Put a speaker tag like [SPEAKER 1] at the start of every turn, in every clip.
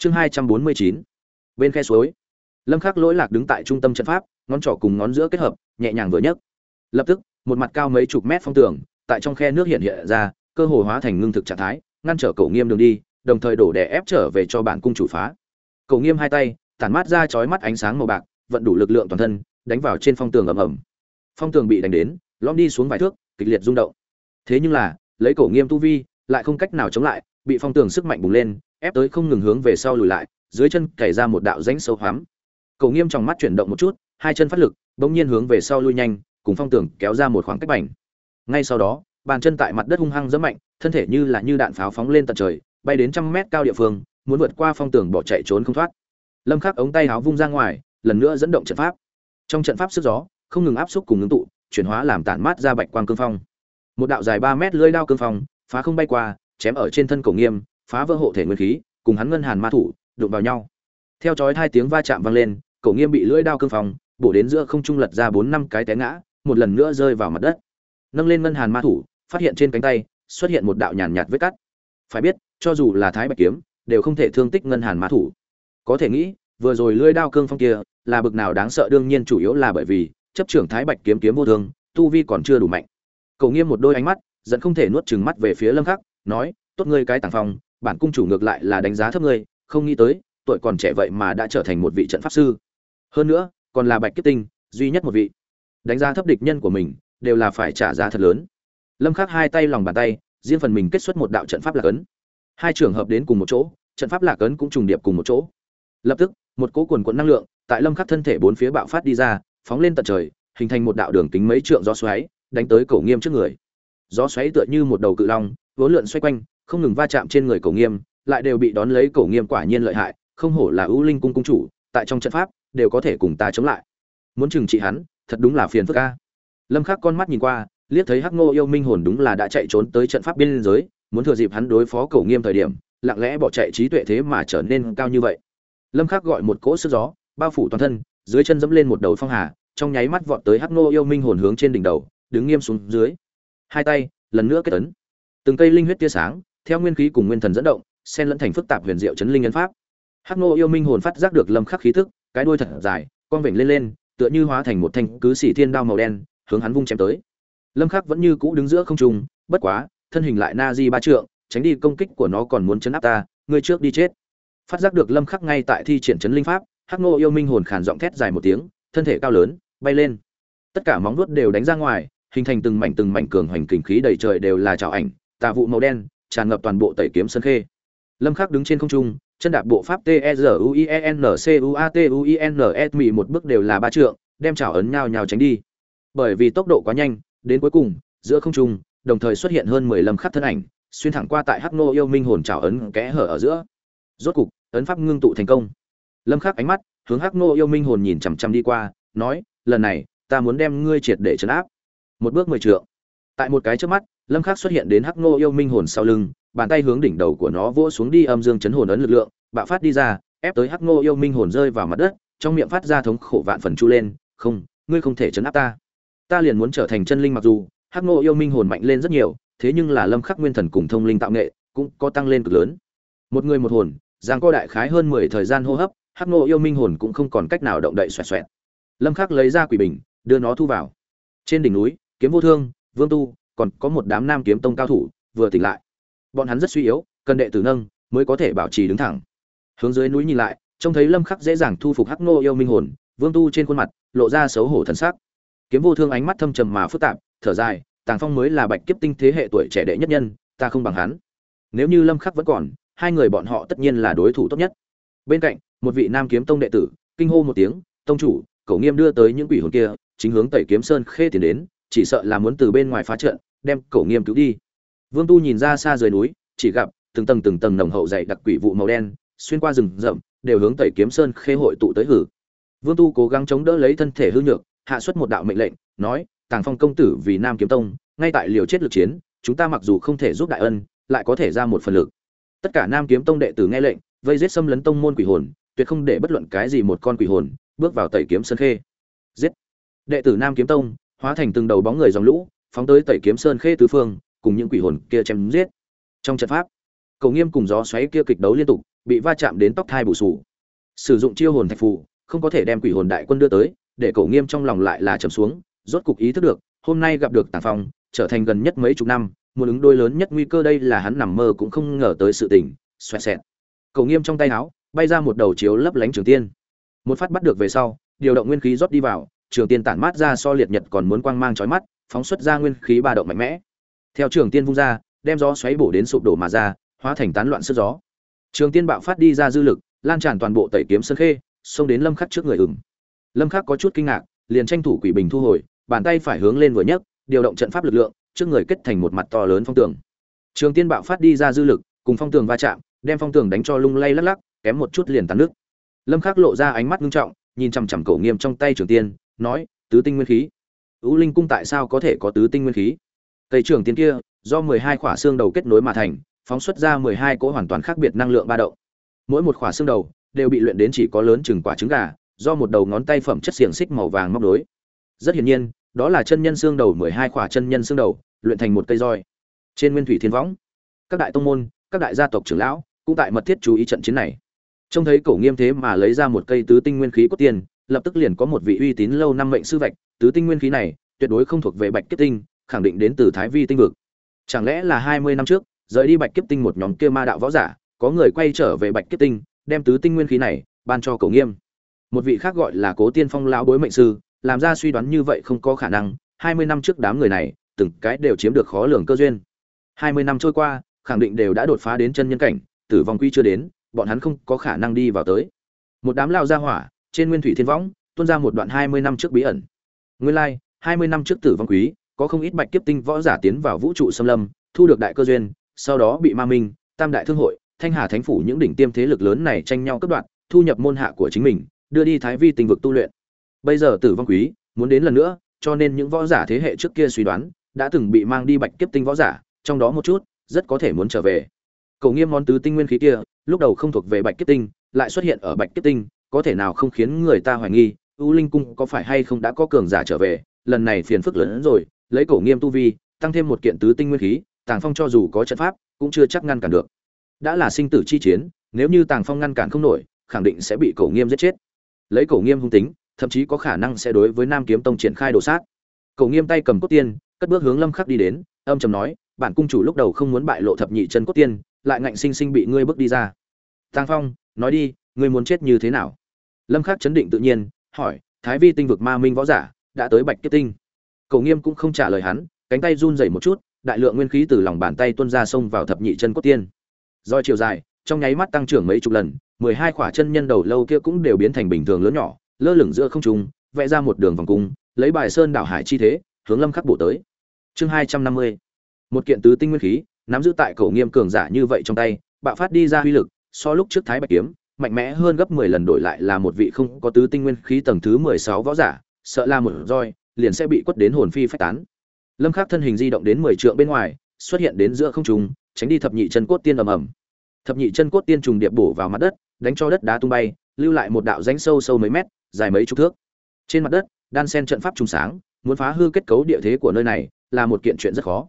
[SPEAKER 1] chương hai trăm bốn mươi chín. Bên khe suối. Lâm khắc lỗi lạc đứng tại trung tâm trận pháp, ngón trỏ cùng ngón giữa kết hợp, nhẹ nhàng vừa nhấc. Lập tức, một mặt cao mấy chục mét phong tường, tại trong khe nước hiện hiện ra, cơ hồ hóa thành ngưng thực trạng thái, ngăn trở cổ nghiêm đường đi, đồng thời đổ đè ép trở về cho bản cung chủ phá. Cổ nghiêm hai tay, tản mát ra chói mắt ánh sáng màu bạc, vận đủ lực lượng toàn thân, đánh vào trên phong tường ầm ầm. Phong tường bị đánh đến, lõm đi xuống vài thước, kịch liệt rung động. Thế nhưng là, lấy cổ nghiêm tu vi, lại không cách nào chống lại, bị phong tường sức mạnh bùng lên ép tới không ngừng hướng về sau lùi lại, dưới chân cày ra một đạo rãnh sâu hoắm. Cổ nghiêm trong mắt chuyển động một chút, hai chân phát lực, bỗng nhiên hướng về sau lui nhanh, cùng phong tường kéo ra một khoảng cách bảnh ngay sau đó, bàn chân tại mặt đất hung hăng giẫm mạnh, thân thể như là như đạn pháo phóng lên tận trời, bay đến trăm mét cao địa phương, muốn vượt qua phong tường bỏ chạy trốn không thoát. Lâm khắc ống tay áo vung ra ngoài, lần nữa dẫn động trận pháp. Trong trận pháp sức gió, không ngừng áp xúc cùng ngưng tụ, chuyển hóa làm tản mát ra bạch quang cương phong. Một đạo dài 3 mét lưỡi đao cương phong, phá không bay qua, chém ở trên thân cổ nghiêm phá vỡ hộ thể nguyên khí, cùng hắn ngân hàn ma thủ, đụng vào nhau. Theo chói hai tiếng va chạm vang lên cổ nghiêm bị lưỡi đao cương phong, bổ đến giữa không trung lật ra bốn năm cái té ngã, một lần nữa rơi vào mặt đất. Nâng lên ngân hàn ma thủ, phát hiện trên cánh tay, xuất hiện một đạo nhàn nhạt vết cắt. Phải biết, cho dù là thái bạch kiếm, đều không thể thương tích ngân hàn ma thủ. Có thể nghĩ, vừa rồi lưỡi đao cương phong kia, là bực nào đáng sợ, đương nhiên chủ yếu là bởi vì, chấp trưởng thái bạch kiếm kiếm vô thương, tu vi còn chưa đủ mạnh. Cậu nghiêm một đôi ánh mắt dẫn không thể nuốt chừng mắt về phía lâm khắc, nói, tốt ngươi cái tàng phong bản cung chủ ngược lại là đánh giá thấp ngươi, không nghĩ tới, tuổi còn trẻ vậy mà đã trở thành một vị trận pháp sư. Hơn nữa, còn là bạch kiếp tinh, duy nhất một vị. Đánh giá thấp địch nhân của mình, đều là phải trả giá thật lớn. Lâm khắc hai tay lòng bàn tay, riêng phần mình kết xuất một đạo trận pháp lạc ấn. Hai trường hợp đến cùng một chỗ, trận pháp lạc ấn cũng trùng điệp cùng một chỗ. Lập tức, một cỗ quần quận năng lượng tại lâm khắc thân thể bốn phía bạo phát đi ra, phóng lên tận trời, hình thành một đạo đường kính mấy trượng gió xoáy, đánh tới cổ nghiêm trước người. Gió xoáy tựa như một đầu cự long, vốn lượn xoay quanh không ngừng va chạm trên người cổ nghiêm, lại đều bị đón lấy cổ nghiêm quả nhiên lợi hại, không hổ là ưu linh cung cung chủ, tại trong trận pháp, đều có thể cùng ta chống lại. Muốn trừng trị hắn, thật đúng là phiền phức a. Lâm khắc con mắt nhìn qua, liếc thấy hắc ngô yêu minh hồn đúng là đã chạy trốn tới trận pháp biên giới, muốn thừa dịp hắn đối phó cổ nghiêm thời điểm, lặng lẽ bỏ chạy trí tuệ thế mà trở nên cao như vậy. Lâm khắc gọi một cỗ sức gió, bao phủ toàn thân, dưới chân dẫm lên một đầu phong hà, trong nháy mắt vọt tới hắc ngô yêu minh hồn hướng trên đỉnh đầu, đứng nghiêm xuống dưới. Hai tay, lần nữa kết ấn. Từng cây linh huyết tia sáng theo nguyên khí cùng nguyên thần dẫn động, xen lẫn thành phức tạp huyền diệu chấn linh ấn pháp. Hắc ngô yêu minh hồn phát giác được lâm khắc khí tức, cái đuôi thật dài, con vểnh lên lên, tựa như hóa thành một thanh cứ xỉ thiên đao màu đen, hướng hắn vung chém tới. Lâm khắc vẫn như cũ đứng giữa không trung, bất quá, thân hình lại na di ba trượng, tránh đi công kích của nó còn muốn chấn áp ta, ngươi trước đi chết. Phát giác được lâm khắc ngay tại thi triển chấn linh pháp, hắc ngô yêu minh hồn khàn giọng thét dài một tiếng, thân thể cao lớn, bay lên. Tất cả móng vuốt đều đánh ra ngoài, hình thành từng mảnh từng mảnh cường hoành kình khí đầy trời đều là trào ảnh, tà vụ màu đen tràn ngập toàn bộ tẩy kiếm sân khê. Lâm khắc đứng trên không trung, chân đạp bộ pháp t e r u i e n c u a t u i n s mì một bước đều là ba trượng, đem chảo ấn nhau nhào tránh đi. Bởi vì tốc độ quá nhanh, đến cuối cùng, giữa không trung, đồng thời xuất hiện hơn mười lâm khắc thân ảnh, xuyên thẳng qua tại hắc nô yêu minh hồn chảo ấn kẽ hở ở giữa. Rốt cục, ấn pháp ngưng tụ thành công. Lâm khắc ánh mắt hướng hắc nô yêu minh hồn nhìn chằm chằm đi qua, nói, lần này, ta muốn đem ngươi triệt để trấn áp. Một bước mười trượng. Tại một cái trước mắt lâm khắc xuất hiện đến hắc Ngô yêu minh hồn sau lưng, bàn tay hướng đỉnh đầu của nó vỗ xuống đi âm dương chấn hồn ấn lực lượng, bạo phát đi ra, ép tới hắc Ngô yêu minh hồn rơi vào mặt đất, trong miệng phát ra thống khổ vạn phần chu lên, không, ngươi không thể chấn áp ta. Ta liền muốn trở thành chân linh mặc dù, hắc Ngô yêu minh hồn mạnh lên rất nhiều, thế nhưng là lâm khắc nguyên thần cùng thông linh tạo nghệ cũng có tăng lên cực lớn. Một người một hồn, giang co đại khái hơn 10 thời gian hô hấp, hắc Ngô yêu minh hồn cũng không còn cách nào động đậy xoẹt xoẹt. Lâm khắc lấy ra quỷ bình, đưa nó thu vào. Trên đỉnh núi, kiếm vô thương, vương tu còn có một đám nam kiếm tông cao thủ, vừa tỉnh lại. Bọn hắn rất suy yếu, cần đệ tử nâng, mới có thể bảo trì đứng thẳng. Hướng dưới núi nhìn lại, trông thấy lâm khắc dễ dàng thu phục hắc nô yêu minh hồn, vương tu trên khuôn mặt, lộ ra xấu hổ thần sắc. Kiếm vô thương ánh mắt thâm trầm mà phức tạp, thở dài, tàng phong mới là bạch kiếp tinh thế hệ tuổi trẻ đệ nhất nhân, ta không bằng hắn. Nếu như lâm khắc vẫn còn, hai người bọn họ tất nhiên là đối thủ tốt nhất. Bên cạnh, một vị nam kiếm tông đệ tử, kinh hô một tiếng, tông chủ, cậu nghiêm đưa tới những quỷ hồn kia, chính hướng tẩy kiếm sơn khê tiến đến, chỉ sợ là muốn từ bên ngoài phá trận đem cậu nghiêm cứu đi. Vương tu nhìn ra xa dưới núi, chỉ gặp từng tầng từng tầng nồng hậu dày đặc quỷ vụ màu đen, xuyên qua rừng rậm, đều hướng tẩy kiếm sơn khê hội tụ tới hử. Vương tu cố gắng chống đỡ lấy thân thể hư nhược, hạ xuất một đạo mệnh lệnh, nói, tàng phong công tử vì nam kiếm tông, ngay tại liều chết lực chiến, chúng ta mặc dù không thể giúp đại ân, lại có thể ra một phần lực. Tất cả nam kiếm tông đệ tử nghe lệnh, vây giết xâm lấn tông môn quỷ hồn, tuyệt không để bất luận cái gì một con quỷ hồn bước vào tẩy kiếm sơn khê. Giết! Đệ tử nam kiếm tông, hóa thành từng đầu bóng người dòng lũ phóng tới tẩy kiếm sơn khê tứ phương, cùng những quỷ hồn kia chém giết. Trong trận pháp, cầu nghiêm cùng gió xoáy kia kịch đấu liên tục, bị va chạm đến tóc thai bù sù. Sử dụng chiêu hồn thạch phù, không có thể đem quỷ hồn đại quân đưa tới, để cầu nghiêm trong lòng lại là trầm xuống, rốt cục ý thức được, hôm nay gặp được tàng phong, trở thành gần nhất mấy chục năm, muốn ứng đôi lớn nhất nguy cơ đây là hắn nằm mơ cũng không ngờ tới sự tình, xoẹt xẹt. Cầu nghiêm trong tay áo, bay ra một đầu chiếu lấp lánh trường tiên. Một phát bắt được về sau, điều động nguyên khí rót đi vào, trường tiên tản mát ra so liệt nhật còn muốn quang mang chói mắt phóng xuất ra nguyên khí ba động mạnh mẽ. Theo trường tiên vung ra, đem gió xoáy bổ đến sụp đổ mà ra, hóa thành tán loạn sức gió. Trường tiên bạo phát đi ra dư lực, lan tràn toàn bộ tẩy kiếm sơn khê, xông đến lâm khắc trước người ửng. Lâm khắc có chút kinh ngạc, liền tranh thủ quỷ bình thu hồi, bàn tay phải hướng lên vừa nhấc, điều động trận pháp lực lượng, trước người kết thành một mặt to lớn phong tường. Trường tiên bạo phát đi ra dư lực, cùng phong tường va chạm, đem phong tường đánh cho lung lay lắc lắc, kém một chút liền tàn nước. Lâm khắc lộ ra ánh mắt nghiêm trọng, nhìn chằm chằm cổ nghiêm trong tay trường tiên, nói, tứ tinh nguyên khí ưu linh cung tại sao có thể có tứ tinh nguyên khí? Cây trưởng tiên kia, do 12 khỏa xương đầu kết nối mà thành, phóng xuất ra 12 cỗ hoàn toàn khác biệt năng lượng ba động. Mỗi một khỏa xương đầu đều bị luyện đến chỉ có lớn chừng quả trứng gà, do một đầu ngón tay phẩm chất xiềng xích màu vàng móc đối rất hiển nhiên, đó là chân nhân xương đầu 12 khỏa chân nhân xương đầu, luyện thành một cây roi. Trên nguyên thủy thiên võng, các đại tông môn, các đại gia tộc trưởng lão cũng tại mật thiết chú ý trận chiến này. Trông thấy cổ nghiêm thế mà lấy ra một cây tứ tinh nguyên khí cốt tiền lập tức liền có một vị uy tín lâu năm mệnh sư vạch tứ tinh nguyên khí này tuyệt đối không thuộc về bạch kiếp tinh, khẳng định đến từ thái vi tinh vực. Chẳng lẽ là hai mươi năm trước, rời đi bạch kiếp tinh một nhóm kia ma đạo võ giả, có người quay trở về bạch kiếp tinh, đem tứ tinh nguyên khí này ban cho cầu nghiêm? Một vị khác gọi là cố tiên phong lão bối mệnh sư, làm ra suy đoán như vậy không có khả năng, hai mươi năm trước đám người này, từng cái đều chiếm được khó lường cơ duyên. hai mươi năm trôi qua, khẳng định đều đã đột phá đến chân nhân cảnh, tử vong quy chưa đến, bọn hắn không có khả năng đi vào tới. Một đám lao ra hỏa, trên nguyên thủy thiên võng, tuôn ra một đoạn hai mươi năm trước bí ẩn nguyên lai like, hai mươi năm trước tử vong quý có không ít bạch kiếp tinh võ giả tiến vào vũ trụ xâm lâm thu được đại cơ duyên sau đó bị ma minh tam đại thương hội thanh hà thánh phủ những đỉnh tiêm thế lực lớn này tranh nhau cấp đoạn thu nhập môn hạ của chính mình đưa đi thái vi tinh vực tu luyện. Bây giờ tử vong quý muốn đến lần nữa cho nên những võ giả thế hệ trước kia suy đoán đã từng bị mang đi bạch kiếp tinh võ giả trong đó một chút rất có thể muốn trở về. Cầu nghiêm món tứ tinh nguyên khí kia lúc đầu không thuộc về bạch kiếp tinh lại xuất hiện ở bạch kiếp tinh có thể nào không khiến người ta hoài nghi u linh cung có phải hay không đã có cường giả trở về? Lần này phiền phức lớn hơn rồi, lấy cổ nghiêm tu vi, tăng thêm một kiện tứ tinh nguyên khí, tàng phong cho dù có trận pháp, cũng chưa chắc ngăn cản được. Đã là sinh tử chi chiến, nếu như tàng phong ngăn cản không nổi, khẳng định sẽ bị cổ nghiêm giết chết. Lấy cổ nghiêm hung tính, thậm chí có khả năng sẽ đối với nam kiếm tông triển khai đồ sát. Cổ nghiêm tay cầm cốt tiên, cất bước hướng lâm khắc đi đến, âm trầm nói, bản cung chủ lúc đầu không muốn bại lộ thập nhị chân cốt tiên, lại ngạnh sinh sinh bị ngươi bước đi ra. Tàng phong, nói đi, ngươi muốn chết như thế nào? Lâm khắc chấn định tự nhiên hỏi, thái vi tinh vực ma minh võ giả đã tới bạch kiếp tinh? Cầu nghiêm cũng không trả lời hắn, cánh tay run rẩy một chút, đại lượng nguyên khí từ lòng bàn tay tuôn ra xông vào thập nhị chân cốt tiên. Do chiều dài, trong nháy mắt tăng trưởng mấy chục lần, mười hai khỏa chân nhân đầu lâu kia cũng đều biến thành bình thường lớn nhỏ, lơ lửng giữa không trung, vẽ ra một đường vòng cung, lấy bài sơn đảo hải chi thế, hướng lâm khắc bổ tới. Chương hai trăm năm mươi, một kiện tứ tinh nguyên khí, nắm giữ tại cổ nghiêm cường giả như vậy trong tay, bạo phát đi ra uy lực, so lúc trước thái bạch kiếm mạnh mẽ hơn gấp 10 lần đổi lại là một vị không có tứ tinh nguyên khí tầng thứ 16 võ giả, sợ là một roi, liền sẽ bị quất đến hồn phi phách tán. Lâm Khắc thân hình di động đến 10 trượng bên ngoài, xuất hiện đến giữa không trung, tránh đi thập nhị chân cốt tiên ầm ầm. Thập nhị chân cốt tiên trùng điệp bổ vào mặt đất, đánh cho đất đá tung bay, lưu lại một đạo rãnh sâu sâu mấy mét, dài mấy chục thước. Trên mặt đất, đan sen trận pháp trùng sáng, muốn phá hư kết cấu địa thế của nơi này, là một kiện chuyện rất khó.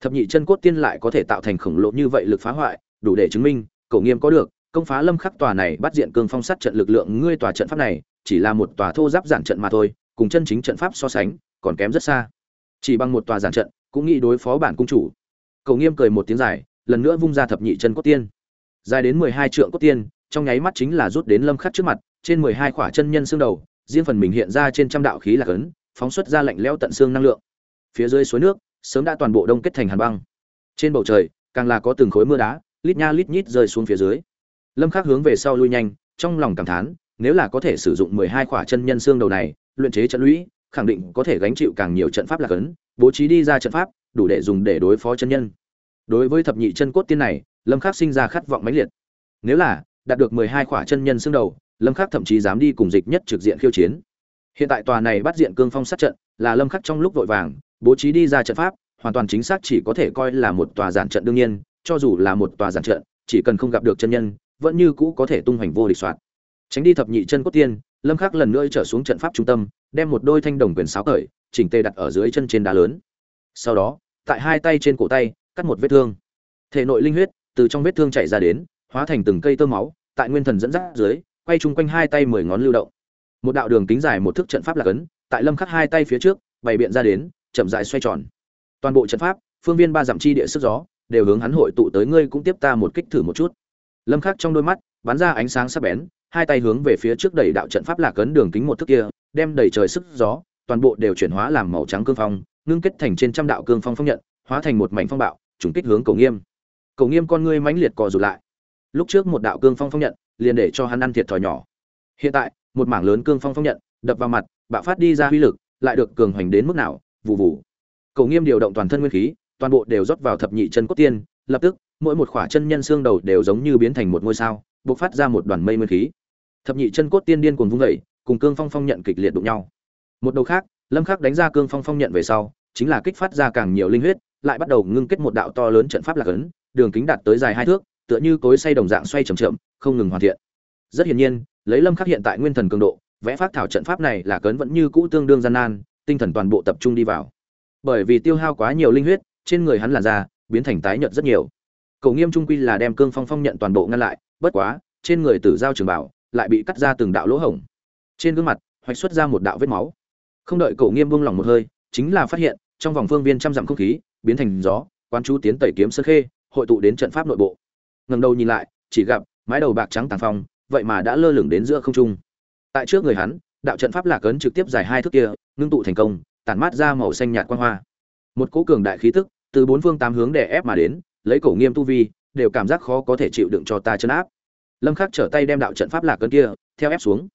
[SPEAKER 1] Thập nhị chân cốt tiên lại có thể tạo thành khổng lồ như vậy lực phá hoại, đủ để chứng minh, Cổ Nghiêm có được, công phá lâm khắc tòa này bắt diện cương phong sát trận lực lượng ngươi tòa trận pháp này, chỉ là một tòa thô giáp giản trận mà thôi, cùng chân chính trận pháp so sánh, còn kém rất xa. Chỉ bằng một tòa giản trận, cũng nghĩ đối phó bản cung chủ. Cầu nghiêm cười một tiếng dài, lần nữa vung ra thập nhị chân cốt tiên. Dài đến 12 trượng cốt tiên, trong nháy mắt chính là rút đến lâm khắc trước mặt, trên 12 khỏa chân nhân xương đầu, riêng phần mình hiện ra trên trăm đạo khí là cấn, phóng xuất ra lạnh lẽo tận xương năng lượng. Phía dưới suối nước, sớm đã toàn bộ đông kết thành hàn băng. Trên bầu trời, càng là có từng khối mưa đá, lít nha lít nhít rơi xuống phía dưới lâm khắc hướng về sau lui nhanh, trong lòng cảm thán, nếu là có thể sử dụng 12 khỏa chân nhân xương đầu này, luyện chế trận lũy, khẳng định có thể gánh chịu càng nhiều trận pháp là cấn bố trí đi ra trận pháp, đủ để dùng để đối phó chân nhân. Đối với thập nhị chân cốt tiên này, lâm khắc sinh ra khát vọng mãnh liệt. Nếu là đạt được 12 khỏa chân nhân xương đầu, lâm khắc thậm chí dám đi cùng dịch nhất trực diện khiêu chiến. Hiện tại tòa này bắt diện cương phong sát trận là lâm khắc trong lúc vội vàng, bố trí đi ra trận pháp, hoàn toàn chính xác chỉ có thể coi là một tòa giản trận đương nhiên, cho dù là một tòa giản trận, chỉ cần không gặp được chân nhân vẫn như cũ có thể tung hoành vô địch soạn tránh đi thập nhị chân cốt tiên, lâm khắc lần nữa trở xuống trận pháp trung tâm, đem một đôi thanh đồng quyền sáo cởi chỉnh tề đặt ở dưới chân trên đá lớn. Sau đó, tại hai tay trên cổ tay, cắt một vết thương. Thể nội linh huyết từ trong vết thương chảy ra đến, hóa thành từng cây tơ máu, tại nguyên thần dẫn dắt dưới, quay chung quanh hai tay mười ngón lưu động. Một đạo đường kính dài một thước trận pháp là cấn, tại lâm khắc hai tay phía trước, bày biện ra đến, chậm dài xoay tròn. Toàn bộ trận pháp, phương viên ba dặm chi địa sức gió, đều hướng hắn hội tụ tới, ngươi cũng tiếp ta một kích thử một chút lâm khắc trong đôi mắt bắn ra ánh sáng sắc bén, hai tay hướng về phía trước đẩy đạo trận pháp lạc cấn đường kính một thước kia, đem đầy trời sức gió, toàn bộ đều chuyển hóa làm màu trắng cương phong, ngưng kết thành trên trăm đạo cương phong phong nhận, hóa thành một mảnh phong bạo, trùng kích hướng cầu nghiêm. Cầu nghiêm con ngươi mãnh liệt cò rụt lại. Lúc trước một đạo cương phong phong nhận, liền để cho hắn ăn thiệt thòi nhỏ. Hiện tại, một mảng lớn cương phong phong nhận, đập vào mặt, bạo phát đi ra uy lực, lại được cường hoành đến mức nào vụ vụ cầu nghiêm điều động toàn thân nguyên khí, toàn bộ đều rót vào thập nhị chân cốt tiên, lập tức mỗi một khỏa chân nhân xương đầu đều giống như biến thành một ngôi sao, bộc phát ra một đoàn mây nguyên khí. Thập nhị chân cốt tiên điên cùng vung vẩy cùng cương phong phong nhận kịch liệt đụng nhau. Một đầu khác, lâm khắc đánh ra cương phong phong nhận về sau, chính là kích phát ra càng nhiều linh huyết, lại bắt đầu ngưng kết một đạo to lớn trận pháp lạc ấn, đường kính đạt tới dài hai thước, tựa như cối xay đồng dạng xoay chậm chậm, không ngừng hoàn thiện. Rất hiển nhiên, lấy lâm khắc hiện tại nguyên thần cường độ, vẽ phát thảo trận pháp này là cấn vẫn như cũ tương đương gian nan, tinh thần toàn bộ tập trung đi vào. Bởi vì tiêu hao quá nhiều linh huyết, trên người hắn làn da biến thành tái nhợt rất nhiều cầu nghiêm trung quy là đem cương phong phong nhận toàn bộ ngăn lại, bất quá, trên người tử giao trường bảo lại bị cắt ra từng đạo lỗ hổng. Trên gương mặt, hoạch xuất ra một đạo vết máu. Không đợi cầu nghiêm buông lòng một hơi, chính là phát hiện, trong vòng phương viên trăm dặm không khí, biến thành gió quan chú tiến tẩy kiếm sơ khê, hội tụ đến trận pháp nội bộ. Ngầm đầu nhìn lại, chỉ gặp mái đầu bạc trắng tàng phong, vậy mà đã lơ lửng đến giữa không trung. Tại trước người hắn, đạo trận pháp lạc ấn trực tiếp dài hai thước kia, ngưng tụ thành công, tản mát ra màu xanh nhạt quang hoa. Một cỗ cường đại khí tức, từ bốn phương tám hướng đè ép mà đến lấy cổ nghiêm tu vi, đều cảm giác khó có thể chịu đựng cho ta chấn áp. Lâm khắc trở tay đem đạo trận pháp lạc cấn kia, theo ép xuống.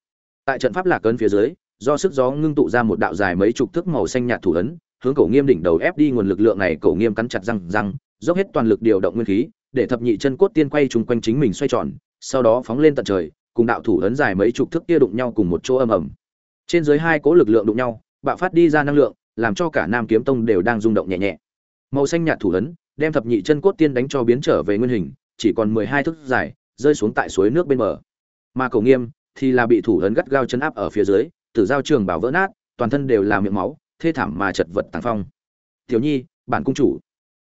[SPEAKER 1] Tại trận pháp lạc cấn phía dưới, do sức gió ngưng tụ ra một đạo dài mấy chục thước màu xanh nhạt thủ ấn, hướng cổ nghiêm đỉnh đầu ép đi nguồn lực lượng này, cổ nghiêm cắn chặt răng răng, dốc hết toàn lực điều động nguyên khí, để thập nhị chân cốt tiên quay trung quanh chính mình xoay tròn, sau đó phóng lên tận trời, cùng đạo thủ ấn dài mấy chục thước kia đụng nhau cùng một chỗ âm ầm. Trên dưới hai cỗ lực lượng đụng nhau, bạo phát đi ra năng lượng, làm cho cả nam kiếm tông đều đang rung động nhẹ nhẹ. Màu xanh nhạt thủ ấn đem thập nhị chân cốt tiên đánh cho biến trở về nguyên hình, chỉ còn mười hai thước dài, rơi xuống tại suối nước bên bờ. Mà cầu nghiêm thì là bị thủ ấn gắt gao chấn áp ở phía dưới, tử giao trường bảo vỡ nát, toàn thân đều là miệng máu, thê thảm mà chật vật tàng phong tiểu nhi, bản cung chủ,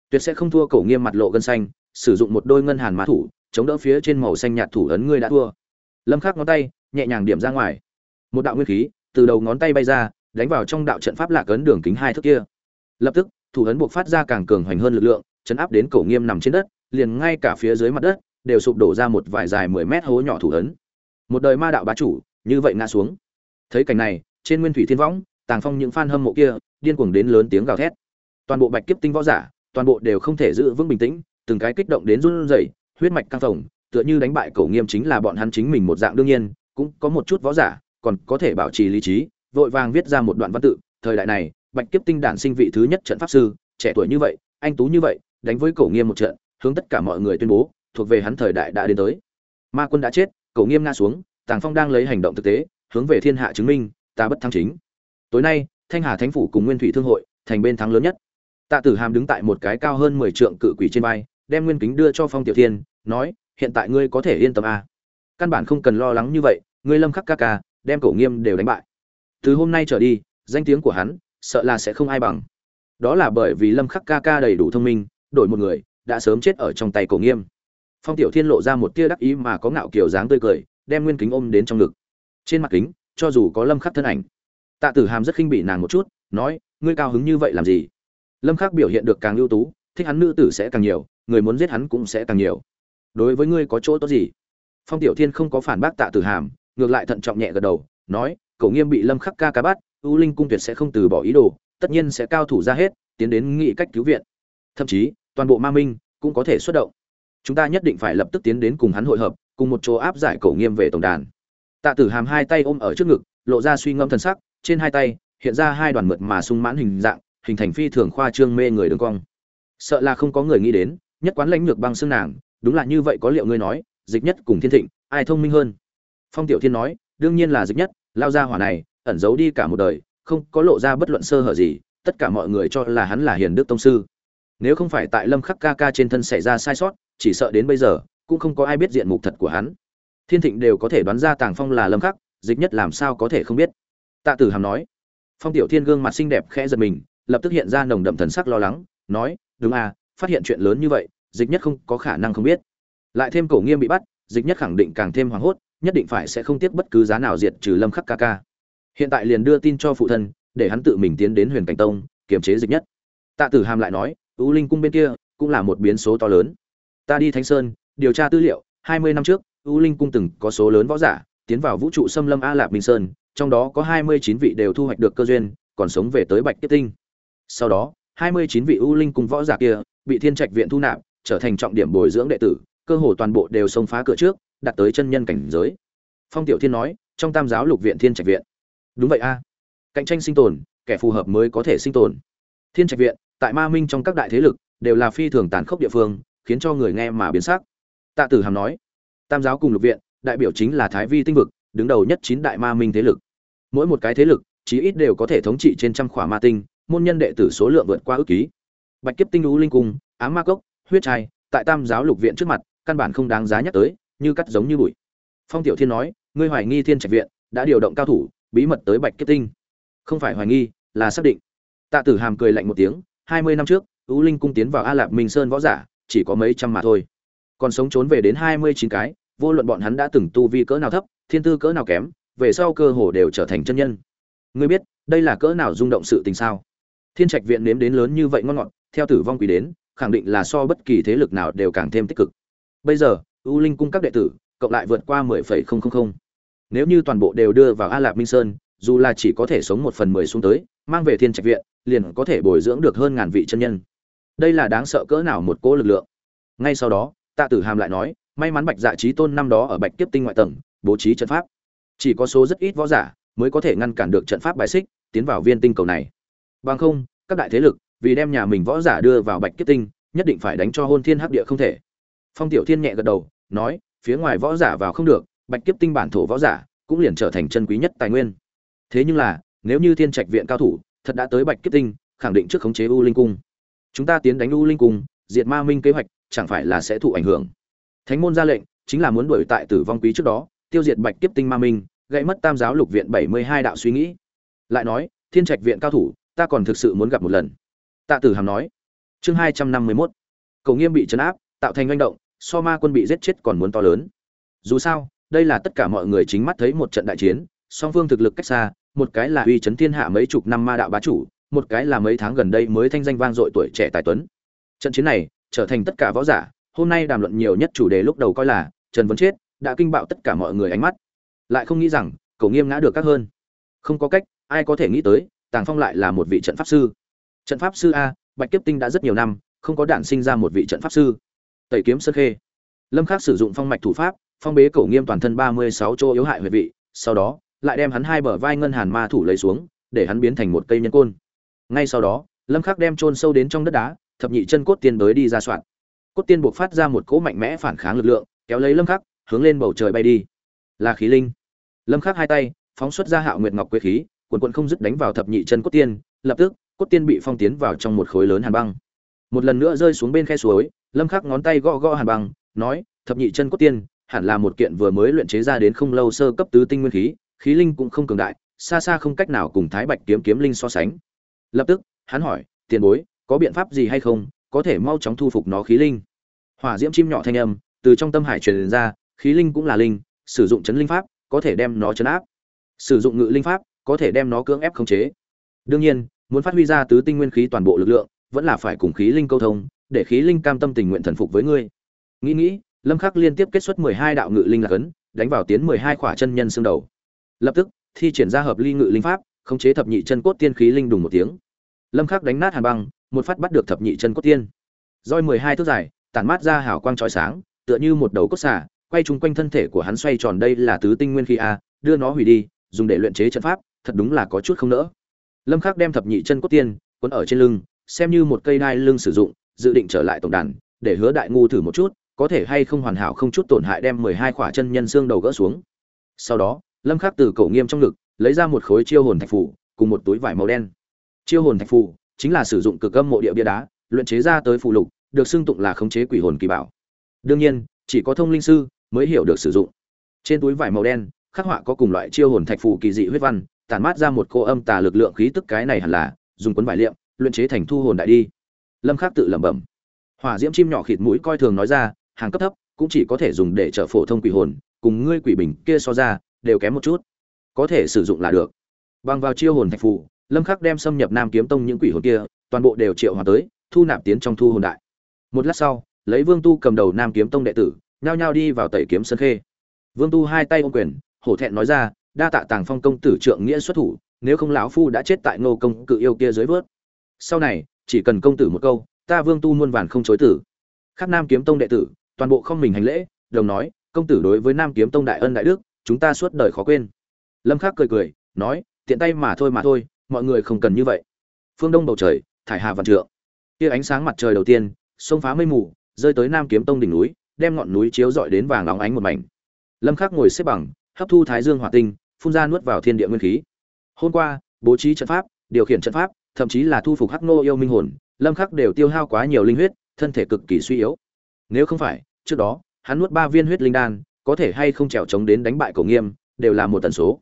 [SPEAKER 1] tuyệt sẽ không thua cầu nghiêm mặt lộ gân xanh, sử dụng một đôi ngân hàn mã thủ, chống đỡ phía trên màu xanh nhạt thủ ấn ngươi đã thua. Lâm khắc ngón tay nhẹ nhàng điểm ra ngoài. Một đạo nguyên khí từ đầu ngón tay bay ra, đánh vào trong đạo trận pháp lạc ấn đường kính hai thước kia. Lập tức, thủ ấn buộc phát ra càng cường hoành hơn lực lượng chấn áp đến cổ nghiêm nằm trên đất, liền ngay cả phía dưới mặt đất đều sụp đổ ra một vài dài mười mét hố nhỏ thủ ấn. Một đời ma đạo bá chủ, như vậy ngã xuống. Thấy cảnh này, trên nguyên thủy thiên võng, tàng phong những fan hâm mộ kia điên cuồng đến lớn tiếng gào thét. Toàn bộ bạch kiếp tinh võ giả, toàn bộ đều không thể giữ vững bình tĩnh, từng cái kích động đến run rẩy, huyết mạch căng phồng, tựa như đánh bại cổ nghiêm chính là bọn hắn chính mình một dạng đương nhiên, cũng có một chút võ giả còn có thể bảo trì lý trí, vội vàng viết ra một đoạn văn tự, thời đại này, bạch kiếp tinh đản sinh vị thứ nhất trận pháp sư, trẻ tuổi như vậy, anh tú như vậy đánh với cổ nghiêm một trận, hướng tất cả mọi người tuyên bố, thuộc về hắn thời đại đã đến tới. Ma quân đã chết, cổ nghiêm nga xuống, tàng phong đang lấy hành động thực tế, hướng về thiên hạ chứng minh, ta bất thắng chính. Tối nay, thanh hà thánh phủ cùng nguyên thủy thương hội thành bên thắng lớn nhất. Tạ tử hàm đứng tại một cái cao hơn mười trượng cự quỷ trên vai, đem nguyên kính đưa cho phong tiểu thiên, nói, hiện tại ngươi có thể yên tâm à. căn bản không cần lo lắng như vậy, ngươi lâm khắc ca ca, đem cổ nghiêm đều đánh bại. Từ hôm nay trở đi, danh tiếng của hắn, sợ là sẽ không ai bằng. Đó là bởi vì lâm khắc ca ca đầy đủ thông minh đổi một người, đã sớm chết ở trong tay cổ nghiêm. Phong tiểu thiên lộ ra một tia đắc ý mà có ngạo kiểu dáng tươi cười, đem nguyên kính ôm đến trong ngực. Trên mặt kính, cho dù có lâm khắc thân ảnh. Tạ tử hàm rất khinh bỉ nàng một chút, nói, ngươi cao hứng như vậy làm gì? Lâm khắc biểu hiện được càng ưu tú, thích hắn nữ tử sẽ càng nhiều, người muốn giết hắn cũng sẽ càng nhiều. Đối với ngươi có chỗ tốt gì? Phong tiểu thiên không có phản bác tạ tử hàm, ngược lại thận trọng nhẹ gật đầu, nói cậu nghiêm bị lâm khắc ca ca bắt, u linh cung tuyệt sẽ không từ bỏ ý đồ, tất nhiên sẽ cao thủ ra hết, tiến đến nghị cách cứu viện. Thậm chí toàn bộ ma minh cũng có thể xuất động. Chúng ta nhất định phải lập tức tiến đến cùng hắn hội hợp, cùng một chỗ áp giải cổ nghiêm về tổng đàn. Tạ tử hàm hai tay ôm ở trước ngực, lộ ra suy ngẫm thần sắc, trên hai tay hiện ra hai đoàn mượt mà sung mãn hình dạng, hình thành phi thường khoa trương mê người đường cong. Sợ là không có người nghĩ đến, nhất quán lãnh lược băng xương nàng, đúng là như vậy có liệu ngươi nói, dịch nhất cùng thiên thịnh, ai thông minh hơn? Phong tiểu thiên nói, đương nhiên là dịch nhất, lao ra hỏa này, ẩn giấu đi cả một đời, không có lộ ra bất luận sơ hở gì, tất cả mọi người cho là hắn là hiền đức tông sư nếu không phải tại lâm khắc ca ca trên thân xảy ra sai sót, chỉ sợ đến bây giờ, cũng không có ai biết diện mục thật của hắn. Thiên thịnh đều có thể đoán ra tàng phong là lâm khắc, dịch nhất làm sao có thể không biết. Tạ tử hàm nói. Phong tiểu thiên gương mặt xinh đẹp khẽ giật mình, lập tức hiện ra nồng đậm thần sắc lo lắng, nói, đúng à phát hiện chuyện lớn như vậy, dịch nhất không có khả năng không biết. Lại thêm cổ nghiêm bị bắt, dịch nhất khẳng định càng thêm hoảng hốt, nhất định phải sẽ không tiếc bất cứ giá nào diệt trừ lâm khắc ca ca. Hiện tại liền đưa tin cho phụ thân, để hắn tự mình tiến đến huyền cảnh tông, kiềm chế dịch nhất. Tạ tử hàm lại nói u linh cung bên kia cũng là một biến số to lớn. Ta đi thánh sơn, điều tra tư liệu, hai mươi năm trước u linh cung từng có số lớn võ giả, tiến vào vũ trụ xâm lâm a lạp minh sơn, trong đó có hai mươi chín vị đều thu hoạch được cơ duyên, còn sống về tới bạch kiếp tinh. Sau đó, hai mươi chín vị u linh cung võ giả kia bị thiên trạch viện thu nạp, trở thành trọng điểm bồi dưỡng đệ tử, cơ hồ toàn bộ đều xông phá cửa trước, đạt tới chân nhân cảnh giới. Phong tiểu thiên nói, trong tam giáo lục viện thiên trạch viện. Đúng vậy a. Cạnh tranh sinh tồn, kẻ phù hợp mới có thể sinh tồn. Thiên trạch viện tại ma minh trong các đại thế lực, đều là phi thường tàn khốc địa phương, khiến cho người nghe mà biến sắc. Tạ tử hàm nói, tam giáo cùng lục viện, đại biểu chính là thái vi tinh vực, đứng đầu nhất chín đại ma minh thế lực. Mỗi một cái thế lực, chí ít đều có thể thống trị trên trăm khỏa ma tinh, môn nhân đệ tử số lượng vượt qua ước ký. Bạch kiếp tinh lũ linh cung ám ma cốc, huyết trai, tại tam giáo lục viện trước mặt, căn bản không đáng giá nhắc tới, như cắt giống như bụi. Phong tiểu thiên nói, ngươi hoài nghi thiên trạch viện, đã điều động cao thủ, bí mật tới bạch kiếp tinh. Không phải hoài nghi, là xác định. Tạ tử hàm cười lạnh một tiếng hai mươi năm trước ưu linh cung tiến vào a lạp minh sơn võ giả, chỉ có mấy trăm mà thôi. Còn sống trốn về đến hai mươi chín cái, vô luận bọn hắn đã từng tu vi cỡ nào thấp, thiên tư cỡ nào kém, về sau cơ hồ đều trở thành chân nhân. Ngươi biết, đây là cỡ nào rung động sự tình sao? Thiên trạch viện nếm đến lớn như vậy ngon ngọt, theo tử vong quỷ đến, khẳng định là so bất kỳ thế lực nào đều càng thêm tích cực. Bây giờ ưu linh cung các đệ tử, cộng lại vượt qua mười phẩy không không không. Nếu như toàn bộ đều đưa vào a lạp minh sơn, dù là chỉ có thể sống một phần mười xuống tới mang về thiên trạch viện, liền có thể bồi dưỡng được hơn ngàn vị chân nhân. Đây là đáng sợ cỡ nào một cỗ lực lượng. Ngay sau đó, tạ tử hàm lại nói, may mắn bạch dạ trí tôn năm đó ở bạch kiếp tinh ngoại tầng, bố trí trận pháp. Chỉ có số rất ít võ giả mới có thể ngăn cản được trận pháp bài xích, tiến vào viên tinh cầu này. Bằng không, các đại thế lực vì đem nhà mình võ giả đưa vào bạch kiếp tinh, nhất định phải đánh cho hôn thiên hắc địa không thể. Phong tiểu thiên nhẹ gật đầu, nói, phía ngoài võ giả vào không được, bạch kiếp tinh bản thổ võ giả cũng liền trở thành chân quý nhất tài nguyên. Thế nhưng là nếu như thiên trạch viện cao thủ, thật đã tới bạch kiếp tinh, khẳng định trước khống chế u linh cung. Chúng ta tiến đánh u linh cung, diệt ma minh kế hoạch, chẳng phải là sẽ thụ ảnh hưởng. Thánh môn ra lệnh, chính là muốn đuổi tại tử vong quý trước đó, tiêu diệt bạch kiếp tinh ma minh, gãy mất tam giáo lục viện bảy mươi hai đạo suy nghĩ. Lại nói, thiên trạch viện cao thủ, ta còn thực sự muốn gặp một lần. Tạ tử hàm nói. Chương hai trăm năm mươi mốt. Cầu nghiêm bị chấn áp, tạo thành manh động, so ma quân bị giết chết còn muốn to lớn. Dù sao, đây là tất cả mọi người chính mắt thấy một trận đại chiến, song phương thực lực cách xa một cái là uy chấn thiên hạ mấy chục năm ma đạo bá chủ, một cái là mấy tháng gần đây mới thanh danh vang dội tuổi trẻ tài tuấn. Trận chiến này trở thành tất cả võ giả, hôm nay đàm luận nhiều nhất chủ đề lúc đầu coi là trần Vân chết đã kinh bạo tất cả mọi người ánh mắt. Lại không nghĩ rằng cổ nghiêm ngã được các hơn. Không có cách, ai có thể nghĩ tới, tàng phong lại là một vị trận pháp sư. Trận pháp sư a, bạch kiếp tinh đã rất nhiều năm, không có đản sinh ra một vị trận pháp sư. Tẩy kiếm sơn khê. Lâm khắc sử dụng phong mạch thủ pháp, phong bế cổ nghiêm toàn thân ba mươi sáu chỗ yếu hại huyệt vị, sau đó lại đem hắn hai bờ vai ngân hàn ma thủ lấy xuống, để hắn biến thành một cây nhân côn. Ngay sau đó, lâm khắc đem chôn sâu đến trong đất đá, thập nhị chân cốt tiên tới đi ra soạn. Cốt tiên buộc phát ra một cỗ mạnh mẽ phản kháng lực lượng, kéo lấy lâm khắc, hướng lên bầu trời bay đi. Là khí linh. Lâm khắc hai tay, phóng xuất ra hạo nguyệt ngọc quế khí cuộn cuộn không dứt đánh vào thập nhị chân cốt tiên, lập tức, cốt tiên bị phong tiến vào trong một khối lớn hàn băng. Một lần nữa rơi xuống bên khe suối, lâm khắc ngón tay gõ gõ hàn băng, nói, thập nhị chân cốt tiên, hẳn là một kiện vừa mới luyện chế ra đến không lâu sơ cấp tứ tinh nguyên khí khí linh cũng không cường đại, xa xa không cách nào cùng thái bạch kiếm kiếm linh so sánh. Lập tức, hắn hỏi, tiền bối, có biện pháp gì hay không có thể mau chóng thu phục nó khí linh? Hỏa diễm chim nhỏ thanh âm từ trong tâm hải truyền ra, khí linh cũng là linh, sử dụng chấn linh pháp có thể đem nó chấn áp. Sử dụng ngự linh pháp có thể đem nó cưỡng ép khống chế. Đương nhiên, muốn phát huy ra tứ tinh nguyên khí toàn bộ lực lượng, vẫn là phải cùng khí linh câu thông, để khí linh cam tâm tình nguyện thần phục với ngươi. Nghĩ nghĩ, lâm khắc liên tiếp kết xuất 12 đạo ngự linh là cấn, đánh vào tiến 12 khỏa chân nhân xương đầu lập tức, thi triển ra hợp ly ngự linh pháp, khống chế thập nhị chân cốt tiên khí linh đùng một tiếng. Lâm khắc đánh nát hàn băng, một phát bắt được thập nhị chân cốt tiên. Roi 12 thước dài, tản mát ra hào quang chói sáng, tựa như một đầu cốt xà, quay chung quanh thân thể của hắn xoay tròn đây là tứ tinh nguyên khí a, đưa nó hủy đi, dùng để luyện chế trận pháp, thật đúng là có chút không nỡ. Lâm khắc đem thập nhị chân cốt tiên cuốn ở trên lưng, xem như một cây đai lưng sử dụng, dự định trở lại tổng đàn, để hứa đại ngu thử một chút, có thể hay không hoàn hảo không chút tổn hại đem 12 khỏa chân nhân xương đầu gỡ xuống. Sau đó lâm khắc từ cổ nghiêm trong ngực, lấy ra một khối chiêu hồn thạch phù, cùng một túi vải màu đen. Chiêu hồn thạch phù chính là sử dụng cực âm mộ địa bia đá, luyện chế ra tới phù lục, được xưng tụng là khống chế quỷ hồn kỳ bảo. Đương nhiên, chỉ có thông linh sư mới hiểu được sử dụng. Trên túi vải màu đen, khắc họa có cùng loại chiêu hồn thạch phù kỳ dị huyết văn, tản mát ra một cô âm tà lực lượng khí tức cái này hẳn là dùng cuốn vải liệm, luyện chế thành thu hồn đại đi. Lâm khắc tự lẩm bẩm. Hỏa diễm chim nhỏ khịt mũi coi thường nói ra, hàng cấp thấp, cũng chỉ có thể dùng để trợ phổ thông quỷ hồn, cùng ngươi quỷ bình kia so ra đều kém một chút. Có thể sử dụng là được. Bằng vào chiêu hồn thạch phù, lâm khắc đem xâm nhập nam kiếm tông những quỷ hồn kia, toàn bộ đều triệu hòa tới, thu nạp tiến trong thu hồn đại. Một lát sau, lấy vương tu cầm đầu nam kiếm tông đệ tử, nhao nhao đi vào tẩy kiếm sân khê. Vương tu hai tay ôm quyền, hổ thẹn nói ra, đa tạ tàng phong công tử trượng nghĩa xuất thủ, nếu không lão phu đã chết tại ngô công cự yêu kia dưới vớt. Sau này, chỉ cần công tử một câu, ta vương tu muôn vàn không chối tử Khắc nam kiếm tông đệ tử, toàn bộ không mình hành lễ, đồng nói, công tử đối với nam kiếm tông đại ân đại đức chúng ta suốt đời khó quên. Lâm khắc cười cười, nói, tiện tay mà thôi mà thôi, mọi người không cần như vậy. Phương đông bầu trời, thải hà vạn trượng. Kia ánh sáng mặt trời đầu tiên xông phá mây mù, rơi tới nam kiếm tông đỉnh núi, đem ngọn núi chiếu rọi đến vàng óng ánh một mảnh. Lâm khắc ngồi xếp bằng, hấp thu thái dương hỏa tinh, phun ra nuốt vào thiên địa nguyên khí. Hôm qua, bố trí trận pháp, điều khiển trận pháp, thậm chí là thu phục hắc nô yêu minh hồn, lâm khắc đều tiêu hao quá nhiều linh huyết, thân thể cực kỳ suy yếu. Nếu không phải, trước đó, hắn nuốt ba viên huyết linh đan có thể hay không trèo chống đến đánh bại cổ nghiêm, đều là một tần số.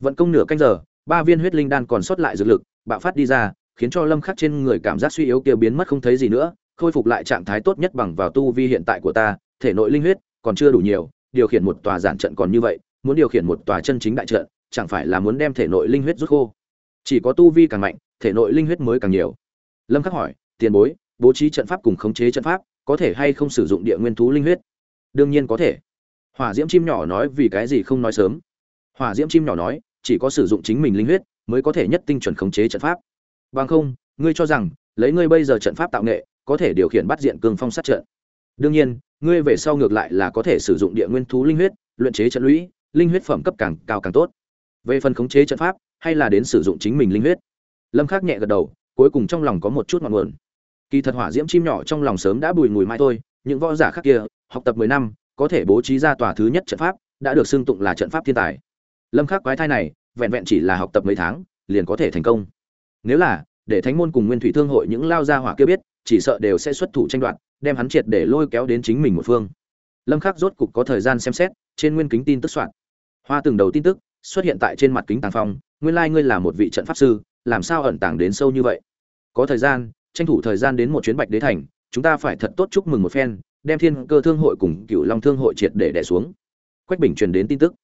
[SPEAKER 1] Vận công nửa canh giờ, ba viên huyết linh đan còn sót lại dược lực, bạo phát đi ra, khiến cho lâm khắc trên người cảm giác suy yếu kia biến mất không thấy gì nữa, khôi phục lại trạng thái tốt nhất bằng vào tu vi hiện tại của ta, thể nội linh huyết còn chưa đủ nhiều, điều khiển một tòa giản trận còn như vậy, muốn điều khiển một tòa chân chính đại trận, chẳng phải là muốn đem thể nội linh huyết rút khô. Chỉ có tu vi càng mạnh, thể nội linh huyết mới càng nhiều. Lâm khắc hỏi, tiền bối, bố trí trận pháp cùng khống chế trận pháp, có thể hay không sử dụng địa nguyên thú linh huyết? Đương nhiên có thể hỏa diễm chim nhỏ nói vì cái gì không nói sớm? Hỏa diễm chim nhỏ nói, chỉ có sử dụng chính mình linh huyết mới có thể nhất tinh chuẩn khống chế trận pháp. Bằng không, ngươi cho rằng, lấy ngươi bây giờ trận pháp tạo nghệ, có thể điều khiển bắt diện cương phong sát trận. Đương nhiên, ngươi về sau ngược lại là có thể sử dụng địa nguyên thú linh huyết, luyện chế trận lũy, linh huyết phẩm cấp càng cao càng tốt. Về phần khống chế trận pháp, hay là đến sử dụng chính mình linh huyết. Lâm khắc nhẹ gật đầu, cuối cùng trong lòng có một chút ngọn nguồn. Kỳ thật hỏa diễm chim nhỏ trong lòng sớm đã bùi ngùi mai thôi, những võ giả khác kia, học tập 10 năm có thể bố trí ra tòa thứ nhất trận pháp, đã được xưng tụng là trận pháp thiên tài. Lâm khắc quái thai này, vẹn vẹn chỉ là học tập mấy tháng, liền có thể thành công. Nếu là, để thánh môn cùng nguyên thủy thương hội những lao gia hỏa kia biết, chỉ sợ đều sẽ xuất thủ tranh đoạt, đem hắn triệt để lôi kéo đến chính mình một phương. Lâm khắc rốt cục có thời gian xem xét, trên nguyên kính tin tức soạn. Hoa từng đầu tin tức, xuất hiện tại trên mặt kính tàng phong, nguyên lai like ngươi là một vị trận pháp sư, làm sao ẩn tàng đến sâu như vậy? Có thời gian, tranh thủ thời gian đến một chuyến bạch đế thành, chúng ta phải thật tốt chúc mừng một phen đem thiên cơ thương hội cùng cựu long thương hội triệt để đẻ xuống. Quách bình truyền đến tin tức.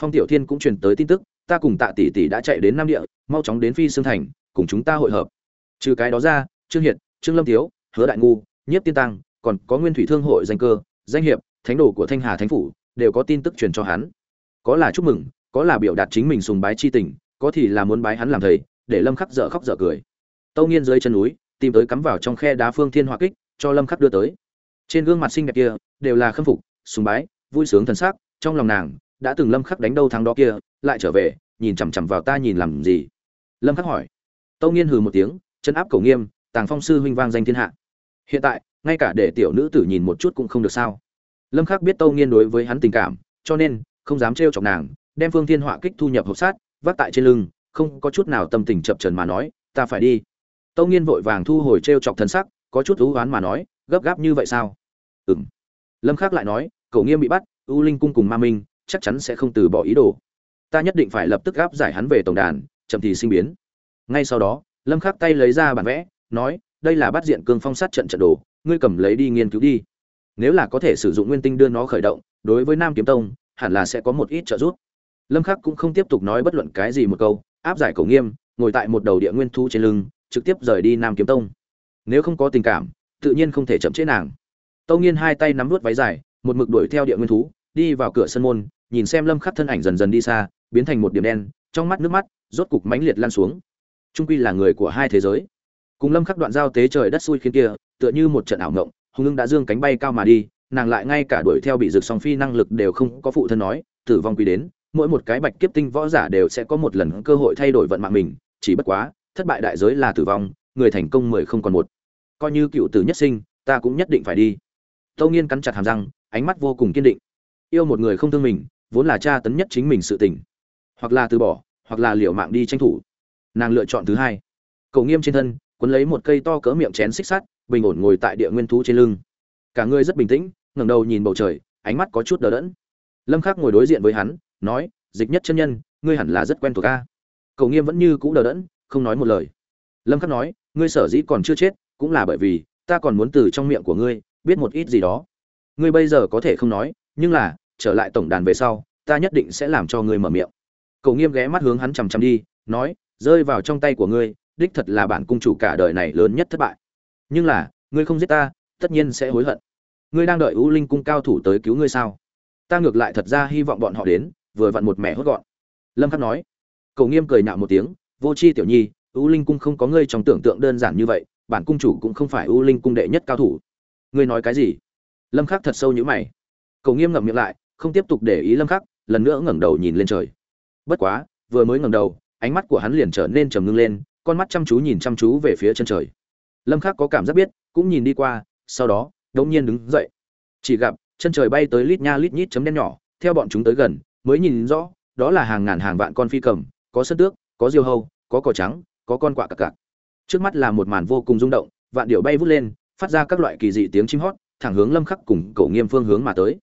[SPEAKER 1] Phong tiểu thiên cũng truyền tới tin tức, ta cùng tạ tỷ tỷ đã chạy đến nam địa, mau chóng đến phi xương thành, cùng chúng ta hội hợp. Trừ cái đó ra, trương hiệt, trương lâm thiếu hứa đại ngu, nhiếp tiên tăng, còn có nguyên thủy thương hội danh cơ, danh hiệp, thánh đồ của thanh hà thánh phủ, đều có tin tức truyền cho hắn. Có là chúc mừng, có là biểu đạt chính mình sùng bái chi tình, có thì là muốn bái hắn làm thầy, để lâm khắc dở khóc dở cười. Tâu nghiên dưới chân núi, tìm tới cắm vào trong khe đá phương thiên hỏa kích, cho lâm khắc đưa tới trên gương mặt xinh đẹp kia, đều là khâm phục, sùng bái, vui sướng thần sắc, trong lòng nàng, đã từng lâm khắc đánh đâu thắng đó kia, lại trở về, nhìn chằm chằm vào ta nhìn làm gì? Lâm khắc hỏi. Tâu nghiên hừ một tiếng, chân áp cổ nghiêm, tàng phong sư huynh vang danh thiên hạ. Hiện tại, ngay cả để tiểu nữ tử nhìn một chút cũng không được sao. Lâm khắc biết tâu nghiên đối với hắn tình cảm, cho nên, không dám trêu chọc nàng, đem phương thiên họa kích thu nhập hộp sát, vác tại trên lưng, không có chút nào tâm tình chập trần mà nói, ta phải đi. Tâu nghiên vội vàng thu hồi trêu chọc thần sắc, có chút ưu oán mà nói gấp gáp như vậy sao? Ừng lâm khắc lại nói cậu nghiêm bị bắt, u linh cung cùng ma minh chắc chắn sẽ không từ bỏ ý đồ. Ta nhất định phải lập tức gáp giải hắn về tổng đàn, chậm thì sinh biến. Ngay sau đó, lâm khắc tay lấy ra bản vẽ, nói, đây là bắt diện cương phong sát trận trận đồ, ngươi cầm lấy đi nghiên cứu đi. Nếu là có thể sử dụng nguyên tinh đưa nó khởi động, đối với nam kiếm tông, hẳn là sẽ có một ít trợ giúp. Lâm khắc cũng không tiếp tục nói bất luận cái gì một câu, áp giải cổ nghiêm, ngồi tại một đầu địa nguyên thu trên lưng, trực tiếp rời đi nam kiếm tông. Nếu không có tình cảm tự nhiên không thể chậm trễ nàng. Tâu nghiên hai tay nắm nuốt váy dài, một mực đuổi theo địa nguyên thú, đi vào cửa sân môn, nhìn xem lâm khắc thân ảnh dần dần đi xa, biến thành một điểm đen, trong mắt nước mắt, rốt cục mãnh liệt lan xuống. Trung quy là người của hai thế giới. Cùng lâm khắc đoạn giao tế trời đất xui khiến kia, tựa như một trận ảo ngộng hùng ưng đã dương cánh bay cao mà đi, nàng lại ngay cả đuổi theo bị rực song phi năng lực đều không có phụ thân nói, tử vong quy đến, mỗi một cái bạch kiếp tinh võ giả đều sẽ có một lần cơ hội thay đổi vận mạng mình, chỉ bất quá, thất bại đại giới là tử vong, người thành công mười không còn một coi như cựu tử nhất sinh, ta cũng nhất định phải đi. Tâu nghiên cắn chặt hàm răng, ánh mắt vô cùng kiên định. Yêu một người không thương mình, vốn là cha tấn nhất chính mình sự tình. Hoặc là từ bỏ, hoặc là liệu mạng đi tranh thủ. Nàng lựa chọn thứ hai. Cầu nghiêm trên thân, quấn lấy một cây to cỡ miệng chén xích sắt, bình ổn ngồi tại địa nguyên thú trên lưng. Cả người rất bình tĩnh, ngẩng đầu nhìn bầu trời, ánh mắt có chút đờ đẫn. Lâm khắc ngồi đối diện với hắn, nói, dịch nhất chân nhân, ngươi hẳn là rất quen thuộc a. Cầu nghiêm vẫn như cũ đờ đẫn, không nói một lời. Lâm khắc nói, ngươi sở dĩ còn chưa chết cũng là bởi vì, ta còn muốn từ trong miệng của ngươi, biết một ít gì đó. Ngươi bây giờ có thể không nói, nhưng là, trở lại tổng đàn về sau, ta nhất định sẽ làm cho ngươi mở miệng. Cậu nghiêm ghé mắt hướng hắn chằm chằm đi, nói, rơi vào trong tay của ngươi, đích thật là bản cung chủ cả đời này lớn nhất thất bại. Nhưng là, ngươi không giết ta, tất nhiên sẽ hối hận. Ngươi đang đợi u linh cung cao thủ tới cứu ngươi sao? Ta ngược lại thật ra hy vọng bọn họ đến, vừa vặn một mẻ hốt gọn. Lâm khắc nói. Cậu nghiêm cười nhạo một tiếng, vô chi tiểu nhi, u linh cung không có ngươi trong tưởng tượng đơn giản như vậy bản cung chủ cũng không phải u linh cung đệ nhất cao thủ. Ngươi nói cái gì? Lâm khắc thật sâu như mày. Cầu nghiêm ngậm miệng lại, không tiếp tục để ý lâm khắc, lần nữa ngẩng đầu nhìn lên trời. Bất quá, vừa mới ngẩng đầu, ánh mắt của hắn liền trở nên trầm ngưng lên, con mắt chăm chú nhìn chăm chú về phía chân trời. Lâm khắc có cảm giác biết, cũng nhìn đi qua, sau đó, đống nhiên đứng dậy. Chỉ gặp, chân trời bay tới lít nha lít nhít chấm đen nhỏ, theo bọn chúng tới gần, mới nhìn rõ, đó là hàng ngàn hàng vạn con phi cầm, có sơn tước, có diêu hâu có cỏ trắng, có con quạ cặc cặc trước mắt là một màn vô cùng rung động, vạn điệu bay vút lên, phát ra các loại kỳ dị tiếng chim hót, thẳng hướng lâm khắc cùng cổ nghiêm phương hướng mà tới.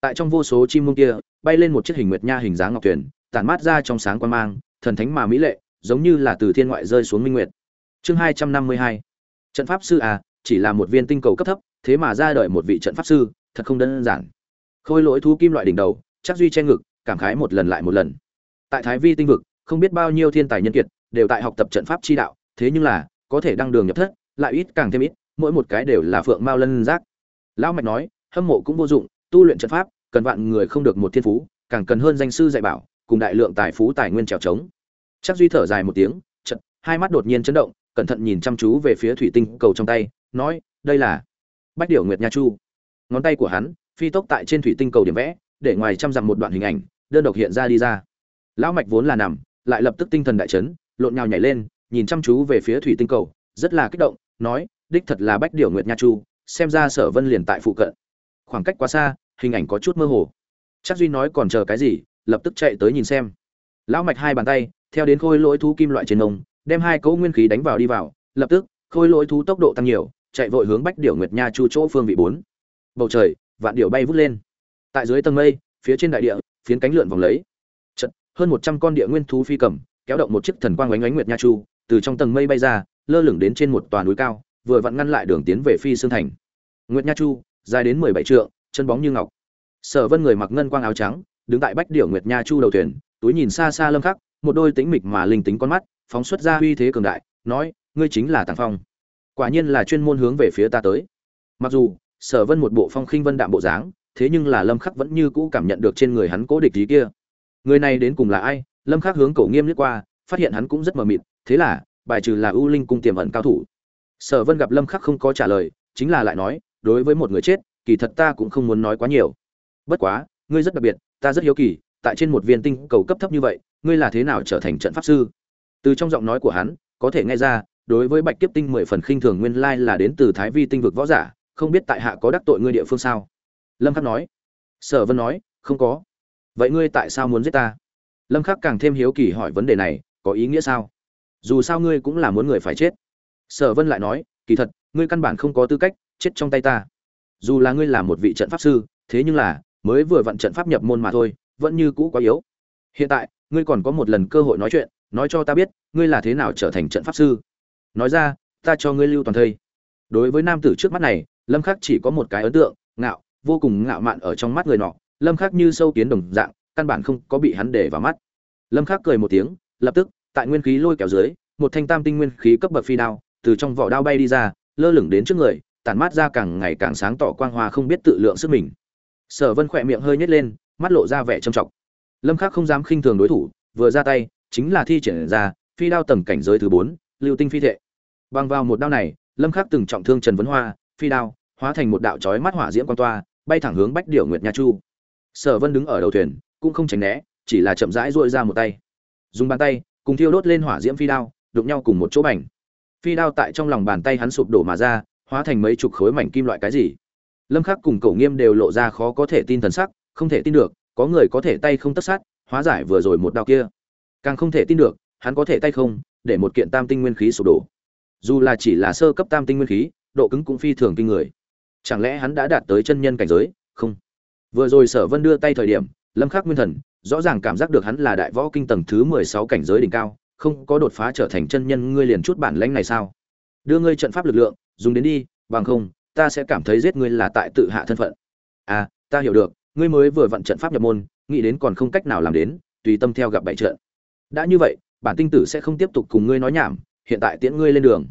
[SPEAKER 1] Tại trong vô số chim mông kia, bay lên một chiếc hình nguyệt nha hình dáng ngọc thuyền, tản mát ra trong sáng quan mang, thần thánh mà mỹ lệ, giống như là từ thiên ngoại rơi xuống minh nguyệt. Chương hai trăm năm mươi hai. Trận pháp sư à chỉ là một viên tinh cầu cấp thấp, thế mà ra đời một vị trận pháp sư, thật không đơn giản. Khôi lỗi thú kim loại đỉnh đầu, chắc duy che ngực, cảm khái một lần lại một lần. Tại thái vi tinh vực, không biết bao nhiêu thiên tài nhân kiệt, đều tại học tập trận pháp chi đạo thế nhưng là, có thể đăng đường nhập thất, lại ít càng thêm ít, mỗi một cái đều là phượng mao lân giác. Lão mạch nói, hâm mộ cũng vô dụng, tu luyện trận pháp, cần vạn người không được một thiên phú, càng cần hơn danh sư dạy bảo, cùng đại lượng tài phú tài nguyên trèo trống. Chắc duy thở dài một tiếng chật hai mắt đột nhiên chấn động, cẩn thận nhìn chăm chú về phía thủy tinh cầu trong tay, nói, đây là bách điểu nguyệt nha chu. Ngón tay của hắn, phi tốc tại trên thủy tinh cầu điểm vẽ, để ngoài chăm dặm một đoạn hình ảnh, đơn độc hiện ra đi ra. Lão mạch vốn là nằm, lại lập tức tinh thần đại chấn, lộn nhào nhảy lên nhìn chăm chú về phía thủy tinh cầu rất là kích động nói đích thật là bách điểu nguyệt nha chu xem ra sở vân liền tại phụ cận. Khoảng cách quá xa hình ảnh có chút mơ hồ. Chắc duy nói còn chờ cái gì lập tức chạy tới nhìn xem. Lão mạch hai bàn tay theo đến khôi lỗi thú kim loại trên nông đem hai cỗ nguyên khí đánh vào đi vào lập tức khôi lỗi thú tốc độ tăng nhiều chạy vội hướng bách điểu nguyệt nha chu chỗ phương vị bốn. Bầu trời vạn điểu bay vút lên. Tại dưới tầng mây phía trên đại địa phiến cánh lượn vòng lấy. Chật, hơn một trăm con địa nguyên thú phi cầm kéo động một chiếc thần quang oánh oánh nguyệt nha chu từ trong tầng mây bay ra, lơ lửng đến trên một tòa núi cao, vừa vặn ngăn lại đường tiến về phi xương thành. Nguyệt nha chu, dài đến mười bảy trượng, chân bóng như ngọc. Sở vân người mặc ngân quang áo trắng, đứng tại bách điểu nguyệt nha chu đầu thuyền, túi nhìn xa xa lâm khắc, một đôi tĩnh mịch mà linh tính con mắt, phóng xuất ra uy thế cường đại, nói, ngươi chính là tàng phong. Quả nhiên là chuyên môn hướng về phía ta tới. Mặc dù, sở vân một bộ phong khinh vân đạm bộ dáng, thế nhưng là lâm khắc vẫn như cũ cảm nhận được trên người hắn cố địch ý kia. Người này đến cùng là ai? Lâm khắc hướng cổ nghiêm liếc qua, phát hiện hắn cũng rất mờ mịt thế là, bài trừ là ưu linh cung tiềm ẩn cao thủ. Sở vân gặp lâm khắc không có trả lời, chính là lại nói, đối với một người chết, kỳ thật ta cũng không muốn nói quá nhiều. Bất quá, ngươi rất đặc biệt, ta rất hiếu kỳ, tại trên một viên tinh cầu cấp thấp như vậy, ngươi là thế nào trở thành trận pháp sư? Từ trong giọng nói của hắn, có thể nghe ra, đối với bạch kiếp tinh mười phần khinh thường nguyên lai là đến từ thái vi tinh vực võ giả, không biết tại hạ có đắc tội ngươi địa phương sao? Lâm khắc nói. Sở vân nói, không có. Vậy ngươi tại sao muốn giết ta? Lâm khắc càng thêm hiếu kỳ hỏi vấn đề này, có ý nghĩa sao? Dù sao ngươi cũng là muốn người phải chết. Sở vân lại nói, kỳ thật, ngươi căn bản không có tư cách chết trong tay ta. Dù là ngươi là một vị trận pháp sư, thế nhưng là, mới vừa vặn trận pháp nhập môn mà thôi, vẫn như cũ quá yếu. Hiện tại, ngươi còn có một lần cơ hội nói chuyện, nói cho ta biết, ngươi là thế nào trở thành trận pháp sư. Nói ra, ta cho ngươi lưu toàn thây. Đối với nam tử trước mắt này, lâm khắc chỉ có một cái ấn tượng, ngạo, vô cùng ngạo mạn ở trong mắt người nọ. Lâm khắc như sâu kiến đồng dạng, căn bản không có bị hắn để vào mắt. Lâm khắc cười một tiếng, lập tức tại nguyên khí lôi kéo dưới một thanh tam tinh nguyên khí cấp bậc phi đao từ trong vỏ đao bay đi ra lơ lửng đến trước người tản mát ra càng ngày càng sáng tỏ quang hoa không biết tự lượng sức mình. Sở vân khỏe miệng hơi nhét lên mắt lộ ra vẻ trầm trọng. Lâm khắc không dám khinh thường đối thủ vừa ra tay chính là thi triển ra phi đao tầng cảnh giới thứ 4, lưu tinh phi thệ. Bằng vào một đao này lâm khắc từng trọng thương trần vấn hoa phi đao hóa thành một đạo chói mắt hỏa diễm quan toa bay thẳng hướng bách điểu nguyệt nha chu. Sở vân đứng ở đầu thuyền cũng không tránh né chỉ là chậm rãi duỗi ra một tay. Dùng bàn tay cùng thiêu đốt lên hỏa diễm phi đao, đụng nhau cùng một chỗ bành. Phi đao tại trong lòng bàn tay hắn sụp đổ mà ra, hóa thành mấy chục khối mảnh kim loại cái gì. Lâm khắc cùng cổ nghiêm đều lộ ra khó có thể tin thần sắc, không thể tin được, có người có thể tay không tất sát, hóa giải vừa rồi một đao kia. Càng không thể tin được, hắn có thể tay không, để một kiện tam tinh nguyên khí sụp đổ. Dù là chỉ là sơ cấp tam tinh nguyên khí, độ cứng cũng phi thường kinh người. Chẳng lẽ hắn đã đạt tới chân nhân cảnh giới? Không. Vừa rồi sở vân đưa tay thời điểm, lâm khắc nguyên thần rõ ràng cảm giác được hắn là đại võ kinh tầng thứ 16 cảnh giới đỉnh cao, không có đột phá trở thành chân nhân, ngươi liền chút bản lãnh này sao? Đưa ngươi trận pháp lực lượng, dùng đến đi, bằng không, ta sẽ cảm thấy giết ngươi là tại tự hạ thân phận. À ta hiểu được, ngươi mới vừa vận trận pháp nhập môn, nghĩ đến còn không cách nào làm đến, tùy tâm theo gặp bảy trận. Đã như vậy, bản tinh tử sẽ không tiếp tục cùng ngươi nói nhảm, hiện tại tiễn ngươi lên đường.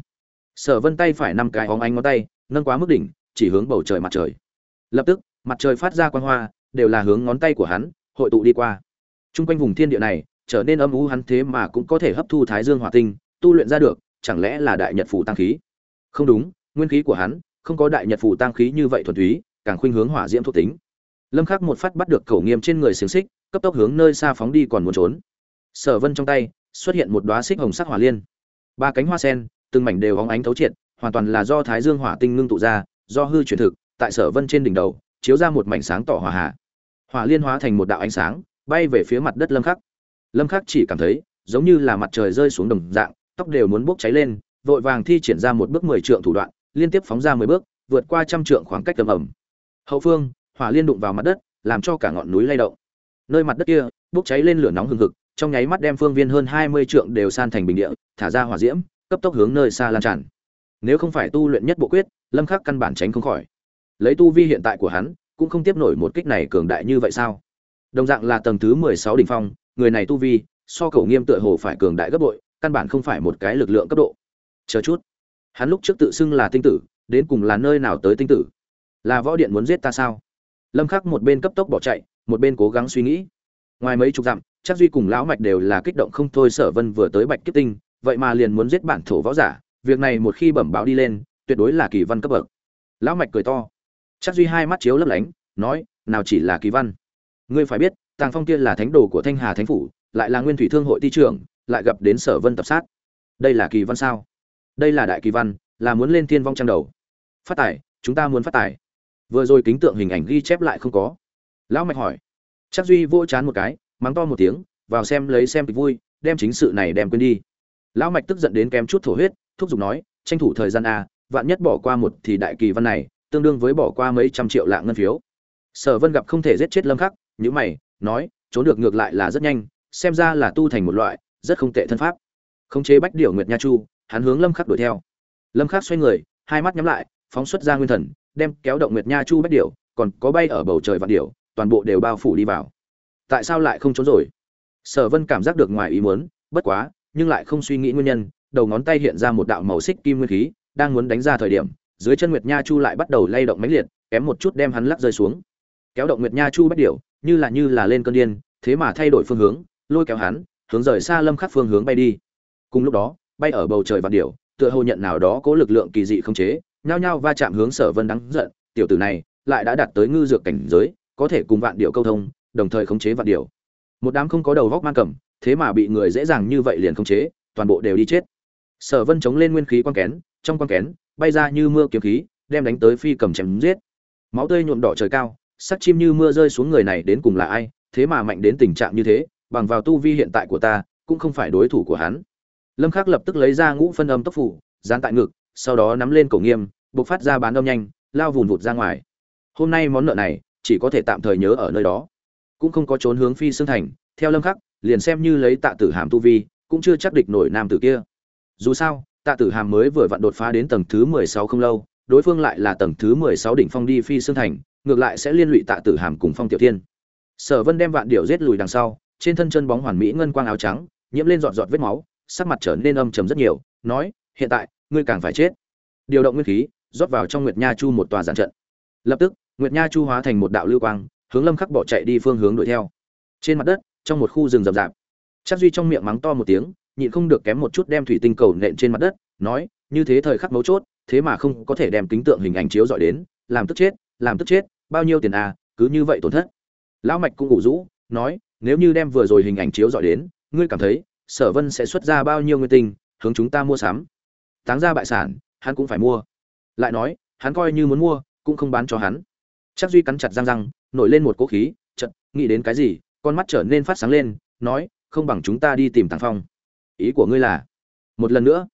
[SPEAKER 1] Sở vân tay phải năm cái óng ánh ngón tay, nâng quá mức đỉnh, chỉ hướng bầu trời mặt trời. Lập tức, mặt trời phát ra quang hoa, đều là hướng ngón tay của hắn, hội tụ đi qua. Trung quanh vùng thiên địa này, trở nên âm u hắn thế mà cũng có thể hấp thu thái dương hỏa tinh, tu luyện ra được, chẳng lẽ là đại nhật phủ tăng khí? Không đúng, nguyên khí của hắn, không có đại nhật phủ tăng khí như vậy thuần túy, càng khuynh hướng hỏa diễm thuộc tính. Lâm khắc một phát bắt được cổ nghiêm trên người xiềng xích, cấp tốc hướng nơi xa phóng đi còn muốn trốn. Sở vân trong tay, xuất hiện một đóa xích hồng sắc hỏa liên. Ba cánh hoa sen, từng mảnh đều óng ánh thấu triệt, hoàn toàn là do thái dương hỏa tinh ngưng tụ ra, do hư chuyển thực, tại sở vân trên đỉnh đầu, chiếu ra một mảnh sáng tỏ hỏa hạ hỏa liên hóa thành một đạo ánh sáng bay về phía mặt đất lâm khắc. Lâm khắc chỉ cảm thấy, giống như là mặt trời rơi xuống đồng dạng, tóc đều muốn bốc cháy lên, vội vàng thi triển ra một bước mười trượng thủ đoạn, liên tiếp phóng ra mười bước, vượt qua trăm trượng khoảng cách tầm ẩm. Hậu phương, hỏa liên đụng vào mặt đất, làm cho cả ngọn núi lay động. Nơi mặt đất kia, bốc cháy lên lửa nóng hừng hực, trong nháy mắt đem phương viên hơn hai mươi trượng đều san thành bình địa, thả ra hỏa diễm, cấp tốc hướng nơi xa lan tràn. Nếu không phải tu luyện nhất bộ quyết, lâm khắc căn bản tránh không khỏi. Lấy tu vi hiện tại của hắn, cũng không tiếp nổi một kích này cường đại như vậy sao? Đồng dạng là tầng thứ mười sáu đỉnh phong, người này tu vi, so cầu nghiêm tựa hồ phải cường đại gấp bội, căn bản không phải một cái lực lượng cấp độ. Chờ chút. Hắn lúc trước tự xưng là tinh tử, đến cùng là nơi nào tới tinh tử? Là võ điện muốn giết ta sao? Lâm khắc một bên cấp tốc bỏ chạy, một bên cố gắng suy nghĩ. Ngoài mấy chục dặm, chắc duy cùng lão mạch đều là kích động không thôi, sở vân vừa tới bạch kiếp tinh, vậy mà liền muốn giết bản thổ võ giả, việc này một khi bẩm báo đi lên, tuyệt đối là kỳ văn cấp bậc. Lão mạch cười to. Chắc duy hai mắt chiếu lấp lánh, nói, nào chỉ là kỳ văn ngươi phải biết, tàng phong tiên là thánh đồ của thanh hà thánh phủ, lại là nguyên thủy thương hội ti trưởng, lại gặp đến sở vân tập sát. Đây là kỳ văn sao? Đây là đại kỳ văn, là muốn lên thiên vong trang đầu. Phát tài, chúng ta muốn phát tài. Vừa rồi kính tượng hình ảnh ghi chép lại không có. Lão mạch hỏi. Chắc duy vỗ chán một cái, mắng to một tiếng, vào xem lấy xem kịch vui, đem chính sự này đem quên đi. Lão mạch tức giận đến kém chút thổ huyết, thúc giục nói, tranh thủ thời gian a vạn nhất bỏ qua một thì đại kỳ văn này, tương đương với bỏ qua mấy trăm triệu lạng ngân phiếu. Sở vân gặp không thể giết chết lâm khắc nhữ mày, nói, trốn được ngược lại là rất nhanh, xem ra là tu thành một loại rất không tệ thân pháp. Khống chế bách điểu nguyệt nha chu, hắn hướng lâm khắc đuổi theo. Lâm khắc xoay người, hai mắt nhắm lại, phóng xuất ra nguyên thần, đem kéo động nguyệt nha chu bách điểu, còn có bay ở bầu trời vạn điểu, toàn bộ đều bao phủ đi vào. Tại sao lại không trốn rồi? Sở vân cảm giác được ngoài ý muốn, bất quá, nhưng lại không suy nghĩ nguyên nhân, đầu ngón tay hiện ra một đạo màu xích kim nguyên khí, đang muốn đánh ra thời điểm, dưới chân nguyệt nha chu lại bắt đầu lay động mãnh liệt, kém một chút đem hắn lắc rơi xuống kéo động nguyệt nha chu bách điểu, như là như là lên cơn điên, thế mà thay đổi phương hướng, lôi kéo hắn, hướng rời xa lâm khắc phương hướng bay đi. Cùng lúc đó, bay ở bầu trời vạn điểu, tựa hồ nhận nào đó có lực lượng kỳ dị không chế, nhao nhao va chạm hướng sở vân đắng giận, tiểu tử này lại đã đạt tới ngư dược cảnh giới, có thể cùng vạn điệu câu thông, đồng thời khống chế vạn điệu một đám không có đầu vóc man cầm, thế mà bị người dễ dàng như vậy liền khống chế, toàn bộ đều đi chết. Sở vân chống lên nguyên khí quan kén, trong quan kén bay ra như mưa kiếm khí, đem đánh tới phi cầm chém giết. Máu tươi nhuộm đỏ trời cao sắc chim như mưa rơi xuống người này đến cùng là ai, thế mà mạnh đến tình trạng như thế, bằng vào tu vi hiện tại của ta, cũng không phải đối thủ của hắn. Lâm khắc lập tức lấy ra ngũ phân âm tốc phủ, dán tại ngực, sau đó nắm lên cổ nghiêm, buộc phát ra bán âm nhanh, lao vùn vụt ra ngoài. Hôm nay món nợ này, chỉ có thể tạm thời nhớ ở nơi đó. Cũng không có trốn hướng phi xương thành, theo lâm khắc, liền xem như lấy tạ tử hàm tu vi, cũng chưa chắc địch nổi nam tử kia. Dù sao, tạ tử hàm mới vừa vặn đột phá đến tầng thứ 16 không lâu, đối phương lại là tầng thứ 16 đỉnh phong đi phi xương thành ngược lại sẽ liên lụy tạ tử hàm cùng phong tiểu thiên. Sở vân đem vạn điệu giết lùi đằng sau, trên thân chân bóng hoàn mỹ ngân quang áo trắng, nhiễm lên giọt giọt vết máu, sắc mặt trở nên âm trầm rất nhiều, nói, hiện tại, ngươi càng phải chết. Điều động nguyên khí, rót vào trong nguyệt nha chu một tòa giản trận. Lập tức, nguyệt nha chu hóa thành một đạo lưu quang, hướng lâm khắc bỏ chạy đi phương hướng đuổi theo. Trên mặt đất, trong một khu rừng rậm rạp chắc duy trong miệng mắng to một tiếng, nhịn không được kém một chút đem thủy tinh cầu nện trên mặt đất, nói, như thế thời khắc mấu chốt, thế mà không có thể đem kính tượng hình ảnh chiếu dọi đến, làm tức chết, làm tức chết bao nhiêu tiền à cứ như vậy tổn thất. Lão mạch cũng ủ rũ, nói, nếu như đem vừa rồi hình ảnh chiếu dọi đến, ngươi cảm thấy, sở vân sẽ xuất ra bao nhiêu nguyên tinh, hướng chúng ta mua sắm. Táng ra bại sản, hắn cũng phải mua. Lại nói, hắn coi như muốn mua, cũng không bán cho hắn. Chắc duy cắn chặt răng răng, nổi lên một cỗ khí, chợt, nghĩ đến cái gì, con mắt trở nên phát sáng lên, nói, không bằng chúng ta đi tìm tàng phong. Ý của ngươi là, một lần nữa.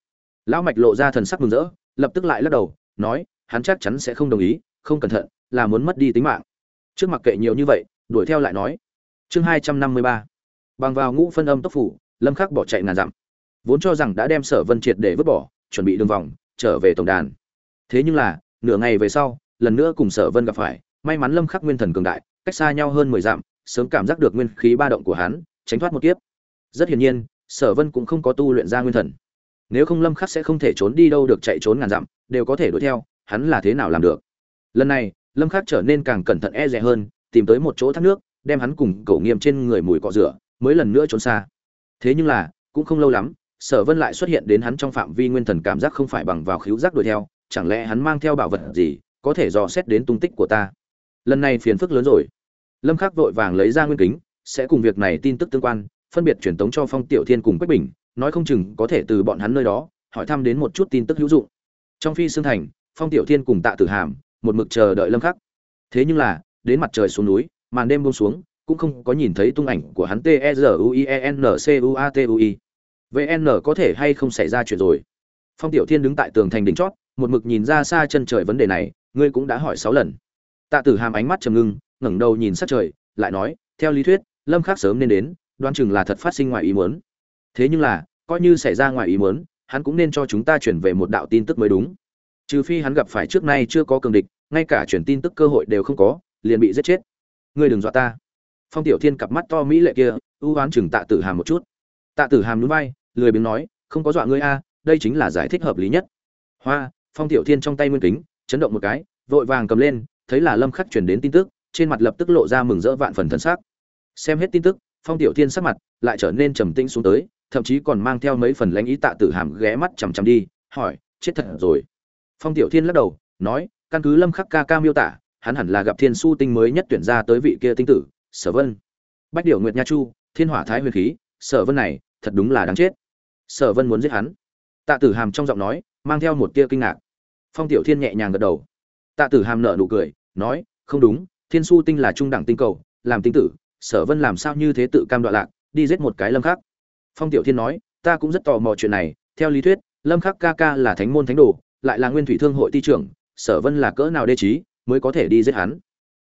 [SPEAKER 1] Lão mạch lộ ra thần sắc mừng rỡ, lập tức lại lắc đầu, nói, hắn chắc chắn sẽ không đồng ý, không cẩn thận là muốn mất đi tính mạng. Trước mặt kệ nhiều như vậy, đuổi theo lại nói. Chương hai trăm năm mươi ba. Bằng vào ngũ phân âm tốc phủ, lâm khắc bỏ chạy ngàn dặm. Vốn cho rằng đã đem sở vân triệt để vứt bỏ, chuẩn bị đường vòng, trở về tổng đàn. Thế nhưng là, nửa ngày về sau, lần nữa cùng sở vân gặp phải, may mắn lâm khắc nguyên thần cường đại, cách xa nhau hơn mười dặm, sớm cảm giác được nguyên khí ba động của hắn, tránh thoát một kiếp. Rất hiển nhiên, sở vân cũng không có tu luyện ra nguyên thần. Nếu không lâm khắc sẽ không thể trốn đi đâu được chạy trốn ngàn dặm, đều có thể đuổi theo, hắn là thế nào làm được? Lần này lâm khắc trở nên càng cẩn thận e dè hơn, tìm tới một chỗ thác nước, đem hắn cùng cậu nghiêm trên người mùi cọ rửa, mới lần nữa trốn xa. Thế nhưng là, cũng không lâu lắm, sở vân lại xuất hiện đến hắn trong phạm vi nguyên thần cảm giác không phải bằng vào khíu giác đuổi theo, chẳng lẽ hắn mang theo bảo vật gì, có thể dò xét đến tung tích của ta? Lần này phiền phức lớn rồi. Lâm khắc vội vàng lấy ra nguyên kính, sẽ cùng việc này tin tức tương quan, phân biệt truyền tống cho phong tiểu thiên cùng quách bình, nói không chừng có thể từ bọn hắn nơi đó, hỏi thăm đến một chút tin tức hữu dụng. Trong phi xương thành, phong tiểu thiên cùng tạ tử hàm một mực chờ đợi lâm khắc. Thế nhưng là, đến mặt trời xuống núi, màn đêm buông xuống, cũng không có nhìn thấy tung ảnh của hắn t e Z u i e n c u a t u i. Vn có thể hay không xảy ra chuyện rồi? Phong tiểu thiên đứng tại tường thành đỉnh chót, một mực nhìn ra xa chân trời vấn đề này, ngươi cũng đã hỏi sáu lần. Tạ tử hàm ánh mắt trầm ngưng, ngẩng đầu nhìn sát trời, lại nói, theo lý thuyết, lâm khắc sớm nên đến, đoán chừng là thật phát sinh ngoài ý muốn. Thế nhưng là, coi như xảy ra ngoài ý muốn, hắn cũng nên cho chúng ta chuyển về một đạo tin tức mới đúng trừ phi hắn gặp phải trước nay chưa có cường địch, ngay cả chuyển tin tức cơ hội đều không có, liền bị giết chết. Ngươi đừng dọa ta. Phong tiểu thiên cặp mắt to mỹ lệ kia ưu oán chừng tạ tử hàm một chút. Tạ tử hàm núi bay lười biếng nói, không có dọa ngươi a, đây chính là giải thích hợp lý nhất. Hoa, phong tiểu thiên trong tay nguyên kính, chấn động một cái, vội vàng cầm lên, thấy là lâm khắc truyền đến tin tức, trên mặt lập tức lộ ra mừng rỡ vạn phần thân xác xem hết tin tức, phong tiểu thiên sắc mặt lại trở nên trầm tĩnh xuống tới, thậm chí còn mang theo mấy phần lãnh ý tạ tử hàm ghé mắt chằm chằm đi, hỏi, chết thật rồi phong tiểu thiên lắc đầu, nói, căn cứ lâm khắc ca ca miêu tả, hắn hẳn là gặp thiên su tinh mới nhất tuyển ra tới vị kia tinh tử, sở vân. Bách điểu nguyệt nha chu, thiên hỏa thái huyền khí, sở vân này, thật đúng là đáng chết. Sở vân muốn giết hắn. Tạ tử hàm trong giọng nói, mang theo một tia kinh ngạc. Phong tiểu thiên nhẹ nhàng gật đầu. Tạ tử hàm nở nụ cười, nói, không đúng, thiên su tinh là trung đẳng tinh cầu, làm tinh tử, sở vân làm sao như thế tự cam đoạn lạc, đi giết một cái lâm khắc. Phong tiểu thiên nói, ta cũng rất tò mò chuyện này, theo lý thuyết, lâm khắc ca ca là thánh môn thánh đồ lại là nguyên thủy thương hội ti trưởng, sở vân là cỡ nào đê trí, mới có thể đi giết hắn.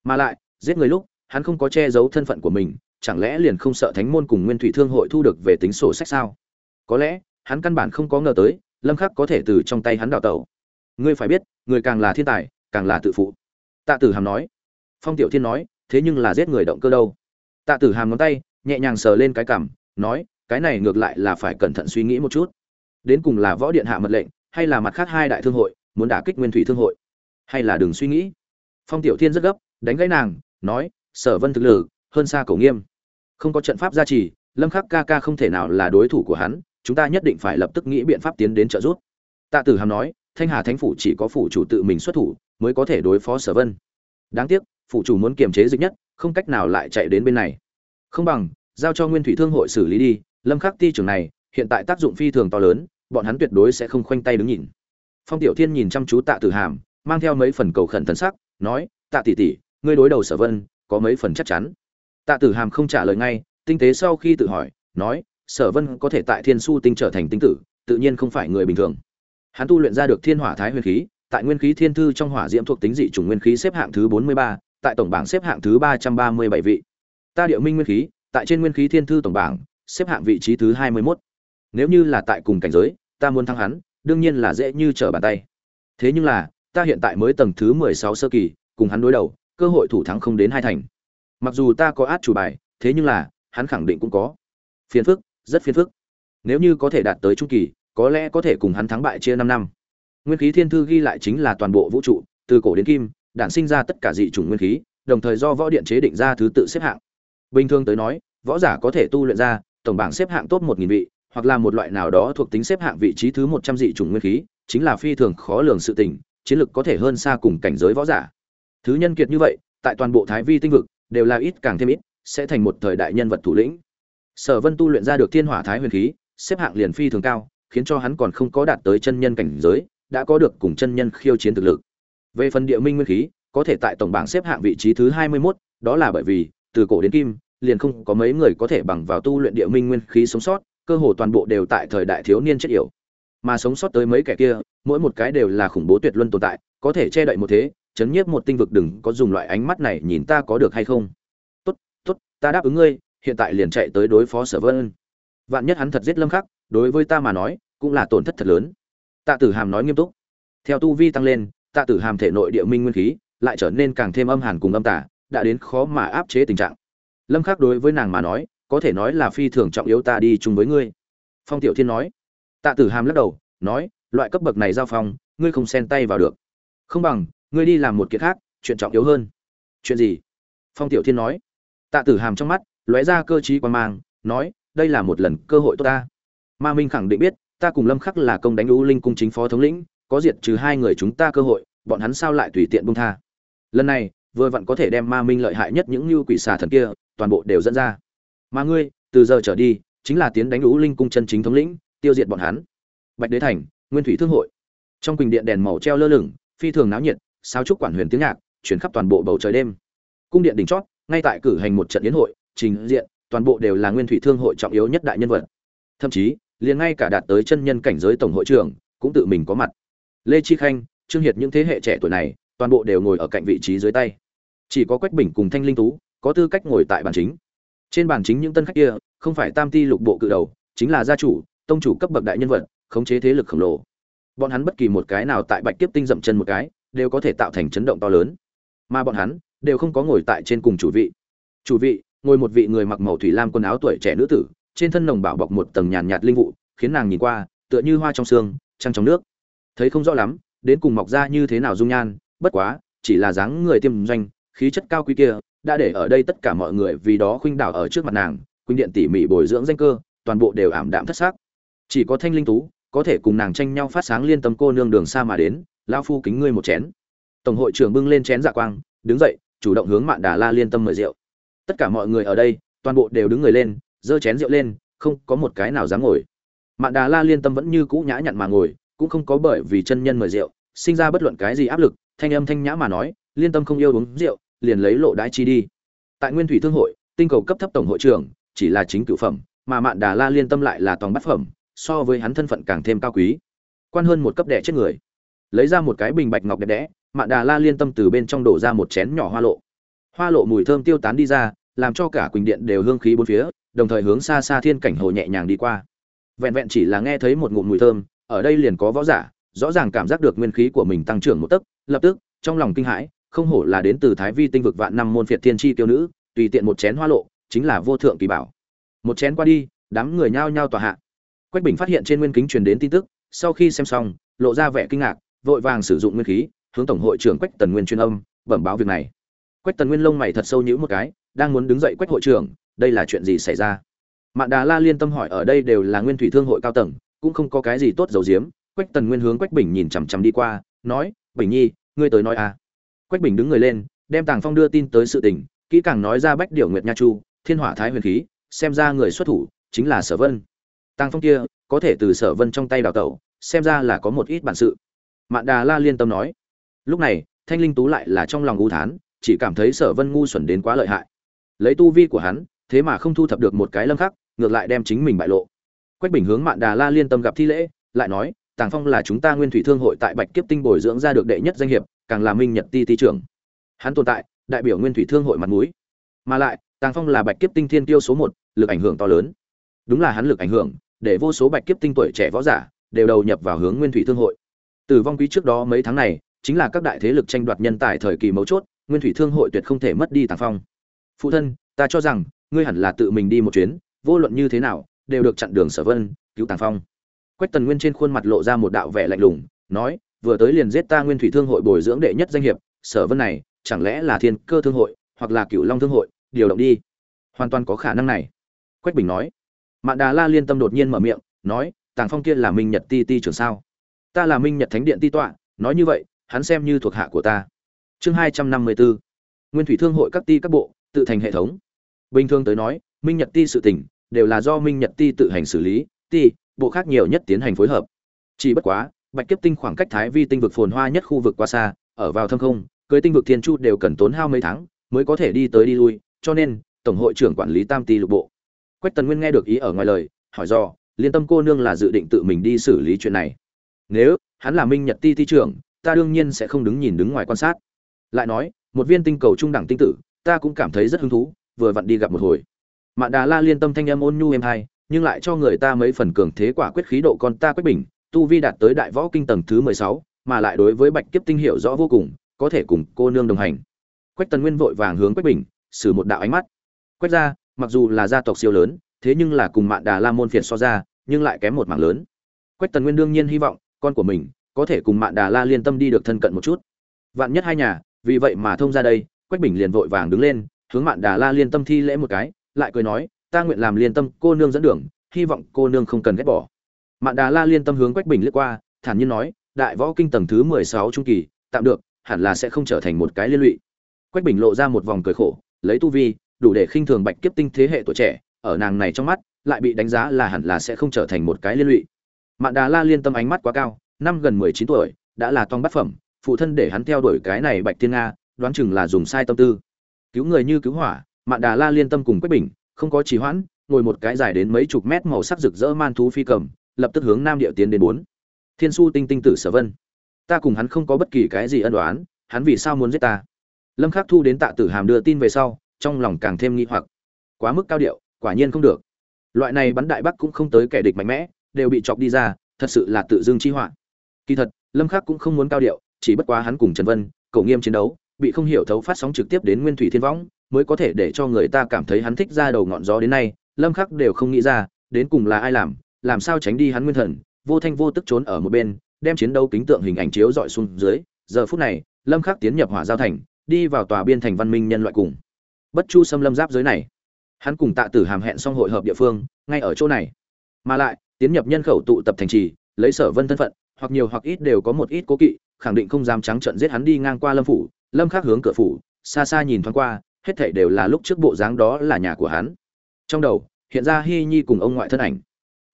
[SPEAKER 1] Mà lại, giết người lúc, hắn không có che giấu thân phận của mình, chẳng lẽ liền không sợ thánh môn cùng nguyên thủy thương hội thu được về tính sổ sách sao? Có lẽ, hắn căn bản không có ngờ tới, lâm khắc có thể từ trong tay hắn đào tẩu. Ngươi phải biết, người càng là thiên tài, càng là tự phụ. Tạ tử hàm nói. Phong tiểu thiên nói, thế nhưng là giết người động cơ đâu. Tạ tử hàm ngón tay, nhẹ nhàng sờ lên cái cằm, nói, cái này ngược lại là phải cẩn thận suy nghĩ một chút. Đến cùng là võ điện hạ mật lệnh hay là mặt khác hai đại thương hội, muốn đả kích nguyên thủy thương hội? Hay là đừng suy nghĩ. Phong tiểu thiên rất gấp, đánh gãy nàng, nói, sở vân thực lực, hơn xa cổ nghiêm. Không có trận pháp gia trì, lâm khắc ca ca không thể nào là đối thủ của hắn, chúng ta nhất định phải lập tức nghĩ biện pháp tiến đến trợ giúp. Tạ tử hàm nói, thanh hà thánh phủ chỉ có phủ chủ tự mình xuất thủ, mới có thể đối phó sở vân. Đáng tiếc, phủ chủ muốn kiềm chế dịch nhất, không cách nào lại chạy đến bên này. Không bằng, giao cho nguyên thủy thương hội xử lý đi. Lâm khắc ti trưởng này, hiện tại tác dụng phi thường to lớn bọn hắn tuyệt đối sẽ không khoanh tay đứng nhìn. Phong tiểu thiên nhìn chăm chú tạ tử hàm, mang theo mấy phần cầu khẩn thần sắc, nói, tạ tỷ tỷ, ngươi đối đầu sở vân, có mấy phần chắc chắn? Tạ tử hàm không trả lời ngay, tinh tế sau khi tự hỏi, nói, sở vân có thể tại thiên su tinh trở thành tinh tử, tự nhiên không phải người bình thường. Hắn tu luyện ra được thiên hỏa thái huyền khí, tại nguyên khí thiên thư trong hỏa diễm thuộc tính dị chủng nguyên khí xếp hạng thứ bốn mươi ba, tại tổng bảng xếp hạng thứ ba trăm ba mươi bảy vị. Ta điệu minh nguyên khí, tại trên nguyên khí thiên thư tổng bảng, xếp hạng vị trí thứ hai mươi 21. nếu như là tại cùng cảnh giới ta muốn thắng hắn, đương nhiên là dễ như trở bàn tay. Thế nhưng là, ta hiện tại mới tầng thứ mười sáu sơ kỳ, cùng hắn đối đầu, cơ hội thủ thắng không đến hai thành. Mặc dù ta có át chủ bài, thế nhưng là, hắn khẳng định cũng có. Phiền phức, rất phiền phức. Nếu như có thể đạt tới trung kỳ, có lẽ có thể cùng hắn thắng bại chia năm năm. Nguyên khí thiên thư ghi lại chính là toàn bộ vũ trụ, từ cổ đến kim, đản sinh ra tất cả dị chủng nguyên khí, đồng thời do võ điện chế định ra thứ tự xếp hạng. Bình thường tới nói, võ giả có thể tu luyện ra, tổng bảng xếp hạng top một nghìn vị hoặc là một loại nào đó thuộc tính xếp hạng vị trí thứ một trăm dị chủng nguyên khí chính là phi thường khó lường sự tình chiến lực có thể hơn xa cùng cảnh giới võ giả. Thứ nhân kiệt như vậy tại toàn bộ thái vi tinh vực đều là ít càng thêm ít sẽ thành một thời đại nhân vật thủ lĩnh. Sở vân tu luyện ra được thiên hỏa thái huyền khí xếp hạng liền phi thường cao khiến cho hắn còn không có đạt tới chân nhân cảnh giới đã có được cùng chân nhân khiêu chiến thực lực. Về phần địa minh nguyên khí có thể tại tổng bảng xếp hạng vị trí thứ hai mươi 21, đó là bởi vì từ cổ đến kim liền không có mấy người có thể bằng vào tu luyện địa minh nguyên khí sống sót cơ hồ toàn bộ đều tại thời đại thiếu niên chết yểu. Mà sống sót tới mấy kẻ kia, mỗi một cái đều là khủng bố tuyệt luân tồn tại, có thể che đậy một thế, chấn nhiếp một tinh vực đừng có dùng loại ánh mắt này nhìn ta có được hay không. Tốt tốt, ta đáp ứng ngươi, hiện tại liền chạy tới đối phó sở vân. Vạn nhất hắn thật giết lâm khắc, đối với ta mà nói, cũng là tổn thất thật lớn. Tạ tử hàm nói nghiêm túc. Theo tu vi tăng lên, tạ tử hàm thể nội địa minh nguyên khí, lại trở nên càng thêm âm hàn cùng âm tả đã đến khó mà áp chế tình trạng. Lâm khắc đối với nàng mà nói có thể nói là phi thường trọng yếu ta đi chung với ngươi. Phong tiểu thiên nói. Tạ tử hàm lắc đầu, nói, loại cấp bậc này giao phong, ngươi không xen tay vào được. Không bằng, ngươi đi làm một kiện khác, chuyện trọng yếu hơn. Chuyện gì? Phong tiểu thiên nói. Tạ tử hàm trong mắt, lóe ra cơ trí quan mang, nói, đây là một lần cơ hội tốt ta. Ma minh khẳng định biết, ta cùng lâm khắc là công đánh U linh cung chính phó thống lĩnh, có diệt trừ hai người chúng ta cơ hội, bọn hắn sao lại tùy tiện buông tha? Lần này, vừa vặn có thể đem ma minh lợi hại nhất những như quỷ xà thần kia, toàn bộ đều dẫn ra mà ngươi, từ giờ trở đi, chính là tiến đánh lũ linh cung chân chính thống lĩnh, tiêu diệt bọn hắn. Bạch đế thành, nguyên thủy thương hội. Trong quỳnh điện đèn màu treo lơ lửng, phi thường náo nhiệt sao trúc quản huyền tiếng nhạc, chuyển khắp toàn bộ bầu trời đêm. Cung điện đỉnh chót, ngay tại cử hành một trận yến hội, trình diện, toàn bộ đều là nguyên thủy thương hội trọng yếu nhất đại nhân vật. Thậm chí, liền ngay cả đạt tới chân nhân cảnh giới tổng hội trưởng, cũng tự mình có mặt. Lê chi khanh, trương hiệt những thế hệ trẻ tuổi này, toàn bộ đều ngồi ở cạnh vị trí dưới tay. Chỉ có quách bình cùng thanh linh tú, có tư cách ngồi tại bàn chính trên bàn chính những tân khách kia, không phải tam ti lục bộ cự đầu, chính là gia chủ, tông chủ cấp bậc đại nhân vật, khống chế thế lực khổng lồ. Bọn hắn bất kỳ một cái nào tại bạch kiếp tinh dậm chân một cái, đều có thể tạo thành chấn động to lớn. Mà bọn hắn, đều không có ngồi tại trên cùng chủ vị. Chủ vị, ngồi một vị người mặc màu thủy lam quần áo tuổi trẻ nữ tử, trên thân nồng bảo bọc một tầng nhàn nhạt linh vụ, khiến nàng nhìn qua, tựa như hoa trong xương, trăng trong nước. Thấy không rõ lắm, đến cùng mọc ra như thế nào dung nhan, bất quá, chỉ là dáng người tiêm doanh, khí chất cao quý kia đã để ở đây tất cả mọi người vì đó khuynh đảo ở trước mặt nàng, khuynh điện tỉ mỉ bồi dưỡng danh cơ, toàn bộ đều ảm đạm thất xác chỉ có thanh linh tú, có thể cùng nàng tranh nhau phát sáng liên tâm cô nương đường xa mà đến lao phu kính ngươi một chén. Tổng hội trưởng bưng lên chén dạ quang, đứng dậy, chủ động hướng mạn đà la liên tâm mời rượu. Tất cả mọi người ở đây, toàn bộ đều đứng người lên, giơ chén rượu lên, không có một cái nào dám ngồi. Mạn đà la liên tâm vẫn như cũ nhã nhặn mà ngồi, cũng không có bởi vì chân nhân mời rượu, sinh ra bất luận cái gì áp lực, thanh âm thanh nhã mà nói, liên tâm không yêu uống rượu liền lấy lộ đãi chi đi. Tại nguyên thủy thương hội, tinh cầu cấp thấp tổng hội trưởng chỉ là chính cựu phẩm, mà mạn đà la liên tâm lại là toàn bát phẩm, so với hắn thân phận càng thêm cao quý. Quan hơn một cấp đẻ chết người. Lấy ra một cái bình bạch ngọc đẹp đẽ, mạn đà la liên tâm từ bên trong đổ ra một chén nhỏ hoa lộ. Hoa lộ mùi thơm tiêu tán đi ra, làm cho cả quỳnh điện đều hương khí bốn phía, đồng thời hướng xa xa thiên cảnh hồ nhẹ nhàng đi qua. Vẹn vẹn chỉ là nghe thấy một ngụm mùi thơm, ở đây liền có võ giả, rõ ràng cảm giác được nguyên khí của mình tăng trưởng một tấc, lập tức, trong lòng kinh hãi không hổ là đến từ thái vi tinh vực vạn năm môn phiệt thiên chi tiêu nữ, tùy tiện một chén hoa lộ, chính là vô thượng kỳ bảo. Một chén qua đi, đám người nhao nhao tòa hạ. Quách bình phát hiện trên nguyên kính truyền đến tin tức, sau khi xem xong, lộ ra vẻ kinh ngạc, vội vàng sử dụng nguyên khí, hướng tổng hội trưởng quách tần nguyên truyền âm, bẩm báo việc này. Quách tần nguyên lông mày thật sâu nhữ một cái, đang muốn đứng dậy quách hội trưởng, đây là chuyện gì xảy ra? Mạn đà la liên tâm hỏi ở đây đều là nguyên thủy thương hội cao tầng, cũng không có cái gì tốt dầu diếm quách tần nguyên hướng quách bình nhìn chằm chằm đi qua, nói, bình nhi, ngươi tới nói à quách bình đứng người lên, đem tàng phong đưa tin tới sự tình, kỹ càng nói ra bách điểu nguyệt nha chu, thiên hỏa thái huyền khí, xem ra người xuất thủ chính là sở vân. Tàng phong kia, có thể từ sở vân trong tay đào tẩu, xem ra là có một ít bản sự. Mạn đà la liên tâm nói. Lúc này, thanh linh tú lại là trong lòng u thán, chỉ cảm thấy sở vân ngu xuẩn đến quá lợi hại. Lấy tu vi của hắn, thế mà không thu thập được một cái lâm khắc, ngược lại đem chính mình bại lộ. Quách bình hướng mạn đà la liên tâm gặp thi lễ, lại nói, tàng phong là chúng ta nguyên thủy thương hội tại bạch kiếp tinh bồi dưỡng ra được đệ nhất danh hiệp càng là minh nhật ti ti trưởng. Hắn tồn tại, đại biểu nguyên thủy thương hội mặt mũi. Mà lại, tàng phong là bạch kiếp tinh thiên tiêu số một, lực ảnh hưởng to lớn. Đúng là hắn lực ảnh hưởng, để vô số bạch kiếp tinh tuổi trẻ võ giả đều đầu nhập vào hướng nguyên thủy thương hội. Tử vong quý trước đó mấy tháng này, chính là các đại thế lực tranh đoạt nhân tài thời kỳ mấu chốt, nguyên thủy thương hội tuyệt không thể mất đi tàng phong. Phụ thân, ta cho rằng, ngươi hẳn là tự mình đi một chuyến, vô luận như thế nào, đều được chặn đường sở vân, cứu tàng phong. Quách tần nguyên trên khuôn mặt lộ ra một đạo vẻ lạnh lùng, nói vừa tới liền giết ta nguyên thủy thương hội bồi dưỡng đệ nhất danh hiệp, sở vân này, chẳng lẽ là thiên cơ thương hội, hoặc là cựu long thương hội, điều động đi. Hoàn toàn có khả năng này. Quách bình nói. Mạn đà la liên tâm đột nhiên mở miệng, nói, tàng phong kia là minh nhật ti ti trưởng sao? Ta là minh nhật thánh điện ti tọa, nói như vậy, hắn xem như thuộc hạ của ta. Chương hai trăm năm mươi bốn nguyên thủy thương hội các ti các bộ, tự thành hệ thống. Bình thường tới nói, minh nhật ti sự tỉnh, đều là do minh nhật ti tự hành xử lý, ti, bộ khác nhiều nhất tiến hành phối hợp. Chỉ bất quá bạch kiếp tinh khoảng cách thái vi tinh vực phồn hoa nhất khu vực quá xa, ở vào thâm không, cưới tinh vực thiên chu đều cần tốn hao mấy tháng mới có thể đi tới đi lui, cho nên, tổng hội trưởng quản lý tam ti lục bộ. Quách tần nguyên nghe được ý ở ngoài lời, hỏi do, liên tâm cô nương là dự định tự mình đi xử lý chuyện này? Nếu, hắn là minh nhật ti thi trưởng, ta đương nhiên sẽ không đứng nhìn đứng ngoài quan sát. Lại nói, một viên tinh cầu trung đẳng tinh tử, ta cũng cảm thấy rất hứng thú, vừa vặn đi gặp một hồi. Mạn đà la liên tâm thanh âm ôn nhu em hai, nhưng lại cho người ta mấy phần cường thế quả quyết khí độ con ta quách bình tu vi đạt tới đại võ kinh tầng thứ mười sáu, mà lại đối với bạch kiếp tinh hiểu rõ vô cùng, có thể cùng cô nương đồng hành. Quách tần nguyên vội vàng hướng quách bình xử một đạo ánh mắt. Quách ra, mặc dù là gia tộc siêu lớn, thế nhưng là cùng mạn đà la môn phiệt so ra, nhưng lại kém một mảng lớn. Quách tần nguyên đương nhiên hy vọng, con của mình, có thể cùng mạn đà la liên tâm đi được thân cận một chút. Vạn nhất hai nhà, vì vậy mà thông ra đây, quách bình liền vội vàng đứng lên, hướng mạn đà la liên tâm thi lễ một cái, lại cười nói, ta nguyện làm liên tâm cô nương dẫn đường, hy vọng cô nương không cần ghét bỏ mạn đà la liên tâm hướng quách bình lướt qua, thản nhiên nói, đại võ kinh tầng thứ mười sáu trung kỳ, tạm được, hẳn là sẽ không trở thành một cái liên lụy. Quách bình lộ ra một vòng cười khổ, lấy tu vi, đủ để khinh thường bạch kiếp tinh thế hệ tuổi trẻ, ở nàng này trong mắt, lại bị đánh giá là hẳn là sẽ không trở thành một cái liên lụy. Mạn đà la liên tâm ánh mắt quá cao, năm gần mười chín tuổi, đã là tông bát phẩm, phụ thân để hắn theo đuổi cái này bạch thiên nga, đoán chừng là dùng sai tâm tư. Cứu người như cứu hỏa, mạn đà la liên tâm cùng quách bình, không có trì hoãn, ngồi một cái dài đến mấy chục mét màu sắc rực rỡ man thú phi cầm lập tức hướng nam địa tiến đến bốn. Thiên su tinh tinh tử sở vân. Ta cùng hắn không có bất kỳ cái gì ân đoán hắn vì sao muốn giết ta? Lâm khắc thu đến tạ tử hàm đưa tin về sau, trong lòng càng thêm nghi hoặc. Quá mức cao điệu, quả nhiên không được. Loại này bắn đại bắc cũng không tới kẻ địch mạnh mẽ, đều bị chọc đi ra, thật sự là tự dưng chi họa. Kỳ thật, lâm khắc cũng không muốn cao điệu, chỉ bất quá hắn cùng trần vân cầu nghiêm chiến đấu, bị không hiểu thấu phát sóng trực tiếp đến nguyên thủy thiên võng, mới có thể để cho người ta cảm thấy hắn thích ra đầu ngọn gió đến nay, lâm khắc đều không nghĩ ra, đến cùng là ai làm làm sao tránh đi hắn nguyên thần, vô thanh vô tức trốn ở một bên, đem chiến đấu kính tượng hình ảnh chiếu dọi xuống dưới, giờ phút này, lâm khắc tiến nhập hỏa giao thành, đi vào tòa biên thành văn minh nhân loại cùng. Bất chu xâm lâm giáp giới này, hắn cùng tạ tử hàm hẹn xong hội hợp địa phương, ngay ở chỗ này. Mà lại, tiến nhập nhân khẩu tụ tập thành trì, lấy sở vân thân phận, hoặc nhiều hoặc ít đều có một ít cố kỵ, khẳng định không dám trắng trợn giết hắn đi ngang qua lâm phủ, lâm khắc hướng cửa phủ, xa xa nhìn thoáng qua, hết thảy đều là lúc trước bộ dáng đó là nhà của hắn. Trong đầu, hiện ra hi nhi cùng ông ngoại thân ảnh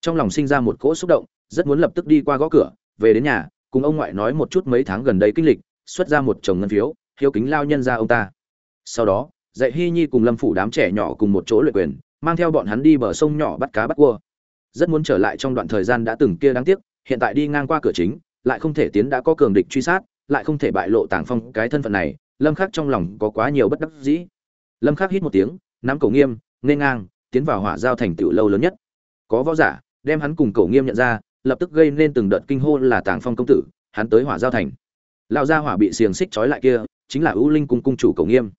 [SPEAKER 1] trong lòng sinh ra một cỗ xúc động, rất muốn lập tức đi qua gõ cửa, về đến nhà, cùng ông ngoại nói một chút mấy tháng gần đây kinh lịch, xuất ra một chồng ngân phiếu, hiếu kính lao nhân ra ông ta. Sau đó, dạy hy nhi cùng lâm phủ đám trẻ nhỏ cùng một chỗ luyện quyền, mang theo bọn hắn đi bờ sông nhỏ bắt cá bắt cua. Rất muốn trở lại trong đoạn thời gian đã từng kia đáng tiếc, hiện tại đi ngang qua cửa chính, lại không thể tiến đã có cường địch truy sát, lại không thể bại lộ tàng phong cái thân phận này, lâm khắc trong lòng có quá nhiều bất đắc dĩ. Lâm khắc hít một tiếng, nắm cổ nghiêm nên ngang, tiến vào hỏa giao thành tựu lâu lớn nhất. Có võ giả đem hắn cùng cổ nghiêm nhận ra, lập tức gây nên từng đợt kinh hô là tàng phong công tử, hắn tới hỏa giao thành. Lão gia hỏa bị xiềng xích trói lại kia, chính là ưu linh cung cung chủ cổ nghiêm.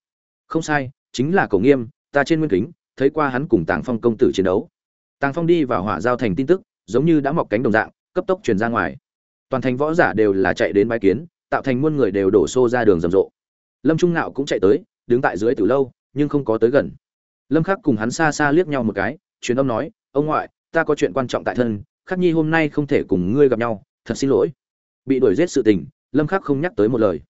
[SPEAKER 1] Không sai, chính là cổ nghiêm, ta trên nguyên kính, thấy qua hắn cùng tàng phong công tử chiến đấu. Tàng phong đi vào hỏa giao thành tin tức, giống như đã mọc cánh đồng dạng, cấp tốc truyền ra ngoài. Toàn thành võ giả đều là chạy đến bãi kiến, tạo thành muôn người đều đổ xô ra đường rầm rộ. Lâm trung nạo cũng chạy tới, đứng tại dưới từ lâu, nhưng không có tới gần. Lâm khắc cùng hắn xa xa liếc nhau một cái, truyền âm nói, ông ngoại ta có chuyện quan trọng tại thân, khắc nhi hôm nay không thể cùng ngươi gặp nhau, thật xin lỗi. Bị đuổi giết sự tình, lâm khắc không nhắc tới một lời.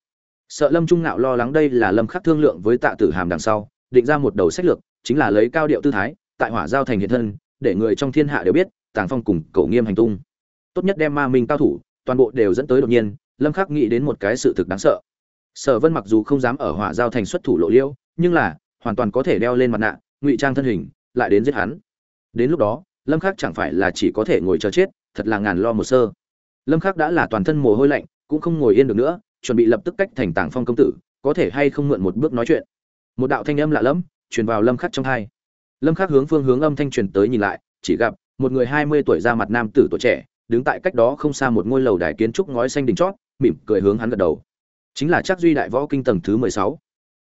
[SPEAKER 1] Sợ lâm trung nạo lo lắng đây là lâm khắc thương lượng với tạ tử hàm đằng sau, định ra một đầu sách lược, chính là lấy cao điệu tư thái, tại hỏa giao thành hiện thân, để người trong thiên hạ đều biết, tàng phong cùng cậu nghiêm hành tung. Tốt nhất đem ma minh cao thủ, toàn bộ đều dẫn tới đột nhiên, lâm khắc nghĩ đến một cái sự thực đáng sợ. Sở vân mặc dù không dám ở hỏa giao thành xuất thủ lộ liễu, nhưng là, hoàn toàn có thể đeo lên mặt nạ, ngụy trang thân hình, lại đến giết hắn. Đến lúc đó lâm khắc chẳng phải là chỉ có thể ngồi chờ chết, thật là ngàn lo một sơ. Lâm khắc đã là toàn thân mồ hôi lạnh, cũng không ngồi yên được nữa, chuẩn bị lập tức cách thành tàng phong công tử, có thể hay không mượn một bước nói chuyện. Một đạo thanh âm lạ lẫm truyền vào lâm khắc trong hai. Lâm khắc hướng phương hướng âm thanh truyền tới nhìn lại, chỉ gặp một người 20 tuổi ra mặt nam tử tuổi trẻ, đứng tại cách đó không xa một ngôi lầu đài kiến trúc ngói xanh đỉnh chót, mỉm cười hướng hắn gật đầu. Chính là chắc duy đại võ kinh tầng thứ 16.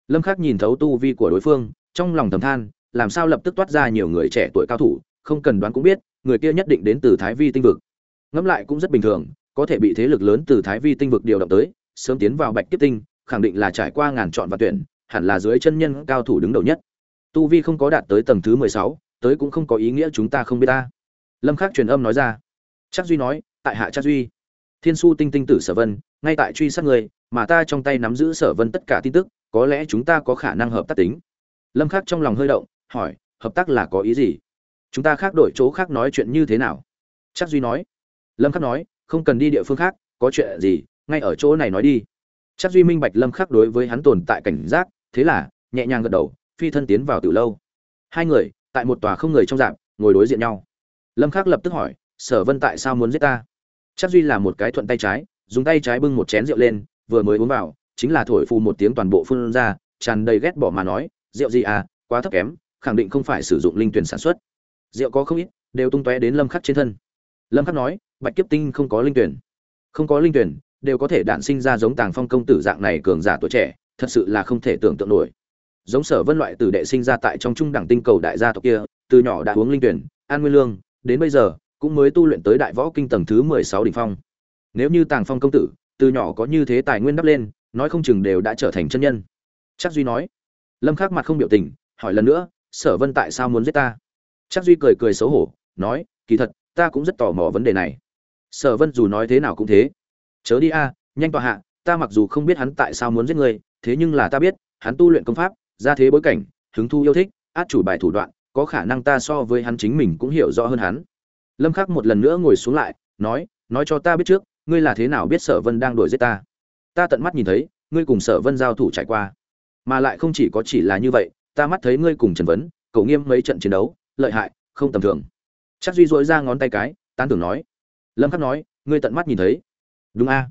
[SPEAKER 1] lâm khắc nhìn thấu tu vi của đối phương, trong lòng thầm than, làm sao lập tức toát ra nhiều người trẻ tuổi cao thủ không cần đoán cũng biết, người kia nhất định đến từ thái vi tinh vực. Ngẫm lại cũng rất bình thường, có thể bị thế lực lớn từ thái vi tinh vực điều động tới, sớm tiến vào bạch kiếp tinh, khẳng định là trải qua ngàn chọn và tuyển, hẳn là dưới chân nhân cao thủ đứng đầu nhất. Tu vi không có đạt tới tầng thứ mười sáu, tới cũng không có ý nghĩa chúng ta không biết ta. Lâm khắc truyền âm nói ra. Chắc duy nói, tại hạ chắc duy. Thiên su tinh tinh tử sở vân, ngay tại truy sát người, mà ta trong tay nắm giữ sở vân tất cả tin tức, có lẽ chúng ta có khả năng hợp tác tính. Lâm khắc trong lòng hơi động, hỏi, hợp tác là có ý gì? Chúng ta khác đổi chỗ khác nói chuyện như thế nào? Chắc duy nói. Lâm khắc nói, không cần đi địa phương khác, có chuyện gì, ngay ở chỗ này nói đi. Chắc duy minh bạch lâm khắc đối với hắn tồn tại cảnh giác, thế là, nhẹ nhàng gật đầu, phi thân tiến vào từ lâu. Hai người, tại một tòa không người trong dạng, ngồi đối diện nhau. Lâm khắc lập tức hỏi, sở vân tại sao muốn giết ta? Chắc duy là một cái thuận tay trái, dùng tay trái bưng một chén rượu lên, vừa mới uống vào, chính là thổi phù một tiếng toàn bộ phun ra, tràn đầy ghét bỏ mà nói, rượu gì à quá thấp kém, khẳng định không phải sử dụng linh tuyển sản xuất rượu có không ít, đều tung tóe đến lâm khắc trên thân. Lâm khắc nói, bạch kiếp tinh không có linh tuyển. Không có linh tuyển, đều có thể đản sinh ra giống tàng phong công tử dạng này cường giả tuổi trẻ, thật sự là không thể tưởng tượng nổi. Giống sở vân loại tử đệ sinh ra tại trong trung đẳng tinh cầu đại gia tộc kia, từ nhỏ đã uống linh tuyển, an nguyên lương, đến bây giờ, cũng mới tu luyện tới đại võ kinh tầng thứ mười sáu đỉnh phong. Nếu như tàng phong công tử, từ nhỏ có như thế tài nguyên đắp lên, nói không chừng đều đã trở thành chân nhân. Chắc duy nói. Lâm khắc mặt không biểu tình, hỏi lần nữa, sở vân tại sao muốn giết ta? Chắc duy cười cười xấu hổ, nói, kỳ thật, ta cũng rất tò mò vấn đề này. Sở vân dù nói thế nào cũng thế. Chớ đi a, nhanh tọa hạ, ta mặc dù không biết hắn tại sao muốn giết người, thế nhưng là ta biết, hắn tu luyện công pháp, ra thế bối cảnh, hứng thu yêu thích, át chủ bài thủ đoạn, có khả năng ta so với hắn chính mình cũng hiểu rõ hơn hắn. Lâm khắc một lần nữa ngồi xuống lại, nói nói cho ta biết trước, ngươi là thế nào biết sở vân đang đuổi giết ta? Ta tận mắt nhìn thấy, ngươi cùng sở vân giao thủ trải qua. Mà lại không chỉ có chỉ là như vậy, ta mắt thấy ngươi cùng trần vấn, cậu nghiêm mấy trận chiến đấu lợi hại, không tầm thường. Chắc duy dỗi ra ngón tay cái, tán tưởng nói. Lâm khắc nói, ngươi tận mắt nhìn thấy. Đúng a.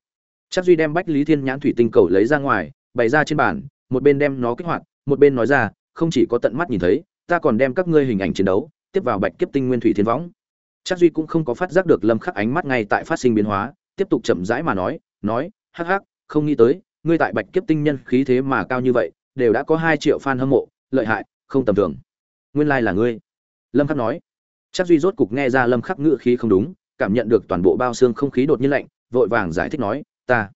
[SPEAKER 1] Chắc duy đem bách lý thiên nhãn thủy tinh cầu lấy ra ngoài, bày ra trên bàn, một bên đem nó kích hoạt, một bên nói ra, không chỉ có tận mắt nhìn thấy, ta còn đem các ngươi hình ảnh chiến đấu, tiếp vào bạch kiếp tinh nguyên thủy thiên võng. Chắc duy cũng không có phát giác được lâm khắc ánh mắt ngay tại phát sinh biến hóa, tiếp tục chậm rãi mà nói nói, hắc hắc, không nghĩ tới, ngươi tại bạch kiếp tinh nhân khí thế mà cao như vậy, đều đã có hai triệu fan hâm mộ, lợi hại, không tầm thường. Nguyên lai like là ngươi lâm khắc nói. Chắc duy rốt cục nghe ra lâm khắc ngữ khí không đúng, cảm nhận được toàn bộ bao xương không khí đột nhiên lạnh, vội vàng giải thích nói, ta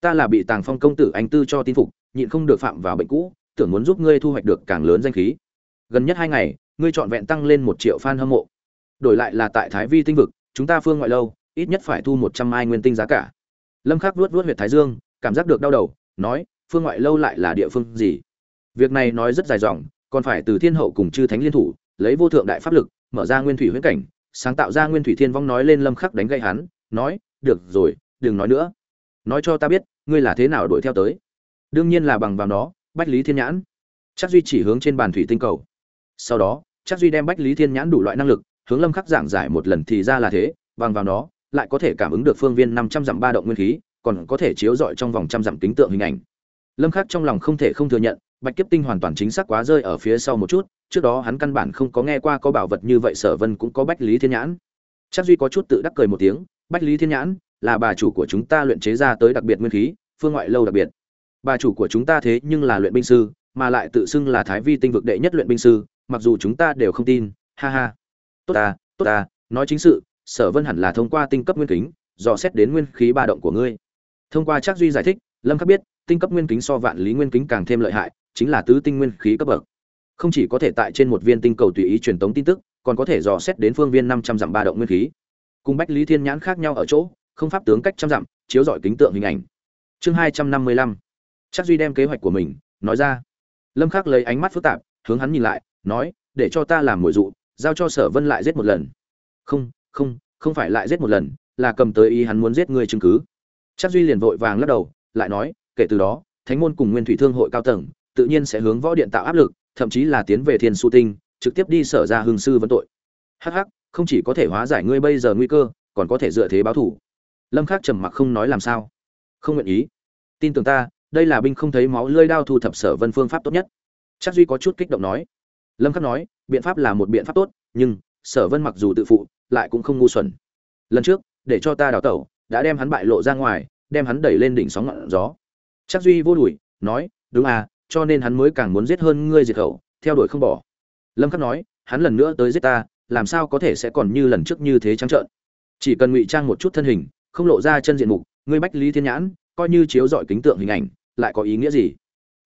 [SPEAKER 1] ta là bị tàng phong công tử anh tư cho tin phục, nhịn không được phạm vào bệnh cũ, tưởng muốn giúp ngươi thu hoạch được càng lớn danh khí. Gần nhất hai ngày, ngươi trọn vẹn tăng lên một triệu fan hâm mộ. Đổi lại là tại thái vi tinh vực, chúng ta phương ngoại lâu, ít nhất phải thu một trăm mai nguyên tinh giá cả. Lâm khắc vuốt vuốt huyệt thái dương, cảm giác được đau đầu, nói, phương ngoại lâu lại là địa phương gì? Việc này nói rất dài dòng, còn phải từ thiên hậu cùng chư thánh liên thủ lấy vô thượng đại pháp lực, mở ra nguyên thủy huyễn cảnh, sáng tạo ra nguyên thủy thiên vong nói lên lâm khắc đánh gậy hắn, nói, được rồi, đừng nói nữa. Nói cho ta biết, ngươi là thế nào đuổi theo tới? Đương nhiên là bằng vào nó, bách lý thiên nhãn. Chắc duy chỉ hướng trên bàn thủy tinh cầu. Sau đó, chắc duy đem bách lý thiên nhãn đủ loại năng lực, hướng lâm khắc giảng giải một lần thì ra là thế, bằng vào nó, lại có thể cảm ứng được phương viên 500 dặm ba động nguyên khí, còn có thể chiếu rọi trong vòng trăm dặm kính tượng hình ảnh. Lâm khắc trong lòng không thể không thừa nhận bạch kiếp tinh hoàn toàn chính xác quá rơi ở phía sau một chút, trước đó hắn căn bản không có nghe qua có bảo vật như vậy, sở vân cũng có bách lý thiên nhãn. Chắc duy có chút tự đắc cười một tiếng, bách lý thiên nhãn, là bà chủ của chúng ta luyện chế ra tới đặc biệt nguyên khí, phương ngoại lâu đặc biệt. Bà chủ của chúng ta thế nhưng là luyện binh sư, mà lại tự xưng là thái vi tinh vực đệ nhất luyện binh sư, mặc dù chúng ta đều không tin. Ha ha. Tốt ta tốt ta, nói chính sự, sở vân hẳn là thông qua tinh cấp nguyên kính, dò xét đến nguyên khí ba động của ngươi. Thông qua Trác duy giải thích, lâm khắc biết, tinh cấp nguyên kính so vạn lý nguyên kính càng thêm lợi hại chính là tứ tinh nguyên khí cấp bậc. Không chỉ có thể tại trên một viên tinh cầu tùy ý truyền tống tin tức, còn có thể dò xét đến phương viên năm trăm dặm ba động nguyên khí. Cùng bách lý thiên nhãn khác nhau ở chỗ, không pháp tướng cách trăm dặm, chiếu dọi kính tượng hình ảnh. Chương hai trăm năm mươi lăm. Chắc duy đem kế hoạch của mình, nói ra. Lâm khắc lấy ánh mắt phức tạp, hướng hắn nhìn lại, nói, để cho ta làm mồi dụ, giao cho sở vân lại giết một lần. Không không không phải lại giết một lần, là cầm tới ý hắn muốn giết người chứng cứ. Chắc duy liền vội vàng lắc đầu, lại nói, kể từ đó, thánh môn cùng nguyên thủy thương hội cao tầng tự nhiên sẽ hướng võ điện tạo áp lực, thậm chí là tiến về thiên su tinh, trực tiếp đi sở ra hương sư vấn tội. Hh không chỉ có thể hóa giải ngươi bây giờ nguy cơ, còn có thể dựa thế báo thủ. Lâm khắc trầm mặc không nói làm sao. Không nguyện ý. Tin tưởng ta, đây là binh không thấy máu lơi đao thu thập sở vân phương pháp tốt nhất. Chắc duy có chút kích động nói. Lâm khắc nói, biện pháp là một biện pháp tốt, nhưng, sở vân mặc dù tự phụ, lại cũng không ngu xuẩn. Lần trước, để cho ta đào tẩu, đã đem hắn bại lộ ra ngoài, đem hắn đẩy lên đỉnh sóng ngọn gió. Chắc duy vô đùi nói, đúng à cho nên hắn mới càng muốn giết hơn ngươi diệt khẩu, theo đuổi không bỏ. Lâm khắc nói, hắn lần nữa tới giết ta, làm sao có thể sẽ còn như lần trước như thế trắng trợn. Chỉ cần ngụy trang một chút thân hình, không lộ ra chân diện mục, ngươi bách lý thiên nhãn, coi như chiếu dọi kính tượng hình ảnh, lại có ý nghĩa gì?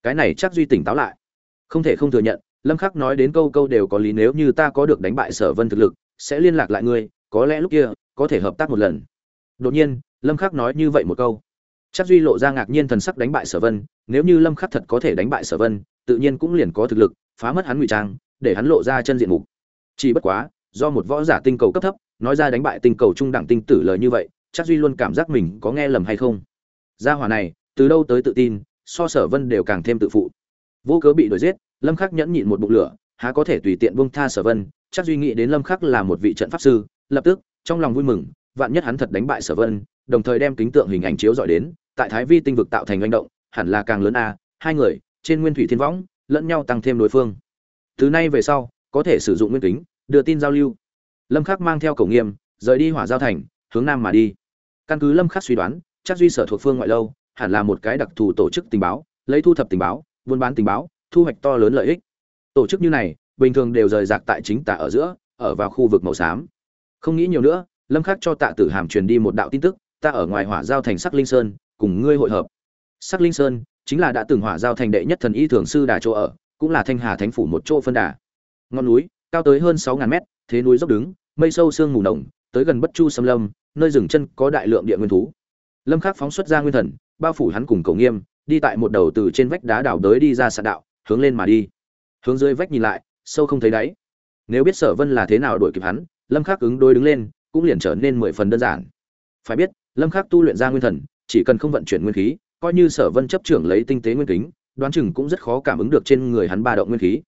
[SPEAKER 1] Cái này chắc duy tỉnh táo lại. Không thể không thừa nhận, lâm khắc nói đến câu câu đều có lý, nếu như ta có được đánh bại sở vân thực lực, sẽ liên lạc lại ngươi, có lẽ lúc kia, có thể hợp tác một lần. Đột nhiên, lâm khắc nói như vậy một câu chắc duy lộ ra ngạc nhiên thần sắc đánh bại sở vân, nếu như lâm khắc thật có thể đánh bại sở vân, tự nhiên cũng liền có thực lực, phá mất hắn ngụy trang, để hắn lộ ra chân diện mục. Chỉ bất quá, do một võ giả tinh cầu cấp thấp, nói ra đánh bại tinh cầu trung đẳng tinh tử lời như vậy, chắc duy luôn cảm giác mình có nghe lầm hay không? Gia hỏa này, từ đâu tới tự tin, so sở vân đều càng thêm tự phụ. Vô cớ bị đuổi giết, lâm khắc nhẫn nhịn một bụng lửa, há có thể tùy tiện buông tha sở vân, chắc duy nghĩ đến lâm khắc là một vị trận pháp sư, lập tức, trong lòng vui mừng vạn nhất hắn thật đánh bại sở vân, đồng thời đem kính tượng hình ảnh chiếu dọi đến, tại thái vi tinh vực tạo thành manh động, hẳn là càng lớn a. Hai người, trên nguyên thủy thiên võng, lẫn nhau tăng thêm đối phương. Từ nay về sau, có thể sử dụng nguyên kính, đưa tin giao lưu. Lâm khắc mang theo cầu nghiêm, rời đi hỏa giao thành, hướng nam mà đi. Căn cứ lâm khắc suy đoán, chắc duy sở thuộc phương ngoại lâu, hẳn là một cái đặc thù tổ chức tình báo, lấy thu thập tình báo, buôn bán tình báo, thu hoạch to lớn lợi ích. Tổ chức như này, bình thường đều rời rạc tại chính tả ở giữa, ở vào khu vực màu xám. Không nghĩ nhiều nữa lâm khắc cho tạ tử hàm truyền đi một đạo tin tức, ta ở ngoài hỏa giao thành sắc linh sơn, cùng ngươi hội hợp. Sắc linh sơn chính là đã từng hỏa giao thành đệ nhất thần y thường sư đà chỗ ở, cũng là thanh hà thánh phủ một chỗ phân đà. Ngọn núi, cao tới hơn sáu ngàn mét, thế núi dốc đứng, mây sâu sương mù nồng, tới gần bất chu xâm lâm, nơi dừng chân có đại lượng địa nguyên thú. Lâm khắc phóng xuất ra nguyên thần, bao phủ hắn cùng cầu nghiêm, đi tại một đầu từ trên vách đá đảo đới đi ra sạn đạo, hướng lên mà đi. Hướng dưới vách nhìn lại, sâu không thấy đáy. Nếu biết sở vân là thế nào đuổi kịp hắn, lâm khắc ứng đối đứng lên cũng liền trở nên mười phần đơn giản. Phải biết, lâm khắc tu luyện ra nguyên thần, chỉ cần không vận chuyển nguyên khí, coi như sở vân chấp trưởng lấy tinh tế nguyên kính, đoán chừng cũng rất khó cảm ứng được trên người hắn ba động nguyên khí.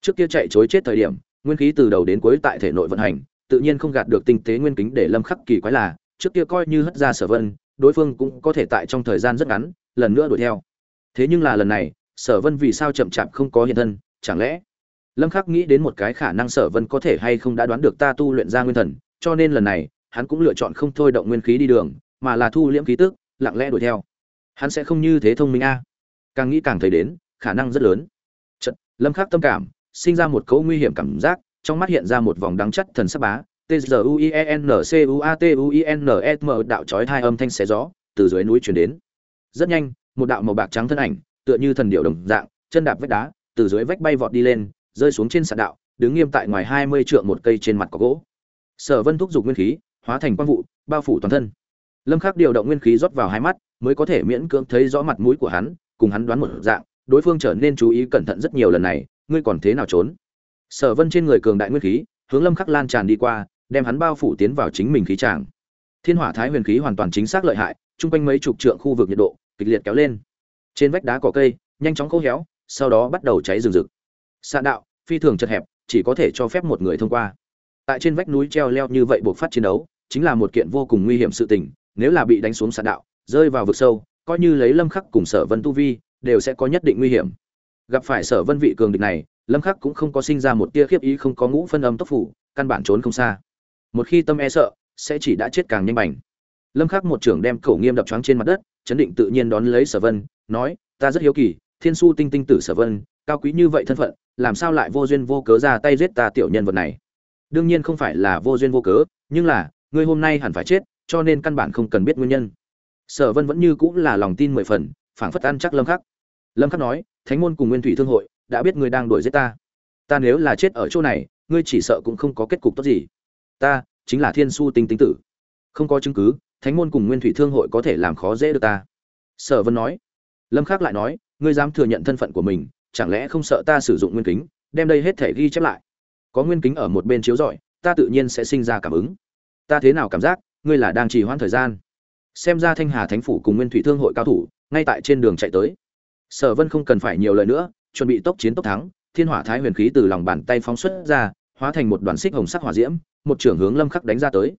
[SPEAKER 1] Trước kia chạy chối chết thời điểm, nguyên khí từ đầu đến cuối tại thể nội vận hành, tự nhiên không gạt được tinh tế nguyên kính để lâm khắc kỳ quái là, trước kia coi như hất ra sở vân, đối phương cũng có thể tại trong thời gian rất ngắn, lần nữa đuổi theo. Thế nhưng là lần này, sở vân vì sao chậm chạp không có hiện thân, chẳng lẽ lâm khắc nghĩ đến một cái khả năng sở vân có thể hay không đã đoán được ta tu luyện ra nguyên thần cho nên lần này hắn cũng lựa chọn không thôi động nguyên khí đi đường mà là thu liễm khí tức lặng lẽ đuổi theo. Hắn sẽ không như thế thông minh a. Càng nghĩ càng thấy đến khả năng rất lớn. Chật, lâm khắc tâm cảm sinh ra một cấu nguy hiểm cảm giác trong mắt hiện ra một vòng đắng chất thần sắc bá. T z u i e n c u a t u i n s m đạo chói hai âm thanh xé gió từ dưới núi truyền đến. Rất nhanh một đạo màu bạc trắng thân ảnh tựa như thần điệu đồng dạng chân đạp vách đá từ dưới vách bay vọt đi lên rơi xuống trên sạn đạo đứng nghiêm tại ngoài hai mươi trượng một cây trên mặt có gỗ sở vân thúc giục nguyên khí, hóa thành quang vụ, bao phủ toàn thân. Lâm khắc điều động nguyên khí rót vào hai mắt, mới có thể miễn cưỡng thấy rõ mặt mũi của hắn, cùng hắn đoán một dạng, đối phương trở nên chú ý cẩn thận rất nhiều lần này, ngươi còn thế nào trốn? Sở vân trên người cường đại nguyên khí, hướng lâm khắc lan tràn đi qua, đem hắn bao phủ tiến vào chính mình khí tràng. Thiên hỏa thái huyền khí hoàn toàn chính xác lợi hại, chung quanh mấy chục trượng khu vực nhiệt độ, kịch liệt kéo lên. Trên vách đá cỏ cây, nhanh chóng khô héo, sau đó bắt đầu cháy rừng rực. Xạ đạo, phi thường chật hẹp, chỉ có thể cho phép một người thông qua tại trên vách núi treo leo như vậy buộc phát chiến đấu, chính là một kiện vô cùng nguy hiểm sự tình, nếu là bị đánh xuống sạt đạo, rơi vào vực sâu, coi như lấy lâm khắc cùng sở vân tu vi, đều sẽ có nhất định nguy hiểm. Gặp phải sở vân vị cường địch này, lâm khắc cũng không có sinh ra một tia khiếp ý, không có ngũ phân âm tốc phủ, căn bản trốn không xa. Một khi tâm e sợ, sẽ chỉ đã chết càng nhanh bành. Lâm khắc một trưởng đem cổ nghiêm đập choáng trên mặt đất, chấn định tự nhiên đón lấy sở vân, nói, ta rất hiếu kỳ, thiên su tinh tinh tử sở vân, cao quý như vậy thân phận, làm sao lại vô duyên vô cớ ra tay giết ta tiểu nhân vật này? Đương nhiên không phải là vô duyên vô cớ, nhưng là, ngươi hôm nay hẳn phải chết, cho nên căn bản không cần biết nguyên nhân. Sở vân vẫn như cũng là lòng tin mười phần, phảng phất ăn chắc lâm khắc. Lâm khắc nói, thánh môn cùng nguyên thủy thương hội đã biết ngươi đang đuổi giết ta. Ta nếu là chết ở chỗ này, ngươi chỉ sợ cũng không có kết cục tốt gì. Ta chính là thiên su tinh tinh tử. Không có chứng cứ, thánh môn cùng nguyên thủy thương hội có thể làm khó dễ được ta. Sở vân nói. Lâm khắc lại nói, ngươi dám thừa nhận thân phận của mình, chẳng lẽ không sợ ta sử dụng nguyên kính, đem đây hết thể ghi chép lại? Có nguyên kính ở một bên chiếu rọi, ta tự nhiên sẽ sinh ra cảm ứng. Ta thế nào cảm giác, ngươi là đang trì hoãn thời gian. Xem ra thanh hà thánh phủ cùng nguyên thủy thương hội cao thủ, ngay tại trên đường chạy tới. Sở vân không cần phải nhiều lời nữa, chuẩn bị tốc chiến tốc thắng, thiên hỏa thái huyền khí từ lòng bàn tay phóng xuất ra, hóa thành một đoàn xích hồng sắc hỏa diễm, một trưởng hướng lâm khắc đánh ra tới.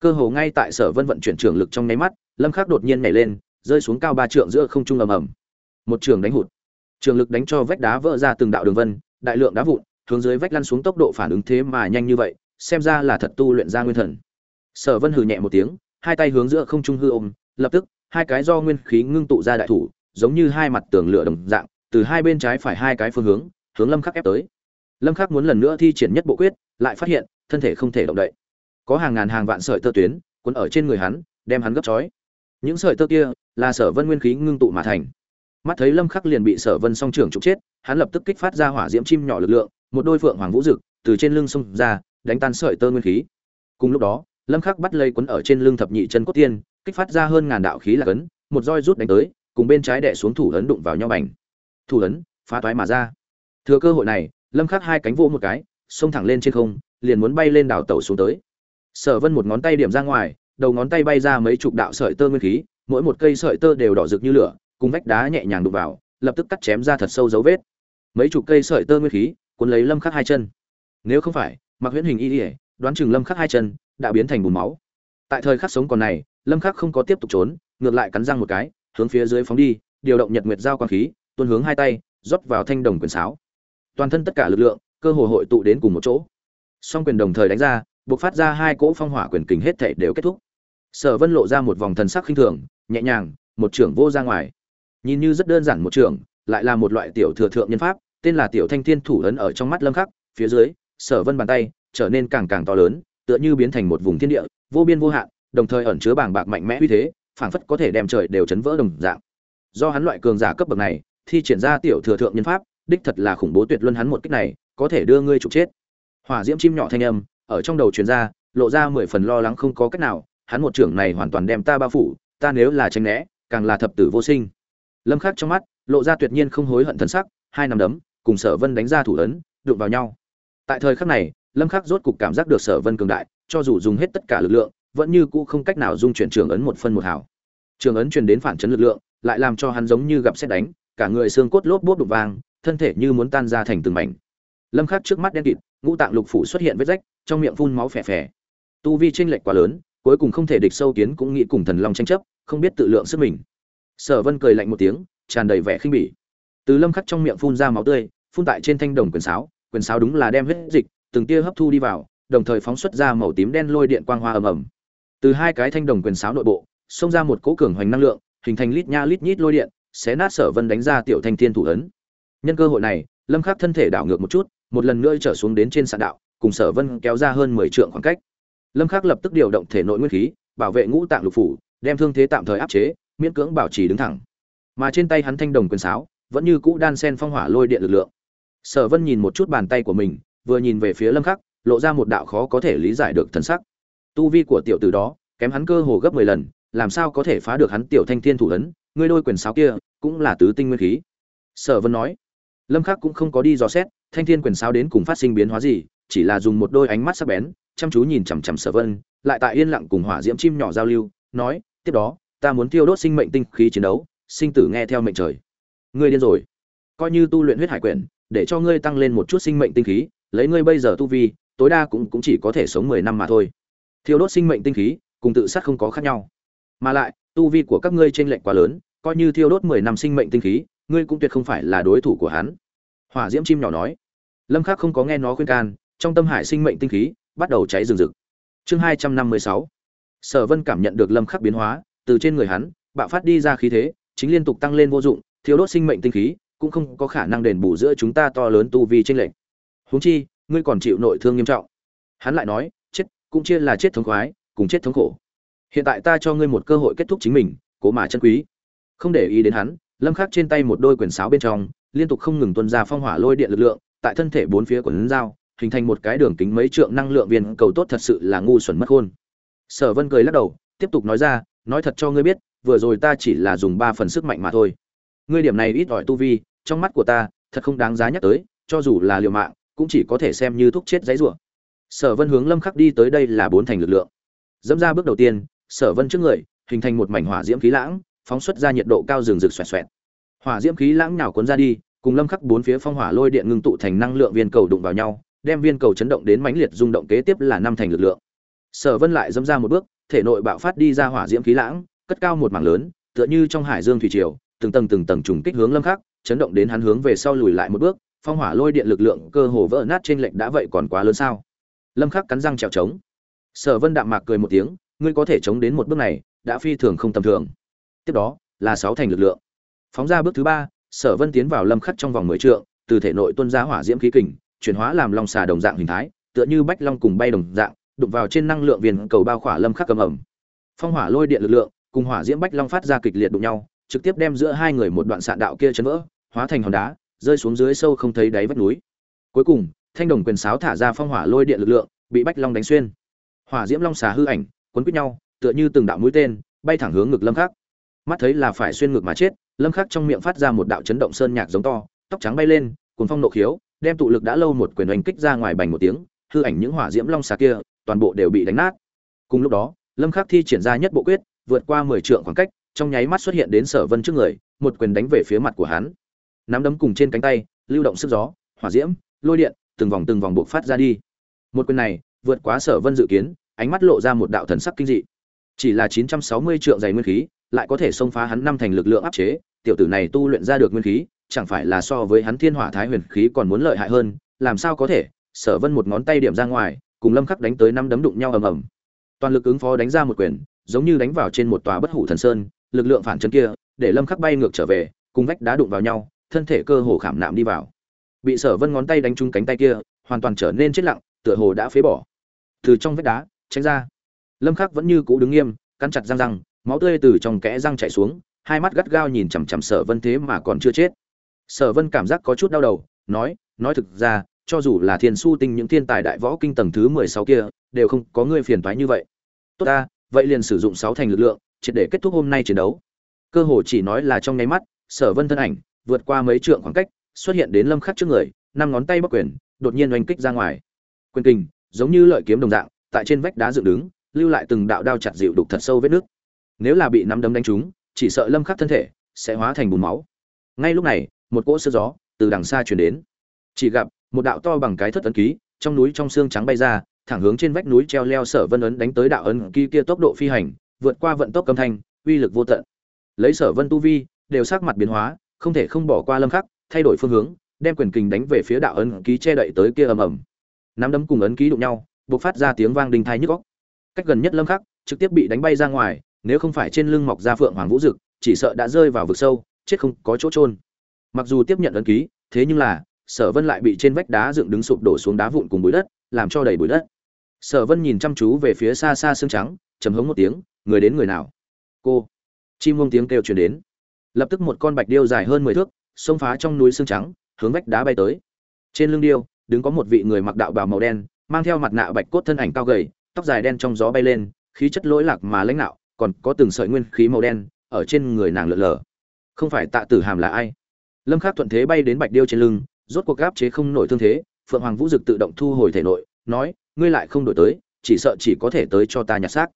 [SPEAKER 1] Cơ hồ ngay tại sở vân vận chuyển trưởng lực trong nháy mắt, lâm khắc đột nhiên nhảy lên, rơi xuống cao ba trượng giữa không trung ầm ầm. Một trường đánh hụt. Trường lực đánh cho vách đá vỡ ra từng đạo đường vân, đại lượng đá vụn hướng dưới vách lăn xuống tốc độ phản ứng thế mà nhanh như vậy, xem ra là thật tu luyện ra nguyên thần. Sở vân hừ nhẹ một tiếng, hai tay hướng giữa không trung hư ôm, lập tức, hai cái do nguyên khí ngưng tụ ra đại thủ, giống như hai mặt tường lửa đồng dạng, từ hai bên trái phải hai cái phương hướng hướng lâm khắc ép tới. Lâm khắc muốn lần nữa thi triển nhất bộ quyết, lại phát hiện, thân thể không thể động đậy. Có hàng ngàn hàng vạn sợi tơ tuyến, cuốn ở trên người hắn, đem hắn gấp chói những sợi tơ kia, là sở vân nguyên khí ngưng tụ mà thành. Mắt thấy lâm khắc liền bị sở vân song trưởng trục chết, hắn lập tức kích phát ra hỏa diễm chim nhỏ lực lượng một đôi phượng hoàng vũ dực từ trên lưng xông ra, đánh tan sợi tơ nguyên khí. Cùng lúc đó, lâm khắc bắt lấy quấn ở trên lưng thập nhị chân cốt tiên, kích phát ra hơn ngàn đạo khí là cấn, một roi rút đánh tới, cùng bên trái đè xuống thủ ấn đụng vào nhau bành. Thủ ấn, phá toái mà ra. Thừa cơ hội này, lâm khắc hai cánh vỗ một cái, xông thẳng lên trên không, liền muốn bay lên đảo tàu xuống tới. Sở vân một ngón tay điểm ra ngoài, đầu ngón tay bay ra mấy chục đạo sợi tơ nguyên khí, mỗi một cây sợi tơ đều đỏ rực như lửa, cùng vách đá nhẹ nhàng đụng vào, lập tức cắt chém ra thật sâu dấu vết. Mấy chục cây sợi tơ nguyên khí cuốn lấy lâm khắc hai chân. Nếu không phải mặc huyễn hình y ỉa đoán chừng lâm khắc hai chân đã biến thành bùn máu. Tại thời khắc sống còn này, lâm khắc không có tiếp tục trốn, ngược lại cắn răng một cái, hướng phía dưới phóng đi, điều động nhật nguyệt giao quang khí, tuôn hướng hai tay, rót vào thanh đồng quyền sáo. Toàn thân tất cả lực lượng, cơ hồ hội tụ đến cùng một chỗ. Song quyền đồng thời đánh ra buộc phát ra hai cỗ phong hỏa quyền kình hết thảy đều kết thúc. Sở vân lộ ra một vòng thần sắc khinh thường, nhẹ nhàng, một trưởng vô ra ngoài. Nhìn như rất đơn giản một trưởng, lại là một loại tiểu thừa thượng nhân pháp tên là tiểu thanh thiên thủ ấn ở trong mắt lâm khắc, phía dưới, sở vân bàn tay, trở nên càng càng to lớn, tựa như biến thành một vùng thiên địa, vô biên vô hạn, đồng thời ẩn chứa bảng bạc mạnh mẽ uy thế, phảng phất có thể đem trời đều chấn vỡ đồng dạng. Do hắn loại cường giả cấp bậc này, thi triển ra tiểu thừa thượng nhân pháp, đích thật là khủng bố tuyệt luân hắn một kích này, có thể đưa ngươi trục chết. Hỏa diễm chim nhỏ thanh âm, ở trong đầu truyền ra, lộ ra mười phần lo lắng không có cách nào, hắn một trưởng này hoàn toàn đem ta bao phủ, ta nếu là tránh né, càng là thập tử vô sinh. Lâm khắc trong mắt, lộ ra tuyệt nhiên không hối hận thân sắc, hai nắm đấm cùng sở vân đánh ra thủ ấn, đụng vào nhau. Tại thời khắc này, lâm khắc rốt cục cảm giác được sở vân cường đại, cho dù dùng hết tất cả lực lượng, vẫn như cũ không cách nào dung chuyển trường ấn một phân một hào. Trường ấn truyền đến phản chấn lực lượng, lại làm cho hắn giống như gặp xét đánh, cả người xương cốt lốp bốp đục vang, thân thể như muốn tan ra thành từng mảnh. Lâm khắc trước mắt đen kịt, ngũ tạng lục phủ xuất hiện vết rách, trong miệng phun máu phè phè. Tu vi chênh lệch quá lớn, cuối cùng không thể địch sâu kiến cũng nghĩ cùng thần long tranh chấp, không biết tự lượng sức mình. Sở vân cười lạnh một tiếng, tràn đầy vẻ khinh bỉ. Từ lâm khắc trong miệng phun ra máu tươi phun tại trên thanh đồng quyền sáo quyền sáo đúng là đem huyết dịch, từng tia hấp thu đi vào, đồng thời phóng xuất ra màu tím đen lôi điện quang hoa ầm ầm. Từ hai cái thanh đồng quyền sáo nội bộ, xông ra một cỗ cường hoành năng lượng, hình thành lít nha lít nhít lôi điện, xé nát sở vân đánh ra tiểu thanh thiên thủ ấn. Nhân cơ hội này, lâm khắc thân thể đảo ngược một chút, một lần nữa trở xuống đến trên sạn đạo, cùng sở vân kéo ra hơn 10 trượng khoảng cách. Lâm khắc lập tức điều động thể nội nguyên khí, bảo vệ ngũ tạng lục phủ, đem thương thế tạm thời áp chế, miễn cưỡng bảo trì đứng thẳng. Mà trên tay hắn thanh đồng quyền sáo, vẫn như cũ đan sen phong hỏa lôi điện lực lượng sở vân nhìn một chút bàn tay của mình, vừa nhìn về phía lâm khắc, lộ ra một đạo khó có thể lý giải được thần sắc. Tu vi của tiểu tử đó, kém hắn cơ hồ gấp 10 lần, làm sao có thể phá được hắn tiểu thanh thiên thủ ấn, ngươi đôi quyền sáo kia, cũng là tứ tinh nguyên khí. Sở vân nói. Lâm khắc cũng không có đi dò xét, thanh thiên quyền sáo đến cùng phát sinh biến hóa gì, chỉ là dùng một đôi ánh mắt sắc bén, chăm chú nhìn chằm chằm sở vân, lại tại yên lặng cùng hỏa diễm chim nhỏ giao lưu, nói, tiếp đó, ta muốn tiêu đốt sinh mệnh tinh khí chiến đấu, sinh tử nghe theo mệnh trời. Ngươi điên rồi. Coi như tu luyện huyết hải quyển để cho ngươi tăng lên một chút sinh mệnh tinh khí, lấy ngươi bây giờ tu vi, tối đa cũng cũng chỉ có thể sống mười năm mà thôi. Thiêu đốt sinh mệnh tinh khí, cùng tự sát không có khác nhau. Mà lại, tu vi của các ngươi trên lệnh quá lớn, coi như thiêu đốt mười năm sinh mệnh tinh khí, ngươi cũng tuyệt không phải là đối thủ của hắn. Hỏa diễm chim nhỏ nói. Lâm khắc không có nghe nó khuyên can, trong tâm hải sinh mệnh tinh khí bắt đầu cháy rừng rực. Chương hai trăm năm mươi sáu. Sở vân cảm nhận được lâm khắc biến hóa, từ trên người hắn, bạo phát đi ra khí thế, chính liên tục tăng lên vô dụng, thiêu đốt sinh mệnh tinh khí cũng không có khả năng đền bù giữa chúng ta to lớn tu vi chênh lệch. Huống chi, ngươi còn chịu nội thương nghiêm trọng. Hắn lại nói, chết, cũng chia là chết thống khoái, cùng chết thống khổ. Hiện tại ta cho ngươi một cơ hội kết thúc chính mình, cố mà chân quý. Không để ý đến hắn, lâm khắc trên tay một đôi quyền sáo bên trong, liên tục không ngừng tuôn ra phong hỏa lôi điện lực lượng, tại thân thể bốn phía của lấn dao hình thành một cái đường kính mấy trượng năng lượng viên cầu tốt thật sự là ngu xuẩn mất khôn. Sở vân cười lắc đầu, tiếp tục nói ra, nói thật cho ngươi biết, vừa rồi ta chỉ là dùng ba phần sức mạnh mà thôi ngươi điểm này ít ỏi tu vi, trong mắt của ta, thật không đáng giá nhắc tới, cho dù là liều mạng, cũng chỉ có thể xem như thuốc chết giấy rủa. Sở vân hướng lâm khắc đi tới đây là bốn thành lực lượng. Dẫm ra bước đầu tiên, sở vân trước người, hình thành một mảnh hỏa diễm khí lãng, phóng xuất ra nhiệt độ cao rừng rực xoẹt xoẹt. Hỏa diễm khí lãng nào cuốn ra đi, cùng lâm khắc bốn phía phong hỏa lôi điện ngưng tụ thành năng lượng viên cầu đụng vào nhau, đem viên cầu chấn động đến mãnh liệt rung động kế tiếp là năm thành lực lượng. Sở vân lại dẫm ra một bước, thể nội bạo phát đi ra hỏa diễm khí lãng, cất cao một mảng lớn, tựa như trong hải dương thủy triều từng tầng từng tầng trùng kích hướng lâm khắc, chấn động đến hắn hướng về sau lùi lại một bước, phong hỏa lôi điện lực lượng cơ hồ vỡ nát trên lệnh đã vậy còn quá lớn sao? Lâm khắc cắn răng trèo trống. Sở vân đạm mạc cười một tiếng, ngươi có thể chống đến một bước này, đã phi thường không tầm thường. Tiếp đó, là sáu thành lực lượng. Phóng ra bước thứ ba, sở vân tiến vào lâm khắc trong vòng mười trượng, từ thể nội tuôn ra hỏa diễm khí kình, chuyển hóa làm long xà đồng dạng hình thái, tựa như bách long cùng bay đồng dạng, đụng vào trên năng lượng viên cầu bao khỏa lâm khắc cầm ẩm phong hỏa lôi điện lực lượng cùng hỏa diễm bách long phát ra kịch liệt đụng nhau trực tiếp đem giữa hai người một đoạn sạn đạo kia chấn vỡ, hóa thành hòn đá, rơi xuống dưới sâu không thấy đáy vách núi. Cuối cùng, thanh đồng quyền sáo thả ra phong hỏa lôi điện lực lượng, bị bách long đánh xuyên. Hỏa diễm long xà hư ảnh quấn quýt nhau, tựa như từng đạo mũi tên, bay thẳng hướng ngực lâm khắc. Mắt thấy là phải xuyên ngực mà chết, lâm khắc trong miệng phát ra một đạo chấn động sơn nhạc giống to, tóc trắng bay lên cuốn phong nộ khiếu, đem tụ lực đã lâu một quyền đánh kích ra ngoài bành một tiếng, hư ảnh những hỏa diễm long xà kia, toàn bộ đều bị đánh nát. Cùng lúc đó, lâm khắc thi triển ra nhất bộ quyết, vượt qua 10 trượng khoảng cách trong nháy mắt xuất hiện đến sở vân trước người, một quyền đánh về phía mặt của hắn. Nắm đấm cùng trên cánh tay, lưu động sức gió, hỏa diễm, lôi điện, từng vòng từng vòng buộc phát ra đi. Một quyền này, vượt quá sở vân dự kiến, ánh mắt lộ ra một đạo thần sắc kinh dị. Chỉ là chín trăm sáu mươi triệu dày nguyên khí, lại có thể xông phá hắn năm thành lực lượng áp chế, tiểu tử này tu luyện ra được nguyên khí, chẳng phải là so với hắn thiên hỏa thái huyền khí còn muốn lợi hại hơn, làm sao có thể? Sở vân một ngón tay điểm ra ngoài, cùng lâm khắc đánh tới năm đấm đụng nhau ầm ầm. Toàn lực ứng phó đánh ra một quyền, giống như đánh vào trên một tòa bất hủ thần sơn lực lượng phản chấn kia, để lâm khắc bay ngược trở về, cùng vách đá đụng vào nhau, thân thể cơ hồ khảm nạm đi vào. Bị sở vân ngón tay đánh trúng cánh tay kia, hoàn toàn trở nên chết lặng, tựa hồ đã phế bỏ. Từ trong vách đá, tránh ra. Lâm khắc vẫn như cũ đứng nghiêm, cắn chặt răng răng, máu tươi từ trong kẽ răng chảy xuống, hai mắt gắt gao nhìn chằm chằm sở vân thế mà còn chưa chết. Sở vân cảm giác có chút đau đầu, nói nói thực ra, cho dù là thiên su tinh những thiên tài đại võ kinh tầng thứ mười sáu kia, đều không có người phiền toái như vậy. Tốt ta, vậy liền sử dụng sáu thành lực lượng triệt để kết thúc hôm nay chiến đấu. Cơ hồ chỉ nói là trong nháy mắt, sở vân thân ảnh vượt qua mấy trượng khoảng cách, xuất hiện đến lâm khắc trước người, năm ngón tay bắc quyền, đột nhiên oanh kích ra ngoài. Quyền kình, giống như lợi kiếm đồng dạng, tại trên vách đá dựng đứng, lưu lại từng đạo đao chặt dịu đục thật sâu vết nước. Nếu là bị nắm đấm đánh trúng, chỉ sợ lâm khắc thân thể sẽ hóa thành bùn máu. Ngay lúc này, một cỗ sương gió từ đằng xa truyền đến. Chỉ gặp, một đạo to bằng cái thất ấn ký, trong núi trong xương trắng bay ra, thẳng hướng trên vách núi treo leo sở vân ấn đánh tới đạo ấn ký kia tốc độ phi hành vượt qua vận tốc âm thanh, uy lực vô tận. Lấy sở vân tu vi, đều sắc mặt biến hóa, không thể không bỏ qua lâm khắc, thay đổi phương hướng, đem quyền kình đánh về phía đạo ấn ký che đậy tới kia ầm ầm. Nắm đấm cùng ấn ký đụng nhau, bộc phát ra tiếng vang đinh thai nhức óc. Cách gần nhất lâm khắc, trực tiếp bị đánh bay ra ngoài, nếu không phải trên lưng mọc ra phượng hoàng vũ dực, chỉ sợ đã rơi vào vực sâu, chết không có chỗ trôn mặc dù tiếp nhận ấn ký, thế nhưng là, sở vân lại bị trên vách đá dựng đứng sụp đổ xuống đá vụn cùng bụi đất, làm cho đầy bụi đất. Sở vân nhìn chăm chú về phía xa xa xương trắng chấm hống một tiếng người đến người nào? Cô. Chim ngông tiếng kêu truyền đến. Lập tức một con bạch điêu dài hơn mười thước, xông phá trong núi xương trắng, hướng vách đá bay tới. Trên lưng điêu, đứng có một vị người mặc đạo bào màu đen, mang theo mặt nạ bạch cốt thân ảnh cao gầy, tóc dài đen trong gió bay lên, khí chất lỗi lạc mà lãnh nạo còn có từng sợi nguyên khí màu đen ở trên người nàng lượn lờ. Không phải tạ tử hàm là ai? Lâm khắc thuận thế bay đến bạch điêu trên lưng, rốt cuộc gáp chế không nổi thương thế, phượng hoàng vũ dực tự động thu hồi thể nội, nói, ngươi lại không đổi tới, chỉ sợ chỉ có thể tới cho ta nhặt xác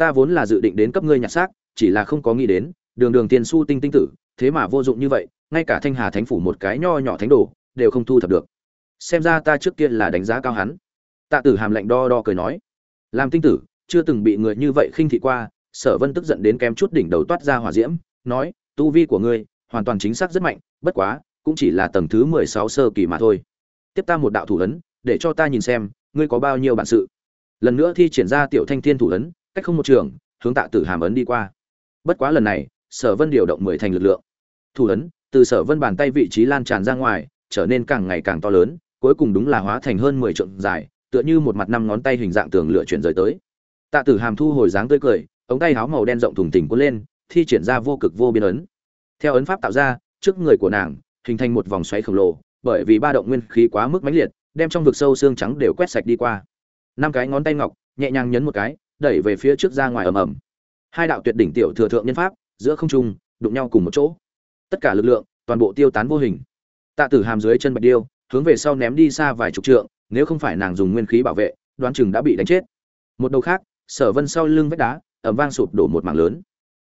[SPEAKER 1] ta vốn là dự định đến cấp ngươi nhặt xác, chỉ là không có nghĩ đến, đường đường tiền su tinh tinh tử, thế mà vô dụng như vậy, ngay cả thanh hà thánh phủ một cái nho nhỏ thánh đồ, đều không thu thập được. Xem ra ta trước kia là đánh giá cao hắn. Tạ tử hàm lạnh đo đo cười nói, làm tinh tử, chưa từng bị người như vậy khinh thị qua. Sở vân tức giận đến kém chút đỉnh đầu toát ra hỏa diễm, nói, tu vi của ngươi hoàn toàn chính xác rất mạnh, bất quá, cũng chỉ là tầng thứ mười sáu sơ kỳ mà thôi. Tiếp ta một đạo thủ ấn, để cho ta nhìn xem, ngươi có bao nhiêu bản sự. Lần nữa thi triển ra tiểu thanh thiên thủ ấn cách không một trường, hướng tạ tử hàm ấn đi qua. Bất quá lần này, sở vân điều động mười thành lực lượng. Thủ ấn, từ sở vân bàn tay vị trí lan tràn ra ngoài, trở nên càng ngày càng to lớn, cuối cùng đúng là hóa thành hơn mười trượng dài, tựa như một mặt năm ngón tay hình dạng tường lửa chuyển rời tới. Tạ tử hàm thu hồi dáng tươi cười, ống tay áo màu đen rộng thùng thình cuốn lên, thi triển ra vô cực vô biên ấn. Theo ấn pháp tạo ra, trước người của nàng, hình thành một vòng xoáy khổng lồ, bởi vì ba động nguyên khí quá mức mãnh liệt, đem trong vực sâu xương trắng đều quét sạch đi qua. Năm cái ngón tay ngọc, nhẹ nhàng nhấn một cái đẩy về phía trước ra ngoài ầm ầm. Hai đạo tuyệt đỉnh tiểu thừa thượng nhân pháp, giữa không trung, đụng nhau cùng một chỗ. Tất cả lực lượng, toàn bộ tiêu tán vô hình. Tạ tử hàm dưới chân bạch điêu, hướng về sau ném đi xa vài chục trượng, nếu không phải nàng dùng nguyên khí bảo vệ, đoán chừng đã bị đánh chết. Một đầu khác, sở vân sau lưng vách đá ẩm vang sụp đổ một mảng lớn.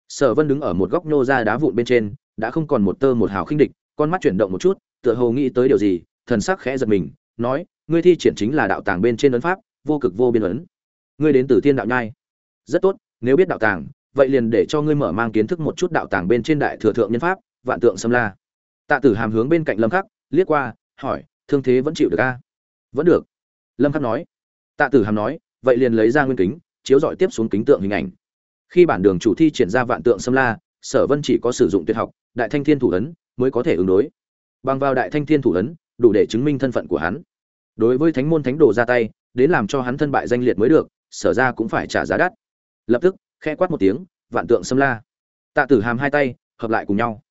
[SPEAKER 1] Sở vân đứng ở một góc nhô ra đá vụn bên trên, đã không còn một tơ một hào khinh địch, con mắt chuyển động một chút, tựa hồ nghĩ tới điều gì, thần sắc khẽ giật mình, nói, ngươi thi triển chính là đạo tàng bên trên ấn pháp, vô cực vô biên ấn ngươi đến từ thiên đạo nhai. Rất tốt, nếu biết đạo tàng, vậy liền để cho ngươi mở mang kiến thức một chút đạo tàng bên trên đại thừa thượng nhân pháp, vạn tượng sâm la. Tạ tử hàm hướng bên cạnh lâm khắc, liếc qua, hỏi, thương thế vẫn chịu được a? Vẫn được. Lâm khắc nói. Tạ tử hàm nói, vậy liền lấy ra nguyên kính, chiếu dọi tiếp xuống kính tượng hình ảnh. Khi bản đường chủ thi triển ra vạn tượng sâm la, sở vân chỉ có sử dụng tuyệt học, đại thanh thiên thủ ấn mới có thể ứng đối. Bằng vào đại thanh thiên thủ ấn, đủ để chứng minh thân phận của hắn. Đối với thánh môn thánh đồ ra tay, đến làm cho hắn thân bại danh liệt mới được sở ra cũng phải trả giá đắt. Lập tức, khẽ quát một tiếng, vạn tượng xâm la. Tạ tử hàm hai tay, hợp lại cùng nhau.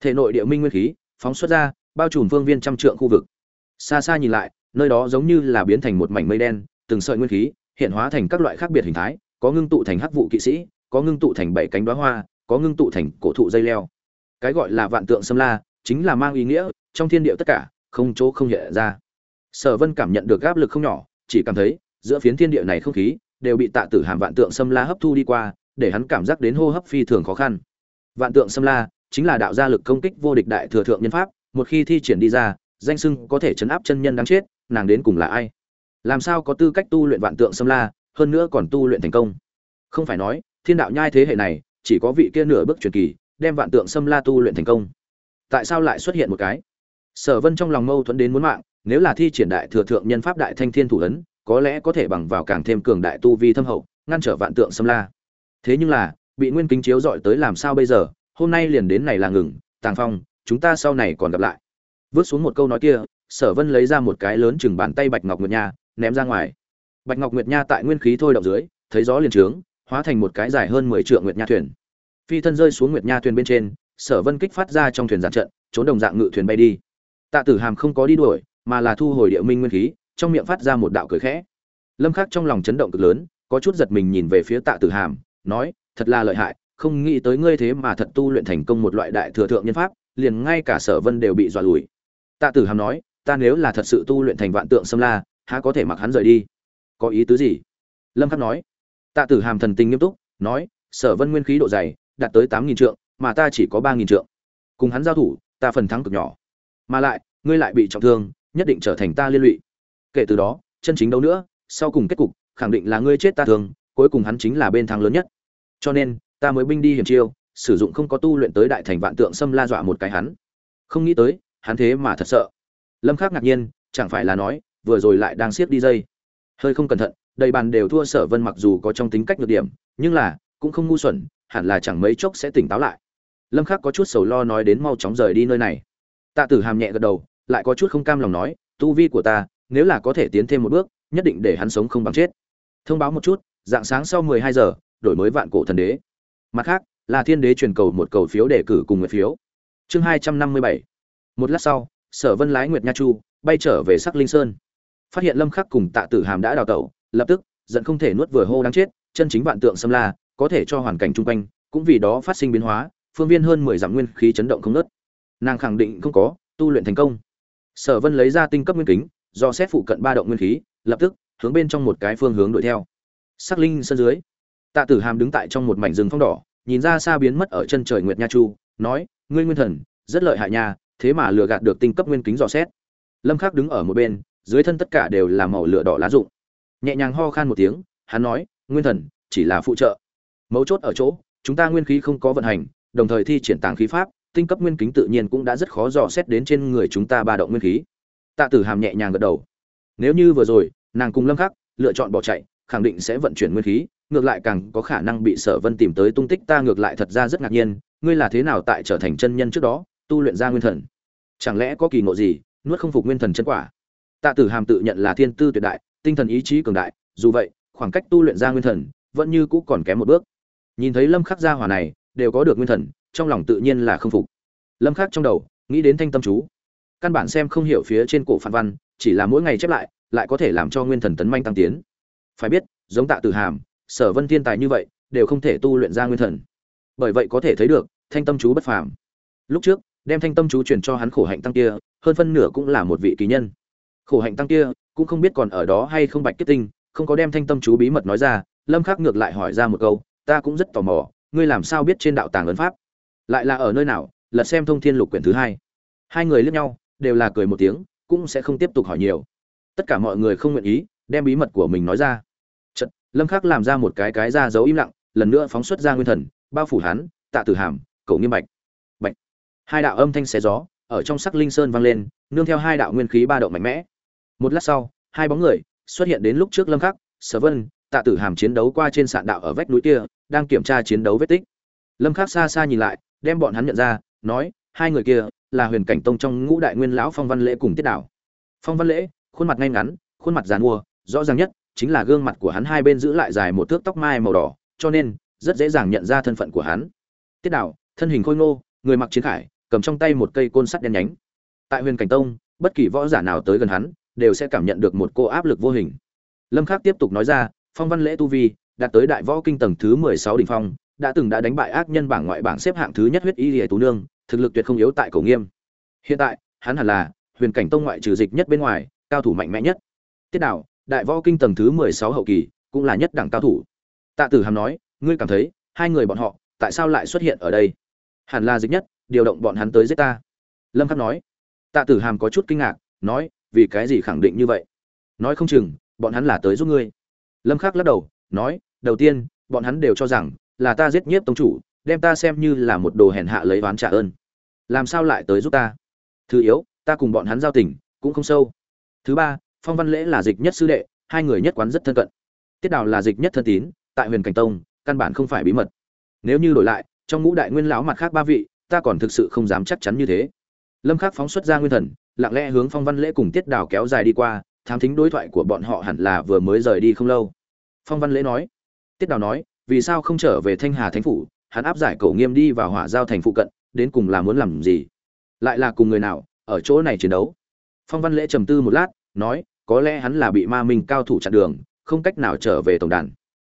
[SPEAKER 1] Thể nội địa minh nguyên khí, phóng xuất ra, bao trùm phương viên trăm trượng khu vực. Xa xa nhìn lại, nơi đó giống như là biến thành một mảnh mây đen, từng sợi nguyên khí, hiện hóa thành các loại khác biệt hình thái, có ngưng tụ thành hắc vụ kỵ sĩ, có ngưng tụ thành bảy cánh đoá hoa, có ngưng tụ thành cổ thụ dây leo. Cái gọi là vạn tượng xâm la, chính là mang ý nghĩa, trong thiên địa tất cả, không chỗ không hiện ra. Sở vân cảm nhận được áp lực không nhỏ, chỉ cảm thấy, giữa phiến thiên địa này không khí đều bị tạ tử hàm vạn tượng xâm la hấp thu đi qua, để hắn cảm giác đến hô hấp phi thường khó khăn. Vạn tượng xâm la chính là đạo gia lực công kích vô địch đại thừa thượng nhân pháp, một khi thi triển đi ra, danh sưng có thể chấn áp chân nhân đáng chết, nàng đến cùng là ai? Làm sao có tư cách tu luyện vạn tượng xâm la, hơn nữa còn tu luyện thành công? Không phải nói, thiên đạo nhai thế hệ này, chỉ có vị kia nửa bước truyền kỳ, đem vạn tượng xâm la tu luyện thành công. Tại sao lại xuất hiện một cái? Sở vân trong lòng mâu thuẫn đến muốn mạng, nếu là thi triển đại thừa thượng nhân pháp đại thanh thiên thủ ấn có lẽ có thể bằng vào càng thêm cường đại tu vi thâm hậu, ngăn trở vạn tượng xâm la. Thế nhưng là, bị nguyên kính chiếu dọi tới làm sao bây giờ? Hôm nay liền đến này là ngừng. Tàng phong, chúng ta sau này còn gặp lại. Vứt xuống một câu nói kia, sở vân lấy ra một cái lớn chừng bàn tay bạch ngọc nguyệt nha, ném ra ngoài. Bạch ngọc nguyệt nha tại nguyên khí thôi động dưới, thấy gió liền trướng, hóa thành một cái dài hơn mười trượng nguyệt nha thuyền. Phi thân rơi xuống nguyệt nha thuyền bên trên, sở vân kích phát ra trong thuyền giàn trận, trốn đồng dạng ngự thuyền bay đi. Tạ tử hàm không có đi đuổi, mà là thu hồi địa minh nguyên khí trong miệng phát ra một đạo cười khẽ. Lâm khắc trong lòng chấn động cực lớn, có chút giật mình nhìn về phía tạ tử hàm, nói, thật là lợi hại, không nghĩ tới ngươi thế mà thật tu luyện thành công một loại đại thừa thượng nhân pháp, liền ngay cả sở vân đều bị dọa lùi. Tạ tử hàm nói, ta nếu là thật sự tu luyện thành vạn tượng xâm la, há có thể mặc hắn rời đi? Có ý tứ gì? Lâm khắc nói. Tạ tử hàm thần tình nghiêm túc, nói, sở vân nguyên khí độ dày, đạt tới tám nghìn trượng, mà ta chỉ có ba nghìn trượng. Cùng hắn giao thủ, ta phần thắng cực nhỏ. Mà lại, ngươi lại bị trọng thương, nhất định trở thành ta liên lụy kể từ đó chân chính đấu nữa sau cùng kết cục khẳng định là ngươi chết ta thường, cuối cùng hắn chính là bên thắng lớn nhất. Cho nên ta mới binh đi hiểm chiêu sử dụng không có tu luyện tới đại thành vạn tượng xâm la dọa một cái hắn. Không nghĩ tới hắn thế mà thật sợ. Lâm khắc ngạc nhiên chẳng phải là nói vừa rồi lại đang siết đi dây. Hơi không cẩn thận đầy bàn đều thua sở vân mặc dù có trong tính cách nhược điểm nhưng là cũng không ngu xuẩn hẳn là chẳng mấy chốc sẽ tỉnh táo lại. Lâm khắc có chút sầu lo nói đến mau chóng rời đi nơi này. Tạ tử hàm nhẹ gật đầu lại có chút không cam lòng nói tu vi của ta nếu là có thể tiến thêm một bước, nhất định để hắn sống không bằng chết. Thông báo một chút, dạng sáng sau 12 giờ, đổi mới vạn cổ thần đế. Mặt khác, là thiên đế truyền cầu một cầu phiếu đề cử cùng người phiếu. Chương 257 một lát sau, sở vân lái nguyệt nha chu bay trở về sắc linh sơn. Phát hiện lâm khắc cùng tạ tử hàm đã đào tẩu, lập tức, giận không thể nuốt vừa hô đáng chết, chân chính vạn tượng xâm la, có thể cho hoàn cảnh chung quanh, cũng vì đó phát sinh biến hóa, phương viên hơn mười dặm nguyên khí chấn động không ngớt. nàng khẳng định không có tu luyện thành công. Sở vân lấy ra tinh cấp nguyên kính do xét phụ cận ba động nguyên khí, lập tức, hướng bên trong một cái phương hướng đuổi theo. Sắc linh sân dưới, tạ tử hàm đứng tại trong một mảnh rừng phong đỏ, nhìn ra xa biến mất ở chân trời nguyệt nha chu, nói, ngươi nguyên thần, rất lợi hại nha, thế mà lừa gạt được tinh cấp nguyên kính dò xét. Lâm khắc đứng ở một bên, dưới thân tất cả đều là màu lửa đỏ lá rụng. Nhẹ nhàng ho khan một tiếng, hắn nói, nguyên thần, chỉ là phụ trợ. Mấu chốt ở chỗ, chúng ta nguyên khí không có vận hành, đồng thời thi triển tàng khí pháp, tinh cấp nguyên kính tự nhiên cũng đã rất khó dò xét đến trên người chúng ta ba động nguyên khí tạ tử hàm nhẹ nhàng gật đầu. Nếu như vừa rồi, nàng cùng lâm khắc lựa chọn bỏ chạy, khẳng định sẽ vận chuyển nguyên khí, ngược lại càng có khả năng bị sở vân tìm tới tung tích, ta ngược lại thật ra rất ngạc nhiên, ngươi là thế nào tại trở thành chân nhân trước đó, tu luyện ra nguyên thần? Chẳng lẽ có kỳ ngộ gì, nuốt không phục nguyên thần chân quả? Tạ tử hàm tự nhận là thiên tư tuyệt đại, tinh thần ý chí cường đại, dù vậy, khoảng cách tu luyện ra nguyên thần vẫn như cũ còn kém một bước. Nhìn thấy lâm khắc gia hỏa này, đều có được nguyên thần, trong lòng tự nhiên là không phục. Lâm khắc trong đầu, nghĩ đến thanh tâm chú căn bản xem không hiểu phía trên cổ phản văn, chỉ là mỗi ngày chép lại lại có thể làm cho nguyên thần tấn manh tăng tiến. Phải biết, giống tạ tử hàm, sở vân thiên tài như vậy, đều không thể tu luyện ra nguyên thần. Bởi vậy có thể thấy được, thanh tâm chú bất phàm. Lúc trước, đem thanh tâm chú truyền cho hắn khổ hạnh tăng kia, hơn phân nửa cũng là một vị kỳ nhân. Khổ hạnh tăng kia, cũng không biết còn ở đó hay không bạch kết tinh, không có đem thanh tâm chú bí mật nói ra, lâm khắc ngược lại hỏi ra một câu, ta cũng rất tò mò, ngươi làm sao biết trên đạo tàng ấn pháp? Lại là ở nơi nào? Lật xem thông thiên lục quyển thứ hai. Hai người liếc nhau đều là cười một tiếng cũng sẽ không tiếp tục hỏi nhiều. Tất cả mọi người không nguyện ý đem bí mật của mình nói ra. Chật, lâm khắc làm ra một cái cái ra dấu im lặng lần nữa phóng xuất ra nguyên thần bao phủ hắn tạ tử hàm cậu nghiêm bạch. Bạch. Hai đạo âm thanh xé gió ở trong sắc linh sơn vang lên nương theo hai đạo nguyên khí ba động mạnh mẽ. Một lát sau hai bóng người xuất hiện đến lúc trước lâm khắc sở vân tạ tử hàm chiến đấu qua trên sạn đạo ở vách núi kia đang kiểm tra chiến đấu vết tích. Lâm khắc xa xa nhìn lại đem bọn hắn nhận ra nói hai người kia là huyền cảnh tông trong ngũ đại nguyên lão phong văn lễ cùng tiết đảo. Phong văn lễ, khuôn mặt ngay ngắn, khuôn mặt giàn mua, rõ ràng nhất chính là gương mặt của hắn hai bên giữ lại dài một thước tóc mai màu đỏ, cho nên rất dễ dàng nhận ra thân phận của hắn. Tiết đảo, thân hình khôi ngô, người mặc chiến khải, cầm trong tay một cây côn sắt đen nhánh. Tại huyền cảnh tông, bất kỳ võ giả nào tới gần hắn đều sẽ cảm nhận được một cô áp lực vô hình. Lâm khắc tiếp tục nói ra, phong văn lễ tu vi đạt tới đại võ kinh tầng thứ 16 đỉnh phong, đã từng đã đánh bại ác nhân bảng ngoại bảng xếp hạng thứ nhất huyết y lìa tú nương thực lực tuyệt không yếu tại cổ nghiêm. Hiện tại, hắn hẳn là huyền cảnh tông ngoại trừ dịch nhất bên ngoài, cao thủ mạnh mẽ nhất. Tiết đạo, đại võ kinh tầng thứ 16 hậu kỳ, cũng là nhất đẳng cao thủ. Tạ tử hàm nói, ngươi cảm thấy hai người bọn họ tại sao lại xuất hiện ở đây? Hẳn là dịch nhất, điều động bọn hắn tới giết ta. Lâm khắc nói. Tạ tử hàm có chút kinh ngạc, nói, vì cái gì khẳng định như vậy? Nói không chừng, bọn hắn là tới giúp ngươi. Lâm khắc lắc đầu, nói, đầu tiên, bọn hắn đều cho rằng là ta giết nhiếp tông chủ, đem ta xem như là một đồ hèn hạ lấy oán trả ơn làm sao lại tới giúp ta? Thứ yếu, ta cùng bọn hắn giao tình cũng không sâu. Thứ ba, phong văn lễ là dịch nhất sư đệ, hai người nhất quán rất thân cận. Tiết đào là dịch nhất thân tín, tại huyền cảnh tông, căn bản không phải bí mật. Nếu như đổi lại, trong ngũ đại nguyên lão mặt khác ba vị, ta còn thực sự không dám chắc chắn như thế. Lâm khắc phóng xuất ra nguyên thần, lặng lẽ hướng phong văn lễ cùng tiết đào kéo dài đi qua, thám thính đối thoại của bọn họ hẳn là vừa mới rời đi không lâu. Phong văn lễ nói, tiết đào nói, vì sao không trở về thanh hà thánh phủ, hắn áp giải cầu nghiêm đi vào hỏa giao thành phụ cận đến cùng là muốn làm gì, lại là cùng người nào ở chỗ này chiến đấu. Phong văn lễ trầm tư một lát, nói, có lẽ hắn là bị ma minh cao thủ chặn đường, không cách nào trở về tổng đàn.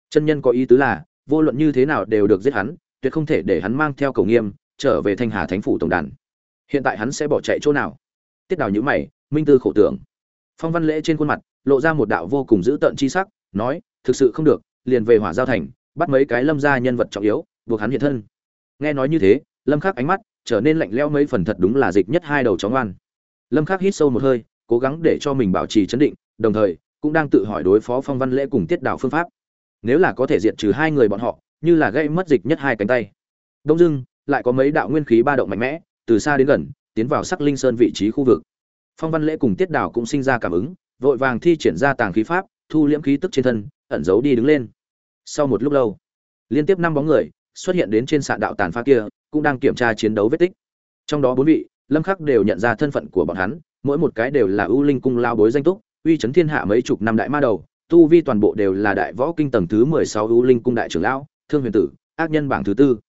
[SPEAKER 1] Chân nhân có ý tứ là, vô luận như thế nào đều được giết hắn, tuyệt không thể để hắn mang theo cầu nghiêm, trở về thanh hà thánh phủ tổng đàn. Hiện tại hắn sẽ bỏ chạy chỗ nào? Tiết đào nhữ mày, minh tư khổ tưởng. Phong văn lễ trên khuôn mặt, lộ ra một đạo vô cùng dữ tợn chi sắc, nói, thực sự không được, liền về hỏa giao thành, bắt mấy cái lâm gia nhân vật trọng yếu, buộc hắn hiện thân. Nghe nói như thế lâm khắc ánh mắt trở nên lạnh lẽo mấy phần thật đúng là dịch nhất hai đầu chó ngoan lâm khắc hít sâu một hơi, cố gắng để cho mình bảo trì chấn định, đồng thời cũng đang tự hỏi đối phó phong văn lễ cùng tiết đạo phương pháp. Nếu là có thể diệt trừ hai người bọn họ, như là gây mất dịch nhất hai cánh tay. Đông dưng lại có mấy đạo nguyên khí ba động mạnh mẽ, từ xa đến gần, tiến vào sắc linh sơn vị trí khu vực. Phong văn lễ cùng tiết đảo cũng sinh ra cảm ứng, vội vàng thi triển ra tàng khí pháp, thu liễm khí tức trên thân, ẩn giấu đi đứng lên. Sau một lúc lâu, liên tiếp năm bóng người xuất hiện đến trên sạn đạo tàn phá kia cũng đang kiểm tra chiến đấu vết tích. Trong đó bốn vị, lâm khắc đều nhận ra thân phận của bọn hắn, mỗi một cái đều là ưu linh cung lao bối danh túc, uy chấn thiên hạ mấy chục năm đại ma đầu, tu vi toàn bộ đều là đại võ kinh tầng thứ 16 ưu linh cung đại trưởng lão, thương huyền tử, ác nhân bảng thứ tư.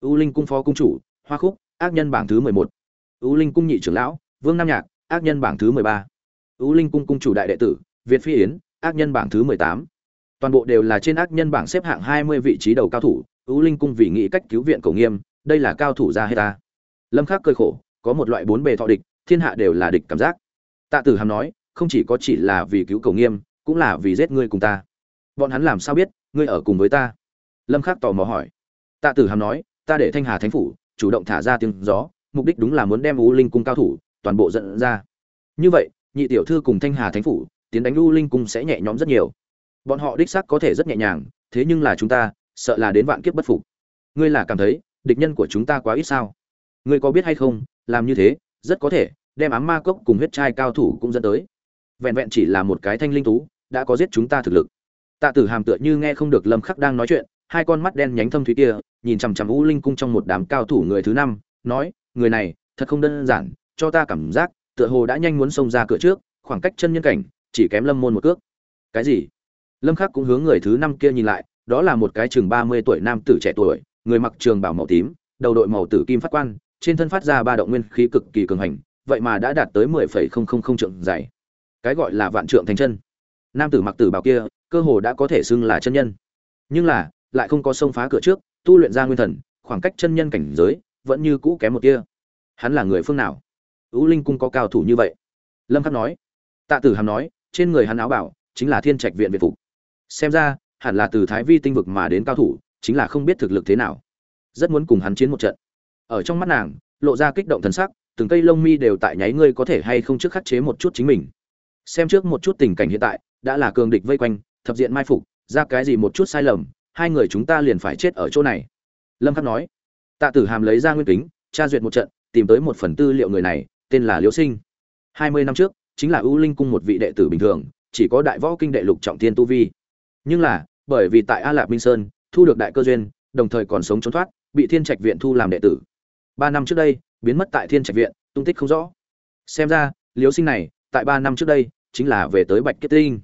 [SPEAKER 1] Ưu linh cung phó cung chủ, hoa khúc, ác nhân bảng thứ 11 ưu linh cung nhị trưởng lão, vương nam nhạc, ác nhân bảng thứ 13 ưu linh cung cung chủ đại đệ tử, việt phi yến, ác nhân bảng thứ 18 toàn bộ đều là trên ác nhân bảng xếp hạng 20 vị trí đầu cao thủ, ưu linh cung vì nghĩ cách cứu viện cổ nghiêm đây là cao thủ ra hết ta. Lâm khắc cười khổ, có một loại bốn bề thọ địch, thiên hạ đều là địch cảm giác. Tạ tử hàm nói, không chỉ có chỉ là vì cứu cầu nghiêm, cũng là vì giết ngươi cùng ta. Bọn hắn làm sao biết, ngươi ở cùng với ta? Lâm khắc tò mò hỏi. Tạ tử hàm nói, ta để thanh hà thánh phủ, chủ động thả ra tiếng gió, mục đích đúng là muốn đem u linh cung cao thủ, toàn bộ dẫn ra. Như vậy, nhị tiểu thư cùng thanh hà thánh phủ, tiến đánh u linh cung sẽ nhẹ nhõm rất nhiều. Bọn họ đích xác có thể rất nhẹ nhàng, thế nhưng là chúng ta, sợ là đến vạn kiếp bất phục. Ngươi là cảm thấy địch nhân của chúng ta quá ít sao? Ngươi có biết hay không, làm như thế, rất có thể, đem ám ma cốc cùng huyết trai cao thủ cũng dẫn tới. Vẹn vẹn chỉ là một cái thanh linh tú đã có giết chúng ta thực lực. Tạ tử hàm tựa như nghe không được lâm khắc đang nói chuyện, hai con mắt đen nhánh thâm thúy kia, nhìn chằm chằm u linh cung trong một đám cao thủ người thứ năm, nói, người này, thật không đơn giản, cho ta cảm giác, tựa hồ đã nhanh muốn xông ra cửa trước, khoảng cách chân nhân cảnh, chỉ kém lâm môn một cước. Cái gì? Lâm khắc cũng hướng người thứ năm kia nhìn lại, đó là một cái chừng 30 tuổi nam tử trẻ tuổi người mặc trường bào màu tím đầu đội màu tử kim phát quan trên thân phát ra ba động nguyên khí cực kỳ cường hành vậy mà đã đạt tới 10,000 trượng dài. Cái gọi là vạn trượng thành chân. Nam tử mặc tử bào kia cơ hồ đã có thể xưng là chân nhân. Nhưng là lại không có xông phá cửa trước tu luyện ra nguyên thần khoảng cách chân nhân cảnh giới vẫn như cũ kém một kia hắn là người phương nào? U linh cung có cao thủ như vậy? Lâm khắc nói. Tạ tử hàm nói trên người hắn áo bảo chính là thiên trạch viện việt phục. Xem ra hẳn là từ thái vi tinh vực mà đến cao thủ chính là không biết thực lực thế nào. Rất muốn cùng hắn chiến một trận. Ở trong mắt nàng, lộ ra kích động thần sắc, từng cây lông mi đều tại nháy ngươi có thể hay không trước khắc chế một chút chính mình. Xem trước một chút tình cảnh hiện tại, đã là cường địch vây quanh, thập diện mai phục, ra cái gì một chút sai lầm, hai người chúng ta liền phải chết ở chỗ này. Lâm khắc nói. Tạ tử hàm lấy ra nguyên kính, tra duyệt một trận, tìm tới một phần tư liệu người này, tên là liễu sinh. Hai mươi năm trước, chính là ưu linh cung một vị đệ tử bình thường, chỉ có đại võ kinh đệ lục trọng thiên tu vi. Nhưng là, bởi vì tại a lạp minh sơn thu được đại cơ duyên, đồng thời còn sống trốn thoát, bị thiên trạch viện thu làm đệ tử. Ba năm trước đây, biến mất tại thiên trạch viện, tung tích không rõ. Xem ra liễu sinh này, tại ba năm trước đây, chính là về tới bạch kết tinh.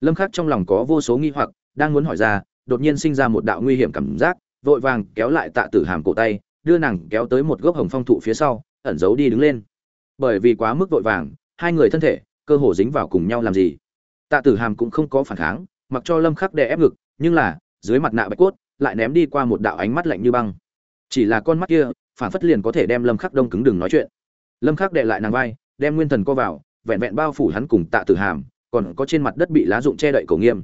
[SPEAKER 1] Lâm khắc trong lòng có vô số nghi hoặc, đang muốn hỏi ra, đột nhiên sinh ra một đạo nguy hiểm cảm giác, vội vàng kéo lại tạ tử hàm cổ tay, đưa nàng kéo tới một gốc hồng phong thụ phía sau, ẩn giấu đi đứng lên. Bởi vì quá mức vội vàng, hai người thân thể, cơ hồ dính vào cùng nhau làm gì. Tạ tử hàm cũng không có phản kháng, mặc cho lâm khắc đè ép ngực, nhưng là dưới mặt nạ bạch cốt, lại ném đi qua một đạo ánh mắt lạnh như băng. Chỉ là con mắt kia, phản phất liền có thể đem lâm khắc đông cứng đừng nói chuyện. Lâm khắc đệ lại nàng vai, đem nguyên thần co vào, vẹn vẹn bao phủ hắn cùng tạ tử hàm, còn có trên mặt đất bị lá rụng che đậy cổ nghiêm.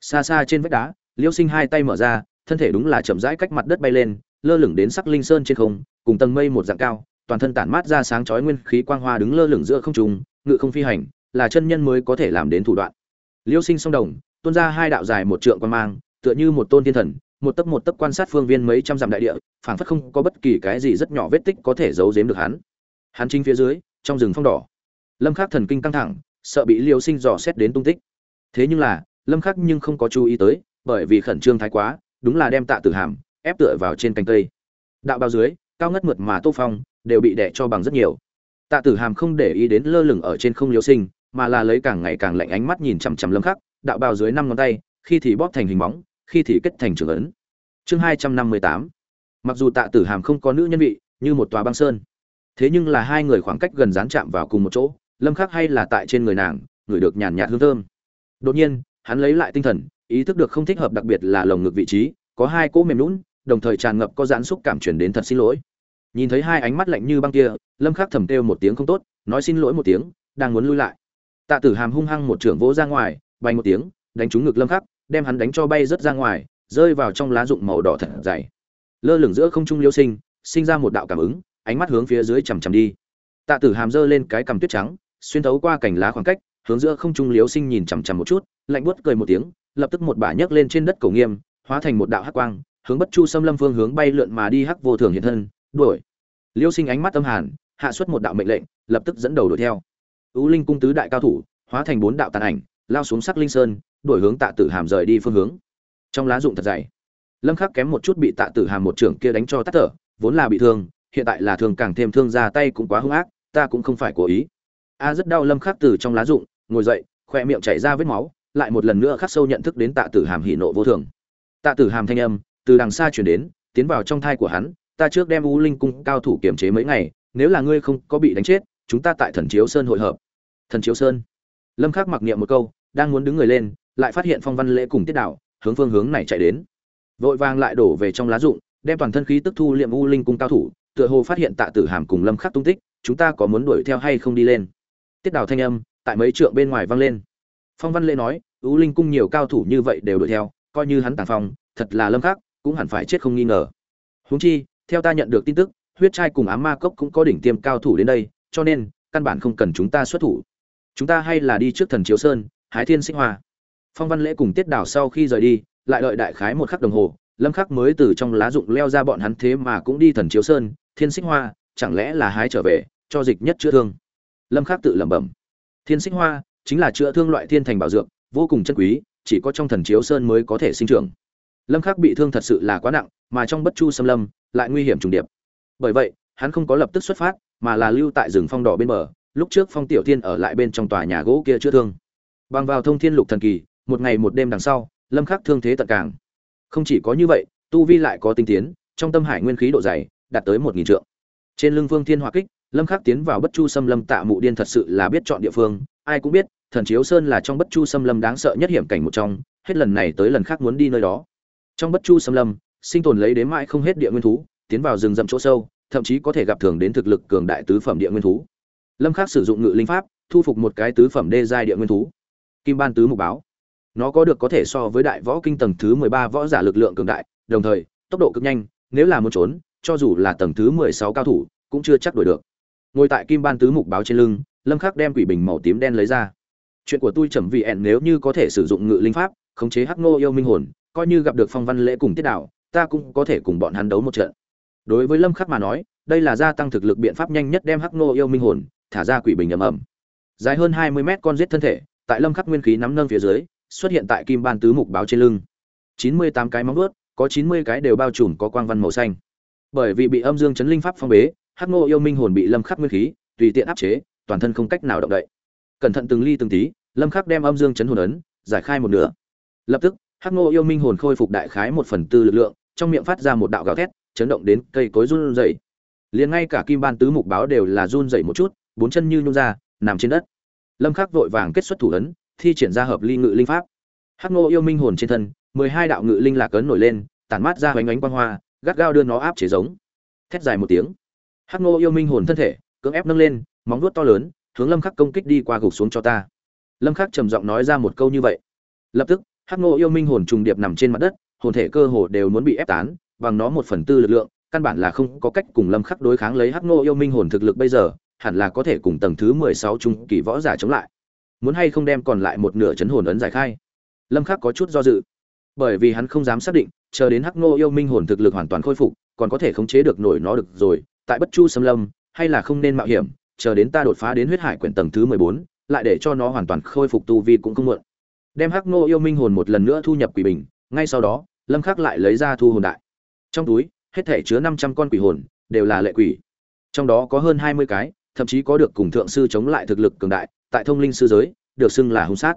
[SPEAKER 1] Xa xa trên vách đá, liêu sinh hai tay mở ra, thân thể đúng là chậm rãi cách mặt đất bay lên, lơ lửng đến sắc linh sơn trên không, cùng tầng mây một dạng cao, toàn thân tản mát ra sáng chói nguyên khí quang hoa đứng lơ lửng giữa không trung, ngự không phi hành, là chân nhân mới có thể làm đến thủ đoạn. Liêu sinh song đồng, tuôn ra hai đạo dài một trượng quan mang tựa như một tôn thiên thần, một tấc một tấc quan sát phương viên mấy trăm dặm đại địa, phảng phất không có bất kỳ cái gì rất nhỏ vết tích có thể giấu giếm được hắn. Hắn chính phía dưới, trong rừng phong đỏ. Lâm khắc thần kinh căng thẳng, sợ bị liêu sinh dò xét đến tung tích. Thế nhưng là, lâm khắc nhưng không có chú ý tới, bởi vì khẩn trương thái quá, đúng là đem tạ tử hàm ép tựa vào trên cành cây. Đạo bao dưới, cao ngất mượt mà tô phong, đều bị đẻ cho bằng rất nhiều. Tạ tử hàm không để ý đến lơ lửng ở trên không liêu sinh, mà là lấy càng ngày càng lạnh ánh mắt nhìn chằm chằm lâm khắc, đạo bao dưới năm ngón tay, khi thì bóp thành hình bóng khi thì kết thành trường ấn. Chương hai trăm năm mươi tám. Mặc dù tạ tử hàm không có nữ nhân vị, như một tòa băng sơn, thế nhưng là hai người khoảng cách gần dán chạm vào cùng một chỗ, lâm khắc hay là tại trên người nàng, ngửi được nhàn nhạt hương thơm. Đột nhiên, hắn lấy lại tinh thần, ý thức được không thích hợp đặc biệt là lồng ngực vị trí, có hai cỗ mềm lún đồng thời tràn ngập có giãn xúc cảm truyền đến thật xin lỗi. Nhìn thấy hai ánh mắt lạnh như băng kia, lâm khắc thầm kêu một tiếng không tốt, nói xin lỗi một tiếng, đang muốn lui lại. Tạ tử hàm hung hăng một trưởng vỗ ra ngoài, bay một tiếng, đánh trúng ngực lâm khắc đem hắn đánh cho bay rất ra ngoài, rơi vào trong lá rụng màu đỏ thật dày. Lơ lửng giữa không trung liêu sinh sinh ra một đạo cảm ứng, ánh mắt hướng phía dưới chằm chằm đi. Tạ tử hàm giơ lên cái cằm tuyết trắng, xuyên thấu qua cành lá khoảng cách, hướng giữa không trung liêu sinh nhìn chằm chằm một chút, lạnh buốt cười một tiếng, lập tức một bả nhấc lên trên đất cổ nghiêm, hóa thành một đạo hắc quang, hướng bất chu xâm lâm phương hướng bay lượn mà đi hắc vô thường hiện thân, đuổi. Liêu sinh ánh mắt âm hàn, hạ xuất một đạo mệnh lệnh, lập tức dẫn đầu đuổi theo. Ú linh cung tứ đại cao thủ, hóa thành bốn đạo tàn ảnh, lao xuống sắc linh sơn đổi hướng tạ tử hàm rời đi phương hướng. Trong lá dụng thật dày. Lâm khắc kém một chút bị tạ tử hàm một trưởng kia đánh cho tắt thở, vốn là bị thương, hiện tại là thường càng thêm thương ra tay cũng quá hung ác, ta cũng không phải cố ý. A rất đau lâm khắc từ trong lá dụng ngồi dậy khoe miệng chảy ra vết máu, lại một lần nữa khắc sâu nhận thức đến tạ tử hàm hỉ nộ vô thường. Tạ tử hàm thanh âm, từ đằng xa chuyển đến, tiến vào trong thai của hắn, ta trước đem u linh cung cao thủ kiểm chế mấy ngày, nếu là ngươi không có bị đánh chết, chúng ta tại thần chiếu sơn hội hợp. Thần chiếu sơn. Lâm khắc mặc niệm một câu, đang muốn đứng người lên lại phát hiện phong văn lễ cùng tiết đạo hướng phương hướng này chạy đến. Vội vàng lại đổ về trong lá rụng, đem toàn thân khí tức thu liệm u linh cung cao thủ, tựa hồ phát hiện tạ tử hàm cùng lâm khắc tung tích, chúng ta có muốn đuổi theo hay không đi lên? Tiết đào thanh âm, tại mấy trượng bên ngoài vang lên. Phong văn lễ nói, u linh cung nhiều cao thủ như vậy đều đuổi theo, coi như hắn tàng phong, thật là lâm khắc, cũng hẳn phải chết không nghi ngờ. Huống chi, theo ta nhận được tin tức, huyết trai cùng ám ma cốc cũng có đỉnh tiêm cao thủ đến đây, cho nên, căn bản không cần chúng ta xuất thủ. Chúng ta hay là đi trước thần chiếu sơn, hái thiên sinh hoa phong văn lễ cùng tiết đảo sau khi rời đi, lại đợi đại khái một khắc đồng hồ, lâm khắc mới từ trong lá dụng leo ra bọn hắn thế mà cũng đi thần chiếu sơn, thiên xích hoa, chẳng lẽ là hái trở về, cho dịch nhất chữa thương. Lâm khắc tự lẩm bẩm. Thiên xích hoa chính là chữa thương loại thiên thành bảo dược, vô cùng chân quý, chỉ có trong thần chiếu sơn mới có thể sinh trưởng. Lâm khắc bị thương thật sự là quá nặng, mà trong bất chu xâm lâm lại nguy hiểm trùng điệp. Bởi vậy, hắn không có lập tức xuất phát, mà là lưu tại rừng phong đỏ bên bờ, lúc trước phong tiểu thiên ở lại bên trong tòa nhà gỗ kia chữa thương. Bằng vào thông thiên lục thần kỳ một ngày một đêm đằng sau, lâm khắc thương thế tận càng. Không chỉ có như vậy, tu vi lại có tinh tiến, trong tâm hải nguyên khí độ dày, đạt tới một nghìn trượng. Trên lưng vương thiên hỏa kích, lâm khắc tiến vào bất chu xâm lâm tạ mụ điên thật sự là biết chọn địa phương, ai cũng biết, thần chiếu sơn là trong bất chu xâm lâm đáng sợ nhất hiểm cảnh một trong, hết lần này tới lần khác muốn đi nơi đó. Trong bất chu xâm lâm, sinh tồn lấy đến mãi không hết địa nguyên thú, tiến vào rừng rậm chỗ sâu, thậm chí có thể gặp thường đến thực lực cường đại tứ phẩm địa nguyên thú. Lâm khắc sử dụng ngự linh pháp, thu phục một cái tứ phẩm đê giai địa nguyên thú. Kim ban tứ mục báo nó có được có thể so với đại võ kinh tầng thứ 13 võ giả lực lượng cường đại, đồng thời, tốc độ cực nhanh, nếu là muốn trốn, cho dù là tầng thứ 16 cao thủ, cũng chưa chắc đuổi được. Ngồi tại kim ban tứ mục báo trên lưng, lâm khắc đem quỷ bình màu tím đen lấy ra. Chuyện của tôi trầm vì ẹn nếu như có thể sử dụng ngự linh pháp, khống chế hắc ngô yêu minh hồn, coi như gặp được phong văn lễ cùng tiết đạo, ta cũng có thể cùng bọn hắn đấu một trận. Đối với lâm khắc mà nói, đây là gia tăng thực lực biện pháp nhanh nhất đem hắc ngô yêu minh hồn thả ra quỷ bình ầm ầm. Dài hơn 20 mét con giết thân thể, tại lâm khắc nguyên khí nắm nâng phía dưới xuất hiện tại kim ban tứ mục báo trên lưng. 98 cái móng vuốt, có 90 cái đều bao trùm có quang văn màu xanh. Bởi vì bị âm dương chấn linh pháp phong bế, hắc ngô yêu minh hồn bị lâm khắc nguyên khí, tùy tiện áp chế, toàn thân không cách nào động đậy. Cẩn thận từng ly từng tí, lâm khắc đem âm dương chấn hồn ấn, giải khai một nửa. Lập tức, hắc ngô yêu minh hồn khôi phục đại khái một phần tư lực lượng, trong miệng phát ra một đạo gào thét, chấn động đến cây cối run rẩy. Liền ngay cả kim ban tứ mục báo đều là run rẩy một chút, bốn chân như nhũ ra, nằm trên đất. Lâm khắc vội vàng kết xuất thủ ấn thi triển ra hợp ly ngự linh pháp. Hắc ngô yêu minh hồn trên thân, mười hai đạo ngự linh lạc ấn nổi lên, tản mát ra hoành ánh quang hoa, gắt gao đưa nó áp chế giống. Thét dài một tiếng, hắc ngô yêu minh hồn thân thể, cưỡng ép nâng lên, móng vuốt to lớn, hướng lâm khắc công kích đi qua gục xuống cho ta. Lâm khắc trầm giọng nói ra một câu như vậy. Lập tức, hắc ngô yêu minh hồn trùng điệp nằm trên mặt đất, hồn thể cơ hồ đều muốn bị ép tán, bằng nó một phần tư lực lượng, căn bản là không có cách cùng lâm khắc đối kháng lấy hắc ngô yêu minh hồn thực lực bây giờ, hẳn là có thể cùng tầng thứ 16 trung kỳ võ giả chống lại muốn hay không đem còn lại một nửa chấn hồn ấn giải khai. Lâm khắc có chút do dự. Bởi vì hắn không dám xác định chờ đến hắc ngô yêu minh hồn thực lực hoàn toàn khôi phục còn có thể khống chế được nổi nó được rồi tại bất chu xâm lâm hay là không nên mạo hiểm chờ đến ta đột phá đến huyết hải quyển tầng thứ 14, lại để cho nó hoàn toàn khôi phục tu vi cũng không muộn. Đem hắc ngô yêu minh hồn một lần nữa thu nhập quỷ bình ngay sau đó lâm khắc lại lấy ra thu hồn đại. Trong túi hết thể chứa năm trăm con quỷ hồn đều là lệ quỷ. Trong đó có hơn hai mươi cái thậm chí có được cùng thượng sư chống lại thực lực cường đại tại thông linh sư giới, được xưng là hung sát.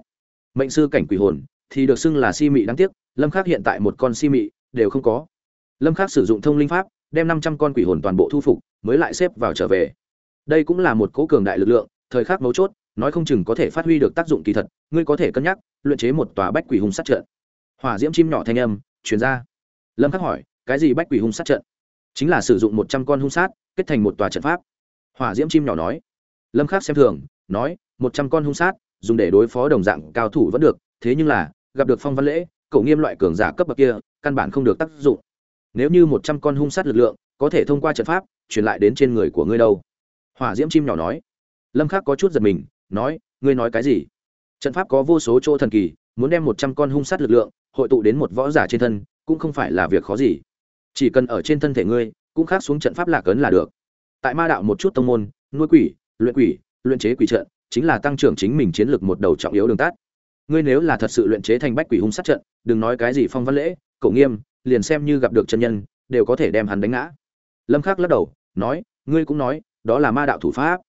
[SPEAKER 1] Mệnh sư cảnh quỷ hồn, thì được xưng là si mị đáng tiếc, lâm khắc hiện tại một con si mị, đều không có. Lâm khắc sử dụng thông linh pháp, đem 500 con quỷ hồn toàn bộ thu phục, mới lại xếp vào trở về. Đây cũng là một cố cường đại lực lượng, thời khắc mấu chốt, nói không chừng có thể phát huy được tác dụng kỳ thật, ngươi có thể cân nhắc, luyện chế một tòa bách quỷ hung sát trận. Hỏa diễm chim nhỏ thanh âm, truyền ra. Lâm khắc hỏi, cái gì bách quỷ hung sát trận? Chính là sử dụng 100 con hung sát, kết thành một tòa trận pháp. Hỏa diễm chim nhỏ nói. Lâm khắc xem thường nói 100 con hung sát, dùng để đối phó đồng dạng cao thủ vẫn được, thế nhưng là, gặp được phong văn lễ, cậu nghiêm loại cường giả cấp bậc kia, căn bản không được tác dụng. Nếu như một trăm con hung sát lực lượng, có thể thông qua trận pháp, truyền lại đến trên người của ngươi đâu. Hỏa diễm chim nhỏ nói. Lâm khắc có chút giật mình, nói, ngươi nói cái gì? Trận pháp có vô số chỗ thần kỳ, muốn đem một trăm con hung sát lực lượng, hội tụ đến một võ giả trên thân, cũng không phải là việc khó gì. Chỉ cần ở trên thân thể ngươi, cũng khác xuống trận pháp lạc ấn là được. Tại ma đạo một chút tông môn, nuôi quỷ, luyện quỷ luyện chế quỷ trận, chính là tăng trưởng chính mình chiến lược một đầu trọng yếu đường tắt. Ngươi nếu là thật sự luyện chế thành bách quỷ hung sát trận, đừng nói cái gì phong văn lễ cậu nghiêm, liền xem như gặp được chân nhân, đều có thể đem hắn đánh ngã. Lâm khắc lắc đầu, nói, ngươi cũng nói, đó là ma đạo thủ pháp.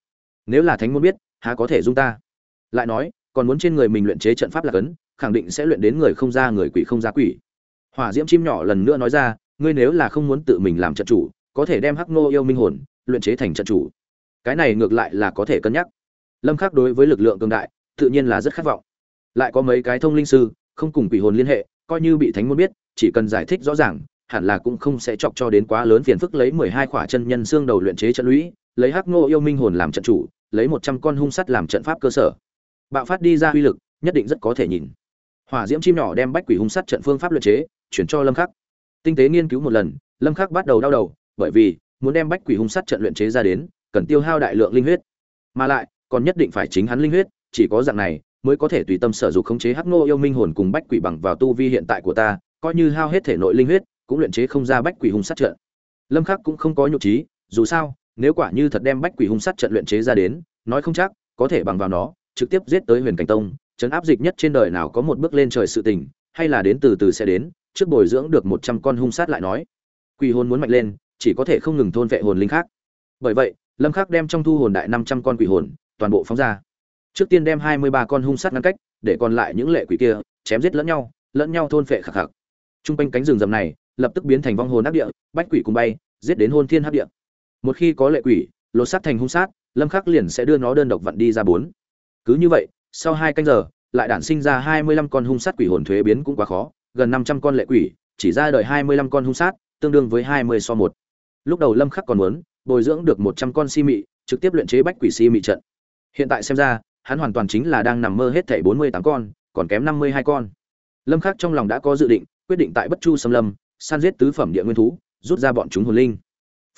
[SPEAKER 1] Nếu là thánh môn biết, há có thể dung ta? Lại nói, còn muốn trên người mình luyện chế trận pháp là cấn, khẳng định sẽ luyện đến người không ra người quỷ không ra quỷ. Hỏa diễm chim nhỏ lần nữa nói ra, ngươi nếu là không muốn tự mình làm trận chủ, có thể đem hắc nô yêu minh hồn luyện chế thành trận chủ cái này ngược lại là có thể cân nhắc. Lâm khắc đối với lực lượng cường đại, tự nhiên là rất khát vọng. Lại có mấy cái thông linh sư, không cùng quỷ hồn liên hệ, coi như bị thánh môn biết, chỉ cần giải thích rõ ràng, hẳn là cũng không sẽ chọc cho đến quá lớn phiền phức lấy mười hai khỏa chân nhân xương đầu luyện chế trận lũy, lấy hắc ngô yêu minh hồn làm trận chủ, lấy một trăm con hung sắt làm trận pháp cơ sở. Bạo phát đi ra uy lực, nhất định rất có thể nhìn. Hỏa diễm chim nhỏ đem bách quỷ hung sắt trận phương pháp luyện chế, chuyển cho lâm khắc. Tinh tế nghiên cứu một lần, lâm khắc bắt đầu đau đầu, bởi vì muốn đem bách quỷ hung sắt trận luyện chế ra đến cần tiêu hao đại lượng linh huyết. Mà lại, còn nhất định phải chính hắn linh huyết, chỉ có dạng này, mới có thể tùy tâm sở dục khống chế hắc nô yêu minh hồn cùng bách quỷ bằng vào tu vi hiện tại của ta, coi như hao hết thể nội linh huyết, cũng luyện chế không ra bách quỷ hung sát trận. Lâm khắc cũng không có nhục trí, dù sao, nếu quả như thật đem bách quỷ hung sát trận luyện chế ra đến, nói không chắc, có thể bằng vào nó, trực tiếp giết tới huyền cảnh tông chấn áp dịch nhất trên đời nào có một bước lên trời sự tình, hay là đến từ từ sẽ đến, trước bồi dưỡng được 100 con hung sát lại nói. Quỷ hồn muốn mạnh lên, chỉ có thể không ngừng thôn vệ hồn linh khác. Bởi vậy lâm khắc đem trong thu hồn đại 500 con quỷ hồn toàn bộ phóng ra trước tiên đem 23 con hung sát ngăn cách để còn lại những lệ quỷ kia chém giết lẫn nhau lẫn nhau thôn phệ khạc khạc Trung quanh cánh rừng rậm này, lập tức biến thành vong hồn ác địa, bách quỷ cùng bay, giết đến hôn thiên hấp địa. Một khi có lệ quỷ, lột sát thành hung sát, Lâm Khắc liền sẽ đưa nó đơn độc vận đi ra bốn. Cứ như vậy, sau hai canh giờ, lại đản sinh ra 25 con hung sát quỷ hồn thuế biến cũng quá khó, gần 500 con lệ quỷ, chỉ ra đời 25 con hung sát, tương đương với 20 so 1. Lúc đầu Lâm Khắc còn muốn bồi dưỡng được 100 con si mị, trực tiếp luyện chế bách quỷ si mị trận. Hiện tại xem ra, hắn hoàn toàn chính là đang nằm mơ hết thảy 48 con, còn kém 52 con. Lâm Khắc trong lòng đã có dự định, quyết định tại bất chu sâm lâm săn giết tứ phẩm địa nguyên thú rút ra bọn chúng hồn linh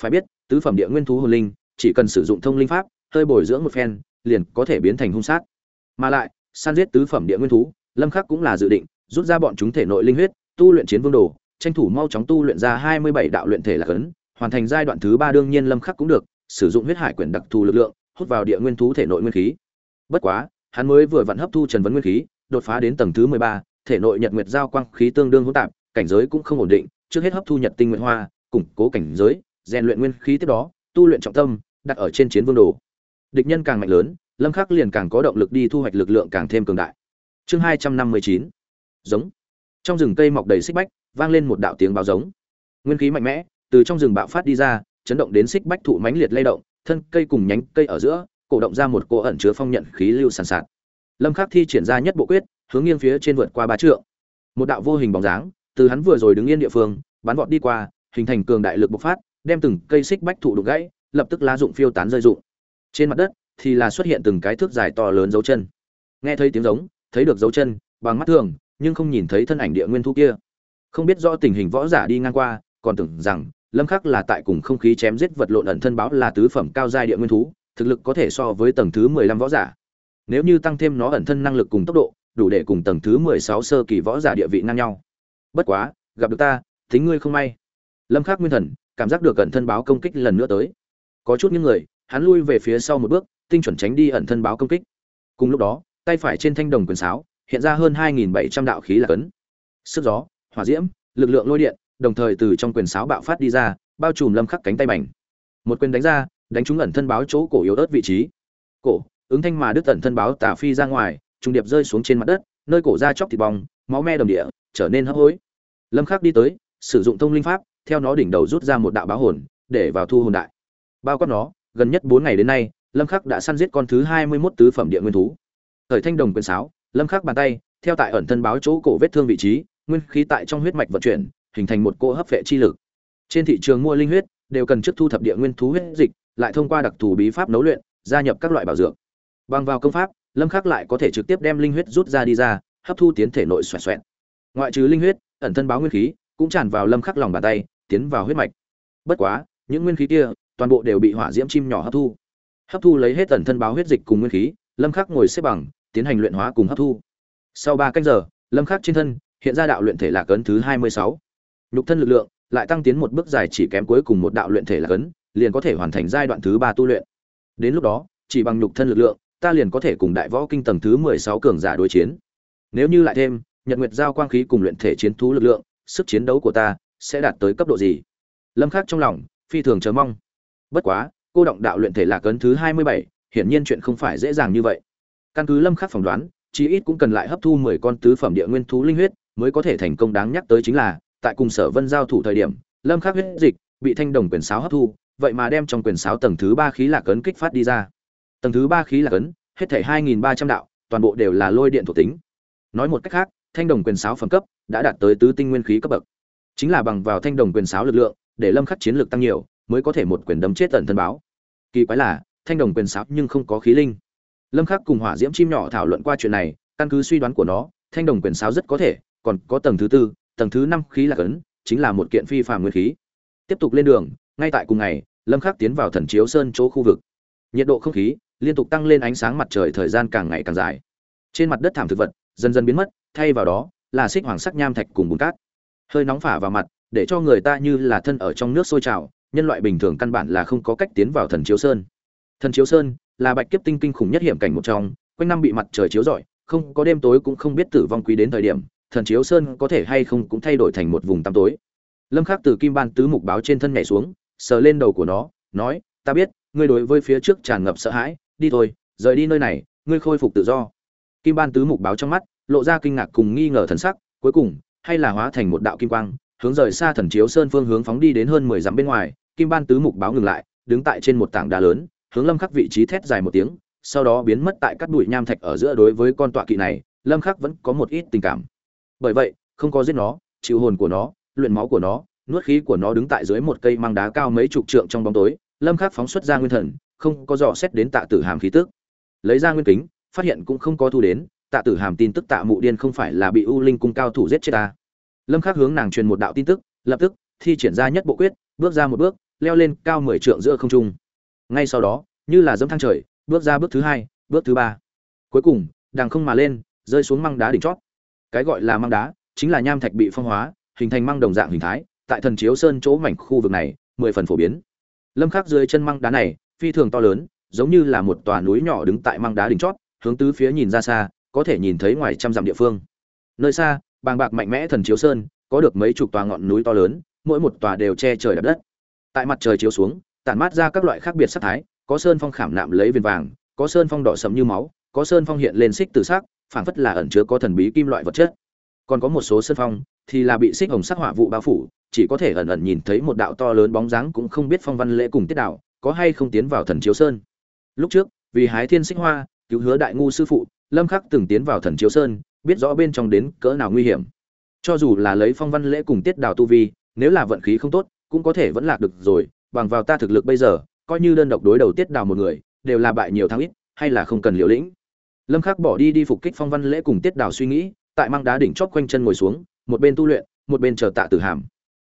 [SPEAKER 1] phải biết tứ phẩm địa nguyên thú hồn linh chỉ cần sử dụng thông linh pháp hơi bồi dưỡng một phen liền có thể biến thành hung sát mà lại săn giết tứ phẩm địa nguyên thú lâm khắc cũng là dự định rút ra bọn chúng thể nội linh huyết tu luyện chiến vương đồ tranh thủ mau chóng tu luyện ra 27 đạo luyện thể là cấn hoàn thành giai đoạn thứ ba đương nhiên lâm khắc cũng được sử dụng huyết hải quyển đặc thù lực lượng hút vào địa nguyên thú thể nội nguyên khí bất quá hắn mới vừa vận hấp thu trần vấn nguyên khí đột phá đến tầng thứ 13, thể nội nhật nguyệt giao quang khí tương đương hỗn tạp, cảnh giới cũng không ổn định, trước hết hấp thu nhật tinh nguyệt hoa, củng cố cảnh giới, rèn luyện nguyên khí tiếp đó, tu luyện trọng tâm, đặt ở trên chiến vương đồ. Địch nhân càng mạnh lớn, Lâm Khắc liền càng có động lực đi thu hoạch lực lượng càng thêm cường đại. Chương 259. Giống. Trong rừng cây mọc đầy xích bách, vang lên một đạo tiếng báo giống. Nguyên khí mạnh mẽ từ trong rừng bạo phát đi ra, chấn động đến xích bách thụ mãnh liệt lay động, thân cây cùng nhánh cây ở giữa, cổ động ra một cỗ ẩn chứa phong nhận khí lưu sàn sạt. Lâm Khắc thi triển ra nhất bộ quyết, hướng nghiêng phía trên vượt qua ba trượng. Một đạo vô hình bóng dáng, từ hắn vừa rồi đứng yên địa phương, bắn vọt đi qua, hình thành cường đại lực bộc phát, đem từng cây xích bách thụ đục gãy, lập tức lá dụng phiêu tán rơi rụng. Trên mặt đất thì là xuất hiện từng cái thước dài to lớn dấu chân. Nghe thấy tiếng giống, thấy được dấu chân, bằng mắt thường, nhưng không nhìn thấy thân ảnh địa nguyên thu kia. Không biết rõ tình hình võ giả đi ngang qua, còn tưởng rằng Lâm Khắc là tại cùng không khí chém giết vật lộn ẩn thân báo là tứ phẩm cao giai địa nguyên thú, thực lực có thể so với tầng thứ 15 võ giả. Nếu như tăng thêm nó ẩn thân năng lực cùng tốc độ, đủ để cùng tầng thứ 16 sơ kỳ võ giả địa vị ngang nhau. Bất quá, gặp được ta, tính ngươi không may. Lâm Khắc Nguyên Thần cảm giác được ẩn thân báo công kích lần nữa tới. Có chút những người, hắn lui về phía sau một bước, tinh chuẩn tránh đi ẩn thân báo công kích. Cùng lúc đó, tay phải trên thanh đồng quyền sáo, hiện ra hơn 2700 đạo khí là cấn. Sức gió, hỏa diễm, lực lượng lôi điện, đồng thời từ trong quyền sáo bạo phát đi ra bao trùm lâm khắc cánh tay mảnh, một quyền đánh ra đánh trúng ẩn thân báo chỗ cổ yếu ớt vị trí. Cổ ứng thanh mà đứt ẩn thân báo tả phi ra ngoài trùng điệp rơi xuống trên mặt đất nơi cổ ra chóc thịt bong máu me đồng địa trở nên hấp hối. Lâm khắc đi tới sử dụng thông linh pháp theo nó đỉnh đầu rút ra một đạo báo hồn để vào thu hồn đại. Bao quát nó gần nhất 4 ngày đến nay lâm khắc đã săn giết con thứ 21 tứ phẩm địa nguyên thú. Thời thanh đồng quyền sáo lâm khắc bàn tay theo tại ẩn thân báo chỗ cổ vết thương vị trí nguyên khí tại trong huyết mạch vận chuyển hình thành một cỗ hấp phệ chi lực. Trên thị trường mua linh huyết, đều cần trước thu thập địa nguyên thú huyết dịch, lại thông qua đặc thù bí pháp nấu luyện, gia nhập các loại bảo dược. Bằng vào công pháp, lâm khắc lại có thể trực tiếp đem linh huyết rút ra đi ra, hấp thu tiến thể nội xoẹt xoẹt. Ngoại trừ linh huyết, ẩn thân báo nguyên khí, cũng tràn vào lâm khắc lòng bàn tay, tiến vào huyết mạch. Bất quá, những nguyên khí kia, toàn bộ đều bị hỏa diễm chim nhỏ hấp thu. Hấp thu lấy hết ẩn thân báo huyết dịch cùng nguyên khí, lâm khắc ngồi xếp bằng, tiến hành luyện hóa cùng hấp thu. Sau ba canh giờ, lâm khắc trên thân, hiện ra đạo luyện thể lạc ấn thứ 26 nhục thân lực lượng lại tăng tiến một bước dài chỉ kém cuối cùng một đạo luyện thể là cấn, liền có thể hoàn thành giai đoạn thứ ba tu luyện. Đến lúc đó chỉ bằng nhục thân lực lượng ta liền có thể cùng đại võ kinh tầng thứ 16 cường giả đối chiến. Nếu như lại thêm nhật nguyệt giao quang khí cùng luyện thể chiến thú lực lượng sức chiến đấu của ta sẽ đạt tới cấp độ gì? Lâm khắc trong lòng phi thường chờ mong. Bất quá cô động đạo luyện thể là cấn thứ 27, hiển nhiên chuyện không phải dễ dàng như vậy. Căn cứ lâm khắc phỏng đoán chí ít cũng cần lại hấp thu 10 con tứ phẩm địa nguyên thú linh huyết mới có thể thành công đáng nhắc tới chính là tại cùng sở vân giao thủ thời điểm, lâm khắc huyết dịch bị thanh đồng quyền sáo hấp thu, vậy mà đem trong quyền sáo tầng thứ ba khí lạc ấn kích phát đi ra. Tầng thứ ba khí lạc ấn, hết thảy 2.300 đạo, toàn bộ đều là lôi điện thuộc tính. Nói một cách khác, thanh đồng quyền sáo phẩm cấp đã đạt tới tứ tinh nguyên khí cấp bậc. Chính là bằng vào thanh đồng quyền sáo lực lượng, để lâm khắc chiến lược tăng nhiều, mới có thể một quyền đấm chết tận thân báo. Kỳ quái là, thanh đồng quyền sáo nhưng không có khí linh. Lâm khắc cùng hỏa diễm chim nhỏ thảo luận qua chuyện này, căn cứ suy đoán của nó, thanh đồng quyền sáo rất có thể còn có tầng thứ tư tầng thứ năm khí là cấn, chính là một kiện phi phàm nguyên khí. Tiếp tục lên đường, ngay tại cùng ngày, lâm khắc tiến vào thần chiếu sơn chỗ khu vực. Nhiệt độ không khí liên tục tăng lên ánh sáng mặt trời thời gian càng ngày càng dài. Trên mặt đất thảm thực vật dần dần biến mất, thay vào đó là xích hoàng sắc nham thạch cùng bùn cát. Hơi nóng phả vào mặt, để cho người ta như là thân ở trong nước sôi trào, nhân loại bình thường căn bản là không có cách tiến vào thần chiếu sơn. Thần chiếu sơn là bạch kiếp tinh kinh khủng nhất hiểm cảnh một trong, quanh năm bị mặt trời chiếu rọi, không có đêm tối cũng không biết tử vong quý đến thời điểm thần chiếu sơn có thể hay không cũng thay đổi thành một vùng tăm tối. Lâm khắc từ kim ban tứ mục báo trên thân nhảy xuống, sờ lên đầu của nó, nói, ta biết, ngươi đối với phía trước tràn ngập sợ hãi, đi thôi, rời đi nơi này, ngươi khôi phục tự do. Kim ban tứ mục báo trong mắt, lộ ra kinh ngạc cùng nghi ngờ thần sắc, cuối cùng, hay là hóa thành một đạo kim quang, hướng rời xa thần chiếu sơn phương hướng phóng đi đến hơn 10 dặm bên ngoài, kim ban tứ mục báo ngừng lại, đứng tại trên một tảng đá lớn, hướng lâm khắc vị trí thét dài một tiếng, sau đó biến mất tại các bụi nham thạch ở giữa đối với con tọa kỵ này, lâm khắc vẫn có một ít tình cảm bởi vậy, không có giết nó, chịu hồn của nó, luyện máu của nó, nuốt khí của nó đứng tại dưới một cây mang đá cao mấy chục trượng trong bóng tối, lâm khắc phóng xuất ra nguyên thần, không có dò xét đến tạ tử hàm khí tức. Lấy ra nguyên kính, phát hiện cũng không có thu đến, tạ tử hàm tin tức tạ mụ điên không phải là bị u linh cung cao thủ giết chết ta. Lâm khắc hướng nàng truyền một đạo tin tức, lập tức, thi triển ra nhất bộ quyết, bước ra một bước, leo lên cao mười trượng giữa không trung. Ngay sau đó, như là dẫm thang trời, bước ra bước thứ hai, bước thứ ba. Cuối cùng, đằng không mà lên, rơi xuống măng đá đỉnh chót cái gọi là măng đá, chính là nham thạch bị phong hóa, hình thành măng đồng dạng hình thái, tại thần chiếu sơn chỗ mảnh khu vực này, mười phần phổ biến. Lâm khắc dưới chân măng đá này, phi thường to lớn, giống như là một tòa núi nhỏ đứng tại măng đá đỉnh chót, hướng tứ phía nhìn ra xa, có thể nhìn thấy ngoài trăm dặm địa phương. Nơi xa, bàng bạc mạnh mẽ thần chiếu sơn, có được mấy chục tòa ngọn núi to lớn, mỗi một tòa đều che trời đập đất. Tại mặt trời chiếu xuống, tản mát ra các loại khác biệt sắc thái, có sơn phong khảm nạm lấy viền vàng, có sơn phong đỏ sẫm như máu, có sơn phong hiện lên xích từ sắc phảng phất là ẩn chứa có thần bí kim loại vật chất. Còn có một số sơn phong thì là bị xích hồng sắc hỏa vụ bao phủ, chỉ có thể ẩn ẩn nhìn thấy một đạo to lớn bóng dáng cũng không biết phong văn lễ cùng tiết đạo, có hay không tiến vào thần chiếu sơn. Lúc trước, vì hái thiên xích hoa, cứu hứa đại ngu sư phụ, lâm khắc từng tiến vào thần chiếu sơn, biết rõ bên trong đến cỡ nào nguy hiểm. Cho dù là lấy phong văn lễ cùng tiết đào tu vi, nếu là vận khí không tốt, cũng có thể vẫn lạc được rồi, bằng vào ta thực lực bây giờ, coi như đơn độc đối đầu tiết đào một người, đều là bại nhiều thắng ít, hay là không cần liều lĩnh lâm khắc bỏ đi đi phục kích phong văn lễ cùng tiết đào suy nghĩ, tại mang đá đỉnh chót quanh chân ngồi xuống, một bên tu luyện, một bên chờ tạ tử hàm.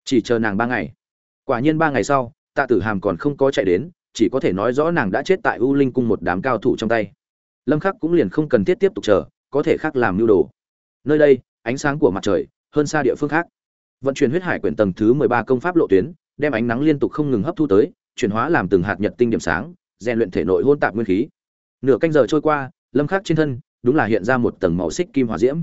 [SPEAKER 1] Chỉ chờ nàng ba ngày. Quả nhiên ba ngày sau, tạ tử hàm còn không có chạy đến, chỉ có thể nói rõ nàng đã chết tại u linh cung một đám cao thủ trong tay. Lâm khắc cũng liền không cần thiết tiếp tục chờ, có thể khác làm mưu đồ. Nơi đây, ánh sáng của mặt trời, hơn xa địa phương khác. Vận chuyển huyết hải quyển tầng thứ 13 công pháp lộ tuyến, đem ánh nắng liên tục không ngừng hấp thu tới, chuyển hóa làm từng hạt nhật tinh điểm sáng, rèn luyện thể nội hôn tạp nguyên khí. Nửa canh giờ trôi qua lâm khắc trên thân, đúng là hiện ra một tầng màu xích kim hỏa diễm.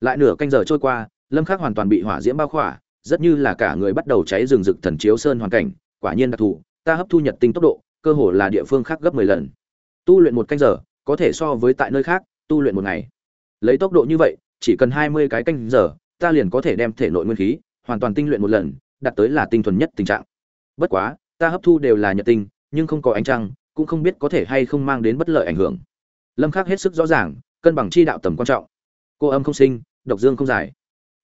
[SPEAKER 1] Lại nửa canh giờ trôi qua, lâm khắc hoàn toàn bị hỏa diễm bao khỏa, rất như là cả người bắt đầu cháy rừng rực thần chiếu sơn hoàn cảnh, quả nhiên đặc thù, ta hấp thu nhật tinh tốc độ, cơ hồ là địa phương khác gấp 10 lần. Tu luyện một canh giờ, có thể so với tại nơi khác, tu luyện một ngày. Lấy tốc độ như vậy, chỉ cần 20 cái canh giờ, ta liền có thể đem thể nội nguyên khí, hoàn toàn tinh luyện một lần, đạt tới là tinh thuần nhất tình trạng. Bất quá, ta hấp thu đều là nhật tinh, nhưng không có ánh trăng, cũng không biết có thể hay không mang đến bất lợi ảnh hưởng lâm khắc hết sức rõ ràng, cân bằng chi đạo tầm quan trọng. Cô âm không sinh, độc dương không giải.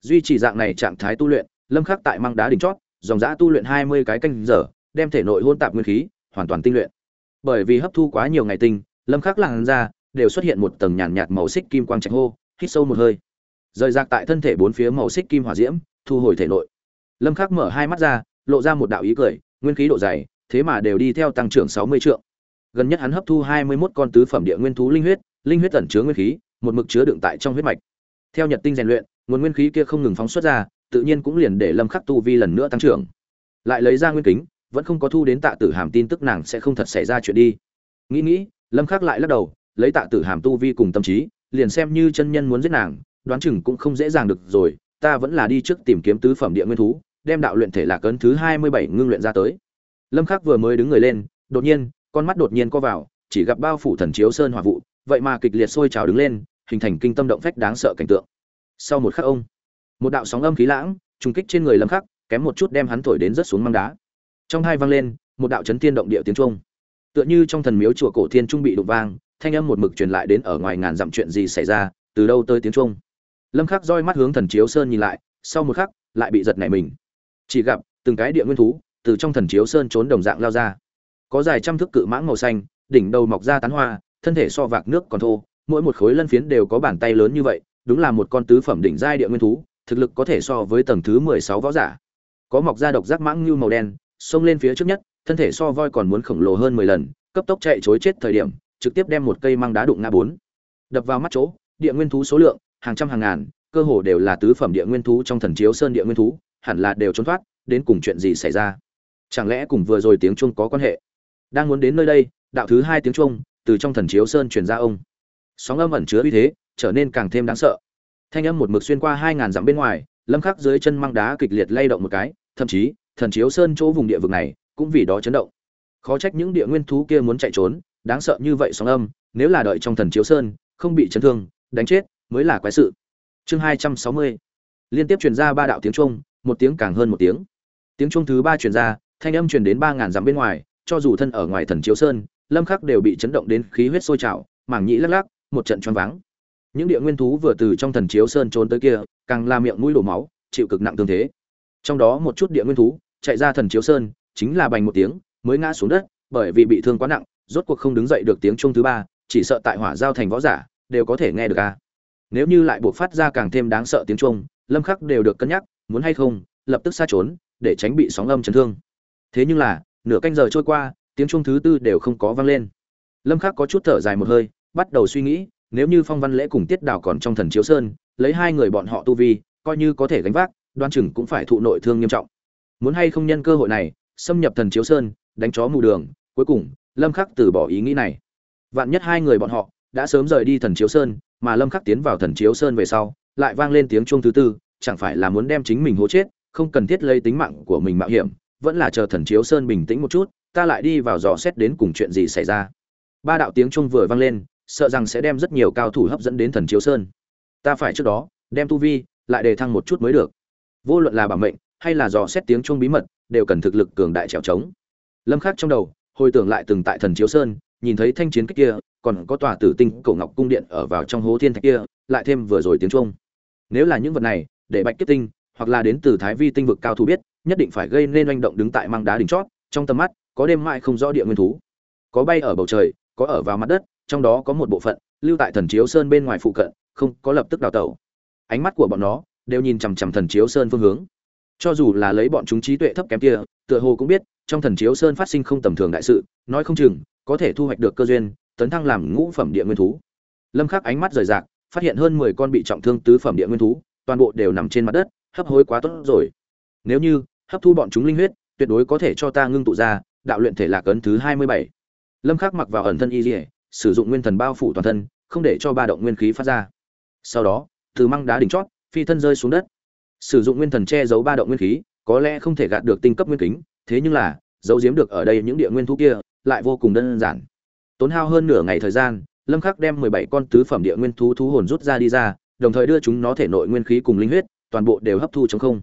[SPEAKER 1] Duy trì dạng này trạng thái tu luyện, lâm khắc tại mang đá đỉnh chót, dòng dã tu luyện 20 cái canh giờ, đem thể nội hôn tạp nguyên khí, hoàn toàn tinh luyện. Bởi vì hấp thu quá nhiều ngày tinh, lâm khắc làn ra đều xuất hiện một tầng nhàn nhạt màu xích kim quang trạch hô, hít sâu một hơi. Rời rạc tại thân thể bốn phía màu xích kim hỏa diễm, thu hồi thể nội. Lâm khắc mở hai mắt ra, lộ ra một đạo ý cười, nguyên khí độ dày, thế mà đều đi theo tăng trưởng 60 trượng gần nhất hắn hấp thu 21 con tứ phẩm địa nguyên thú linh huyết linh huyết ẩn chứa nguyên khí, một mực chứa đựng tại trong huyết mạch. Theo nhật tinh rèn luyện, nguồn nguyên khí kia không ngừng phóng xuất ra, tự nhiên cũng liền để lâm khắc tu vi lần nữa tăng trưởng. Lại lấy ra nguyên kính, vẫn không có thu đến tạ tử hàm tin tức nàng sẽ không thật xảy ra chuyện đi. Nghĩ nghĩ, lâm khắc lại lắc đầu, lấy tạ tử hàm tu vi cùng tâm trí, liền xem như chân nhân muốn giết nàng, đoán chừng cũng không dễ dàng được rồi, ta vẫn là đi trước tìm kiếm tứ phẩm địa nguyên thú, đem đạo luyện thể lạc ấn thứ 27 ngưng luyện ra tới. Lâm khắc vừa mới đứng người lên, đột nhiên con mắt đột nhiên co vào, chỉ gặp bao phủ thần chiếu sơn hỏa vụ, vậy mà kịch liệt sôi trào đứng lên, hình thành kinh tâm động phách đáng sợ cảnh tượng. Sau một khắc ông, một đạo sóng âm khí lãng, trùng kích trên người lâm khắc, kém một chút đem hắn thổi đến rất xuống măng đá. Trong hai vang lên, một đạo chấn thiên động địa tiếng trung tựa như trong thần miếu chùa cổ thiên trung bị đụng vang, thanh âm một mực truyền lại đến ở ngoài ngàn dặm chuyện gì xảy ra, từ đâu tới tiếng trung lâm khắc roi mắt hướng thần chiếu sơn nhìn lại, sau một khắc, lại bị giật nảy mình. Chỉ gặp, từng cái địa nguyên thú, từ trong thần chiếu sơn trốn đồng dạng lao ra có dài trăm thước cự mãng màu xanh, đỉnh đầu mọc ra tán hoa, thân thể so vạc nước còn thô, mỗi một khối lân phiến đều có bàn tay lớn như vậy, đúng là một con tứ phẩm đỉnh giai địa nguyên thú, thực lực có thể so với tầng thứ mười sáu võ giả. Có mọc ra độc giác mãng như màu đen, xông lên phía trước nhất, thân thể so voi còn muốn khổng lồ hơn mười lần, cấp tốc chạy chối chết thời điểm, trực tiếp đem một cây mang đá đụng ngã bốn. Đập vào mắt chỗ, địa nguyên thú số lượng, hàng trăm hàng ngàn, cơ hồ đều là tứ phẩm địa nguyên thú trong thần chiếu sơn địa nguyên thú, hẳn là đều trốn thoát, đến cùng chuyện gì xảy ra? Chẳng lẽ cùng vừa rồi tiếng chuông có quan hệ? Đang muốn đến nơi đây, đạo thứ hai tiếng trung từ trong thần chiếu sơn truyền ra ông. Sóng âm ẩn chứa uy thế, trở nên càng thêm đáng sợ. Thanh âm một mực xuyên qua hai ngàn dặm bên ngoài, lâm khắc dưới chân mang đá kịch liệt lay động một cái, thậm chí, thần chiếu sơn chỗ vùng địa vực này cũng vì đó chấn động. Khó trách những địa nguyên thú kia muốn chạy trốn, đáng sợ như vậy sóng âm, nếu là đợi trong thần chiếu sơn, không bị chấn thương, đánh chết, mới là quái sự. Chương hai trăm sáu mươi. Liên tiếp truyền ra ba đạo tiếng trung một tiếng càng hơn một tiếng. Tiếng trung thứ ba truyền ra, thanh âm truyền đến ba ngàn dặm bên ngoài cho dù thân ở ngoài thần chiếu sơn, lâm khắc đều bị chấn động đến khí huyết sôi trào, mảng nhĩ lắc lắc, một trận choáng váng. Những địa nguyên thú vừa từ trong thần chiếu sơn trốn tới kia, càng la miệng mũi đổ máu, chịu cực nặng tương thế. Trong đó một chút địa nguyên thú chạy ra thần chiếu sơn, chính là bành một tiếng, mới ngã xuống đất, bởi vì bị thương quá nặng, rốt cuộc không đứng dậy được tiếng chuông thứ ba, chỉ sợ tại hỏa giao thành võ giả, đều có thể nghe được a nếu như lại buộc phát ra càng thêm đáng sợ tiếng chuông, lâm khắc đều được cân nhắc, muốn hay không, lập tức xa trốn, để tránh bị sóng âm chấn thương. Thế nhưng là nửa canh giờ trôi qua, tiếng chuông thứ tư đều không có vang lên. Lâm khắc có chút thở dài một hơi, bắt đầu suy nghĩ, nếu như phong văn lễ cùng tiết đào còn trong thần chiếu sơn, lấy hai người bọn họ tu vi, coi như có thể gánh vác, đoan chừng cũng phải thụ nội thương nghiêm trọng. Muốn hay không nhân cơ hội này, xâm nhập thần chiếu sơn, đánh chó mù đường, cuối cùng, lâm khắc từ bỏ ý nghĩ này. Vạn nhất hai người bọn họ đã sớm rời đi thần chiếu sơn, mà lâm khắc tiến vào thần chiếu sơn về sau, lại vang lên tiếng chuông thứ tư, chẳng phải là muốn đem chính mình hố chết, không cần thiết lấy tính mạng của mình mạo hiểm vẫn là chờ thần chiếu sơn bình tĩnh một chút, ta lại đi vào dò xét đến cùng chuyện gì xảy ra. Ba đạo tiếng trung vừa vang lên, sợ rằng sẽ đem rất nhiều cao thủ hấp dẫn đến thần chiếu sơn. Ta phải trước đó, đem tu vi, lại đề thăng một chút mới được. Vô luận là bảo mệnh, hay là dò xét tiếng trung bí mật, đều cần thực lực cường đại trèo trống. Lâm khắc trong đầu, hồi tưởng lại từng tại thần chiếu sơn, nhìn thấy thanh chiến cách kia, còn có tòa tử tinh cổ ngọc cung điện ở vào trong hố thiên thạch kia, lại thêm vừa rồi tiếng trung nếu là những vật này, để bạch kết tinh, hoặc là đến từ thái vi tinh vực cao thủ biết nhất định phải gây nên oanh động đứng tại mang đá đỉnh chót, trong tầm mắt, có đêm mãi không rõ địa nguyên thú. Có bay ở bầu trời, có ở vào mặt đất, trong đó có một bộ phận, lưu tại thần chiếu sơn bên ngoài phụ cận, không có lập tức đào tẩu. Ánh mắt của bọn nó đều nhìn chằm chằm thần chiếu sơn phương hướng. Cho dù là lấy bọn chúng trí tuệ thấp kém kia, tựa hồ cũng biết, trong thần chiếu sơn phát sinh không tầm thường đại sự, nói không chừng, có thể thu hoạch được cơ duyên, tấn thăng làm ngũ phẩm địa nguyên thú. Lâm khắc ánh mắt rời rạc, phát hiện hơn 10 con bị trọng thương tứ phẩm địa nguyên thú, toàn bộ đều nằm trên mặt đất, hấp hối quá tốt rồi. Nếu như hấp thu bọn chúng linh huyết, tuyệt đối có thể cho ta ngưng tụ ra, đạo luyện thể lạc ấn thứ 27. lâm khắc mặc vào ẩn thân y liễu sử dụng nguyên thần bao phủ toàn thân, không để cho ba động nguyên khí phát ra. Sau đó, từ măng đá đỉnh chót, phi thân rơi xuống đất. Sử dụng nguyên thần che giấu ba động nguyên khí, có lẽ không thể gạt được tinh cấp nguyên kính, thế nhưng là, giấu giếm được ở đây những địa nguyên thú kia, lại vô cùng đơn giản. Tốn hao hơn nửa ngày thời gian, lâm khắc đem 17 con tứ phẩm địa nguyên thú thú hồn rút ra đi ra, đồng thời đưa chúng nó thể nội nguyên khí cùng linh huyết, toàn bộ đều hấp thu trong không.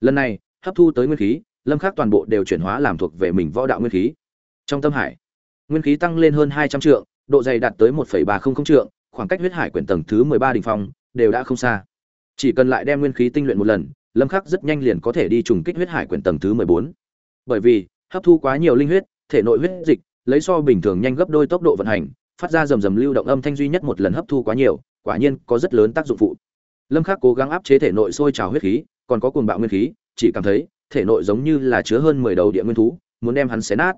[SPEAKER 1] Lần này hấp thu tới nguyên khí lâm khắc toàn bộ đều chuyển hóa làm thuộc về mình võ đạo nguyên khí. Trong tâm hải nguyên khí tăng lên hơn 200 trượng độ dày đạt tới 1,300 trượng khoảng cách huyết hải quyển tầng thứ 13 đỉnh phong đều đã không xa. Chỉ cần lại đem nguyên khí tinh luyện một lần lâm khắc rất nhanh liền có thể đi trùng kích huyết hải quyển tầng thứ 14. bởi vì hấp thu quá nhiều linh huyết thể nội huyết dịch lấy so bình thường nhanh gấp đôi tốc độ vận hành phát ra rầm rầm lưu động âm thanh duy nhất một lần hấp thu quá nhiều quả nhiên có rất lớn tác dụng phụ. Lâm khắc cố gắng áp chế thể nội sôi trào huyết khí còn có cuồng bạo nguyên khí chỉ cảm thấy, thể nội giống như là chứa hơn 10 đầu địa nguyên thú, muốn đem hắn xé nát.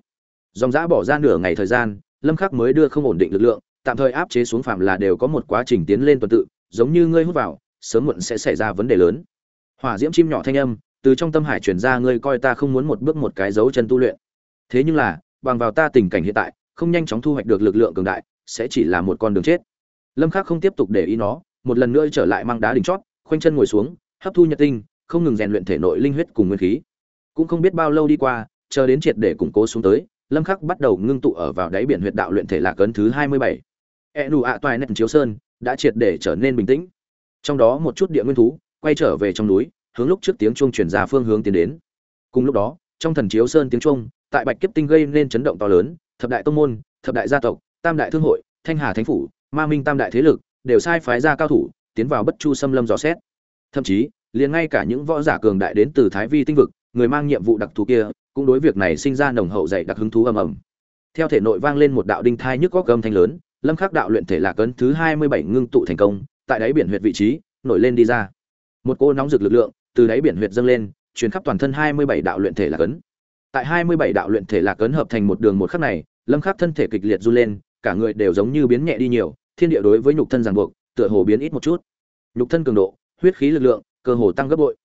[SPEAKER 1] Dòng dã bỏ ra nửa ngày thời gian, lâm khắc mới đưa không ổn định lực lượng, tạm thời áp chế xuống phạm là đều có một quá trình tiến lên tuần tự, giống như ngươi hút vào, sớm muộn sẽ xảy ra vấn đề lớn. Hỏa diễm chim nhỏ thanh âm, từ trong tâm hải truyền ra, ngươi coi ta không muốn một bước một cái dấu chân tu luyện. Thế nhưng là, bằng vào ta tình cảnh hiện tại, không nhanh chóng thu hoạch được lực lượng cường đại, sẽ chỉ là một con đường chết. Lâm khắc không tiếp tục để ý nó, một lần nữa trở lại mang đá đỉnh chót, khoanh chân ngồi xuống, hấp thu nhật tinh không ngừng rèn luyện thể nội linh huyết cùng nguyên khí. Cũng không biết bao lâu đi qua, chờ đến triệt để củng cố xuống tới, lâm khắc bắt đầu ngưng tụ ở vào đáy biển huyệt đạo luyện thể lạc cấn thứ 27. e ạ toại nền chiếu sơn đã triệt để trở nên bình tĩnh. Trong đó một chút địa nguyên thú quay trở về trong núi, hướng lúc trước tiếng chuông truyền ra phương hướng tiến đến. Cùng lúc đó, trong thần chiếu sơn tiếng chuông, tại bạch kiếp tinh gây nên chấn động to lớn, thập đại tông môn, thập đại gia tộc, tam đại thương hội, thanh hà thánh phủ, ma minh tam đại thế lực đều sai phái ra cao thủ, tiến vào bất chu xâm lâm dò xét. Thậm chí liền ngay cả những võ giả cường đại đến từ thái vi tinh vực, người mang nhiệm vụ đặc thù kia, cũng đối việc này sinh ra nồng hậu dạy đặc hứng thú ầm ầm. Theo thể nội vang lên một đạo đinh thai nhức góc âm thanh lớn, lâm khắc đạo luyện thể lạc cấn thứ 27 ngưng tụ thành công, tại đáy biển huyệt vị trí, nổi lên đi ra. Một cô nóng rực lực lượng từ đáy biển huyệt dâng lên, truyền khắp toàn thân 27 đạo luyện thể lạc cấn tại 27 đạo luyện thể lạc cấn hợp thành một đường một khắc này, lâm khắc thân thể kịch liệt run lên, cả người đều giống như biến nhẹ đi nhiều, thiên địa đối với nhục thân ràng buộc, tựa hồ biến ít một chút. Nhục thân cường độ, huyết khí lực lượng cơ hồ tăng gấp bội.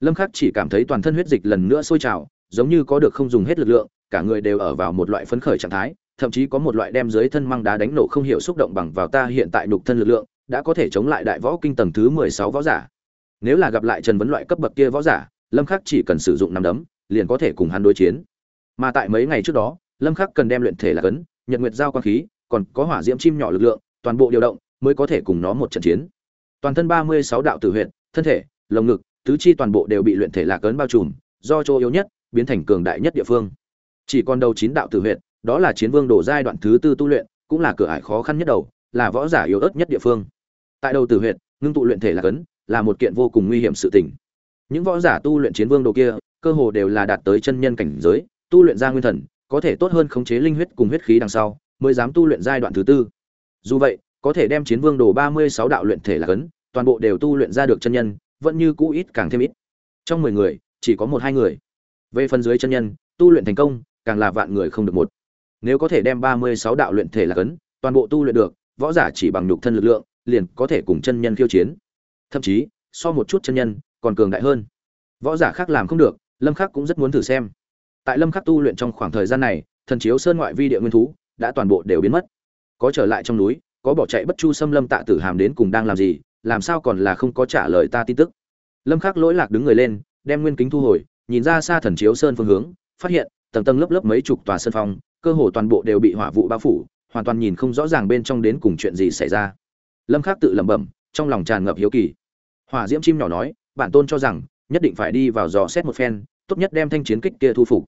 [SPEAKER 1] Lâm khắc chỉ cảm thấy toàn thân huyết dịch lần nữa sôi trào, giống như có được không dùng hết lực lượng, cả người đều ở vào một loại phấn khởi trạng thái, thậm chí có một loại đem dưới thân măng đá đánh nổ không hiểu xúc động bằng vào ta hiện tại nhục thân lực lượng, đã có thể chống lại đại võ kinh tầng thứ 16 võ giả. Nếu là gặp lại trần vấn loại cấp bậc kia võ giả, lâm khắc chỉ cần sử dụng năm đấm, liền có thể cùng hắn đối chiến. Mà tại mấy ngày trước đó, lâm khắc cần đem luyện thể là cấn, nhật nguyệt giao quang khí, còn có hỏa diễm chim nhỏ lực lượng, toàn bộ điều động, mới có thể cùng nó một trận chiến. Toàn thân 36 đạo tử huyệt, thân thể lồng ngực, tứ chi toàn bộ đều bị luyện thể lạc cấn bao trùm, do chỗ yếu nhất, biến thành cường đại nhất địa phương. Chỉ còn đầu chín đạo tử huyện đó là chiến vương đổ giai đoạn thứ tư tu luyện, cũng là cửa ải khó khăn nhất đầu, là võ giả yếu ớt nhất địa phương. Tại đầu tử huyện ngưng tụ luyện thể lạc cấn là một kiện vô cùng nguy hiểm sự tình. Những võ giả tu luyện chiến vương đồ kia, cơ hồ đều là đạt tới chân nhân cảnh giới, tu luyện ra nguyên thần, có thể tốt hơn khống chế linh huyết cùng huyết khí đằng sau, mới dám tu luyện giai đoạn thứ tư. Dù vậy, có thể đem chiến vương đồ ba mươi sáu đạo luyện thể là cấn toàn bộ đều tu luyện ra được chân nhân vẫn như cũ ít càng thêm ít. Trong mười người, chỉ có một hai người. Về phần dưới chân nhân, tu luyện thành công, càng là vạn người không được một. Nếu có thể đem ba mươi sáu đạo luyện thể là cấn, toàn bộ tu luyện được, võ giả chỉ bằng nhục thân lực lượng, liền có thể cùng chân nhân khiêu chiến. Thậm chí, so một chút chân nhân, còn cường đại hơn. Võ giả khác làm không được, lâm khắc cũng rất muốn thử xem. Tại lâm khắc tu luyện trong khoảng thời gian này, thần chiếu sơn ngoại vi địa nguyên thú, đã toàn bộ đều biến mất. Có trở lại trong núi, có bỏ chạy bất chu xâm lâm tạ tử hàm đến cùng đang làm gì làm sao còn là không có trả lời ta tin tức. Lâm khắc lỗi lạc đứng người lên, đem nguyên kính thu hồi, nhìn ra xa thần chiếu sơn phương hướng, phát hiện, tầng tầng lớp lớp mấy chục tòa sơn phong, cơ hồ toàn bộ đều bị hỏa vụ bao phủ, hoàn toàn nhìn không rõ ràng bên trong đến cùng chuyện gì xảy ra. Lâm khắc tự lẩm bẩm, trong lòng tràn ngập hiếu kỳ. Hỏa diễm chim nhỏ nói, bản tôn cho rằng, nhất định phải đi vào dò xét một phen, tốt nhất đem thanh chiến kích kia thu phục.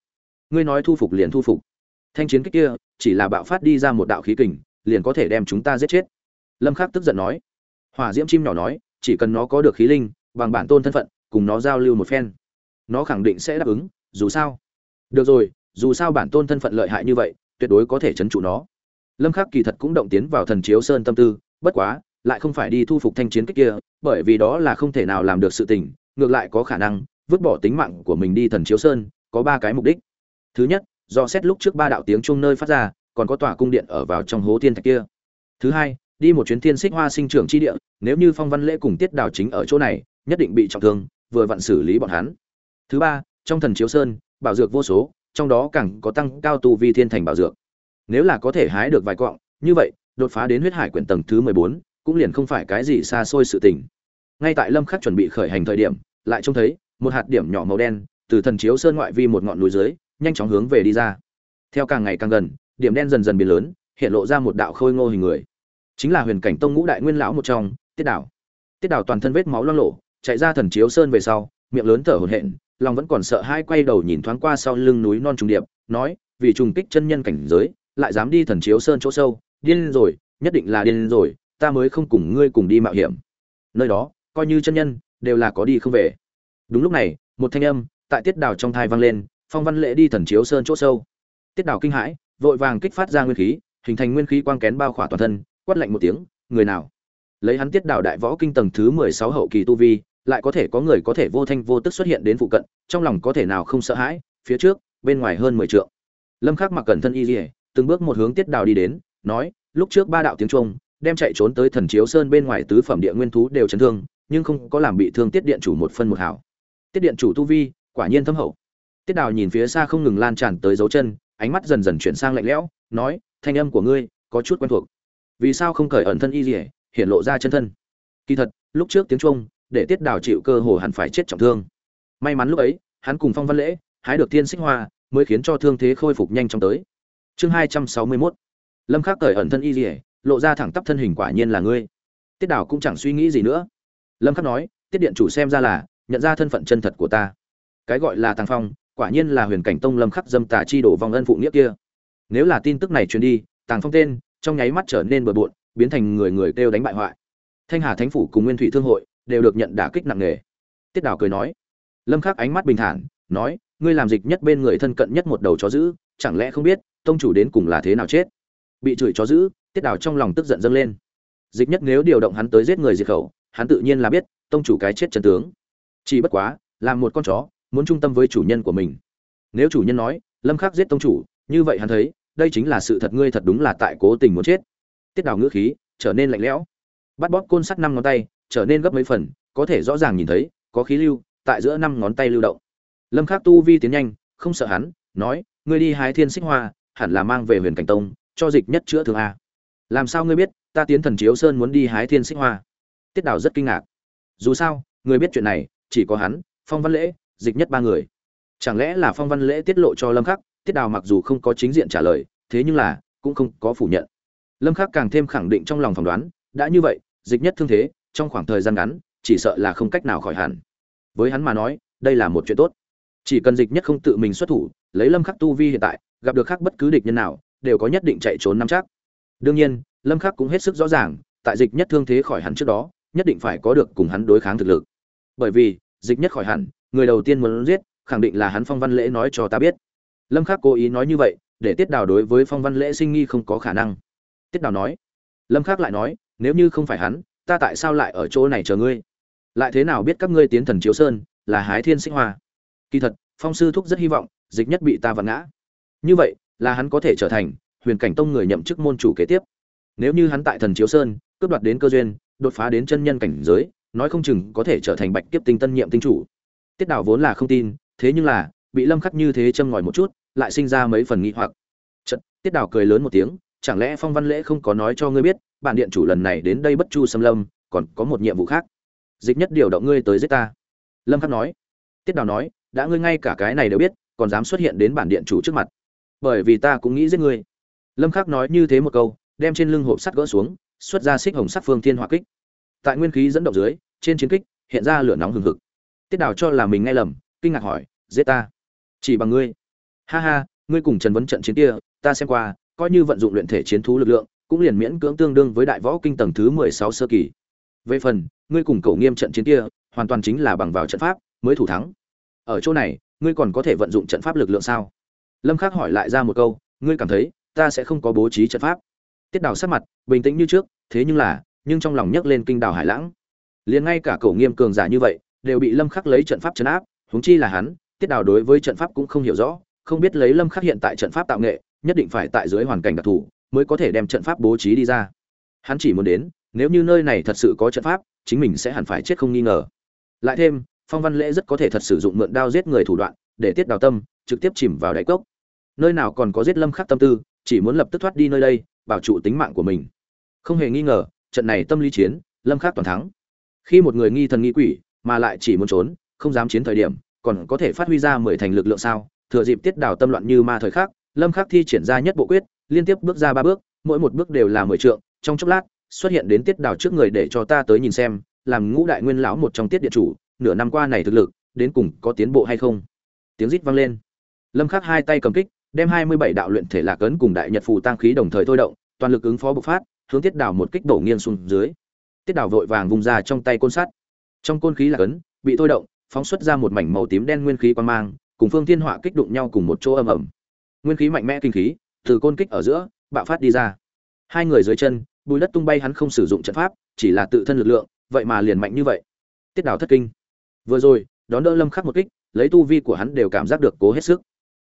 [SPEAKER 1] Ngươi nói thu phục liền thu phục. Thanh chiến kích kia, chỉ là bạo phát đi ra một đạo khí kình, liền có thể đem chúng ta giết chết. Lâm khắc tức giận nói hỏa diễm chim nhỏ nói, chỉ cần nó có được khí linh, bằng bản tôn thân phận, cùng nó giao lưu một phen, nó khẳng định sẽ đáp ứng, dù sao. Được rồi, dù sao bản tôn thân phận lợi hại như vậy, tuyệt đối có thể chấn trụ nó. Lâm khắc kỳ thật cũng động tiến vào thần chiếu sơn tâm tư, bất quá, lại không phải đi thu phục thanh chiến kích kia, bởi vì đó là không thể nào làm được sự tình, ngược lại có khả năng, vứt bỏ tính mạng của mình đi thần chiếu sơn, có ba cái mục đích. Thứ nhất, do xét lúc trước ba đạo tiếng chung nơi phát ra, còn có tòa cung điện ở vào trong hố thiên thạch kia. Thứ hai đi một chuyến thiên xích hoa sinh trưởng chi địa, nếu như phong văn lễ cùng tiết đào chính ở chỗ này, nhất định bị trọng thương, vừa vặn xử lý bọn hắn. Thứ ba, trong thần chiếu sơn, bảo dược vô số, trong đó càng có tăng cao tu vi thiên thành bảo dược. Nếu là có thể hái được vài cọng như vậy, đột phá đến huyết hải quyển tầng thứ mười bốn, cũng liền không phải cái gì xa xôi sự tình. Ngay tại lâm khắc chuẩn bị khởi hành thời điểm, lại trông thấy, một hạt điểm nhỏ màu đen, từ thần chiếu sơn ngoại vi một ngọn núi dưới, nhanh chóng hướng về đi ra. Theo càng ngày càng gần, điểm đen dần dần biến lớn, hiện lộ ra một đạo khôi ngô hình người chính là huyền cảnh tông ngũ đại nguyên lão một trong, tiết đảo tiết đảo toàn thân vết máu loang lộ chạy ra thần chiếu sơn về sau, miệng lớn thở hổn hển, lòng vẫn còn sợ hai quay đầu nhìn thoáng qua sau lưng núi non trùng điệp, nói, vì trùng kích chân nhân cảnh giới, lại dám đi thần chiếu sơn chỗ sâu, điên rồi, nhất định là điên rồi, ta mới không cùng ngươi cùng đi mạo hiểm. Nơi đó, coi như chân nhân, đều là có đi không về. Đúng lúc này, một thanh âm tại tiết đào trong thai vang lên, phong văn lệ đi thần chiếu sơn chỗ sâu. Tiết đào kinh hãi, vội vàng kích phát ra nguyên khí, hình thành nguyên khí quang kén bao khỏa toàn thân quát lạnh một tiếng, người nào? Lấy hắn tiết đào đại võ kinh tầng thứ mười sáu hậu kỳ tu vi, lại có thể có người có thể vô thanh vô tức xuất hiện đến phụ cận, trong lòng có thể nào không sợ hãi, phía trước, bên ngoài hơn mười trượng. Lâm khắc mặc cẩn thân y dỉa từng bước một hướng tiết đào đi đến, nói, lúc trước ba đạo tiếng trung đem chạy trốn tới thần chiếu sơn bên ngoài tứ phẩm địa nguyên thú đều chấn thương, nhưng không có làm bị thương tiết điện chủ một phân một hảo. Tiết điện chủ tu vi, quả nhiên thâm hậu. Tiết đào nhìn phía xa không ngừng lan tràn tới dấu chân, ánh mắt dần dần chuyển sang lạnh lẽo, nói, thanh âm của ngươi có chút quen thuộc vì sao không cởi ẩn thân y dỉa, hiện lộ ra chân thân. Kỳ thật, lúc trước tiếng trung, để tiết đào chịu cơ hồ hẳn phải chết trọng thương. May mắn lúc ấy, hắn cùng phong văn lễ, hái được thiên xích hoa, mới khiến cho thương thế khôi phục nhanh chóng tới. Chương hai trăm sáu mươi mốt. Lâm khắc cởi ẩn thân y dỉa, lộ ra thẳng tắp thân hình quả nhiên là ngươi. Tiết đào cũng chẳng suy nghĩ gì nữa. Lâm khắc nói, tiết điện chủ xem ra là, nhận ra thân phận chân thật của ta. Cái gọi là tàng phong, quả nhiên là huyền cảnh tông lâm khắc dâm tà chi đổ vong ân phụ nghĩa kia. Nếu là tin tức này truyền đi, tàng phong tên trong nháy mắt trở nên bừa bộn, biến thành người người kêu đánh bại hoại. Thanh hà thánh phủ cùng nguyên thủy thương hội đều được nhận đả kích nặng nề. Tiết đào cười nói, lâm khắc ánh mắt bình thản, nói, ngươi làm dịch nhất bên người thân cận nhất một đầu chó giữ chẳng lẽ không biết, tông chủ đến cùng là thế nào chết? Bị chửi chó giữ tiết đào trong lòng tức giận dâng lên. Dịch nhất nếu điều động hắn tới giết người diệt khẩu, hắn tự nhiên là biết, tông chủ cái chết chân tướng. Chỉ bất quá làm một con chó, muốn trung tâm với chủ nhân của mình. Nếu chủ nhân nói, lâm khắc giết tông chủ, như vậy hắn thấy đây chính là sự thật, ngươi thật đúng là tại cố tình muốn chết. Tiết đào ngữ khí, trở nên lạnh lẽo. Bắt bóp côn sắt năm ngón tay, trở nên gấp mấy phần, có thể rõ ràng nhìn thấy, có khí lưu tại giữa năm ngón tay lưu động. Lâm khắc tu vi tiến nhanh, không sợ hắn, nói, ngươi đi hái thiên xích hoa, hẳn là mang về huyền cảnh tông, cho dịch nhất chữa thương a. Làm sao ngươi biết, ta tiến thần chiếu sơn muốn đi hái thiên xích hoa? Tiết đào rất kinh ngạc. Dù sao người biết chuyện này, chỉ có hắn, phong văn lễ, dịch nhất ba người. Chẳng lẽ là phong văn lễ tiết lộ cho lâm khắc tiết đào mặc dù không có chính diện trả lời, thế nhưng là, cũng không có phủ nhận. Lâm khắc càng thêm khẳng định trong lòng phỏng đoán, đã như vậy, dịch nhất thương thế, trong khoảng thời gian ngắn, chỉ sợ là không cách nào khỏi hẳn. Với hắn mà nói, đây là một chuyện tốt. Chỉ cần dịch nhất không tự mình xuất thủ, lấy lâm khắc tu vi hiện tại, gặp được khác bất cứ địch nhân nào, đều có nhất định chạy trốn nắm chắc. Đương nhiên, lâm khắc cũng hết sức rõ ràng, tại dịch nhất thương thế khỏi hẳn trước đó, nhất định phải có được cùng hắn đối kháng thực lực. Bởi vì, dịch nhất khỏi hẳn, người đầu tiên muốn giết, khẳng định là hắn phong văn lễ nói cho ta biết lâm khắc cố ý nói như vậy, để tiết đào đối với phong văn lễ sinh nghi không có khả năng. Tiết đào nói, lâm khắc lại nói, nếu như không phải hắn, ta tại sao lại ở chỗ này chờ ngươi? Lại thế nào biết các ngươi tiến thần chiếu sơn, là hái thiên sinh hoa? Kỳ thật, phong sư thúc rất hy vọng, dịch nhất bị ta vặn ngã. Như vậy, là hắn có thể trở thành huyền cảnh tông người nhậm chức môn chủ kế tiếp. Nếu như hắn tại thần chiếu sơn, cướp đoạt đến cơ duyên, đột phá đến chân nhân cảnh giới, nói không chừng có thể trở thành bạch kiếp tinh tân nhiệm tinh chủ. Tiết đảo vốn là không tin, thế nhưng là bị lâm khắc như thế châm ngòi một chút lại sinh ra mấy phần nghi hoặc. Chật, tiết đào cười lớn một tiếng chẳng lẽ phong văn lễ không có nói cho ngươi biết bản điện chủ lần này đến đây bất chu xâm lâm còn có một nhiệm vụ khác? Dịch nhất điều động ngươi tới giết ta. Lâm khắc nói. Tiết đào nói đã ngươi ngay cả cái này đều biết còn dám xuất hiện đến bản điện chủ trước mặt. Bởi vì ta cũng nghĩ giết ngươi. Lâm khắc nói như thế một câu đem trên lưng hộp sắt gỡ xuống xuất ra xích hồng sắc phương thiên hỏa kích. Tại nguyên khí dẫn động dưới trên chiến kích hiện ra lửa nóng hừng hực. Tiết đào cho là mình nghe lầm kinh ngạc hỏi giết ta? Chỉ bằng ngươi. Ha ha, ngươi cùng trần vấn trận chiến kia, ta xem qua, coi như vận dụng luyện thể chiến thú lực lượng, cũng liền miễn cưỡng tương đương với đại võ kinh tầng thứ mười sáu sơ kỳ. Về phần, ngươi cùng cầu nghiêm trận chiến kia, hoàn toàn chính là bằng vào trận pháp, mới thủ thắng. Ở chỗ này, ngươi còn có thể vận dụng trận pháp lực lượng sao? Lâm khắc hỏi lại ra một câu, ngươi cảm thấy, ta sẽ không có bố trí trận pháp. Tiết đào sát mặt, bình tĩnh như trước, thế nhưng là, nhưng trong lòng nhấc lên kinh đào hải lãng. Liền ngay cả cầu nghiêm cường giả như vậy, đều bị lâm khắc lấy trận pháp chấn áp, huống chi là hắn tiết đào đối với trận pháp cũng không hiểu rõ, không biết lấy lâm khắc hiện tại trận pháp tạo nghệ, nhất định phải tại dưới hoàn cảnh đặc thù mới có thể đem trận pháp bố trí đi ra. Hắn chỉ muốn đến, nếu như nơi này thật sự có trận pháp, chính mình sẽ hẳn phải chết không nghi ngờ. Lại thêm, phong văn lễ rất có thể thật sử dụng mượn đao giết người thủ đoạn, để tiết đào tâm trực tiếp chìm vào đáy cốc. Nơi nào còn có giết lâm khắc tâm tư, chỉ muốn lập tức thoát đi nơi đây, bảo trụ tính mạng của mình. Không hề nghi ngờ, trận này tâm lý chiến, lâm khắc toàn thắng. Khi một người nghi thần nghi quỷ, mà lại chỉ muốn trốn, không dám chiến thời điểm còn có thể phát huy ra mười thành lực lượng sao? Thừa dịp tiết đào tâm loạn như ma thời khắc, lâm khắc thi triển ra nhất bộ quyết, liên tiếp bước ra ba bước, mỗi một bước đều là mười trượng. Trong chốc lát, xuất hiện đến tiết đào trước người để cho ta tới nhìn xem, làm ngũ đại nguyên lão một trong tiết điện chủ, nửa năm qua này thực lực, đến cùng có tiến bộ hay không? Tiếng rít vang lên. Lâm khắc hai tay cầm kích, đem 27 đạo luyện thể lạc ấn cùng đại nhật phù tăng khí đồng thời thôi động, toàn lực ứng phó bộc phát, hướng tiết đào một kích đổ nghiêng xuống dưới. Tiết đào vội vàng vùng ra trong tay côn sắt. Trong côn khí lạc ấn, bị thôi động phóng xuất ra một mảnh màu tím đen nguyên khí quang mang, cùng phương thiên hỏa kích đụng nhau cùng một chỗ âm ầm. Nguyên khí mạnh mẽ kinh khí, từ côn kích ở giữa, bạo phát đi ra. Hai người dưới chân, bùi đất tung bay hắn không sử dụng trận pháp, chỉ là tự thân lực lượng, vậy mà liền mạnh như vậy. Tiết đào thất kinh. Vừa rồi, đón đỡ lâm khắc một kích, lấy tu vi của hắn đều cảm giác được cố hết sức.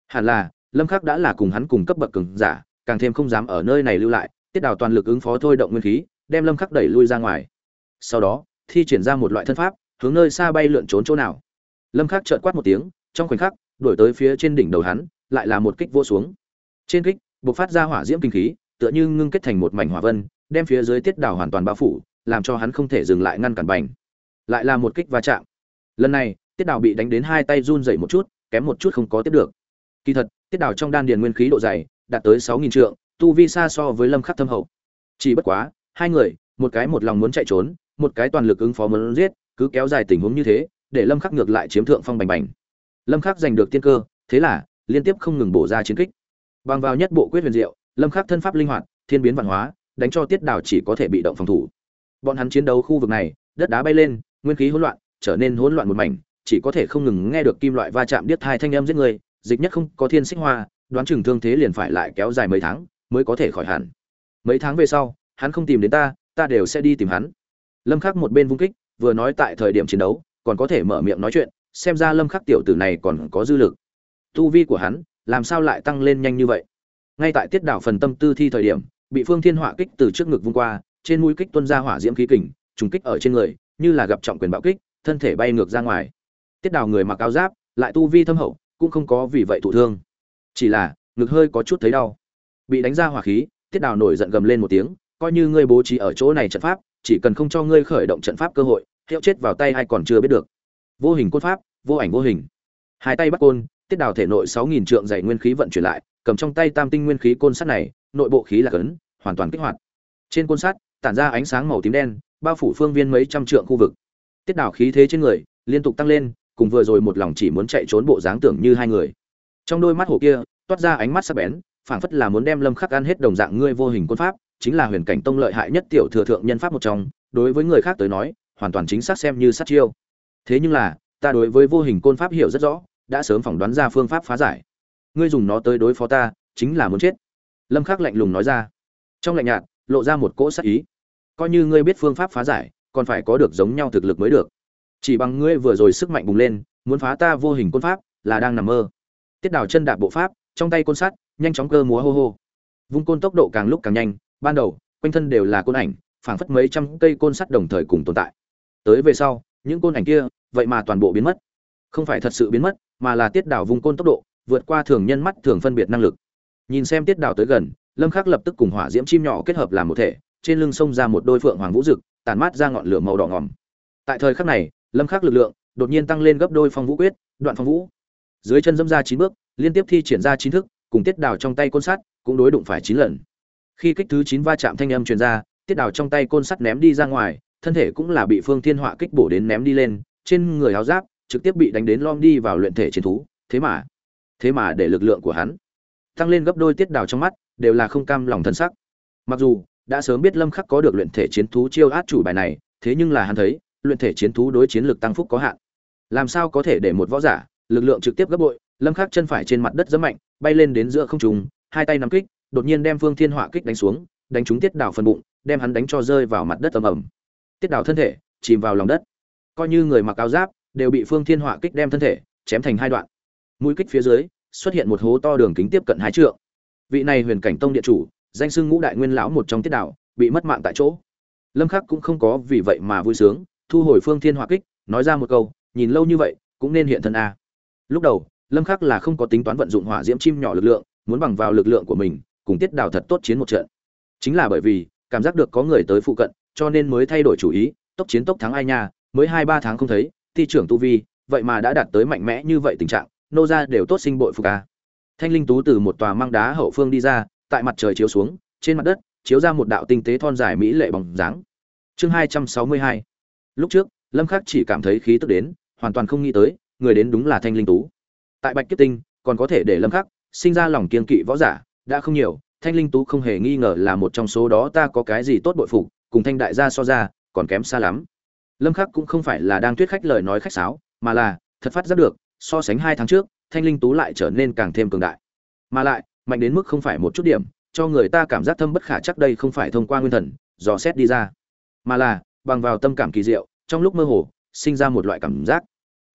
[SPEAKER 1] Hẳn là, lâm khắc đã là cùng hắn cùng cấp bậc cường giả, càng thêm không dám ở nơi này lưu lại, tiết đào toàn lực ứng phó thôi động nguyên khí, đem lâm khắc đẩy lui ra ngoài. Sau đó, thi triển ra một loại thân pháp hướng nơi xa bay lượn trốn chỗ nào. Lâm khắc trợn quát một tiếng, trong khoảnh khắc, đuổi tới phía trên đỉnh đầu hắn, lại là một kích vô xuống. Trên kích, bộc phát ra hỏa diễm kinh khí, tựa như ngưng kết thành một mảnh hỏa vân, đem phía dưới tiết đào hoàn toàn bao phủ, làm cho hắn không thể dừng lại ngăn cản bành. Lại là một kích va chạm. Lần này, tiết đào bị đánh đến hai tay run rẩy một chút, kém một chút không có tiếp được. Kỳ thật, tiết đào trong đan điền nguyên khí độ dày, đạt tới sáu nghìn trượng, tu vi xa so với lâm khắc thâm hậu. Chỉ bất quá, hai người, một cái một lòng muốn chạy trốn, một cái toàn lực ứng phó muốn giết cứ kéo dài tình huống như thế, để lâm khắc ngược lại chiếm thượng phong bành bành. Lâm khắc giành được tiên cơ, thế là, liên tiếp không ngừng bổ ra chiến kích. Bằng vào nhất bộ quyết huyền diệu, lâm khắc thân pháp linh hoạt, thiên biến văn hóa, đánh cho tiết đào chỉ có thể bị động phòng thủ. Bọn hắn chiến đấu khu vực này, đất đá bay lên, nguyên khí hỗn loạn, trở nên hỗn loạn một mảnh, chỉ có thể không ngừng nghe được kim loại va chạm điếc thai thanh âm giết người, dịch nhất không có thiên xích hoa, đoán chừng thương thế liền phải lại kéo dài mấy tháng, mới có thể khỏi hẳn. Mấy tháng về sau, hắn không tìm đến ta ta đều sẽ đi tìm hắn. Lâm khắc một bên vung kích vừa nói tại thời điểm chiến đấu, còn có thể mở miệng nói chuyện, xem ra lâm khắc tiểu tử này còn có dư lực. Tu vi của hắn, làm sao lại tăng lên nhanh như vậy? Ngay tại tiết đảo phần tâm tư thi thời điểm, bị phương thiên hỏa kích từ trước ngực vung qua, trên mũi kích tuôn ra hỏa diễm khí kình, trùng kích ở trên người, như là gặp trọng quyền bạo kích, thân thể bay ngược ra ngoài. Tiết đào người mặc áo giáp, lại tu vi thâm hậu, cũng không có vì vậy thụ thương. Chỉ là, ngực hơi có chút thấy đau. Bị đánh ra hỏa khí, tiết đào nổi giận gầm lên một tiếng, coi như ngươi bố trí ở chỗ này trận pháp chỉ cần không cho ngươi khởi động trận pháp cơ hội, hiệu chết vào tay hay còn chưa biết được. Vô hình côn pháp, vô ảnh vô hình. Hai tay bắt côn, tiết đào thể nội sáu nghìn trượng dày nguyên khí vận chuyển lại, cầm trong tay tam tinh nguyên khí côn sắt này, nội bộ khí là cấn, hoàn toàn kích hoạt. Trên côn sắt, tản ra ánh sáng màu tím đen, bao phủ phương viên mấy trăm trượng khu vực. Tiết đào khí thế trên người, liên tục tăng lên, cùng vừa rồi một lòng chỉ muốn chạy trốn bộ dáng tưởng như hai người. Trong đôi mắt hồ kia, toát ra ánh mắt sắc bén, phảng phất là muốn đem lâm khắc ăn hết đồng dạng ngươi vô hình côn pháp chính là huyền cảnh tông lợi hại nhất tiểu thừa thượng nhân pháp một trong, đối với người khác tới nói, hoàn toàn chính xác xem như sát chiêu. Thế nhưng là, ta đối với vô hình côn pháp hiểu rất rõ, đã sớm phỏng đoán ra phương pháp phá giải. Ngươi dùng nó tới đối phó ta, chính là muốn chết. Lâm khắc lạnh lùng nói ra. Trong lạnh nhạt, lộ ra một cỗ sát ý. Coi như ngươi biết phương pháp phá giải, còn phải có được giống nhau thực lực mới được. Chỉ bằng ngươi vừa rồi sức mạnh bùng lên, muốn phá ta vô hình côn pháp, là đang nằm mơ. Tiết đào chân đạp bộ pháp, trong tay côn sắt, nhanh chóng cơ múa hô hô. Vung côn tốc độ càng lúc càng nhanh ban đầu, quanh thân đều là côn ảnh, phảng phất mấy trăm cây côn sắt đồng thời cùng tồn tại. Tới về sau, những côn ảnh kia, vậy mà toàn bộ biến mất. Không phải thật sự biến mất, mà là tiết đảo vùng côn tốc độ, vượt qua thường nhân mắt thường phân biệt năng lực. Nhìn xem tiết đảo tới gần, lâm khắc lập tức cùng hỏa diễm chim nhỏ kết hợp làm một thể, trên lưng sông ra một đôi phượng hoàng vũ dực tàn mát ra ngọn lửa màu đỏ ngòm. Tại thời khắc này, lâm khắc lực lượng đột nhiên tăng lên gấp đôi phong vũ quyết, đoạn phong vũ. Dưới chân dâm ra chín bước, liên tiếp thi triển ra chín thức, cùng tiết đảo trong tay côn sắt cũng đối đụng phải chín lần khi kích thứ chín va chạm thanh âm truyền ra, tiết Đào trong tay côn sắt ném đi ra ngoài, thân thể cũng là bị phương thiên họa kích bổ đến ném đi lên, trên người áo giáp trực tiếp bị đánh đến lom đi vào luyện thể chiến thú. Thế mà thế mà để lực lượng của hắn tăng lên gấp đôi tiết đào trong mắt, đều là không cam lòng thân sắc. Mặc dù, đã sớm biết lâm khắc có được luyện thể chiến thú chiêu át chủ bài này, thế nhưng là hắn thấy, luyện thể chiến thú đối chiến lực tăng phúc có hạn. Làm sao có thể để một võ giả, lực lượng trực tiếp gấp bội, lâm khắc chân phải trên mặt đất rất mạnh, bay lên đến giữa không trung, hai tay nắm kích đột nhiên đem phương thiên họa kích đánh xuống, đánh trúng tiết đào phần bụng, đem hắn đánh cho rơi vào mặt đất ầm ầm. Tiết đào thân thể chìm vào lòng đất. Coi như người mặc áo giáp đều bị phương thiên họa kích đem thân thể chém thành hai đoạn. Mũi kích phía dưới xuất hiện một hố to đường kính tiếp cận hai trượng. Vị này huyền cảnh tông địa chủ, danh xưng ngũ đại nguyên lão một trong tiết đào, bị mất mạng tại chỗ. Lâm khắc cũng không có vì vậy mà vui sướng, thu hồi phương thiên họa kích, nói ra một câu, nhìn lâu như vậy, cũng nên hiện thân a. Lúc đầu, lâm khắc là không có tính toán vận dụng hỏa diễm chim nhỏ lực lượng, muốn bằng vào lực lượng của mình cùng tiết đào thật tốt chiến một trận. Chính là bởi vì, cảm giác được có người tới phụ cận, cho nên mới thay đổi chủ ý, tốc chiến tốc thắng ai nha, mới hai ba tháng không thấy, thi trưởng tu vi, vậy mà đã đạt tới mạnh mẽ như vậy tình trạng, nô ra đều tốt sinh bội phục ca thanh linh tú từ một tòa mang đá hậu phương đi ra, tại mặt trời chiếu xuống, trên mặt đất, chiếu ra một đạo tinh tế thon dài mỹ lệ bóng dáng. Chương hai trăm sáu mươi hai. Lúc trước, lâm khắc chỉ cảm thấy khí tức đến, hoàn toàn không nghĩ tới, người đến đúng là thanh linh tú. Tại bạch kiếp tinh, còn có thể để lâm khắc sinh ra lòng kiên kỵ võ giả đã không nhiều, thanh linh tú không hề nghi ngờ là một trong số đó, ta có cái gì tốt bội phục, cùng thanh đại gia so ra, còn kém xa lắm. Lâm khắc cũng không phải là đang thuyết khách lời nói khách sáo, mà là, thật phát giác được, so sánh hai tháng trước, thanh linh tú lại trở nên càng thêm cường đại. Mà lại, mạnh đến mức không phải một chút điểm, cho người ta cảm giác thâm bất khả chắc đây không phải thông qua nguyên thần, dò xét đi ra. Mà là, bằng vào tâm cảm kỳ diệu, trong lúc mơ hồ, sinh ra một loại cảm giác.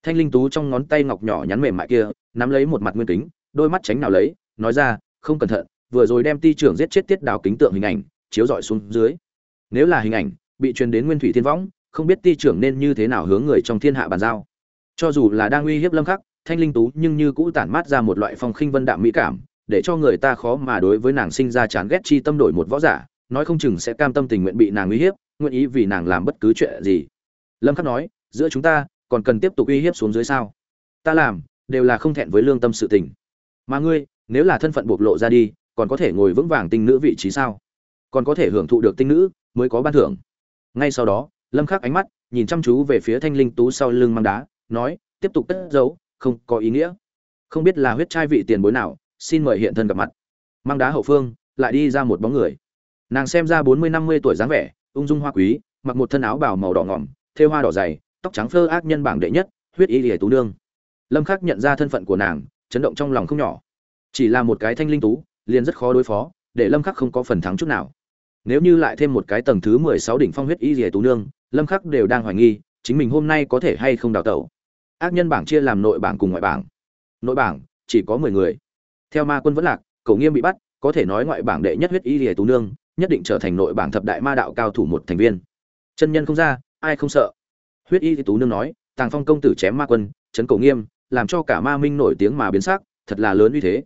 [SPEAKER 1] Thanh linh tú trong ngón tay ngọc nhỏ nhắn mềm mại kia, nắm lấy một mặt nguyên kính, đôi mắt tránh nào lấy, nói ra không cẩn thận, vừa rồi đem ti trưởng giết chết tiết đào kính tượng hình ảnh, chiếu dọi xuống dưới. Nếu là hình ảnh bị truyền đến nguyên thủy thiên võng, không biết ti trưởng nên như thế nào hướng người trong thiên hạ bàn giao. Cho dù là đang uy hiếp lâm khắc, thanh linh tú nhưng như cũ tản mát ra một loại phong khinh vân đạm mỹ cảm, để cho người ta khó mà đối với nàng sinh ra chán ghét chi tâm đổi một võ giả, nói không chừng sẽ cam tâm tình nguyện bị nàng uy hiếp, nguyện ý vì nàng làm bất cứ chuyện gì. Lâm khắc nói, giữa chúng ta, còn cần tiếp tục uy hiếp xuống dưới sao? Ta làm đều là không thẹn với lương tâm sự tình. Mà ngươi nếu là thân phận bộc lộ ra đi, còn có thể ngồi vững vàng tinh nữ vị trí sao? Còn có thể hưởng thụ được tinh nữ, mới có ban thưởng. Ngay sau đó, lâm khắc ánh mắt nhìn chăm chú về phía thanh linh tú sau lưng mang đá, nói, tiếp tục cất giấu, không có ý nghĩa. Không biết là huyết trai vị tiền bối nào, xin mời hiện thân gặp mặt. Mang đá hậu phương lại đi ra một bóng người. Nàng xem ra bốn mươi, năm mươi tuổi dáng vẻ, ung dung hoa quý, mặc một thân áo bào màu đỏ ngỏm, thêu hoa đỏ dày, tóc trắng phơ ác nhân bảng đệ nhất, huyết y lìa tú nương. Lâm khắc nhận ra thân phận của nàng, chấn động trong lòng không nhỏ chỉ là một cái thanh linh tú, liền rất khó đối phó, để lâm khắc không có phần thắng chút nào. Nếu như lại thêm một cái tầng thứ 16 đỉnh phong huyết y lìa tú nương, lâm khắc đều đang hoài nghi, chính mình hôm nay có thể hay không đào tẩu. Ác nhân bảng chia làm nội bảng cùng ngoại bảng. Nội bảng, chỉ có 10 người. Theo ma quân vẫn lạc cổ nghiêm bị bắt, có thể nói ngoại bảng đệ nhất huyết y lìa tú nương, nhất định trở thành nội bảng thập đại ma đạo cao thủ một thành viên. Chân nhân không ra, ai không sợ? Huyết y tú nương nói, tàng phong công tử chém ma quân, chấn cổ nghiêm, làm cho cả ma minh nổi tiếng mà biến sắc, thật là lớn uy thế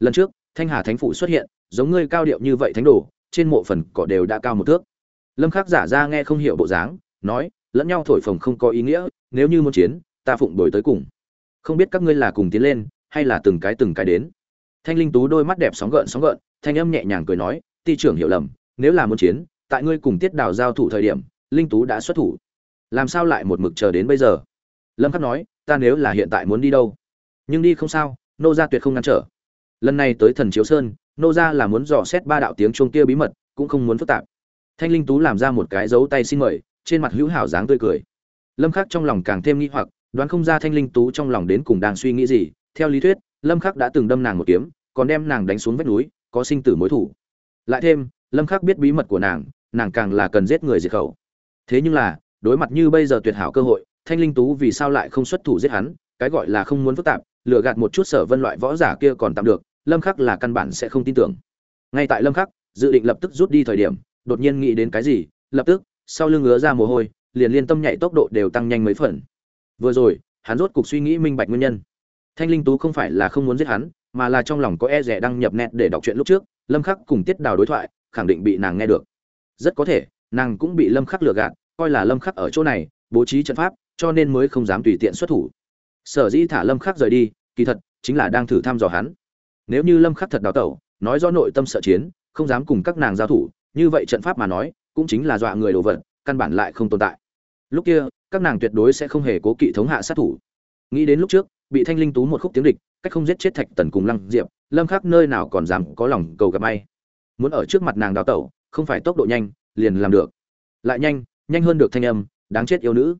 [SPEAKER 1] lần trước, thanh hà thánh phụ xuất hiện, giống ngươi cao điệu như vậy thánh đồ, trên mộ phần cỏ đều đã cao một thước. Lâm khắc giả ra nghe không hiểu bộ dáng, nói, lẫn nhau thổi phồng không có ý nghĩa, nếu như muốn chiến, ta phụng đổi tới cùng. Không biết các ngươi là cùng tiến lên, hay là từng cái từng cái đến. Thanh linh tú đôi mắt đẹp sóng gợn sóng gợn, thanh âm nhẹ nhàng cười nói, ti trưởng hiểu lầm, nếu là muốn chiến, tại ngươi cùng tiết đào giao thủ thời điểm, linh tú đã xuất thủ. Làm sao lại một mực chờ đến bây giờ? Lâm khắc nói, ta nếu là hiện tại muốn đi đâu? Nhưng đi không sao, nô gia tuyệt không ngăn trở lần này tới thần chiếu sơn, nô gia là muốn dò xét ba đạo tiếng chuông kia bí mật, cũng không muốn phức tạp. Thanh linh tú làm ra một cái dấu tay xin mời, trên mặt hữu hảo dáng tươi cười. Lâm khắc trong lòng càng thêm nghi hoặc, đoán không ra thanh linh tú trong lòng đến cùng đang suy nghĩ gì. Theo lý thuyết, lâm khắc đã từng đâm nàng một kiếm, còn đem nàng đánh xuống vách núi, có sinh tử mối thủ. Lại thêm, lâm khắc biết bí mật của nàng nàng càng là cần giết người diệt khẩu. Thế nhưng là, đối mặt như bây giờ tuyệt hảo cơ hội, thanh linh tú vì sao lại không xuất thủ giết hắn, cái gọi là không muốn phức tạp, lừa gạt một chút sở vân loại võ giả kia còn tạm được lâm khắc là căn bản sẽ không tin tưởng. Ngay tại lâm khắc, dự định lập tức rút đi thời điểm, đột nhiên nghĩ đến cái gì, lập tức, sau lưng ngứa ra mồ hôi, liền liên tâm nhảy tốc độ đều tăng nhanh mấy phần. Vừa rồi, hắn rốt cục suy nghĩ minh bạch nguyên nhân. Thanh linh tú không phải là không muốn giết hắn, mà là trong lòng có e rẻ đăng nhập nét để đọc chuyện lúc trước, lâm khắc cùng tiết đào đối thoại, khẳng định bị nàng nghe được. Rất có thể, nàng cũng bị lâm khắc lừa gạt, coi là lâm khắc ở chỗ này, bố trí trận pháp, cho nên mới không dám tùy tiện xuất thủ. Sở dĩ thả lâm khắc rời đi, kỳ thật, chính là đang thử thăm dò hắn nếu như lâm khắc thật đào tẩu, nói do nội tâm sợ chiến, không dám cùng các nàng giao thủ, như vậy trận pháp mà nói, cũng chính là dọa người đồ vật, căn bản lại không tồn tại. Lúc kia, các nàng tuyệt đối sẽ không hề cố kỵ thống hạ sát thủ. Nghĩ đến lúc trước, bị thanh linh tú một khúc tiếng địch, cách không giết chết thạch tần cùng lăng diệp, lâm khắc nơi nào còn dám có lòng cầu gặp may. Muốn ở trước mặt nàng đào tẩu, không phải tốc độ nhanh, liền làm được. Lại nhanh nhanh hơn được thanh âm, đáng chết yêu nữ.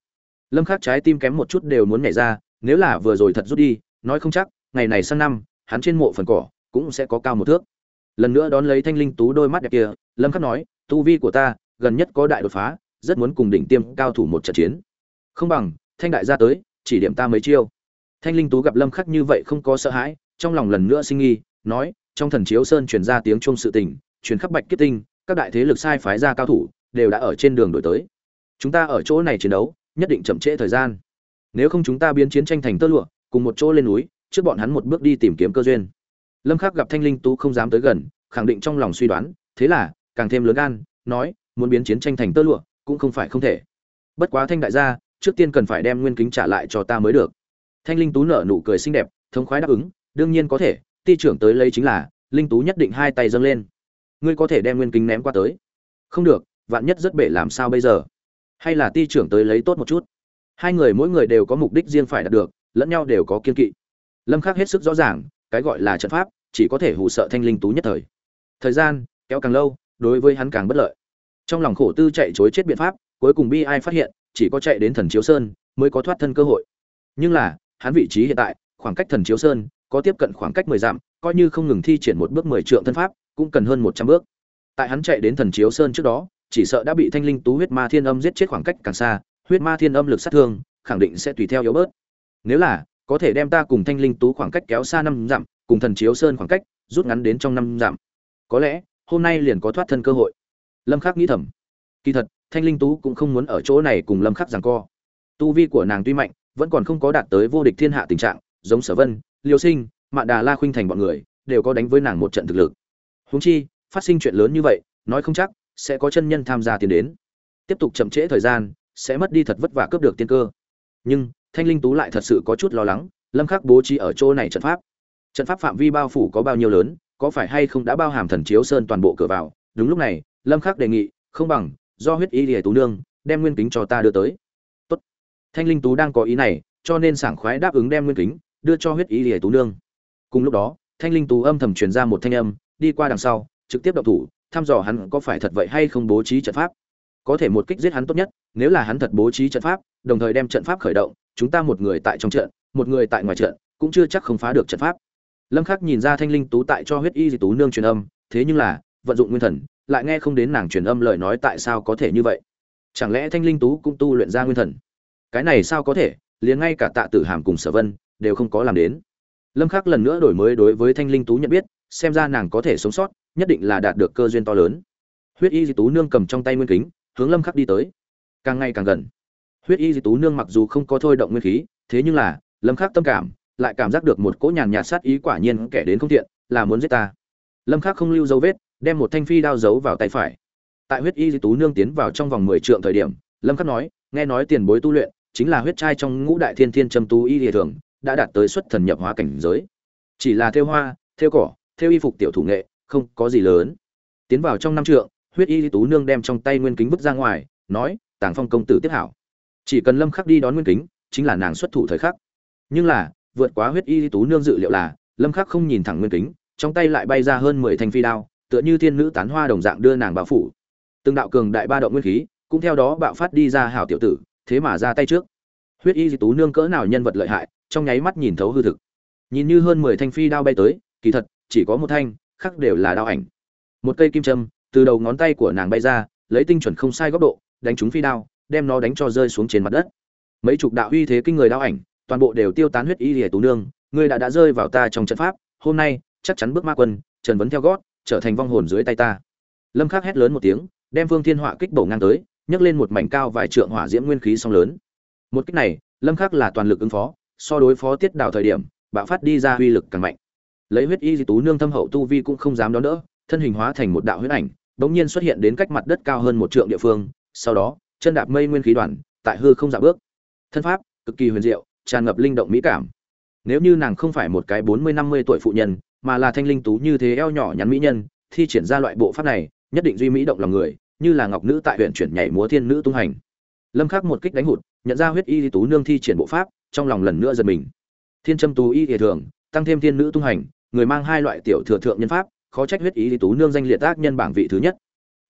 [SPEAKER 1] Lâm khắc trái tim kém một chút đều muốn nhảy ra, nếu là vừa rồi thật rút đi, nói không chắc, ngày này sang năm hắn trên mộ phần cỏ cũng sẽ có cao một thước. Lần nữa đón lấy thanh linh tú đôi mắt đẹp kia, lâm khắc nói, tu vi của ta gần nhất có đại đột phá, rất muốn cùng đỉnh tiêm cao thủ một trận chiến. Không bằng, thanh đại gia tới, chỉ điểm ta mấy chiêu. Thanh linh tú gặp lâm khắc như vậy không có sợ hãi, trong lòng lần nữa sinh nghi, nói, trong thần chiếu sơn truyền ra tiếng chuông sự tình, truyền khắp bạch kiếp tinh, các đại thế lực sai phái ra cao thủ đều đã ở trên đường đổi tới. Chúng ta ở chỗ này chiến đấu, nhất định chậm trễ thời gian. Nếu không chúng ta biến chiến tranh thành tơ lụa, cùng một chỗ lên núi trước bọn hắn một bước đi tìm kiếm cơ duyên. Lâm khắc gặp thanh linh tú không dám tới gần, khẳng định trong lòng suy đoán, thế là, càng thêm lớn gan, nói, muốn biến chiến tranh thành tơ lụa, cũng không phải không thể. Bất quá thanh đại gia, trước tiên cần phải đem nguyên kính trả lại cho ta mới được. Thanh linh tú nở nụ cười xinh đẹp, thống khoái đáp ứng, đương nhiên có thể, ti trưởng tới lấy chính là, linh tú nhất định hai tay dâng lên. Ngươi có thể đem nguyên kính ném qua tới. Không được, vạn nhất rất bể làm sao bây giờ? Hay là ti trưởng tới lấy tốt một chút? Hai người mỗi người đều có mục đích riêng phải đạt được, lẫn nhau đều có kiên kỵ lâm khắc hết sức rõ ràng, cái gọi là trận pháp, chỉ có thể hù sợ thanh linh tú nhất thời. Thời gian, kéo càng lâu, đối với hắn càng bất lợi. Trong lòng khổ tư chạy chối chết biện pháp, cuối cùng bi ai phát hiện, chỉ có chạy đến thần chiếu sơn mới có thoát thân cơ hội. Nhưng là, hắn vị trí hiện tại, khoảng cách thần chiếu sơn có tiếp cận khoảng cách mười dặm, coi như không ngừng thi triển một bước mười trượng thân pháp, cũng cần hơn một trăm bước. Tại hắn chạy đến thần chiếu sơn trước đó, chỉ sợ đã bị thanh linh tú huyết ma thiên âm giết chết khoảng cách càng xa, huyết ma thiên âm lực sát thương, khẳng định sẽ tùy theo yếu bớt. Nếu là có thể đem ta cùng thanh linh tú khoảng cách kéo xa năm dặm, cùng thần chiếu sơn khoảng cách, rút ngắn đến trong năm dặm. Có lẽ, hôm nay liền có thoát thân cơ hội. Lâm khắc nghĩ thầm. Kỳ thật, thanh linh tú cũng không muốn ở chỗ này cùng lâm khắc giằng co. Tu vi của nàng tuy mạnh, vẫn còn không có đạt tới vô địch thiên hạ tình trạng, giống sở vân, liêu sinh, mạn đà la khuynh thành bọn người, đều có đánh với nàng một trận thực lực. Huống chi, phát sinh chuyện lớn như vậy, nói không chắc sẽ có chân nhân tham gia tiến đến. Tiếp tục chậm trễ thời gian, sẽ mất đi thật vất vả cướp được tiên cơ. Nhưng thanh linh tú lại thật sự có chút lo lắng, lâm khắc bố trí ở chỗ này trận pháp. Trận pháp phạm vi bao phủ có bao nhiêu lớn, có phải hay không đã bao hàm thần chiếu sơn toàn bộ cửa vào? Đúng lúc này, lâm khắc đề nghị, không bằng, do huyết y lìa tú nương, đem nguyên kính cho ta đưa tới. Tốt. Thanh linh tú đang có ý này, cho nên sảng khoái đáp ứng đem nguyên kính, đưa cho huyết y lìa tú nương. Cùng lúc đó, thanh linh tú âm thầm truyền ra một thanh âm, đi qua đằng sau, trực tiếp động thủ, thăm dò hắn có phải thật vậy hay không bố trí trận pháp. Có thể một kích giết hắn tốt nhất, nếu là hắn thật bố trí trận pháp, đồng thời đem trận pháp khởi động chúng ta một người tại trong trận, một người tại ngoài trận, cũng chưa chắc không phá được trận pháp. Lâm khắc nhìn ra thanh linh tú tại cho huyết y di tú nương truyền âm, thế nhưng là, vận dụng nguyên thần, lại nghe không đến nàng truyền âm lời nói tại sao có thể như vậy. Chẳng lẽ thanh linh tú cũng tu luyện ra nguyên thần? Cái này sao có thể, liền ngay cả tạ tử hàm cùng sở vân, đều không có làm đến. Lâm khắc lần nữa đổi mới đối với thanh linh tú nhận biết, xem ra nàng có thể sống sót, nhất định là đạt được cơ duyên to lớn. Huyết y di tú nương cầm trong tay nguyên kính, hướng lâm khắc đi tới. Càng ngày càng gần huyết y di tú nương mặc dù không có thôi động nguyên khí, thế nhưng là, lâm khắc tâm cảm, lại cảm giác được một cỗ nhàn nhạt sát ý quả nhiên kẻ đến không thiện là muốn giết ta. Lâm khắc không lưu dấu vết, đem một thanh phi đao giấu vào tay phải. Tại huyết y di tú nương tiến vào trong vòng 10 trượng thời điểm, lâm khắc nói, nghe nói tiền bối tu luyện, chính là huyết trai trong ngũ đại thiên thiên châm tu y địa thường, đã đạt tới xuất thần nhập hóa cảnh giới. Chỉ là theo hoa, theo cỏ, theo y phục tiểu thủ nghệ, không có gì lớn. Tiến vào trong năm trượng, huyết y tú nương đem trong tay nguyên kính vứt ra ngoài, nói, tàng phong công tử tiếp hảo chỉ cần lâm khắc đi đón nguyên kính, chính là nàng xuất thủ thời khắc. Nhưng là, vượt quá huyết y tú nương dự liệu là, lâm khắc không nhìn thẳng nguyên kính, trong tay lại bay ra hơn 10 thanh phi đao, tựa như thiên nữ tán hoa đồng dạng đưa nàng bao phủ. Từng đạo cường đại ba động nguyên khí, cũng theo đó bạo phát đi ra hảo tiểu tử, thế mà ra tay trước. Huyết y tú nương cỡ nào nhân vật lợi hại, trong nháy mắt nhìn thấu hư thực. Nhìn như hơn 10 thanh phi đao bay tới, kỳ thật, chỉ có một thanh khác đều là đao ảnh. Một cây kim châm, từ đầu ngón tay của nàng bay ra, lấy tinh chuẩn không sai góc độ, đánh trúng phi đao đem nó đánh cho rơi xuống trên mặt đất. Mấy chục đạo uy thế kinh người đao ảnh, toàn bộ đều tiêu tán huyết y lìa tú nương, ngươi đã đã rơi vào ta trong trận pháp, hôm nay, chắc chắn bước ma quân, trần vấn theo gót, trở thành vong hồn dưới tay ta. Lâm khắc hét lớn một tiếng, đem vương thiên họa kích bổ ngang tới, nhấc lên một mảnh cao vài trượng hỏa diễm nguyên khí song lớn. Một kích này, lâm khắc là toàn lực ứng phó, so đối phó tiết đảo thời điểm, bạo phát đi ra uy lực càng mạnh. Lấy huyết y di tú nương thâm hậu tu vi cũng không dám đón đỡ, thân hình hóa thành một đạo huyết ảnh bỗng nhiên xuất hiện đến cách mặt đất cao hơn một trượng địa phương, sau đó chân đạp mây nguyên khí đoàn, tại hư không dạ bước. Thân pháp, cực kỳ huyền diệu, tràn ngập linh động mỹ cảm. Nếu như nàng không phải một cái bốn mươi năm mươi tuổi phụ nhân, mà là thanh linh tú như thế eo nhỏ nhắn mỹ nhân, thi triển ra loại bộ pháp này, nhất định duy mỹ động lòng người, như là ngọc nữ tại huyện chuyển nhảy múa thiên nữ tung hành. Lâm khắc một kích đánh hụt, nhận ra huyết y tú nương thi triển bộ pháp, trong lòng lần nữa giật mình. Thiên trâm tú y thể thường, tăng thêm thiên nữ tung hành, người mang hai loại tiểu thừa thượng nhân pháp, khó trách huyết y tú nương danh liệt tác nhân bảng vị thứ nhất.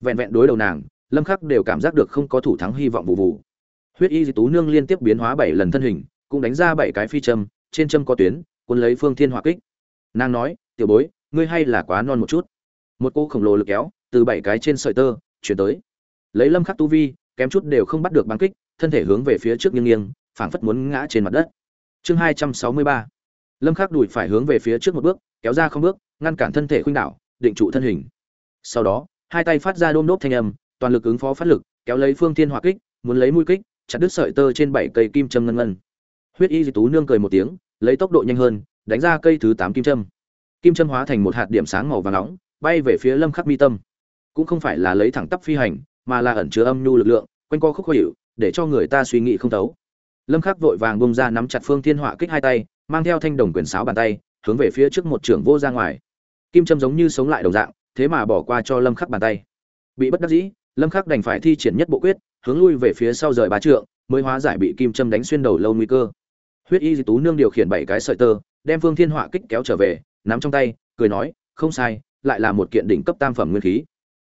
[SPEAKER 1] Vẹn vẹn đối đầu nàng lâm khắc đều cảm giác được không có thủ thắng hy vọng vụ vụ. Huyết y tú nương liên tiếp biến hóa bảy lần thân hình, cũng đánh ra bảy cái phi châm, trên châm có tuyến quân lấy phương thiên hỏa kích. Nàng nói, tiểu bối, ngươi hay là quá non một chút. Một cô khổng lồ lực kéo, từ bảy cái trên sợi tơ, chuyển tới. Lấy lâm khắc tu vi, kém chút đều không bắt được băng kích, thân thể hướng về phía trước nghiêng nghiêng, phảng phất muốn ngã trên mặt đất. Chương hai trăm sáu mươi ba. Lâm khắc đùi phải hướng về phía trước một bước, kéo ra không bước, ngăn cản thân thể khuynh đảo, định trụ thân hình. Sau đó, hai tay phát ra đôm đốp thanh âm toàn lực ứng phó phát lực kéo lấy phương thiên hỏa kích muốn lấy mũi kích chặt đứt sợi tơ trên bảy cây kim châm ngân ngân. Huyết y di tú nương cười một tiếng lấy tốc độ nhanh hơn đánh ra cây thứ tám kim châm. Kim châm hóa thành một hạt điểm sáng màu vàng nóng bay về phía lâm khắc mi tâm. Cũng không phải là lấy thẳng tắp phi hành mà là ẩn chứa âm nhu lực lượng quanh co khúc khuỷu, để cho người ta suy nghĩ không thấu. Lâm khắc vội vàng bung ra nắm chặt phương thiên họa kích hai tay mang theo thanh đồng quyền sáo bàn tay hướng về phía trước một trưởng vô ra ngoài. Kim châm giống như sống lại đồng dạng thế mà bỏ qua cho lâm khắc bàn tay. Bị bất đắc dĩ lâm khắc đành phải thi triển nhất bộ quyết, hướng lui về phía sau rời ba trượng, mới hóa giải bị kim châm đánh xuyên đầu lâu nguy cơ. Huyết y di tú nương điều khiển bảy cái sợi tơ, đem phương thiên họa kích kéo trở về, nắm trong tay, cười nói, không sai, lại là một kiện đỉnh cấp tam phẩm nguyên khí.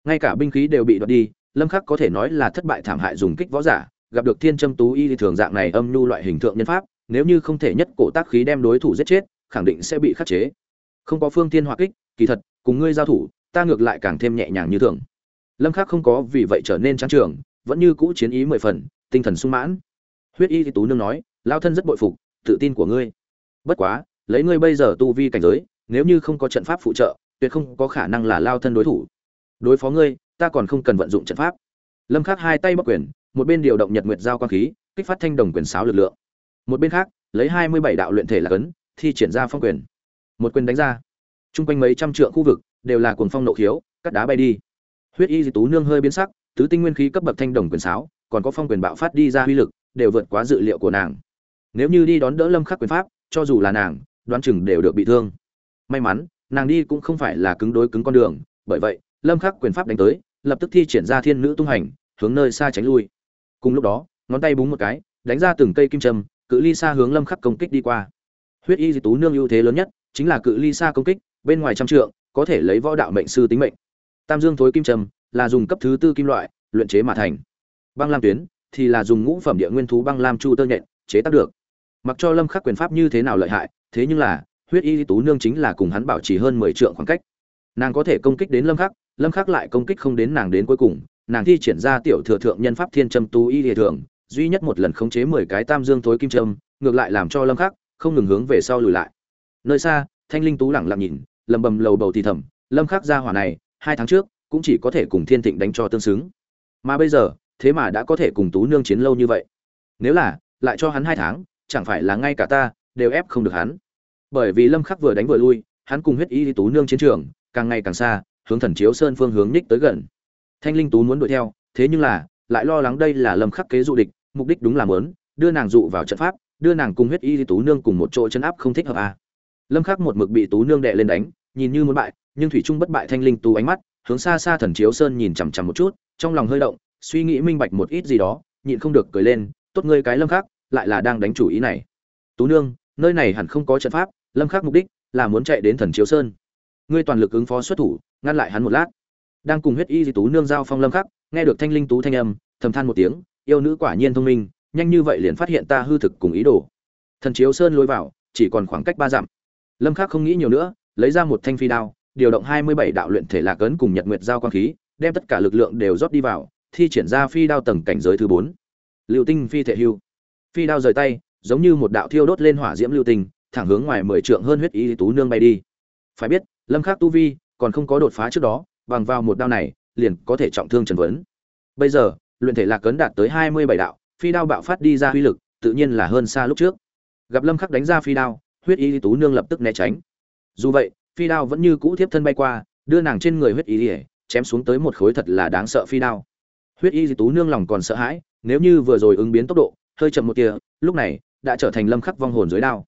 [SPEAKER 1] Ngay cả binh khí đều bị đoạt đi, lâm khắc có thể nói là thất bại thảm hại dùng kích võ giả, gặp được thiên châm tú y thì thường dạng này âm nhu loại hình thượng nhân pháp, nếu như không thể nhất cổ tác khí đem đối thủ giết chết, khẳng định sẽ bị khắc chế. Không có phương thiên họa kích, kỳ thật, cùng ngươi giao thủ, ta ngược lại càng thêm nhẹ nhàng như thường lâm khắc không có vì vậy trở nên trang trường, vẫn như cũ chiến ý mười phần, tinh thần sung mãn. Huyết y thì tú nương nói, lao thân rất bội phục, tự tin của ngươi. Bất quá, lấy ngươi bây giờ tu vi cảnh giới, nếu như không có trận pháp phụ trợ, tuyệt không có khả năng là lao thân đối thủ. Đối phó ngươi, ta còn không cần vận dụng trận pháp. Lâm khắc hai tay bắc quyền, một bên điều động nhật nguyệt giao quang khí, kích phát thanh đồng quyền sáo lực lượng. Một bên khác, lấy hai mươi bảy đạo luyện thể là cấn, thi triển ra phong quyền. Một quyền đánh ra. Trung quanh mấy trăm trượng khu vực đều là cuồng phong nộ khiếu, cắt đá bay đi huyết y di tú nương hơi biến sắc, tứ tinh nguyên khí cấp bậc thanh đồng quyền sáo, còn có phong quyền bạo phát đi ra uy lực, đều vượt quá dự liệu của nàng. Nếu như đi đón đỡ lâm khắc quyền pháp, cho dù là nàng, đoán chừng đều được bị thương. May mắn, nàng đi cũng không phải là cứng đối cứng con đường, bởi vậy, lâm khắc quyền pháp đánh tới, lập tức thi triển ra thiên nữ tung hành, hướng nơi xa tránh lui. Cùng lúc đó, ngón tay búng một cái, đánh ra từng cây kim châm, cự ly xa hướng lâm khắc công kích đi qua. Huyết y di tú nương ưu thế lớn nhất, chính là cự ly xa công kích, bên ngoài trăm trượng, có thể lấy võ đạo mệnh sư tính mệnh tam dương thối kim Trầm, là dùng cấp thứ tư kim loại, luyện chế mà thành. Băng lam tuyến, thì là dùng ngũ phẩm địa nguyên thú băng lam chu tơ nhện, chế tác được. Mặc cho lâm khắc quyền pháp như thế nào lợi hại, thế nhưng là, huyết y tú nương chính là cùng hắn bảo trì hơn 10 trượng khoảng cách. Nàng có thể công kích đến lâm khắc lâm khắc lại công kích không đến nàng đến cuối cùng, nàng thi triển ra tiểu thừa thượng nhân pháp thiên châm tu y địa thường, duy nhất một lần khống chế 10 cái tam dương thối kim châm ngược lại làm cho lâm khắc không ngừng hướng về sau lùi lại. Nơi xa, thanh linh tú lặng lặng nhìn, lầm bầm lầu bầu thì thầm, lâm khắc ra hỏa này hai tháng trước, cũng chỉ có thể cùng thiên thịnh đánh cho tương xứng. Mà bây giờ, thế mà đã có thể cùng tú nương chiến lâu như vậy. Nếu là, lại cho hắn hai tháng, chẳng phải là ngay cả ta, đều ép không được hắn. Bởi vì lâm khắc vừa đánh vừa lui, hắn cùng huyết y tú nương chiến trường, càng ngày càng xa, hướng thần chiếu sơn phương hướng ních tới gần. Thanh linh tú muốn đuổi theo, thế nhưng là, lại lo lắng đây là lâm khắc kế dụ địch, mục đích đúng là muốn, đưa nàng dụ vào trận pháp, đưa nàng cùng huyết y tú nương cùng một chỗ chân áp không thích hợp à. lâm khắc một mực bị tú nương đệ lên đánh, nhìn như muốn bại nhưng thủy trung bất bại thanh linh tú ánh mắt, hướng xa xa thần chiếu sơn nhìn chằm chằm một chút, trong lòng hơi động, suy nghĩ minh bạch một ít gì đó, nhịn không được cười lên, tốt ngươi cái lâm khắc, lại là đang đánh chủ ý này. Tú nương, nơi này hẳn không có trận pháp, lâm khắc mục đích là muốn chạy đến thần chiếu sơn. Ngươi toàn lực ứng phó xuất thủ, ngăn lại hắn một lát. Đang cùng huyết y di tú nương giao phong lâm khắc, nghe được thanh linh tú thanh âm, thầm than một tiếng, yêu nữ quả nhiên thông minh, nhanh như vậy liền phát hiện ta hư thực cùng ý đồ. Thần chiếu sơn lôi vào, chỉ còn khoảng cách ba dặm. Lâm khắc không nghĩ nhiều nữa, lấy ra một thanh phi đao điều động 27 đạo luyện thể lạc ấn cùng nhật nguyệt giao quang khí đem tất cả lực lượng đều rót đi vào thi triển ra phi đao tầng cảnh giới thứ 4. Lưu tinh phi thể hưu. Phi đao rời tay, giống như một đạo thiêu đốt lên hỏa diễm lưu tinh, thẳng hướng ngoài 10 trượng hơn huyết ý tú nương bay đi. Phải biết, Lâm Khắc tu vi còn không có đột phá trước đó, bằng vào một đao này, liền có thể trọng thương Trần Vấn. Bây giờ, luyện thể lạc cấn đạt tới 27 đạo, phi đao bạo phát đi ra uy lực, tự nhiên là hơn xa lúc trước. Gặp Lâm Khắc đánh ra phi đao, huyết y tú nương lập tức né tránh. Dù vậy, phi đao vẫn như cũ tiếp thân bay qua, đưa nàng trên người huyết y, chém xuống tới một khối thật là đáng sợ phi đao. Huyết y tú nương lòng còn sợ hãi, nếu như vừa rồi ứng biến tốc độ hơi chậm một tia, lúc này đã trở thành Lâm Khắc vong hồn dưới đao.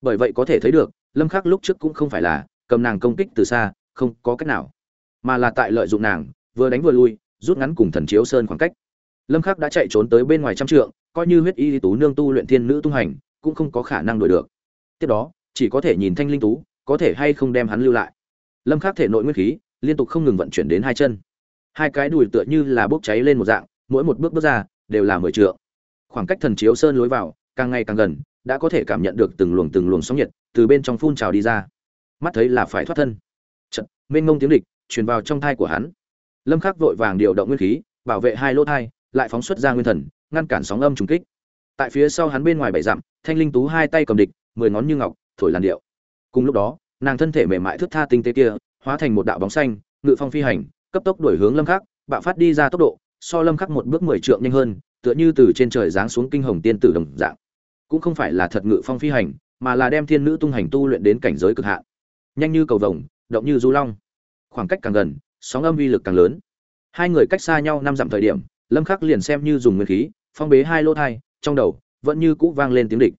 [SPEAKER 1] Bởi vậy có thể thấy được, Lâm Khắc lúc trước cũng không phải là cầm nàng công kích từ xa, không có cách nào, mà là tại lợi dụng nàng, vừa đánh vừa lui, rút ngắn cùng thần chiếu sơn khoảng cách lâm khắc đã chạy trốn tới bên ngoài trăm trượng coi như huyết y tú nương tu luyện thiên nữ tung hành cũng không có khả năng đuổi được tiếp đó chỉ có thể nhìn thanh linh tú có thể hay không đem hắn lưu lại. Lâm khắc thể nội nguyên khí liên tục không ngừng vận chuyển đến hai chân. Hai cái đùi tựa như là bốc cháy lên một dạng, mỗi một bước bước ra đều là mười trượng. Khoảng cách thần chiếu sơn lối vào, càng ngày càng gần, đã có thể cảm nhận được từng luồng từng luồng sóng nhiệt từ bên trong phun trào đi ra. Mắt thấy là phải thoát thân. Trận mênh ngông tiếng địch truyền vào trong thai của hắn. Lâm khắc vội vàng điều động nguyên khí, bảo vệ hai lỗ thai, lại phóng xuất ra nguyên thần, ngăn cản sóng âm trùng kích. Tại phía sau hắn bên ngoài bảy dặm, thanh linh tú hai tay cầm địch, mười ngón như ngọc, thổi làn điệu cùng lúc đó, nàng thân thể mềm mại thước tha tinh tế kia, hóa thành một đạo bóng xanh, ngự phong phi hành, cấp tốc đuổi hướng lâm khắc, bạo phát đi ra tốc độ, so lâm khắc một bước mười trượng nhanh hơn, tựa như từ trên trời giáng xuống kinh hồng tiên tử đồng dạng. Cũng không phải là thật ngự phong phi hành, mà là đem thiên nữ tung hành tu luyện đến cảnh giới cực hạn. Nhanh như cầu vồng, động như du long. Khoảng cách càng gần, sóng âm uy lực càng lớn. Hai người cách xa nhau năm dặm thời điểm, lâm khắc liền xem như dùng nguyên khí, phong bế hai lỗ thai, trong đầu vẫn như cũ vang lên tiếng địch.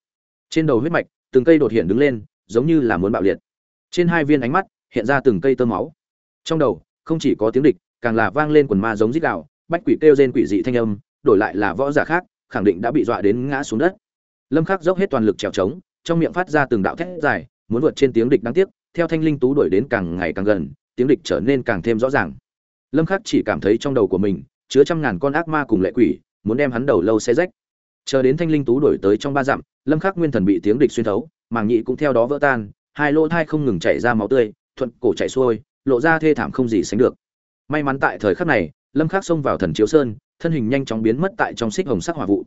[SPEAKER 1] Trên đầu huyết mạch, từng cây đột hiện đứng lên giống như là muốn bạo liệt. Trên hai viên ánh mắt hiện ra từng cây tơ máu. Trong đầu không chỉ có tiếng địch càng là vang lên quần ma giống rít đạo, bách quỷ kêu rên quỷ dị thanh âm đổi lại là võ giả khác khẳng định đã bị dọa đến ngã xuống đất. Lâm khắc dốc hết toàn lực trèo trống trong miệng phát ra từng đạo thét dài muốn vượt trên tiếng địch đáng tiếc theo thanh linh tú đuổi đến càng ngày càng gần tiếng địch trở nên càng thêm rõ ràng. Lâm khắc chỉ cảm thấy trong đầu của mình chứa trăm ngàn con ác ma cùng lệ quỷ muốn đem hắn đầu lâu xé rách. Chờ đến thanh linh tú đuổi tới trong ba dặm lâm khắc nguyên thần bị tiếng địch xuyên thấu màng nhị cũng theo đó vỡ tan, hai lỗ thai không ngừng chảy ra máu tươi, thuận cổ chảy xuôi, lộ ra thê thảm không gì sánh được. May mắn tại thời khắc này, lâm khắc xông vào thần chiếu sơn, thân hình nhanh chóng biến mất tại trong xích hồng sắc hỏa vụ.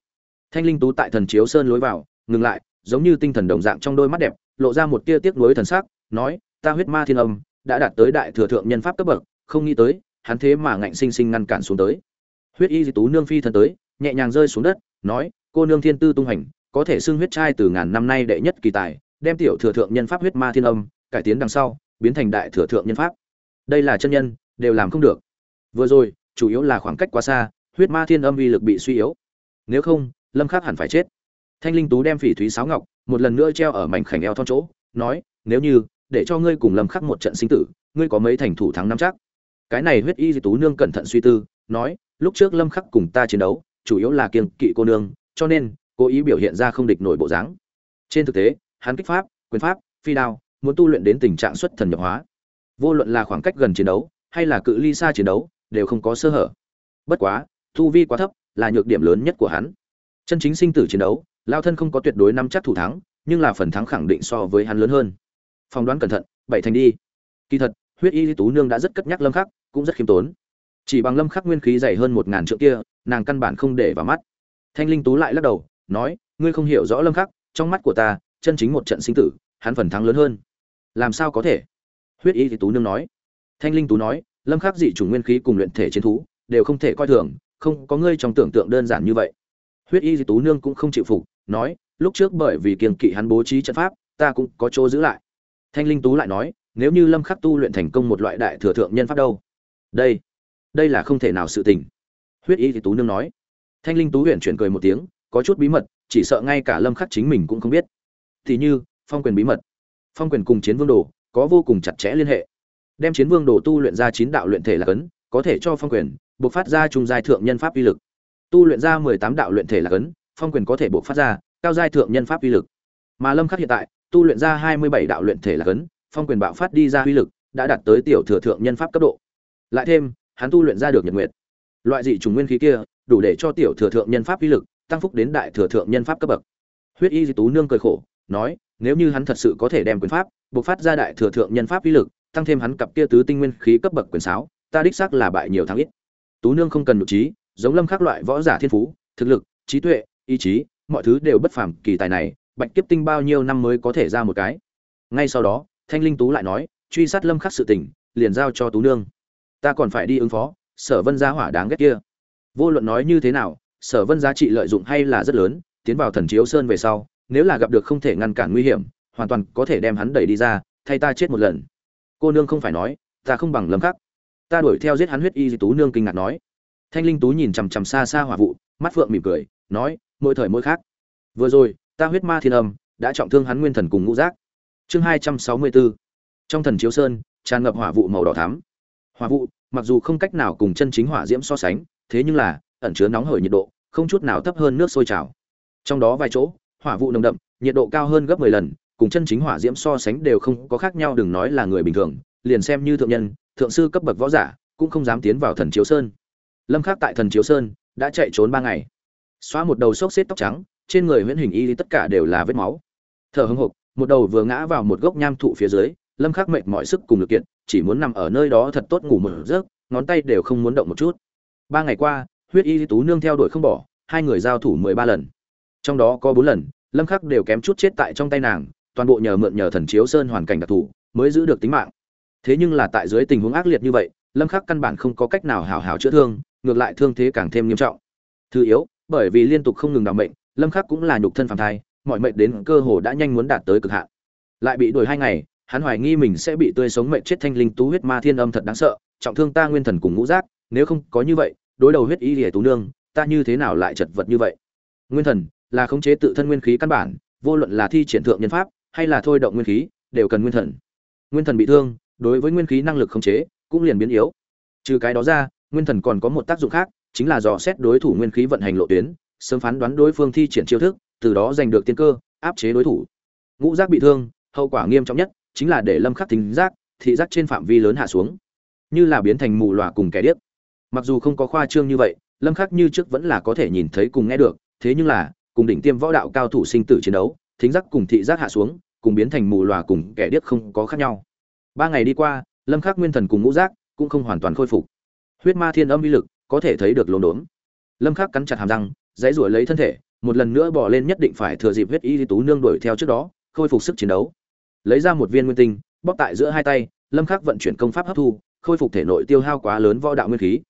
[SPEAKER 1] Thanh linh tú tại thần chiếu sơn lối vào, ngừng lại, giống như tinh thần đồng dạng trong đôi mắt đẹp, lộ ra một tia tiếc nuối thần sắc, nói, ta huyết ma thiên âm, đã đạt tới đại thừa thượng nhân pháp cấp bậc, không nghĩ tới, hắn thế mà ngạnh sinh sinh ngăn cản xuống tới. Huyết y di tú nương phi thần tới, nhẹ nhàng rơi xuống đất, nói, cô nương thiên tư tung hành có thể xưng huyết trai từ ngàn năm nay đệ nhất kỳ tài, đem tiểu thừa thượng nhân pháp huyết ma thiên âm, cải tiến đằng sau, biến thành đại thừa thượng nhân pháp. Đây là chân nhân, đều làm không được. Vừa rồi, chủ yếu là khoảng cách quá xa, huyết ma thiên âm uy lực bị suy yếu. Nếu không, lâm khắc hẳn phải chết. Thanh linh tú đem phỉ thúy sáo ngọc, một lần nữa treo ở mảnh khảnh eo thon chỗ, nói, nếu như, để cho ngươi cùng lâm khắc một trận sinh tử, ngươi có mấy thành thủ thắng năm chắc? Cái này huyết y di tú nương cẩn thận suy tư, nói, lúc trước lâm khắc cùng ta chiến đấu, chủ yếu là kiêng kỵ cô nương, cho nên cố ý biểu hiện ra không địch nổi bộ dáng. Trên thực tế, hắn kích pháp, quyền pháp, phi đao, muốn tu luyện đến tình trạng xuất thần nhập hóa. Vô luận là khoảng cách gần chiến đấu, hay là cự ly xa chiến đấu, đều không có sơ hở. Bất quá, tu vi quá thấp là nhược điểm lớn nhất của hắn. Chân chính sinh tử chiến đấu, lao thân không có tuyệt đối năm chắc thủ thắng, nhưng là phần thắng khẳng định so với hắn lớn hơn. Phỏng đoán cẩn thận, bảy thành đi. Kỳ thật, huyết y tú nương đã rất cất nhắc lâm khắc, cũng rất khiêm tốn. Chỉ bằng lâm khắc nguyên khí dày hơn một ngàn trượng kia, nàng căn bản không để vào mắt. Thanh linh tú lại lắc đầu nói, ngươi không hiểu rõ lâm khắc, trong mắt của ta, chân chính một trận sinh tử, hắn phần thắng lớn hơn. Làm sao có thể? Huyết y tú nương nói. Thanh linh tú nói, lâm khắc dị chủng nguyên khí cùng luyện thể chiến thú, đều không thể coi thường, không có ngươi trong tưởng tượng đơn giản như vậy. Huyết y tú nương cũng không chịu phục, nói, lúc trước bởi vì kiêng kỵ hắn bố trí trận pháp, ta cũng có chỗ giữ lại. Thanh linh tú lại nói, nếu như lâm khắc tu luyện thành công một loại đại thừa thượng nhân pháp đâu? Đây đây là không thể nào sự tình. Huyết y thì tú nương nói. Thanh linh tú huyền chuyển cười một tiếng có chút bí mật, chỉ sợ ngay cả lâm khắc chính mình cũng không biết. Thì như, phong quyền bí mật. Phong quyền cùng chiến vương đồ, có vô cùng chặt chẽ liên hệ. Đem chiến vương đồ tu luyện ra chín đạo luyện thể là cấn, có thể cho phong quyền buộc phát ra trung giai thượng nhân pháp uy lực. Tu luyện ra 18 đạo luyện thể là cấn, phong quyền có thể buộc phát ra cao giai thượng nhân pháp uy lực. Mà lâm khắc hiện tại, tu luyện ra 27 đạo luyện thể là cấn, phong quyền bạo phát đi ra uy lực đã đạt tới tiểu thừa thượng nhân pháp cấp độ. Lại thêm, hắn tu luyện ra được nhật nguyệt. Loại dị trùng nguyên khí kia, đủ để cho tiểu thừa thượng nhân pháp uy lực tăng phúc đến đại thừa thượng nhân pháp cấp bậc. Huyết y di tú nương cười khổ, nói, nếu như hắn thật sự có thể đem quyền pháp, buộc phát ra đại thừa thượng nhân pháp uy lực, tăng thêm hắn cặp kia tứ tinh nguyên khí cấp bậc quyền sáo, ta đích xác là bại nhiều thắng ít. Tú nương không cần nội trí, giống lâm khắc loại võ giả thiên phú, thực lực, trí tuệ, ý chí, mọi thứ đều bất phàm kỳ tài này, bạch kiếp tinh bao nhiêu năm mới có thể ra một cái? Ngay sau đó, thanh linh tú lại nói, truy sát lâm khắc sự tình, liền giao cho tú nương. Ta còn phải đi ứng phó, sở vân gia hỏa đáng ghét kia. Vô luận nói như thế nào sở vân giá trị lợi dụng hay là rất lớn, tiến vào thần chiếu sơn về sau, nếu là gặp được không thể ngăn cản nguy hiểm, hoàn toàn có thể đem hắn đẩy đi ra, thay ta chết một lần. Cô nương không phải nói, ta không bằng lâm khắc. Ta đuổi theo giết hắn huyết y tú nương kinh ngạc nói. Thanh linh tú nhìn chằm chằm xa xa hỏa vụ mắt phượng mỉm cười, nói, mỗi thời mỗi khác. Vừa rồi, ta huyết ma thiên âm, đã trọng thương hắn nguyên thần cùng ngũ giác. Chương hai trăm sáu mươi bốn trong thần chiếu sơn, tràn ngập hỏa vụ màu đỏ thắm. Hỏa vụ mặc dù không cách nào cùng chân chính hỏa diễm so sánh, thế nhưng là ẩn chứa nóng hổi nhiệt độ, không chút nào thấp hơn nước sôi trào. Trong đó vài chỗ, hỏa vụ nồng đậm, nhiệt độ cao hơn gấp mười lần, cùng chân chính hỏa diễm so sánh đều không có khác nhau, đừng nói là người bình thường, liền xem như thượng nhân, thượng sư cấp bậc võ giả, cũng không dám tiến vào thần chiếu sơn. Lâm khắc tại thần chiếu sơn, đã chạy trốn ba ngày. Xóa một đầu xốc xếp tóc trắng, trên người huyễn hình y tất cả đều là vết máu. Thở hững hộc, một đầu vừa ngã vào một gốc nham thụ phía dưới, lâm khắc mệt mỏi sức cùng lực kiện, chỉ muốn nằm ở nơi đó thật tốt ngủ một giấc, ngón tay đều không muốn động một chút. Ba ngày qua huyết y tú nương theo đuổi không bỏ hai người giao thủ mười ba lần. Trong đó có bốn lần lâm khắc đều kém chút chết tại trong tay nàng toàn bộ nhờ mượn nhờ thần chiếu sơn hoàn cảnh đặc thù mới giữ được tính mạng. Thế nhưng là tại dưới tình huống ác liệt như vậy lâm khắc căn bản không có cách nào hảo hảo chữa thương ngược lại thương thế càng thêm nghiêm trọng. Thứ yếu bởi vì liên tục không ngừng đảm bệnh, lâm khắc cũng là nhục thân phàm thai mọi mệnh đến cơ hồ đã nhanh muốn đạt tới cực hạn. Lại bị đuổi hai ngày hắn hoài nghi mình sẽ bị tươi sống mệnh chết thanh linh tú huyết ma thiên âm thật đáng sợ trọng thương ta nguyên thần cùng ngũ giác nếu không có như vậy đối đầu huyết y lìa tú nương, ta như thế nào lại chật vật như vậy? Nguyên thần, là khống chế tự thân nguyên khí căn bản, vô luận là thi triển thượng nhân pháp, hay là thôi động nguyên khí, đều cần nguyên thần. Nguyên thần bị thương, đối với nguyên khí năng lực khống chế, cũng liền biến yếu. Trừ cái đó ra, nguyên thần còn có một tác dụng khác, chính là dò xét đối thủ nguyên khí vận hành lộ tuyến, sớm phán đoán đối phương thi triển chiêu thức, từ đó giành được tiên cơ, áp chế đối thủ. Ngũ giác bị thương, hậu quả nghiêm trọng nhất, chính là để lâm khắc thính giác, thị giác trên phạm vi lớn hạ xuống. Như là biến thành mù lòa cùng kẻ điếc mặc dù không có khoa trương như vậy, lâm khắc như trước vẫn là có thể nhìn thấy cùng nghe được, thế nhưng là, cùng đỉnh tiêm võ đạo cao thủ sinh tử chiến đấu, thính giác cùng thị giác hạ xuống, cùng biến thành mù lòa cùng kẻ điếc không có khác nhau. Ba ngày đi qua, lâm khắc nguyên thần cùng ngũ giác cũng không hoàn toàn khôi phục. Huyết ma thiên âm uy lực có thể thấy được lồn đốn. Lâm khắc cắn chặt hàm răng, dãy ruổi lấy thân thể, một lần nữa bỏ lên nhất định phải thừa dịp huyết y tú nương đuổi theo trước đó, khôi phục sức chiến đấu. Lấy ra một viên nguyên tinh, bóp tại giữa hai tay, lâm khắc vận chuyển công pháp hấp thu, khôi phục thể nội tiêu hao quá lớn võ đạo nguyên khí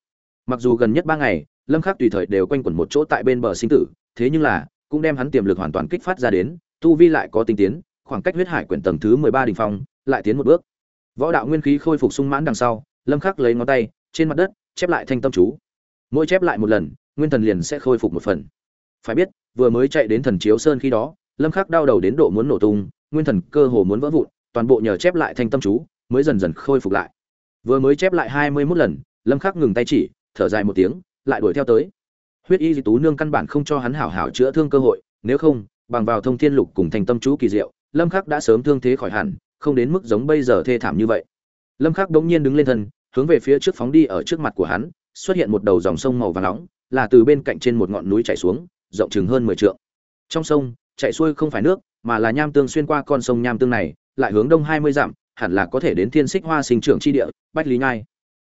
[SPEAKER 1] mặc dù gần nhất ba ngày, lâm khắc tùy thời đều quanh quẩn một chỗ tại bên bờ sinh tử, thế nhưng là, cũng đem hắn tiềm lực hoàn toàn kích phát ra đến, tu vi lại có tinh tiến, khoảng cách huyết hải quyển tầng thứ 13 đỉnh phong, lại tiến một bước. Võ đạo nguyên khí khôi phục sung mãn đằng sau, lâm khắc lấy ngón tay, trên mặt đất, chép lại thanh tâm chú. Mỗi chép lại một lần, nguyên thần liền sẽ khôi phục một phần. Phải biết, vừa mới chạy đến thần chiếu sơn khi đó, lâm khắc đau đầu đến độ muốn nổ tung, nguyên thần cơ hồ muốn vỡ vụn, toàn bộ nhờ chép lại thanh tâm chú, mới dần dần khôi phục lại. Vừa mới chép lại hai mươi 21 lần, lâm khắc ngừng tay chỉ thở dài một tiếng, lại đuổi theo tới. Huyết y di tú nương căn bản không cho hắn hảo hảo chữa thương cơ hội, nếu không, bằng vào thông thiên lục cùng Thành tâm chú kỳ diệu, lâm khắc đã sớm thương thế khỏi hẳn, không đến mức giống bây giờ thê thảm như vậy. Lâm khắc đống nhiên đứng lên thân, hướng về phía trước phóng đi ở trước mặt của hắn, xuất hiện một đầu dòng sông màu vàng nóng, là từ bên cạnh trên một ngọn núi chảy xuống, rộng chừng hơn 10 trượng. Trong sông, chảy xuôi không phải nước, mà là nham tương xuyên qua con sông nham tương này, lại hướng đông 20 dặm, hẳn là có thể đến thiên xích hoa sinh trưởng chi địa, bách lý nhai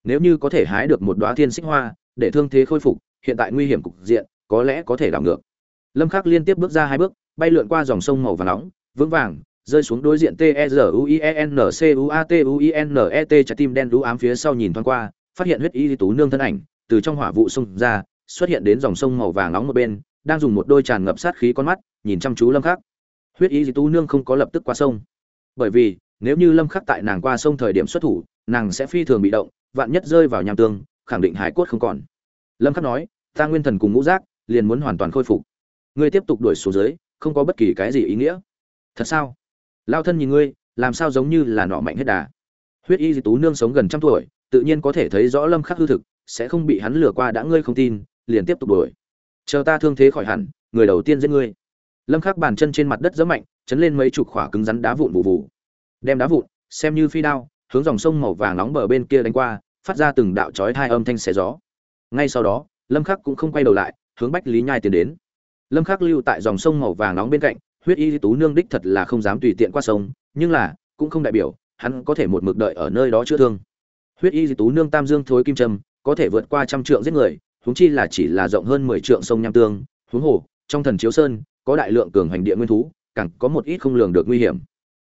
[SPEAKER 1] nếu như có thể hái được một đóa thiên xích hoa để thương thế khôi phục hiện tại nguy hiểm cục diện có lẽ có thể đảo ngược lâm khắc liên tiếp bước ra hai bước bay lượn qua dòng sông màu vàng nóng vững vàng rơi xuống đối diện T E r U I E N C U A T U I N E T trái tim đen đũ ám phía sau nhìn thoáng qua, phát hiện huyết y tú nương thân ảnh từ trong hỏa vụ sông ra, xuất hiện đến dòng sông màu vàng nóng một bên, đang dùng một đôi tràn ngập sát khí con mắt nhìn chăm chú Lâm Khắc. Huyết y tú nương không có lập tức qua sông, bởi vì nếu như Lâm Khắc tại nàng qua sông thời điểm xuất thủ, nàng sẽ phi thường bị động, vạn nhất rơi vào nham tương, khẳng định hải cốt không còn. Lâm Khắc nói, ta nguyên thần cùng ngũ giác liền muốn hoàn toàn khôi phục. Ngươi tiếp tục đuổi xuống dưới, không có bất kỳ cái gì ý nghĩa. Thật sao? lao thân nhìn ngươi làm sao giống như là nọ mạnh hết đà huyết y di tú nương sống gần trăm tuổi tự nhiên có thể thấy rõ lâm khắc hư thực sẽ không bị hắn lừa qua đã ngươi không tin liền tiếp tục đuổi chờ ta thương thế khỏi hẳn người đầu tiên giết ngươi lâm khắc bàn chân trên mặt đất giẫm mạnh chấn lên mấy chục khỏa cứng rắn đá vụn vụ vụ đem đá vụn xem như phi đao hướng dòng sông màu vàng nóng bờ bên kia đánh qua, phát ra từng đạo chói hai âm thanh xé gió. Ngay sau đó, lâm khắc cũng không quay đầu lại, hướng bách lý nhai tiến đến. Lâm khắc lưu tại dòng sông màu vàng nóng bên cạnh, huyết y tú nương đích thật là không dám tùy tiện qua sông, nhưng là, cũng không đại biểu, hắn có thể một mực đợi ở nơi đó chữa thương. Huyết y tú nương tam dương thối kim trâm có thể vượt qua trăm trượng giết người, huống chi là chỉ là rộng hơn mười trượng sông nham tương, huống hồ, trong thần chiếu sơn, có đại lượng cường hành địa nguyên thú, càng có một ít không lường được nguy hiểm.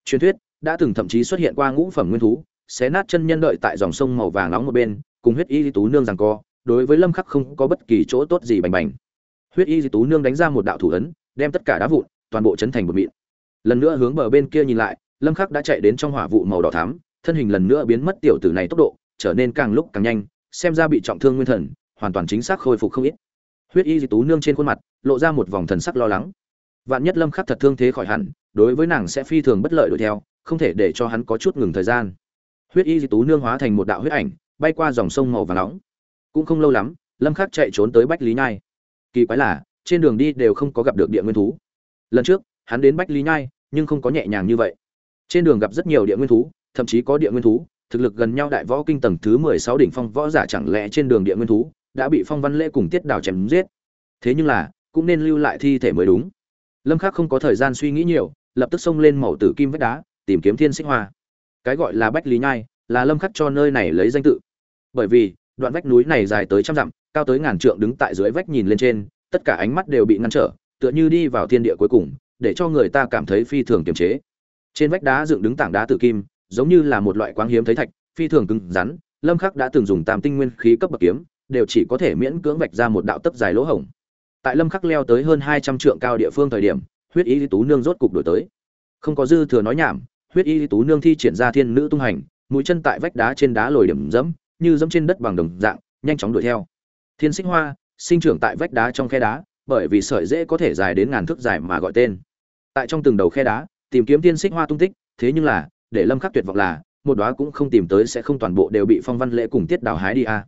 [SPEAKER 1] Truyền thuyết đã từng thậm chí xuất hiện qua ngũ phẩm nguyên thú, xé nát chân nhân đợi tại dòng sông màu vàng nóng một bên, cùng huyết y tú nương rằng co, đối với lâm khắc không có bất kỳ chỗ tốt gì bành bành. Huyết y tú nương đánh ra một đạo thủ ấn, đem tất cả đá vụn, toàn bộ chấn thành một mịn. Lần nữa hướng bờ bên kia nhìn lại, lâm khắc đã chạy đến trong hỏa vụ màu đỏ thắm, thân hình lần nữa biến mất tiểu tử này tốc độ, trở nên càng lúc càng nhanh, xem ra bị trọng thương nguyên thần, hoàn toàn chính xác khôi phục không ít. Huyết y di tú nương trên khuôn mặt, lộ ra một vòng thần sắc lo lắng. Vạn nhất lâm khắc thật thương thế khỏi hẳn, đối với nàng sẽ phi thường bất lợi đuổi theo không thể để cho hắn có chút ngừng thời gian. Huyết y di tú nương hóa thành một đạo huyết ảnh, bay qua dòng sông màu vàng nóng. Cũng không lâu lắm, lâm khắc chạy trốn tới bách lý nhai. Kỳ quái là, trên đường đi đều không có gặp được địa nguyên thú. Lần trước, hắn đến bách lý nhai, nhưng không có nhẹ nhàng như vậy. Trên đường gặp rất nhiều địa nguyên thú, thậm chí có địa nguyên thú, thực lực gần nhau đại võ kinh tầng thứ mười sáu đỉnh phong võ giả chẳng lẽ trên đường địa nguyên thú đã bị phong văn lễ cùng tiết đào chém giết? Thế nhưng là, cũng nên lưu lại thi thể mới đúng. Lâm khắc không có thời gian suy nghĩ nhiều, lập tức xông lên màu tử kim vách đá tìm kiếm thiên xích hoa. Cái gọi là bách lý nhai, là lâm khắc cho nơi này lấy danh tự. Bởi vì, đoạn vách núi này dài tới trăm dặm, cao tới ngàn trượng đứng tại dưới vách nhìn lên trên, tất cả ánh mắt đều bị ngăn trở, tựa như đi vào thiên địa cuối cùng, để cho người ta cảm thấy phi thường kiềm chế. Trên vách đá dựng đứng tảng đá tự kim, giống như là một loại quáng hiếm thấy thạch, phi thường cứng rắn, lâm khắc đã từng dùng tam tinh nguyên khí cấp bậc kiếm, đều chỉ có thể miễn cưỡng vạch ra một đạo tấc dài lỗ hổng. Tại lâm khắc leo tới hơn 200 trượng cao địa phương thời điểm, huyết ý tú nương rốt cục đổi tới. Không có dư thừa nói nhảm huyết y tú nương thi triển ra thiên nữ tung hành, mũi chân tại vách đá trên đá lồi điểm dẫm, như dẫm trên đất bằng đồng dạng, nhanh chóng đuổi theo. Thiên xích hoa, sinh trưởng tại vách đá trong khe đá, bởi vì sợi dễ có thể dài đến ngàn thước dài mà gọi tên. Tại trong từng đầu khe đá, tìm kiếm Thiên xích hoa tung tích, thế nhưng là, để lâm khắc tuyệt vọng là, một đóa cũng không tìm tới sẽ không toàn bộ đều bị phong văn lễ cùng tiết đào hái đi a. À.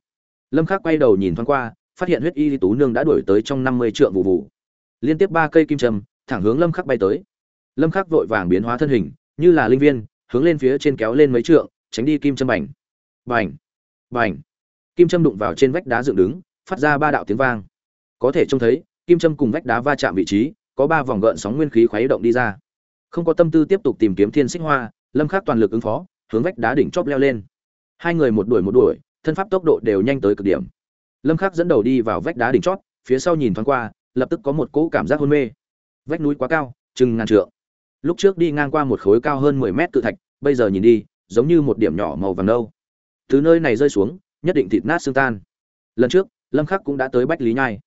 [SPEAKER 1] lâm khắc quay đầu nhìn thoáng qua, phát hiện huyết y tú nương đã đuổi tới trong 50 trượng vụ vụ. Liên tiếp ba cây kim châm, thẳng hướng lâm khắc bay tới. Lâm khắc vội vàng biến hóa thân hình như là linh viên, hướng lên phía trên kéo lên mấy trượng, tránh đi kim châm bành. Bành! Bành! Kim châm đụng vào trên vách đá dựng đứng, phát ra ba đạo tiếng vang. Có thể trông thấy, kim châm cùng vách đá va chạm vị trí, có ba vòng gợn sóng nguyên khí khuấy động đi ra. Không có tâm tư tiếp tục tìm kiếm thiên xích hoa, lâm khắc toàn lực ứng phó, hướng vách đá đỉnh chóp leo lên. Hai người một đuổi một đuổi, thân pháp tốc độ đều nhanh tới cực điểm. Lâm khắc dẫn đầu đi vào vách đá đỉnh chót phía sau nhìn thoáng qua, lập tức có một cỗ cảm giác hôn mê. Vách núi quá cao, chừng ngàn trượng lúc trước đi ngang qua một khối cao hơn 10 mét cự thạch, bây giờ nhìn đi, giống như một điểm nhỏ màu vàng nâu. Từ nơi này rơi xuống, nhất định thịt nát xương tan. Lần trước, lâm khắc cũng đã tới bách lý nhai.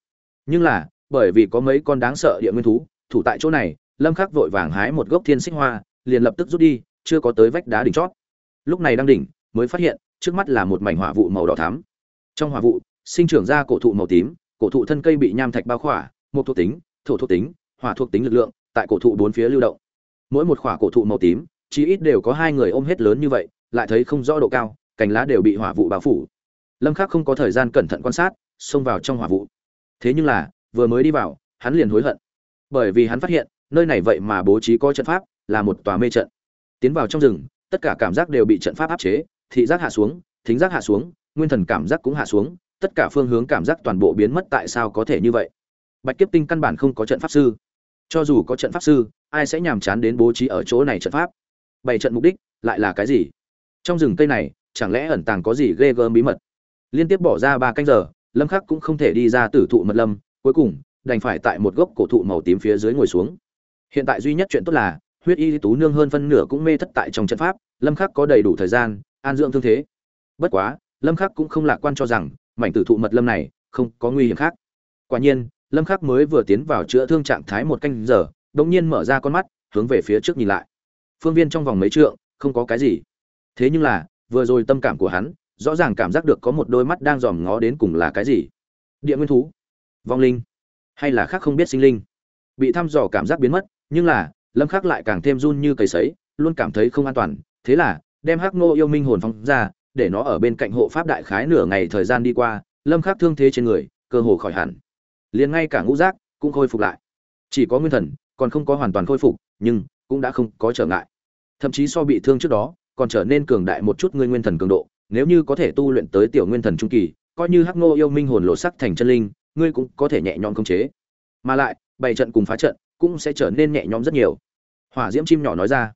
[SPEAKER 1] Nhưng là, bởi vì có mấy con đáng sợ địa nguyên thú, thủ tại chỗ này, lâm khắc vội vàng hái một gốc thiên xích hoa, liền lập tức rút đi, chưa có tới vách đá đỉnh chót. Lúc này đang đỉnh, mới phát hiện, trước mắt là một mảnh hỏa vụ màu đỏ thắm. Trong hỏa vụ, sinh trưởng ra cổ thụ màu tím, cổ thụ thân cây bị nham thạch bao khỏa, một thuộc tính, thổ thuộc tính, hỏa thuộc tính lực lượng, tại cổ thụ bốn phía lưu động mỗi một khỏa cổ thụ màu tím chỉ ít đều có hai người ôm hết lớn như vậy, lại thấy không rõ độ cao, cành lá đều bị hỏa vụ bao phủ. Lâm khắc không có thời gian cẩn thận quan sát, xông vào trong hỏa vụ. Thế nhưng là, vừa mới đi vào, hắn liền hối hận. Bởi vì hắn phát hiện, nơi này vậy mà bố trí có trận pháp, là một tòa mê trận. Tiến vào trong rừng, tất cả cảm giác đều bị trận pháp áp chế, thị giác hạ xuống, thính giác hạ xuống, nguyên thần cảm giác cũng hạ xuống, tất cả phương hướng cảm giác toàn bộ biến mất tại sao có thể như vậy. Bạch kiếp tinh căn bản không có trận pháp sư cho dù có trận pháp sư, ai sẽ nhàm chán đến bố trí ở chỗ này trận pháp? Bảy trận mục đích lại là cái gì? Trong rừng cây này, chẳng lẽ ẩn tàng có gì ghê gớm bí mật? Liên tiếp bỏ ra ba canh giờ, lâm khắc cũng không thể đi ra tử thụ mật lâm, cuối cùng, đành phải tại một gốc cổ thụ màu tím phía dưới ngồi xuống. Hiện tại duy nhất chuyện tốt là, huyết y tú nương hơn phân nửa cũng mê thất tại trong trận pháp, lâm khắc có đầy đủ thời gian, an dưỡng thương thế. Bất quá, lâm khắc cũng không lạc quan cho rằng, mảnh tử thụ mật lâm này không có nguy hiểm khác. Quả nhiên lâm khắc mới vừa tiến vào chữa thương trạng thái một canh giờ, đột nhiên mở ra con mắt, hướng về phía trước nhìn lại. Phương viên trong vòng mấy trượng, không có cái gì. Thế nhưng là, vừa rồi tâm cảm của hắn, rõ ràng cảm giác được có một đôi mắt đang dòm ngó đến cùng là cái gì. Địa nguyên thú. Vong linh. Hay là khác không biết sinh linh. Bị thăm dò cảm giác biến mất, nhưng là, lâm khắc lại càng thêm run như cầy sấy, luôn cảm thấy không an toàn. Thế là, đem hắc nô yêu minh hồn phóng ra, để nó ở bên cạnh hộ pháp đại khái nửa ngày thời gian đi qua, lâm khắc thương thế trên người, cơ hồ khỏi hẳn liền ngay cả ngũ giác cũng khôi phục lại. Chỉ có nguyên thần, còn không có hoàn toàn khôi phục, nhưng cũng đã không có trở ngại. Thậm chí so bị thương trước đó, còn trở nên cường đại một chút ngươi nguyên thần cường độ. Nếu như có thể tu luyện tới tiểu nguyên thần trung kỳ, coi như hắc nô yêu minh hồn lộ sắc thành chân linh, ngươi cũng có thể nhẹ nhõm khống chế. Mà lại, bảy trận cùng phá trận cũng sẽ trở nên nhẹ nhõm rất nhiều. Hỏa diễm chim nhỏ nói ra.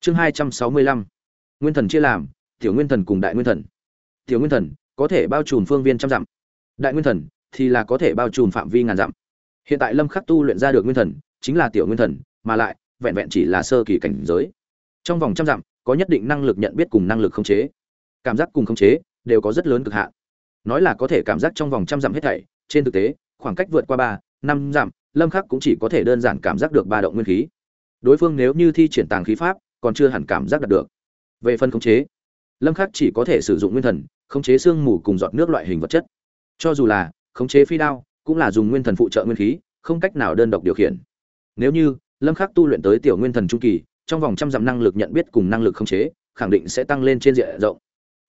[SPEAKER 1] Chương hai trăm sáu mươi lăm. Nguyên thần chia làm, tiểu nguyên thần cùng đại nguyên thần. Tiểu nguyên thần có thể bao trùm phương viên trăm dặm. Đại nguyên thần thì là có thể bao trùm phạm vi ngàn dặm. Hiện tại lâm khắc tu luyện ra được nguyên thần, chính là tiểu nguyên thần, mà lại, vẹn vẹn chỉ là sơ kỳ cảnh giới. Trong vòng trăm dặm, có nhất định năng lực nhận biết cùng năng lực khống chế. Cảm giác cùng khống chế đều có rất lớn cực hạn. Nói là có thể cảm giác trong vòng trăm dặm hết thảy, trên thực tế, khoảng cách vượt qua ba, năm dặm, lâm khắc cũng chỉ có thể đơn giản cảm giác được ba động nguyên khí. Đối phương nếu như thi triển tàng khí pháp, còn chưa hẳn cảm giác đạt được. Về phần khống chế, lâm khắc chỉ có thể sử dụng nguyên thần, khống chế xương mù cùng giọt nước loại hình vật chất. Cho dù là khống chế phi đao, cũng là dùng nguyên thần phụ trợ nguyên khí, không cách nào đơn độc điều khiển. Nếu như lâm khắc tu luyện tới tiểu nguyên thần trung kỳ, trong vòng trăm dặm năng lực nhận biết cùng năng lực khống chế, khẳng định sẽ tăng lên trên diện rộng.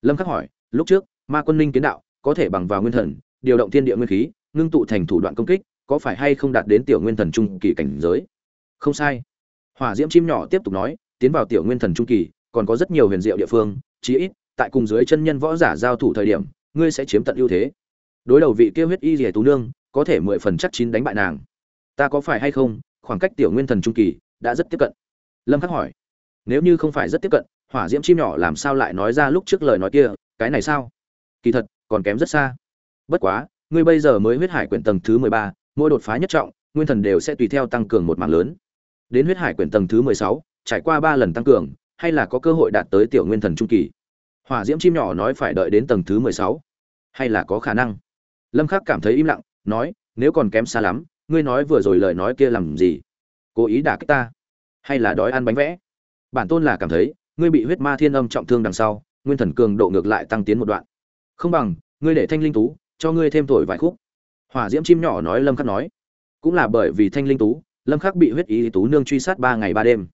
[SPEAKER 1] Lâm khắc hỏi, lúc trước, ma quân minh kiến đạo có thể bằng vào nguyên thần, điều động thiên địa nguyên khí, ngưng tụ thành thủ đoạn công kích, có phải hay không đạt đến tiểu nguyên thần trung kỳ cảnh giới? Không sai. Hỏa diễm chim nhỏ tiếp tục nói, tiến vào tiểu nguyên thần trung kỳ, còn có rất nhiều huyền diệu địa phương, chí ít, tại cùng dưới chân nhân võ giả giao thủ thời điểm, ngươi sẽ chiếm tận ưu thế đối đầu vị kia huyết y rìa tú nương, có thể mười phần chắc chín đánh bại nàng. Ta có phải hay không? Khoảng cách tiểu nguyên thần trung kỳ đã rất tiếp cận. Lâm khắc hỏi. Nếu như không phải rất tiếp cận, hỏa diễm chim nhỏ làm sao lại nói ra lúc trước lời nói kia? Cái này sao? Kỳ thật, còn kém rất xa. Bất quá, ngươi bây giờ mới huyết hải quyển tầng thứ mười ba, mỗi đột phá nhất trọng, nguyên thần đều sẽ tùy theo tăng cường một mảng lớn. Đến huyết hải quyển tầng thứ mười sáu, trải qua ba lần tăng cường, hay là có cơ hội đạt tới tiểu nguyên thần trung kỳ? Hỏa diễm chim nhỏ nói phải đợi đến tầng thứ mười sáu, hay là có khả năng? Lâm khắc cảm thấy im lặng, nói, nếu còn kém xa lắm, ngươi nói vừa rồi lời nói kia làm gì? Cố ý đả kích ta? Hay là đói ăn bánh vẽ? Bản tôn là cảm thấy, ngươi bị huyết ma thiên âm trọng thương đằng sau, nguyên thần cường độ ngược lại tăng tiến một đoạn. Không bằng, ngươi để thanh linh tú, cho ngươi thêm thổi vài khúc. Hỏa diễm chim nhỏ nói, lâm khắc nói. Cũng là bởi vì thanh linh tú, lâm khắc bị huyết ý tú nương truy sát ba ngày ba đêm.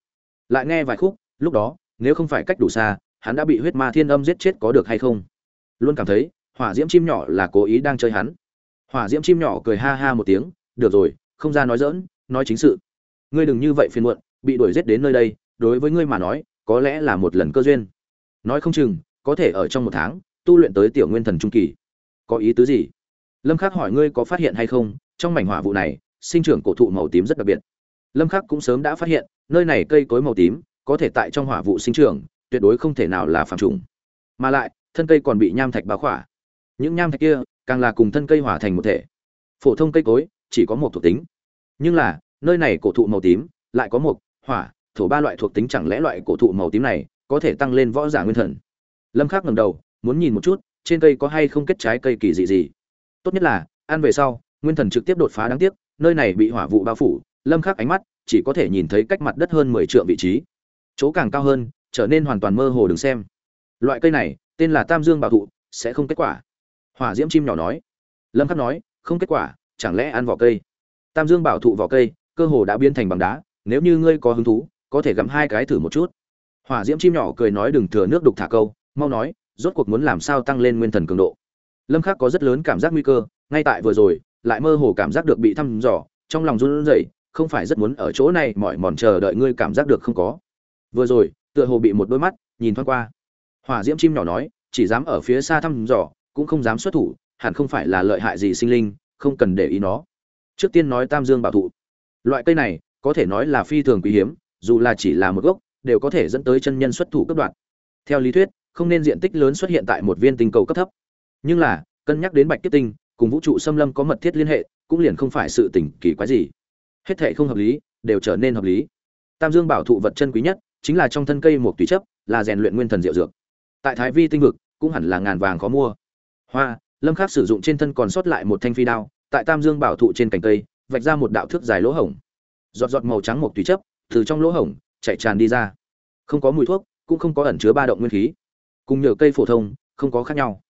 [SPEAKER 1] Lại nghe vài khúc, lúc đó, nếu không phải cách đủ xa, hắn đã bị huyết ma thiên âm giết chết có được hay không? Luôn cảm thấy hỏa diễm chim nhỏ là cố ý đang chơi hắn. Hỏa diễm chim nhỏ cười ha ha một tiếng, được rồi, không ra nói dỡn nói chính sự. Ngươi đừng như vậy phiền muộn, bị đuổi giết đến nơi đây, đối với ngươi mà nói, có lẽ là một lần cơ duyên. Nói không chừng, có thể ở trong một tháng, tu luyện tới tiểu nguyên thần trung kỳ. Có ý tứ gì? Lâm khắc hỏi ngươi có phát hiện hay không, trong mảnh hỏa vụ này, sinh trưởng cổ thụ màu tím rất đặc biệt. Lâm khắc cũng sớm đã phát hiện, nơi này cây cối màu tím, có thể tại trong hỏa vụ sinh trưởng, tuyệt đối không thể nào là phàm trùng. Mà lại, thân cây còn bị nham thạch bá khỏa những nham thạch kia càng là cùng thân cây hỏa thành một thể. Phổ thông cây cối chỉ có một thuộc tính. Nhưng là, nơi này cổ thụ màu tím, lại có một, hỏa, thổ ba loại thuộc tính chẳng lẽ loại cổ thụ màu tím này có thể tăng lên võ giả nguyên thần? Lâm khắc ngẩng đầu, muốn nhìn một chút, trên cây có hay không kết trái cây kỳ dị gì. Tốt nhất là, ăn về sau, nguyên thần trực tiếp đột phá đáng tiếc, nơi này bị hỏa vụ bao phủ, lâm khắc ánh mắt chỉ có thể nhìn thấy cách mặt đất hơn 10 trượng vị trí. Chỗ càng cao hơn, trở nên hoàn toàn mơ hồ đừng xem. Loại cây này, tên là tam dương bảo thụ, sẽ không kết quả hỏa diễm chim nhỏ nói. Lâm khắc nói, không kết quả, chẳng lẽ ăn vỏ cây? Tam dương bảo thụ vỏ cây, cơ hồ đã biến thành bằng đá, nếu như ngươi có hứng thú, có thể gặm hai cái thử một chút. Hỏa diễm chim nhỏ cười nói đừng thừa nước đục thả câu, mau nói, rốt cuộc muốn làm sao tăng lên nguyên thần cường độ? Lâm khắc có rất lớn cảm giác nguy cơ, ngay tại vừa rồi, lại mơ hồ cảm giác được bị thăm dò, trong lòng run rẩy, không phải rất muốn ở chỗ này mỏi mòn chờ đợi ngươi cảm giác được không có. Vừa rồi, tựa hồ bị một đôi mắt nhìn thoáng qua. Hỏa diễm chim nhỏ nói, chỉ dám ở phía xa thăm dò cũng không dám xuất thủ, hẳn không phải là lợi hại gì sinh linh, không cần để ý nó. Trước tiên nói tam dương bảo thụ. Loại cây này, có thể nói là phi thường quý hiếm, dù là chỉ là một gốc, đều có thể dẫn tới chân nhân xuất thủ cấp đoạn theo lý thuyết, không nên diện tích lớn xuất hiện tại một viên tinh cầu cấp thấp. Nhưng là, cân nhắc đến bạch kiếp tinh, cùng vũ trụ xâm lâm có mật thiết liên hệ, cũng liền không phải sự tình kỳ quái gì. Hết thệ không hợp lý, đều trở nên hợp lý. Tam dương bảo thụ vật chân quý nhất, chính là trong thân cây một tùy chấp, là rèn luyện nguyên thần diệu dược. Tại thái vi tinh vực, cũng hẳn là ngàn vàng khó mua hoa, lâm khắc sử dụng trên thân còn sót lại một thanh phi đao, tại tam dương bảo thụ trên cành cây, vạch ra một đạo thước dài lỗ hổng. Giọt giọt màu trắng một tùy chấp, từ trong lỗ hổng, chạy tràn đi ra. Không có mùi thuốc, cũng không có ẩn chứa ba động nguyên khí. Cùng nhựa cây phổ thông, không có khác nhau.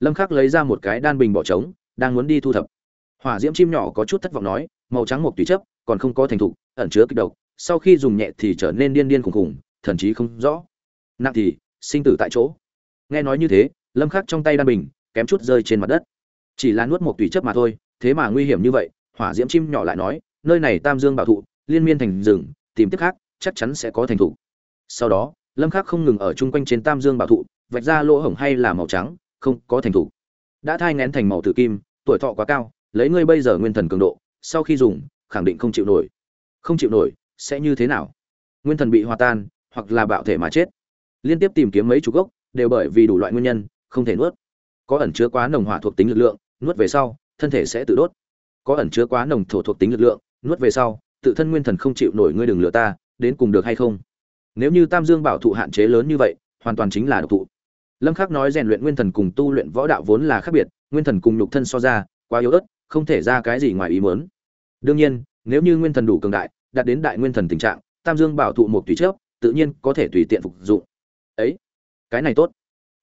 [SPEAKER 1] Lâm khắc lấy ra một cái đan bình bỏ trống, đang muốn đi thu thập. Hỏa diễm chim nhỏ có chút thất vọng nói, màu trắng một tùy chấp, còn không có thành thục, ẩn chứa kịch độc, sau khi dùng nhẹ thì trở nên điên điên khủng khủng, thần chí không rõ. Nặng thì, sinh tử tại chỗ. Nghe nói như thế, lâm khắc trong tay đan bình kém chút rơi trên mặt đất. Chỉ là nuốt một tùy chấp mà thôi, thế mà nguy hiểm như vậy, hỏa diễm chim nhỏ lại nói, nơi này tam dương bảo thụ, liên miên thành rừng, tìm tiếp khác, chắc chắn sẽ có thành thủ sau đó, lâm khắc không ngừng ở chung quanh trên tam dương bảo thụ, vạch ra lỗ hổng hay là màu trắng, không có thành thủ đã thai ngén thành màu tử kim, tuổi thọ quá cao, lấy ngươi bây giờ nguyên thần cường độ, sau khi dùng, khẳng định không chịu nổi. Không chịu nổi, sẽ như thế nào? Nguyên thần bị hòa tan, hoặc là bạo thể mà chết. Liên tiếp tìm kiếm mấy chục gốc, đều bởi vì đủ loại nguyên nhân, không thể nuốt có ẩn chứa quá nồng hỏa thuộc tính lực lượng, nuốt về sau, thân thể sẽ tự đốt. Có ẩn chứa quá nồng thổ thuộc tính lực lượng, nuốt về sau, tự thân nguyên thần không chịu nổi ngươi đừng lừa ta, đến cùng được hay không? Nếu như tam dương bảo thụ hạn chế lớn như vậy, hoàn toàn chính là độc thụ. Lâm khắc nói rèn luyện nguyên thần cùng tu luyện võ đạo vốn là khác biệt, nguyên thần cùng nhục thân so ra, quá yếu ớt, không thể ra cái gì ngoài ý muốn. Đương nhiên, nếu như nguyên thần đủ cường đại, đạt đến đại nguyên thần tình trạng, tam dương bảo thụ một tùy chớp, tự nhiên có thể tùy tiện phục dụng. Ấy, cái này tốt.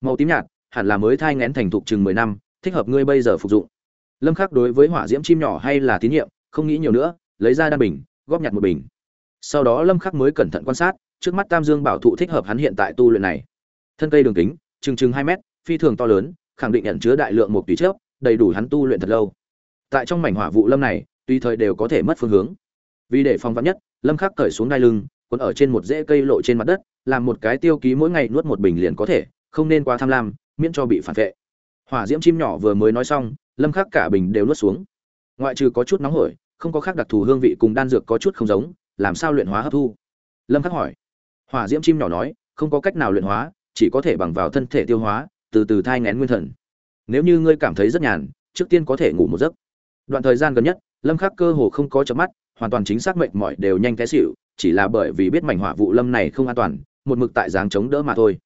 [SPEAKER 1] Màu tím nhạt hẳn là mới thai ngén thành thục chừng mười năm, thích hợp ngươi bây giờ phục dụng. Lâm khắc đối với hỏa diễm chim nhỏ hay là tín nhiệm, không nghĩ nhiều nữa, lấy ra đan bình, góp nhặt một bình. Sau đó lâm khắc mới cẩn thận quan sát, trước mắt tam dương bảo thụ thích hợp hắn hiện tại tu luyện này. Thân cây đường kính, chừng chừng hai mét, phi thường to lớn, khẳng định nhận chứa đại lượng một tùy chớp, đầy đủ hắn tu luyện thật lâu. Tại trong mảnh hỏa vụ lâm này, tùy thời đều có thể mất phương hướng. Vì để phòng vạn nhất, lâm khắc cởi xuống đai lưng còn ở trên một rễ cây lộ trên mặt đất, làm một cái tiêu ký mỗi ngày nuốt một bình liền có thể, không nên quá tham lam miễn cho bị phản vệ. Hỏa diễm chim nhỏ vừa mới nói xong, lâm khắc cả bình đều nuốt xuống. Ngoại trừ có chút nóng hổi, không có khác đặc thù hương vị cùng đan dược có chút không giống, làm sao luyện hóa hấp thu? Lâm khắc hỏi. Hỏa diễm chim nhỏ nói, không có cách nào luyện hóa, chỉ có thể bằng vào thân thể tiêu hóa, từ từ thai ngén nguyên thần. Nếu như ngươi cảm thấy rất nhàn, trước tiên có thể ngủ một giấc. Đoạn thời gian gần nhất, lâm khắc cơ hồ không có chớp mắt, hoàn toàn chính xác mệt mỏi đều nhanh té xỉu, chỉ là bởi vì biết mảnh hỏa vụ lâm này không an toàn, một mực tại dáng chống đỡ mà thôi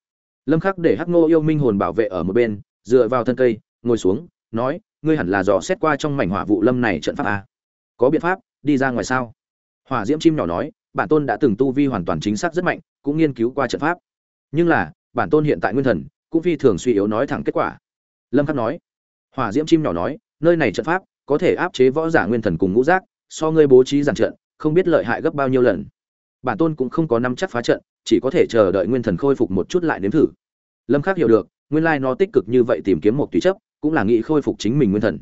[SPEAKER 1] lâm khắc để hắc ngô yêu minh hồn bảo vệ ở một bên, dựa vào thân cây, ngồi xuống, nói, ngươi hẳn là dò xét qua trong mảnh hỏa vụ lâm này trận pháp a có biện pháp, đi ra ngoài sao? Hỏa diễm chim nhỏ nói, bản tôn đã từng tu vi hoàn toàn chính xác rất mạnh, cũng nghiên cứu qua trận pháp. Nhưng là, bản tôn hiện tại nguyên thần, cũng phi thường suy yếu nói thẳng kết quả. Lâm khắc nói. Hỏa diễm chim nhỏ nói, nơi này trận pháp, có thể áp chế võ giả nguyên thần cùng ngũ giác, so ngươi bố trí giàn trận, không biết lợi hại gấp bao nhiêu lần. Bản tôn cũng không có năm chắc phá trận, chỉ có thể chờ đợi nguyên thần khôi phục một chút lại nếm thử lâm khắc hiểu được, nguyên lai nó tích cực như vậy tìm kiếm một tùy chấp, cũng là nghĩ khôi phục chính mình nguyên thần.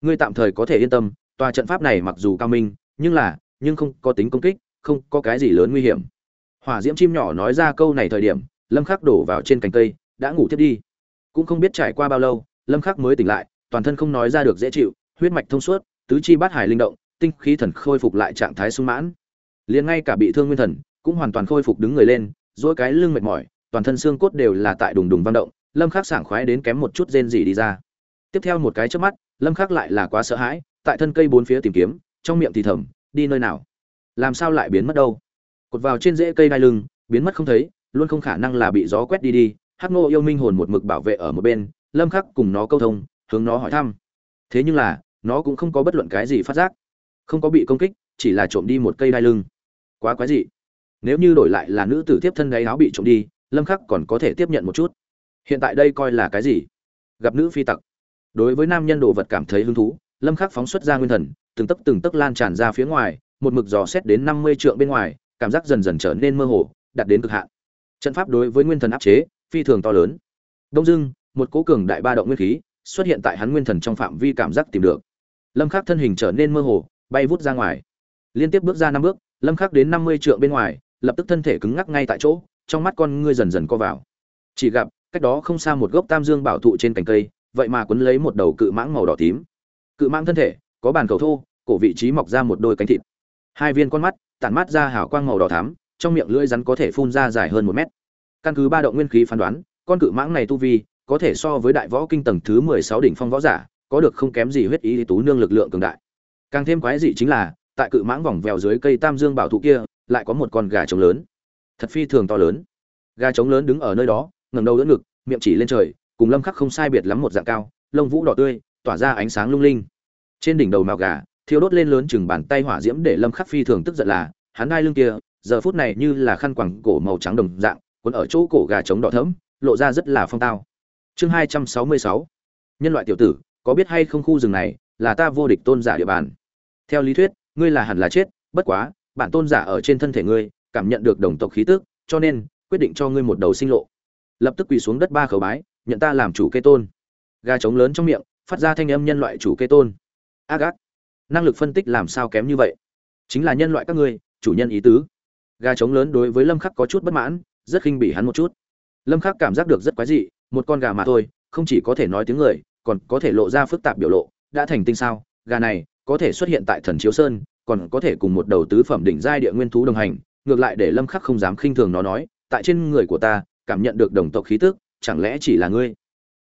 [SPEAKER 1] Ngươi tạm thời có thể yên tâm, tòa trận pháp này mặc dù cao minh, nhưng là, nhưng không có tính công kích, không có cái gì lớn nguy hiểm. Hỏa diễm chim nhỏ nói ra câu này thời điểm, lâm khắc đổ vào trên cành cây, đã ngủ thiếp đi. Cũng không biết trải qua bao lâu, lâm khắc mới tỉnh lại, toàn thân không nói ra được dễ chịu, huyết mạch thông suốt, tứ chi bát hải linh động, tinh khí thần khôi phục lại trạng thái sung mãn. Liền ngay cả bị thương nguyên thần, cũng hoàn toàn khôi phục đứng người lên dỗi cái lưng mệt mỏi toàn thân xương cốt đều là tại đùng đùng vang động, lâm khắc sảng khoái đến kém một chút rên gì đi ra. Tiếp theo một cái chớp mắt, lâm khắc lại là quá sợ hãi, tại thân cây bốn phía tìm kiếm, trong miệng thì thầm, đi nơi nào? Làm sao lại biến mất đâu? Cột vào trên rễ cây đai lưng, biến mất không thấy, luôn không khả năng là bị gió quét đi đi, hắc ngô yêu minh hồn một mực bảo vệ ở một bên, lâm khắc cùng nó câu thông, hướng nó hỏi thăm. Thế nhưng là, nó cũng không có bất luận cái gì phát giác, không có bị công kích, chỉ là trộm đi một cây đai lưng. Quá quái dị. Nếu như đổi lại là nữ tử tiếp thân gáy áo bị trộm đi lâm khắc còn có thể tiếp nhận một chút. Hiện tại đây coi là cái gì? Gặp nữ phi tặc. Đối với nam nhân đồ vật cảm thấy hứng thú, lâm khắc phóng xuất ra nguyên thần, từng tấc từng tấc lan tràn ra phía ngoài, một mực dò xét đến 50 trượng bên ngoài, cảm giác dần dần trở nên mơ hồ, đạt đến cực hạn. Trận pháp đối với nguyên thần áp chế, phi thường to lớn. Đông dưng một cố cường đại ba động nguyên khí, xuất hiện tại hắn nguyên thần trong phạm vi cảm giác tìm được. Lâm khắc thân hình trở nên mơ hồ, bay vút ra ngoài. Liên tiếp bước ra năm bước, lâm khắc đến 50 trượng bên ngoài, lập tức thân thể cứng ngắc ngay tại chỗ trong mắt con ngươi dần dần co vào. Chỉ gặp, cách đó không xa một gốc tam dương bảo thụ trên cành cây, vậy mà quấn lấy một đầu cự mãng màu đỏ tím. Cự mãng thân thể, có bàn cầu thô, cổ vị trí mọc ra một đôi cánh thịt. Hai viên con mắt, tản mát ra hào quang màu đỏ thắm, trong miệng lưỡi rắn có thể phun ra dài hơn một mét. Căn cứ ba động nguyên khí phán đoán, con cự mãng này tu vi, có thể so với đại võ kinh tầng thứ mười sáu đỉnh phong võ giả, có được không kém gì huyết ý tú nương lực lượng cường đại. Càng thêm quái dị chính là, tại cự mãng vòng vèo dưới cây tam dương bảo thụ kia, lại có một con gà trống lớn thật phi thường to lớn. Gà trống lớn đứng ở nơi đó, ngẩng đầu đỡ ngực, miệng chỉ lên trời, cùng lâm khắc không sai biệt lắm một dạng cao, lông vũ đỏ tươi, tỏa ra ánh sáng lung linh. Trên đỉnh đầu màu gà, thiêu đốt lên lớn chừng bàn tay hỏa diễm để lâm khắc phi thường tức giận là, hắn đai lưng kia, giờ phút này như là khăn quàng cổ màu trắng đồng dạng, cuốn ở chỗ cổ gà trống đỏ thẫm, lộ ra rất là phong tao. Chương hai trăm sáu mươi sáu. Nhân loại tiểu tử, có biết hay không khu rừng này là ta vô địch tôn giả địa bàn? Theo lý thuyết, ngươi là hẳn là chết, bất quá, bản tôn giả ở trên thân thể ngươi cảm nhận được đồng tộc khí tức, cho nên, quyết định cho ngươi một đầu sinh lộ. Lập tức quỳ xuống đất ba khẩu bái, nhận ta làm chủ kê tôn. Gà trống lớn trong miệng, phát ra thanh âm nhân loại chủ kê tôn. Ác ác. Năng lực phân tích làm sao kém như vậy? Chính là nhân loại các ngươi, chủ nhân ý tứ. Gà trống lớn đối với lâm khắc có chút bất mãn, rất khinh bỉ hắn một chút. Lâm khắc cảm giác được rất quái dị, một con gà mà thôi, không chỉ có thể nói tiếng người, còn có thể lộ ra phức tạp biểu lộ. Đã thành tinh sao, gà này có thể xuất hiện tại thần chiếu sơn, còn có thể cùng một đầu tứ phẩm đỉnh giai địa nguyên thú đồng hành ngược lại để lâm khắc không dám khinh thường nó nói, tại trên người của ta, cảm nhận được đồng tộc khí tức, chẳng lẽ chỉ là ngươi?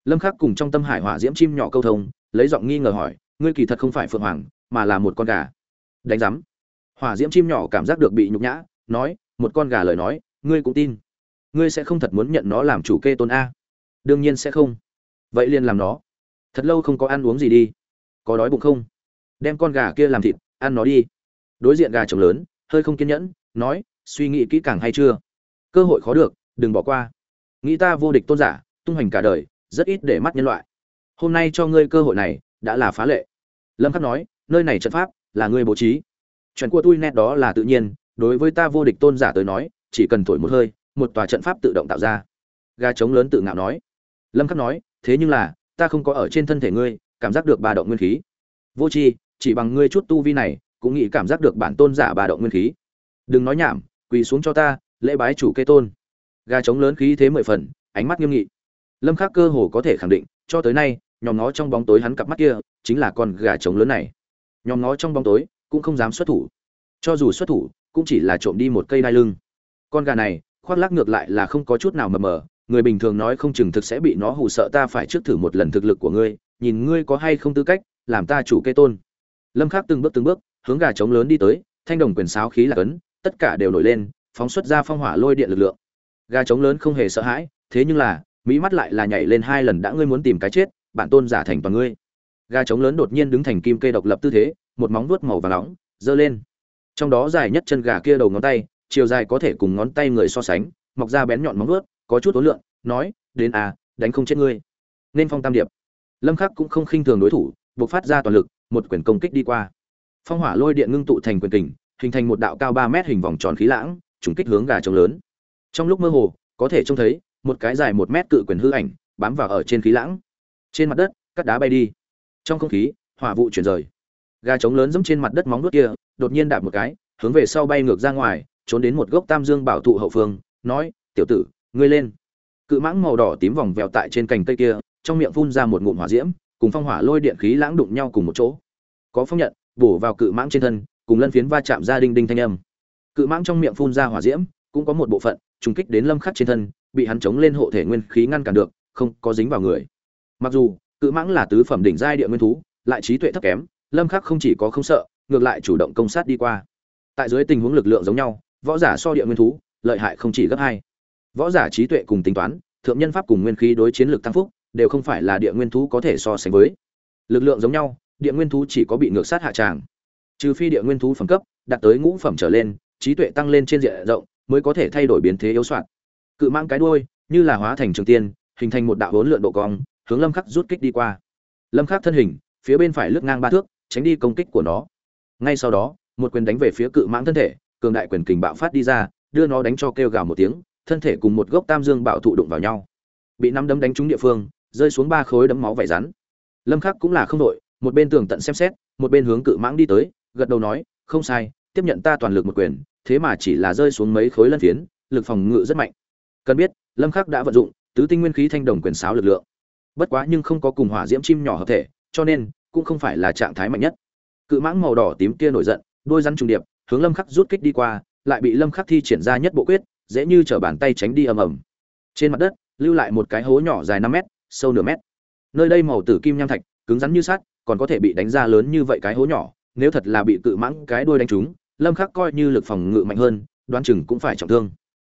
[SPEAKER 1] Lâm khắc cùng trong tâm hải hỏa diễm chim nhỏ câu thông, lấy giọng nghi ngờ hỏi, ngươi kỳ thật không phải phượng hoàng, mà là một con gà. Đánh giám. Hỏa diễm chim nhỏ cảm giác được bị nhục nhã, nói, một con gà lời nói, ngươi cũng tin. Ngươi sẽ không thật muốn nhận nó làm chủ kê tôn a. Đương nhiên sẽ không. Vậy liền làm nó. Thật lâu không có ăn uống gì đi. Có đói bụng không? Đem con gà kia làm thịt, ăn nó đi. Đối diện gà trống lớn, hơi không kiên nhẫn, nói suy nghĩ kỹ càng hay chưa? Cơ hội khó được, đừng bỏ qua. Nghĩ ta vô địch tôn giả, tung hoành cả đời, rất ít để mắt nhân loại. Hôm nay cho ngươi cơ hội này, đã là phá lệ. Lâm khắc nói, nơi này trận pháp, là ngươi bố trí. Chuyện của tôi nét đó là tự nhiên, đối với ta vô địch tôn giả tới nói, chỉ cần thổi một hơi, một tòa trận pháp tự động tạo ra. Gà trống lớn tự ngạo nói. Lâm khắc nói, thế nhưng là, ta không có ở trên thân thể ngươi, cảm giác được ba động nguyên khí. Vô tri, chỉ bằng ngươi chút tu vi này, cũng nghĩ cảm giác được bản tôn giả ba động nguyên khí. Đừng nói nhảm quỳ xuống cho ta, lễ bái chủ kê tôn. Gà trống lớn khí thế mười phần, ánh mắt nghiêm nghị. Lâm khắc cơ hồ có thể khẳng định, cho tới nay, nhòm nó trong bóng tối hắn cặp mắt kia, chính là con gà trống lớn này. Nhòm nó trong bóng tối, cũng không dám xuất thủ. Cho dù xuất thủ, cũng chỉ là trộm đi một cây đai lưng. Con gà này, khoác lác ngược lại là không có chút nào mờ mờ, người bình thường nói không chừng thực sẽ bị nó hù sợ ta phải trước thử một lần thực lực của ngươi, nhìn ngươi có hay không tư cách, làm ta chủ kê tôn. Lâm khắc từng bước từng bước, hướng gà trống lớn đi tới, thanh đồng quyền sáo khí là cấn tất cả đều nổi lên, phóng xuất ra phong hỏa lôi điện lực lượng. Gà trống lớn không hề sợ hãi, thế nhưng là, mỹ mắt lại là nhảy lên hai lần đã ngươi muốn tìm cái chết, bản tôn giả thành toàn ngươi. Gà trống lớn đột nhiên đứng thành kim cây độc lập tư thế, một móng vuốt màu vàng nóng, giơ lên. Trong đó dài nhất chân gà kia đầu ngón tay, chiều dài có thể cùng ngón tay người so sánh, mọc ra bén nhọn móng vuốt, có chút ối lượng nói, đến à đánh không chết ngươi. Nên phong tam điệp. Lâm khắc cũng không khinh thường đối thủ, buộc phát ra toàn lực, một quyền công kích đi qua. Phong hỏa lôi điện ngưng tụ thành quyền kình hình thành một đạo cao ba mét hình vòng tròn khí lãng, trùng kích hướng gà trống lớn. Trong lúc mơ hồ, có thể trông thấy một cái dài một mét cự quyền hư ảnh bám vào ở trên khí lãng. Trên mặt đất, cát đá bay đi. Trong không khí, hỏa vụ chuyển rời. Gà trống lớn giống trên mặt đất móng nuốt kia, đột nhiên đạp một cái, hướng về sau bay ngược ra ngoài, trốn đến một gốc tam dương bảo thụ hậu phương, nói, tiểu tử, ngươi lên. Cự mãng màu đỏ tím vòng vèo tại trên cành cây kia, trong miệng phun ra một ngụm hỏa diễm, cùng phong hỏa lôi điện khí lãng đụng nhau cùng một chỗ. Có phong nhận, bổ vào cự mãng trên thân cùng lân phiến va chạm ra đinh đinh thanh âm. Cự mãng trong miệng phun ra hỏa diễm, cũng có một bộ phận trùng kích đến lâm khắc trên thân, bị hắn chống lên hộ thể nguyên khí ngăn cản được, không có dính vào người. Mặc dù, cự mãng là tứ phẩm đỉnh giai địa nguyên thú, lại trí tuệ thấp kém, lâm khắc không chỉ có không sợ, ngược lại chủ động công sát đi qua. Tại dưới tình huống lực lượng giống nhau, võ giả so địa nguyên thú, lợi hại không chỉ gấp hai. Võ giả trí tuệ cùng tính toán, thượng nhân pháp cùng nguyên khí đối chiến lực tăng phúc, đều không phải là địa nguyên thú có thể so sánh với. Lực lượng giống nhau, địa nguyên thú chỉ có bị ngược sát hạ tràng trừ phi địa nguyên thú phẩm cấp, đạt tới ngũ phẩm trở lên, trí tuệ tăng lên trên diện rộng, mới có thể thay đổi biến thế yếu soạn. Cự mang cái đuôi, như là hóa thành trường tiên, hình thành một đạo hỗn lượn độ cong, hướng lâm khắc rút kích đi qua. Lâm khắc thân hình, phía bên phải lướt ngang ba thước, tránh đi công kích của nó. Ngay sau đó, một quyền đánh về phía cự mãng thân thể, cường đại quyền kình bạo phát đi ra, đưa nó đánh cho kêu gào một tiếng, thân thể cùng một gốc tam dương bạo thụ đụng vào nhau. Bị năm đấm đánh trúng địa phương, rơi xuống ba khối đấm máu vảy rắn. Lâm khắc cũng là không đội, một bên tường tận xem xét, một bên hướng cự mãng đi tới gật đầu nói, không sai, tiếp nhận ta toàn lực một quyền, thế mà chỉ là rơi xuống mấy khối lân phiến, lực phòng ngự rất mạnh. Cần biết, lâm khắc đã vận dụng tứ tinh nguyên khí thanh đồng quyền sáo lực lượng. Bất quá nhưng không có cùng hỏa diễm chim nhỏ hợp thể, cho nên cũng không phải là trạng thái mạnh nhất. Cự mãng màu đỏ tím kia nổi giận, đôi rắn trùng điệp, hướng lâm khắc rút kích đi qua, lại bị lâm khắc thi triển ra nhất bộ quyết, dễ như trở bàn tay tránh đi ầm ầm. Trên mặt đất, lưu lại một cái hố nhỏ dài 5 mét, sâu nửa mét. Nơi đây màu tử kim nham thạch, cứng rắn như sắt, còn có thể bị đánh ra lớn như vậy cái hố nhỏ nếu thật là bị cự mãng cái đuôi đánh trúng, lâm khắc coi như lực phòng ngự mạnh hơn, đoán chừng cũng phải trọng thương.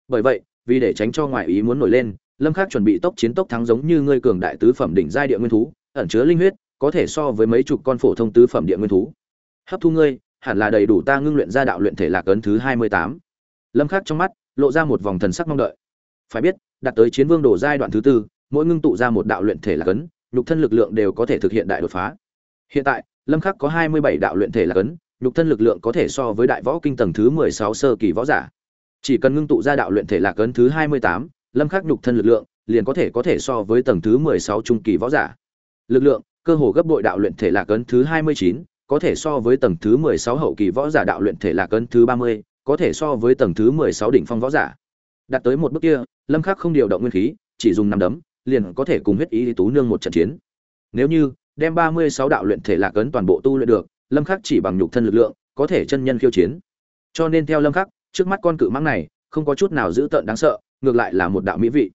[SPEAKER 1] Bởi vậy, vì để tránh cho ngoại ý muốn nổi lên, lâm khắc chuẩn bị tốc chiến tốc thắng giống như ngươi cường đại tứ phẩm đỉnh giai địa nguyên thú, ẩn chứa linh huyết, có thể so với mấy chục con phổ thông tứ phẩm địa nguyên thú. Hấp thu ngươi, hẳn là đầy đủ ta ngưng luyện ra đạo luyện thể lạc ấn thứ 28. lâm khắc trong mắt, lộ ra một vòng thần sắc mong đợi. Phải biết, đạt tới chiến vương đổ giai đoạn thứ tư, mỗi ngưng tụ ra một đạo luyện thể lạc ấn, nhục thân lực lượng đều có thể thực hiện đại đột phá. Hiện tại lâm khắc có 27 đạo luyện thể là cấn, nhục thân lực lượng có thể so với đại võ kinh tầng thứ 16 sơ kỳ võ giả chỉ cần ngưng tụ ra đạo luyện thể là cấn thứ 28, lâm khắc nhục thân lực lượng liền có thể có thể so với tầng thứ 16 trung kỳ võ giả lực lượng cơ hồ gấp bội đạo luyện thể là cấn thứ 29, có thể so với tầng thứ 16 hậu kỳ võ giả đạo luyện thể là cấn thứ 30, có thể so với tầng thứ 16 đỉnh phong võ giả. Đạt tới một bước kia, Lâm Khắc không điều động nguyên khí, chỉ dùng năm đấm, liền có thể cùng huyết ý tú nương một trận chiến. Nếu như đem 36 đạo luyện thể lạc ấn toàn bộ tu luyện được, Lâm Khắc chỉ bằng nhục thân lực lượng, có thể chân nhân khiêu chiến. Cho nên theo Lâm Khắc, trước mắt con cự mãng này, không có chút nào dữ tợn đáng sợ, ngược lại là một đạo mỹ vị,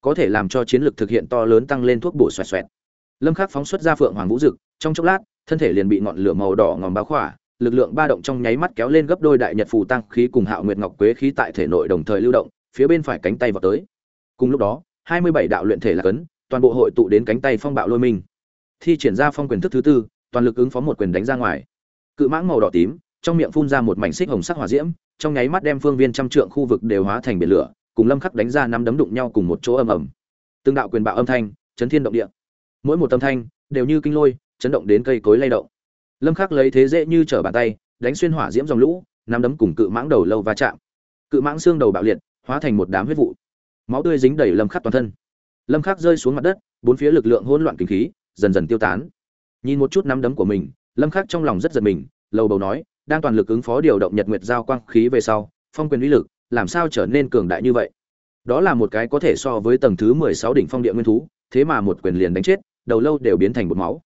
[SPEAKER 1] có thể làm cho chiến lực thực hiện to lớn tăng lên thuốc bổ xoẹt xoẹt. Lâm Khắc phóng xuất ra phượng hoàng vũ dực, trong chốc lát, thân thể liền bị ngọn lửa màu đỏ ngòm bao khỏa, lực lượng ba động trong nháy mắt kéo lên gấp đôi đại nhật phù tăng khí cùng Hạo Nguyệt Ngọc Quế khí tại thể nội đồng thời lưu động, phía bên phải cánh tay vào tới. Cùng lúc đó, 27 đạo luyện thể là cấn, toàn bộ hội tụ đến cánh tay phong bạo lôi minh. Thi triển ra phong quyền thức thứ tư, toàn lực ứng phó một quyền đánh ra ngoài. Cự mãng màu đỏ tím, trong miệng phun ra một mảnh xích hồng sắc hỏa diễm, trong nháy mắt đem phương viên trăm trượng khu vực đều hóa thành biển lửa, cùng Lâm Khắc đánh ra năm đấm đụng nhau cùng một chỗ ầm ầm. tương đạo quyền bạo âm thanh, chấn thiên động địa. Mỗi một âm thanh đều như kinh lôi, chấn động đến cây cối lay động lâm khắc lấy thế dễ như trở bàn tay đánh xuyên hỏa diễm dòng lũ nắm đấm cùng cự mãng đầu lâu va chạm cự mãng xương đầu bạo liệt hóa thành một đám huyết vụ máu tươi dính đầy lâm khắc toàn thân lâm khắc rơi xuống mặt đất bốn phía lực lượng hỗn loạn kinh khí dần dần tiêu tán. Nhìn một chút nắm đấm của mình, lâm khắc trong lòng rất giật mình, lầu bầu nói, đang toàn lực ứng phó điều động nhật nguyệt giao quang khí về sau, phong quyền uy lực, làm sao trở nên cường đại như vậy? Đó là một cái có thể so với tầng thứ 16 đỉnh phong địa nguyên thú, thế mà một quyền liền đánh chết, đầu lâu đều biến thành bột máu.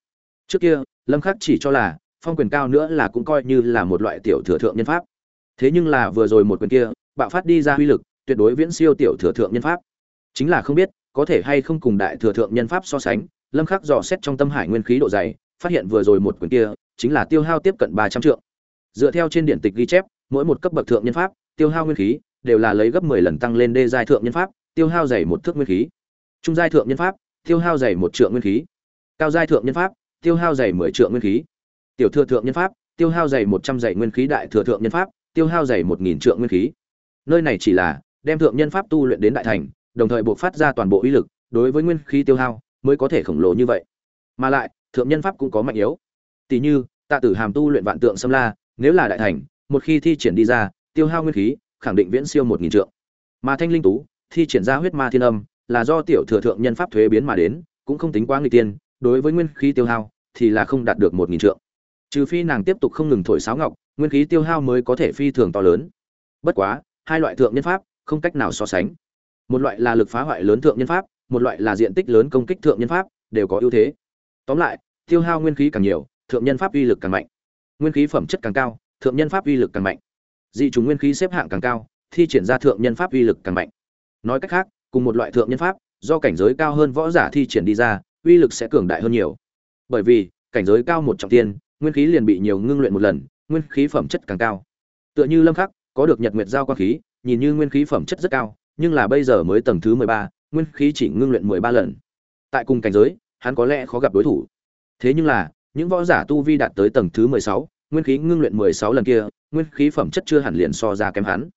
[SPEAKER 1] Trước kia, lâm khắc chỉ cho là, phong quyền cao nữa là cũng coi như là một loại tiểu thừa thượng nhân pháp. Thế nhưng là vừa rồi một quyền kia, bạo phát đi ra uy lực, tuyệt đối viễn siêu tiểu thừa thượng nhân pháp. Chính là không biết, có thể hay không cùng đại thừa thượng nhân pháp so sánh lâm khắc dò xét trong tâm hải nguyên khí độ dày phát hiện vừa rồi một quyền kia chính là tiêu hao tiếp cận 300 trượng dựa theo trên điện tịch ghi chép mỗi một cấp bậc thượng nhân pháp tiêu hao nguyên khí đều là lấy gấp 10 lần tăng lên đê giai thượng nhân pháp tiêu hao dày một thước nguyên khí trung giai thượng nhân pháp tiêu hao dày một trượng nguyên khí cao giai thượng nhân pháp tiêu hao dày 10 trượng nguyên khí. Tiểu thừa thượng nhân pháp, tiêu hao dày 100 dày nguyên khí đại thừa thượng nhân pháp, tiêu hao dày 1000 trượng nguyên khí. Nơi này chỉ là đem thượng nhân pháp tu luyện đến đại thành, đồng thời buộc phát ra toàn bộ uy lực, đối với nguyên khí tiêu hao mới có thể khổng lồ như vậy. Mà lại, thượng nhân pháp cũng có mạnh yếu. Tỷ như, tạ tử hàm tu luyện vạn tượng xâm la nếu là đại thành một khi thi triển đi ra tiêu hao nguyên khí khẳng định viễn siêu một nghìn trượng mà thanh linh tú thi triển ra huyết ma thiên âm là do tiểu thừa thượng nhân pháp thuế biến mà đến cũng không tính quá người tiên đối với nguyên khí tiêu hao thì là không đạt được một nghìn trượng trừ phi nàng tiếp tục không ngừng thổi sáo ngọc nguyên khí tiêu hao mới có thể phi thường to lớn bất quá hai loại thượng nhân pháp không cách nào so sánh một loại là lực phá hoại lớn thượng nhân pháp một loại là diện tích lớn công kích thượng nhân pháp đều có ưu thế. Tóm lại tiêu hao nguyên khí càng nhiều thượng nhân pháp uy lực càng mạnh. Nguyên khí phẩm chất càng cao thượng nhân pháp uy lực càng mạnh. Dị t nguyên khí xếp hạng càng cao thi triển ra thượng nhân pháp uy lực càng mạnh. Nói cách khác cùng một loại thượng nhân pháp do cảnh giới cao hơn võ giả thi triển đi ra uy lực sẽ cường đại hơn nhiều. Bởi vì cảnh giới cao một trọng tiên nguyên khí liền bị nhiều ngưng luyện một lần nguyên khí phẩm chất càng cao. Tựa như lâm khắc có được nhật nguyệt giao quang khí nhìn như nguyên khí phẩm chất rất cao nhưng là bây giờ mới tầng thứ 13, nguyên khí chỉ ngưng luyện 13 lần. Tại cùng cảnh giới hắn có lẽ khó gặp đối thủ. Thế nhưng là những võ giả tu vi đạt tới tầng thứ 16, nguyên khí ngưng luyện 16 lần kia nguyên khí phẩm chất chưa hẳn liền so ra kém hắn.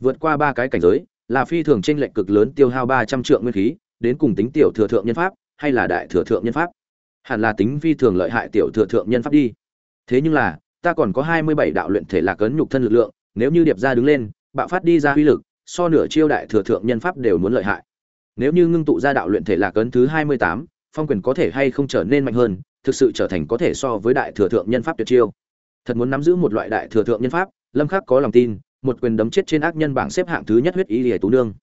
[SPEAKER 1] Vượt qua ba cái cảnh giới là phi thường trên lệch cực lớn tiêu hao 300 trượng nguyên khí đến cùng tính tiểu thừa thượng nhân pháp hay là đại thừa thượng nhân pháp? Hẳn là tính phi thường lợi hại tiểu thừa thượng nhân pháp đi. Thế nhưng là ta còn có hai mươi bảy đạo luyện thể là cấn nhục thân lực lượng nếu như điệp ra đứng lên bạo phát đi ra uy lực so nửa chiêu đại thừa thượng nhân pháp đều muốn lợi hại nếu như ngưng tụ ra đạo luyện thể là cấn thứ hai mươi tám, phong quyền có thể hay không trở nên mạnh hơn, thực sự trở thành có thể so với đại thừa thượng nhân pháp tuyệt chiêu. Thật muốn nắm giữ một loại đại thừa thượng nhân pháp, lâm khắc có lòng tin, một quyền đấm chết trên ác nhân bảng xếp hạng thứ nhất huyết ý lìa tú nương.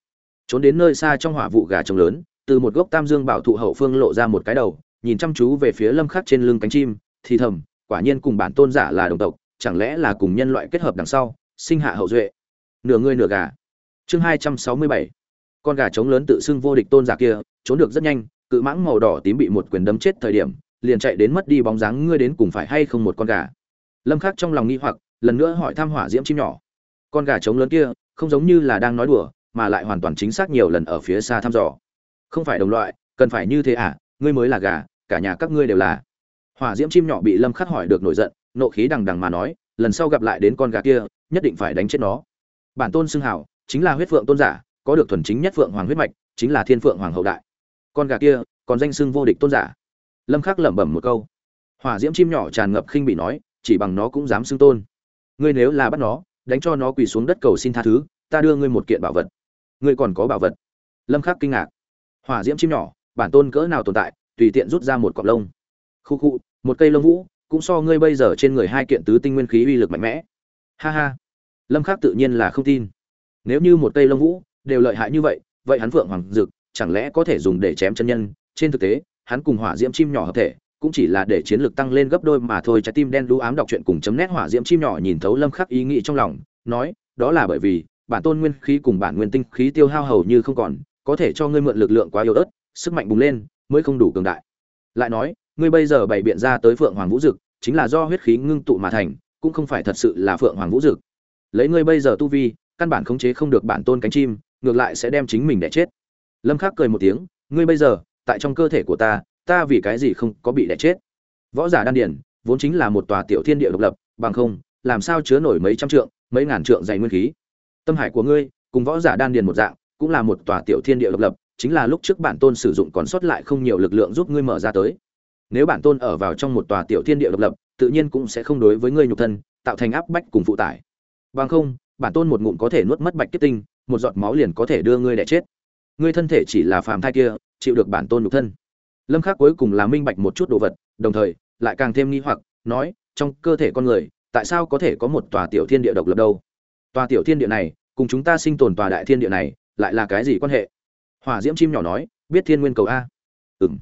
[SPEAKER 1] Trốn đến nơi xa trong hỏa vụ gà trống lớn, từ một gốc tam dương bảo thụ hậu phương lộ ra một cái đầu, nhìn chăm chú về phía lâm khắc trên lưng cánh chim, thì thầm, quả nhiên cùng bản tôn giả là đồng tộc, chẳng lẽ là cùng nhân loại kết hợp đằng sau, sinh hạ hậu duệ. Nửa người nửa gà. Chương 267 con gà trống lớn tự xưng vô địch tôn giả kia, trốn được rất nhanh, cự mãng màu đỏ tím bị một quyền đấm chết thời điểm, liền chạy đến mất đi bóng dáng, ngươi đến cùng phải hay không một con gà? Lâm khắc trong lòng nghi hoặc, lần nữa hỏi thăm hỏa diễm chim nhỏ. Con gà trống lớn kia, không giống như là đang nói đùa, mà lại hoàn toàn chính xác nhiều lần ở phía xa thăm dò. Không phải đồng loại, cần phải như thế à ngươi mới là gà, cả nhà các ngươi đều là. Hỏa diễm chim nhỏ bị lâm khắc hỏi được nổi giận, nộ khí đằng đằng mà nói, lần sau gặp lại đến con gà kia, nhất định phải đánh chết nó. Bản tôn xưng hảo, chính là huyết phượng tôn giả có được thuần chính nhất phượng hoàng huyết mạch, chính là thiên phượng hoàng hậu đại. Con gà kia, còn danh xưng vô địch tôn giả. Lâm khắc lẩm bẩm một câu. Hỏa diễm chim nhỏ tràn ngập khinh bị nói, chỉ bằng nó cũng dám xưng tôn. Ngươi nếu là bắt nó, đánh cho nó quỳ xuống đất cầu xin tha thứ, ta đưa ngươi một kiện bảo vật. Ngươi còn có bảo vật. Lâm khắc kinh ngạc. Hỏa diễm chim nhỏ, bản tôn cỡ nào tồn tại, tùy tiện rút ra một cọng lông. Khu khu, một cây lông vũ, cũng so ngươi bây giờ trên người hai kiện tứ tinh nguyên khí uy lực mạnh mẽ. Ha ha. Lâm khắc tự nhiên là không tin. Nếu như một cây lông vũ đều lợi hại như vậy vậy hắn phượng hoàng dực chẳng lẽ có thể dùng để chém chân nhân? Trên thực tế, hắn cùng hỏa diễm chim nhỏ hợp thể, cũng chỉ là để chiến lược tăng lên gấp đôi mà thôi. Trái tim đen đu ám đọc truyện cùng chấm nét hỏa diễm chim nhỏ nhìn thấu lâm khắc ý nghĩ trong lòng, nói, đó là bởi vì, bản tôn nguyên khí cùng bản nguyên tinh khí tiêu hao hầu như không còn, có thể cho ngươi mượn lực lượng quá yếu ớt, sức mạnh bùng lên, mới không đủ cường đại. Lại nói, ngươi bây giờ bày biện ra tới phượng hoàng vũ dực, chính là do huyết khí ngưng tụ mà thành, cũng không phải thật sự là phượng hoàng vũ dực. Lấy ngươi bây giờ tu vi, căn bản khống chế không được bản tôn cánh chim ngược lại sẽ đem chính mình đẻ chết. Lâm khắc cười một tiếng, ngươi bây giờ, tại trong cơ thể của ta ta vì cái gì không có bị đẻ chết? Võ giả đan điển, vốn chính là một tòa tiểu thiên địa độc lập, bằng không, làm sao chứa nổi mấy trăm trượng, mấy ngàn trượng dày nguyên khí? Tâm hải của ngươi, cùng võ giả đan điền một dạng, cũng là một tòa tiểu thiên địa độc lập, chính là lúc trước bản tôn sử dụng còn sót lại không nhiều lực lượng giúp ngươi mở ra tới. Nếu bản tôn ở vào trong một tòa tiểu thiên địa độc lập, tự nhiên cũng sẽ không đối với ngươi nhục thân, tạo thành áp bách cùng phụ tải. Bằng không, bản tôn một ngụm có thể nuốt mất bạch kết tinh một giọt máu liền có thể đưa ngươi đẻ chết. Ngươi thân thể chỉ là phàm thai kia, chịu được bản tôn nhục thân. Lâm khắc cuối cùng là minh bạch một chút đồ vật, đồng thời lại càng thêm nghi hoặc, nói, trong cơ thể con người, tại sao có thể có một tòa tiểu thiên địa độc lập đâu? Tòa tiểu thiên địa này, cùng chúng ta sinh tồn tòa đại thiên địa này, lại là cái gì quan hệ? Hỏa diễm chim nhỏ nói, biết thiên nguyên cầu a. Ừm.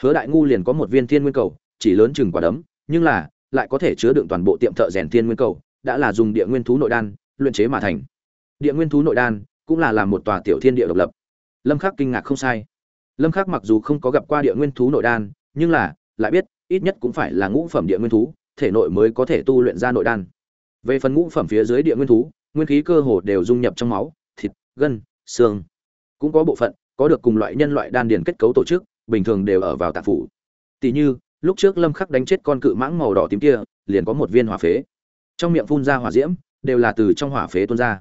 [SPEAKER 1] Hứa đại ngu liền có một viên thiên nguyên cầu, chỉ lớn chừng quả đấm, nhưng là, lại có thể chứa đựng toàn bộ tiệm thợ rèn thiên nguyên cầu, đã là dùng địa nguyên thú nội đan, luyện chế mà thành địa nguyên thú nội đan cũng là làm một tòa tiểu thiên địa độc lập. Lâm khắc kinh ngạc không sai. Lâm khắc mặc dù không có gặp qua địa nguyên thú nội đan, nhưng là, lại biết, ít nhất cũng phải là ngũ phẩm địa nguyên thú, thể nội mới có thể tu luyện ra nội đan. Về phần ngũ phẩm phía dưới địa nguyên thú, nguyên khí cơ hồ đều dung nhập trong máu, thịt, gân, xương. Cũng có bộ phận, có được cùng loại nhân loại đan điền kết cấu tổ chức, bình thường đều ở vào tạng phủ. Tỷ như, lúc trước lâm khắc đánh chết con cự mãng màu đỏ tím kia, liền có một viên hỏa phế. Trong miệng phun ra hỏa diễm, đều là từ trong hỏa phế tuôn ra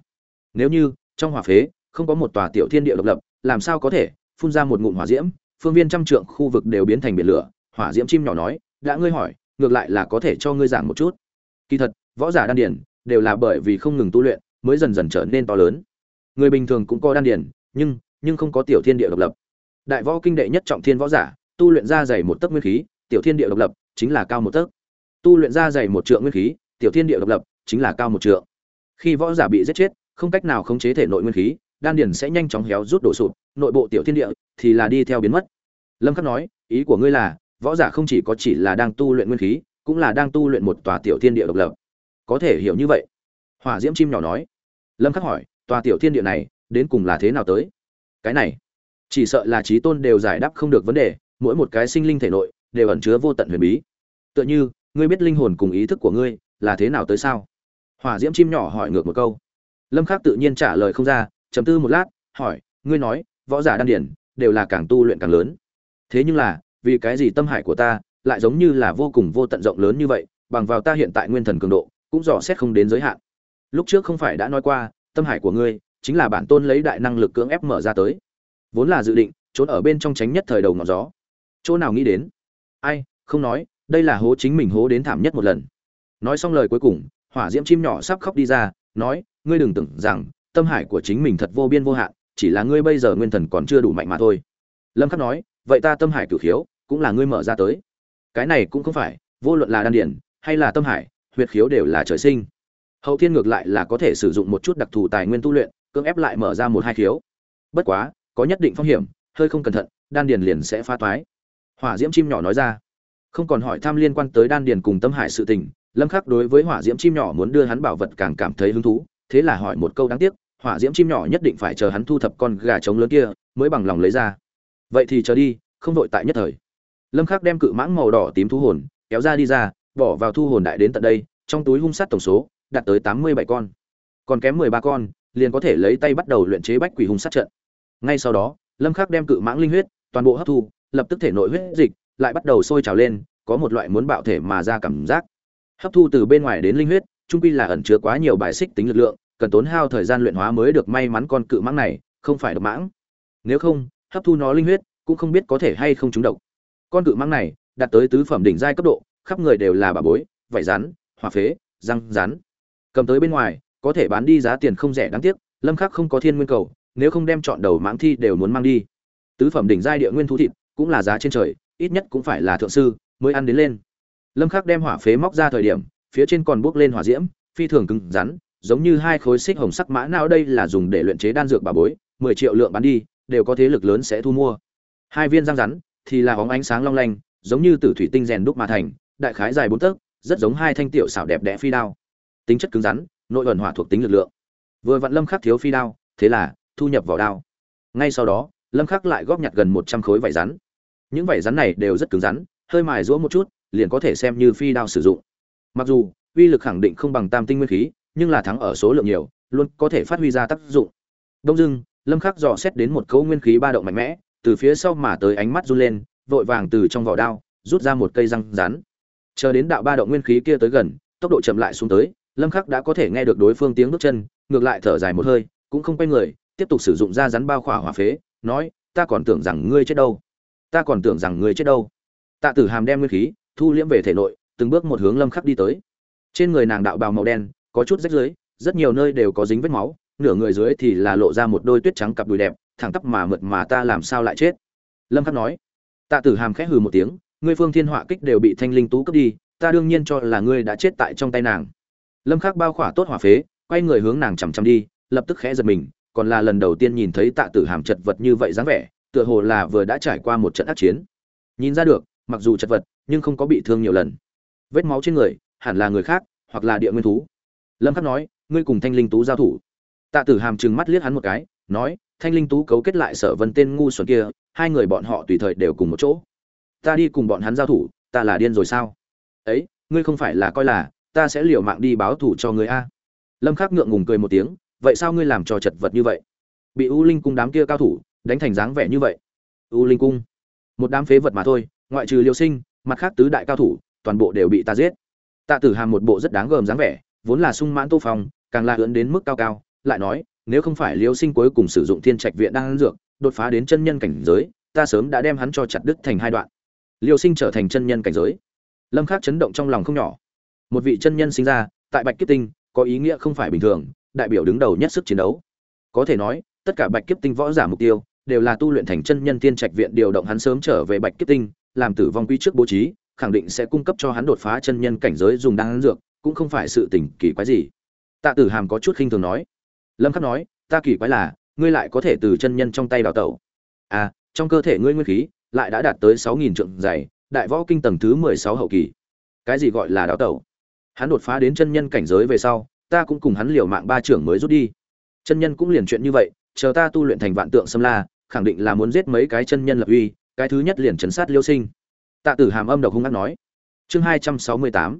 [SPEAKER 1] nếu như, trong hỏa phế, không có một tòa tiểu thiên địa độc lập, làm sao có thể phun ra một ngụm hỏa diễm? Phương viên trăm trượng khu vực đều biến thành biển lửa. Hỏa diễm chim nhỏ nói, đã ngươi hỏi, ngược lại là có thể cho ngươi giảng một chút. Kỳ thật, võ giả đan điển đều là bởi vì không ngừng tu luyện mới dần dần trở nên to lớn. Người bình thường cũng có đan điển, nhưng nhưng không có tiểu thiên địa độc lập. Đại võ kinh đệ nhất trọng thiên võ giả, tu luyện ra dày một tấc nguyên khí, tiểu thiên địa độc lập chính là cao một tấc. Tu luyện ra dày một trượng nguyên khí, tiểu thiên địa độc lập chính là cao một trượng. Khi võ giả bị giết chết không cách nào khống chế thể nội nguyên khí, đan điển sẽ nhanh chóng héo rút đổ sụp, nội bộ tiểu thiên địa thì là đi theo biến mất. Lâm khắc nói, ý của ngươi là, võ giả không chỉ có chỉ là đang tu luyện nguyên khí, cũng là đang tu luyện một tòa tiểu thiên địa độc lập. Có thể hiểu như vậy? Hỏa diễm chim nhỏ nói. Lâm khắc hỏi, tòa tiểu thiên địa này, đến cùng là thế nào tới? Cái này, chỉ sợ là trí tôn đều giải đáp không được vấn đề, mỗi một cái sinh linh thể nội đều ẩn chứa vô tận huyền bí. Tựa như, ngươi biết linh hồn cùng ý thức của ngươi là thế nào tới sao? Hỏa diễm chim nhỏ hỏi ngược một câu lâm khắc tự nhiên trả lời không ra, trầm tư một lát, hỏi, ngươi nói, võ giả đan điển đều là càng tu luyện càng lớn. Thế nhưng là, vì cái gì tâm hải của ta lại giống như là vô cùng vô tận rộng lớn như vậy, bằng vào ta hiện tại nguyên thần cường độ, cũng dò xét không đến giới hạn. Lúc trước không phải đã nói qua, tâm hải của ngươi chính là bản tôn lấy đại năng lực cưỡng ép mở ra tới. Vốn là dự định, trốn ở bên trong tránh nhất thời đầu ngọn gió. Chỗ nào nghĩ đến? Ai, không nói, đây là hố chính mình hố đến thảm nhất một lần. Nói xong lời cuối cùng, hỏa diễm chim nhỏ sắp khóc đi ra, nói ngươi đừng tưởng rằng, tâm hải của chính mình thật vô biên vô hạn, chỉ là ngươi bây giờ nguyên thần còn chưa đủ mạnh mà thôi. Lâm khắc nói, vậy ta tâm hải cửu khiếu, cũng là ngươi mở ra tới. Cái này cũng không phải, vô luận là đan điển, hay là tâm hải, huyệt khiếu đều là trời sinh. Hậu thiên ngược lại là có thể sử dụng một chút đặc thù tài nguyên tu luyện, cưỡng ép lại mở ra một hai khiếu. Bất quá, có nhất định phong hiểm, hơi không cẩn thận, đan điền liền sẽ phá toái. Hỏa diễm chim nhỏ nói ra. Không còn hỏi thăm liên quan tới đan điền cùng tâm hải sự tình, lâm khắc đối với hỏa diễm chim nhỏ muốn đưa hắn bảo vật càng cảm thấy hứng thú thế là hỏi một câu đáng tiếc, hỏa diễm chim nhỏ nhất định phải chờ hắn thu thập con gà trống lớn kia, mới bằng lòng lấy ra. Vậy thì chờ đi, không vội tại nhất thời. Lâm khắc đem cự mãng màu đỏ tím thu hồn, kéo ra đi ra, bỏ vào thu hồn đại đến tận đây, trong túi hung sát tổng số đạt tới 87 con. Còn kém 13 con, liền có thể lấy tay bắt đầu luyện chế bách quỷ hung sát trận. Ngay sau đó, lâm khắc đem cự mãng linh huyết, toàn bộ hấp thu, lập tức thể nội huyết dịch lại bắt đầu sôi trào lên, có một loại muốn bạo thể mà ra cảm giác. Hấp thu từ bên ngoài đến linh huyết trung quy là ẩn chứa quá nhiều bài xích tính lực lượng cần tốn hao thời gian luyện hóa mới được may mắn con cự mãng này, không phải độc mãng. Nếu không, hấp thu nó linh huyết, cũng không biết có thể hay không trúng độc. Con cự mãng này, đạt tới tứ phẩm đỉnh giai cấp độ, khắp người đều là bà bối vảy rắn, hỏa phế, răng rắn. Cầm tới bên ngoài, có thể bán đi giá tiền không rẻ đáng tiếc, lâm khắc không có thiên nguyên cầu, nếu không đem chọn đầu mãng thi đều muốn mang đi. Tứ phẩm đỉnh giai địa nguyên thú thịt, cũng là giá trên trời, ít nhất cũng phải là thượng sư mới ăn đến lên. Lâm khắc đem hỏa phế móc ra thời điểm, phía trên còn bước lên hỏa diễm, phi thường cứng rắn giống như hai khối xích hồng sắc mã não đây là dùng để luyện chế đan dược bà bối 10 triệu lượng bán đi, đều có thế lực lớn sẽ thu mua. Hai viên răng rắn thì là bóng ánh sáng long lanh, giống như tử thủy tinh rèn đúc mà thành, đại khái dài bốn tấc, rất giống hai thanh tiểu xảo đẹp đẽ phi đao. Tính chất cứng rắn, nội ẩn hỏa thuộc tính lực lượng. Vừa vặn lâm khắc thiếu phi đao, thế là thu nhập vào đao. Ngay sau đó, lâm khắc lại góp nhặt gần 100 khối vải rắn. Những vải rắn này đều rất cứng rắn, hơi mài giũa một chút, liền có thể xem như phi đao sử dụng. Mặc dù, uy lực khẳng định không bằng tam tinh nguyên khí nhưng là thắng ở số lượng nhiều, luôn có thể phát huy ra tác dụng. Đông dưng lâm khắc dò xét đến một cấu nguyên khí ba động mạnh mẽ, từ phía sau mà tới ánh mắt run lên, vội vàng từ trong vỏ đao, rút ra một cây răng rắn. Chờ đến đạo ba động nguyên khí kia tới gần, tốc độ chậm lại xuống tới, lâm khắc đã có thể nghe được đối phương tiếng bước chân, ngược lại thở dài một hơi, cũng không quay người, tiếp tục sử dụng ra rắn bao khỏa hỏa phế, nói, ta còn tưởng rằng ngươi chết đâu. Ta còn tưởng rằng ngươi chết đâu. Tạ tử hàm đem nguyên khí, thu liễm về thể nội, từng bước một hướng lâm khắc đi tới. Trên người nàng đạo bào màu đen có chút rách dưới rất nhiều nơi đều có dính vết máu, nửa người dưới thì là lộ ra một đôi tuyết trắng cặp đùi đẹp, thẳng tắp mà mượt mà ta làm sao lại chết? Lâm khắc nói. Tạ tử hàm khẽ hừ một tiếng, ngươi phương thiên họa kích đều bị thanh linh tú cướp đi, ta đương nhiên cho là ngươi đã chết tại trong tay nàng. Lâm khắc bao khỏa tốt hỏa phế, quay người hướng nàng chằm chằm đi, lập tức khẽ giật mình, còn là lần đầu tiên nhìn thấy tạ tử hàm chật vật như vậy dáng vẻ, tựa hồ là vừa đã trải qua một trận ác chiến. Nhìn ra được, mặc dù chật vật, nhưng không có bị thương nhiều lần. Vết máu trên người, hẳn là người khác, hoặc là địa nguyên thú lâm khắc nói, ngươi cùng thanh linh tú giao thủ. Tạ tử hàm trừng mắt liếc hắn một cái, nói, thanh linh tú cấu kết lại sở vân tên ngu xuẩn kia, hai người bọn họ tùy thời đều cùng một chỗ. Ta đi cùng bọn hắn giao thủ, ta là điên rồi sao? Ấy, ngươi không phải là coi là, ta sẽ liều mạng đi báo thủ cho ngươi a. Lâm khắc ngượng ngùng cười một tiếng, vậy sao ngươi làm cho chật vật như vậy? Bị u linh cung đám kia cao thủ đánh thành dáng vẻ như vậy. U linh cung? Một đám phế vật mà thôi, ngoại trừ liêu sinh, mặt khác tứ đại cao thủ, toàn bộ đều bị ta giết. Tạ tử hàm một bộ rất đáng gờm dáng vẻ vốn là sung mãn tô phong, càng là hướng đến mức cao cao, lại nói, nếu không phải liêu sinh cuối cùng sử dụng thiên trạch viện đang ăn dược, đột phá đến chân nhân cảnh giới, ta sớm đã đem hắn cho chặt đứt thành hai đoạn. Liêu sinh trở thành chân nhân cảnh giới. Lâm khắc chấn động trong lòng không nhỏ. Một vị chân nhân sinh ra, tại bạch kiếp tinh, có ý nghĩa không phải bình thường, đại biểu đứng đầu nhất sức chiến đấu. Có thể nói, tất cả bạch kiếp tinh võ giả mục tiêu, đều là tu luyện thành chân nhân tiên trạch viện điều động hắn sớm trở về bạch kiếp tinh, làm tử vong quy trước bố trí, khẳng định sẽ cung cấp cho hắn đột phá chân nhân cảnh giới dùng đan dược cũng không phải sự tình kỳ quái gì. Tạ tử hàm có chút khinh thường nói. Lâm khắc nói, ta kỳ quái là, ngươi lại có thể từ chân nhân trong tay đào tẩu. À trong cơ thể ngươi nguyên khí lại đã đạt tới sáu nghìn trượng dày, đại võ kinh tầng thứ mười sáu hậu kỳ. Cái gì gọi là đào tẩu? Hắn đột phá đến chân nhân cảnh giới về sau, ta cũng cùng hắn liều mạng ba trưởng mới rút đi. Chân nhân cũng liền chuyện như vậy, chờ ta tu luyện thành vạn tượng xâm la, khẳng định là muốn giết mấy cái chân nhân lập uy, cái thứ nhất liền chấn sát liêu sinh. Tạ tử hàm âm độc hung ác nói. Chương hai trăm sáu mươi tám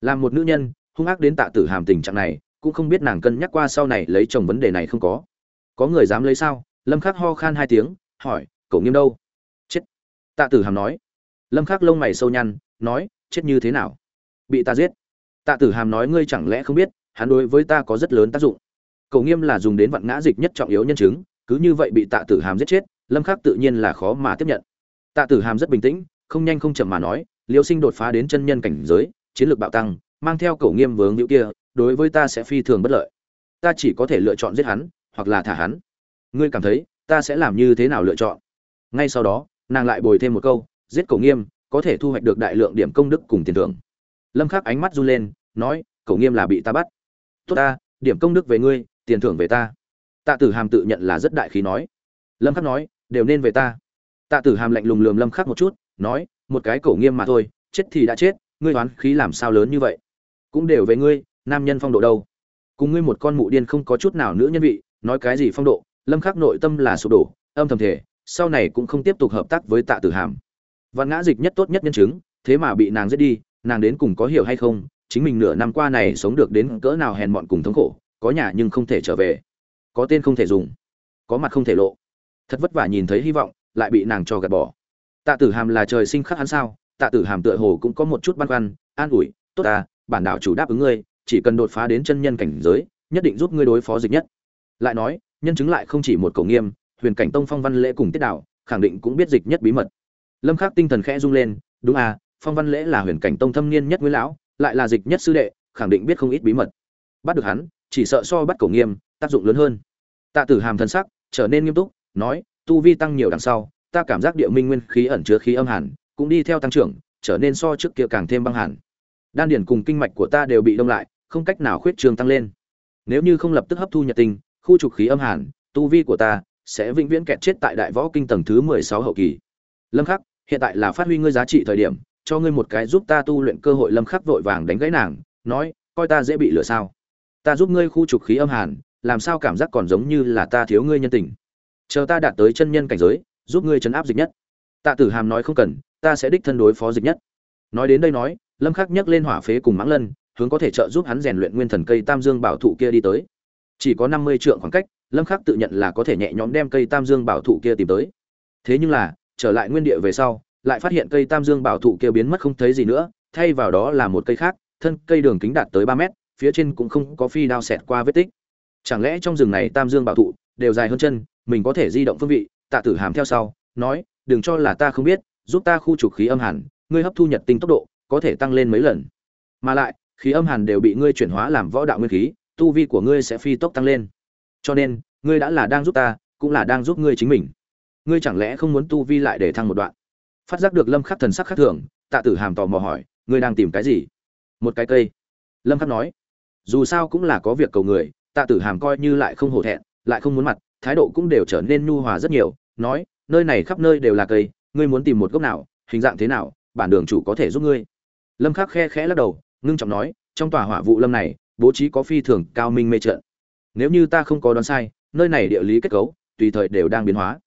[SPEAKER 1] làm một nữ nhân, hung ác đến tạ tử hàm tình trạng này, cũng không biết nàng cân nhắc qua sau này lấy chồng vấn đề này không có. Có người dám lấy sao? Lâm khắc ho khan hai tiếng, hỏi, cậu nghiêm đâu? Chết. Tạ tử hàm nói. Lâm khắc lông mày sâu nhăn, nói, chết như thế nào? Bị ta giết. Tạ tử hàm nói, ngươi chẳng lẽ không biết, hắn đối với ta có rất lớn tác dụng. Cậu nghiêm là dùng đến vạn ngã dịch nhất trọng yếu nhân chứng, cứ như vậy bị tạ tử hàm giết chết, lâm khắc tự nhiên là khó mà tiếp nhận. Tạ tử hàm rất bình tĩnh, không nhanh không chậm mà nói, liêu sinh đột phá đến chân nhân cảnh giới chiến lược bạo tăng, mang theo cổ nghiêm vướng hữu kia, đối với ta sẽ phi thường bất lợi. Ta chỉ có thể lựa chọn giết hắn, hoặc là thả hắn. Ngươi cảm thấy, ta sẽ làm như thế nào lựa chọn? Ngay sau đó, nàng lại bồi thêm một câu, giết cổ nghiêm, có thể thu hoạch được đại lượng điểm công đức cùng tiền thưởng. Lâm khắc ánh mắt run lên, nói, cổ nghiêm là bị ta bắt. Tốt ta, điểm công đức về ngươi, tiền thưởng về ta. Tạ tử hàm tự nhận là rất đại khí nói. Lâm khắc nói, đều nên về ta. Tạ tử hàm lạnh lùng lườm lâm khắc một chút, nói, một cái cổ nghiêm mà thôi, chết thì đã chết ngươi oán khí làm sao lớn như vậy? Cũng đều về ngươi, nam nhân phong độ đâu? Cùng ngươi một con mụ điên không có chút nào nữ nhân vị, nói cái gì phong độ? Lâm khắc nội tâm là sụp đổ, âm thầm thể sau này cũng không tiếp tục hợp tác với tạ tử hàm. Văn ngã dịch nhất tốt nhất nhân chứng, thế mà bị nàng giết đi, nàng đến cùng có hiểu hay không? Chính mình nửa năm qua này sống được đến cỡ nào hèn mọn cùng thống khổ, có nhà nhưng không thể trở về. Có tên không thể dùng, có mặt không thể lộ. Thật vất vả nhìn thấy hy vọng, lại bị nàng cho gạt bỏ. Tạ tử hàm là trời sinh khắc hắn sao? Tạ tử hàm tựa hồ cũng có một chút băn khoăn, an ủi, tốt ta, bản đảo chủ đáp ứng ngươi, chỉ cần đột phá đến chân nhân cảnh giới, nhất định giúp ngươi đối phó dịch nhất. Lại nói, nhân chứng lại không chỉ một cầu nghiêm, huyền cảnh tông phong văn lễ cùng tiết đạo khẳng định cũng biết dịch nhất bí mật. Lâm khắc tinh thần khẽ rung lên, đúng à phong văn lễ là huyền cảnh tông thâm niên nhất nguyễn lão, lại là dịch nhất sư đệ, khẳng định biết không ít bí mật. Bắt được hắn, chỉ sợ so bắt cổ nghiêm, tác dụng lớn hơn. Tạ tử hàm thân sắc trở nên nghiêm túc, nói, tu vi tăng nhiều đằng sau, ta cảm giác địa minh nguyên khí ẩn chứa khí âm hàn cũng đi theo tăng trưởng, trở nên so trước kia càng thêm băng hàn. Đan điển cùng kinh mạch của ta đều bị đông lại, không cách nào khuyết trường tăng lên. Nếu như không lập tức hấp thu nhật tinh, khu trục khí âm hàn, tu vi của ta sẽ vĩnh viễn kẹt chết tại đại võ kinh tầng thứ mười sáu hậu kỳ. Lâm khắc, hiện tại là phát huy ngươi giá trị thời điểm, cho ngươi một cái giúp ta tu luyện cơ hội. Lâm khắc vội vàng đánh gãy nàng, nói, coi ta dễ bị lừa sao? Ta giúp ngươi khu trục khí âm hàn, làm sao cảm giác còn giống như là ta thiếu ngươi nhân tình? Chờ ta đạt tới chân nhân cảnh giới, giúp ngươi chấn áp dịch nhất. Tạ tử hàm nói không cần ta sẽ đích thân đối phó dịch nhất. Nói đến đây nói, lâm khắc nhấc lên hỏa phế cùng mãng lân, hướng có thể trợ giúp hắn rèn luyện nguyên thần cây tam dương bảo thụ kia đi tới. Chỉ có 50 trượng khoảng cách, lâm khắc tự nhận là có thể nhẹ nhõm đem cây tam dương bảo thụ kia tìm tới. Thế nhưng là, trở lại nguyên địa về sau, lại phát hiện cây tam dương bảo thụ kia biến mất không thấy gì nữa, thay vào đó là một cây khác, thân cây đường kính đạt tới 3 mét, phía trên cũng không có phi đao xẹt qua vết tích. Chẳng lẽ trong rừng này tam dương bảo thụ đều dài hơn chân, mình có thể di động phương vị? Tạ tử hàm theo sau, nói, đừng cho là ta không biết giúp ta khu trục khí âm hàn, ngươi hấp thu nhật tinh tốc độ, có thể tăng lên mấy lần. Mà lại, khí âm hàn đều bị ngươi chuyển hóa làm võ đạo nguyên khí, tu vi của ngươi sẽ phi tốc tăng lên. Cho nên, ngươi đã là đang giúp ta, cũng là đang giúp ngươi chính mình. Ngươi chẳng lẽ không muốn tu vi lại để thăng một đoạn? Phát giác được lâm khắc thần sắc khác thường, tạ tử hàm tò mò hỏi, ngươi đang tìm cái gì? Một cái cây. Lâm khắc nói, dù sao cũng là có việc cầu người, tạ tử hàm coi như lại không hổ thẹn, lại không muốn mặt, thái độ cũng đều trở nên nhu hòa rất nhiều, nói, nơi này khắp nơi đều là cây ngươi muốn tìm một gốc nào, hình dạng thế nào, bản đường chủ có thể giúp ngươi. Lâm khắc khe khẽ lắc đầu, ngưng trọng nói, trong tòa hỏa vụ lâm này, bố trí có phi thường cao minh mê trận. Nếu như ta không có đoán sai, nơi này địa lý kết cấu, tùy thời đều đang biến hóa.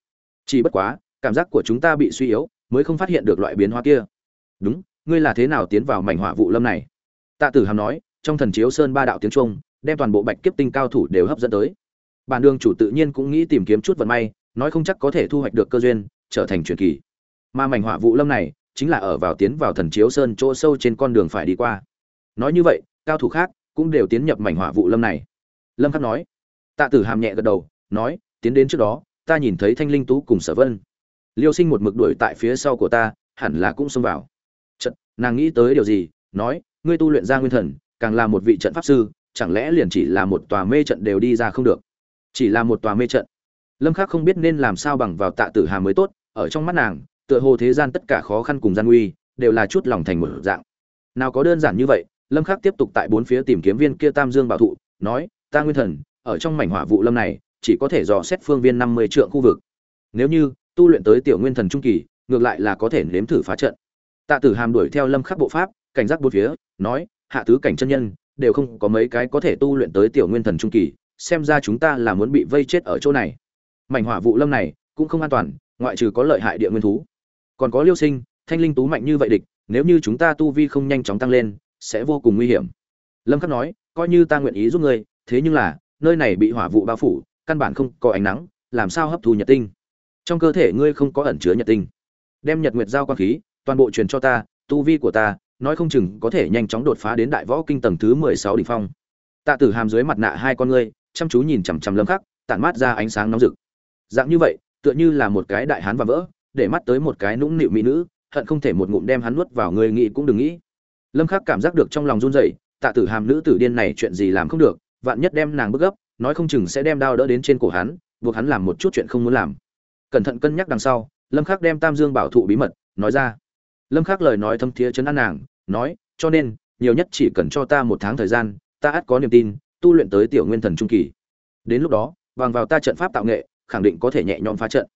[SPEAKER 1] Chỉ bất quá, cảm giác của chúng ta bị suy yếu, mới không phát hiện được loại biến hóa kia. Đúng, ngươi là thế nào tiến vào mảnh hỏa vụ lâm này? Tạ tử hàm nói, trong thần chiếu sơn ba đạo tiếng trung đem toàn bộ bạch kiếp tinh cao thủ đều hấp dẫn tới. Bản đường chủ tự nhiên cũng nghĩ tìm kiếm chút vận may, nói không chắc có thể thu hoạch được cơ duyên, trở thành truyền kỳ mà mảnh hỏa vụ lâm này chính là ở vào tiến vào thần chiếu sơn chỗ sâu trên con đường phải đi qua. Nói như vậy, cao thủ khác cũng đều tiến nhập mảnh hỏa vụ lâm này. Lâm khắc nói, tạ tử hàm nhẹ gật đầu, nói, tiến đến trước đó, ta nhìn thấy thanh linh tú cùng sở vân. Liêu sinh một mực đuổi tại phía sau của ta, hẳn là cũng xông vào. Trận nàng nghĩ tới điều gì, nói, ngươi tu luyện ra nguyên thần, càng là một vị trận pháp sư, chẳng lẽ liền chỉ là một tòa mê trận đều đi ra không được? Chỉ là một tòa mê trận. Lâm khắc không biết nên làm sao bằng vào tạ tử hà mới tốt, ở trong mắt nàng tựa hồ thế gian tất cả khó khăn cùng gian nguy, đều là chút lòng thành một dạng. Nào có đơn giản như vậy, lâm khắc tiếp tục tại bốn phía tìm kiếm viên kia tam dương bảo thụ, nói, ta nguyên thần, ở trong mảnh hỏa vụ lâm này, chỉ có thể dò xét phương viên 50 trượng khu vực. Nếu như, tu luyện tới tiểu nguyên thần trung kỳ, ngược lại là có thể nếm thử phá trận. Tạ tử hàm đuổi theo lâm khắc bộ pháp, cảnh giác bốn phía, nói, hạ tứ cảnh chân nhân, đều không có mấy cái có thể tu luyện tới tiểu nguyên thần trung kỳ, xem ra chúng ta là muốn bị vây chết ở chỗ này. Mảnh hỏa vụ lâm này, cũng không an toàn, ngoại trừ có lợi hại địa nguyên thú còn có liêu sinh, thanh linh tú mạnh như vậy địch, nếu như chúng ta tu vi không nhanh chóng tăng lên, sẽ vô cùng nguy hiểm. Lâm khắc nói, coi như ta nguyện ý giúp ngươi, thế nhưng là, nơi này bị hỏa vụ bao phủ, căn bản không có ánh nắng, làm sao hấp thu nhật tinh? Trong cơ thể ngươi không có ẩn chứa nhật tinh. Đem nhật nguyệt giao quang khí, toàn bộ truyền cho ta, tu vi của ta, nói không chừng có thể nhanh chóng đột phá đến đại võ kinh tầng thứ 16 đỉnh phong. Tạ tử hàm dưới mặt nạ hai con ngươi, chăm chú nhìn chằm chằm lâm khắc, tản mát ra ánh sáng nóng rực. Dạng như vậy, tựa như là một cái đại hán và vỡ để mắt tới một cái nũng nịu mỹ nữ, hận không thể một ngụm đem hắn nuốt vào người nghĩ cũng đừng nghĩ. Lâm khắc cảm giác được trong lòng run rẩy, tạ tử hàm nữ tử điên này chuyện gì làm không được, vạn nhất đem nàng bức gấp, nói không chừng sẽ đem đao đỡ đến trên cổ hắn, buộc hắn làm một chút chuyện không muốn làm. Cẩn thận cân nhắc đằng sau, lâm khắc đem tam dương bảo thụ bí mật, nói ra. Lâm khắc lời nói thâm thiế chấn an nàng, nói, cho nên, nhiều nhất chỉ cần cho ta một tháng thời gian, ta ắt có niềm tin, tu luyện tới tiểu nguyên thần trung kỳ. Đến lúc đó vàng vào ta trận pháp tạo nghệ, khẳng định có thể nhẹ nhõm phá trận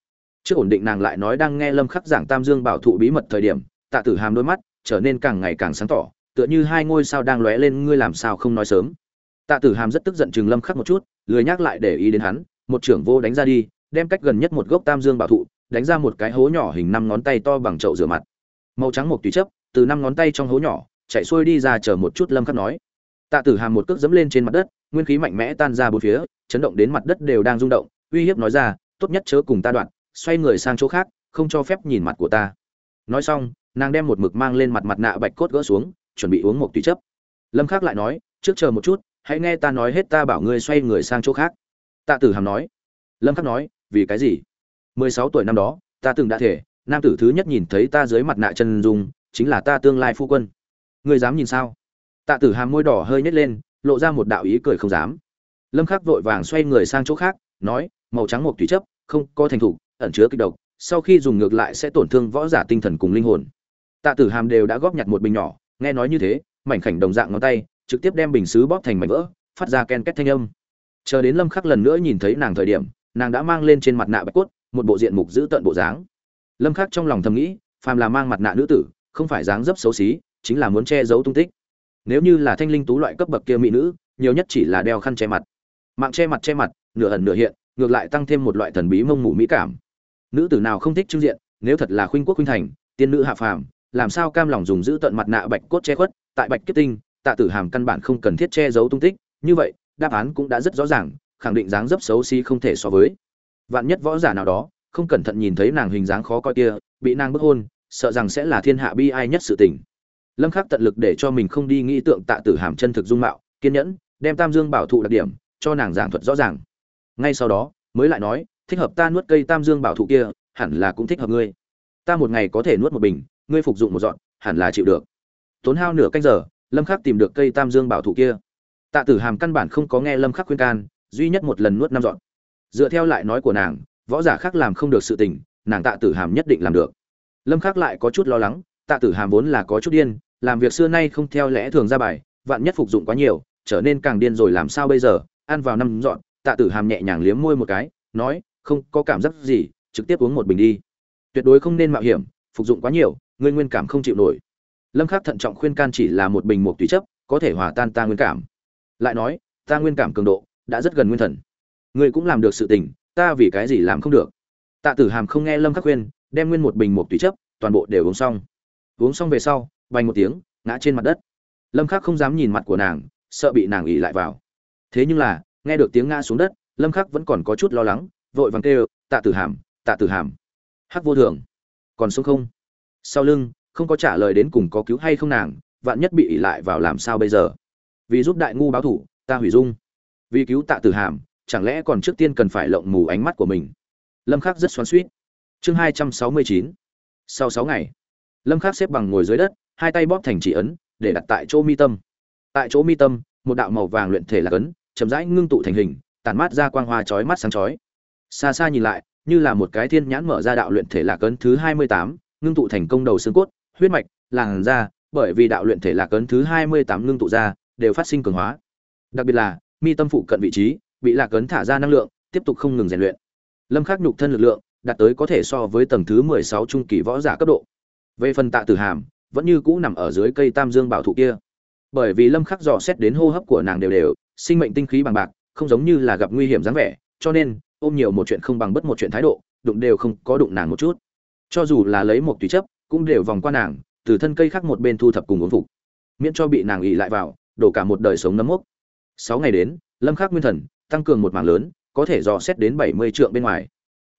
[SPEAKER 1] trước ổn định nàng lại nói đang nghe lâm khắc giảng tam dương bảo thụ bí mật thời điểm, tạ tử hàm đôi mắt trở nên càng ngày càng sáng tỏ, tựa như hai ngôi sao đang lóe lên, ngươi làm sao không nói sớm? Tạ tử hàm rất tức giận chừng lâm khắc một chút, lười nhắc lại để ý đến hắn, một trưởng vô đánh ra đi, đem cách gần nhất một gốc tam dương bảo thụ, đánh ra một cái hố nhỏ hình năm ngón tay to bằng chậu rửa mặt. Màu trắng một tùy chấp, từ năm ngón tay trong hố nhỏ, chạy xuôi đi ra chờ một chút lâm khắc nói. Tạ tử hàm một cước dẫm lên trên mặt đất, nguyên khí mạnh mẽ tan ra bốn phía, chấn động đến mặt đất đều đang rung động, uy hiếp nói ra, tốt nhất chớ cùng ta đoạn xoay người sang chỗ khác, không cho phép nhìn mặt của ta. Nói xong, nàng đem một mực mang lên mặt mặt nạ bạch cốt gỡ xuống, chuẩn bị uống một tùy chấp lâm khắc lại nói, trước chờ một chút, hãy nghe ta nói hết ta bảo ngươi xoay người sang chỗ khác. Tạ tử hàm nói. Lâm khắc nói, vì cái gì? 16 tuổi năm đó, ta từng đã thể, nam tử thứ nhất nhìn thấy ta dưới mặt nạ chân dung, chính là ta tương lai phu quân. Ngươi dám nhìn sao? Tạ tử hàm môi đỏ hơi nhếch lên, lộ ra một đạo ý cười không dám. Lâm khắc vội vàng xoay người sang chỗ khác, nói, màu trắng một tùy chấp không có thành thủ ẩn chứa kịch độc, sau khi dùng ngược lại sẽ tổn thương võ giả tinh thần cùng linh hồn. Tạ tử hàm đều đã góp nhặt một bình nhỏ, nghe nói như thế, mảnh khảnh đồng dạng ngón tay, trực tiếp đem bình xứ bóp thành mảnh vỡ, phát ra ken két thanh âm. Chờ đến lâm khắc lần nữa nhìn thấy nàng thời điểm, nàng đã mang lên trên mặt nạ bạch cốt, một bộ diện mục giữ tận bộ dáng. Lâm khắc trong lòng thầm nghĩ, phàm là mang mặt nạ nữ tử, không phải dáng dấp xấu xí, chính là muốn che giấu tung tích. Nếu như là thanh linh tú loại cấp bậc kia mỹ nữ, nhiều nhất chỉ là đeo khăn che mặt. Mạng che mặt che mặt, nửa ẩn nửa hiện, ngược lại tăng thêm một loại thần bí mông mù mỹ cảm nữ tử nào không thích trưng diện, nếu thật là khuynh quốc khuynh thành, tiên nữ hạ phàm, làm sao cam lòng dùng giữ tận mặt nạ bạch cốt che khuất, tại bạch kiếp tinh, tạ tử hàm căn bản không cần thiết che giấu tung tích, như vậy, đáp án cũng đã rất rõ ràng, khẳng định dáng dấp xấu xí không thể so với. Vạn nhất võ giả nào đó, không cẩn thận nhìn thấy nàng hình dáng khó coi kia, bị nàng bức hôn, sợ rằng sẽ là thiên hạ bi ai nhất sự tình. Lâm khắc tận lực để cho mình không đi nghĩ tượng tạ tử hàm chân thực dung mạo, kiên nhẫn, đem tam dương bảo thụ đặc điểm, cho nàng giảng thuật rõ ràng. Ngay sau đó, mới lại nói thích hợp ta nuốt cây tam dương bảo thụ kia, hẳn là cũng thích hợp ngươi. Ta một ngày có thể nuốt một bình, ngươi phục dụng một dọn, hẳn là chịu được. Tốn hao nửa canh giờ, lâm khắc tìm được cây tam dương bảo thụ kia. Tạ tử hàm căn bản không có nghe lâm khắc khuyên can, duy nhất một lần nuốt năm dọn. Dựa theo lại nói của nàng, võ giả khác làm không được sự tình, nàng tạ tử hàm nhất định làm được. Lâm khắc lại có chút lo lắng, tạ tử hàm vốn là có chút điên, làm việc xưa nay không theo lẽ thường ra bài, vạn nhất phục dụng quá nhiều, trở nên càng điên rồi làm sao bây giờ? Ăn vào năm dọn, tạ tử hàm nhẹ nhàng liếm môi một cái, nói không có cảm giác gì, trực tiếp uống một bình đi. Tuyệt đối không nên mạo hiểm, phục dụng quá nhiều, ngươi nguyên cảm không chịu nổi. Lâm khắc thận trọng khuyên can chỉ là một bình một tùy chấp, có thể hòa tan ta nguyên cảm. Lại nói, ta nguyên cảm cường độ, đã rất gần nguyên thần. Ngươi cũng làm được sự tình, ta vì cái gì làm không được? Tạ tử hàm không nghe lâm khắc khuyên, đem nguyên một bình một tùy chấp, toàn bộ đều uống xong. Uống xong về sau bành một tiếng, ngã trên mặt đất. Lâm khắc không dám nhìn mặt của nàng, sợ bị nàng ỉ lại vào. Thế nhưng là, nghe được tiếng ngã xuống đất, lâm khắc vẫn còn có chút lo lắng vội vàng kêu, tạ tử hàm, tạ tử hàm. Hắc vô thường, còn sống không? Sau lưng, không có trả lời đến cùng có cứu hay không nàng, vạn nhất bị ỉ lại vào làm sao bây giờ? Vì giúp đại ngu báo thủ, ta hủy dung. Vì cứu tạ tử hàm, chẳng lẽ còn trước tiên cần phải lộng mù ánh mắt của mình? Lâm khắc rất xoắn xuýt. Chương hai trăm sáu mươi chín. Sau sáu ngày, lâm khắc xếp bằng ngồi dưới đất, hai tay bóp thành chỉ ấn, để đặt tại chỗ mi tâm. Tại chỗ mi tâm, một đạo màu vàng luyện thể là cấn, chậm rãi ngưng tụ thành hình tàn mát ra quang hoa chói mắt sáng chói xa xa nhìn lại, như là một cái thiên nhãn mở ra đạo luyện thể lạc cấn thứ hai mươi tám, ngưng tụ thành công đầu xương cốt, huyết mạch, làn da, bởi vì đạo luyện thể lạc cấn thứ hai mươi tám ngưng tụ ra, đều phát sinh cường hóa. Đặc biệt là, mi tâm phụ cận vị trí, bị lạc cấn thả ra năng lượng, tiếp tục không ngừng rèn luyện. Lâm khắc nhục thân lực lượng, đạt tới có thể so với tầng thứ mười sáu trung kỳ võ giả cấp độ. Về phần tạ tử hàm, vẫn như cũ nằm ở dưới cây tam dương bảo thụ kia. Bởi vì lâm khắc dò xét đến hô hấp của nàng đều đều, sinh mệnh tinh khí bằng bạc, không giống như là gặp nguy hiểm dáng vẻ, cho nên ôm nhiều một chuyện không bằng bất một chuyện thái độ, đụng đều không có đụng nàng một chút. Cho dù là lấy một tùy chấp, cũng đều vòng qua nàng, từ thân cây khác một bên thu thập cùng uống phục. Miễn cho bị nàng ỉ lại vào, đổ cả một đời sống nấm mốc. Sáu ngày đến, lâm khắc nguyên thần, tăng cường một mảng lớn, có thể dò xét đến bảy mươi trượng bên ngoài.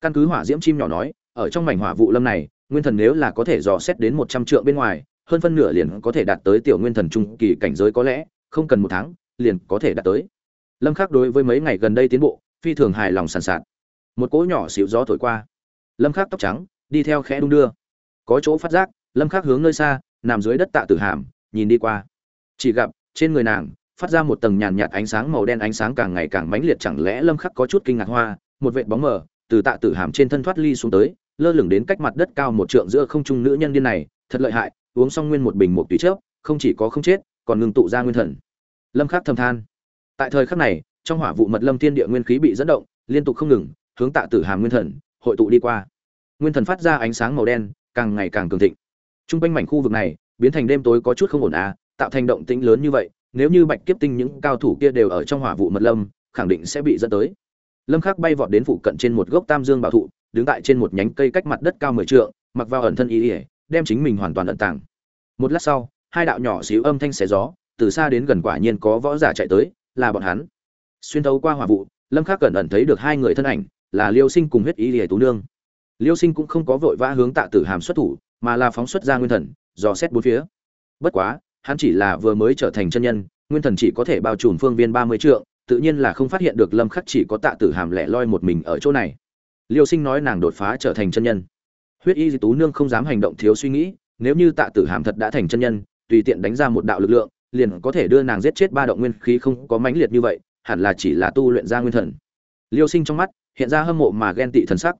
[SPEAKER 1] Căn cứ hỏa diễm chim nhỏ nói, ở trong mảnh hỏa vụ lâm này, nguyên thần nếu là có thể dò xét đến một trăm trượng bên ngoài, hơn phân nửa liền có thể đạt tới tiểu nguyên thần trung kỳ cảnh giới có lẽ, không cần một tháng, liền có thể đạt tới. Lâm khắc đối với mấy ngày gần đây tiến bộ phi thường hài lòng sàn sạt. Một cỗ nhỏ xịu gió thổi qua. Lâm khắc tóc trắng, đi theo khẽ đung đưa. Có chỗ phát giác, lâm khắc hướng nơi xa, nằm dưới đất tạ tử hàm, nhìn đi qua. Chỉ gặp, trên người nàng, phát ra một tầng nhàn nhạt ánh sáng màu đen ánh sáng càng ngày càng mãnh liệt chẳng lẽ lâm khắc có chút kinh ngạc hoa, một vệt bóng mờ, từ tạ tử hàm trên thân thoát ly xuống tới, lơ lửng đến cách mặt đất cao một trượng giữa không trung nữ nhân điên này, thật lợi hại, uống xong nguyên một bình một tùy chớp, không chỉ có không chết, còn ngừng tụ ra nguyên thần. Lâm khắc thầm than. Tại thời khắc này trong hỏa vụ mật lâm thiên địa nguyên khí bị dẫn động, liên tục không ngừng, hướng tạ tử hàm nguyên thần, hội tụ đi qua. Nguyên thần phát ra ánh sáng màu đen, càng ngày càng cường thịnh. Trung quanh mảnh khu vực này, biến thành đêm tối có chút không ổn à tạo thành động tĩnh lớn như vậy, nếu như bạch kiếp tinh những cao thủ kia đều ở trong hỏa vụ mật lâm, khẳng định sẽ bị dẫn tới. Lâm khắc bay vọt đến phụ cận trên một gốc tam dương bảo thụ, đứng tại trên một nhánh cây cách mặt đất cao mười trượng, mặc vào ẩn thân ý ỉa đem chính mình hoàn toàn ẩn tàng. Một lát sau, hai đạo nhỏ xíu âm thanh xé gió, từ xa đến gần quả nhiên có võ giả chạy tới, là bọn hắn xuyên thấu qua hỏa vụ, lâm khắc cẩn ẩn thấy được hai người thân ảnh, là liêu sinh cùng huyết ý lìa tú nương. Liêu sinh cũng không có vội vã hướng tạ tử hàm xuất thủ, mà là phóng xuất ra nguyên thần, dò xét bốn phía. Bất quá, hắn chỉ là vừa mới trở thành chân nhân, nguyên thần chỉ có thể bao trùm phương viên ba mươi trượng, tự nhiên là không phát hiện được lâm khắc chỉ có tạ tử hàm lẻ loi một mình ở chỗ này. Liêu sinh nói nàng đột phá trở thành chân nhân. Huyết y di tú nương không dám hành động thiếu suy nghĩ, nếu như tạ tử hàm thật đã thành chân nhân, tùy tiện đánh ra một đạo lực lượng, liền có thể đưa nàng giết chết ba động nguyên khí không có mãnh liệt như vậy hẳn là chỉ là tu luyện ra nguyên thần. Liêu sinh trong mắt hiện ra hâm mộ mà ghen tị thần sắc.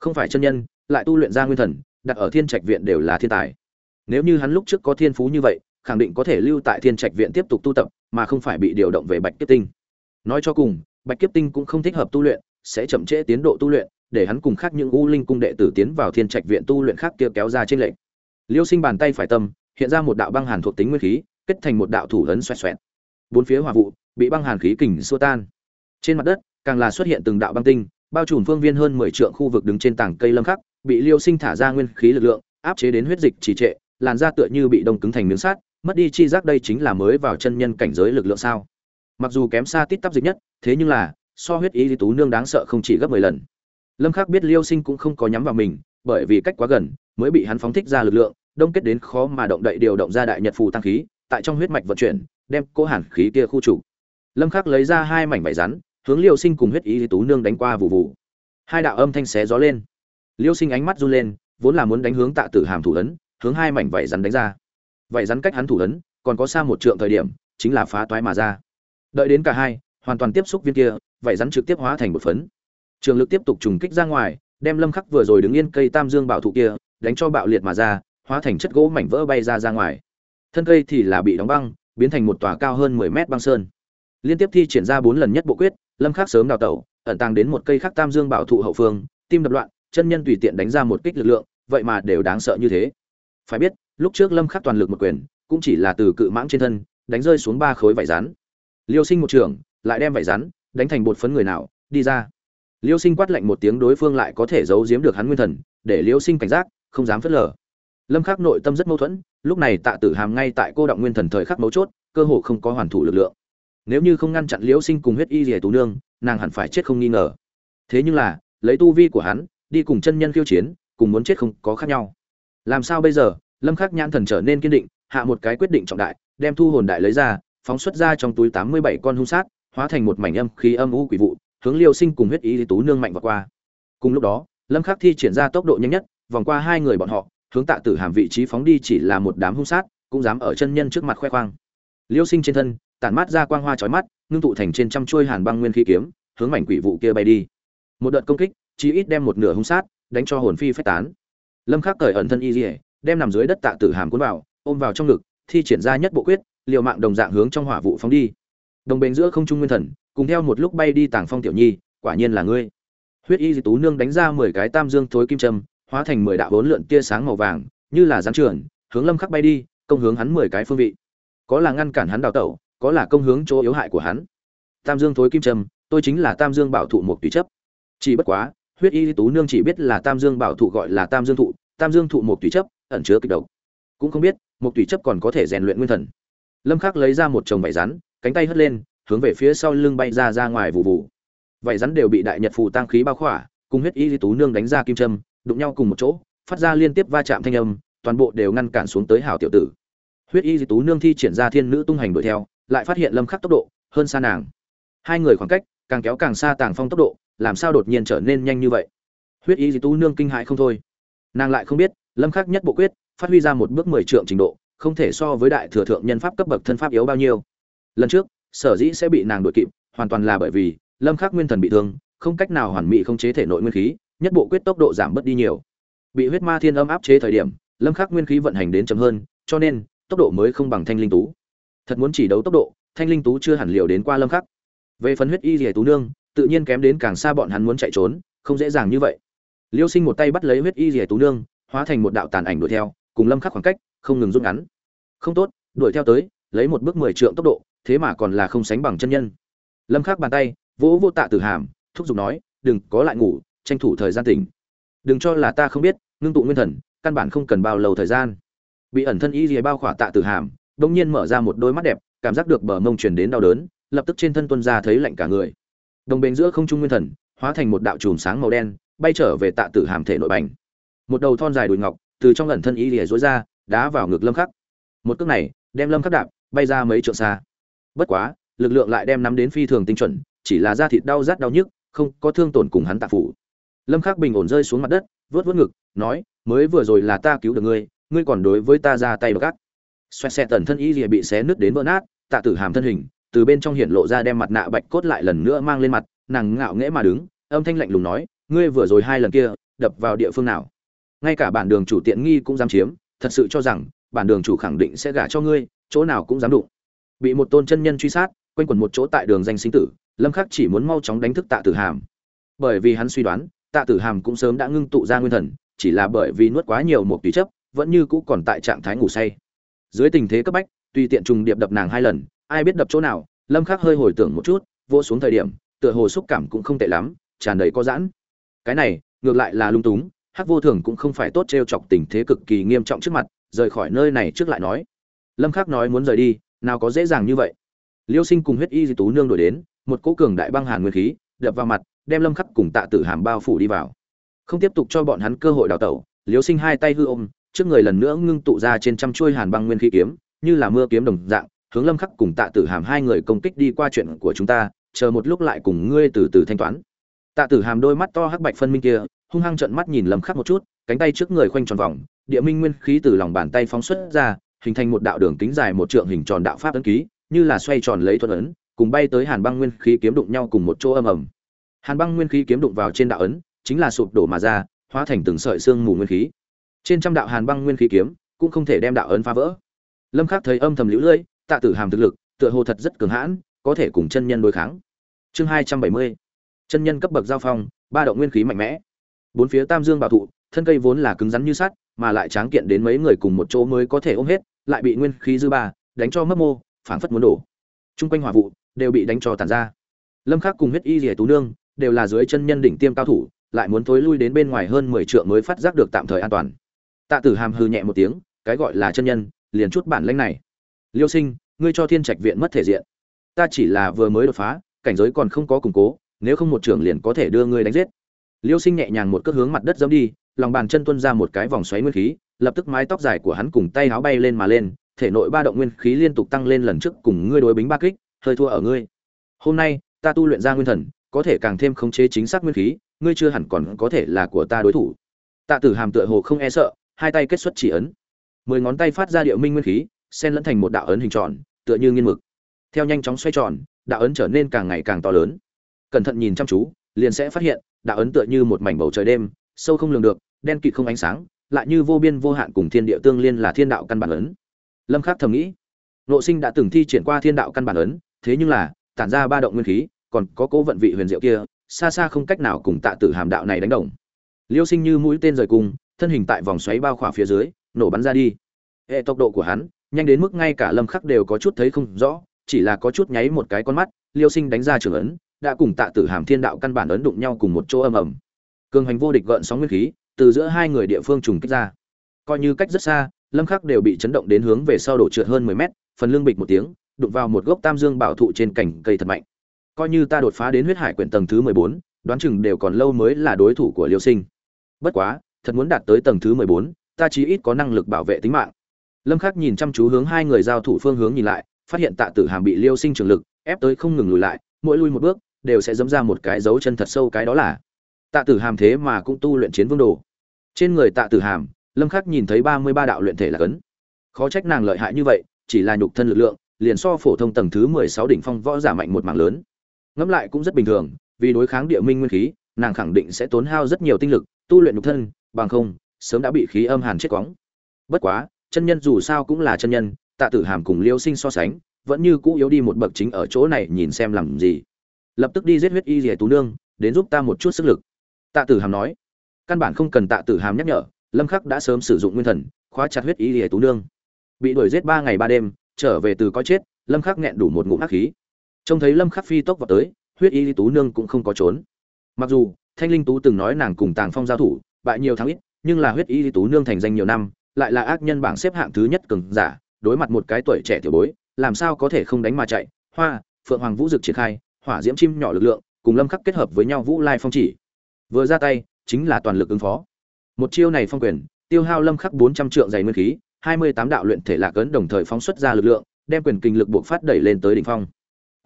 [SPEAKER 1] Không phải chân nhân, lại tu luyện ra nguyên thần, đặt ở thiên trạch viện đều là thiên tài. Nếu như hắn lúc trước có thiên phú như vậy, khẳng định có thể lưu tại thiên trạch viện tiếp tục tu tập, mà không phải bị điều động về bạch kiếp tinh. Nói cho cùng, bạch kiếp tinh cũng không thích hợp tu luyện, sẽ chậm trễ tiến độ tu luyện, để hắn cùng khác những u linh cung đệ tử tiến vào thiên trạch viện tu luyện khác kia kéo ra trên lệnh liêu sinh bàn tay phải tâm, hiện ra một đạo băng hàn thuộc tính nguyên khí, kết thành một đạo thủ ấn xoẹt xoẹt bốn phía hỏa vụ, bị băng hàn khí kình xua tan. Trên mặt đất, càng là xuất hiện từng đạo băng tinh, bao trùm phương viên hơn mười trượng khu vực đứng trên tảng cây lâm khắc, bị liêu sinh thả ra nguyên khí lực lượng, áp chế đến huyết dịch trì trệ, làn da tựa như bị đông cứng thành miếng sắt, mất đi chi giác đây chính là mới vào chân nhân cảnh giới lực lượng sao. Mặc dù kém xa tít tắp dịch nhất, thế nhưng là, so huyết ý lý tú nương đáng sợ không chỉ gấp mười lần. Lâm khắc biết liêu sinh cũng không có nhắm vào mình, bởi vì cách quá gần, mới bị hắn phóng thích ra lực lượng, đông kết đến khó mà động đậy điều động ra đại nhật phù tăng khí, tại trong huyết mạch vận chuyển đem cố hàn khí kia khu chủ lâm khắc lấy ra hai mảnh vải rắn, hướng liêu sinh cùng huyết ý lý tú nương đánh qua vụ vụ hai đạo âm thanh xé gió lên. Liêu sinh ánh mắt run lên, vốn là muốn đánh hướng tạ tử hàm thủ ấn, hướng hai mảnh vải rắn đánh ra. Vải rắn cách hắn thủ ấn, còn có xa một trượng thời điểm, chính là phá toái mà ra. Đợi đến cả hai, hoàn toàn tiếp xúc viên kia vảy rắn trực tiếp hóa thành một phấn. Trường lực tiếp tục trùng kích ra ngoài, đem lâm khắc vừa rồi đứng yên cây tam dương bảo thụ kia, đánh cho bạo liệt mà ra, hóa thành chất gỗ mảnh vỡ bay ra ra ngoài. Thân cây thì là bị đóng băng biến thành một tòa cao hơn 10 mét băng sơn. Liên tiếp thi triển ra bốn lần nhất bộ quyết, lâm khắc sớm đào tẩu, ẩn tàng đến một cây khắc tam dương bảo thụ hậu phương, tim đập loạn, chân nhân tùy tiện đánh ra một kích lực lượng, vậy mà đều đáng sợ như thế. Phải biết, lúc trước lâm khắc toàn lực một quyền, cũng chỉ là từ cự mãng trên thân, đánh rơi xuống ba khối vải rắn. Liêu sinh một trường lại đem vải rắn, đánh thành bột phấn người nào, đi ra. Liêu sinh quát lạnh một tiếng đối phương lại có thể giấu giếm được hắn nguyên thần, để liêu sinh cảnh giác, không dám phất lờ lâm khắc nội tâm rất mâu thuẫn, lúc này tạ tử hàm ngay tại cô động nguyên thần thời khắc mấu chốt, cơ hồ không có hoàn thủ lực lượng. Nếu như không ngăn chặn Liễu sinh cùng huyết y rìa tú nương, nàng hẳn phải chết không nghi ngờ. Thế nhưng là, lấy tu vi của hắn, đi cùng chân nhân khiêu chiến, cùng muốn chết không có khác nhau. Làm sao bây giờ? Lâm khắc nhãn thần trở nên kiên định, hạ một cái quyết định trọng đại, đem thu hồn đại lấy ra, phóng xuất ra trong túi tám mươi bảy con hung sát, hóa thành một mảnh âm khí âm u quỷ vụ, hướng liêu sinh cùng huyết y tú nương mạnh vào qua. Cùng lúc đó, lâm khắc thi triển ra tốc độ nhanh nhất, vòng qua hai người bọn họ hướng tạ tử hàm vị trí phóng đi chỉ là một đám hung sát, cũng dám ở chân nhân trước mặt khoe khoang. Liêu sinh trên thân, tản mát ra quang hoa chói mắt, ngưng tụ thành trên trăm chuôi hàn băng nguyên khí kiếm, hướng mảnh quỷ vụ kia bay đi. Một đợt công kích, chí ít đem một nửa hung sát, đánh cho hồn phi phách tán. Lâm khắc cởi ẩn thân y dỉa đem nằm dưới đất tạ tử hàm cuốn vào, ôm vào trong ngực, thi triển ra nhất bộ quyết, liều mạng đồng dạng hướng trong hỏa vụ phóng đi. Đồng bền giữa không trung nguyên thần, cùng theo một lúc bay đi tàng phong tiểu nhi, quả nhiên là ngươi. Huyết y tú nương đánh ra mười cái tam dương thối kim châm hóa thành mười đạo bốn lượn tia sáng màu vàng, như là gián trường, hướng lâm khắc bay đi, công hướng hắn mười cái phương vị. Có là ngăn cản hắn đào tẩu, có là công hướng chỗ yếu hại của hắn. Tam dương thối kim trầm tôi chính là tam dương bảo thụ một tùy chấp. Chỉ bất quá, huyết y tú nương chỉ biết là tam dương bảo thụ gọi là tam dương thụ, tam dương thụ một tùy chấp, ẩn chứa kịch độc. Cũng không biết, một tùy chấp còn có thể rèn luyện nguyên thần. Lâm khắc lấy ra một chồng vải rắn, cánh tay hất lên, hướng về phía sau lưng bay ra ra ngoài vụ vụ vải rắn đều bị đại nhật phù tăng khí bao khỏa, cùng huyết y tú nương đánh ra kim châm đụng nhau cùng một chỗ, phát ra liên tiếp va chạm thanh âm, toàn bộ đều ngăn cản xuống tới hảo tiểu tử. Huyết y tú nương thi triển ra thiên nữ tung hành đuổi theo, lại phát hiện lâm khắc tốc độ, hơn xa nàng. Hai người khoảng cách, càng kéo càng xa tàng phong tốc độ, làm sao đột nhiên trở nên nhanh như vậy? Huyết y tú nương kinh hãi không thôi. Nàng lại không biết, lâm khắc nhất bộ quyết, phát huy ra một bước mười trượng trình độ, không thể so với đại thừa thượng nhân pháp cấp bậc thân pháp yếu bao nhiêu. Lần trước, sở dĩ sẽ bị nàng đuổi kịp, hoàn toàn là bởi vì lâm khắc nguyên thần bị thương, không cách nào hoàn mỹ không chế thể nội nguyên khí nhất bộ quyết tốc độ giảm bớt đi nhiều. Bị huyết ma thiên âm áp chế thời điểm, lâm khắc nguyên khí vận hành đến chậm hơn, cho nên, tốc độ mới không bằng thanh linh tú. Thật muốn chỉ đấu tốc độ, thanh linh tú chưa hẳn liều đến qua lâm khắc. Về phần huyết y rìa tú nương, tự nhiên kém đến càng xa bọn hắn muốn chạy trốn, không dễ dàng như vậy. Liêu sinh một tay bắt lấy huyết y rìa tú nương, hóa thành một đạo tàn ảnh đuổi theo, cùng lâm khắc khoảng cách, không ngừng rút ngắn. Không tốt, đuổi theo tới, lấy một bước mười trượng tốc độ, thế mà còn là không sánh bằng chân nhân. Lâm khắc bàn tay, vỗ vô tạ tử hàm, thúc giục nói, đừng, có lại ngủ tranh thủ thời gian tỉnh. Đừng cho là ta không biết, ngưng tụ nguyên thần, căn bản không cần bao lâu thời gian. Bị ẩn thân y rìa bao khỏa tạ tử hàm đông nhiên mở ra một đôi mắt đẹp, cảm giác được bờ mông truyền đến đau đớn, lập tức trên thân tuân ra thấy lạnh cả người. Đồng bền giữa không trung nguyên thần, hóa thành một đạo chùm sáng màu đen, bay trở về tạ tử hàm thể nội bành. Một đầu thon dài đùi ngọc, từ trong ẩn thân y lìa rối ra, đá vào ngực lâm khắc. Một cước này, đem lâm khắc đạp, bay ra mấy trượng xa. Bất quá, lực lượng lại đem nắm đến phi thường tinh chuẩn, chỉ là da thịt đau rát đau nhức, không có thương tổn cùng hắn tạ phủ lâm khắc bình ổn rơi xuống mặt đất, vớt vớt ngực, nói, mới vừa rồi là ta cứu được ngươi ngươi còn đối với ta ra tay gắt xoẹt xẹt tần thân y lìa bị xé nứt đến vỡ nát, tạ tử hàm thân hình, từ bên trong hiện lộ ra đem mặt nạ bạch cốt lại lần nữa mang lên mặt, nàng ngạo nghễ mà đứng, âm thanh lạnh lùng nói, ngươi vừa rồi hai lần kia, đập vào địa phương nào? Ngay cả bản đường chủ tiện nghi cũng dám chiếm, thật sự cho rằng, bản đường chủ khẳng định sẽ gả cho ngươi, chỗ nào cũng dám đụng. Bị một tôn chân nhân truy sát, quanh quẩn một chỗ tại đường danh sinh tử, lâm khắc chỉ muốn mau chóng đánh thức tạ tử hàm. Bởi vì hắn suy đoán tạ tử hàm cũng sớm đã ngưng tụ ra nguyên thần, chỉ là bởi vì nuốt quá nhiều một tùy chấp, vẫn như cũ còn tại trạng thái ngủ say. Dưới tình thế cấp bách, tùy tiện trùng điệp đập nàng hai lần, ai biết đập chỗ nào, lâm khắc hơi hồi tưởng một chút vô xuống thời điểm, tựa hồ xúc cảm cũng không tệ lắm, tràn đầy có giãn. Cái này, ngược lại là lung túng, hắc vô thường cũng không phải tốt trêu chọc tình thế cực kỳ nghiêm trọng trước mặt, rời khỏi nơi này trước lại nói. Lâm khắc nói muốn rời đi, nào có dễ dàng như vậy. Liêu sinh cùng huyết y di tú nương đổi đến, một cỗ cường đại băng hàn nguyên khí, đập vào mặt đem lâm khắc cùng tạ tử hàm bao phủ đi vào. Không tiếp tục cho bọn hắn cơ hội đào tẩu liếu sinh hai tay hư ôm, trước người lần nữa ngưng tụ ra trên trăm chuôi hàn băng nguyên khí kiếm, như là mưa kiếm đồng dạng, hướng lâm khắc cùng tạ tử hàm hai người công kích đi qua chuyện của chúng ta, chờ một lúc lại cùng ngươi từ từ thanh toán. Tạ tử hàm đôi mắt to hắc bạch phân minh kia, hung hăng trợn mắt nhìn lâm khắc một chút, cánh tay trước người khoanh tròn vòng, địa minh nguyên khí từ lòng bàn tay phóng xuất ra, hình thành một đạo đường kính dài một trượng hình tròn đạo pháp ấn ký, như là xoay tròn lấy thuận ấn, cùng bay tới hàn băng nguyên khí kiếm đụng nhau cùng một chỗ âm ầm hàn băng nguyên khí kiếm đụng vào trên đạo ấn, chính là sụp đổ mà ra, hóa thành từng sợi xương mù nguyên khí. Trên trăm đạo hàn băng nguyên khí kiếm cũng không thể đem đạo ấn phá vỡ. Lâm khắc thấy âm thầm liễu lưỡi tạ tử hàm thực lực, tựa hồ thật rất cường hãn, có thể cùng chân nhân đối kháng. Chương 270 chân nhân cấp bậc giao phong, ba động nguyên khí mạnh mẽ. Bốn phía tam dương bảo thụ, thân cây vốn là cứng rắn như sắt, mà lại tráng kiện đến mấy người cùng một chỗ mới có thể ôm hết, lại bị nguyên khí dư ba, đánh cho mất mô, phảng phất muốn đổ. Trung quanh hỏa vụ đều bị đánh cho tàn ra. Lâm khắc cùng huyết y rìa tú nương đều là dưới chân nhân đỉnh tiêm cao thủ, lại muốn thối lui đến bên ngoài hơn 10 trượng mới phát giác được tạm thời an toàn. Tạ tử hàm hư nhẹ một tiếng, cái gọi là chân nhân, liền chút bản lĩnh này. Liêu sinh, ngươi cho thiên trạch viện mất thể diện. Ta chỉ là vừa mới đột phá, cảnh giới còn không có củng cố, nếu không một trưởng liền có thể đưa ngươi đánh giết. Liêu sinh nhẹ nhàng một cước hướng mặt đất giẫm đi, lòng bàn chân tuôn ra một cái vòng xoáy nguyên khí, lập tức mái tóc dài của hắn cùng tay áo bay lên mà lên, thể nội ba động nguyên khí liên tục tăng lên lần trước cùng ngươi đối bính ba kích, hơi thua ở ngươi. Hôm nay, ta tu luyện ra nguyên thần có thể càng thêm khống chế chính xác nguyên khí, ngươi chưa hẳn còn có thể là của ta đối thủ. Tạ tử hàm tựa hồ không e sợ, hai tay kết xuất chỉ ấn. Mười ngón tay phát ra điệu minh nguyên khí, xen lẫn thành một đạo ấn hình tròn, tựa như nghiên mực. Theo nhanh chóng xoay tròn, đạo ấn trở nên càng ngày càng to lớn. Cẩn thận nhìn chăm chú, liền sẽ phát hiện, đạo ấn tựa như một mảnh bầu trời đêm, sâu không lường được, đen kịt không ánh sáng, lại như vô biên vô hạn cùng thiên địa tương liên là thiên đạo căn bản ấn. Lâm khắc thầm nghĩ, nội sinh đã từng thi triển qua thiên đạo căn bản ấn, thế nhưng là, tản ra ba động nguyên khí còn có cố vận vị huyền diệu kia, xa xa không cách nào cùng tạ tử hàm đạo này đánh đồng. Liêu sinh như mũi tên rời cung, thân hình tại vòng xoáy bao khỏa phía dưới, nổ bắn ra đi. Hệ tốc độ của hắn, nhanh đến mức ngay cả lâm khắc đều có chút thấy không rõ, chỉ là có chút nháy một cái con mắt, liêu sinh đánh ra trường ấn, đã cùng tạ tử hàm thiên đạo căn bản ấn đụng nhau cùng một chỗ âm ầm. Cường hành vô địch gợn sóng nguyên khí, từ giữa hai người địa phương trùng kích ra. Coi như cách rất xa, lâm khắc đều bị chấn động đến hướng về sau đổ trượt hơn 10 mét, phần lưng bịch một tiếng, đụng vào một gốc tam dương bảo thụ trên cành cây thật mạnh coi như ta đột phá đến huyết hải quyển tầng thứ 14, đoán chừng đều còn lâu mới là đối thủ của liêu sinh. Bất quá thật muốn đạt tới tầng thứ 14, ta chí ít có năng lực bảo vệ tính mạng. Lâm khắc nhìn chăm chú hướng hai người giao thủ phương hướng nhìn lại phát hiện tạ tử hàm bị liêu sinh trường lực ép tới không ngừng lùi lại mỗi lui một bước đều sẽ dẫm ra một cái dấu chân thật sâu cái đó là. Tạ tử hàm thế mà cũng tu luyện chiến vương đồ. Trên người tạ tử hàm lâm khắc nhìn thấy ba mươi ba đạo luyện thể là cấn. Khó trách nàng lợi hại như vậy chỉ là nhục thân lực lượng liền so phổ thông tầng thứ mười sáu đỉnh phong võ giả mạnh một mảng lớn ngẫm lại cũng rất bình thường, vì đối kháng địa minh nguyên khí, nàng khẳng định sẽ tốn hao rất nhiều tinh lực, tu luyện nhục thân, bằng không, sớm đã bị khí âm hàn chết quóng. Bất quá, chân nhân dù sao cũng là chân nhân, tạ tử hàm cùng liêu sinh so sánh, vẫn như cũ yếu đi một bậc chính ở chỗ này nhìn xem làm gì. Lập tức đi giết huyết y rìa tú nương, đến giúp ta một chút sức lực. Tạ tử hàm nói. Căn bản không cần tạ tử hàm nhắc nhở, lâm khắc đã sớm sử dụng nguyên thần, khóa chặt huyết y rìa tú nương. Bị đuổi giết ba ngày ba đêm, trở về từ có chết, lâm khắc nghẹn đủ một ngụm ác khí trông thấy lâm khắc phi tốc vào tới, huyết y tú nương cũng không có trốn. Mặc dù, thanh linh tú từng nói nàng cùng tàng phong giao thủ, bại nhiều tháng ít, nhưng là huyết y tú nương thành danh nhiều năm, lại là ác nhân bảng xếp hạng thứ nhất cường giả, đối mặt một cái tuổi trẻ tiểu bối, làm sao có thể không đánh mà chạy. Hoa, phượng hoàng vũ dực triển khai, hỏa diễm chim nhỏ lực lượng, cùng lâm khắc kết hợp với nhau vũ lai phong chỉ. Vừa ra tay, chính là toàn lực ứng phó. Một chiêu này phong quyền, tiêu hao lâm khắc 400 trượng dày nguyên khí 28 đạo luyện thể lạc ấn đồng thời phóng xuất ra lực lượng, đem quyền kinh lực buộc phát đẩy lên tới đỉnh phong.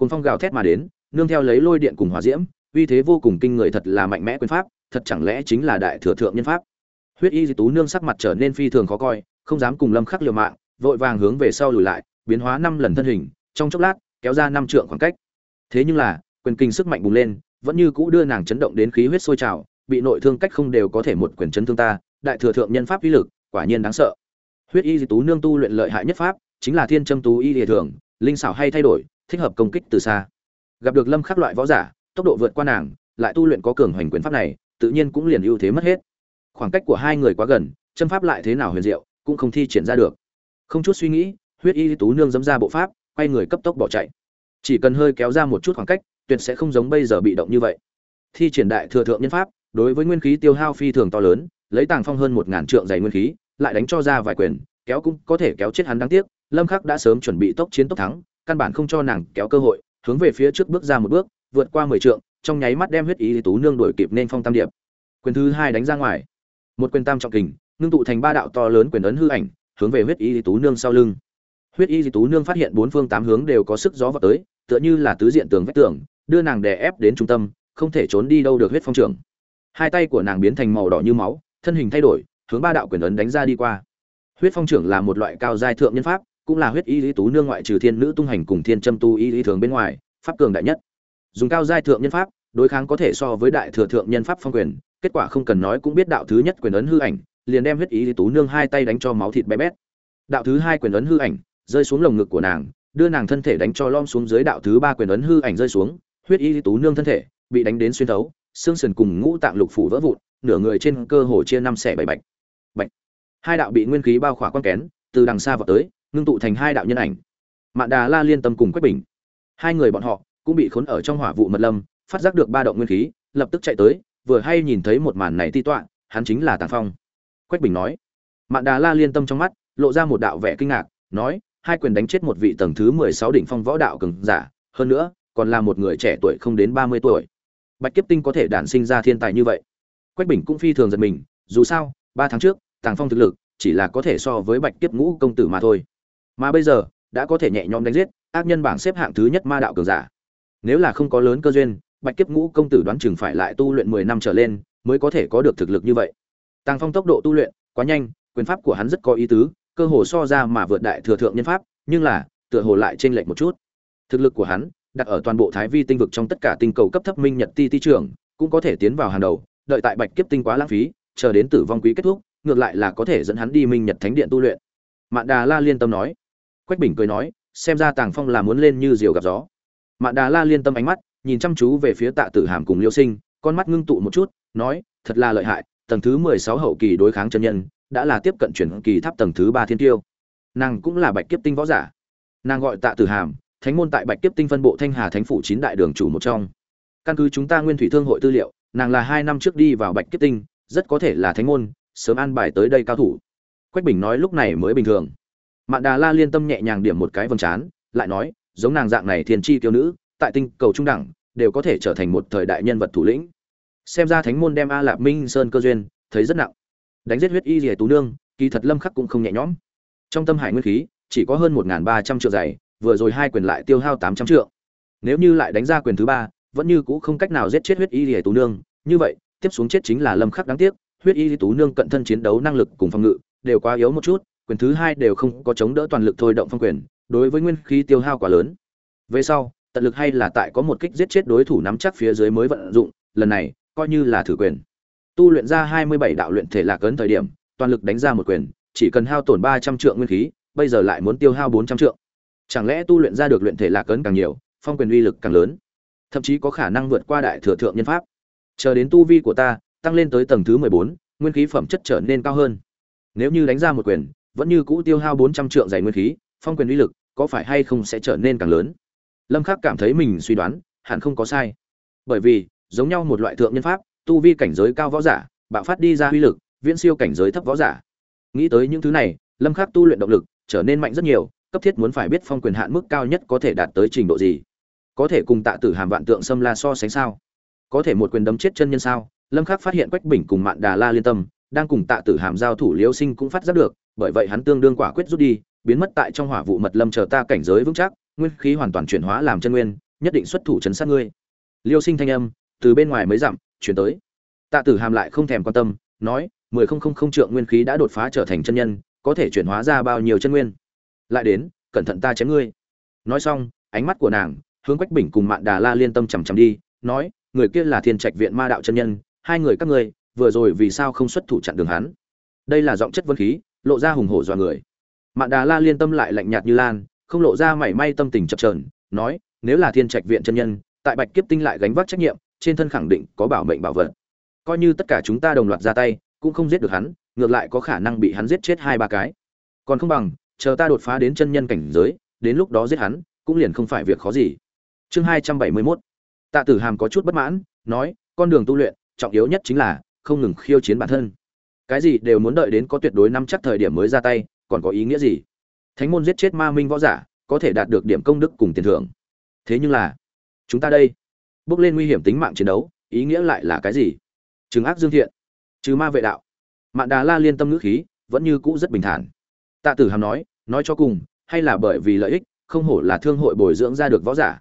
[SPEAKER 1] Cùng phong gào thét mà đến, nương theo lấy lôi điện cùng hỏa diễm, uy thế vô cùng kinh người thật là mạnh mẽ quyền pháp, thật chẳng lẽ chính là đại thừa thượng nhân pháp? Huyết y di tú nương sắc mặt trở nên phi thường khó coi, không dám cùng lâm khắc liều mạng, vội vàng hướng về sau lùi lại, biến hóa năm lần thân hình, trong chốc lát, kéo ra năm trượng khoảng cách. Thế nhưng là, quyền kinh sức mạnh bùng lên, vẫn như cũ đưa nàng chấn động đến khí huyết sôi trào, bị nội thương cách không đều có thể một quyền chấn thương ta, đại thừa thượng nhân pháp uy lực, quả nhiên đáng sợ. Huyết y di tú nương tu luyện lợi hại nhất pháp, chính là thiên châm tú y địa thường, linh xảo hay thay đổi thích hợp công kích từ xa. Gặp được lâm khắc loại võ giả, tốc độ vượt qua nàng, lại tu luyện có cường hoành quyền pháp này, tự nhiên cũng liền ưu thế mất hết. Khoảng cách của hai người quá gần chân pháp lại thế nào huyền diệu, cũng không thi triển ra được. Không chút suy nghĩ, huyết y tú nương dẫm ra bộ pháp, quay người cấp tốc bỏ chạy. Chỉ cần hơi kéo ra một chút khoảng cách, tuyệt sẽ không giống bây giờ bị động như vậy. Thi triển đại thừa thượng nhân pháp, đối với nguyên khí tiêu hao phi thường to lớn, lấy tàng phong hơn một ngàn trượng dày nguyên khí, lại đánh cho ra vài quyền, kéo cũng có thể kéo chết hắn đáng tiếc, lâm khắc đã sớm chuẩn bị tốc chiến tốc thắng căn bản không cho nàng kéo cơ hội, hướng về phía trước bước ra một bước, vượt qua mười trượng, trong nháy mắt đem huyết ý tú nương đuổi kịp nên phong tam điệp. Quyền thứ hai đánh ra ngoài. Một quyền tam trọng kình, ngưng tụ thành ba đạo to lớn quyền ấn hư ảnh, hướng về huyết y tú nương sau lưng. Huyết y tú nương phát hiện bốn phương tám hướng đều có sức gió vào tới, tựa như là tứ diện tường vách tường, đưa nàng đè ép đến trung tâm, không thể trốn đi đâu được huyết phong trưởng hai tay của nàng biến thành màu đỏ như máu, thân hình thay đổi, hướng ba đạo quyền ấn đánh ra đi qua. Huyết phong trưởng là một loại cao giai thượng nhân pháp cũng là huyết y lý tú nương ngoại trừ thiên nữ tung hành cùng thiên châm tu y lý thường bên ngoài, pháp cường đại nhất. Dùng cao giai thượng nhân pháp, đối kháng có thể so với đại thừa thượng nhân pháp phong quyền, kết quả không cần nói cũng biết đạo thứ nhất quyền ấn hư ảnh, liền đem huyết ý lý tú nương hai tay đánh cho máu thịt bé bét. Đạo thứ hai quyền ấn hư ảnh, rơi xuống lồng ngực của nàng, đưa nàng thân thể đánh cho lom xuống dưới đạo thứ ba quyền ấn hư ảnh rơi xuống, huyết y lý tú nương thân thể bị đánh đến xuyên thấu, xương sườn cùng ngũ tạng lục phủ vỡ vụn, nửa người trên cơ hồ chia năm xẻ bảy bạch. Bạch. Hai đạo bị nguyên khí bao khỏa quan kén, từ đằng xa vào tới ngưng tụ thành hai đạo nhân ảnh. Mạn đà la liên tâm cùng quách bình. Hai người bọn họ cũng bị khốn ở trong hỏa vụ mật lâm, phát giác được ba động nguyên khí, lập tức chạy tới, vừa hay nhìn thấy một màn này ti tọa, hắn chính là tàng phong. Quách bình nói. Mạn đà la liên tâm trong mắt, lộ ra một đạo vẻ kinh ngạc, nói, hai quyền đánh chết một vị tầng thứ mười sáu đỉnh phong võ đạo cường giả, hơn nữa, còn là một người trẻ tuổi không đến ba mươi tuổi. Bạch kiếp tinh có thể đản sinh ra thiên tài như vậy. Quách bình cũng phi thường giật mình, dù sao, ba tháng trước, tàng phong thực lực chỉ là có thể so với bạch kiếp ngũ công tử mà thôi mà bây giờ, đã có thể nhẹ nhõm đánh giết, ác nhân bảng xếp hạng thứ nhất ma đạo cường giả. Nếu là không có lớn cơ duyên, bạch kiếp ngũ công tử đoán chừng phải lại tu luyện mười năm trở lên, mới có thể có được thực lực như vậy. Tàng phong tốc độ tu luyện, quá nhanh, quyền pháp của hắn rất có ý tứ, cơ hồ so ra mà vượt đại thừa thượng nhân pháp, nhưng là, tựa hồ lại trên lệch một chút. Thực lực của hắn, đặt ở toàn bộ thái vi tinh vực trong tất cả tinh cầu cấp thấp minh nhật ti ti trưởng, cũng có thể tiến vào hàng đầu, đợi tại bạch kiếp tinh quá lãng phí, chờ đến tử vong quý kết thúc, ngược lại là có thể dẫn hắn đi minh nhật thánh điện tu luyện. Mạn đà la liên tâm nói quách bình cười nói, xem ra tàng phong là muốn lên như diều gặp gió. Mạn đà la liên tâm ánh mắt, nhìn chăm chú về phía tạ tử hàm cùng liêu sinh, con mắt ngưng tụ một chút, nói, thật là lợi hại, tầng thứ mười sáu hậu kỳ đối kháng chân nhân, đã là tiếp cận chuyển kỳ tháp tầng thứ ba thiên tiêu. Nàng cũng là bạch kiếp tinh võ giả. Nàng gọi tạ tử hàm, thánh môn tại bạch kiếp tinh phân bộ thanh hà thánh phủ chín đại đường chủ một trong. Căn cứ chúng ta nguyên thủy thương hội tư liệu, nàng là hai năm trước đi vào bạch kiếp tinh, rất có thể là thánh môn, sớm an bài tới đây cao thủ. Quách bình nói lúc này mới bình thường mạn đà la liên tâm nhẹ nhàng điểm một cái vầng trán, lại nói, giống nàng dạng này thiên tri kiêu nữ, tại tinh cầu trung đẳng, đều có thể trở thành một thời đại nhân vật thủ lĩnh. Xem ra thánh môn đem a lạp minh sơn cơ duyên, thấy rất nặng. Đánh giết huyết y rìa tú nương, kỳ thật lâm khắc cũng không nhẹ nhõm. Trong tâm hải nguyên khí, chỉ có hơn một ba trăm triệu dày, vừa rồi hai quyền lại tiêu hao tám trăm triệu. Nếu như lại đánh ra quyền thứ ba, vẫn như cũ không cách nào giết chết huyết y rìa tú nương. Như vậy, tiếp xuống chết chính là lâm khắc đáng tiếc, huyết y tú nương cận thân chiến đấu năng lực cùng phòng ngự, đều quá yếu một chút quyền thứ hai đều không có chống đỡ toàn lực thôi động phong quyền, đối với nguyên khí tiêu hao quá lớn. Về sau, tận lực hay là tại có một kích giết chết đối thủ nắm chắc phía dưới mới vận dụng, lần này, coi như là thử quyền. Tu luyện ra hai mươi bảy đạo luyện thể lạc ấn thời điểm, toàn lực đánh ra một quyền, chỉ cần hao tổn ba trăm triệu nguyên khí, bây giờ lại muốn tiêu hao bốn trăm triệu chẳng lẽ tu luyện ra được luyện thể lạc ấn càng nhiều, phong quyền uy lực càng lớn? Thậm chí có khả năng vượt qua đại thừa thượng nhân pháp. Chờ đến tu vi của ta, tăng lên tới tầng thứ mười bốn, nguyên khí phẩm chất trở nên cao hơn. Nếu như đánh ra một quyền vẫn như cũ tiêu hao bốn trăm trượng giày nguyên khí, phong quyền uy lực có phải hay không sẽ trở nên càng lớn? Lâm khắc cảm thấy mình suy đoán, hẳn không có sai. Bởi vì, giống nhau một loại thượng nhân pháp, tu vi cảnh giới cao võ giả, bạo phát đi ra uy lực, viễn siêu cảnh giới thấp võ giả. Nghĩ tới những thứ này, lâm khắc tu luyện động lực trở nên mạnh rất nhiều, cấp thiết muốn phải biết phong quyền hạn mức cao nhất có thể đạt tới trình độ gì. Có thể cùng tạ tử hàm vạn tượng xâm la so sánh sao? Có thể một quyền đấm chết chân nhân sao? Lâm khắc phát hiện quách bình cùng mạn đà la liên tâm đang cùng tạ tử hàm giao thủ liễu sinh cũng phát giác được bởi vậy hắn tương đương quả quyết rút đi, biến mất tại trong hỏa vụ mật lâm chờ ta cảnh giới vững chắc, nguyên khí hoàn toàn chuyển hóa làm chân nguyên, nhất định xuất thủ chấn sát ngươi. Liêu sinh thanh âm từ bên ngoài mới dặm chuyển tới. Tạ tử hàm lại không thèm quan tâm, nói, mười không không không trượng nguyên khí đã đột phá trở thành chân nhân, có thể chuyển hóa ra bao nhiêu chân nguyên? Lại đến, cẩn thận ta chém ngươi. Nói xong, ánh mắt của nàng, hướng quách bình cùng mạn đà la liên tâm chằm chằm đi, nói, người kia là thiên trạch viện ma đạo chân nhân, hai người các ngươi, vừa rồi vì sao không xuất thủ chặn đường hắn? Đây là giọng chất vấn khí lộ ra hùng hổ dọa người. Mạn đà la liên tâm lại lạnh nhạt như lan, không lộ ra mảy may tâm tình chập trờn nói, nếu là thiên trạch viện chân nhân, tại bạch kiếp tinh lại gánh vác trách nhiệm, trên thân khẳng định có bảo mệnh bảo vật. Coi như tất cả chúng ta đồng loạt ra tay, cũng không giết được hắn, ngược lại có khả năng bị hắn giết chết hai ba cái. Còn không bằng, chờ ta đột phá đến chân nhân cảnh giới, đến lúc đó giết hắn, cũng liền không phải việc khó gì. Chương hai trăm bảy mươi mốt. Tạ tử hàm có chút bất mãn, nói, con đường tu luyện, trọng yếu nhất chính là không ngừng khiêu chiến bản thân cái gì đều muốn đợi đến có tuyệt đối nắm chắc thời điểm mới ra tay, còn có ý nghĩa gì? Thánh môn giết chết ma minh võ giả, có thể đạt được điểm công đức cùng tiền thưởng. Thế nhưng là, chúng ta đây, bước lên nguy hiểm tính mạng chiến đấu, ý nghĩa lại là cái gì? Trừng ác dương thiện, trừ ma vệ đạo. Mạn đà la liên tâm ngữ khí, vẫn như cũ rất bình thản. Tạ tử hàm nói nói cho cùng, hay là bởi vì lợi ích, không hổ là thương hội bồi dưỡng ra được võ giả.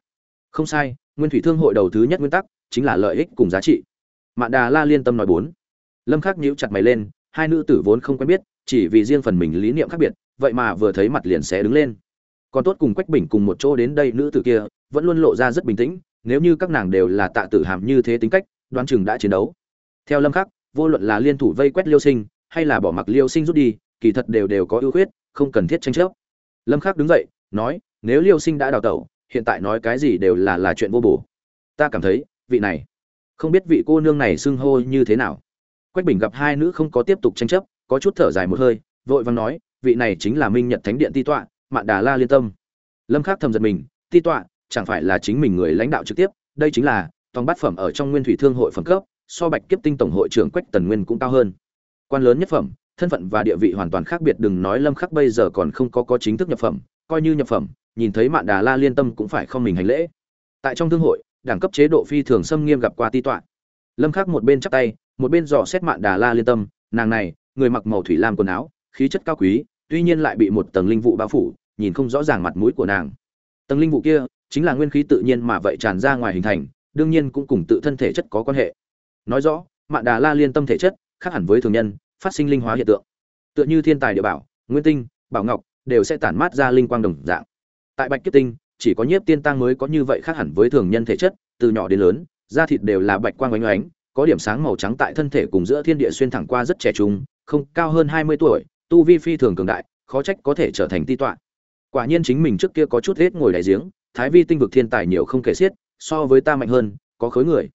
[SPEAKER 1] Không sai, nguyên thủy thương hội đầu thứ nhất nguyên tắc, chính là lợi ích cùng giá trị. Mạn đà la liên tâm nói bốn. Lâm khắc nhíu chặt mày lên hai nữ tử vốn không quen biết, chỉ vì riêng phần mình lý niệm khác biệt, vậy mà vừa thấy mặt liền sẽ đứng lên. Còn tốt cùng quách bình cùng một chỗ đến đây nữ tử kia, vẫn luôn lộ ra rất bình tĩnh, nếu như các nàng đều là tạ tử hàm như thế tính cách, đoán chừng đã chiến đấu. Theo lâm khắc, vô luận là liên thủ vây quét liêu sinh, hay là bỏ mặc liêu sinh rút đi, kỳ thật đều đều có ưu khuyết, không cần thiết tranh chấp. Lâm khắc đứng dậy, nói, nếu liêu sinh đã đào tẩu, hiện tại nói cái gì đều là là chuyện vô bổ. Ta cảm thấy, vị này, không biết vị cô nương này xưng hô như thế nào quách bình gặp hai nữ không có tiếp tục tranh chấp, có chút thở dài một hơi, vội vàng nói, vị này chính là minh nhật thánh điện ti tọa, mạn đà la liên tâm. Lâm khắc thầm giật mình, ti tọa, chẳng phải là chính mình người lãnh đạo trực tiếp, đây chính là, tòng bát phẩm ở trong nguyên thủy thương hội phẩm cấp, so bạch kiếp tinh tổng hội trưởng quách tần nguyên cũng cao hơn. Quan lớn nhất phẩm, thân phận và địa vị hoàn toàn khác biệt, đừng nói lâm khắc bây giờ còn không có có chính thức nhập phẩm, coi như nhập phẩm, nhìn thấy mạn đà la liên tâm cũng phải không mình hành lễ. Tại trong thương hội, đẳng cấp chế độ phi thường xâm nghiêm gặp qua ti tọa. Lâm khắc một bên chắp tay một bên dò xét mạn đà la liên tâm, nàng này, người mặc màu thủy lam quần áo, khí chất cao quý, tuy nhiên lại bị một tầng linh vụ bao phủ, nhìn không rõ ràng mặt mũi của nàng. Tầng linh vụ kia, chính là nguyên khí tự nhiên mà vậy tràn ra ngoài hình thành, đương nhiên cũng cùng tự thân thể chất có quan hệ. Nói rõ, mạn đà la liên tâm thể chất, khác hẳn với thường nhân, phát sinh linh hóa hiện tượng. Tựa như thiên tài địa bảo, nguyên tinh, bảo ngọc, đều sẽ tản mát ra linh quang đồng dạng. Tại bạch kiếp tinh, chỉ có nhiếp tiên tăng mới có như vậy khác hẳn với thường nhân thể chất, từ nhỏ đến lớn, da thịt đều là bạch quang oanh oánh có điểm sáng màu trắng tại thân thể cùng giữa thiên địa xuyên thẳng qua rất trẻ trung, không, cao hơn hai mươi tuổi, tu vi phi thường cường đại, khó trách có thể trở thành ti tọa. Quả nhiên chính mình trước kia có chút hết ngồi đại giếng, thái vi tinh vực thiên tài nhiều không kể xiết, so với ta mạnh hơn, có khối người.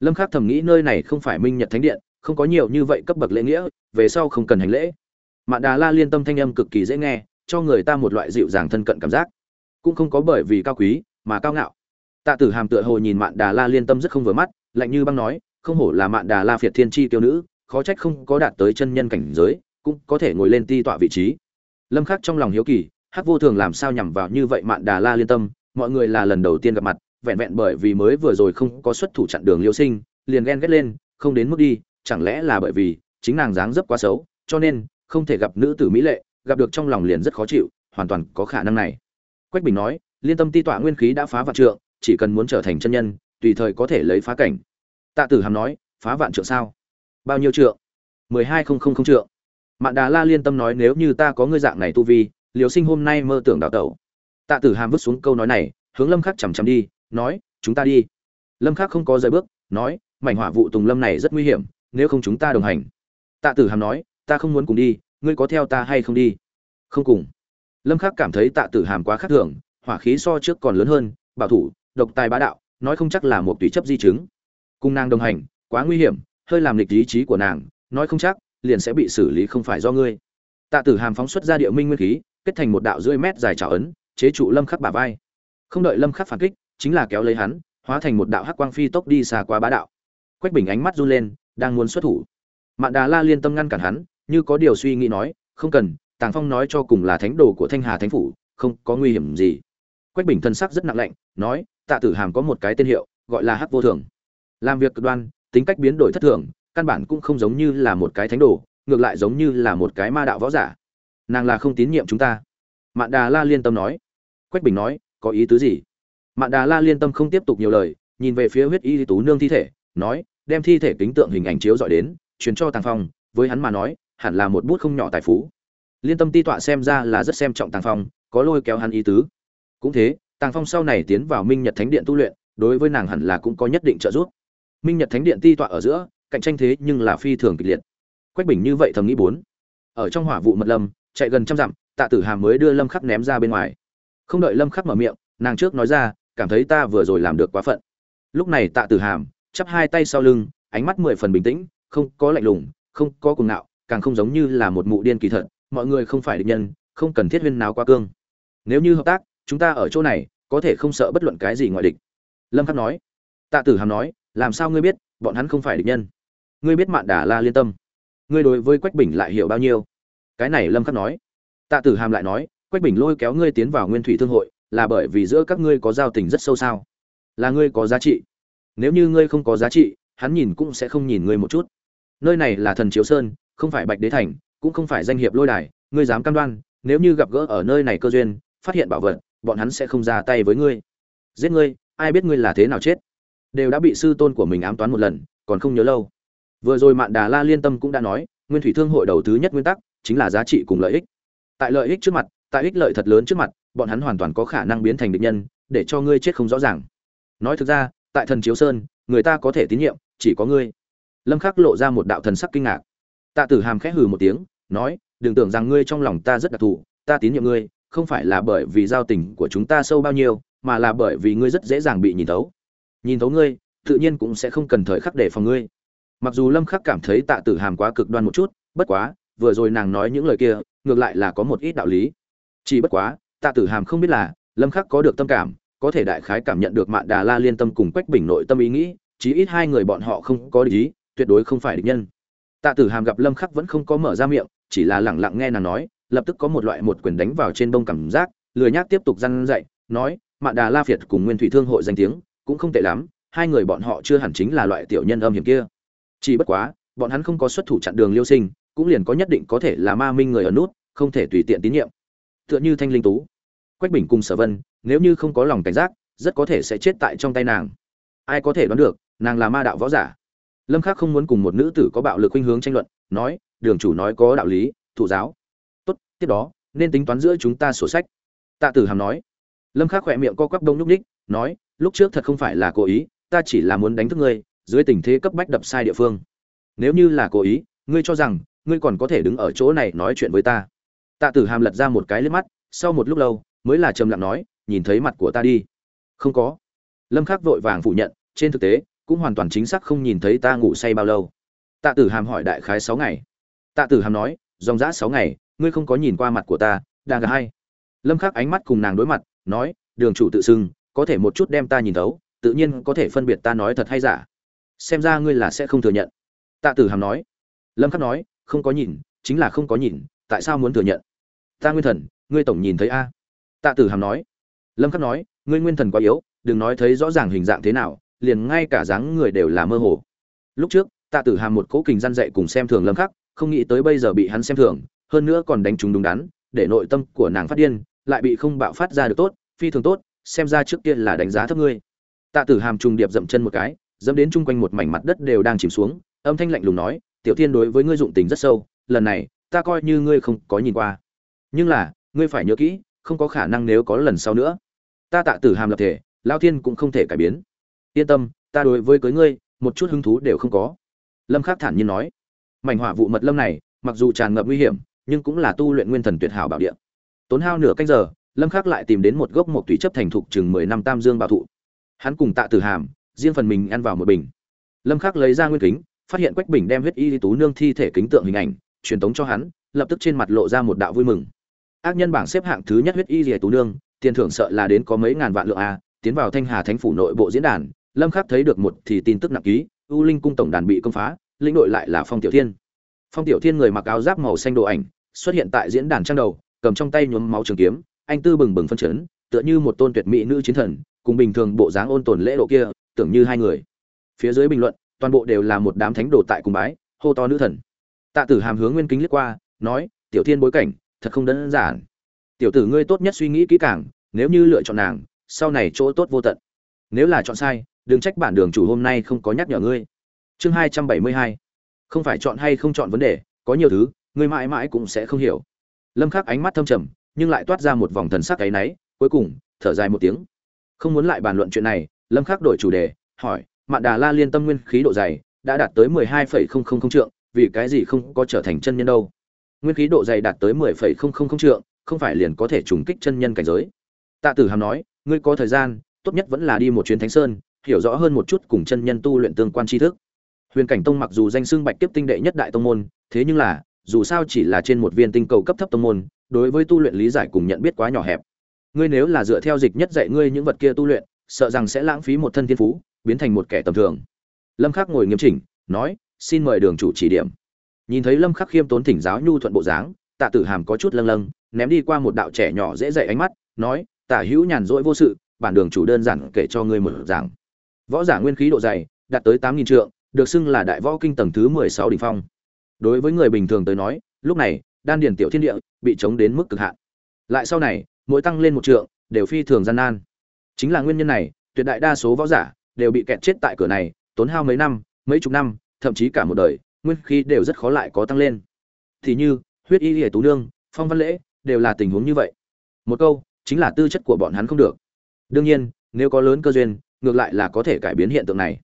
[SPEAKER 1] Lâm khắc thầm nghĩ nơi này không phải minh nhật thánh điện, không có nhiều như vậy cấp bậc lễ nghĩa, về sau không cần hành lễ. Mạn đà la liên tâm thanh âm cực kỳ dễ nghe, cho người ta một loại dịu dàng thân cận cảm giác. Cũng không có bởi vì cao quý, mà cao ngạo. Tạ tử hàm tựa hồ nhìn mạn đà la liên tâm rất không vừa mắt, lạnh như băng nói không hổ là mạn đà la phiệt thiên chi tiêu nữ, khó trách không có đạt tới chân nhân cảnh giới, cũng có thể ngồi lên ti tọa vị trí. Lâm khắc trong lòng hiếu kỳ, hắc vô thường làm sao nhằm vào như vậy mạn đà la liên tâm, mọi người là lần đầu tiên gặp mặt, vẹn vẹn bởi vì mới vừa rồi không có xuất thủ chặn đường liêu sinh, liền ghen ghét lên, không đến mức đi, chẳng lẽ là bởi vì, chính nàng dáng dấp quá xấu, cho nên, không thể gặp nữ tử mỹ lệ, gặp được trong lòng liền rất khó chịu, hoàn toàn có khả năng này. Quách bình nói, liên tâm ti tọa nguyên khí đã phá vạn trượng, chỉ cần muốn trở thành chân nhân, tùy thời có thể lấy phá cảnh tạ tử hàm nói, phá vạn trượng sao? Bao nhiêu trượng? Mười hai không không không trượng. Mạn đà la liên tâm nói, nếu như ta có ngươi dạng này tu vi liều sinh hôm nay mơ tưởng đào tẩu. Tạ tử hàm vứt xuống câu nói này, hướng lâm khắc chằm chằm đi, nói, chúng ta đi. Lâm khắc không có rời bước, nói, mảnh hỏa vụ tùng lâm này rất nguy hiểm, nếu không chúng ta đồng hành. Tạ tử hàm nói, ta không muốn cùng đi, ngươi có theo ta hay không đi? Không cùng. Lâm khắc cảm thấy tạ tử hàm quá khác thường, hỏa khí so trước còn lớn hơn, bảo thủ, độc tài bá đạo, nói không chắc là một tùy chấp di chứng cùng nàng đồng hành, quá nguy hiểm, hơi làm lịch ý chí của nàng, nói không chắc, liền sẽ bị xử lý không phải do ngươi. Tạ tử hàm phóng xuất ra địa minh nguyên khí, kết thành một đạo rưỡi mét dài trào ấn, chế trụ lâm khắc bả vai. Không đợi lâm khắc phản kích, chính là kéo lấy hắn, hóa thành một đạo hắc quang phi tốc đi xa qua bá đạo. Quách bình ánh mắt run lên, đang muốn xuất thủ. Mạn đà la liên tâm ngăn cản hắn, như có điều suy nghĩ nói, không cần, tàng phong nói cho cùng là thánh đồ của thanh hà thánh phủ, không có nguy hiểm gì. Quách bình thân sắc rất nặng lạnh, nói, tạ tử hàm có một cái tên hiệu, gọi là hắc vô thường làm việc cực đoan, tính cách biến đổi thất thường, căn bản cũng không giống như là một cái thánh đồ, ngược lại giống như là một cái ma đạo võ giả. Nàng là không tín nhiệm chúng ta. Mạn đà la liên tâm nói. Quách bình nói, có ý tứ gì? Mạn đà la liên tâm không tiếp tục nhiều lời, nhìn về phía huyết y tú nương thi thể, nói, đem thi thể kính tượng hình ảnh chiếu dọi đến, truyền cho tàng phong, với hắn mà nói, hẳn là một bút không nhỏ tài phú. Liên tâm ti tọa xem ra là rất xem trọng tàng phong, có lôi kéo hắn ý tứ. Cũng thế, tàng phong sau này tiến vào minh nhật thánh điện tu luyện, đối với nàng hẳn là cũng có nhất định trợ giúp minh nhật thánh điện ti tọa ở giữa, cạnh tranh thế nhưng là phi thường kịch liệt. Quách bình như vậy thầm nghĩ bốn. Ở trong hỏa vụ mật lâm, chạy gần trăm dặm, tạ tử hàm mới đưa lâm khắc ném ra bên ngoài. Không đợi lâm khắc mở miệng, nàng trước nói ra, cảm thấy ta vừa rồi làm được quá phận. Lúc này tạ tử hàm chắp hai tay sau lưng, ánh mắt mười phần bình tĩnh, không có lạnh lùng, không có cuồng ngạo, càng không giống như là một mụ điên kỳ thật, mọi người không phải địch nhân, không cần thiết huyên nào qua cương. Nếu như hợp tác, chúng ta ở chỗ này, có thể không sợ bất luận cái gì ngoại địch. Lâm khắc nói. Tạ tử hàm nói làm sao ngươi biết, bọn hắn không phải địch nhân? Ngươi biết mạn đà la liên tâm. Ngươi đối với quách bình lại hiểu bao nhiêu? Cái này lâm khắc nói. Tạ tử hàm lại nói, quách bình lôi kéo ngươi tiến vào nguyên thủy thương hội, là bởi vì giữa các ngươi có giao tình rất sâu sao? Là ngươi có giá trị. Nếu như ngươi không có giá trị, hắn nhìn cũng sẽ không nhìn ngươi một chút. Nơi này là thần chiếu sơn, không phải bạch đế thành, cũng không phải danh hiệp lôi đài, ngươi dám cam đoan, nếu như gặp gỡ ở nơi này cơ duyên, phát hiện bảo vật, bọn hắn sẽ không ra tay với ngươi. Giết ngươi, ai biết ngươi là thế nào chết? Đều đã bị sư tôn của mình ám toán một lần, còn không nhớ lâu. Vừa rồi mạn đà la liên tâm cũng đã nói, nguyên thủy thương hội đầu thứ nhất nguyên tắc chính là giá trị cùng lợi ích. Tại lợi ích trước mặt, tại ích lợi thật lớn trước mặt, bọn hắn hoàn toàn có khả năng biến thành địch nhân, để cho ngươi chết không rõ ràng. Nói thực ra, tại thần chiếu sơn, người ta có thể tín nhiệm, chỉ có ngươi. Lâm khắc lộ ra một đạo thần sắc kinh ngạc. Tạ tử hàm khẽ hừ một tiếng, nói, đừng tưởng rằng ngươi trong lòng ta rất đặc thù, ta tín nhiệm ngươi, không phải là bởi vì giao tình của chúng ta sâu bao nhiêu, mà là bởi vì ngươi rất dễ dàng bị nhìn thấu nhìn thấu ngươi, tự nhiên cũng sẽ không cần thời khắc để phòng ngươi. Mặc dù lâm khắc cảm thấy tạ tử hàm quá cực đoan một chút, bất quá, vừa rồi nàng nói những lời kia, ngược lại là có một ít đạo lý. Chỉ bất quá, tạ tử hàm không biết là, lâm khắc có được tâm cảm, có thể đại khái cảm nhận được mạn đà la liên tâm cùng quách bình nội tâm ý nghĩ, chí ít hai người bọn họ không có ý, tuyệt đối không phải địch nhân. Tạ tử hàm gặp lâm khắc vẫn không có mở ra miệng, chỉ là lẳng lặng nghe nàng nói, lập tức có một loại một quyền đánh vào trên bông cảm giác, lười nhác tiếp tục răn dậy nói, mạn đà la việt cùng nguyên thủy thương hội danh tiếng cũng không tệ lắm, hai người bọn họ chưa hẳn chính là loại tiểu nhân âm hiểm kia. Chỉ bất quá, bọn hắn không có xuất thủ chặn đường liêu sinh, cũng liền có nhất định có thể là ma minh người ở nút, không thể tùy tiện tín nhiệm. Tựa như thanh linh tú, quách bình cùng sở vân, nếu như không có lòng cảnh giác, rất có thể sẽ chết tại trong tay nàng. Ai có thể đoán được, nàng là ma đạo võ giả. Lâm khắc không muốn cùng một nữ tử có bạo lực khuynh hướng tranh luận, nói, đường chủ nói có đạo lý, thụ giáo. Tốt, tiếp đó, nên tính toán giữa chúng ta sổ sách. Tạ tử hàm nói. Lâm khắc khỏe miệng co quắp đông nhúc ních nói lúc trước thật không phải là cố ý, ta chỉ là muốn đánh thức ngươi, dưới tình thế cấp bách đập sai địa phương. Nếu như là cố ý, ngươi cho rằng, ngươi còn có thể đứng ở chỗ này nói chuyện với ta. Tạ tử hàm lật ra một cái liếc mắt, sau một lúc lâu, mới là trầm lặng nói, nhìn thấy mặt của ta đi. Không có. Lâm khắc vội vàng phủ nhận, trên thực tế, cũng hoàn toàn chính xác không nhìn thấy ta ngủ say bao lâu. Tạ tử hàm hỏi đại khái sáu ngày. Tạ tử hàm nói, dòng dã sáu ngày, ngươi không có nhìn qua mặt của ta đang gà hay. Lâm khắc ánh mắt cùng nàng đối mặt, nói, đường chủ tự xưng có thể một chút đem ta nhìn thấu, tự nhiên có thể phân biệt ta nói thật hay giả. Xem ra ngươi là sẽ không thừa nhận. Tạ tử hàm nói. Lâm khắc nói, không có nhìn, chính là không có nhìn, tại sao muốn thừa nhận? Ta nguyên thần, ngươi tổng nhìn thấy a. Tạ tử hàm nói. Lâm khắc nói, ngươi nguyên thần quá yếu, đừng nói thấy rõ ràng hình dạng thế nào, liền ngay cả dáng người đều là mơ hồ. Lúc trước, tạ tử hàm một cố kình gian dạy cùng xem thường lâm khắc, không nghĩ tới bây giờ bị hắn xem thường, hơn nữa còn đánh trúng đúng đắn, để nội tâm của nàng phát điên, lại bị không bạo phát ra được tốt, phi thường tốt xem ra trước kia là đánh giá thấp ngươi. Tạ tử hàm trùng điệp dậm chân một cái, dẫm đến chung quanh một mảnh mặt đất đều đang chìm xuống, âm thanh lạnh lùng nói, tiểu thiên đối với ngươi dụng tình rất sâu, lần này, ta coi như ngươi không có nhìn qua. Nhưng là, ngươi phải nhớ kỹ, không có khả năng nếu có lần sau nữa. Ta tạ tử hàm lập thể lao thiên cũng không thể cải biến. Yên tâm, ta đối với cưới ngươi, một chút hứng thú đều không có. Lâm khắc thản nhiên nói. Mảnh hỏa vụ mật lâm này, mặc dù tràn ngập nguy hiểm, nhưng cũng là tu luyện nguyên thần tuyệt hảo bảo địa. Tốn hao nửa canh giờ lâm khắc lại tìm đến một gốc một tùy chấp thành thục chừng 10 năm tam dương bảo thụ. Hắn cùng tạ tử hàm, riêng phần mình ăn vào một bình. Lâm khắc lấy ra nguyên kính, phát hiện quách bình đem huyết y tú nương thi thể kính tượng hình ảnh, truyền tống cho hắn, lập tức trên mặt lộ ra một đạo vui mừng. Ác nhân bảng xếp hạng thứ nhất huyết y tú nương, tiền thưởng sợ là đến có mấy ngàn vạn lượng a, tiến vào thanh hà thánh phủ nội bộ diễn đàn, lâm khắc thấy được một thì tin tức nặng ký, u linh cung tổng đàn bị công phá, lĩnh đội lại là phong tiểu thiên. Phong tiểu thiên người mặc áo giáp màu xanh đồ ảnh, xuất hiện tại diễn đàn trang đầu, cầm trong tay nhuốm máu trường kiếm anh tư bừng bừng phân chấn, tựa như một tôn tuyệt mỹ nữ chiến thần, cùng bình thường bộ dáng ôn tồn lễ độ kia, tưởng như hai người. Phía dưới bình luận, toàn bộ đều là một đám thánh đồ tại cùng bái, hô to nữ thần. Tạ tử hàm hướng nguyên kính liếc qua, nói, tiểu thiên bối cảnh, thật không đơn giản. Tiểu tử ngươi tốt nhất suy nghĩ kỹ càng, nếu như lựa chọn nàng, sau này chỗ tốt vô tận. Nếu là chọn sai, đừng trách bản đường chủ hôm nay không có nhắc nhở ngươi. Chương hai trăm bảy mươi hai. Không phải chọn hay không chọn vấn đề, có nhiều thứ, ngươi mãi mãi cũng sẽ không hiểu. Lâm khắc ánh mắt thâm trầm nhưng lại toát ra một vòng thần sắc cái náy, cuối cùng, thở dài một tiếng. Không muốn lại bàn luận chuyện này, lâm khắc đổi chủ đề, hỏi, mạn đà la liên tâm nguyên khí độ dày đã đạt tới mười hai phẩy không không không trượng, vì cái gì không có trở thành chân nhân đâu? Nguyên khí độ dày đạt tới mười phẩy không không không trượng, không phải liền có thể trùng kích chân nhân cảnh giới. Tạ tử hàm nói, ngươi có thời gian, tốt nhất vẫn là đi một chuyến thánh sơn, hiểu rõ hơn một chút cùng chân nhân tu luyện tương quan tri thức. Huyền cảnh tông mặc dù danh xưng bạch kiếp tinh đệ nhất đại tông môn, thế nhưng là, dù sao chỉ là trên một viên tinh cầu cấp thấp tông môn đối với tu luyện lý giải cùng nhận biết quá nhỏ hẹp. Ngươi nếu là dựa theo dịch nhất dạy ngươi những vật kia tu luyện, sợ rằng sẽ lãng phí một thân thiên phú, biến thành một kẻ tầm thường. Lâm khắc ngồi nghiêm chỉnh, nói, xin mời đường chủ chỉ điểm. Nhìn thấy lâm khắc khiêm tốn thỉnh giáo nhu thuận bộ dáng, tạ tử hàm có chút lâng lâng, ném đi qua một đạo trẻ nhỏ dễ dạy ánh mắt, nói, tả hữu nhàn rỗi vô sự, bản đường chủ đơn giản kể cho ngươi một giảng. Võ giả nguyên khí độ dày, đạt tới tám nghìn trượng, được xưng là đại võ kinh tầng thứ mười sáu đỉnh phong. Đối với người bình thường tới nói, lúc này đan điền tiểu thiên địa bị chống đến mức cực hạn. Lại sau này, mỗi tăng lên một trượng, đều phi thường gian nan. Chính là nguyên nhân này, tuyệt đại đa số võ giả đều bị kẹt chết tại cửa này, tốn hao mấy năm, mấy chục năm, thậm chí cả một đời, nguyên khí đều rất khó lại có tăng lên. Thì như, huyết y Liễu tú nương, phong văn lễ, đều là tình huống như vậy. Một câu, chính là tư chất của bọn hắn không được. Đương nhiên, nếu có lớn cơ duyên, ngược lại là có thể cải biến hiện tượng này.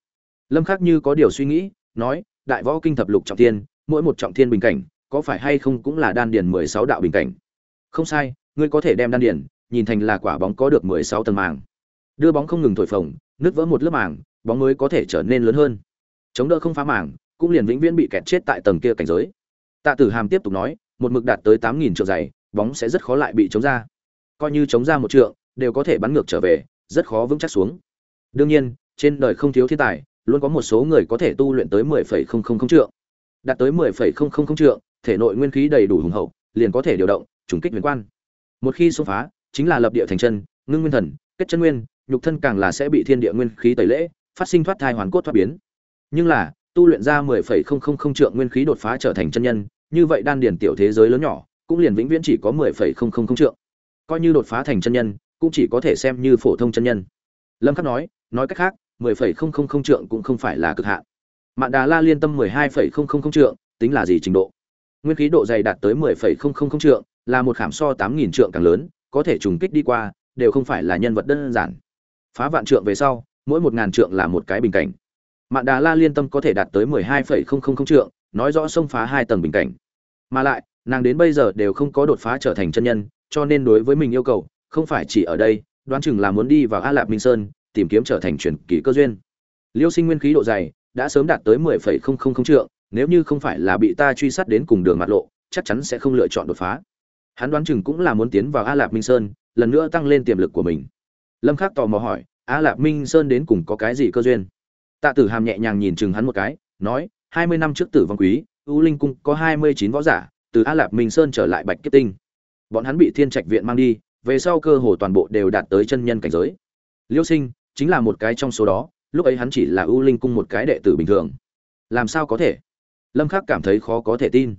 [SPEAKER 1] Lâm khắc như có điều suy nghĩ, nói, đại võ kinh thập lục trọng thiên, mỗi một trọng thiên bình cảnh có phải hay không cũng là đan điền 16 đạo bình cảnh? Không sai ngươi có thể đem đan điền nhìn thành là quả bóng có được 16 tầng màng. Đưa bóng không ngừng thổi phồng nứt vỡ một lớp màng bóng mới có thể trở nên lớn hơn. Chống đỡ không phá màng cũng liền vĩnh viễn bị kẹt chết tại tầng kia cảnh giới. Tạ tử hàm tiếp tục nói một mực đạt tới 8.000 trượng dày bóng sẽ rất khó lại bị chống ra. Coi như chống ra một trượng đều có thể bắn ngược trở về rất khó vững chắc xuống. Đương nhiên trên đời không thiếu thiên tài luôn có một số người có thể tu luyện tới 10,000 trượng. Đạt tới 10,000 trượng thể nội nguyên khí đầy đủ hùng hậu, liền có thể điều động, trùng kích huyền quan. Một khi xung phá, chính là lập địa thành chân, ngưng nguyên thần, kết chân nguyên, nhục thân càng là sẽ bị thiên địa nguyên khí tẩy lễ, phát sinh thoát thai hoàn cốt thoát biến. Nhưng là, tu luyện ra 10.000 trượng nguyên khí đột phá trở thành chân nhân, như vậy đan điển tiểu thế giới lớn nhỏ, cũng liền vĩnh viễn chỉ có 10.000 trượng. Coi như đột phá thành chân nhân, cũng chỉ có thể xem như phổ thông chân nhân. Lâm khắc nói nói cách khác 10.000 trượng cũng không phải là cực hạn. Mạn đà la liên tâm 12.000 trượng, tính là gì trình độ? Nguyên khí độ dày đạt tới 10,000 trượng là một khảm so tám nghìn trượng càng lớn có thể trùng kích đi qua đều không phải là nhân vật đơn giản. Phá vạn trượng về sau mỗi một ngàn trượng là một cái bình cảnh. Mạn đà la liên tâm có thể đạt tới mười hai phẩy không không không trượng nói rõ xông phá hai tầng bình cảnh. Mà lại nàng đến bây giờ đều không có đột phá trở thành chân nhân cho nên đối với mình yêu cầu không phải chỉ ở đây đoán chừng là muốn đi vào a lạp minh sơn tìm kiếm trở thành truyền kỳ cơ duyên. Liêu sinh nguyên khí độ dày đã sớm đạt tới mười phẩy không không không trượng nếu như không phải là bị ta truy sát đến cùng đường mặt lộ, chắc chắn sẽ không lựa chọn đột phá. Hắn đoán chừng cũng là muốn tiến vào a lạp minh sơn, lần nữa tăng lên tiềm lực của mình. Lâm khắc tò mò hỏi, a lạp minh sơn đến cùng có cái gì cơ duyên? Tạ tử hàm nhẹ nhàng nhìn chừng hắn một cái, nói, hai mươi năm trước tử vong quý, u linh cung có hai mươi chín võ giả, từ a lạp minh sơn trở lại bạch kiếp tinh. Bọn hắn bị thiên trạch viện mang đi, về sau cơ hồ toàn bộ đều đạt tới chân nhân cảnh giới. Liêu sinh, chính là một cái trong số đó, lúc ấy hắn chỉ là u linh cung một cái đệ tử bình thường. Làm sao có thể? Lâm khắc cảm thấy khó có thể tin.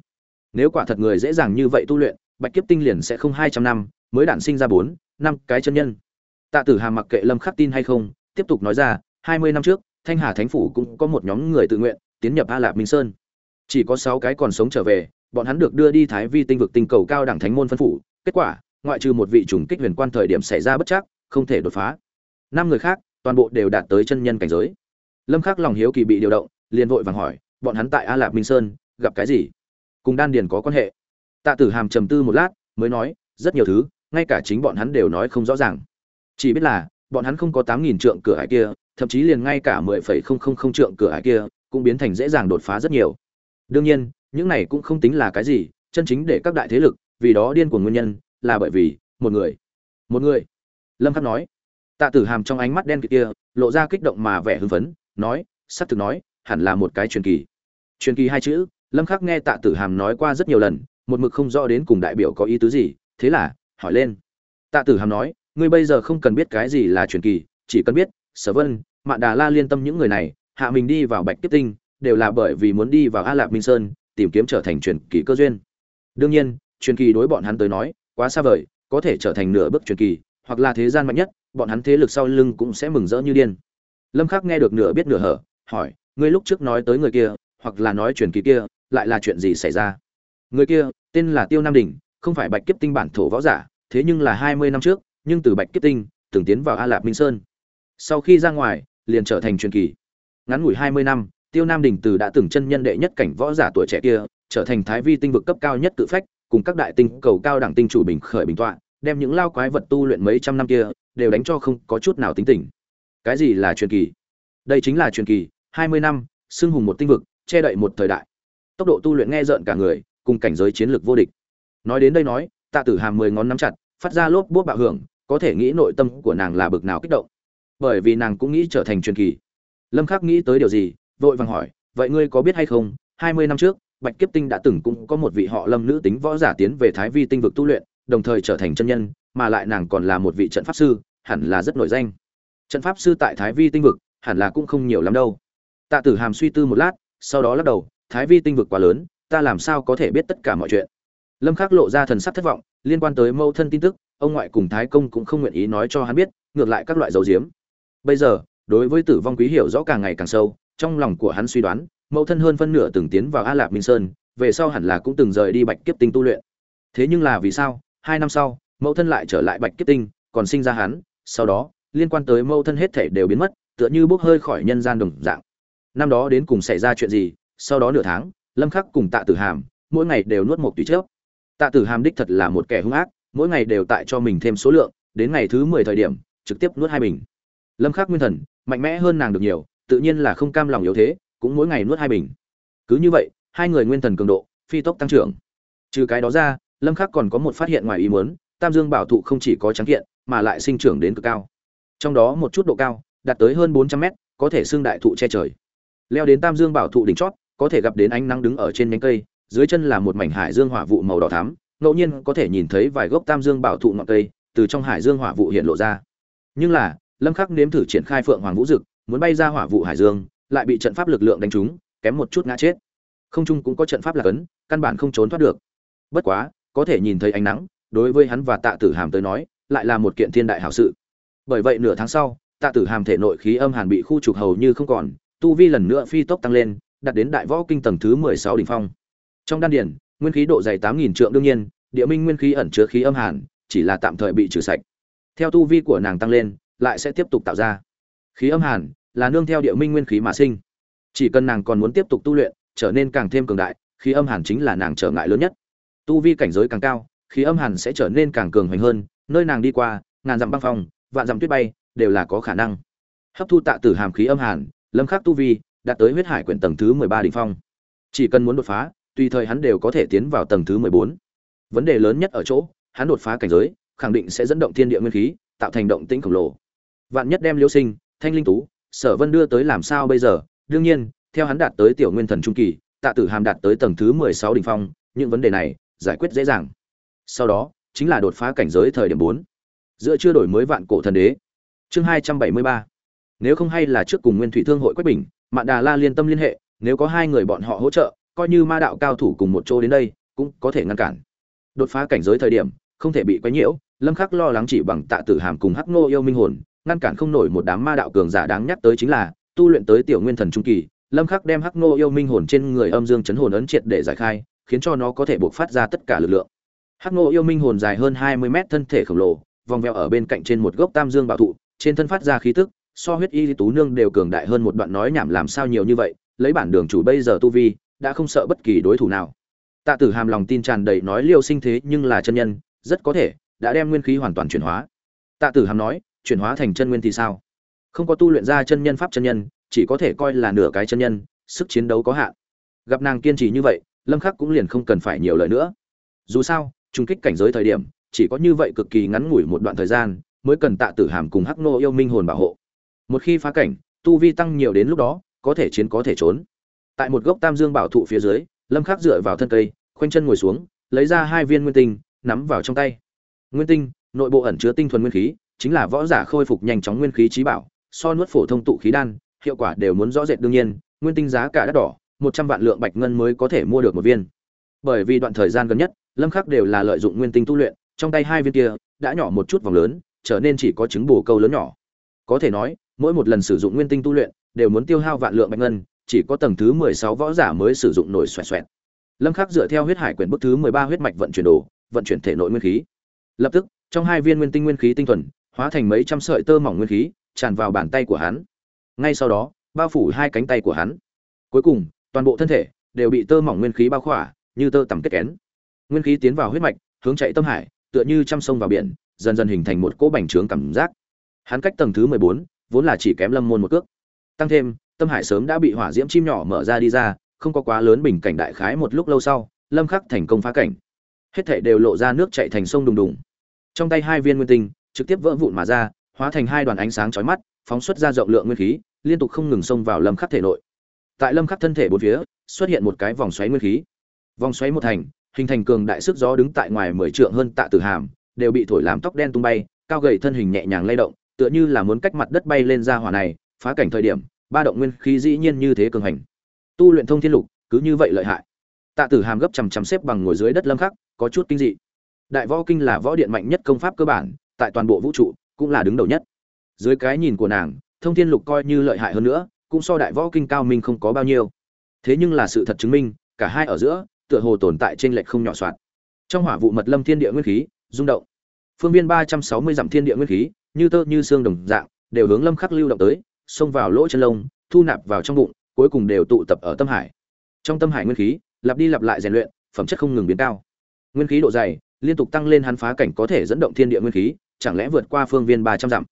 [SPEAKER 1] Nếu quả thật người dễ dàng như vậy tu luyện, bạch kiếp tinh liền sẽ không hai trăm năm, mới đản sinh ra bốn, năm cái chân nhân. Tạ tử hàm mặc kệ lâm khắc tin hay không, tiếp tục nói ra, hai mươi năm trước, thanh hà thánh phủ cũng có một nhóm người tự nguyện, tiến nhập a lạp minh sơn. Chỉ có sáu cái còn sống trở về, bọn hắn được đưa đi thái vi tinh vực tinh cầu cao đẳng thánh môn phân phủ. Kết quả, ngoại trừ một vị trùng kích huyền quan thời điểm xảy ra bất chắc, không thể đột phá. Năm người khác, toàn bộ đều đạt tới chân nhân cảnh giới. Lâm khắc lòng hiếu kỳ bị điều động, liền vội vàng hỏi bọn hắn tại a lạp minh sơn, gặp cái gì? Cùng đan điền có quan hệ? Tạ tử hàm trầm tư một lát, mới nói, rất nhiều thứ, ngay cả chính bọn hắn đều nói không rõ ràng. Chỉ biết là, bọn hắn không có tám nghìn trượng cửa hải kia, thậm chí liền ngay cả mười phẩy không không không trượng cửa hải kia, cũng biến thành dễ dàng đột phá rất nhiều. Đương nhiên, những này cũng không tính là cái gì, chân chính để các đại thế lực, vì đó điên của nguyên nhân, là bởi vì, một người. Một người. Lâm khắc nói. Tạ tử hàm trong ánh mắt đen kịt kia, lộ ra kích động mà vẻ hưng phấn, nói sắp thực nói, hẳn là một cái truyền kỳ truyền kỳ hai chữ, lâm khắc nghe tạ tử hàm nói qua rất nhiều lần, một mực không rõ đến cùng đại biểu có ý tứ gì, thế là, hỏi lên. Tạ tử hàm nói, ngươi bây giờ không cần biết cái gì là truyền kỳ, chỉ cần biết, sở vân, mạn đà la liên tâm những người này, hạ mình đi vào bạch tiếp tinh, đều là bởi vì muốn đi vào a lạp minh sơn, tìm kiếm trở thành truyền kỳ cơ duyên. Đương nhiên, truyền kỳ đối bọn hắn tới nói, quá xa vời, có thể trở thành nửa bước truyền kỳ, hoặc là thế gian mạnh nhất, bọn hắn thế lực sau lưng cũng sẽ mừng rỡ như điên. Lâm khắc nghe được nửa biết nửa hở, hỏi, ngươi lúc trước nói tới người kia hoặc là nói truyền kỳ kia, lại là chuyện gì xảy ra? Người kia, tên là tiêu nam đình, không phải bạch kiếp tinh bản thổ võ giả, thế nhưng là hai mươi năm trước, nhưng từ bạch kiếp tinh, từng tiến vào a lạp minh sơn. Sau khi ra ngoài, liền trở thành truyền kỳ. Ngắn ngủi hai mươi năm, tiêu nam đình từ đã từng chân nhân đệ nhất cảnh võ giả tuổi trẻ kia, trở thành thái vi tinh vực cấp cao nhất tự phách, cùng các đại tinh cầu cao đẳng tinh chủ bình khởi bình tọa, đem những lao quái vật tu luyện mấy trăm năm kia, đều đánh cho không có chút nào tính tình. Cái gì là truyền kỳ? Đây chính là truyền kỳ, hai mươi năm, xưng hùng một tinh vực che đậy một thời đại. Tốc độ tu luyện nghe rợn cả người, cùng cảnh giới chiến lược vô địch. Nói đến đây nói, tạ tử hàm mười ngón nắm chặt, phát ra lốp bút bạo hưởng, có thể nghĩ nội tâm của nàng là bực nào kích động. Bởi vì nàng cũng nghĩ trở thành truyền kỳ. Lâm khắc nghĩ tới điều gì, vội vàng hỏi, vậy ngươi có biết hay không, hai mươi năm trước, bạch kiếp tinh đã từng cũng có một vị họ lâm nữ tính võ giả tiến về thái vi tinh vực tu luyện, đồng thời trở thành chân nhân, mà lại nàng còn là một vị trận pháp sư, hẳn là rất nổi danh. Trận pháp sư tại thái vi tinh vực, hẳn là cũng không nhiều lắm đâu. Tạ tử hàm suy tư một lát sau đó lắc đầu, thái vi tinh vực quá lớn, ta làm sao có thể biết tất cả mọi chuyện? Lâm khắc lộ ra thần sắc thất vọng, liên quan tới mâu thân tin tức, ông ngoại cùng thái công cũng không nguyện ý nói cho hắn biết, ngược lại các loại dấu diếm. Bây giờ, đối với tử vong quý hiểu rõ càng ngày càng sâu, trong lòng của hắn suy đoán mâu thân hơn phân nửa từng tiến vào a lạp minh sơn, về sau hẳn là cũng từng rời đi bạch kiếp tinh tu luyện. Thế nhưng là vì sao, hai năm sau, mẫu thân lại trở lại bạch kiếp tinh, còn sinh ra hắn, sau đó, liên quan tới mẫu thân hết thể đều biến mất, tựa như bốc hơi khỏi nhân gian đồng dạng năm đó đến cùng xảy ra chuyện gì, sau đó nửa tháng, lâm khắc cùng tạ tử hàm, mỗi ngày đều nuốt một tùy chớp. Tạ tử hàm đích thật là một kẻ hung ác, mỗi ngày đều tại cho mình thêm số lượng, đến ngày thứ 10 thời điểm, trực tiếp nuốt hai bình. Lâm khắc nguyên thần, mạnh mẽ hơn nàng được nhiều, tự nhiên là không cam lòng yếu thế, cũng mỗi ngày nuốt hai bình. Cứ như vậy, hai người nguyên thần cường độ, phi tốc tăng trưởng. Trừ cái đó ra, lâm khắc còn có một phát hiện ngoài ý muốn, tam dương bảo thụ không chỉ có trắng kiện, mà lại sinh trưởng đến cực cao. Trong đó một chút độ cao, đạt tới hơn 400 mét, có thể xương đại thụ che trời leo đến tam dương bảo thụ đỉnh chót, có thể gặp đến ánh nắng đứng ở trên nhánh cây, dưới chân là một mảnh hải dương hỏa vụ màu đỏ thắm, ngẫu nhiên có thể nhìn thấy vài gốc tam dương bảo thụ ngọn cây từ trong hải dương hỏa vụ hiện lộ ra. Nhưng là, lâm khắc nếm thử triển khai phượng hoàng vũ dực, muốn bay ra hỏa vụ hải dương, lại bị trận pháp lực lượng đánh trúng, kém một chút ngã chết. Không trung cũng có trận pháp là cấn, căn bản không trốn thoát được. Bất quá, có thể nhìn thấy ánh nắng, đối với hắn và tạ tử hàm tới nói, lại là một kiện thiên đại hảo sự. Bởi vậy nửa tháng sau, tạ tử hàm thể nội khí âm hàn bị khu trục hầu như không còn tu vi lần nữa phi tốc tăng lên, đạt đến đại võ kinh tầng thứ mười sáu đỉnh phong. Trong đan điển nguyên khí độ dày tám nghìn trượng đương nhiên, địa minh nguyên khí ẩn chứa khí âm hàn, chỉ là tạm thời bị trừ sạch. Theo tu vi của nàng tăng lên, lại sẽ tiếp tục tạo ra. Khí âm hàn là nương theo địa minh nguyên khí mà sinh. Chỉ cần nàng còn muốn tiếp tục tu luyện, trở nên càng thêm cường đại, khí âm hàn chính là nàng trở ngại lớn nhất. Tu vi cảnh giới càng cao, khí âm hàn sẽ trở nên càng cường hoành hơn, nơi nàng đi qua, ngàn dặm băng phong, vạn dặm tuyết bay, đều là có khả năng. Hấp thu tạ tử hàm khí âm hàn lâm khắc tu vi đạt tới huyết hải quyển tầng thứ 13 đỉnh phong. Chỉ cần muốn đột phá, tùy thời hắn đều có thể tiến vào tầng thứ 14. vấn đề lớn nhất ở chỗ, hắn đột phá cảnh giới, khẳng định sẽ dẫn động thiên địa nguyên khí, tạo thành động tĩnh khổng lồ. Vạn nhất đem liễu sinh, thanh linh tú, sở vân đưa tới làm sao bây giờ? Đương nhiên, theo hắn đạt tới tiểu nguyên thần trung kỳ, tạ tử hàm đạt tới tầng thứ 16 đỉnh phong, những vấn đề này, giải quyết dễ dàng. Sau đó, chính là đột phá cảnh giới thời điểm 4. giữa chưa đổi mới vạn cổ thần đế. Chương 273 nếu không hay là trước cùng nguyên thủy thương hội quách bình, mạn đà la liên tâm liên hệ, nếu có hai người bọn họ hỗ trợ, coi như ma đạo cao thủ cùng một chỗ đến đây, cũng có thể ngăn cản. Đột phá cảnh giới thời điểm, không thể bị quấy nhiễu, lâm khắc lo lắng chỉ bằng tạ tử hàm cùng hắc ngô yêu minh hồn, ngăn cản không nổi một đám ma đạo cường giả đáng nhắc tới chính là, tu luyện tới tiểu nguyên thần trung kỳ, lâm khắc đem hắc ngô yêu minh hồn trên người âm dương chấn hồn ấn triệt để giải khai, khiến cho nó có thể buộc phát ra tất cả lực lượng. Hắc ngô yêu minh hồn dài hơn 20 mét thân thể khổng lồ, vòng vèo ở bên cạnh trên một gốc tam dương bảo thụ, trên thân phát ra khí tức so huyết y tú nương đều cường đại hơn một đoạn nói nhảm làm sao nhiều như vậy, lấy bản đường chủ bây giờ tu vi, đã không sợ bất kỳ đối thủ nào. Tạ tử hàm lòng tin tràn đầy nói liêu sinh thế nhưng là chân nhân, rất có thể, đã đem nguyên khí hoàn toàn chuyển hóa. Tạ tử hàm nói, chuyển hóa thành chân nguyên thì sao? Không có tu luyện ra chân nhân pháp chân nhân, chỉ có thể coi là nửa cái chân nhân, sức chiến đấu có hạn. Gặp nàng kiên trì như vậy, lâm khắc cũng liền không cần phải nhiều lời nữa. Dù sao trung kích cảnh giới thời điểm, chỉ có như vậy cực kỳ ngắn ngủi một đoạn thời gian, mới cần tạ tử hàm cùng hắc nô yêu minh hồn bảo hộ một khi phá cảnh, tu vi tăng nhiều đến lúc đó, có thể chiến có thể trốn. Tại một gốc tam dương bảo thụ phía dưới, lâm khắc dựa vào thân cây, khoanh chân ngồi xuống, lấy ra hai viên nguyên tinh, nắm vào trong tay. Nguyên tinh, nội bộ ẩn chứa tinh thuần nguyên khí, chính là võ giả khôi phục nhanh chóng nguyên khí trí bảo, so nuốt phổ thông tụ khí đan, hiệu quả đều muốn rõ rệt đương nhiên, nguyên tinh giá cả đắt đỏ, một trăm vạn lượng bạch ngân mới có thể mua được một viên. Bởi vì đoạn thời gian gần nhất, lâm khắc đều là lợi dụng nguyên tinh tu luyện, trong tay hai viên kia, đã nhỏ một chút vòng lớn, trở nên chỉ có trứng bổ câu lớn nhỏ. Có thể nói mỗi một lần sử dụng nguyên tinh tu luyện, đều muốn tiêu hao vạn lượng bạch ngân, chỉ có tầng thứ mười sáu võ giả mới sử dụng nổi xoẹt xoẹt. Lâm khắc dựa theo huyết hải quyển bức thứ mười ba huyết mạch vận chuyển đồ, vận chuyển thể nội nguyên khí. Lập tức, trong hai viên nguyên tinh nguyên khí tinh thuần, hóa thành mấy trăm sợi tơ mỏng nguyên khí, tràn vào bàn tay của hắn. Ngay sau đó, bao phủ hai cánh tay của hắn. Cuối cùng, toàn bộ thân thể đều bị tơ mỏng nguyên khí bao khỏa, như tơ tằm kết kén. Nguyên khí tiến vào huyết mạch, hướng chạy tâm hải, tựa như trăm sông vào biển, dần dần hình thành một cỗ bành trướng cảm giác. Hắn cách tầng thứ mười bốn vốn là chỉ kém lâm môn một cước. Tăng thêm, tâm hải sớm đã bị hỏa diễm chim nhỏ mở ra đi ra, không có quá lớn bình cảnh đại khái một lúc lâu sau, lâm khắc thành công phá cảnh. Hết thảy đều lộ ra nước chảy thành sông đùng đùng. Trong tay hai viên nguyên tinh, trực tiếp vỡ vụn mà ra, hóa thành hai đoàn ánh sáng chói mắt, phóng xuất ra rộng lượng nguyên khí, liên tục không ngừng xông vào lâm khắc thể nội. Tại lâm khắc thân thể bốn phía, xuất hiện một cái vòng xoáy nguyên khí. Vòng xoáy một thành, hình thành cường đại sức gió đứng tại ngoài mười trượng hơn tạ tử hàm, đều bị thổi làm tóc đen tung bay, cao gầy thân hình nhẹ nhàng lay động tựa như là muốn cách mặt đất bay lên ra hỏa này, phá cảnh thời điểm, ba động nguyên khí dĩ nhiên như thế cường hành. Tu luyện thông thiên lục, cứ như vậy lợi hại. Tạ tử hàm gấp chằm chằm xếp bằng ngồi dưới đất lâm khắc, có chút kinh dị. Đại võ kinh là võ điện mạnh nhất công pháp cơ bản, tại toàn bộ vũ trụ, cũng là đứng đầu nhất. Dưới cái nhìn của nàng, thông thiên lục coi như lợi hại hơn nữa, cũng so đại võ kinh cao minh không có bao nhiêu. Thế nhưng là sự thật chứng minh, cả hai ở giữa, tựa hồ tồn tại trên lệch không nhỏ soạn. Trong hỏa vụ mật lâm thiên địa nguyên khí, rung động. Phương viên ba trăm sáu mươi dặm thiên địa nguyên khí như tơ như xương đồng dạng, đều hướng lâm khắc lưu động tới, xông vào lỗ chân lông, thu nạp vào trong bụng, cuối cùng đều tụ tập ở tâm hải. Trong tâm hải nguyên khí, lặp đi lặp lại rèn luyện, phẩm chất không ngừng biến cao. Nguyên khí độ dày, liên tục tăng lên hắn phá cảnh có thể dẫn động thiên địa nguyên khí, chẳng lẽ vượt qua phương viên ba trăm dặm?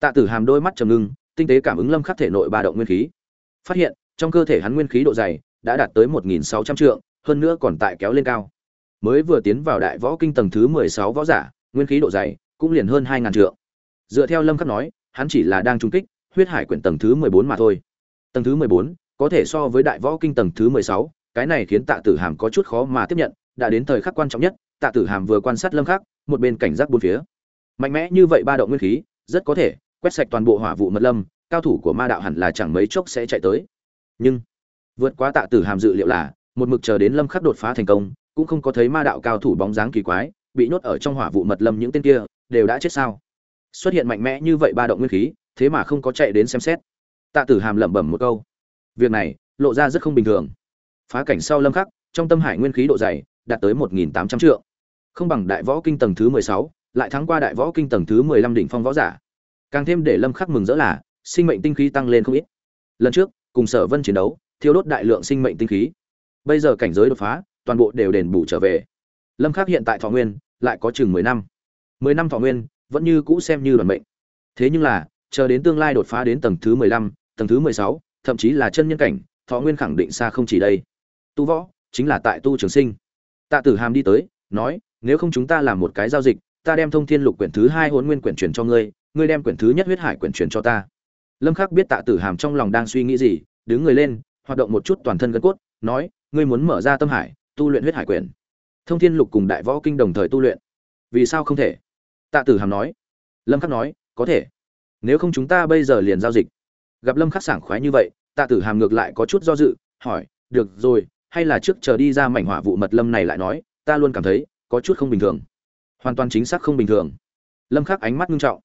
[SPEAKER 1] Tạ tử hàm đôi mắt trầm ngưng, tinh tế cảm ứng lâm khắc thể nội ba động nguyên khí. Phát hiện, trong cơ thể hắn nguyên khí độ dày đã đạt tới một nghìn sáu trăm trượng, hơn nữa còn tại kéo lên cao. Mới vừa tiến vào đại võ kinh tầng thứ mười sáu võ giả, nguyên khí độ dày cũng liền hơn hai ngàn trượng dựa theo lâm khắc nói, hắn chỉ là đang trung kích, huyết hải quyển tầng thứ mười bốn mà thôi. Tầng thứ mười bốn, có thể so với đại võ kinh tầng thứ mười sáu, cái này khiến tạ tử hàm có chút khó mà tiếp nhận, đã đến thời khắc quan trọng nhất, tạ tử hàm vừa quan sát lâm khắc, một bên cảnh giác bốn phía. Mạnh mẽ như vậy ba động nguyên khí, rất có thể, quét sạch toàn bộ hỏa vụ mật lâm, cao thủ của ma đạo hẳn là chẳng mấy chốc sẽ chạy tới. Nhưng, vượt quá tạ tử hàm dự liệu là, một mực chờ đến lâm khắc đột phá thành công, cũng không có thấy ma đạo cao thủ bóng dáng kỳ quái, bị nhốt ở trong hỏa vụ mật lâm những tên kia, đều đã chết sao? Xuất hiện mạnh mẽ như vậy ba động nguyên khí, thế mà không có chạy đến xem xét. Tạ tử hàm lẩm bẩm một câu. Việc này, lộ ra rất không bình thường. Phá cảnh sau lâm khắc, trong tâm hải nguyên khí độ dày, đạt tới một nghìn tám trăm triệu không bằng đại võ kinh tầng thứ mười sáu, lại thắng qua đại võ kinh tầng thứ mười lăm đỉnh phong võ giả. Càng thêm để lâm khắc mừng rỡ là, sinh mệnh tinh khí tăng lên không ít. Lần trước, cùng sở vân chiến đấu, thiêu đốt đại lượng sinh mệnh tinh khí. Bây giờ cảnh giới đột phá, toàn bộ đều đền bù trở về. Lâm khắc hiện tại thọ nguyên, lại có chừng mười năm. Mười năm thọ nguyên vẫn như cũ xem như đoàn mệnh. Thế nhưng là, chờ đến tương lai đột phá đến tầng thứ mười lăm, tầng thứ mười sáu, thậm chí là chân nhân cảnh, thọ nguyên khẳng định xa không chỉ đây. Tu võ, chính là tại tu trường sinh. Tạ tử hàm đi tới, nói, nếu không chúng ta làm một cái giao dịch, ta đem thông thiên lục quyển thứ hai hôn nguyên quyển truyền cho ngươi ngươi đem quyển thứ nhất huyết hải quyển truyền cho ta. Lâm khắc biết tạ tử hàm trong lòng đang suy nghĩ gì, đứng người lên, hoạt động một chút toàn thân gân cốt, nói, ngươi muốn mở ra tâm hải, tu luyện huyết hải quyển. Thông thiên lục cùng đại võ kinh đồng thời tu luyện. Vì sao không thể? Tạ tử hàm nói. Lâm khắc nói, có thể. Nếu không chúng ta bây giờ liền giao dịch. Gặp lâm khắc sảng khoái như vậy, tạ tử hàm ngược lại có chút do dự, hỏi, được rồi, hay là trước chờ đi ra mảnh hỏa vụ mật lâm này lại nói, ta luôn cảm thấy, có chút không bình thường. Hoàn toàn chính xác không bình thường. Lâm khắc ánh mắt nghiêm trọng.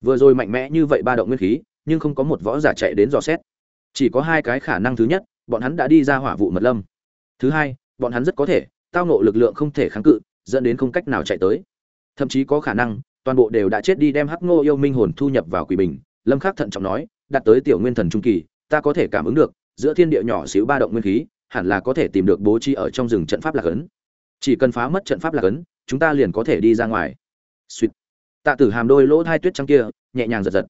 [SPEAKER 1] Vừa rồi mạnh mẽ như vậy ba động nguyên khí, nhưng không có một võ giả chạy đến dò xét. Chỉ có hai cái khả năng thứ nhất, bọn hắn đã đi ra hỏa vụ mật lâm. Thứ hai, bọn hắn rất có thể, tao nộ lực lượng không thể kháng cự, dẫn đến không cách nào chạy tới thậm chí có khả năng, toàn bộ đều đã chết đi đem hắc ngô yêu minh hồn thu nhập vào quỷ bình. Lâm khắc thận trọng nói đạt tới tiểu nguyên thần trung kỳ, ta có thể cảm ứng được, giữa thiên địa nhỏ xíu ba động nguyên khí, hẳn là có thể tìm được bố trí ở trong rừng trận pháp lạc ấn. Chỉ cần phá mất trận pháp lạc ấn, chúng ta liền có thể đi ra ngoài. Sweet. tạ tử hàm đôi lỗ thai tuyết trắng kia, nhẹ nhàng giật giật.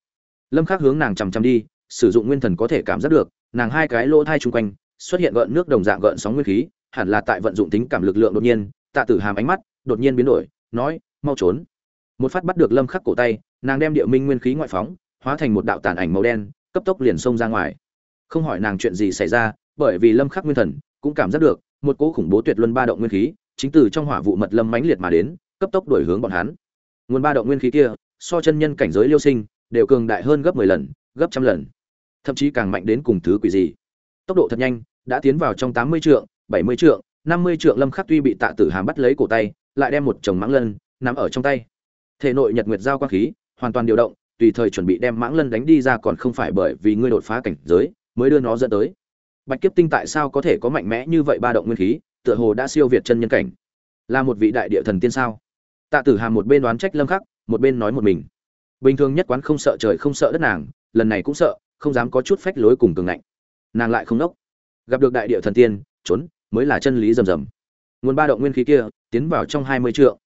[SPEAKER 1] Lâm khắc hướng nàng chằm chằm đi, sử dụng nguyên thần có thể cảm giác được, nàng hai cái lỗ thai chung quanh, xuất hiện gợn nước đồng dạng gợn sóng nguyên khí, hẳn là tại vận dụng tính cảm lực lượng đột nhiên, tạ tử hàm ánh mắt đột nhiên biến đổi, nói mau trốn. Một phát bắt được lâm khắc cổ tay, nàng đem địa minh nguyên khí ngoại phóng, hóa thành một đạo tàn ảnh màu đen, cấp tốc liền xông ra ngoài. Không hỏi nàng chuyện gì xảy ra, bởi vì lâm khắc nguyên thần cũng cảm giác được, một cỗ khủng bố tuyệt luân ba động nguyên khí, chính từ trong hỏa vụ mật lâm mãnh liệt mà đến, cấp tốc đổi hướng bọn hắn. Nguồn ba động nguyên khí kia, so chân nhân cảnh giới liêu sinh, đều cường đại hơn gấp 10 lần, gấp trăm lần. Thậm chí càng mạnh đến cùng thứ quỷ gì. Tốc độ thật nhanh, đã tiến vào trong 80 trượng 70 trượng 50 trượng lâm khắc tuy bị tạ tử hàm bắt lấy cổ tay, lại đem một chồng mãng lân nắm ở trong tay. Thể nội nhật nguyệt giao quang khí hoàn toàn điều động, tùy thời chuẩn bị đem mãng lân đánh đi ra còn không phải bởi vì ngươi đột phá cảnh giới mới đưa nó dẫn tới. Bạch kiếp tinh tại sao có thể có mạnh mẽ như vậy ba động nguyên khí, tựa hồ đã siêu việt chân nhân cảnh? Là một vị đại địa thần tiên sao? Tạ tử hàm một bên đoán trách lâm khắc, một bên nói một mình. Bình thường nhất quán không sợ trời không sợ đất nàng, lần này cũng sợ, không dám có chút phách lối cùng cường ngạnh. Nàng lại không nốc. Gặp được đại địa thần tiên, trốn, mới là chân lý rầm rầm. Nguồn ba động nguyên khí kia, tiến vào trong hai mươi trượng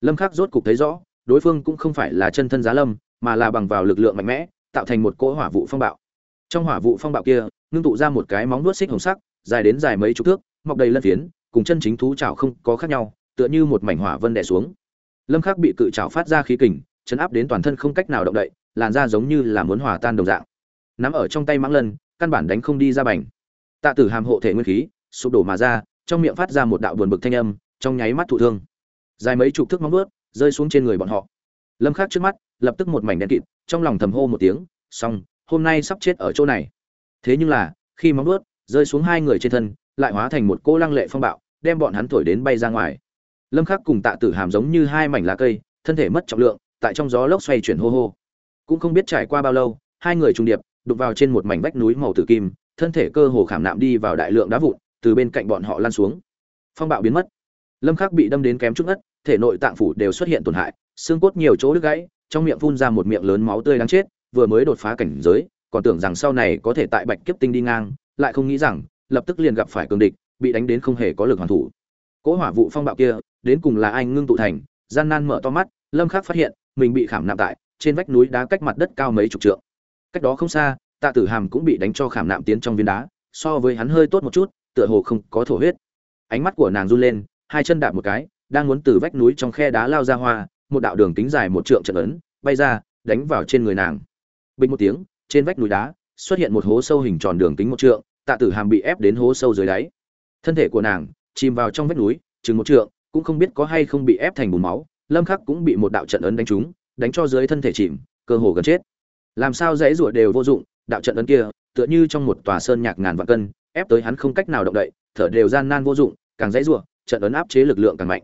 [SPEAKER 1] lâm khắc rốt cục thấy rõ, đối phương cũng không phải là chân thân giá lâm, mà là bằng vào lực lượng mạnh mẽ, tạo thành một cỗ hỏa vụ phong bạo. Trong hỏa vụ phong bạo kia, ngưng tụ ra một cái móng nuốt xích hồng sắc, dài đến dài mấy chục thước, mọc đầy lân phiến, cùng chân chính thú chảo không có khác nhau, tựa như một mảnh hỏa vân đè xuống. Lâm khắc bị cự chảo phát ra khí kình, chấn áp đến toàn thân không cách nào động đậy, làn da giống như là muốn hòa tan đồng dạng. Nắm ở trong tay mãng lân, căn bản đánh không đi ra bành. Tạ tử hàm hộ thể nguyên khí, sụp đổ mà ra, trong miệng phát ra một đạo buồn bực thanh âm, trong nháy mắt thụ thương dài mấy chục thước móng vuốt, rơi xuống trên người bọn họ. Lâm khắc trước mắt, lập tức một mảnh đen kịt, trong lòng thầm hô một tiếng, xong, hôm nay sắp chết ở chỗ này. Thế nhưng là, khi móng vuốt rơi xuống hai người trên thân, lại hóa thành một cô lăng lệ phong bạo, đem bọn hắn thổi đến bay ra ngoài. Lâm khắc cùng tạ tử hàm giống như hai mảnh lá cây, thân thể mất trọng lượng, tại trong gió lốc xoay chuyển hô hô. Cũng không biết trải qua bao lâu, hai người trùng điệp đục vào trên một mảnh vách núi màu tử kim, thân thể cơ hồ khảm nạm đi vào đại lượng đá vụn, từ bên cạnh bọn họ lan xuống. Phong bạo biến mất lâm khắc bị đâm đến kém chút ngất, thể nội tạng phủ đều xuất hiện tổn hại, xương cốt nhiều chỗ đứt gãy, trong miệng phun ra một miệng lớn máu tươi đáng chết, vừa mới đột phá cảnh giới, còn tưởng rằng sau này có thể tại bạch kiếp tinh đi ngang, lại không nghĩ rằng, lập tức liền gặp phải cường địch, bị đánh đến không hề có lực hoàn thủ. Cỗ hỏa vụ phong bạo kia, đến cùng là anh ngưng tụ thành? Gian nan mở to mắt, lâm khắc phát hiện, mình bị khảm nạm tại, trên vách núi đá cách mặt đất cao mấy chục trượng. Cách đó không xa, tạ tử hàm cũng bị đánh cho khảm nạm tiến trong viên đá, so với hắn hơi tốt một chút, tựa hồ không có thổ huyết. Ánh mắt của nàng run lên hai chân đạp một cái, đang muốn từ vách núi trong khe đá lao ra hoa, một đạo đường kính dài một trượng trận ấn, bay ra, đánh vào trên người nàng. Bình một tiếng, trên vách núi đá xuất hiện một hố sâu hình tròn đường kính một trượng, tạ tử hàm bị ép đến hố sâu dưới đáy. Thân thể của nàng chìm vào trong vách núi, chừng một trượng, cũng không biết có hay không bị ép thành bùn máu, lâm khắc cũng bị một đạo trận ấn đánh trúng, đánh cho dưới thân thể chìm, cơ hồ gần chết. Làm sao dãy rủa đều vô dụng, đạo trận ấn kia, tựa như trong một tòa sơn nhạc ngàn vạn cân, ép tới hắn không cách nào động đậy, thở đều gian nan vô dụng, càng dãy rủa trận ấn áp chế lực lượng càng mạnh.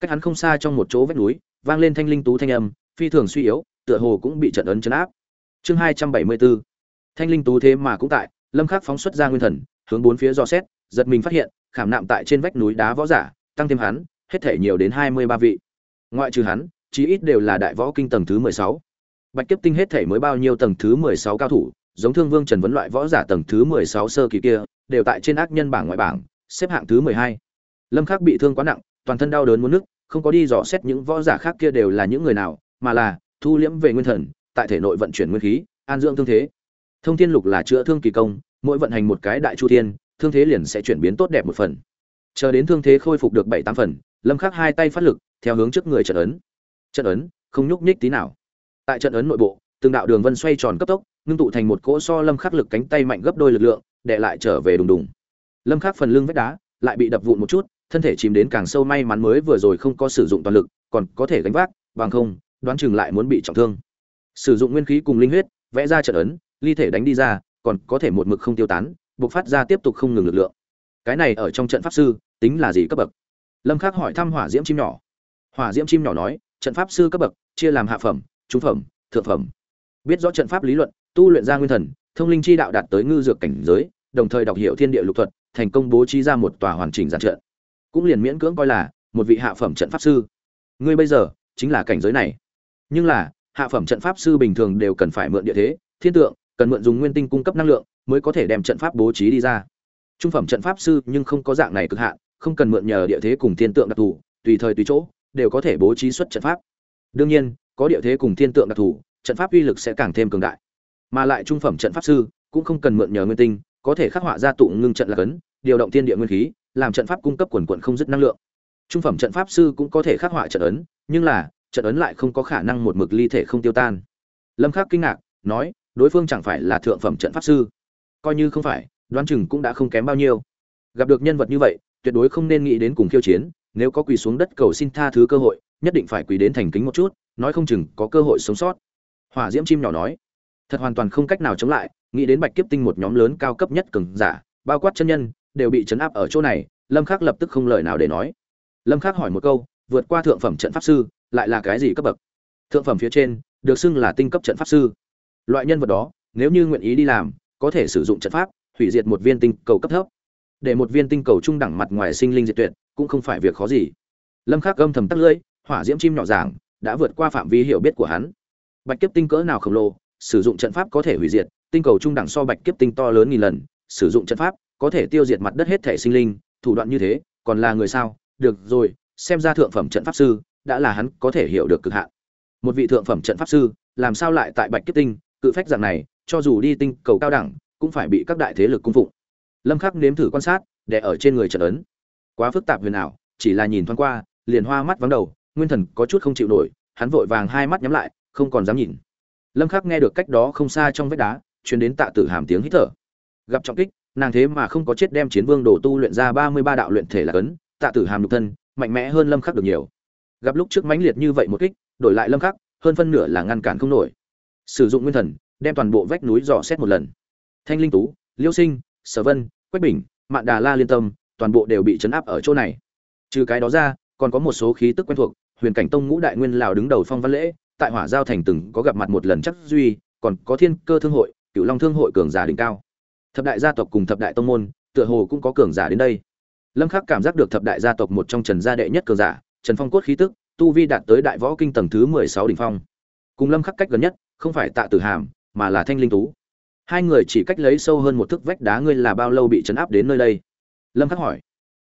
[SPEAKER 1] Cách hắn không xa trong một chỗ vách núi, vang lên thanh linh tú thanh âm, phi thường suy yếu, tựa hồ cũng bị trận ấn chấn áp. Chương hai trăm bảy mươi 274 thanh linh tú thế mà cũng tại, lâm khắc phóng xuất ra nguyên thần, hướng bốn phía dò xét, giật mình phát hiện, khảm nạm tại trên vách núi đá võ giả, tăng thêm hắn, hết thể nhiều đến hai mươi ba vị. Ngoại trừ hắn, chí ít đều là đại võ kinh tầng thứ mười sáu. Bạch kiếp tinh hết thể mới bao nhiêu tầng thứ mười sáu cao thủ, giống thương vương trần vấn loại võ giả tầng thứ mười sáu sơ kỳ kia, đều tại trên ác nhân bảng ngoại bảng, xếp hạng thứ mười hai lâm khắc bị thương quá nặng, toàn thân đau đớn muốn nức, không có đi dò xét những võ giả khác kia đều là những người nào, mà là thu liễm về nguyên thần, tại thể nội vận chuyển nguyên khí, an dưỡng thương thế. Thông thiên lục là chữa thương kỳ công, mỗi vận hành một cái đại chu thiên, thương thế liền sẽ chuyển biến tốt đẹp một phần. Chờ đến thương thế khôi phục được bảy tám phần, lâm khắc hai tay phát lực, theo hướng trước người trận ấn. Trận ấn, không nhúc nhích tí nào. Tại trận ấn nội bộ, từng đạo đường vân xoay tròn cấp tốc, ngưng tụ thành một cỗ so lâm khắc lực cánh tay mạnh gấp đôi lực lượng, để lại trở về đùng đùng. Lâm khắc phần lưng vách đá, lại bị đập vụn một chút thân thể chìm đến càng sâu may mắn mới vừa rồi không có sử dụng toàn lực, còn có thể gánh vác, bằng không, đoán chừng lại muốn bị trọng thương. Sử dụng nguyên khí cùng linh huyết, vẽ ra trận ấn, ly thể đánh đi ra, còn có thể một mực không tiêu tán buộc phát ra tiếp tục không ngừng lực lượng. Cái này ở trong trận pháp sư, tính là gì cấp bậc? Lâm khắc hỏi thăm hỏa diễm chim nhỏ. Hỏa diễm chim nhỏ nói, trận pháp sư cấp bậc, chia làm hạ phẩm, trung phẩm, thượng phẩm. Biết rõ trận pháp lý luận, tu luyện ra nguyên thần, thông linh chi đạo đạt tới ngư dược cảnh giới, đồng thời đọc hiểu thiên địa lục thuật, thành công bố trí ra một tòa hoàn chỉnh giản trận cũng liền miễn cưỡng coi là một vị hạ phẩm trận pháp sư. Ngươi bây giờ chính là cảnh giới này. Nhưng là, hạ phẩm trận pháp sư bình thường đều cần phải mượn địa thế, thiên tượng, cần mượn dùng nguyên tinh cung cấp năng lượng mới có thể đem trận pháp bố trí đi ra. Trung phẩm trận pháp sư nhưng không có dạng này cực hạn, không cần mượn nhờ địa thế cùng thiên tượng đặc thù, tùy thời tùy chỗ đều có thể bố trí xuất trận pháp. Đương nhiên, có địa thế cùng thiên tượng đặc thù, trận pháp uy lực sẽ càng thêm cường đại. Mà lại trung phẩm trận pháp sư cũng không cần mượn nhờ nguyên tinh, có thể khắc họa ra tụ ngưng trận là cấn, điều động thiên địa nguyên khí làm trận pháp cung cấp quần quận không dứt năng lượng. Trung phẩm trận pháp sư cũng có thể khắc họa trận ấn, nhưng là, trận ấn lại không có khả năng một mực ly thể không tiêu tan. Lâm khắc kinh ngạc, nói, đối phương chẳng phải là thượng phẩm trận pháp sư. Coi như không phải, đoán chừng cũng đã không kém bao nhiêu. Gặp được nhân vật như vậy, tuyệt đối không nên nghĩ đến cùng khiêu chiến, nếu có quỳ xuống đất cầu xin tha thứ cơ hội, nhất định phải quỳ đến thành kính một chút, nói không chừng có cơ hội sống sót. Hỏa diễm chim nhỏ nói, thật hoàn toàn không cách nào chống lại, nghĩ đến bạch kiếp tinh một nhóm lớn cao cấp nhất cường giả, bao quát chân nhân đều bị chấn áp ở chỗ này, lâm khắc lập tức không lời nào để nói. Lâm khắc hỏi một câu, vượt qua thượng phẩm trận pháp sư, lại là cái gì cấp bậc? Thượng phẩm phía trên, được xưng là tinh cấp trận pháp sư. Loại nhân vật đó, nếu như nguyện ý đi làm, có thể sử dụng trận pháp, hủy diệt một viên tinh cầu cấp thấp. Để một viên tinh cầu trung đẳng mặt ngoài sinh linh diệt tuyệt, cũng không phải việc khó gì. Lâm khắc âm thầm tắt lưỡi, hỏa diễm chim nhỏ giảng, đã vượt qua phạm vi hiểu biết của hắn. Bạch kiếp tinh cỡ nào khổng lồ, sử dụng trận pháp có thể hủy diệt, tinh cầu trung đẳng so bạch kiếp tinh to lớn nghìn lần, sử dụng trận pháp có thể tiêu diệt mặt đất hết thể sinh linh, thủ đoạn như thế, còn là người sao? Được rồi, xem ra thượng phẩm trận pháp sư đã là hắn có thể hiểu được cực hạn. Một vị thượng phẩm trận pháp sư, làm sao lại tại bạch kiếp tinh, cự phách dạng này, cho dù đi tinh cầu cao đẳng, cũng phải bị các đại thế lực cung phụng. Lâm khắc nếm thử quan sát để ở trên người trận ấn. Quá phức tạp huyền ảo, chỉ là nhìn thoáng qua, liền hoa mắt vắng đầu, nguyên thần có chút không chịu nổi, hắn vội vàng hai mắt nhắm lại, không còn dám nhìn. Lâm khắc nghe được cách đó không xa trong vách đá, truyền đến tạ tử hàm tiếng hít thở. Gặp trọng kích nàng thế mà không có chết đem chiến vương đổ tu luyện ra 33 đạo luyện thể là cấn, tạ tử hàm nhục thân, mạnh mẽ hơn lâm khắc được nhiều. Gặp lúc trước mãnh liệt như vậy một kích, đổi lại lâm khắc, hơn phân nửa là ngăn cản không nổi. Sử dụng nguyên thần, đem toàn bộ vách núi dò xét một lần. Thanh linh tú, liêu sinh, sở vân, quách bình, mạn đà la liên tâm, toàn bộ đều bị chấn áp ở chỗ này. Trừ cái đó ra, còn có một số khí tức quen thuộc, huyền cảnh tông ngũ đại nguyên lào đứng đầu phong văn lễ, tại hỏa giao thành từng có gặp mặt một lần chắc duy, còn có thiên cơ thương hội cựu long thương hội cường giả đỉnh cao thập đại gia tộc cùng thập đại tông môn, tựa hồ cũng có cường giả đến đây. Lâm khắc cảm giác được thập đại gia tộc một trong trần gia đệ nhất cường giả, trần phong cốt khí tức, tu vi đạt tới đại võ kinh tầng thứ 16 đỉnh phong. Cùng lâm khắc cách gần nhất, không phải tạ tử hàm, mà là thanh linh tú. Hai người chỉ cách lấy sâu hơn một thước vách đá ngươi là bao lâu bị chấn áp đến nơi đây? Lâm khắc hỏi.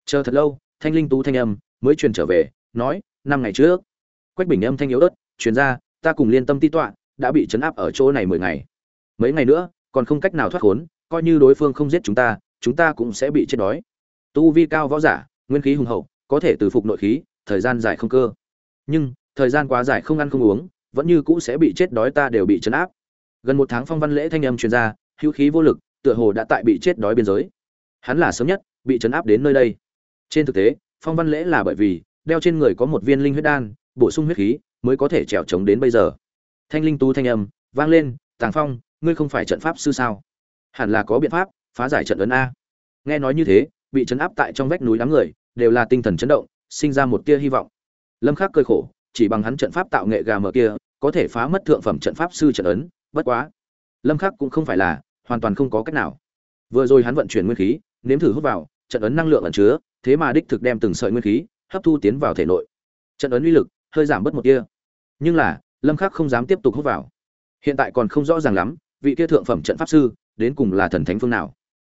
[SPEAKER 1] Chờ thật lâu, thanh linh tú thanh âm mới truyền trở về, nói, năm ngày trước, quách bình âm thanh yếu ớt, truyền ra, ta cùng liên tâm ti tọa, đã bị chấn áp ở chỗ này mười ngày. Mấy ngày nữa, còn không cách nào thoát khốn coi như đối phương không giết chúng ta chúng ta cũng sẽ bị chết đói. Tu vi cao võ giả nguyên khí hùng hậu có thể từ phục nội khí thời gian dài không cơ. Nhưng thời gian quá dài không ăn không uống vẫn như cũ sẽ bị chết đói ta đều bị chấn áp. Gần một tháng phong văn lễ thanh âm chuyên gia, hữu khí vô lực tựa hồ đã tại bị chết đói biên giới. Hắn là sớm nhất bị chấn áp đến nơi đây. Trên thực tế phong văn lễ là bởi vì đeo trên người có một viên linh huyết đan bổ sung huyết khí mới có thể trèo trống đến bây giờ. Thanh linh tú thanh âm vang lên tàng phong ngươi không phải trận pháp sư sao? Hẳn là có biện pháp, phá giải trận ấn a. Nghe nói như thế, bị chấn áp tại trong vách núi đám người, đều là tinh thần chấn động, sinh ra một tia hy vọng. Lâm khắc cơi khổ, chỉ bằng hắn trận pháp tạo nghệ gà mờ kia, có thể phá mất thượng phẩm trận pháp sư trận ấn, bất quá. Lâm khắc cũng không phải là, hoàn toàn không có cách nào. Vừa rồi hắn vận chuyển nguyên khí, nếm thử hút vào, trận ấn năng lượng ẩn chứa, thế mà đích thực đem từng sợi nguyên khí, hấp thu tiến vào thể nội. Trận ấn uy lực, hơi giảm bớt một tia. Nhưng là, lâm khắc không dám tiếp tục hút vào. Hiện tại còn không rõ ràng lắm, vị kia thượng phẩm trận pháp sư đến cùng là thần thánh phương nào.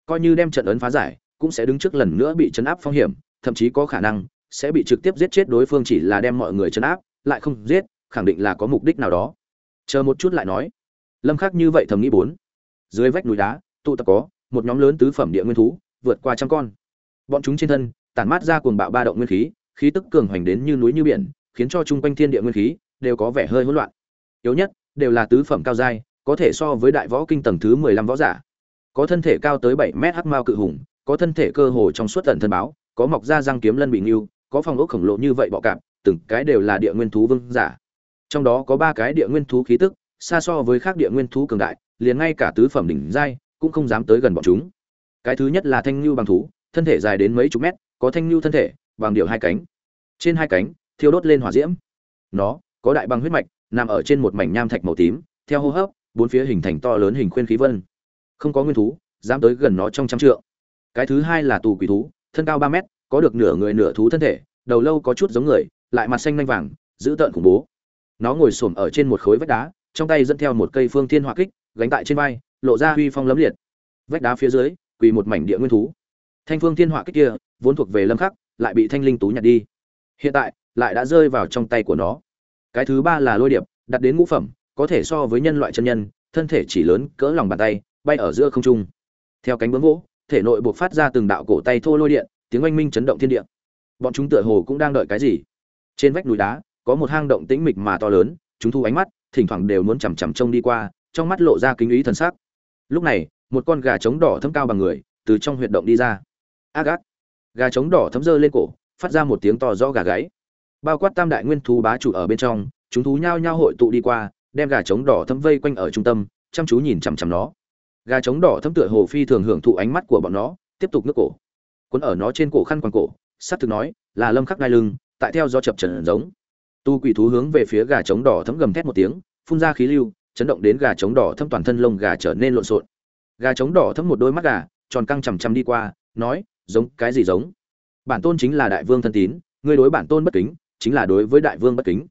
[SPEAKER 1] Coi như đem trận ấn phá giải, cũng sẽ đứng trước lần nữa bị chấn áp phong hiểm, thậm chí có khả năng sẽ bị trực tiếp giết chết đối phương chỉ là đem mọi người chấn áp, lại không giết, khẳng định là có mục đích nào đó. Chờ một chút lại nói. Lâm khắc như vậy thầm nghĩ bốn. Dưới vách núi đá, tụ tập có một nhóm lớn tứ phẩm địa nguyên thú, vượt qua trăm con. Bọn chúng trên thân, tản mát ra cuồng bạo ba động nguyên khí khí tức cường hoành đến như núi như biển, khiến cho trung quanh thiên địa nguyên khí đều có vẻ hơi hỗn loạn. Yếu nhất, đều là tứ phẩm cao giai có thể so với đại võ kinh tầng thứ mười lăm võ giả. Có thân thể cao tới bảy mét hắc mao cự hùng, có thân thể cơ hồ trong suốt tận thân báo, có mọc ra răng kiếm lân bị nghiêu có phòng ốc khổng lồ như vậy bọ cạp, từng cái đều là địa nguyên thú vương giả. Trong đó có ba cái địa nguyên thú khí tức, xa so với khác địa nguyên thú cường đại, liền ngay cả tứ phẩm đỉnh giai cũng không dám tới gần bọn chúng. Cái thứ nhất là thanh lưu bằng thú, thân thể dài đến mấy chục mét, có thanh lưu thân thể, bằng điệu hai cánh. Trên hai cánh, thiêu đốt lên hỏa diễm. Nó có đại băng huyết mạch, nằm ở trên một mảnh nham thạch màu tím, theo hô hấp bốn phía hình thành to lớn hình khuyên khí vân. Không có nguyên thú, dám tới gần nó trong trăm trượng. Cái thứ hai là tù quỷ thú, thân cao ba mét, có được nửa người nửa thú thân thể, đầu lâu có chút giống người, lại mặt xanh nanh vàng, dữ tợn khủng bố. Nó ngồi xổm ở trên một khối vách đá, trong tay dẫn theo một cây phương thiên hỏa kích, gánh tại trên vai, lộ ra huy phong lấm liệt. Vách đá phía dưới, quỳ một mảnh địa nguyên thú. Thanh phương thiên hỏa kích kia, vốn thuộc về lâm khắc, lại bị thanh linh tú nhặt đi. Hiện tại, lại đã rơi vào trong tay của nó. Cái thứ ba là lôi điệp, đặt đến ngũ phẩm có thể so với nhân loại chân nhân, thân thể chỉ lớn cỡ lòng bàn tay, bay ở giữa không trung. Theo cánh bướm vỗ, thể nội buộc phát ra từng đạo cổ tay thô lôi điện, tiếng oanh minh chấn động thiên địa. Bọn chúng tựa hồ cũng đang đợi cái gì? Trên vách núi đá, có một hang động tĩnh mịch mà to lớn, chúng thu ánh mắt, thỉnh thoảng đều muốn chằm chằm trông đi qua, trong mắt lộ ra kính ý thần sắc. Lúc này, một con gà trống đỏ thâm cao bằng người, từ trong huyệt động đi ra. Ác ác. Gà trống đỏ thấm dơ lên cổ, phát ra một tiếng to rõ gà gáy. Bao quát tam đại nguyên thú bá chủ ở bên trong, chúng thú nhao nhao hội tụ đi qua đem gà trống đỏ thấm vây quanh ở trung tâm, chăm chú nhìn chằm chằm nó. Gà trống đỏ thấm tựa hồ phi thường hưởng thụ ánh mắt của bọn nó, tiếp tục nước cổ. Cuốn ở nó trên cổ khăn quàng cổ, sắp thực nói, là lâm khắc đai lưng, tại theo do chập trần giống. Tu quỷ thú hướng về phía gà trống đỏ thấm gầm thét một tiếng, phun ra khí lưu, chấn động đến gà trống đỏ thấm toàn thân lông gà trở nên lộn xộn. Gà trống đỏ thấm một đôi mắt gà, tròn căng chằm chằm đi qua, nói, giống, cái gì giống? Bản tôn chính là đại vương thân tín, ngươi đối bản tôn bất kính, chính là đối với đại vương bất kính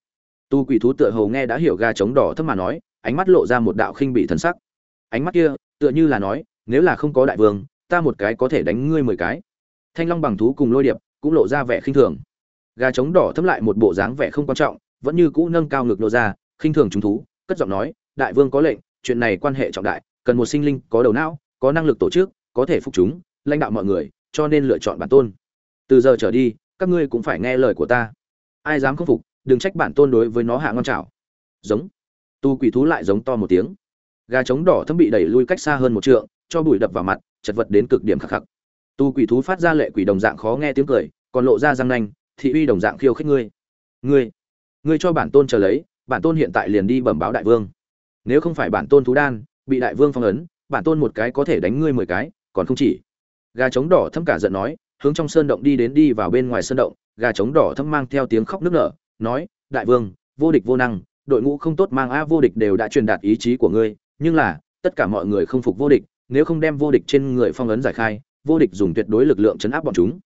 [SPEAKER 1] tu quỷ thú tựa hồ nghe đã hiểu gà trống đỏ thấp mà nói, ánh mắt lộ ra một đạo khinh bị thần sắc. Ánh mắt kia, tựa như là nói, nếu là không có đại vương, ta một cái có thể đánh ngươi mười cái. Thanh long bằng thú cùng lôi điệp cũng lộ ra vẻ khinh thường. Gà trống đỏ thấm lại một bộ dáng vẻ không quan trọng, vẫn như cũ nâng cao ngực nô ra, khinh thường chúng thú, cất giọng nói, đại vương có lệnh, chuyện này quan hệ trọng đại, cần một sinh linh có đầu não, có năng lực tổ chức, có thể phục chúng, lãnh đạo mọi người, cho nên lựa chọn bản tôn. Từ giờ trở đi, các ngươi cũng phải nghe lời của ta. Ai dám không phục đừng trách bản tôn đối với nó hạ ngon chảo. Giống. Tu quỷ thú lại giống to một tiếng. Gà trống đỏ thâm bị đẩy lui cách xa hơn một trượng, cho bụi đập vào mặt, chật vật đến cực điểm khắc khắc. Tu quỷ thú phát ra lệ quỷ đồng dạng khó nghe tiếng cười, còn lộ ra răng nanh, thị uy đồng dạng khiêu khích ngươi. Ngươi ngươi cho bản tôn chờ lấy, bản tôn hiện tại liền đi bẩm báo đại vương. Nếu không phải bản tôn thú đan, bị đại vương phong ấn, bản tôn một cái có thể đánh ngươi mười cái, còn không chỉ. Gà trống đỏ thâm cả giận nói, hướng trong sơn động đi đến đi vào bên ngoài sơn động, gà trống đỏ thâm mang theo tiếng khóc nức nở nói, đại vương, vô địch vô năng, đội ngũ không tốt mang a vô địch đều đã truyền đạt ý chí của ngươi, nhưng là, tất cả mọi người không phục vô địch, nếu không đem vô địch trên người phong ấn giải khai, vô địch dùng tuyệt đối lực lượng chấn áp bọn chúng.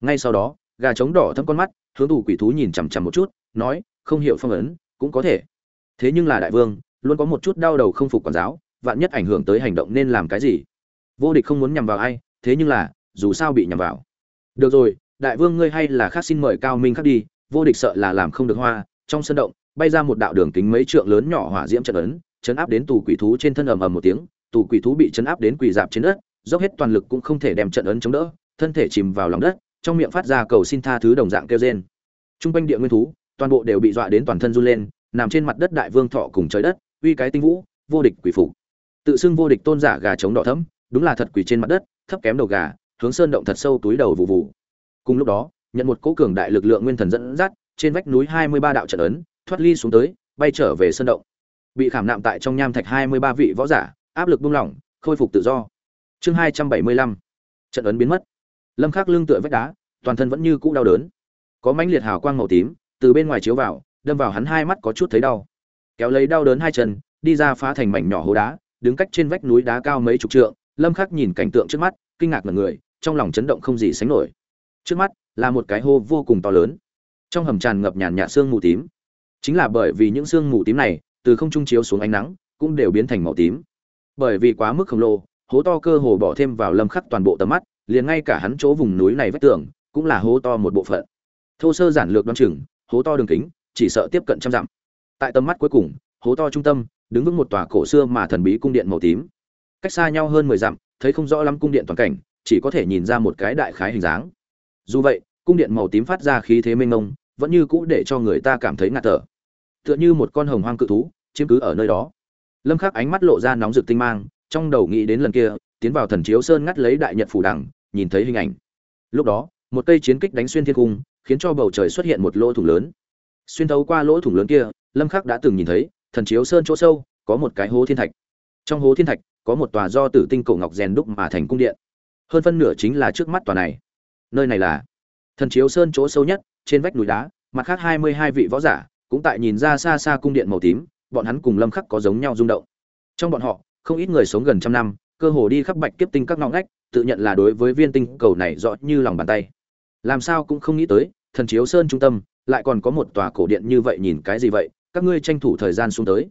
[SPEAKER 1] Ngay sau đó, gà trống đỏ thâm con mắt, hướng tù quỷ thú nhìn chằm chằm một chút, nói, không hiểu phong ấn, cũng có thể. Thế nhưng là đại vương, luôn có một chút đau đầu không phục quản giáo, vạn nhất ảnh hưởng tới hành động nên làm cái gì? Vô địch không muốn nhằm vào ai, thế nhưng là, dù sao bị nhằm vào. Được rồi, đại vương ngươi hay là khác xin mời cao minh khác đi vô địch sợ là làm không được hoa, trong sân động, bay ra một đạo đường kính mấy trượng lớn nhỏ hỏa diễm trận ấn, chấn áp đến tù quỷ thú trên thân ầm ầm một tiếng, tù quỷ thú bị chấn áp đến quỳ dạp trên đất, dốc hết toàn lực cũng không thể đem trận ấn chống đỡ, thân thể chìm vào lòng đất, trong miệng phát ra cầu xin tha thứ đồng dạng kêu rên. Trung quanh địa nguyên thú, toàn bộ đều bị dọa đến toàn thân run lên, nằm trên mặt đất đại vương thọ cùng trời đất, uy cái tinh vũ, vô địch quỷ phục. Tự xưng vô địch tôn giả gà chống đỏ thẫm, đúng là thật quỷ trên mặt đất, thấp kém đầu gà, hướng sơn động thật sâu túi đầu vụ vụ cùng lúc đó nhận một cỗ cường đại lực lượng nguyên thần dẫn dắt, trên vách núi hai mươi ba đạo trận ấn, thoát ly xuống tới, bay trở về sân động. Bị khảm nạm tại trong nham thạch hai mươi ba vị võ giả, áp lực buông lỏng, khôi phục tự do. Chương hai trăm bảy mươi lăm, trận ấn biến mất. Lâm khắc lưng tựa vách đá, toàn thân vẫn như cũ đau đớn. Có mãnh liệt hào quang màu tím, từ bên ngoài chiếu vào, đâm vào hắn hai mắt có chút thấy đau. Kéo lấy đau đớn hai chân, đi ra phá thành mảnh nhỏ hố đá, đứng cách trên vách núi đá cao mấy chục trượng, lâm khắc nhìn cảnh tượng trước mắt, kinh ngạc ngẩn người, trong lòng chấn động không gì sánh nổi. Trước mắt là một cái hô vô cùng to lớn. Trong hầm tràn ngập nhàn nhạt xương mù tím. Chính là bởi vì những sương mù tím này, từ không trung chiếu xuống ánh nắng, cũng đều biến thành màu tím. Bởi vì quá mức khổng lồ, hố to cơ hồ bỏ thêm vào lâm khắc toàn bộ tầm mắt, liền ngay cả hắn chỗ vùng núi này vách tường, cũng là hố to một bộ phận. Thô sơ giản lược đoan chừng, hố to đường kính, chỉ sợ tiếp cận trăm dặm. Tại tầm mắt cuối cùng, hố to trung tâm, đứng vững một tòa cổ xưa mà thần bí cung điện màu tím. Cách xa nhau hơn mười dặm, thấy không rõ lắm cung điện toàn cảnh, chỉ có thể nhìn ra một cái đại khái hình dáng. Dù vậy cung điện màu tím phát ra khí thế mênh mông, vẫn như cũ để cho người ta cảm thấy ngạt thở. Tựa như một con hồng hoang cự thú, chiếm cứ ở nơi đó. Lâm khắc ánh mắt lộ ra nóng rực tinh mang, trong đầu nghĩ đến lần kia, tiến vào thần chiếu sơn ngắt lấy đại nhật phủ đẳng nhìn thấy hình ảnh. Lúc đó, một cây chiến kích đánh xuyên thiên cung, khiến cho bầu trời xuất hiện một lỗ thủng lớn. Xuyên thấu qua lỗ thủng lớn kia, lâm khắc đã từng nhìn thấy, thần chiếu sơn chỗ sâu, có một cái hố thiên thạch. Trong hố thiên thạch, có một tòa do tử tinh cổ ngọc rèn đúc mà thành cung điện. Hơn phân nửa chính là trước mắt tòa này. Nơi này là thần chiếu sơn chỗ sâu nhất, trên vách núi đá, mặt khác hai mươi hai vị võ giả cũng tại nhìn ra xa xa cung điện màu tím, bọn hắn cùng lâm khắc có giống nhau rung động. Trong bọn họ, không ít người sống gần trăm năm, cơ hồ đi khắp bạch kiếp tinh các ngõ ngách, tự nhận là đối với viên tinh cầu này rõ như lòng bàn tay. Làm sao cũng không nghĩ tới, thần chiếu sơn trung tâm, lại còn có một tòa cổ điện như vậy nhìn cái gì vậy, các ngươi tranh thủ thời gian xuống tới.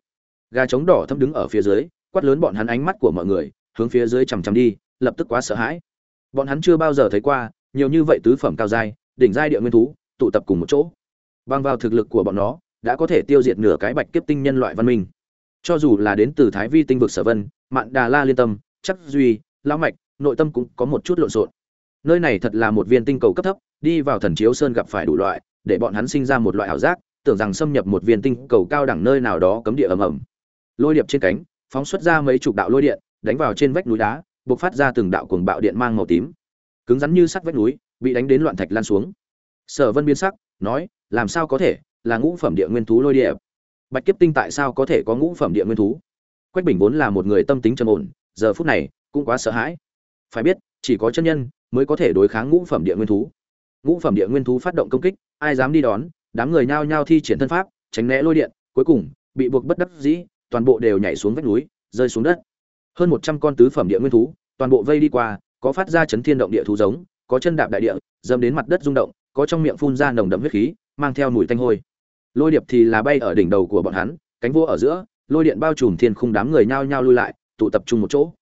[SPEAKER 1] Gà trống đỏ thâm đứng ở phía dưới, quát lớn bọn hắn ánh mắt của mọi người, hướng phía dưới chằm chằm đi, lập tức quá sợ hãi. Bọn hắn chưa bao giờ thấy qua, nhiều như vậy tứ phẩm cao giai đỉnh giai địa nguyên thú, tụ tập cùng một chỗ. Bằng vào thực lực của bọn nó, đã có thể tiêu diệt nửa cái bạch kiếp tinh nhân loại văn minh. Cho dù là đến từ thái vi tinh vực sở vân, mạn đà la liên tâm, chắc duy, lão mạch, nội tâm cũng có một chút lộn xộn. Nơi này thật là một viên tinh cầu cấp thấp, đi vào thần chiếu sơn gặp phải đủ loại, để bọn hắn sinh ra một loại ảo giác, tưởng rằng xâm nhập một viên tinh cầu cao đẳng nơi nào đó cấm địa ầm ầm. Lôi điệp trên cánh, phóng xuất ra mấy chục đạo lôi điện, đánh vào trên vách núi đá, bộc phát ra từng đạo cuồng bạo điện mang màu tím. Cứng rắn như sắt vách núi bị đánh đến loạn thạch lan xuống. Sở vân biến sắc, nói, làm sao có thể? Là ngũ phẩm địa nguyên thú lôi địa bạch kiếp tinh tại sao có thể có ngũ phẩm địa nguyên thú? Quách bình vốn là một người tâm tính trầm ổn, giờ phút này cũng quá sợ hãi. Phải biết, chỉ có chân nhân mới có thể đối kháng ngũ phẩm địa nguyên thú. Ngũ phẩm địa nguyên thú phát động công kích, ai dám đi đón, đám người nhao nhao thi triển thân pháp, tránh né lôi điện, cuối cùng bị buộc bất đắc dĩ, toàn bộ đều nhảy xuống vách núi, rơi xuống đất. Hơn một trăm con tứ phẩm địa nguyên thú, toàn bộ vây đi qua, có phát ra chấn thiên động địa thú giống có chân đạp đại địa dâm đến mặt đất rung động, có trong miệng phun ra nồng đậm huyết khí, mang theo mùi tanh hôi. Lôi điệp thì là bay ở đỉnh đầu của bọn hắn, cánh vua ở giữa, lôi điện bao trùm thiên khung đám người nhao nhao lui lại, tụ tập trung một chỗ.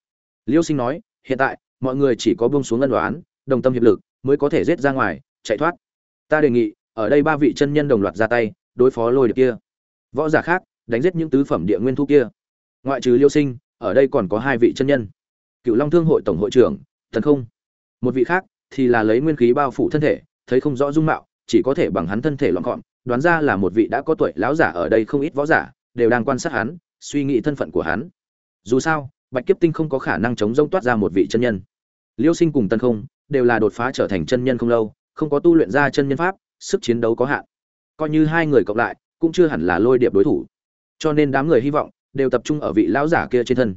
[SPEAKER 1] Liêu sinh nói, hiện tại, mọi người chỉ có buông xuống ân đoán, đồng tâm hiệp lực, mới có thể giết ra ngoài, chạy thoát. Ta đề nghị, ở đây ba vị chân nhân đồng loạt ra tay, đối phó lôi điệp kia. Võ giả khác, đánh giết những tứ phẩm địa nguyên thu kia. Ngoại trừ liêu sinh, ở đây còn có hai vị chân nhân. Cựu long thương hội tổng hội trưởng thần không. Một vị khác thì là lấy nguyên khí bao phủ thân thể, thấy không rõ dung mạo, chỉ có thể bằng hắn thân thể loạn gọn đoán ra là một vị đã có tuổi lão giả ở đây không ít võ giả, đều đang quan sát hắn, suy nghĩ thân phận của hắn. Dù sao, bạch kiếp tinh không có khả năng chống rông toát ra một vị chân nhân. Liêu sinh cùng tân không đều là đột phá trở thành chân nhân không lâu, không có tu luyện ra chân nhân pháp, sức chiến đấu có hạn. Coi như hai người cộng lại, cũng chưa hẳn là lôi điệp đối thủ. Cho nên đám người hy vọng đều tập trung ở vị lão giả kia trên thân.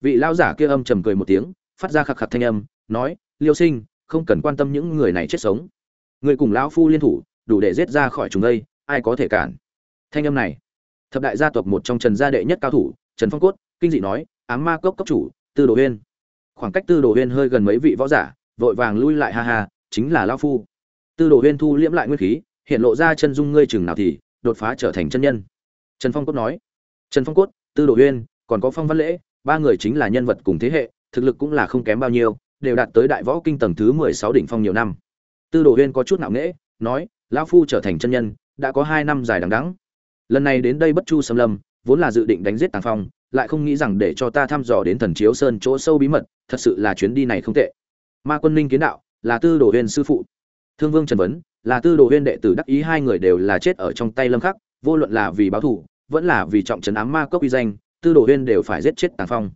[SPEAKER 1] Vị lão giả kia âm trầm cười một tiếng, phát ra khạc khạc thanh âm, nói, liêu sinh không cần quan tâm những người này chết sống. Người cùng lão phu liên thủ, đủ để giết ra khỏi chúng đây, ai có thể cản? Thanh âm này, thập đại gia tộc một trong trần gia đệ nhất cao thủ, trần phong cốt, kinh dị nói, ám ma cốc cốc chủ, tư đồ huyên. Khoảng cách tư đồ huyên hơi gần mấy vị võ giả, vội vàng lui lại ha ha, chính là lão phu. Tư đồ huyên thu liễm lại nguyên khí, hiện lộ ra chân dung ngươi chừng nào thì đột phá trở thành chân nhân. Trần phong cốt nói, trần phong cốt, tư đồ huyên, còn có phong văn lễ, ba người chính là nhân vật cùng thế hệ, thực lực cũng là không kém bao nhiêu đều đạt tới đại võ kinh tầng thứ mười sáu đỉnh phong nhiều năm. Tư đồ huyên có chút nặng nễ nói, lão phu trở thành chân nhân, đã có hai năm dài đằng đẵng. Lần này đến đây bất chu xâm lâm, vốn là dự định đánh giết tàng phong, lại không nghĩ rằng để cho ta thăm dò đến thần chiếu sơn chỗ sâu bí mật, thật sự là chuyến đi này không tệ. Ma quân ninh kiến đạo, là tư đồ huyên sư phụ. Thương vương trần vấn, là tư đồ huyên đệ tử đắc ý hai người đều là chết ở trong tay lâm khắc, vô luận là vì báo thù, vẫn là vì trọng trấn ám ma cốc uy danh, tư đồ huyên đều phải giết chết tàng phong.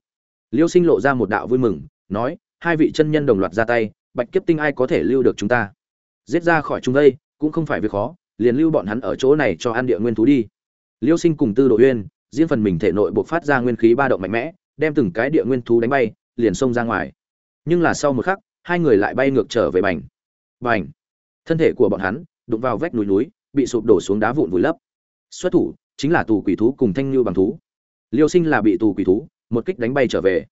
[SPEAKER 1] Liêu sinh lộ ra một đạo vui mừng, nói hai vị chân nhân đồng loạt ra tay, bạch kiếp tinh ai có thể lưu được chúng ta? Giết ra khỏi chúng đây, cũng không phải việc khó, liền lưu bọn hắn ở chỗ này cho ăn địa nguyên thú đi. Liêu sinh cùng tư đồ uyên, riêng phần mình thể nội buộc phát ra nguyên khí ba động mạnh mẽ, đem từng cái địa nguyên thú đánh bay, liền xông ra ngoài. Nhưng là sau một khắc, hai người lại bay ngược trở về bành. Bành! Thân thể của bọn hắn, đụng vào vách núi núi, bị sụp đổ xuống đá vụn vùi lấp. Xuất thủ, chính là tù quỷ thú cùng thanh lưu bằng thú. Liêu sinh là bị tù quỷ thú, một kích đánh bay trở về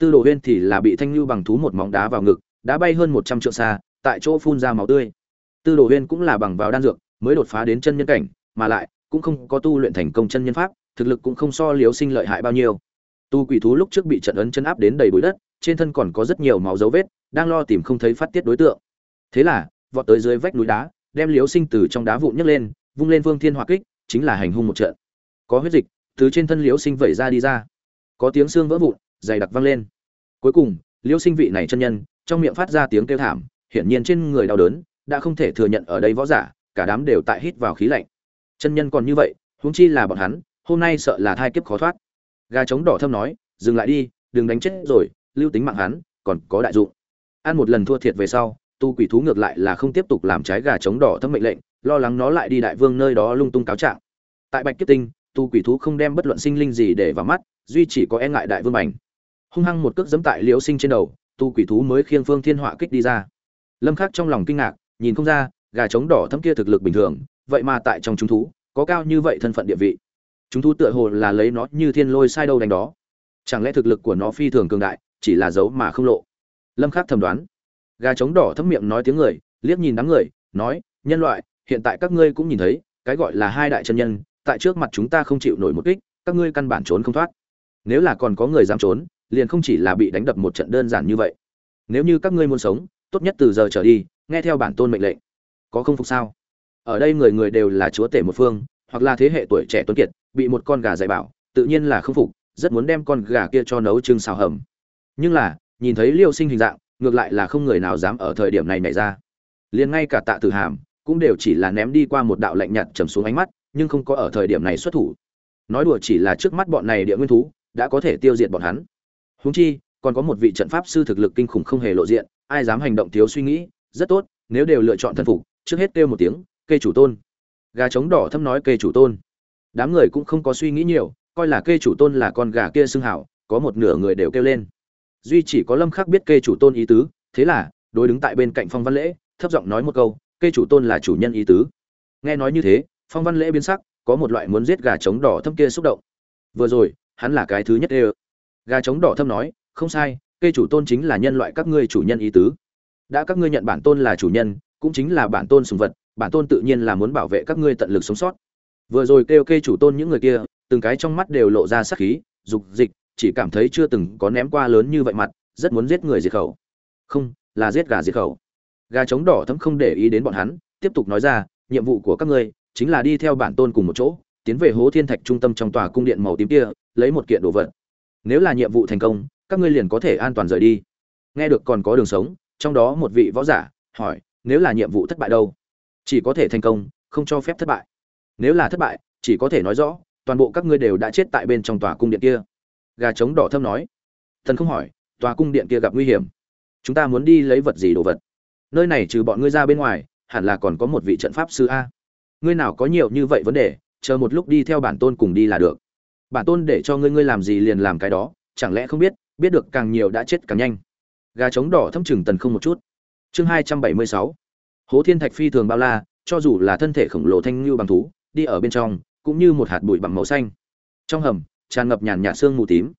[SPEAKER 1] tư đồ huyên thì là bị thanh lưu bằng thú một móng đá vào ngực đã bay hơn một trăm triệu xa, tại chỗ phun ra máu tươi. Tư đồ huyên cũng là bằng vào đan dược, mới đột phá đến chân nhân cảnh, mà lại, cũng không có tu luyện thành công chân nhân pháp, thực lực cũng không so liếu sinh lợi hại bao nhiêu. Tu quỷ thú lúc trước bị trận ấn chân áp đến đầy bụi đất, trên thân còn có rất nhiều máu dấu vết, đang lo tìm không thấy phát tiết đối tượng. Thế là, vọt tới dưới vách núi đá, đem liếu sinh từ trong đá vụn nhấc lên, vung lên vương thiên hỏa kích, chính là hành hung một trận. Có huyết dịch, từ trên thân liếu sinh vẩy ra đi ra. Có tiếng xương vỡ vụn dày đặc văng lên. Cuối cùng, liêu sinh vị này chân nhân, trong miệng phát ra tiếng kêu thảm, hiển nhiên trên người đau đớn, đã không thể thừa nhận ở đây võ giả, cả đám đều tại hít vào khí lạnh. Chân nhân còn như vậy, huống chi là bọn hắn, hôm nay sợ là thai kiếp khó thoát. Gà trống đỏ thâm nói, dừng lại đi, đừng đánh chết rồi, lưu tính mạng hắn, còn có đại dụng. Ăn một lần thua thiệt về sau, tu quỷ thú ngược lại là không tiếp tục làm trái gà trống đỏ thâm mệnh lệnh, lo lắng nó lại đi đại vương nơi đó lung tung cáo trạng. Tại bạch kiếp tinh, tu quỷ thú không đem bất luận sinh linh gì để vào mắt, duy chỉ có e ngại đại vương bành hung hăng một cước giẫm tại liễu sinh trên đầu, tu quỷ thú mới khiêng phương thiên họa kích đi ra. Lâm khắc trong lòng kinh ngạc, nhìn không ra, gà trống đỏ thâm kia thực lực bình thường, vậy mà tại trong chúng thú, có cao như vậy thân phận địa vị. Chúng thú tựa hồ là lấy nó như thiên lôi sai đâu đánh đó. Chẳng lẽ thực lực của nó phi thường cường đại, chỉ là giấu mà không lộ? Lâm khắc thầm đoán. Gà trống đỏ thâm miệng nói tiếng người, liếc nhìn đám người, nói, nhân loại, hiện tại các ngươi cũng nhìn thấy, cái gọi là hai đại chân nhân, tại trước mặt chúng ta không chịu nổi một kích, các ngươi căn bản trốn không thoát. Nếu là còn có người dám trốn liền không chỉ là bị đánh đập một trận đơn giản như vậy. Nếu như các ngươi muốn sống, tốt nhất từ giờ trở đi, nghe theo bản tôn mệnh lệnh. Có không phục sao? Ở đây người người đều là chúa tể một phương, hoặc là thế hệ tuổi trẻ tuấn kiệt, bị một con gà dạy bảo, tự nhiên là không phục, rất muốn đem con gà kia cho nấu trưng xào hầm. Nhưng là, nhìn thấy liêu sinh hình dạng, ngược lại là không người nào dám ở thời điểm này nảy ra. Liền ngay cả tạ tử hàm cũng đều chỉ là ném đi qua một đạo lạnh nhạt trầm xuống ánh mắt, nhưng không có ở thời điểm này xuất thủ. Nói đùa chỉ là trước mắt bọn này địa nguyên thú, đã có thể tiêu diệt bọn hắn huống chi, còn có một vị trận pháp sư thực lực kinh khủng không hề lộ diện, ai dám hành động thiếu suy nghĩ, rất tốt, nếu đều lựa chọn thần phục, trước hết kêu một tiếng, kê chủ tôn. Gà trống đỏ thâm nói, kê chủ tôn. Đám người cũng không có suy nghĩ nhiều, coi là kê chủ tôn là con gà kia xưng hảo, có một nửa người đều kêu lên. Duy chỉ có lâm khắc biết kê chủ tôn ý tứ, thế là, đối đứng tại bên cạnh phong văn lễ, thấp giọng nói một câu, kê chủ tôn là chủ nhân ý tứ. Nghe nói như thế, phong văn lễ biến sắc, có một loại muốn giết gà trống đỏ thâm kia xúc động. Vừa rồi, hắn là cái thứ nhất đều gà trống đỏ thâm nói, không sai, cây chủ tôn chính là nhân loại các ngươi chủ nhân ý tứ. Đã các ngươi nhận bản tôn là chủ nhân, cũng chính là bản tôn sùng vật, bản tôn tự nhiên là muốn bảo vệ các ngươi tận lực sống sót. Vừa rồi kêu cây chủ tôn những người kia, từng cái trong mắt đều lộ ra sắc khí, dục dịch, chỉ cảm thấy chưa từng có ném qua lớn như vậy mặt, rất muốn giết người diệt khẩu. Không, là giết gà diệt khẩu. Gà trống đỏ thấm không để ý đến bọn hắn, tiếp tục nói ra, nhiệm vụ của các ngươi chính là đi theo bản tôn cùng một chỗ, tiến về hố thiên thạch trung tâm trong tòa cung điện màu tím kia, lấy một kiện đồ vật nếu là nhiệm vụ thành công, các ngươi liền có thể an toàn rời đi. Nghe được còn có đường sống, trong đó một vị võ giả hỏi, nếu là nhiệm vụ thất bại đâu? Chỉ có thể thành công, không cho phép thất bại. Nếu là thất bại, chỉ có thể nói rõ, toàn bộ các ngươi đều đã chết tại bên trong tòa cung điện kia. Gà trống đỏ thâm nói. Thần không hỏi, tòa cung điện kia gặp nguy hiểm. Chúng ta muốn đi lấy vật gì đồ vật? Nơi này trừ bọn ngươi ra bên ngoài, hẳn là còn có một vị trận pháp sư a. Ngươi nào có nhiều như vậy vấn đề, chờ một lúc đi theo bản tôn cùng đi là được bản tôn để cho ngươi ngươi làm gì liền làm cái đó, chẳng lẽ không biết biết được càng nhiều đã chết càng nhanh. Gà trống đỏ thâm chừng tần không một chút. Chương hai trăm bảy mươi sáu. Hố thiên thạch phi thường bao la, cho dù là thân thể khổng lồ thanh ngưu bằng thú, đi ở bên trong, cũng như một hạt bụi bằng màu xanh. Trong hầm, tràn ngập nhàn nhạt sương mù tím.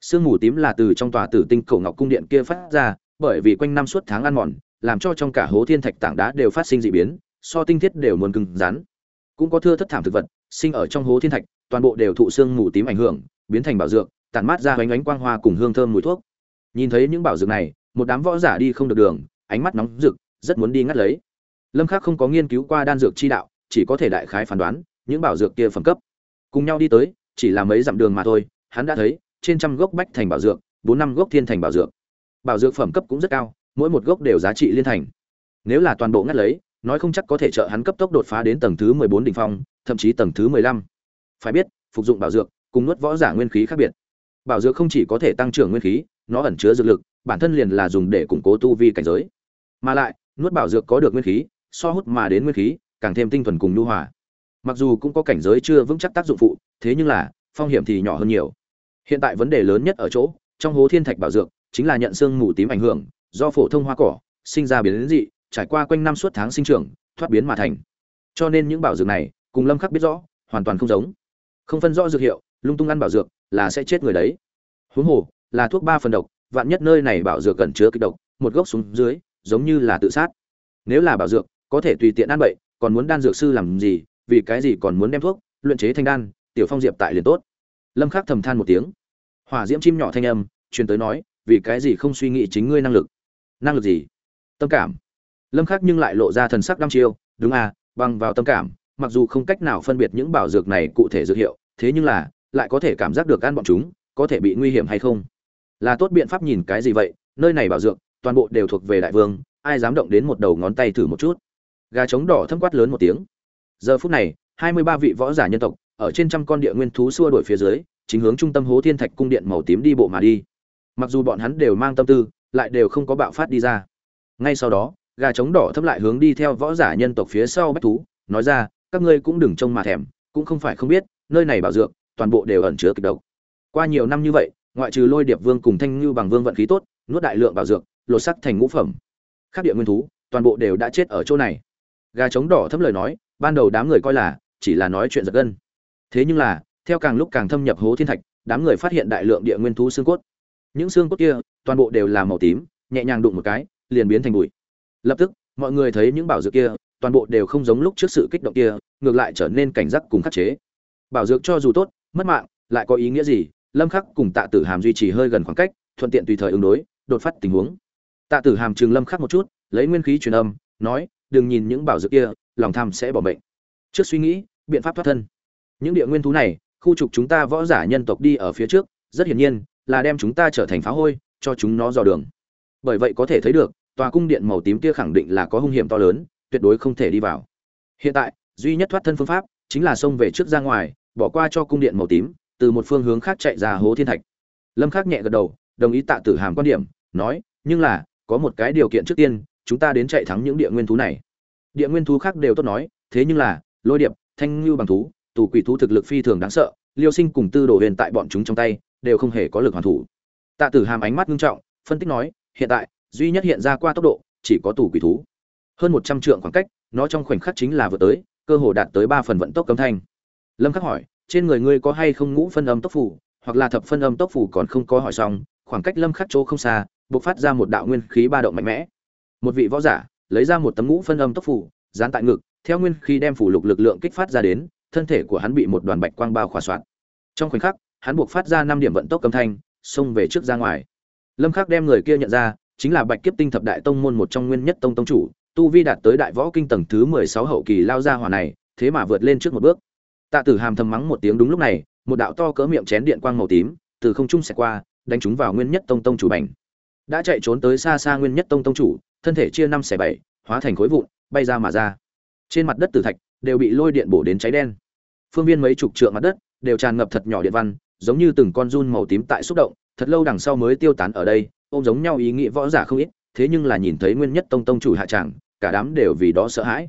[SPEAKER 1] Sương mù tím là từ trong tòa tử tinh cổ ngọc cung điện kia phát ra, bởi vì quanh năm suốt tháng ăn mòn, làm cho trong cả hố thiên thạch tảng đá đều phát sinh dị biến, so tinh thiết đều muốn cứng rắn. Cũng có thưa thất thảm thực vật, sinh ở trong hố thiên thạch toàn bộ đều thụ xương mù tím ảnh hưởng, biến thành bảo dược, tản mát ra ánh ánh quang hoa cùng hương thơm mùi thuốc. Nhìn thấy những bảo dược này, một đám võ giả đi không được đường, ánh mắt nóng rực, rất muốn đi ngắt lấy. Lâm khắc không có nghiên cứu qua đan dược chi đạo, chỉ có thể đại khái phán đoán, những bảo dược kia phẩm cấp. Cùng nhau đi tới, chỉ là mấy dặm đường mà thôi, hắn đã thấy, trên trăm gốc bách thành bảo dược, bốn năm gốc thiên thành bảo dược. Bảo dược phẩm cấp cũng rất cao, mỗi một gốc đều giá trị liên thành. Nếu là toàn bộ ngắt lấy, nói không chắc có thể trợ hắn cấp tốc đột phá đến tầng thứ 14 đỉnh phong, thậm chí tầng thứ 15 phải biết, phục dụng bảo dược cùng nuốt võ giả nguyên khí khác biệt. Bảo dược không chỉ có thể tăng trưởng nguyên khí, nó ẩn chứa dược lực, bản thân liền là dùng để củng cố tu vi cảnh giới. Mà lại, nuốt bảo dược có được nguyên khí, so hút mà đến nguyên khí, càng thêm tinh thuần cùng nhu hòa. Mặc dù cũng có cảnh giới chưa vững chắc tác dụng phụ, thế nhưng là, phong hiểm thì nhỏ hơn nhiều. Hiện tại vấn đề lớn nhất ở chỗ, trong hố thiên thạch bảo dược, chính là nhận xương mù tím ảnh hưởng, do phổ thông hoa cỏ, sinh ra biến dị, trải qua quanh năm suốt tháng sinh trưởng, thoát biến mà thành. Cho nên những bảo dược này, cùng lâm khắc biết rõ, hoàn toàn không giống không phân rõ dược hiệu, lung tung ăn bảo dược là sẽ chết người đấy. Huống hồ, là thuốc ba phần độc, vạn nhất nơi này bảo dược cần chứa kịch độc, một gốc xuống dưới, giống như là tự sát. Nếu là bảo dược, có thể tùy tiện ăn bậy, còn muốn đan dược sư làm gì, vì cái gì còn muốn đem thuốc, luyện chế thành đan, tiểu phong diệp tại liền tốt. Lâm khắc thầm than một tiếng. Hỏa diễm chim nhỏ thanh âm, truyền tới nói, vì cái gì không suy nghĩ chính ngươi năng lực? Năng lực gì? Tâm cảm. Lâm khắc nhưng lại lộ ra thần sắc đăm chiêu. Đúng à bằng vào tâm cảm mặc dù không cách nào phân biệt những bảo dược này cụ thể dược hiệu, thế nhưng là, lại có thể cảm giác được ăn bọn chúng có thể bị nguy hiểm hay không? Là tốt biện pháp nhìn cái gì vậy? Nơi này bảo dược, toàn bộ đều thuộc về đại vương, ai dám động đến một đầu ngón tay thử một chút? Gà trống đỏ thâm quát lớn một tiếng. Giờ phút này, hai mươi ba vị võ giả nhân tộc, ở trên trăm con địa nguyên thú xua đuổi phía dưới, chính hướng trung tâm hố thiên thạch cung điện màu tím đi bộ mà đi. Mặc dù bọn hắn đều mang tâm tư, lại đều không có bạo phát đi ra. Ngay sau đó, gà trống đỏ thâm lại hướng đi theo võ giả nhân tộc phía sau bách thú, nói ra các ngươi cũng đừng trông mà thèm, cũng không phải không biết, nơi này bảo dược, toàn bộ đều ẩn chứa kịch độc. Qua nhiều năm như vậy, ngoại trừ lôi điệp vương cùng thanh ngưu bằng vương vận khí tốt, nuốt đại lượng bảo dược, lột sắc thành ngũ phẩm. Khác địa nguyên thú, toàn bộ đều đã chết ở chỗ này. Gà trống đỏ thấm lời nói, ban đầu đám người coi là, chỉ là nói chuyện giật gân. Thế nhưng là, theo càng lúc càng thâm nhập hố thiên thạch, đám người phát hiện đại lượng địa nguyên thú xương cốt. Những xương cốt kia, toàn bộ đều là màu tím, nhẹ nhàng đụng một cái, liền biến thành bụi. Lập tức, mọi người thấy những bảo dược kia toàn bộ đều không giống lúc trước sự kích động kia, ngược lại trở nên cảnh giác cùng khắc chế. Bảo dược cho dù tốt, mất mạng, lại có ý nghĩa gì? Lâm khắc cùng tạ tử hàm duy trì hơi gần khoảng cách, thuận tiện tùy thời ứng đối, đột phát tình huống. Tạ tử hàm trường lâm khắc một chút, lấy nguyên khí truyền âm, nói, đừng nhìn những bảo dược kia, lòng tham sẽ bỏ bệnh. Trước suy nghĩ, biện pháp thoát thân. Những địa nguyên thú này, khu trục chúng ta võ giả nhân tộc đi ở phía trước, rất hiển nhiên, là đem chúng ta trở thành phá hôi, cho chúng nó dò đường. Bởi vậy có thể thấy được, tòa cung điện màu tím kia khẳng định là có hung hiểm to lớn tuyệt đối không thể đi vào. Hiện tại, duy nhất thoát thân phương pháp chính là xông về trước ra ngoài, bỏ qua cho cung điện màu tím, từ một phương hướng khác chạy ra hố thiên thạch. Lâm khắc nhẹ gật đầu, đồng ý tạ tử hàm quan điểm, nói, nhưng là, có một cái điều kiện trước tiên, chúng ta đến chạy thắng những địa nguyên thú này. Địa nguyên thú khác đều tốt nói, thế nhưng là, lôi điệp, thanh lưu bằng thú, tù quỷ thú thực lực phi thường đáng sợ, liêu sinh cùng tư đồ huyền tại bọn chúng trong tay, đều không hề có lực hoàn thủ. Tạ tử hàm ánh mắt nghiêm trọng, phân tích nói, hiện tại, duy nhất hiện ra qua tốc độ, chỉ có tù quỷ thú hơn một trăm trượng khoảng cách, nó trong khoảnh khắc chính là vừa tới, cơ hồ đạt tới ba phần vận tốc âm thanh. Lâm khắc hỏi, trên người ngươi có hay không ngũ phân âm tốc phủ, hoặc là thập phân âm tốc phủ còn không có hỏi xong, khoảng cách lâm khắc chỗ không xa, bộc phát ra một đạo nguyên khí ba động mạnh mẽ. Một vị võ giả, lấy ra một tấm ngũ phân âm tốc phủ, dán tại ngực, theo nguyên khí đem phủ lục lực lượng kích phát ra đến, thân thể của hắn bị một đoàn bạch quang bao khỏa soạn. Trong khoảnh khắc, hắn buộc phát ra năm điểm vận tốc âm thanh, xông về trước ra ngoài. Lâm khắc đem người kia nhận ra, chính là bạch kiếp tinh thập đại tông môn một trong nguyên nhất tông tông chủ tu vi đạt tới đại võ kinh tầng thứ 16 hậu kỳ lao ra hỏa này, thế mà vượt lên trước một bước. Tạ tử hàm thầm mắng một tiếng đúng lúc này, một đạo to cỡ miệng chén điện quang màu tím từ không trung xẹt qua, đánh chúng vào nguyên nhất tông tông chủ bành. Đã chạy trốn tới xa xa nguyên nhất tông tông chủ, thân thể chia năm xẻ bảy, hóa thành khối vụn, bay ra mà ra. Trên mặt đất tử thạch đều bị lôi điện bổ đến cháy đen. Phương viên mấy chục trượng mặt đất đều tràn ngập thật nhỏ điện văn, giống như từng con run màu tím tại xúc động, thật lâu đằng sau mới tiêu tán ở đây, ôm giống nhau ý nghĩa võ giả không ít, thế nhưng là nhìn thấy nguyên nhất tông tông chủ hạ trạng cả đám đều vì đó sợ hãi.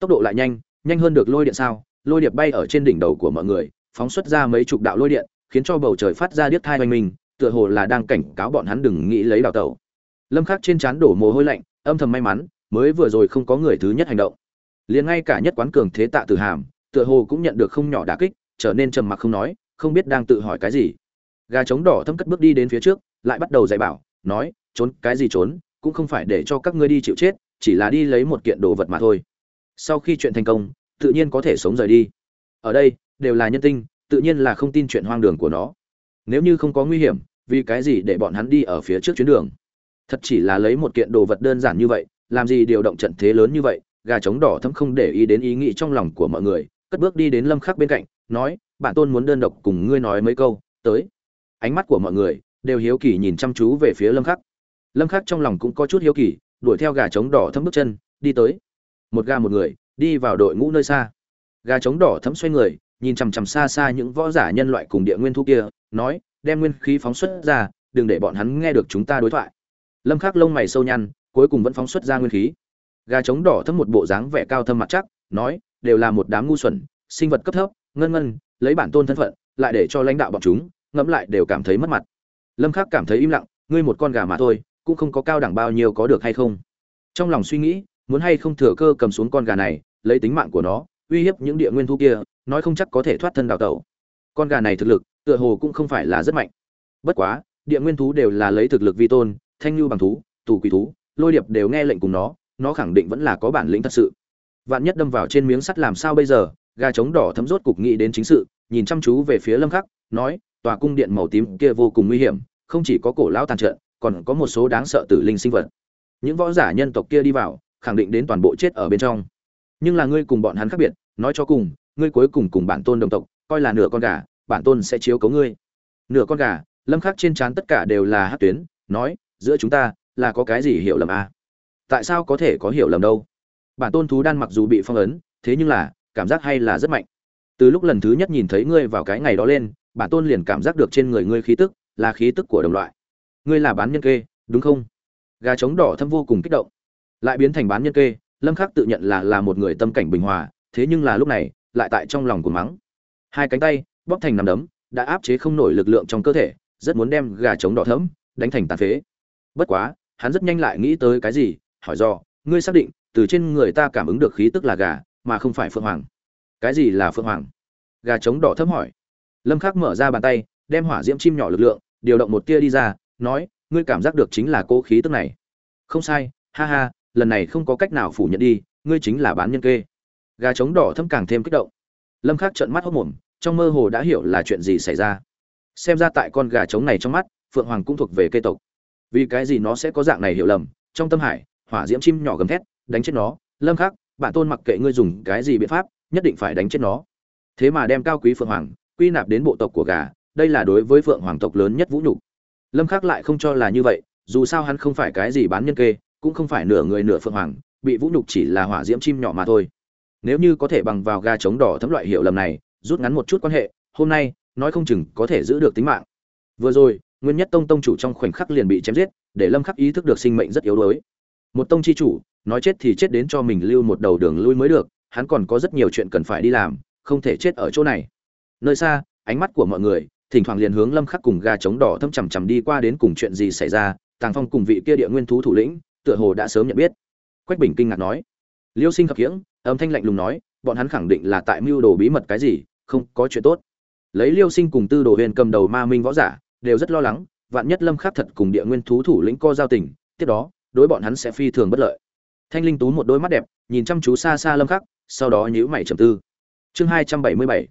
[SPEAKER 1] Tốc độ lại nhanh nhanh hơn được lôi điện sao? Lôi điệp bay ở trên đỉnh đầu của mọi người, phóng xuất ra mấy chục đạo lôi điện, khiến cho bầu trời phát ra điếc thai oanh minh, tựa hồ là đang cảnh cáo bọn hắn đừng nghĩ lấy đào tẩu. Lâm khắc trên trán đổ mồ hôi lạnh, âm thầm may mắn, mới vừa rồi không có người thứ nhất hành động. Liền ngay cả nhất quán cường thế tạ tử hàm, tựa hồ cũng nhận được không nhỏ đả kích, trở nên trầm mặc không nói, không biết đang tự hỏi cái gì. Gà trống đỏ thâm cất bước đi đến phía trước, lại bắt đầu dạy bảo, nói, trốn, cái gì trốn? Cũng không phải để cho các ngươi đi chịu chết chỉ là đi lấy một kiện đồ vật mà thôi. Sau khi chuyện thành công, tự nhiên có thể sống rời đi. Ở đây, đều là nhân tinh, tự nhiên là không tin chuyện hoang đường của nó. Nếu như không có nguy hiểm, vì cái gì để bọn hắn đi ở phía trước chuyến đường? Thật chỉ là lấy một kiện đồ vật đơn giản như vậy, làm gì điều động trận thế lớn như vậy, gà trống đỏ thấm không để ý đến ý nghĩ trong lòng của mọi người, cất bước đi đến lâm khắc bên cạnh, nói bản tôn muốn đơn độc cùng ngươi nói mấy câu, tới. Ánh mắt của mọi người đều hiếu kỳ nhìn chăm chú về phía lâm khắc. Lâm khắc trong lòng cũng có chút hiếu kỳ đuổi theo gà trống đỏ thấm bước chân, đi tới. Một gà một người, đi vào đội ngũ nơi xa. Gà trống đỏ thấm xoay người, nhìn chằm chằm xa xa những võ giả nhân loại cùng địa nguyên thu kia, nói, đem nguyên khí phóng xuất ra, đừng để bọn hắn nghe được chúng ta đối thoại. Lâm khắc lông mày sâu nhăn, cuối cùng vẫn phóng xuất ra nguyên khí. Gà trống đỏ thấm một bộ dáng vẻ cao thâm mặt chắc, nói, đều là một đám ngu xuẩn, sinh vật cấp thấp, ngân ngân, lấy bản tôn thân phận, lại để cho lãnh đạo bọn chúng, ngẫm lại đều cảm thấy mất mặt. Lâm khắc cảm thấy im lặng, ngươi một con gà mà thôi cũng không có cao đẳng bao nhiêu có được hay không. Trong lòng suy nghĩ, muốn hay không thừa cơ cầm xuống con gà này, lấy tính mạng của nó, uy hiếp những địa nguyên thu kia, nói không chắc có thể thoát thân đào tẩu. Con gà này thực lực, tựa hồ cũng không phải là rất mạnh. Bất quá, địa nguyên thú đều là lấy thực lực vi tôn, thanh lưu bằng thú, tù quỷ thú, lôi điệp đều nghe lệnh cùng nó nó khẳng định vẫn là có bản lĩnh thật sự. Vạn nhất đâm vào trên miếng sắt làm sao bây giờ? Gà trống đỏ thấm rốt cục nghĩ đến chính sự, nhìn chăm chú về phía lâm khắc, nói, tòa cung điện màu tím kia vô cùng nguy hiểm, không chỉ có cổ lão tàn trận còn có một số đáng sợ tử linh sinh vật. Những võ giả nhân tộc kia đi vào, khẳng định đến toàn bộ chết ở bên trong. Nhưng là ngươi cùng bọn hắn khác biệt, nói cho cùng, ngươi cuối cùng cùng bản tôn đồng tộc, coi là nửa con gà, bản tôn sẽ chiếu cấu ngươi. Nửa con gà, lâm khắc trên trán tất cả đều là hát tuyến, nói, giữa chúng ta, là có cái gì hiểu lầm à? tại sao có thể có hiểu lầm đâu? Bản tôn thú đan mặc dù bị phong ấn, thế nhưng là, cảm giác hay là rất mạnh. Từ lúc lần thứ nhất nhìn thấy ngươi vào cái ngày đó lên, bản tôn liền cảm giác được trên người ngươi khí tức, là khí tức của đồng loại ngươi là bán nhân kê, đúng không? Gà trống đỏ thâm vô cùng kích động. Lại biến thành bán nhân kê, lâm khắc tự nhận là là một người tâm cảnh bình hòa, thế nhưng là lúc này, lại tại trong lòng của mắng. Hai cánh tay, bóp thành nằm đấm, đã áp chế không nổi lực lượng trong cơ thể, rất muốn đem gà trống đỏ thẫm đánh thành tàn phế. Bất quá, hắn rất nhanh lại nghĩ tới cái gì, hỏi do, ngươi xác định, từ trên người ta cảm ứng được khí tức là gà, mà không phải phượng hoàng? Cái gì là phượng hoàng? Gà trống đỏ thấm hỏi. Lâm khắc mở ra bàn tay, đem hỏa diễm chim nhỏ lực lượng, điều động một tia đi ra nói, ngươi cảm giác được chính là cô khí tức này. Không sai, ha ha, lần này không có cách nào phủ nhận đi, ngươi chính là bán nhân kê. Gà trống đỏ thâm càng thêm kích động. Lâm khắc trợn mắt hốt mồm, trong mơ hồ đã hiểu là chuyện gì xảy ra. Xem ra tại con gà trống này trong mắt, phượng hoàng cũng thuộc về cây tộc. Vì cái gì nó sẽ có dạng này hiểu lầm? Trong tâm hải, hỏa diễm chim nhỏ gầm thét, đánh chết nó. Lâm khắc bản tôn mặc kệ ngươi dùng cái gì biện pháp, nhất định phải đánh chết nó. Thế mà đem cao quý phượng hoàng quy nạp đến bộ tộc của gà, đây là đối với phượng hoàng tộc lớn nhất vũ nhục lâm khắc lại không cho là như vậy, dù sao hắn không phải cái gì bán nhân kê, cũng không phải nửa người nửa phượng hoàng, bị vũ nhục chỉ là hỏa diễm chim nhỏ mà thôi. Nếu như có thể bằng vào ga chống đỏ thấm loại hiệu lầm này, rút ngắn một chút quan hệ, hôm nay, nói không chừng có thể giữ được tính mạng. Vừa rồi, nguyên nhất tông tông chủ trong khoảnh khắc liền bị chém giết, để lâm khắc ý thức được sinh mệnh rất yếu đuối. Một tông chi chủ, nói chết thì chết đến cho mình lưu một đầu đường lui mới được, hắn còn có rất nhiều chuyện cần phải đi làm, không thể chết ở chỗ này. Nơi xa, ánh mắt của mọi người thỉnh thoảng liền hướng lâm khắc cùng gà trống đỏ thâm chằm chằm đi qua đến cùng chuyện gì xảy ra, tàng phong cùng vị kia địa nguyên thú thủ lĩnh, tựa hồ đã sớm nhận biết. Quách bình kinh ngạc nói, liêu sinh khập khiễng, âm thanh lạnh lùng nói, bọn hắn khẳng định là tại mưu đồ bí mật cái gì, không có chuyện tốt. Lấy liêu sinh cùng tư đồ huyền cầm đầu ma minh võ giả, đều rất lo lắng, vạn nhất lâm khắc thật cùng địa nguyên thú thủ lĩnh co giao tình, tiếp đó, đối bọn hắn sẽ phi thường bất lợi. Thanh linh tú một đôi mắt đẹp, nhìn chăm chú xa xa lâm khắc, sau đó nhíu mày trầm tư. Chương hai trăm bảy mươi bảy,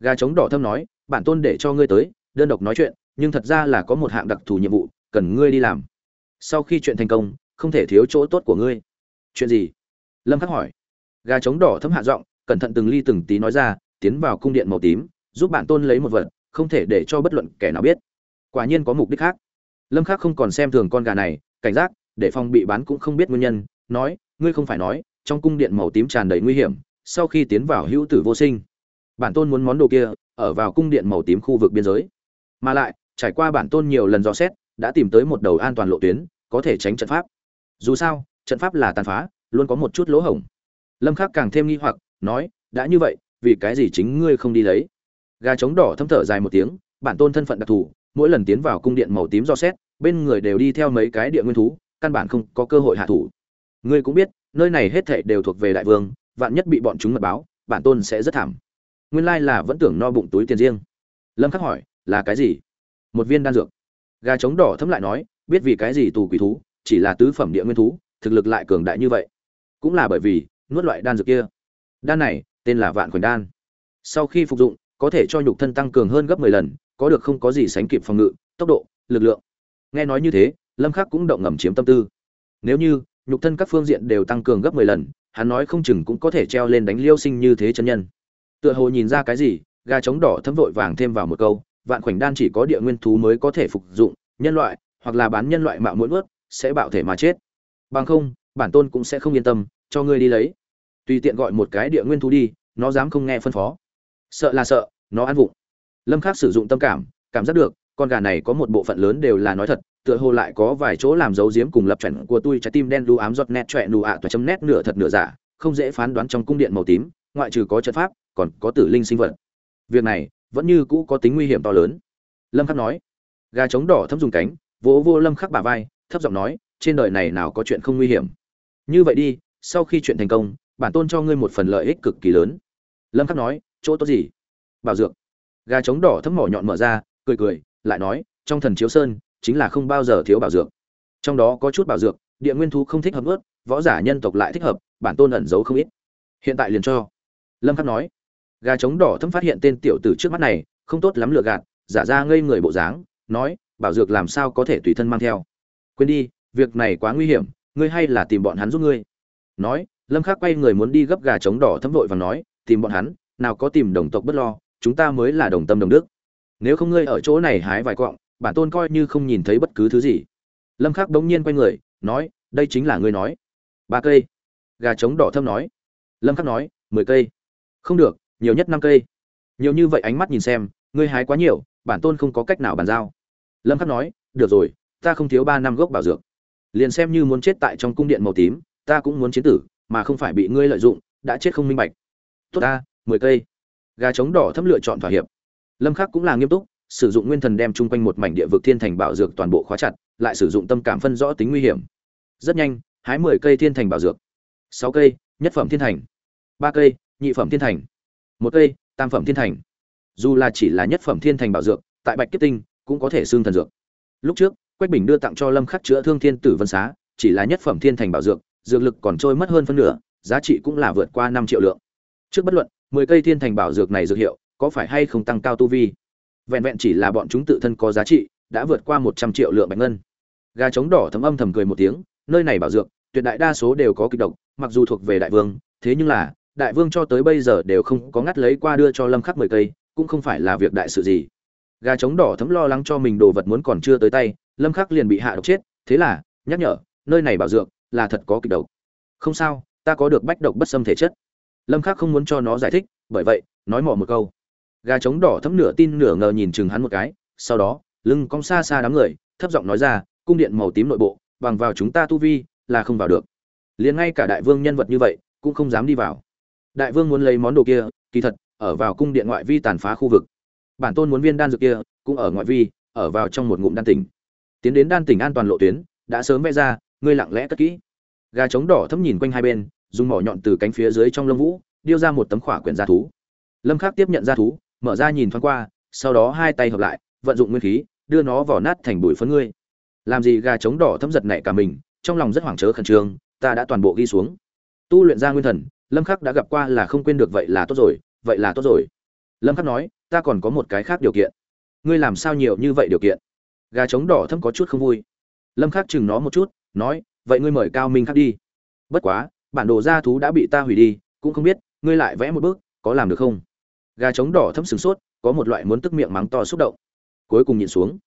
[SPEAKER 1] gà trống đỏ thâm nói bản tôn để cho ngươi tới, đơn độc nói chuyện, nhưng thật ra là có một hạng đặc thù nhiệm vụ, cần ngươi đi làm. Sau khi chuyện thành công, không thể thiếu chỗ tốt của ngươi. Chuyện gì? Lâm khắc hỏi. Gà trống đỏ thấm hạ giọng, cẩn thận từng ly từng tí nói ra, tiến vào cung điện màu tím, giúp bản tôn lấy một vật, không thể để cho bất luận kẻ nào biết. Quả nhiên có mục đích khác. Lâm khắc không còn xem thường con gà này, cảnh giác, để phòng bị bán cũng không biết nguyên nhân, nói, ngươi không phải nói, trong cung điện màu tím tràn đầy nguy hiểm, sau khi tiến vào hữu tử vô sinh bản tôn muốn món đồ kia ở vào cung điện màu tím khu vực biên giới. Mà lại, trải qua bản tôn nhiều lần dò xét, đã tìm tới một đầu an toàn lộ tuyến, có thể tránh trận pháp. Dù sao, trận pháp là tàn phá, luôn có một chút lỗ hổng. Lâm khắc càng thêm nghi hoặc, nói, đã như vậy, vì cái gì chính ngươi không đi lấy? Gà trống đỏ thâm thở dài một tiếng, bản tôn thân phận đặc thù, mỗi lần tiến vào cung điện màu tím do xét, bên người đều đi theo mấy cái địa nguyên thú, căn bản không có cơ hội hạ thủ. Ngươi cũng biết, nơi này hết thảy đều thuộc về đại vương, vạn nhất bị bọn chúng mật báo, bản tôn sẽ rất thảm nguyên lai là vẫn tưởng no bụng túi tiền riêng. Lâm khắc hỏi, là cái gì? Một viên đan dược. Gà trống đỏ thấm lại nói, biết vì cái gì tù quỷ thú, chỉ là tứ phẩm địa nguyên thú, thực lực lại cường đại như vậy. Cũng là bởi vì, nuốt loại đan dược kia. Đan này, tên là vạn khoảnh đan. Sau khi phục dụng, có thể cho nhục thân tăng cường hơn gấp 10 lần, có được không có gì sánh kịp phòng ngự, tốc độ, lực lượng. Nghe nói như thế, lâm khắc cũng động ngầm chiếm tâm tư. Nếu như, nhục thân các phương diện đều tăng cường gấp 10 lần, hắn nói không chừng cũng có thể treo lên đánh liêu sinh như thế chân nhân tựa hồ nhìn ra cái gì, gà trống đỏ thấm vội vàng thêm vào một câu, vạn khoảnh đan chỉ có địa nguyên thú mới có thể phục dụng, nhân loại, hoặc là bán nhân loại mạo mũi ướt sẽ bạo thể mà chết. Bằng không, bản tôn cũng sẽ không yên tâm, cho ngươi đi lấy. Tùy tiện gọi một cái địa nguyên thú đi, nó dám không nghe phân phó. Sợ là sợ, nó ăn vụng. Lâm khắc sử dụng tâm cảm cảm giác được, con gà này có một bộ phận lớn đều là nói thật, tựa hồ lại có vài chỗ làm dấu diếm cùng lập chuẩn của tôi trái tim đen đu ám giọt nét trọe nụ ạ toa chấm nét nửa thật nửa giả, không dễ phán đoán trong cung điện màu tím, ngoại trừ có trận pháp còn có tử linh sinh vật. Việc này vẫn như cũ có tính nguy hiểm to lớn. Lâm khắc nói. Gà trống đỏ thấm dùng cánh, vỗ vô lâm khắc bả vai, thấp giọng nói, trên đời này nào có chuyện không nguy hiểm. Như vậy đi, sau khi chuyện thành công, bản tôn cho ngươi một phần lợi ích cực kỳ lớn. Lâm khắc nói, chỗ tốt gì? Bảo dược. Gà trống đỏ thấm mỏ nhọn mở ra, cười cười, lại nói, trong thần chiếu sơn, chính là không bao giờ thiếu bảo dược. Trong đó có chút bảo dược, địa nguyên thú không thích hợp ướt, võ giả nhân tộc lại thích hợp, bản tôn ẩn giấu không ít. Hiện tại liền cho. Lâm khắc nói gà trống đỏ thâm phát hiện tên tiểu tử trước mắt này, không tốt lắm lựa gạt, giả ra ngây người bộ dáng, nói, bảo dược làm sao có thể tùy thân mang theo? Quên đi, việc này quá nguy hiểm, ngươi hay là tìm bọn hắn giúp ngươi. Nói, lâm khắc quay người muốn đi gấp gà trống đỏ thâm vội và nói, tìm bọn hắn, nào có tìm đồng tộc bất lo, chúng ta mới là đồng tâm đồng đức. Nếu không ngươi ở chỗ này hái vài quọng, bản tôn coi như không nhìn thấy bất cứ thứ gì. Lâm khắc đống nhiên quay người, nói, đây chính là ngươi nói. Ba cây. Gà trống đỏ thâm nói. Lâm khắc nói, mười cây. Không được nhiều nhất năm cây. Nhiều như vậy ánh mắt nhìn xem, ngươi hái quá nhiều, bản tôn không có cách nào bàn giao. Lâm khắc nói, được rồi, ta không thiếu ba năm gốc bảo dược. Liền xem như muốn chết tại trong cung điện màu tím, ta cũng muốn chiến tử, mà không phải bị ngươi lợi dụng, đã chết không minh bạch. Tốt ta, mười cây. Gà trống đỏ thâm lựa chọn thỏa hiệp. Lâm khắc cũng là nghiêm túc, sử dụng nguyên thần đem chung quanh một mảnh địa vực thiên thành bảo dược toàn bộ khóa chặt, lại sử dụng tâm cảm phân rõ tính nguy hiểm. Rất nhanh, hái mười cây thiên thành bảo dược. Sáu cây, nhất phẩm thiên thành. Ba cây, nhị phẩm thiên thành một cây, tam phẩm thiên thành. Dù là chỉ là nhất phẩm thiên thành bảo dược, tại bạch kiếp tinh cũng có thể xương thần dược. Lúc trước, quách bình đưa tặng cho lâm khắc chữa thương thiên tử vân xá, chỉ là nhất phẩm thiên thành bảo dược dược lực còn trôi mất hơn phân nửa, giá trị cũng là vượt qua 5 triệu lượng. Trước bất luận 10 cây thiên thành bảo dược này dược hiệu có phải hay không tăng cao tu vi? Vẹn vẹn chỉ là bọn chúng tự thân có giá trị, đã vượt qua 100 triệu lượng bạch ngân. Gà trống đỏ thấm âm thầm cười một tiếng, nơi này bảo dược, tuyệt đại đa số đều có kịch độc, mặc dù thuộc về đại vương, thế nhưng là đại vương cho tới bây giờ đều không có ngắt lấy qua đưa cho lâm khắc mười cây, cũng không phải là việc đại sự gì. Gà trống đỏ thấm lo lắng cho mình đồ vật muốn còn chưa tới tay, lâm khắc liền bị hạ độc chết, thế là, nhắc nhở, nơi này bảo dược, là thật có kịch độc. Không sao, ta có được bách độc bất xâm thể chất. Lâm khắc không muốn cho nó giải thích, bởi vậy, nói mỏ một câu. Gà trống đỏ thấm nửa tin nửa ngờ nhìn chừng hắn một cái, sau đó, lưng cong xa xa đám người, thấp giọng nói ra, cung điện màu tím nội bộ, bằng vào chúng ta tu vi, là không vào được. Liền ngay cả đại vương nhân vật như vậy, cũng không dám đi vào đại vương muốn lấy món đồ kia, kỳ thật, ở vào cung điện ngoại vi tàn phá khu vực. Bản tôn muốn viên đan dược kia, cũng ở ngoại vi, ở vào trong một ngụm đan tỉnh. Tiến đến đan tỉnh an toàn lộ tuyến, đã sớm vẽ ra, ngươi lặng lẽ cất kỹ. Gà trống đỏ thấm nhìn quanh hai bên, dùng mỏ nhọn từ cánh phía dưới trong lông vũ, điêu ra một tấm khỏa quyển gia thú. Lâm khắc tiếp nhận gia thú, mở ra nhìn thoáng qua, sau đó hai tay hợp lại, vận dụng nguyên khí, đưa nó vào nát thành bụi phấn ngươi. Làm gì gà trống đỏ thấm giật nảy cả mình, trong lòng rất hoảng chớ khẩn trương, ta đã toàn bộ ghi xuống. Tu luyện ra nguyên thần lâm khắc đã gặp qua là không quên được vậy là tốt rồi, vậy là tốt rồi. Lâm khắc nói, ta còn có một cái khác điều kiện. Ngươi làm sao nhiều như vậy điều kiện? Gà trống đỏ thâm có chút không vui. Lâm khắc chừng nó một chút, nói, vậy ngươi mời cao minh khắc đi. Bất quá, bản đồ gia thú đã bị ta hủy đi, cũng không biết, ngươi lại vẽ một bước, có làm được không? Gà trống đỏ thâm sừng sốt, có một loại muốn tức miệng mắng to xúc động. Cuối cùng nhìn xuống.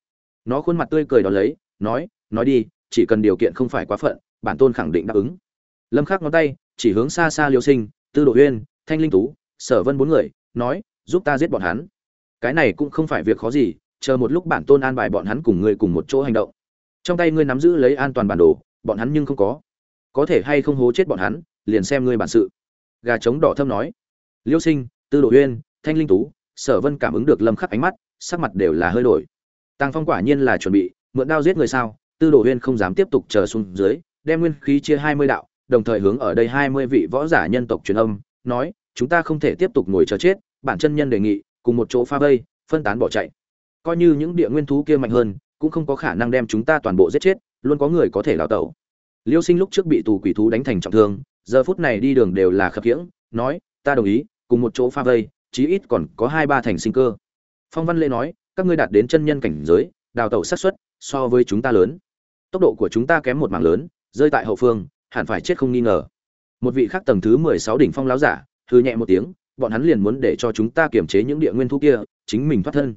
[SPEAKER 1] Nó khuôn mặt tươi cười đó lấy, nói nói đi, chỉ cần điều kiện không phải quá phận, bản tôn khẳng định đáp ứng. Lâm khắc ngón tay chỉ hướng xa xa liêu sinh, tư độ uyên thanh linh tú, sở vân bốn người, nói, giúp ta giết bọn hắn. Cái này cũng không phải việc khó gì, chờ một lúc bản tôn an bài bọn hắn cùng ngươi cùng một chỗ hành động. Trong tay ngươi nắm giữ lấy an toàn bản đồ, bọn hắn nhưng không có. Có thể hay không hố chết bọn hắn, liền xem ngươi bản sự. Gà trống đỏ thâm nói. Liêu sinh, tư độ uyên thanh linh tú, sở vân cảm ứng được lâm khắc ánh mắt, sắc mặt đều là hơi đổi. Tăng phong quả nhiên là chuẩn bị, mượn đao giết người sao, tư đồ huyên không dám tiếp tục chờ xuống dưới, đem nguyên khí chia hai mươi đạo đồng thời hướng ở đây hai mươi vị võ giả nhân tộc truyền âm, nói, chúng ta không thể tiếp tục ngồi chờ chết. Bản chân nhân đề nghị, cùng một chỗ pha vây, phân tán bỏ chạy. Coi như những địa nguyên thú kia mạnh hơn, cũng không có khả năng đem chúng ta toàn bộ giết chết, luôn có người có thể đào tẩu. Liêu sinh lúc trước bị tù quỷ thú đánh thành trọng thương, giờ phút này đi đường đều là khập khiễng, nói, ta đồng ý, cùng một chỗ pha vây, chí ít còn có hai ba thành sinh cơ. Phong văn lễ nói, các ngươi đạt đến chân nhân cảnh giới, đào tẩu xác suất so với chúng ta lớn. Tốc độ của chúng ta kém một mảng lớn, rơi tại hậu phương hẳn phải chết không nghi ngờ. Một vị khác tầng thứ mười sáu đỉnh phong láo giả hư nhẹ một tiếng, bọn hắn liền muốn để cho chúng ta kiểm chế những địa nguyên thú kia, chính mình thoát thân.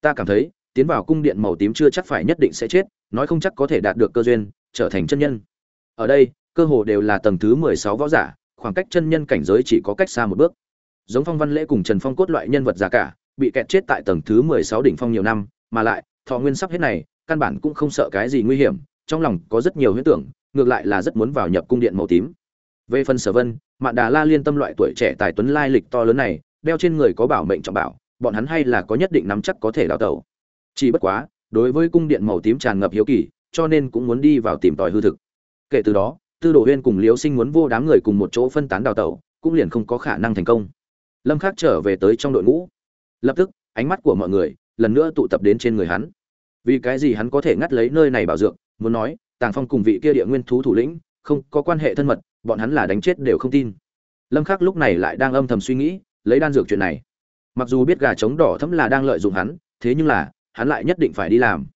[SPEAKER 1] Ta cảm thấy, tiến vào cung điện màu tím chưa chắc phải nhất định sẽ chết, nói không chắc có thể đạt được cơ duyên, trở thành chân nhân. Ở đây, cơ hồ đều là tầng thứ mười sáu võ giả, khoảng cách chân nhân cảnh giới chỉ có cách xa một bước. Giống phong văn lễ cùng trần phong cốt loại nhân vật giả cả, bị kẹt chết tại tầng thứ mười sáu đỉnh phong nhiều năm, mà lại, thọ nguyên sắp hết này, căn bản cũng không sợ cái gì nguy hiểm, trong lòng có rất nhiều huyễn tưởng ngược lại là rất muốn vào nhập cung điện màu tím. Về phần sở vân, mạn đà la liên tâm loại tuổi trẻ tài tuấn lai lịch to lớn này, đeo trên người có bảo mệnh trọng bảo, bọn hắn hay là có nhất định nắm chắc có thể đào tẩu. Chỉ bất quá, đối với cung điện màu tím tràn ngập hiếu kỳ, cho nên cũng muốn đi vào tìm tòi hư thực. Kể từ đó, tư đồ huyên cùng liễu sinh muốn vô đám người cùng một chỗ phân tán đào tẩu, cũng liền không có khả năng thành công. Lâm khắc trở về tới trong đội ngũ. Lập tức, ánh mắt của mọi người lần nữa tụ tập đến trên người hắn. Vì cái gì hắn có thể ngắt lấy nơi này bảo dược, muốn nói tàng phong cùng vị kia địa nguyên thú thủ lĩnh, không có quan hệ thân mật, bọn hắn là đánh chết đều không tin. Lâm khắc lúc này lại đang âm thầm suy nghĩ, lấy đan dược chuyện này. Mặc dù biết gà trống đỏ thẫm là đang lợi dụng hắn, thế nhưng là, hắn lại nhất định phải đi làm.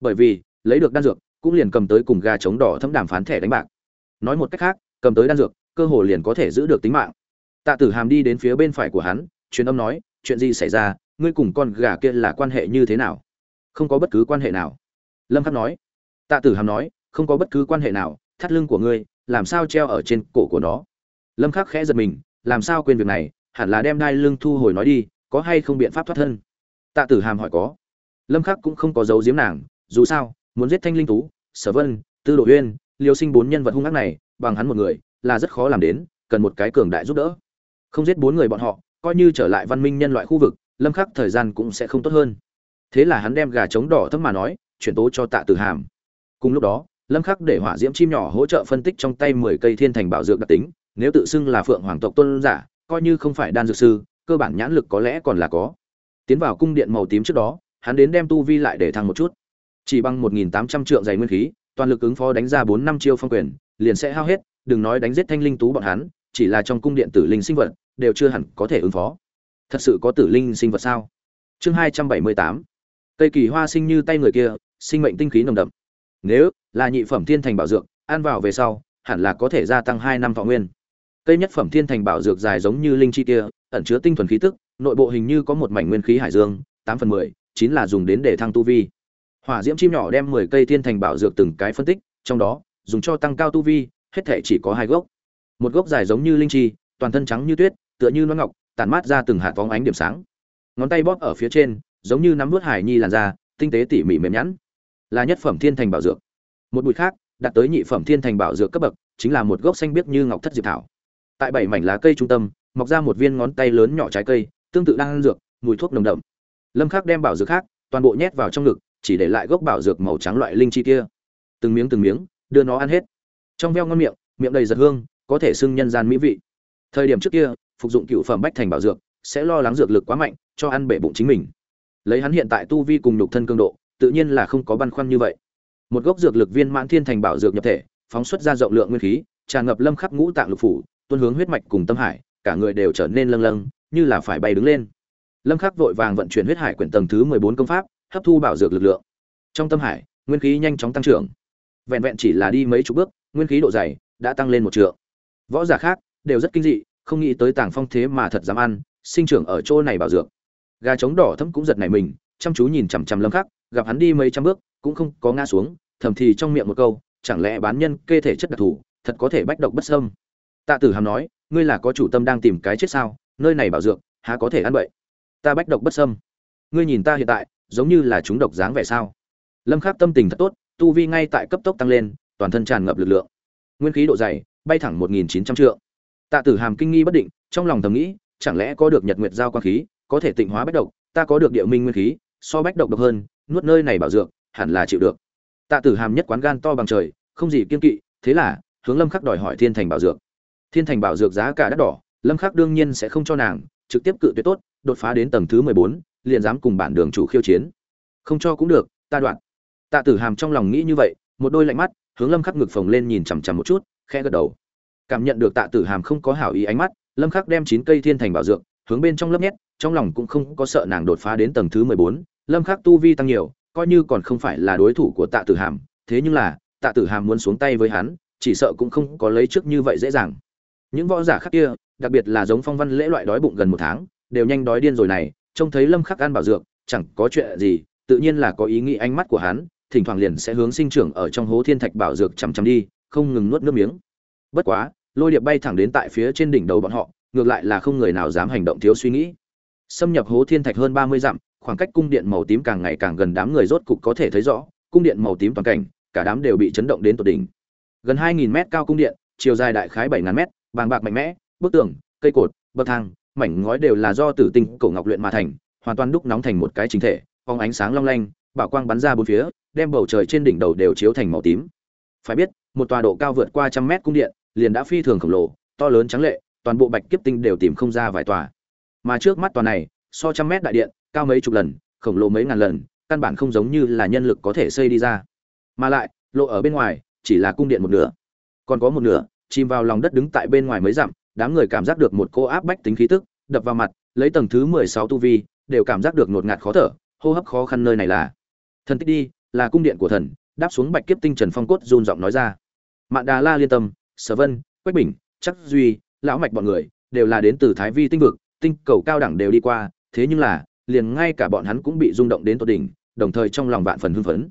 [SPEAKER 1] Bởi vì, lấy được đan dược, cũng liền cầm tới cùng gà trống đỏ thẫm đàm phán thẻ đánh bạc. Nói một cách khác, cầm tới đan dược, cơ hồ liền có thể giữ được tính mạng. Tạ tử hàm đi đến phía bên phải của hắn, truyền âm nói, chuyện gì xảy ra? Ngươi cùng con gà kia là quan hệ như thế nào? Không có bất cứ quan hệ nào. Lâm khắc nói. Tạ tử hàm nói không có bất cứ quan hệ nào, thắt lưng của ngươi, làm sao treo ở trên cổ của nó? Lâm khắc khẽ giật mình, làm sao quên việc này, hẳn là đem đai lưng thu hồi nói đi, có hay không biện pháp thoát thân? Tạ tử hàm hỏi có. Lâm khắc cũng không có giấu giếm nàng, dù sao, muốn giết thanh linh tú, sở vân, tư Đồ uyên, liêu sinh bốn nhân vật hung ác này, bằng hắn một người, là rất khó làm đến, cần một cái cường đại giúp đỡ. Không giết bốn người bọn họ, coi như trở lại văn minh nhân loại khu vực, lâm khắc thời gian cũng sẽ không tốt hơn. Thế là hắn đem gà trống đỏ thấm mà nói, chuyển tố cho tạ tử hàm. Cùng lúc đó lâm khắc để hỏa diễm chim nhỏ hỗ trợ phân tích trong tay 10 cây thiên thành bảo dược đặc tính, nếu tự xưng là phượng hoàng tộc tôn giả, coi như không phải đan dược sư, cơ bản nhãn lực có lẽ còn là có. Tiến vào cung điện màu tím trước đó, hắn đến đem tu vi lại để thăng một chút. Chỉ bằng 1.800 trượng dày nguyên khí, toàn lực ứng phó đánh ra bốn năm chiêu phong quyền, liền sẽ hao hết, đừng nói đánh giết thanh linh tú bọn hắn, chỉ là trong cung điện tử linh sinh vật, đều chưa hẳn có thể ứng phó. Thật sự có tử linh sinh vật sao? Chương 278 cây kỳ hoa sinh như tay người kia, sinh mệnh tinh khí nồng đậm. Nếu là nhị phẩm thiên thành bảo dược, ăn vào về sau, hẳn là có thể gia tăng hai năm thọ nguyên. Cây nhất phẩm thiên thành bảo dược dài giống như linh chi kia, ẩn chứa tinh thuần khí tức, nội bộ hình như có một mảnh nguyên khí hải dương, tám phần mười chính là dùng đến để thăng tu vi. Hỏa diễm chim nhỏ đem mười cây thiên thành bảo dược từng cái phân tích, trong đó, dùng cho tăng cao tu vi, hết thảy chỉ có hai gốc. Một gốc dài giống như linh chi, toàn thân trắng như tuyết, tựa như nó ngọc tàn mát ra từng hạt phóng ánh điểm sáng. Ngón tay bóp ở phía trên, giống như nắm nuốt hải nhi làn da, tinh tế tỉ mỉ mềm nhẵn. Là nhất phẩm thiên thành bảo dược một bụi khác đạt tới nhị phẩm thiên thành bảo dược cấp bậc, chính là một gốc xanh biếc như ngọc thất diệp thảo. Tại bảy mảnh lá cây trung tâm, mọc ra một viên ngón tay lớn nhỏ trái cây, tương tự đang ăn dược, mùi thuốc nồng đậm. Lâm khắc đem bảo dược khác, toàn bộ nhét vào trong ngực, chỉ để lại gốc bảo dược màu trắng loại linh chi kia. Từng miếng từng miếng, đưa nó ăn hết. Trong veo ngon miệng miệng đầy giật hương, có thể xưng nhân gian mỹ vị. Thời điểm trước kia, phục dụng cựu phẩm bách thành bảo dược, sẽ lo lắng dược lực quá mạnh, cho ăn bể bụng chính mình. Lấy hắn hiện tại tu vi cùng nhục thân cường độ, tự nhiên là không có băn khoăn như vậy một gốc dược lực viên mãn thiên thành bảo dược nhập thể, phóng xuất ra rộng lượng nguyên khí, tràn ngập lâm khắc ngũ tạng lục phủ, tuôn hướng huyết mạch cùng tâm hải, cả người đều trở nên lâng lâng, như là phải bay đứng lên. Lâm khắc vội vàng vận chuyển huyết hải quyển tầng thứ 14 công pháp, hấp thu bảo dược lực lượng. Trong tâm hải, nguyên khí nhanh chóng tăng trưởng. Vẹn vẹn chỉ là đi mấy chục bước, nguyên khí độ dày đã tăng lên một trượng. Võ giả khác đều rất kinh dị, không nghĩ tới tàng phong thế mà thật dám ăn, sinh trưởng ở chỗ này bảo dược. Gà trống đỏ thấm cũng giật nảy mình, chăm chú nhìn chằm chằm lâm khắc, gặp hắn đi mấy trăm bước cũng không có ngã xuống, thầm thì trong miệng một câu, chẳng lẽ bán nhân kê thể chất đặc thù, thật có thể bách độc bất sâm tạ tử hàm nói, ngươi là có chủ tâm đang tìm cái chết sao, nơi này bảo dược, há có thể ăn bậy ta bách độc bất sâm ngươi nhìn ta hiện tại, giống như là chúng độc dáng vẻ sao? Lâm khắc tâm tình thật tốt, tu vi ngay tại cấp tốc tăng lên, toàn thân tràn ngập lực lượng. Nguyên khí độ dày, bay thẳng 1.900 trượng. Tạ tử hàm kinh nghi bất định, trong lòng thầm nghĩ, chẳng lẽ có được nhật nguyệt giao quang khí, có thể tịnh hóa bách độc, ta có được địa minh nguyên khí, so bách độc độc hơn, nuốt nơi này bảo dược hẳn là chịu được. Tạ tử hàm nhất quán gan to bằng trời không gì kiên kỵ thế là hướng lâm khắc đòi hỏi thiên thành bảo dược. Thiên thành bảo dược giá cả đắt đỏ lâm khắc đương nhiên sẽ không cho nàng trực tiếp cự tuyệt tốt đột phá đến tầng thứ 14, liền dám cùng bản đường chủ khiêu chiến. Không cho cũng được ta đoạn. Tạ tử hàm trong lòng nghĩ như vậy một đôi lạnh mắt hướng lâm khắc ngực phồng lên nhìn chằm chằm một chút khẽ gật đầu. Cảm nhận được tạ tử hàm không có hảo ý ánh mắt lâm khắc đem chín cây thiên thành bảo dược hướng bên trong lớp nhét trong lòng cũng không có sợ nàng đột phá đến tầng thứ 14, lâm khắc tu vi tăng nhiều coi như còn không phải là đối thủ của tạ tử hàm, thế nhưng là, tạ tử hàm muốn xuống tay với hắn, chỉ sợ cũng không có lấy trước như vậy dễ dàng. Những võ giả khác kia, đặc biệt là giống phong văn lễ loại đói bụng gần một tháng, đều nhanh đói điên rồi này, trông thấy lâm khắc ăn bảo dược, chẳng có chuyện gì, tự nhiên là có ý nghĩ ánh mắt của hắn, thỉnh thoảng liền sẽ hướng sinh trưởng ở trong hố thiên thạch bảo dược chằm chằm đi, không ngừng nuốt nước miếng. Bất quá, lôi điệp bay thẳng đến tại phía trên đỉnh đầu bọn họ, ngược lại là không người nào dám hành động thiếu suy nghĩ. Xâm nhập hố thiên thạch hơn ba mươi dặm khoảng cách cung điện màu tím càng ngày càng gần đám người rốt cục có thể thấy rõ, cung điện màu tím toàn cảnh, cả đám đều bị chấn động đến tột đỉnh. Gần hai nghìn mét cao cung điện, chiều dài đại khái bảy ngàn mét vàng bạc mạnh mẽ, bức tường, cây cột, bậc thang, mảnh ngói đều là do tử tinh cổ ngọc luyện mà thành, hoàn toàn đúc nóng thành một cái chính thể, phóng ánh sáng long lanh, bảo quang bắn ra bốn phía, đem bầu trời trên đỉnh đầu đều chiếu thành màu tím. Phải biết, một tòa độ cao vượt qua trăm mét cung điện, liền đã phi thường khổng lồ, to lớn trắng lệ, toàn bộ bạch kiếp tinh đều tìm không ra vài tòa. Mà trước mắt tòa này, so trăm mét đại điện cao mấy chục lần, khổng lồ mấy ngàn lần, căn bản không giống như là nhân lực có thể xây đi ra. Mà lại, lộ ở bên ngoài, chỉ là cung điện một nửa. Còn có một nửa, chìm vào lòng đất đứng tại bên ngoài mới dặm, đám người cảm giác được một cô áp bách tính khí tức, đập vào mặt, lấy tầng thứ mười sáu tu vi, đều cảm giác được ngột ngạt khó thở, hô hấp khó khăn nơi này là. Thần tích đi, là cung điện của thần, đáp xuống bạch kiếp tinh trần phong cốt run giọng nói ra. Mạn đà la liên tâm, sở vân, quách bình, chắc duy, lão mạch bọn người, đều là đến từ thái vi tinh vực, tinh cầu cao đẳng đều đi qua, thế nhưng là liền ngay cả bọn hắn cũng bị rung động đến tột đỉnh, đồng thời trong lòng vạn phần hưng phấn.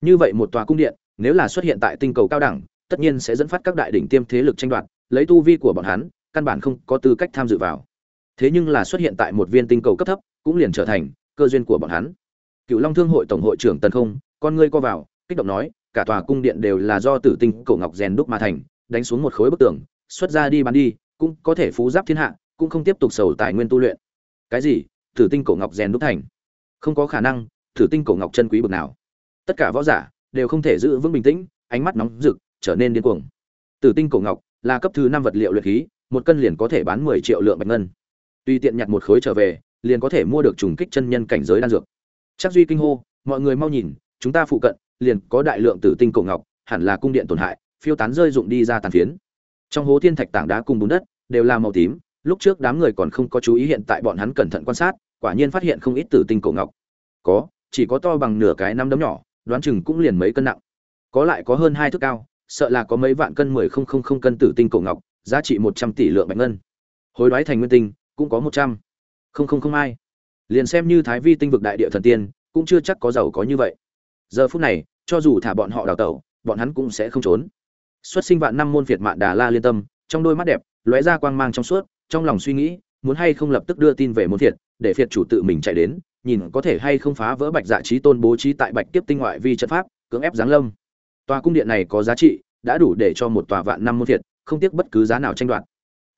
[SPEAKER 1] Như vậy một tòa cung điện, nếu là xuất hiện tại tinh cầu cao đẳng, tất nhiên sẽ dẫn phát các đại đỉnh tiêm thế lực tranh đoạt, lấy tu vi của bọn hắn, căn bản không có tư cách tham dự vào. Thế nhưng là xuất hiện tại một viên tinh cầu cấp thấp, cũng liền trở thành cơ duyên của bọn hắn. Cựu long thương hội tổng hội trưởng tần không, con ngươi co vào, kích động nói, cả tòa cung điện đều là do tử tinh cổ ngọc rèn đúc mà thành, đánh xuống một khối bức tường, xuất ra đi bán đi, cũng có thể phú giáp thiên hạ, cũng không tiếp tục sầu tài nguyên tu luyện. Cái gì? Tử tinh cổ ngọc rèn đúc thành. Không có khả năng tử tinh cổ ngọc chân quý bực nào. Tất cả võ giả đều không thể giữ vững bình tĩnh, ánh mắt nóng rực, trở nên điên cuồng. Tử tinh cổ ngọc là cấp thứ năm vật liệu luyện khí, một cân liền có thể bán mười triệu lượng bạch ngân. Tùy tiện nhặt một khối trở về, liền có thể mua được trùng kích chân nhân cảnh giới đan dược. Chắc duy kinh hô, mọi người mau nhìn, chúng ta phụ cận liền có đại lượng tử tinh cổ ngọc, hẳn là cung điện tổn hại, phiêu tán rơi dụng đi ra tàn phiến. Trong hố thiên thạch tảng đá cùng bùn đất đều là màu tím lúc trước đám người còn không có chú ý hiện tại bọn hắn cẩn thận quan sát, quả nhiên phát hiện không ít tử tinh cổ ngọc. Có, chỉ có to bằng nửa cái năm đấm nhỏ, đoán chừng cũng liền mấy cân nặng. Có lại có hơn hai thước cao, sợ là có mấy vạn cân mười không không không cân tử tinh cổ ngọc, giá trị một trăm tỷ lượng bạch ngân. Hối đoái thành nguyên tinh, cũng có một trăm. Không không không ai liền xem như thái vi tinh vực đại địa thần tiên, cũng chưa chắc có giàu có như vậy. Giờ phút này, cho dù thả bọn họ đào tẩu, bọn hắn cũng sẽ không trốn. Xuất sinh vạn năm môn phiệt mạn đà la liên tâm, trong đôi mắt đẹp, lóe ra quang mang trong suốt trong lòng suy nghĩ muốn hay không lập tức đưa tin về môn thiệt, để phiệt chủ tự mình chạy đến nhìn có thể hay không phá vỡ bạch dạ trí tôn bố trí tại bạch tiếp tinh ngoại vi trận pháp cưỡng ép giáng lâm. Tòa cung điện này có giá trị đã đủ để cho một tòa vạn năm môn thiệt, không tiếc bất cứ giá nào tranh đoạt.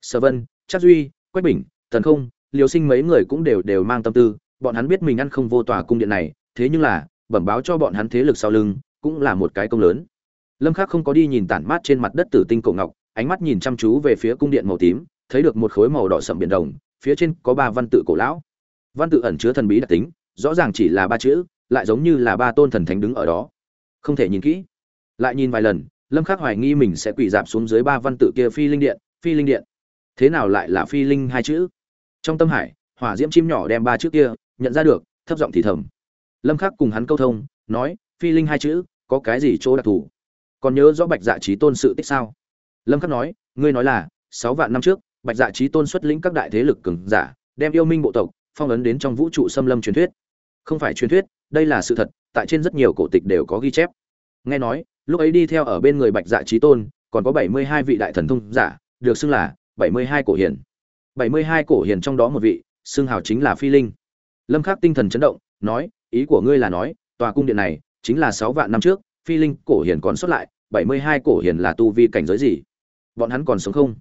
[SPEAKER 1] Sở vân chắc duy quách bình tần không liều sinh mấy người cũng đều đều mang tâm tư bọn hắn biết mình ăn không vô tòa cung điện này thế nhưng là bẩm báo cho bọn hắn thế lực sau lưng cũng là một cái công lớn. Lâm khắc không có đi nhìn tản mát trên mặt đất tử tinh cổ ngọc ánh mắt nhìn chăm chú về phía cung điện màu tím thấy được một khối màu đỏ sậm biển đồng, phía trên có ba văn tự cổ lão. Văn tự ẩn chứa thần bí đặc tính, rõ ràng chỉ là ba chữ, lại giống như là ba tôn thần thánh đứng ở đó. Không thể nhìn kỹ. Lại nhìn vài lần, lâm khắc hoài nghi mình sẽ quỳ dạp xuống dưới ba văn tự kia phi linh điện, phi linh điện. Thế nào lại là phi linh hai chữ? Trong tâm hải, hỏa diễm chim nhỏ đem ba chữ kia, nhận ra được, thấp giọng thì thầm. Lâm khắc cùng hắn câu thông, nói, phi linh hai chữ, có cái gì chỗ đặc thù? Còn nhớ rõ bạch dạ trí tôn sự tích sao? Lâm khắc nói, ngươi nói là, sáu vạn năm trước bạch dạ trí tôn xuất lĩnh các đại thế lực cường giả, đem yêu minh bộ tộc phong ấn đến trong vũ trụ xâm lâm truyền thuyết. Không phải truyền thuyết, đây là sự thật, tại trên rất nhiều cổ tịch đều có ghi chép. Nghe nói, lúc ấy đi theo ở bên người bạch dạ trí tôn, còn có 72 vị đại thần thông giả, được xưng là 72 cổ hiền. 72 cổ hiền trong đó một vị, xưng hào chính là phi linh. Lâm khắc tinh thần chấn động, nói, ý của ngươi là nói, tòa cung điện này chính là sáu vạn năm trước, phi linh cổ hiền còn xuất lại 72 cổ hiền là tu vi cảnh giới gì? Bọn hắn còn sống không?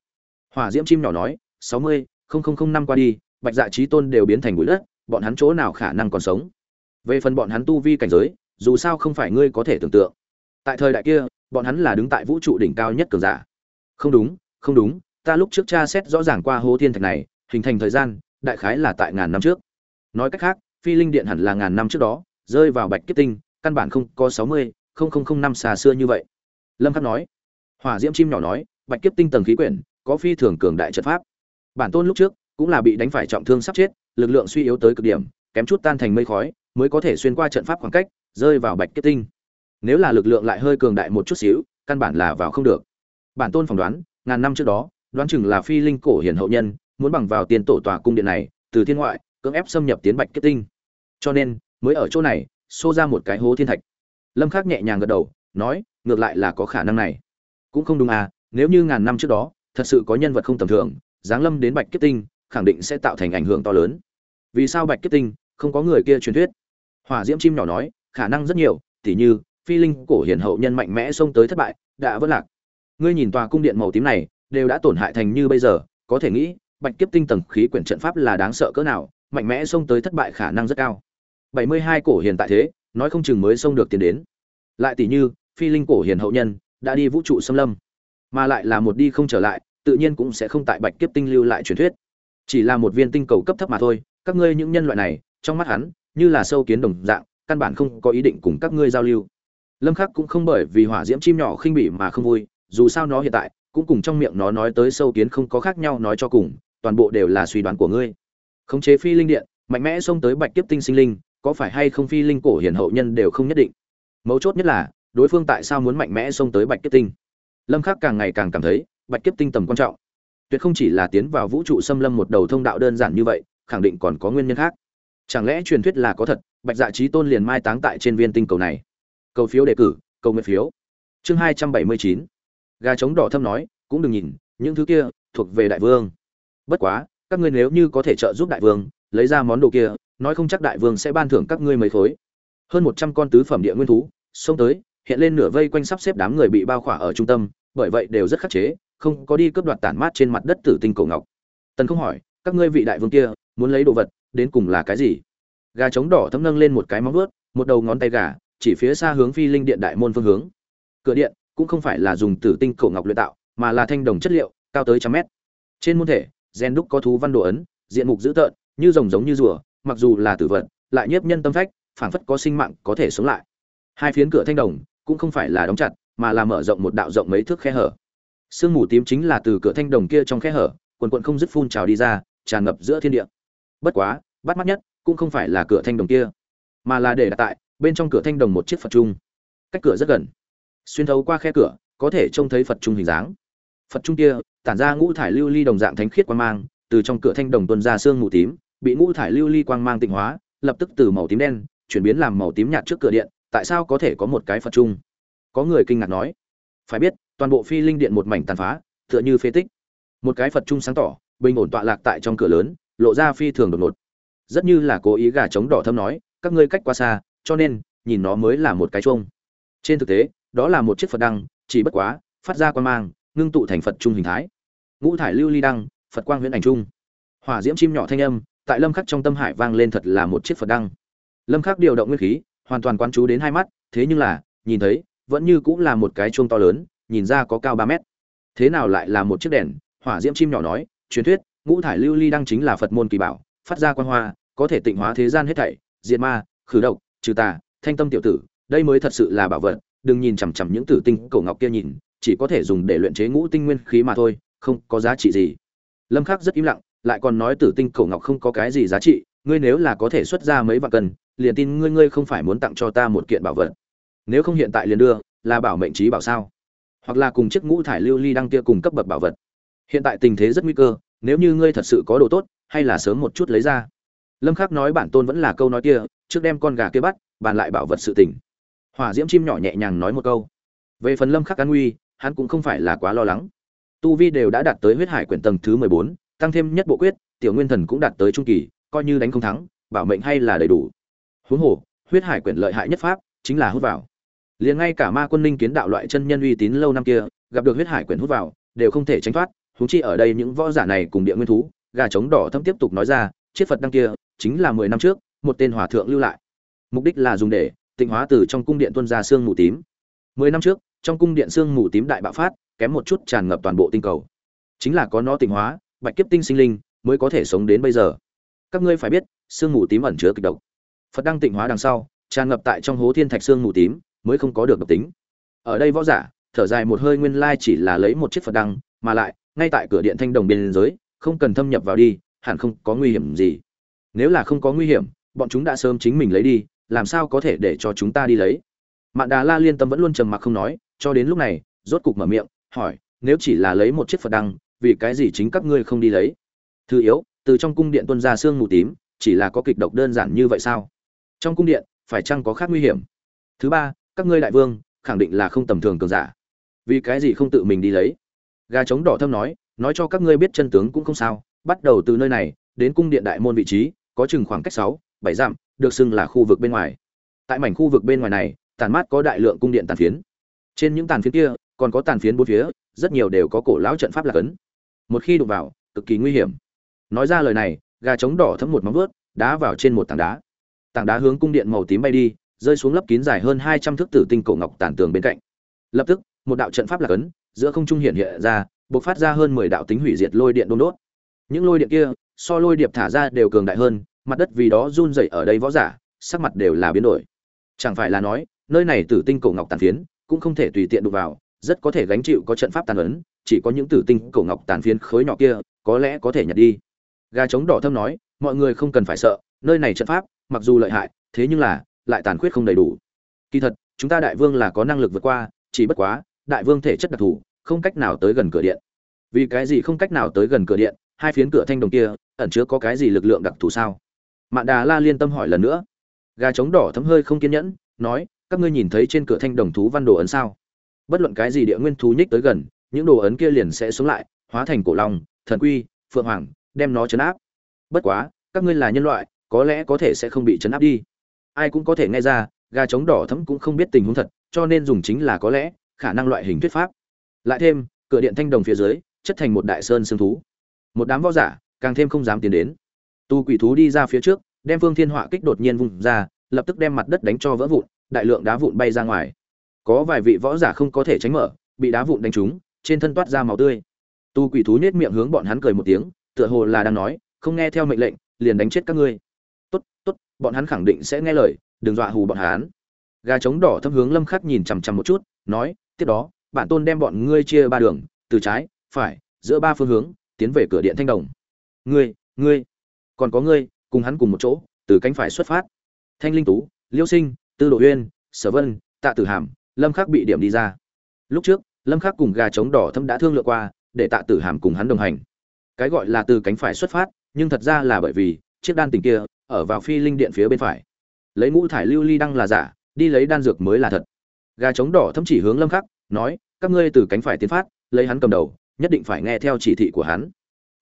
[SPEAKER 1] Hỏa diễm chim nhỏ nói 60, năm qua đi bạch dạ trí tôn đều biến thành bụi đất bọn hắn chỗ nào khả năng còn sống? Về phần bọn hắn tu vi cảnh giới dù sao không phải ngươi có thể tưởng tượng. Tại thời đại kia bọn hắn là đứng tại vũ trụ đỉnh cao nhất cường giả. Không đúng không đúng ta lúc trước tra xét rõ ràng qua hố thiên thạch này hình thành thời gian đại khái là tại ngàn năm trước. Nói cách khác phi linh điện hẳn là ngàn năm trước đó rơi vào bạch kết tinh căn bản không có sáu mươi không không không năm xa xưa như vậy. Lâm khắc nói. Hỏa diễm chim nhỏ nói bạch kiếp tinh tầng khí quyển có phi thường cường đại trận pháp. Bản tôn lúc trước cũng là bị đánh phải trọng thương sắp chết, lực lượng suy yếu tới cực điểm, kém chút tan thành mây khói, mới có thể xuyên qua trận pháp khoảng cách, rơi vào bạch kiếp tinh. Nếu là lực lượng lại hơi cường đại một chút xíu, căn bản là vào không được. Bản tôn phỏng đoán, ngàn năm trước đó, đoán chừng là phi linh cổ hiển hậu nhân, muốn bằng vào tiền tổ tòa cung điện này, từ thiên ngoại, cưỡng ép xâm nhập tiến bạch kiếp tinh. Cho nên, mới ở chỗ này, xô ra một cái hố thiên thạch. Lâm khắc nhẹ nhàng gật đầu, nói, ngược lại là có khả năng này. Cũng không đúng à nếu như ngàn năm trước đó thật sự có nhân vật không tầm thường, giáng lâm đến bạch kiếp tinh, khẳng định sẽ tạo thành ảnh hưởng to lớn. Vì sao bạch kiếp tinh, không có người kia truyền thuyết? Hỏa diễm chim nhỏ nói, khả năng rất nhiều, tỉ như, phi linh cổ hiển hậu nhân mạnh mẽ xông tới thất bại, đã vất lạc. Ngươi nhìn tòa cung điện màu tím này, đều đã tổn hại thành như bây giờ, có thể nghĩ, bạch kiếp tinh tầng khí quyển trận pháp là đáng sợ cỡ nào, mạnh mẽ xông tới thất bại khả năng rất cao. Bảy mươi hai cổ hiền tại thế, nói không chừng mới xông được tiền đến. Lại tỷ như, phi linh cổ hiền hậu nhân, đã đi vũ trụ xâm lâm mà lại là một đi không trở lại, tự nhiên cũng sẽ không tại bạch kiếp tinh lưu lại truyền thuyết. Chỉ là một viên tinh cầu cấp thấp mà thôi, các ngươi những nhân loại này, trong mắt hắn, như là sâu kiến đồng dạng, căn bản không có ý định cùng các ngươi giao lưu. Lâm khắc cũng không bởi vì hỏa diễm chim nhỏ khinh bỉ mà không vui, dù sao nó hiện tại, cũng cùng trong miệng nó nói tới sâu kiến không có khác nhau nói cho cùng, toàn bộ đều là suy đoán của ngươi. Khống chế phi linh điện, mạnh mẽ xông tới bạch kiếp tinh sinh linh, có phải hay không phi linh cổ hiển hậu nhân đều không nhất định. Mấu chốt nhất là, đối phương tại sao muốn mạnh mẽ xông tới bạch kiếp tinh? Lâm khắc càng ngày càng cảm thấy bạch kiếp tinh tầm quan trọng. Tuyệt không chỉ là tiến vào vũ trụ xâm lâm một đầu thông đạo đơn giản như vậy, khẳng định còn có nguyên nhân khác. Chẳng lẽ truyền thuyết là có thật, bạch dạ trí tôn liền mai táng tại trên viên tinh cầu này? Cầu phiếu đề cử, cầu nguyện phiếu. Chương hai trăm bảy mươi chín. Gà trống đỏ thâm nói, cũng đừng nhìn, những thứ kia thuộc về đại vương. Bất quá, các ngươi nếu như có thể trợ giúp đại vương, lấy ra món đồ kia, nói không chắc đại vương sẽ ban thưởng các ngươi mấy khối. Hơn một trăm con tứ phẩm địa nguyên thú, xông tới, hiện lên nửa vây quanh sắp xếp đám người bị bao khỏa ở trung tâm bởi vậy đều rất khắc chế, không có đi cướp đoạt tản mát trên mặt đất tử tinh cổ ngọc. Tần không hỏi, các ngươi vị đại vương kia, muốn lấy đồ vật, đến cùng là cái gì? Gà trống đỏ thấm nâng lên một cái móng vuốt, một đầu ngón tay gà, chỉ phía xa hướng phi linh điện đại môn phương hướng. Cửa điện cũng không phải là dùng tử tinh cổ ngọc luyện tạo, mà là thanh đồng chất liệu, cao tới trăm mét. Trên môn thể, gen đúc có thú văn đồ ấn, diện mục dữ tợn, như rồng giống như rùa, mặc dù là tử vật, lại nhiếp nhân tâm phách, phảng phất có sinh mạng có thể sống lại. Hai phiến cửa thanh đồng cũng không phải là đóng chặt mà là mở rộng một đạo rộng mấy thước khe hở. Sương mù tím chính là từ cửa thanh đồng kia trong khe hở, quần quận không dứt phun trào đi ra, tràn ngập giữa thiên địa. Bất quá, bắt mắt nhất cũng không phải là cửa thanh đồng kia, mà là để đặt tại bên trong cửa thanh đồng một chiếc phật trung. Cách cửa rất gần. Xuyên thấu qua khe cửa, có thể trông thấy phật trung hình dáng. Phật trung kia, tản ra ngũ thải lưu ly đồng dạng thánh khiết quang mang, từ trong cửa thanh đồng tuân ra sương mù tím, bị ngũ thải lưu ly quang mang tịnh hóa, lập tức từ màu tím đen, chuyển biến làm màu tím nhạt trước cửa điện, tại sao có thể có một cái phật trung? Có người kinh ngạc nói, phải biết, toàn bộ phi linh điện một mảnh tàn phá, tựa như phế tích. Một cái phật trung sáng tỏ, bình ổn tọa lạc tại trong cửa lớn, lộ ra phi thường đột ngột. Rất như là cố ý gà trống đỏ thâm nói, các ngươi cách quá xa, cho nên, nhìn nó mới là một cái chuông. Trên thực tế, đó là một chiếc phật đăng, chỉ bất quá, phát ra quan mang, ngưng tụ thành phật trung hình thái. Ngũ thải lưu ly đăng, phật quang huyễn ảnh trung. Hỏa diễm chim nhỏ thanh âm, tại lâm khắc trong tâm hải vang lên thật là một chiếc phật đăng. Lâm khắc điều động nguyên khí, hoàn toàn quán chú đến hai mắt, thế nhưng là, nhìn thấy vẫn như cũng là một cái chuông to lớn, nhìn ra có cao 3 mét. Thế nào lại là một chiếc đèn? Hỏa diễm chim nhỏ nói, truyền thuyết, ngũ thải lưu ly đăng chính là phật môn kỳ bảo, phát ra quan hoa, có thể tịnh hóa thế gian hết thảy, diệt ma, khử độc, trừ tà, thanh tâm tiểu tử, đây mới thật sự là bảo vật, đừng nhìn chằm chằm những tử tinh cổ ngọc kia nhìn, chỉ có thể dùng để luyện chế ngũ tinh nguyên khí mà thôi, không có giá trị gì. Lâm khắc rất im lặng, lại còn nói tử tinh cổ ngọc không có cái gì giá trị, ngươi nếu là có thể xuất ra mấy vạn cân, liền tin ngươi ngươi không phải muốn tặng cho ta một kiện bảo vật nếu không hiện tại liền đưa là bảo mệnh trí bảo sao? Hoặc là cùng chiếc ngũ thải lưu ly đăng kia cùng cấp bậc bảo vật. Hiện tại tình thế rất nguy cơ nếu như ngươi thật sự có đồ tốt hay là sớm một chút lấy ra. Lâm khắc nói bản tôn vẫn là câu nói kia trước đem con gà kia bắt bàn lại bảo vật sự tình. Hỏa diễm chim nhỏ nhẹ nhàng nói một câu. Về phần lâm khắc an nguy hắn cũng không phải là quá lo lắng. Tu vi đều đã đạt tới huyết hải quyển tầng thứ 14, tăng thêm nhất bộ quyết tiểu nguyên thần cũng đạt tới trung kỳ coi như đánh không thắng bảo mệnh hay là đầy đủ. Huống hồ huyết hải quyển lợi hại nhất pháp chính là hút vào liền ngay cả ma quân ninh kiến đạo loại chân nhân uy tín lâu năm kia, gặp được huyết hải quyển hút vào, đều không thể tránh thoát. Thú chi ở đây những võ giả này cùng địa nguyên thú, gà trống đỏ thâm tiếp tục nói ra, chiếc phật đăng kia, chính là mười năm trước, một tên hòa thượng lưu lại. Mục đích là dùng để tịnh hóa từ trong cung điện tuân ra xương mù tím. Mười năm trước, trong cung điện xương mù tím đại bạo phát, kém một chút tràn ngập toàn bộ tinh cầu. Chính là có nó tịnh hóa, bạch kiếp tinh sinh linh mới có thể sống đến bây giờ. Các ngươi phải biết, xương mù tím ẩn chứa kịch độc. Phật đăng tịnh hóa đằng sau, tràn ngập tại trong hố thiên thạch xương mù tím mới không có được độc tính. Ở đây võ giả, thở dài một hơi nguyên lai chỉ là lấy một chiếc phật đăng, mà lại, ngay tại cửa điện thanh đồng biên giới không cần thâm nhập vào đi, hẳn không có nguy hiểm gì. Nếu là không có nguy hiểm, bọn chúng đã sớm chính mình lấy đi, làm sao có thể để cho chúng ta đi lấy? Mạn đà la liên tâm vẫn luôn trầm mặc không nói, cho đến lúc này, rốt cục mở miệng, hỏi, nếu chỉ là lấy một chiếc phật đăng, vì cái gì chính các ngươi không đi lấy? Thứ yếu, từ trong cung điện tuân ra xương mù tím, chỉ là có kịch độc đơn giản như vậy sao? Trong cung điện, phải chăng có khác nguy hiểm? Thứ ba các ngươi đại vương, khẳng định là không tầm thường cường giả. Vì cái gì không tự mình đi lấy? Gà trống đỏ thâm nói nói cho các ngươi biết chân tướng cũng không sao, bắt đầu từ nơi này, đến cung điện đại môn vị trí, có chừng khoảng cách sáu, bảy dặm, được xưng là khu vực bên ngoài. Tại mảnh khu vực bên ngoài này, tàn mát có đại lượng cung điện tàn phiến. Trên những tàn phiến kia, còn có tàn phiến bốn phía, rất nhiều đều có cổ lão trận pháp lạc ấn. Một khi đụng vào, cực kỳ nguy hiểm. Nói ra lời này, gà trống đỏ thấm một móng vớt đá vào trên một tảng đá. Tảng đá hướng cung điện màu tím bay đi rơi xuống lấp kín dài hơn hai trăm thước tử tinh cổ ngọc tàn tường bên cạnh. Lập tức, một đạo trận pháp lạc ấn giữa không trung hiện hiện ra, bộc phát ra hơn mười đạo tính hủy diệt lôi điện đôn đốt. Những lôi điện kia, so lôi điệp thả ra đều cường đại hơn, mặt đất vì đó run rẩy ở đây võ giả, sắc mặt đều là biến đổi. Chẳng phải là nói, nơi này tử tinh cổ ngọc tàn phiến cũng không thể tùy tiện đụng vào, rất có thể gánh chịu có trận pháp tàn ấn, chỉ có những tử tinh cổ ngọc tàn phiến khối nhỏ kia, có lẽ có thể nhặt đi. Gà trống đỏ thâm nói, mọi người không cần phải sợ, nơi này trận pháp, mặc dù lợi hại, thế nhưng là lại tàn khuyết không đầy đủ. Kỳ thật, chúng ta đại vương là có năng lực vượt qua, chỉ bất quá, đại vương thể chất đặc thù, không cách nào tới gần cửa điện. Vì cái gì không cách nào tới gần cửa điện, hai phiến cửa thanh đồng kia, ẩn chứa có cái gì lực lượng đặc thù sao? Mạn đà la liên tâm hỏi lần nữa. Gà trống đỏ thấm hơi không kiên nhẫn, nói, các ngươi nhìn thấy trên cửa thanh đồng thú văn đồ ấn sao? Bất luận cái gì địa nguyên thú nhích tới gần, những đồ ấn kia liền sẽ xuống lại, hóa thành cổ long, thần quy, phượng hoàng, đem nó chấn áp. Bất quá, các ngươi là nhân loại, có lẽ có thể sẽ không bị chấn áp đi ai cũng có thể nghe ra, gà trống đỏ thấm cũng không biết tình huống thật, cho nên dùng chính là có lẽ, khả năng loại hình thuyết pháp. Lại thêm, cửa điện thanh đồng phía dưới, chất thành một đại sơn xương thú. Một đám võ giả, càng thêm không dám tiến đến. Tu quỷ thú đi ra phía trước, đem phương thiên họa kích đột nhiên vung ra, lập tức đem mặt đất đánh cho vỡ vụn, đại lượng đá vụn bay ra ngoài. Có vài vị võ giả không có thể tránh mở, bị đá vụn đánh trúng, trên thân toát ra máu tươi. Tu quỷ thú nết miệng hướng bọn hắn cười một tiếng, tựa hồ là đang nói, không nghe theo mệnh lệnh, liền đánh chết các ngươi. Tốt tốt bọn hắn khẳng định sẽ nghe lời, đừng dọa hù bọn hắn. Gà trống đỏ thâm hướng lâm khắc nhìn chằm chằm một chút, nói, tiếp đó bản tôn đem bọn ngươi chia ba đường, từ trái, phải, giữa ba phương hướng, tiến về cửa điện thanh đồng. Ngươi ngươi, còn có ngươi, cùng hắn cùng một chỗ, từ cánh phải xuất phát. Thanh linh tú, liêu sinh, tư độ uyên, sở vân, tạ tử hàm, lâm khắc bị điểm đi ra. Lúc trước, lâm khắc cùng gà trống đỏ thâm đã thương lượng qua, để tạ tử hàm cùng hắn đồng hành. Cái gọi là từ cánh phải xuất phát, nhưng thật ra là bởi vì, chiếc đan tình kia ở vào phi linh điện phía bên phải. Lấy ngũ thải lưu ly đăng là giả, đi lấy đan dược mới là thật. Gà trống đỏ thâm chỉ hướng lâm khắc, nói, các ngươi từ cánh phải tiến phát, lấy hắn cầm đầu, nhất định phải nghe theo chỉ thị của hắn.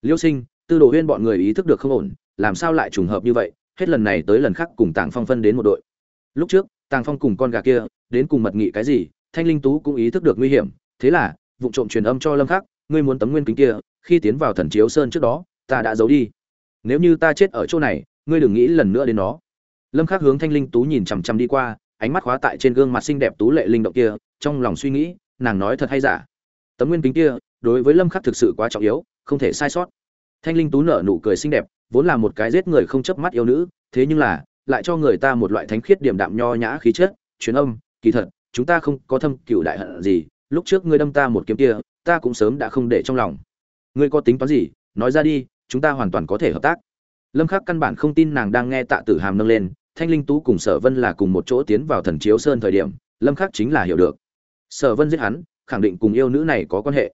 [SPEAKER 1] Liêu sinh, tư đồ huyên bọn người ý thức được không ổn, làm sao lại trùng hợp như vậy? Hết lần này tới lần khác cùng tàng phong phân đến một đội. Lúc trước, tàng phong cùng con gà kia, đến cùng mật nghị cái gì, thanh linh tú cũng ý thức được nguy hiểm. Thế là, vụ trộm truyền âm cho lâm khắc, ngươi muốn tấm nguyên kính kia, khi tiến vào thần chiếu sơn trước đó, ta đã giấu đi. Nếu như ta chết ở chỗ này ngươi đừng nghĩ lần nữa đến nó. Lâm khắc hướng thanh linh tú nhìn chằm chằm đi qua, ánh mắt khóa tại trên gương mặt xinh đẹp tú lệ linh động kia, trong lòng suy nghĩ, nàng nói thật hay giả? Tấm nguyên kính kia, đối với lâm khắc thực sự quá trọng yếu, không thể sai sót. Thanh linh tú nở nụ cười xinh đẹp, vốn là một cái giết người không chớp mắt yêu nữ, thế nhưng là, lại cho người ta một loại thánh khiết điểm đạm nho nhã khí chất, truyền âm, kỳ thật, chúng ta không có thâm cửu đại hận gì, lúc trước ngươi đâm ta một kiếm kia, ta cũng sớm đã không để trong lòng. Ngươi có tính toán gì, nói ra đi, chúng ta hoàn toàn có thể hợp tác lâm khắc căn bản không tin nàng đang nghe tạ tử hàm nâng lên, thanh linh tú cùng sở vân là cùng một chỗ tiến vào thần chiếu sơn thời điểm, lâm khắc chính là hiểu được. Sở vân giết hắn, khẳng định cùng yêu nữ này có quan hệ.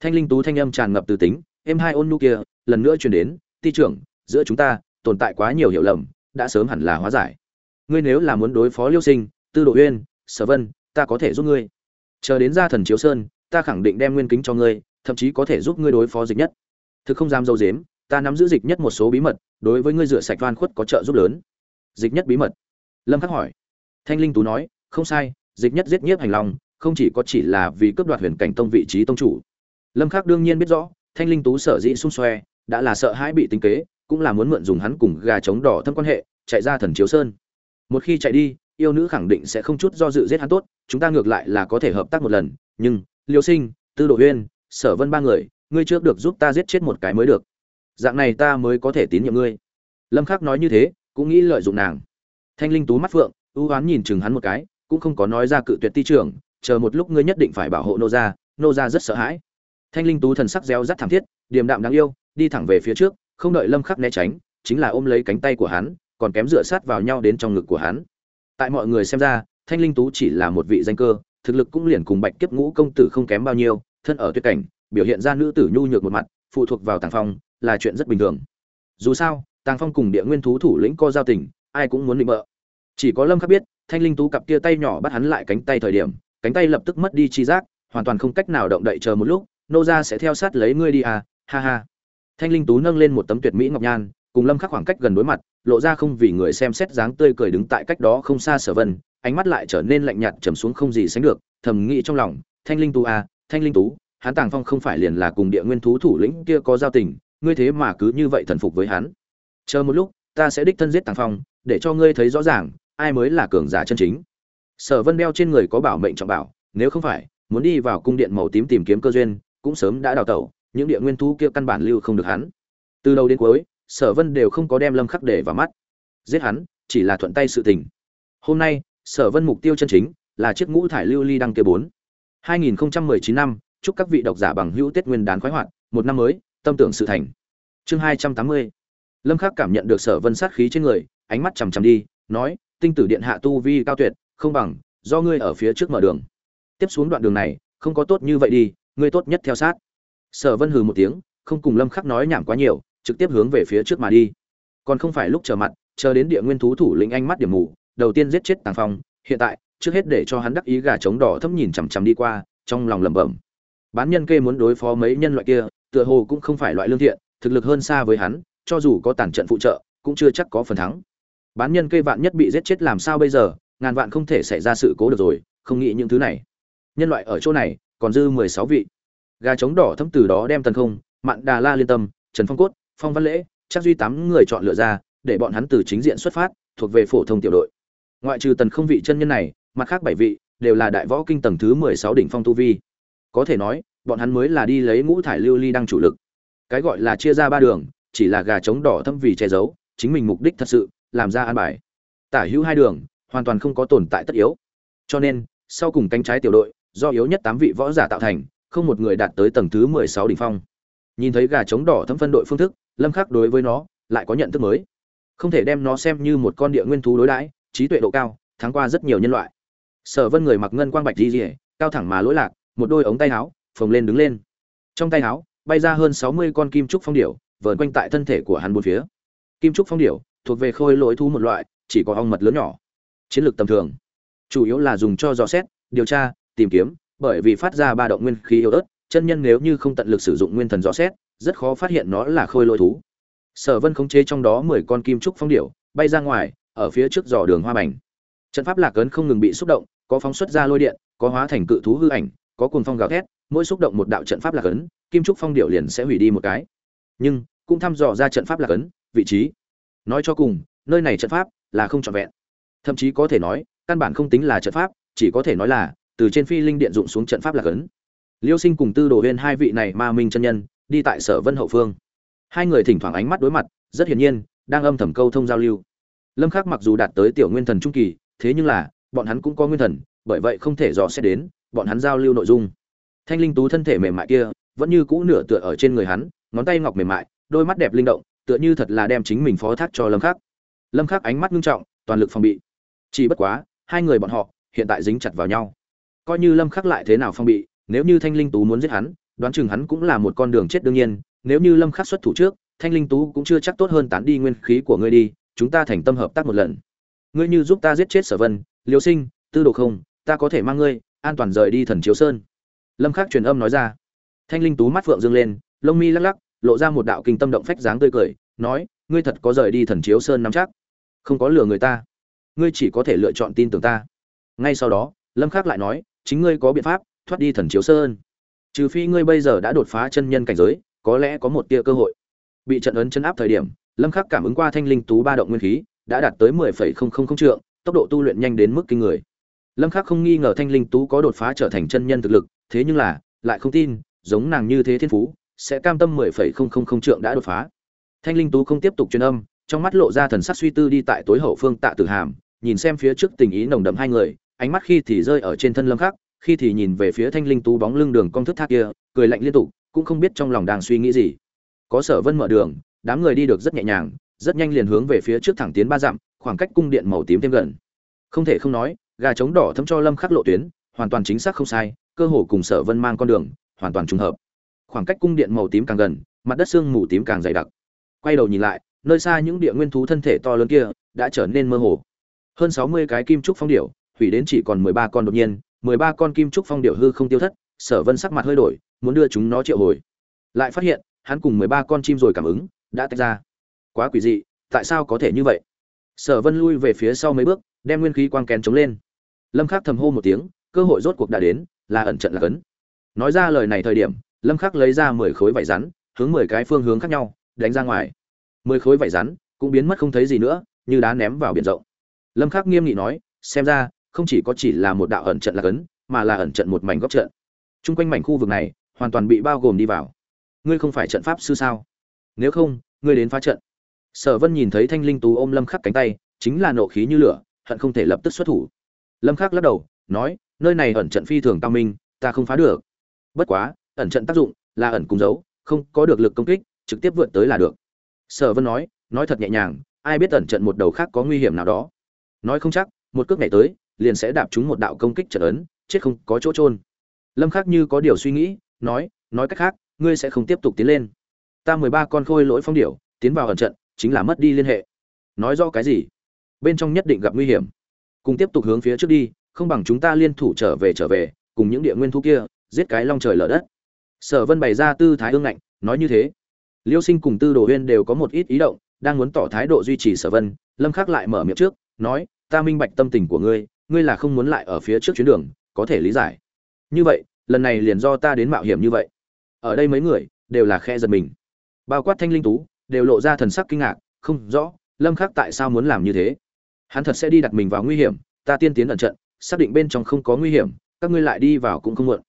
[SPEAKER 1] Thanh linh tú thanh âm tràn ngập từ tính, em hai ôn nu kia, lần nữa truyền đến, ti trưởng, giữa chúng ta, tồn tại quá nhiều hiểu lầm, đã sớm hẳn là hóa giải. Ngươi nếu là muốn đối phó liêu sinh, tư độ uyên, sở vân, ta có thể giúp ngươi. Chờ đến ra thần chiếu sơn, ta khẳng định đem nguyên kính cho ngươi, thậm chí có thể giúp ngươi đối phó dịch nhất. Thực không dám dâu dếm ta nắm giữ dịch nhất một số bí mật, đối với ngươi rửa sạch van khuất có trợ giúp lớn. Dịch nhất bí mật? Lâm khắc hỏi. Thanh linh tú nói, không sai, dịch nhất giết nhiếp hành long, không chỉ có chỉ là vì cướp đoạt huyền cảnh tông vị trí tông chủ. Lâm khắc đương nhiên biết rõ, thanh linh tú sở dĩ xung xoe, đã là sợ hãi bị tính kế, cũng là muốn mượn dùng hắn cùng gà trống đỏ thâm quan hệ, chạy ra thần chiếu sơn. Một khi chạy đi, yêu nữ khẳng định sẽ không chút do dự giết hắn tốt, chúng ta ngược lại là có thể hợp tác một lần. Nhưng, liêu sinh, tư Đồ huyên, sở vân ba người, ngươi trước được giúp ta giết chết một cái mới được dạng này ta mới có thể tín nhiệm ngươi. Lâm khắc nói như thế, cũng nghĩ lợi dụng nàng. Thanh linh tú mắt phượng, ưu ám nhìn chừng hắn một cái, cũng không có nói ra cự tuyệt ti trưởng, chờ một lúc ngươi nhất định phải bảo hộ nô gia nô gia rất sợ hãi. Thanh linh tú thần sắc reo rất thảm thiết, điềm đạm đáng yêu, đi thẳng về phía trước, không đợi lâm khắc né tránh, chính là ôm lấy cánh tay của hắn, còn kém dựa sát vào nhau đến trong ngực của hắn. Tại mọi người xem ra, thanh linh tú chỉ là một vị danh cơ, thực lực cũng liền cùng bạch kiếp ngũ công tử không kém bao nhiêu, thân ở tuyệt cảnh, biểu hiện ra nữ tử nhu nhược một mặt, phụ thuộc vào tàng phong là chuyện rất bình thường. Dù sao, tàng phong cùng địa nguyên thú thủ lĩnh co giao tình, ai cũng muốn định bợ. Chỉ có lâm khắc biết, thanh linh tú cặp kia tay nhỏ bắt hắn lại cánh tay thời điểm, cánh tay lập tức mất đi chi giác, hoàn toàn không cách nào động đậy chờ một lúc, nô gia sẽ theo sát lấy ngươi đi à ha ha. Thanh linh tú nâng lên một tấm tuyệt mỹ ngọc nhan, cùng lâm khắc khoảng cách gần đối mặt, lộ ra không vì người xem xét dáng tươi cười đứng tại cách đó không xa sở vân, ánh mắt lại trở nên lạnh nhạt trầm xuống không gì sánh được, thầm nghĩ trong lòng, thanh linh tú à thanh linh tú, hắn tàng phong không phải liền là cùng địa nguyên thú thủ lĩnh kia có giao tình ngươi thế mà cứ như vậy thần phục với hắn. Chờ một lúc, ta sẽ đích thân giết tàng phong, để cho ngươi thấy rõ ràng, ai mới là cường giả chân chính. Sở vân đeo trên người có bảo mệnh trọng bảo, nếu không phải, muốn đi vào cung điện màu tím tìm kiếm cơ duyên, cũng sớm đã đào tẩu, những địa nguyên thú kia căn bản lưu không được hắn. Từ đầu đến cuối, sở vân đều không có đem lâm khắc để vào mắt. Giết hắn, chỉ là thuận tay sự tình. Hôm nay, sở vân mục tiêu chân chính là chiếc ngũ thải lưu ly đăng kia bốn. 2019 năm, chúc các vị độc giả bằng hữu tết nguyên đán khoái hoạt, một năm mới tâm tưởng sự thành. Chương hai trăm tám mươi. Lâm khắc cảm nhận được sở vân sát khí trên người, ánh mắt chằm chằm đi, nói, tinh tử điện hạ tu vi cao tuyệt, không bằng, do ngươi ở phía trước mở đường. Tiếp xuống đoạn đường này, không có tốt như vậy đi, ngươi tốt nhất theo sát. Sở vân hừ một tiếng, không cùng lâm khắc nói nhảm quá nhiều, trực tiếp hướng về phía trước mà đi. Còn không phải lúc trở mặt, chờ đến địa nguyên thú thủ lĩnh anh mắt điểm mù, đầu tiên giết chết tàng phong, hiện tại, trước hết để cho hắn đắc ý gà trống đỏ thấp nhìn chằm chằm đi qua, trong lòng lẩm bẩm. Bán nhân kê muốn đối phó mấy nhân loại kia tựa hồ cũng không phải loại lương thiện, thực lực hơn xa với hắn, cho dù có tàn trận phụ trợ, cũng chưa chắc có phần thắng. Bán nhân cây vạn nhất bị giết chết làm sao bây giờ, ngàn vạn không thể xảy ra sự cố được rồi, không nghĩ những thứ này. Nhân loại ở chỗ này, còn dư mười sáu vị. Gà trống đỏ thâm từ đó đem tần không, mạn đà la liên tâm, trần phong cốt, phong văn lễ, chắc duy tám người chọn lựa ra, để bọn hắn từ chính diện xuất phát, thuộc về phổ thông tiểu đội. Ngoại trừ tần không vị chân nhân này, mặt khác bảy vị, đều là đại võ kinh tầng thứ mười sáu đỉnh phong tu vi. Có thể nói bọn hắn mới là đi lấy ngũ thải lưu ly đăng chủ lực. Cái gọi là chia ra ba đường, chỉ là gà trống đỏ thâm vì che giấu, chính mình mục đích thật sự, làm ra an bài. Tả hữu hai đường, hoàn toàn không có tồn tại tất yếu. Cho nên, sau cùng cánh trái tiểu đội, do yếu nhất tám vị võ giả tạo thành, không một người đạt tới tầng thứ mười sáu đỉnh phong. Nhìn thấy gà trống đỏ thâm phân đội phương thức, lâm khắc đối với nó lại có nhận thức mới. Không thể đem nó xem như một con địa nguyên thú đối đãi, trí tuệ độ cao, thắng qua rất nhiều nhân loại. Sở vân người mặc ngân quang bạch di rỉa cao thẳng mà lỗi lạc, một đôi ống tay áo phồng lên đứng lên. Trong tay áo, bay ra hơn sáu mươi con kim trúc phong điểu, vờn quanh tại thân thể của hắn bốn phía. Kim trúc phong điểu, thuộc về khôi lỗi thú một loại, chỉ có ong mật lớn nhỏ. Chiến lược tầm thường. Chủ yếu là dùng cho dò xét, điều tra, tìm kiếm, bởi vì phát ra ba động nguyên khí yếu ớt, chân nhân nếu như không tận lực sử dụng nguyên thần dò xét, rất khó phát hiện nó là khôi lỗi thú. Sở vân khống chế trong đó mười con kim trúc phong điểu, bay ra ngoài, ở phía trước dò đường hoa bành. Trận pháp lạc ấn không ngừng bị xúc động, có phóng xuất ra lôi điện, có hóa thành cự thú hư ảnh, có cuồng phong gào thét mỗi xúc động một đạo trận pháp lạc ấn, kim trúc phong điệu liền sẽ hủy đi một cái. Nhưng, cũng thăm dò ra trận pháp lạc ấn, vị trí. Nói cho cùng, nơi này trận pháp là không trọn vẹn. Thậm chí có thể nói, căn bản không tính là trận pháp, chỉ có thể nói là, từ trên phi linh điện dụng xuống trận pháp lạc ấn. Liêu sinh cùng tư đồ huyên hai vị này ma minh chân nhân, đi tại sở vân hậu phương. Hai người thỉnh thoảng ánh mắt đối mặt, rất hiển nhiên, đang âm thầm câu thông giao lưu. Lâm khắc mặc dù đạt tới tiểu nguyên thần trung kỳ, thế nhưng là, bọn hắn cũng có nguyên thần, bởi vậy không thể dò xét đến, bọn hắn giao lưu nội dung thanh linh tú thân thể mềm mại kia, vẫn như cũ nửa tựa ở trên người hắn, ngón tay ngọc mềm mại, đôi mắt đẹp linh động, tựa như thật là đem chính mình phó thác cho lâm khắc. Lâm khắc ánh mắt nghiêm trọng, toàn lực phòng bị. Chỉ bất quá, hai người bọn họ, hiện tại dính chặt vào nhau. Coi như lâm khắc lại thế nào phong bị, nếu như thanh linh tú muốn giết hắn, đoán chừng hắn cũng là một con đường chết đương nhiên. Nếu như lâm khắc xuất thủ trước, thanh linh tú cũng chưa chắc tốt hơn tán đi nguyên khí của ngươi đi, chúng ta thành tâm hợp tác một lần. Ngươi như giúp ta giết chết sở vân, liêu sinh, tư đồ không, ta có thể mang ngươi, an toàn rời đi thần chiếu sơn lâm khắc truyền âm nói ra. Thanh linh tú mắt phượng dương lên lông mi lắc lắc lộ ra một đạo kinh tâm động phách dáng tươi cười nói ngươi thật có rời đi thần chiếu sơn nắm chắc. Không có lừa người ta. Ngươi chỉ có thể lựa chọn tin tưởng ta. Ngay sau đó lâm khắc lại nói chính ngươi có biện pháp thoát đi thần chiếu sơn. Trừ phi ngươi bây giờ đã đột phá chân nhân cảnh giới có lẽ có một tia cơ hội. Bị trận ấn chân áp thời điểm lâm khắc cảm ứng qua thanh linh tú ba động nguyên khí đã đạt tới 10,000 trượng tốc độ tu luyện nhanh đến mức kinh người. Lâm khắc không nghi ngờ thanh linh tú có đột phá trở thành chân nhân thực lực thế nhưng là lại không tin giống nàng như thế thiên phú sẽ cam tâm 10,000 trượng đã đột phá. Thanh linh tú không tiếp tục truyền âm trong mắt lộ ra thần sắc suy tư đi tại tối hậu phương tạ tử hàm nhìn xem phía trước tình ý nồng đậm hai người ánh mắt khi thì rơi ở trên thân lâm khắc khi thì nhìn về phía thanh linh tú bóng lưng đường cong thức thác kia cười lạnh liên tục cũng không biết trong lòng đang suy nghĩ gì. Có sở vân mở đường đám người đi được rất nhẹ nhàng rất nhanh liền hướng về phía trước thẳng tiến ba dặm khoảng cách cung điện màu tím thêm gần. Không thể không nói gà trống đỏ thấm cho lâm khắc lộ tuyến hoàn toàn chính xác không sai cơ hồ cùng sở vân mang con đường, hoàn toàn trùng hợp. Khoảng cách cung điện màu tím càng gần, mặt đất xương mù tím càng dày đặc. Quay đầu nhìn lại, nơi xa những địa nguyên thú thân thể to lớn kia đã trở nên mơ hồ. Hơn 60 cái kim trúc phong điểu, hủy đến chỉ còn 13 con đột nhiên 13 con kim trúc phong điểu hư không tiêu thất, sở vân sắc mặt hơi đổi, muốn đưa chúng nó triệu hồi. Lại phát hiện, hắn cùng 13 con chim rồi cảm ứng, đã tách ra. Quá quỷ dị, tại sao có thể như vậy? Sở vân lui về phía sau mấy bước, đem nguyên khí quang kén chống lên. Lâm khắc thầm hô một tiếng, cơ hội rốt cuộc đã đến là ẩn trận là cấn. Nói ra lời này thời điểm, lâm khắc lấy ra 10 khối vải rắn, hướng 10 cái phương hướng khác nhau, đánh ra ngoài. 10 khối vải rắn, cũng biến mất không thấy gì nữa, như đá ném vào biển rộng. Lâm khắc nghiêm nghị nói, xem ra, không chỉ có chỉ là một đạo ẩn trận là cấn, mà là ẩn trận một mảnh góc trận. Chung quanh mảnh khu vực này, hoàn toàn bị bao gồm đi vào. Ngươi không phải trận pháp sư sao? Nếu không, ngươi đến phá trận. Sở vân nhìn thấy thanh linh tú ôm lâm khắc cánh tay, chính là nộ khí như lửa, hận không thể lập tức xuất thủ. Lâm khắc lắc đầu, nói nơi này ẩn trận phi thường cao minh, ta không phá được. Bất quá, ẩn trận tác dụng là ẩn cùng giấu không có được lực công kích, trực tiếp vượt tới là được. Sở vân nói nói thật nhẹ nhàng, ai biết ẩn trận một đầu khác có nguy hiểm nào đó. Nói không chắc, một cước nhảy tới, liền sẽ đạp trúng một đạo công kích trận ấn, chết không có chỗ trôn lâm khắc như có điều suy nghĩ, nói nói cách khác, ngươi sẽ không tiếp tục tiến lên. Ta mười ba con khôi lỗi phong điểu, tiến vào ẩn trận, chính là mất đi liên hệ. Nói rõ cái gì? Bên trong nhất định gặp nguy hiểm. Cùng tiếp tục hướng phía trước đi không bằng chúng ta liên thủ trở về trở về, cùng những địa nguyên thu kia, giết cái long trời lở đất. Sở vân bày ra tư thái ương ngạnh, nói như thế. Liêu sinh cùng tư đồ huyên đều có một ít ý động, đang muốn tỏ thái độ duy trì sở vân, lâm khắc lại mở miệng trước, nói, ta minh bạch tâm tình của ngươi ngươi là không muốn lại ở phía trước chuyến đường, có thể lý giải. Như vậy, lần này liền do ta đến mạo hiểm như vậy. Ở đây mấy người, đều là khe giật mình. Bao quát thanh linh tú, đều lộ ra thần sắc kinh ngạc, không rõ, lâm khắc tại sao muốn làm như thế? Hắn thật sẽ đi đặt mình vào nguy hiểm, ta tiên tiến ẩn trận xác định bên trong không có nguy hiểm, các ngươi lại đi vào cũng không muộn.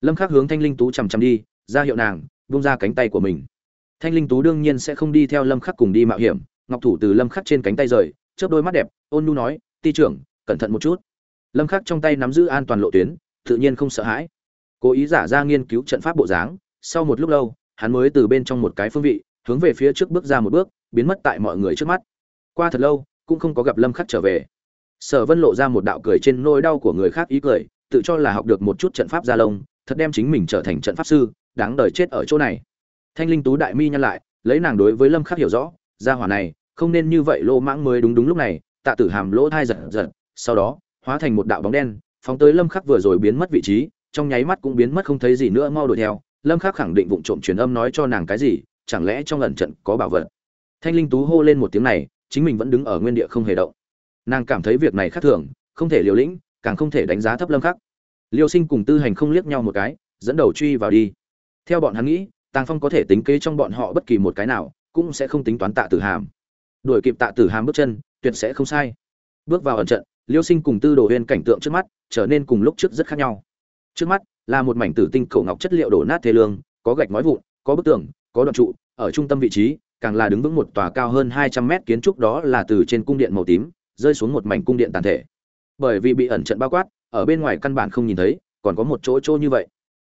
[SPEAKER 1] Lâm khắc hướng thanh linh tú chằm chằm đi, ra hiệu nàng buông ra cánh tay của mình. Thanh linh tú đương nhiên sẽ không đi theo lâm khắc cùng đi mạo hiểm, ngọc thủ từ lâm khắc trên cánh tay rời, chớp đôi mắt đẹp, ôn nhu nói, ti trưởng, cẩn thận một chút. Lâm khắc trong tay nắm giữ an toàn lộ tuyến, tự nhiên không sợ hãi. Cố ý giả ra nghiên cứu trận pháp bộ dáng, sau một lúc lâu, hắn mới từ bên trong một cái phương vị, hướng về phía trước bước ra một bước, biến mất tại mọi người trước mắt. Qua thật lâu, cũng không có gặp lâm khắc trở về sở vân lộ ra một đạo cười trên nỗi đau của người khác ý cười, tự cho là học được một chút trận pháp gia lông, thật đem chính mình trở thành trận pháp sư, đáng đời chết ở chỗ này. Thanh linh tú đại mi nhăn lại, lấy nàng đối với lâm khắc hiểu rõ, gia hỏa này, không nên như vậy lô mãng mới đúng đúng lúc này, tạ tử hàm lỗ thai giật giật, sau đó, hóa thành một đạo bóng đen, phóng tới lâm khắc vừa rồi biến mất vị trí, trong nháy mắt cũng biến mất không thấy gì nữa, mau đuổi theo. Lâm khắc khẳng định vụng trộm truyền âm nói cho nàng cái gì, chẳng lẽ trong lần trận có bảo vật? Thanh linh tú hô lên một tiếng này, chính mình vẫn đứng ở nguyên địa không hề động nàng cảm thấy việc này khác thường, không thể liều lĩnh, càng không thể đánh giá thấp lâm khắc. Liêu sinh cùng tư hành không liếc nhau một cái, dẫn đầu truy vào đi. Theo bọn hắn nghĩ, tàng phong có thể tính kế trong bọn họ bất kỳ một cái nào, cũng sẽ không tính toán tạ tử hàm. Đuổi kịp tạ tử hàm bước chân, tuyệt sẽ không sai. Bước vào ẩn trận, liêu sinh cùng tư đồ huyên cảnh tượng trước mắt, trở nên cùng lúc trước rất khác nhau. Trước mắt, là một mảnh tử tinh cổ ngọc chất liệu đổ nát thế lương, có gạch ngói vụn, có bức tường, có đoạn trụ, ở trung tâm vị trí, càng là đứng vững một tòa cao hơn hai trăm mét kiến trúc đó là từ trên cung điện màu tím rơi xuống một mảnh cung điện tàn thể. Bởi vì bị ẩn trận bao quát, ở bên ngoài căn bản không nhìn thấy, còn có một chỗ chỗ như vậy.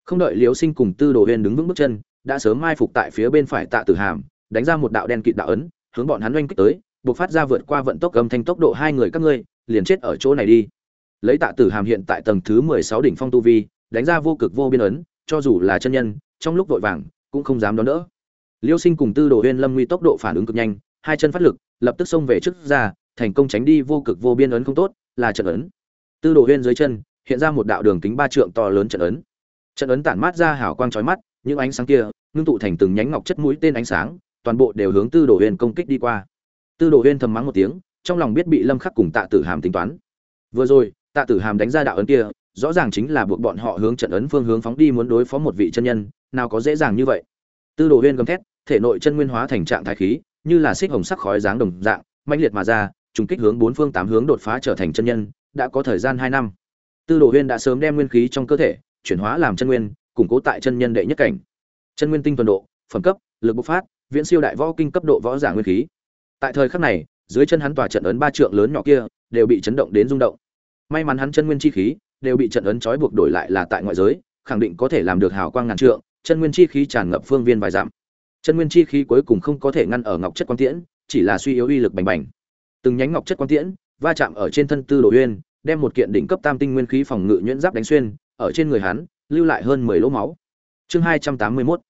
[SPEAKER 1] Không đợi liếu sinh cùng tư đồ huyên đứng vững bước chân, đã sớm mai phục tại phía bên phải tạ tử hàm, đánh ra một đạo đen kịt đạo ấn, hướng bọn hắn oanh kích tới, buộc phát ra vượt qua vận tốc âm thanh tốc độ hai người các ngươi, liền chết ở chỗ này đi. Lấy tạ tử hàm hiện tại tầng thứ mười sáu đỉnh phong tu vi, đánh ra vô cực vô biên ấn, cho dù là chân nhân, trong lúc vội vàng, cũng không dám đón đỡ. Liêu sinh cùng tư đồ huyên lâm nguy tốc độ phản ứng cực nhanh, hai chân phát lực, lập tức xông về trước ra thành công tránh đi vô cực vô biên ấn không tốt, là trận ấn. Tư đồ huyên dưới chân, hiện ra một đạo đường kính ba trượng to lớn trận ấn. Trận ấn tản mát ra hào quang chói mắt, những ánh sáng kia ngưng tụ thành từng nhánh ngọc chất mũi tên ánh sáng, toàn bộ đều hướng tư đồ huyên công kích đi qua. Tư đồ huyên thầm mắng một tiếng, trong lòng biết bị lâm khắc cùng tạ tử hàm tính toán. Vừa rồi, tạ tử hàm đánh ra đạo ấn kia, rõ ràng chính là buộc bọn họ hướng trận ấn phương hướng phóng đi muốn đối phó một vị chân nhân, nào có dễ dàng như vậy. Tư đồ huyên gầm thét, thể nội chân nguyên hóa thành trạng thái khí, như là xích hồng sắc khói dáng đồng dạng, mãnh liệt mà ra trùng kích hướng bốn phương tám hướng đột phá trở thành chân nhân, đã có thời gian hai năm. Tư đồ huyên đã sớm đem nguyên khí trong cơ thể chuyển hóa làm chân nguyên, củng cố tại chân nhân đệ nhất cảnh. Chân nguyên tinh tuần độ, phẩm cấp, lực bộc phát, viễn siêu đại võ kinh cấp độ võ giả nguyên khí. Tại thời khắc này, dưới chân hắn tòa trận ấn ba trượng lớn nhỏ kia, đều bị chấn động đến rung động. May mắn hắn chân nguyên chi khí đều bị trận ấn trói buộc đổi lại là tại ngoại giới, khẳng định có thể làm được hào quang ngàn trượng, chân nguyên chi khí tràn ngập phương viên vài dặm. Chân nguyên chi khí cuối cùng không có thể ngăn ở ngọc chất quang tiễn, chỉ là suy yếu uy lực bành bành từng nhánh ngọc chất quang tiễn, va chạm ở trên thân tư đồ uyên, đem một kiện đỉnh cấp tam tinh nguyên khí phòng ngự nhuyễn giáp đánh xuyên, ở trên người hắn, lưu lại hơn mười lỗ máu. Chương hai trăm tám mươi 281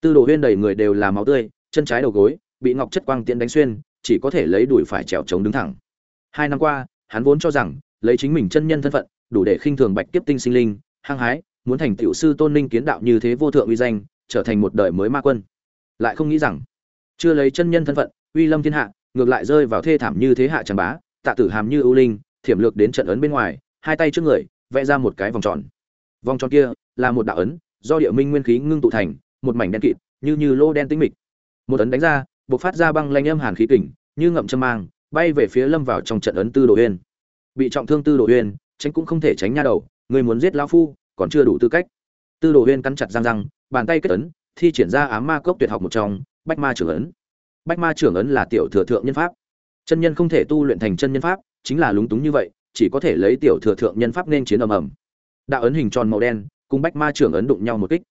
[SPEAKER 1] tư đồ uyên đầy người đều là máu tươi, chân trái đầu gối, bị ngọc chất quang tiễn đánh xuyên, chỉ có thể lấy đuổi phải trèo chống đứng thẳng. Hai năm qua, hắn vốn cho rằng, lấy chính mình chân nhân thân phận, đủ để khinh thường bạch tiếp tinh sinh linh, hăng hái, muốn thành tiểu sư tôn linh kiến đạo như thế vô thượng uy danh, trở thành một đời mới ma quân. Lại không nghĩ rằng, chưa lấy chân nhân thân phận, uy lâm thiên hạ ngược lại rơi vào thê thảm như thế hạ chẳng bá, tạ tử hàm như ưu linh, thiểm lược đến trận ấn bên ngoài, hai tay trước người, vẽ ra một cái vòng tròn. Vòng tròn kia là một đạo ấn, do địa minh nguyên khí ngưng tụ thành, một mảnh đen kịt, như như lô đen tĩnh mịch. Một ấn đánh ra, bộc phát ra băng lanh âm hàn khí kình, như ngậm châm mang, bay về phía lâm vào trong trận ấn tư đồ uyên. Bị trọng thương tư đồ uyên, tránh cũng không thể tránh nha đầu, người muốn giết lão phu, còn chưa đủ tư cách. Tư đồ uyên cắn chặt răng răng, bàn tay kết ấn, thi triển ra ám ma cốc tuyệt học một trong, bách ma trưởng ấn bách ma trưởng ấn là tiểu thừa thượng nhân pháp. Chân nhân không thể tu luyện thành chân nhân pháp, chính là lúng túng như vậy, chỉ có thể lấy tiểu thừa thượng nhân pháp nên chiến ầm ầm. Đạo ấn hình tròn màu đen, cùng bách ma trưởng ấn đụng nhau một kích.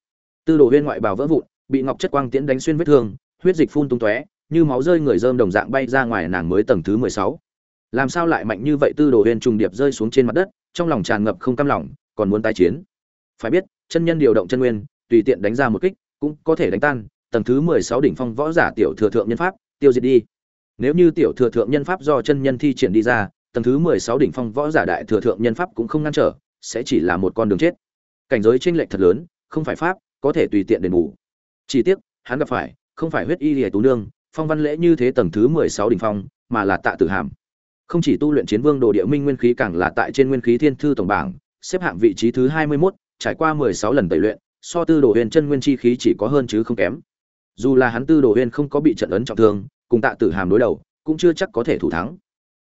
[SPEAKER 1] Tư đồ huyên ngoại bào vỡ vụn, bị ngọc chất quang tiễn đánh xuyên vết thương, huyết dịch phun tung tóe, như máu rơi người dơm đồng dạng bay ra ngoài nàng mới tầng thứ mười sáu. Làm sao lại mạnh như vậy? Tư đồ huyên trùng điệp rơi xuống trên mặt đất, trong lòng tràn ngập không cam lòng, còn muốn tái chiến. Phải biết, chân nhân điều động chân nguyên, tùy tiện đánh ra một kích, cũng có thể đánh tan tầng thứ mười sáu đỉnh phong võ giả tiểu thừa thượng nhân pháp tiêu diệt đi. Nếu như tiểu thừa thượng nhân pháp do chân nhân thi triển đi ra tầng thứ mười sáu đỉnh phong võ giả đại thừa thượng nhân pháp cũng không ngăn trở sẽ chỉ là một con đường chết. Cảnh giới chênh lệch thật lớn không phải pháp có thể tùy tiện đền bù. Chỉ tiếc hắn gặp phải không phải huyết y liễu tú nương phong văn lễ như thế tầng thứ mười sáu đỉnh phong mà là tạ tử hàm. Không chỉ tu luyện chiến vương đồ địa minh nguyên khí càng là tại trên nguyên khí thiên thư tổng bảng xếp hạng vị trí thứ hai mươi 21, trải qua mười sáu lần tẩy luyện so tư đồ huyền chân nguyên chi khí chỉ có hơn chứ không kém dù là hắn tư đồ Huyên không có bị trận ấn trọng thương cùng tạ tử hàm đối đầu cũng chưa chắc có thể thủ thắng.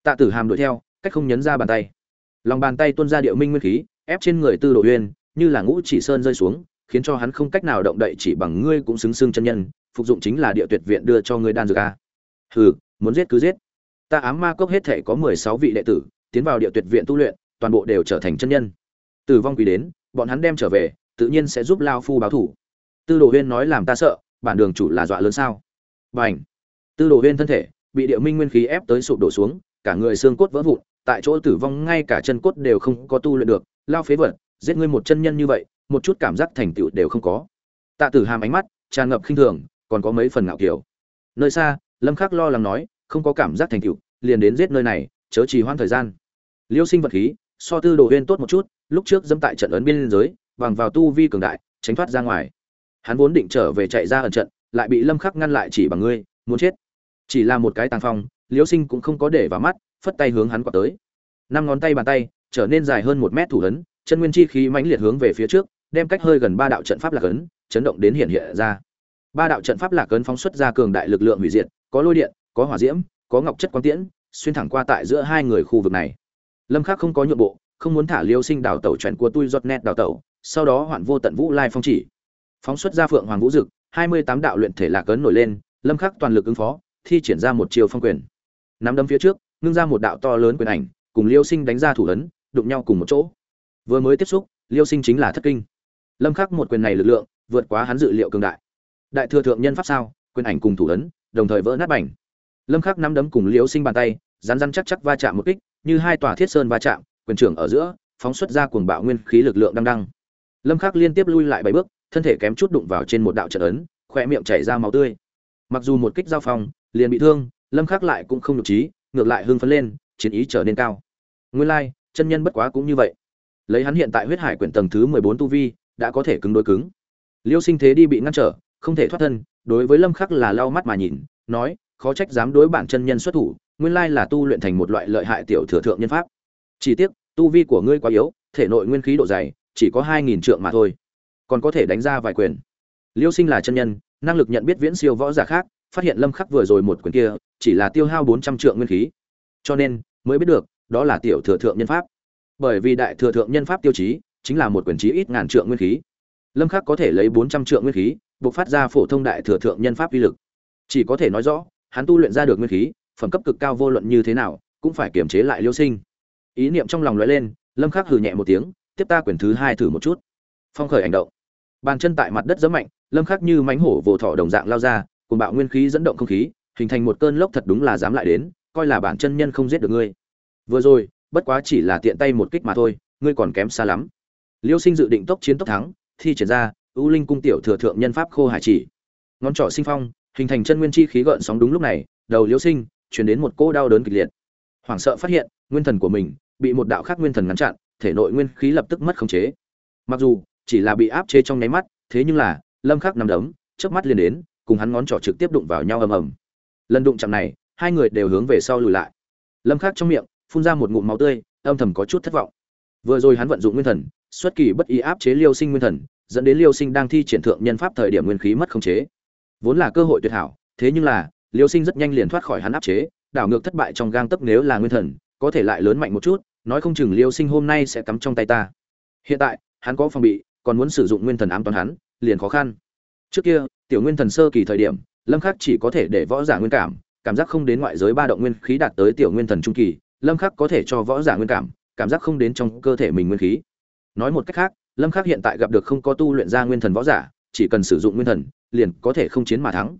[SPEAKER 1] Tạ tử hàm đuổi theo cách không nhấn ra bàn tay. Lòng bàn tay tuôn ra địa minh nguyên khí ép trên người tư đồ Huyên, như là ngũ chỉ sơn rơi xuống khiến cho hắn không cách nào động đậy chỉ bằng ngươi cũng xứng xương chân nhân phục dụng chính là địa tuyệt viện đưa cho ngươi đan dược a. Hừ muốn giết cứ giết. Ta ám ma cốc hết thể có mười sáu vị đệ tử tiến vào địa tuyệt viện tu luyện toàn bộ đều trở thành chân nhân. Tử vong quý đến bọn hắn đem trở về tự nhiên sẽ giúp lao phu báo thủ. Tư đồ huyên nói làm ta sợ bản đường chủ là dọa lớn sao? B à n h tư đồ huyên thân thể bị địa minh nguyên khí ép tới sụp đổ xuống, cả người xương cốt vỡ vụn, tại chỗ tử vong ngay cả chân cốt đều không có tu luyện được. Lao phế vật, giết ngươi một chân nhân như vậy, một chút cảm giác thành tựu đều không có. Tạ tử hàm ánh mắt tràn ngập khinh thường, còn có mấy phần ngạo kiểu. Nơi xa, lâm khắc lo lắng nói, không có cảm giác thành tựu, liền đến giết nơi này, chớ trì hoãn thời gian. Liêu sinh vật khí, so tư đồ huyên tốt một chút, lúc trước dẫm tại trận ấn biên giới, bằng vào tu vi cường đại, tránh thoát ra ngoài hắn vốn định trở về chạy ra ẩn trận, lại bị lâm khắc ngăn lại chỉ bằng ngươi, muốn chết. Chỉ là một cái tàng phong, Liễu sinh cũng không có để vào mắt, phất tay hướng hắn quạt tới. Năm ngón tay bàn tay, trở nên dài hơn một mét thủ ấn, chân nguyên chi khí mãnh liệt hướng về phía trước, đem cách hơi gần ba đạo trận pháp lạc ấn, chấn động đến hiện hiện ra. Ba đạo trận pháp lạc ấn phóng xuất ra cường đại lực lượng hủy diệt, có lôi điện, có hỏa diễm, có ngọc chất quang tiễn, xuyên thẳng qua tại giữa hai người khu vực này. Lâm khắc không có nhượng bộ, không muốn thả liêu sinh đào tẩu chuẩn của tôi giọt nét đào tẩu, sau đó hoạn vô tận vũ lai phong chỉ phóng xuất ra phượng hoàng vũ dực, hai mươi tám đạo luyện thể lạc ấn nổi lên, lâm khắc toàn lực ứng phó, thi triển ra một chiều phong quyền. Nắm đấm phía trước, ngưng ra một đạo to lớn quyền ảnh, cùng liêu sinh đánh ra thủ ấn, đụng nhau cùng một chỗ. Vừa mới tiếp xúc, liêu sinh chính là thất kinh. Lâm khắc một quyền này lực lượng, vượt quá hắn dự liệu cường đại. Đại thừa thượng nhân pháp sao, quyền ảnh cùng thủ ấn, đồng thời vỡ nát bảnh lâm khắc nắm đấm cùng liêu sinh bàn tay, rắn rắn chắc chắc va chạm một kích, như hai tòa thiết sơn va chạm, quyền trưởng ở giữa, phóng xuất ra cuồng bạo nguyên khí lực lượng đăng đăng. Lâm khắc liên tiếp lui lại bảy bước thân thể kém chút đụng vào trên một đạo trận ấn khoe miệng chảy ra máu tươi. Mặc dù một kích giao phong liền bị thương lâm khắc lại cũng không nhục trí ngược lại hưng phấn lên chiến ý trở nên cao. Nguyên lai like, chân nhân bất quá cũng như vậy. Lấy hắn hiện tại huyết hải quyển tầng thứ 14 tu vi đã có thể cứng đối cứng. Liêu sinh thế đi bị ngăn trở không thể thoát thân đối với lâm khắc là lau mắt mà nhìn nói khó trách dám đối bản chân nhân xuất thủ nguyên lai là tu luyện thành một loại lợi hại tiểu thừa thượng nhân pháp. Chỉ tiếc tu vi của ngươi quá yếu thể nội nguyên khí độ dày chỉ có hai nghìn trượng mà thôi còn có thể đánh ra vài quyền. Liêu sinh là chân nhân, năng lực nhận biết viễn siêu võ giả khác, phát hiện lâm khắc vừa rồi một quyền kia, chỉ là tiêu hao bốn trăm trượng nguyên khí. Cho nên, mới biết được, đó là tiểu thừa thượng nhân pháp. Bởi vì đại thừa thượng nhân pháp tiêu chí, chính là một quyền chí ít ngàn trượng nguyên khí. Lâm khắc có thể lấy bốn trăm trượng nguyên khí, buộc phát ra phổ thông đại thừa thượng nhân pháp uy lực. Chỉ có thể nói rõ, hắn tu luyện ra được nguyên khí, phẩm cấp cực cao vô luận như thế nào, cũng phải kiềm chế lại liêu sinh. Ý niệm trong lòng lóe lên, lâm khắc hừ nhẹ một tiếng, tiếp ta quyền thứ hai thử một chút. Phong khởi hành động bàn chân tại mặt đất giẫm mạnh, lâm khắc như mánh hổ vồ thỏ đồng dạng lao ra, cùng bạo nguyên khí dẫn động không khí, hình thành một cơn lốc thật đúng là dám lại đến, coi là bản chân nhân không giết được ngươi. Vừa rồi, bất quá chỉ là tiện tay một kích mà thôi, ngươi còn kém xa lắm. Liêu sinh dự định tốc chiến tốc thắng, thi triển ra ưu linh cung tiểu thừa thượng nhân pháp khô hải chỉ. Ngón trỏ sinh phong, hình thành chân nguyên chi khí gợn sóng đúng lúc này, đầu liêu sinh, chuyển đến một cô đau đớn kịch liệt. Hoảng sợ phát hiện, nguyên thần của mình, bị một đạo khác nguyên thần ngăn chặn, thể nội nguyên khí lập tức mất khống chế. Mặc dù chỉ là bị áp chế trong nháy mắt, thế nhưng là, lâm khắc nằm đấm, chớp mắt liền đến, cùng hắn ngón trỏ trực tiếp đụng vào nhau ầm ầm. Lần đụng chạm này, hai người đều hướng về sau lùi lại. Lâm khắc trong miệng, phun ra một ngụm máu tươi, âm thầm có chút thất vọng. Vừa rồi hắn vận dụng nguyên thần, xuất kỳ bất ý áp chế liêu sinh nguyên thần, dẫn đến liêu sinh đang thi triển thượng nhân pháp thời điểm nguyên khí mất khống chế. Vốn là cơ hội tuyệt hảo, thế nhưng là, liêu sinh rất nhanh liền thoát khỏi hắn áp chế, đảo ngược thất bại trong gang tấc nếu là nguyên thần, có thể lại lớn mạnh một chút, nói không chừng liêu sinh hôm nay sẽ cắm trong tay ta. Hiện tại, hắn có phòng bị còn muốn sử dụng nguyên thần ám toán hắn, liền khó khăn. Trước kia, tiểu nguyên thần sơ kỳ thời điểm, lâm khắc chỉ có thể để võ giả nguyên cảm cảm giác không đến ngoại giới ba động nguyên khí đạt tới tiểu nguyên thần trung kỳ, lâm khắc có thể cho võ giả nguyên cảm cảm giác không đến trong cơ thể mình nguyên khí. Nói một cách khác, lâm khắc hiện tại gặp được không có tu luyện ra nguyên thần võ giả, chỉ cần sử dụng nguyên thần, liền có thể không chiến mà thắng.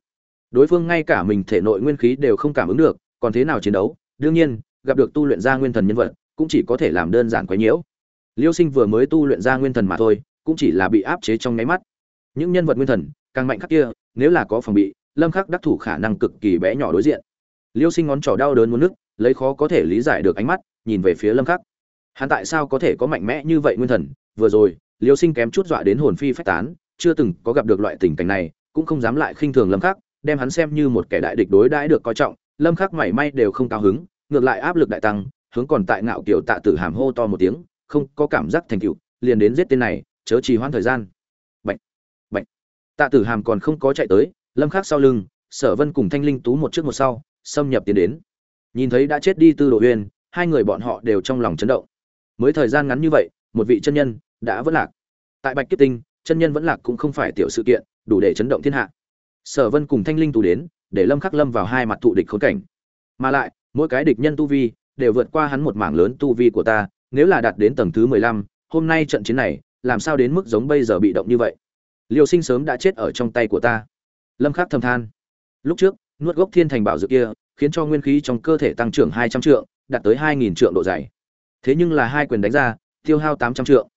[SPEAKER 1] Đối phương ngay cả mình thể nội nguyên khí đều không cảm ứng được, còn thế nào chiến đấu? Đương nhiên, gặp được tu luyện ra nguyên thần nhân vật, cũng chỉ có thể làm đơn giản quấy nhiễu. Liêu sinh vừa mới tu luyện ra nguyên thần mà thôi cũng chỉ là bị áp chế trong nháy mắt. Những nhân vật nguyên thần càng mạnh khắc kia nếu là có phòng bị lâm khắc đắc thủ khả năng cực kỳ bé nhỏ đối diện. Liêu sinh ngón trỏ đau đớn muốn nứt, lấy khó có thể lý giải được ánh mắt nhìn về phía lâm khắc. Hắn tại sao có thể có mạnh mẽ như vậy nguyên thần? Vừa rồi liêu sinh kém chút dọa đến hồn phi phách tán chưa từng có gặp được loại tình cảnh này cũng không dám lại khinh thường lâm khắc đem hắn xem như một kẻ đại địch đối đãi được coi trọng. Lâm khắc mảy may đều không cao hứng ngược lại áp lực đại tăng hướng còn tại ngạo kiểu tạ tử hàm hô to một tiếng không có cảm giác thành tựu liền đến giết tên này chớ trì hoãn thời gian. Bệnh bệnh tạ tử hàm còn không có chạy tới lâm khắc sau lưng sở vân cùng thanh linh tú một trước một sau xâm nhập tiến đến. Nhìn thấy đã chết đi tư đồ uyên hai người bọn họ đều trong lòng chấn động. Mới thời gian ngắn như vậy một vị chân nhân đã vẫn lạc. Tại bạch kiếp tinh chân nhân vẫn lạc cũng không phải tiểu sự kiện đủ để chấn động thiên hạ. Sở vân cùng thanh linh tú đến để lâm khắc lâm vào hai mặt thụ địch khốn cảnh. Mà lại mỗi cái địch nhân tu vi đều vượt qua hắn một mảng lớn tu vi của ta nếu là đạt đến tầng thứ mười lăm, hôm nay trận chiến này làm sao đến mức giống bây giờ bị động như vậy? Liêu sinh sớm đã chết ở trong tay của ta. Lâm khắc thầm than. Lúc trước, nuốt gốc thiên thành bảo dược kia, khiến cho nguyên khí trong cơ thể tăng trưởng hai trăm trượng, đạt tới hai nghìn trượng độ dày. Thế nhưng là hai quyền đánh ra, tiêu hao tám trăm trượng.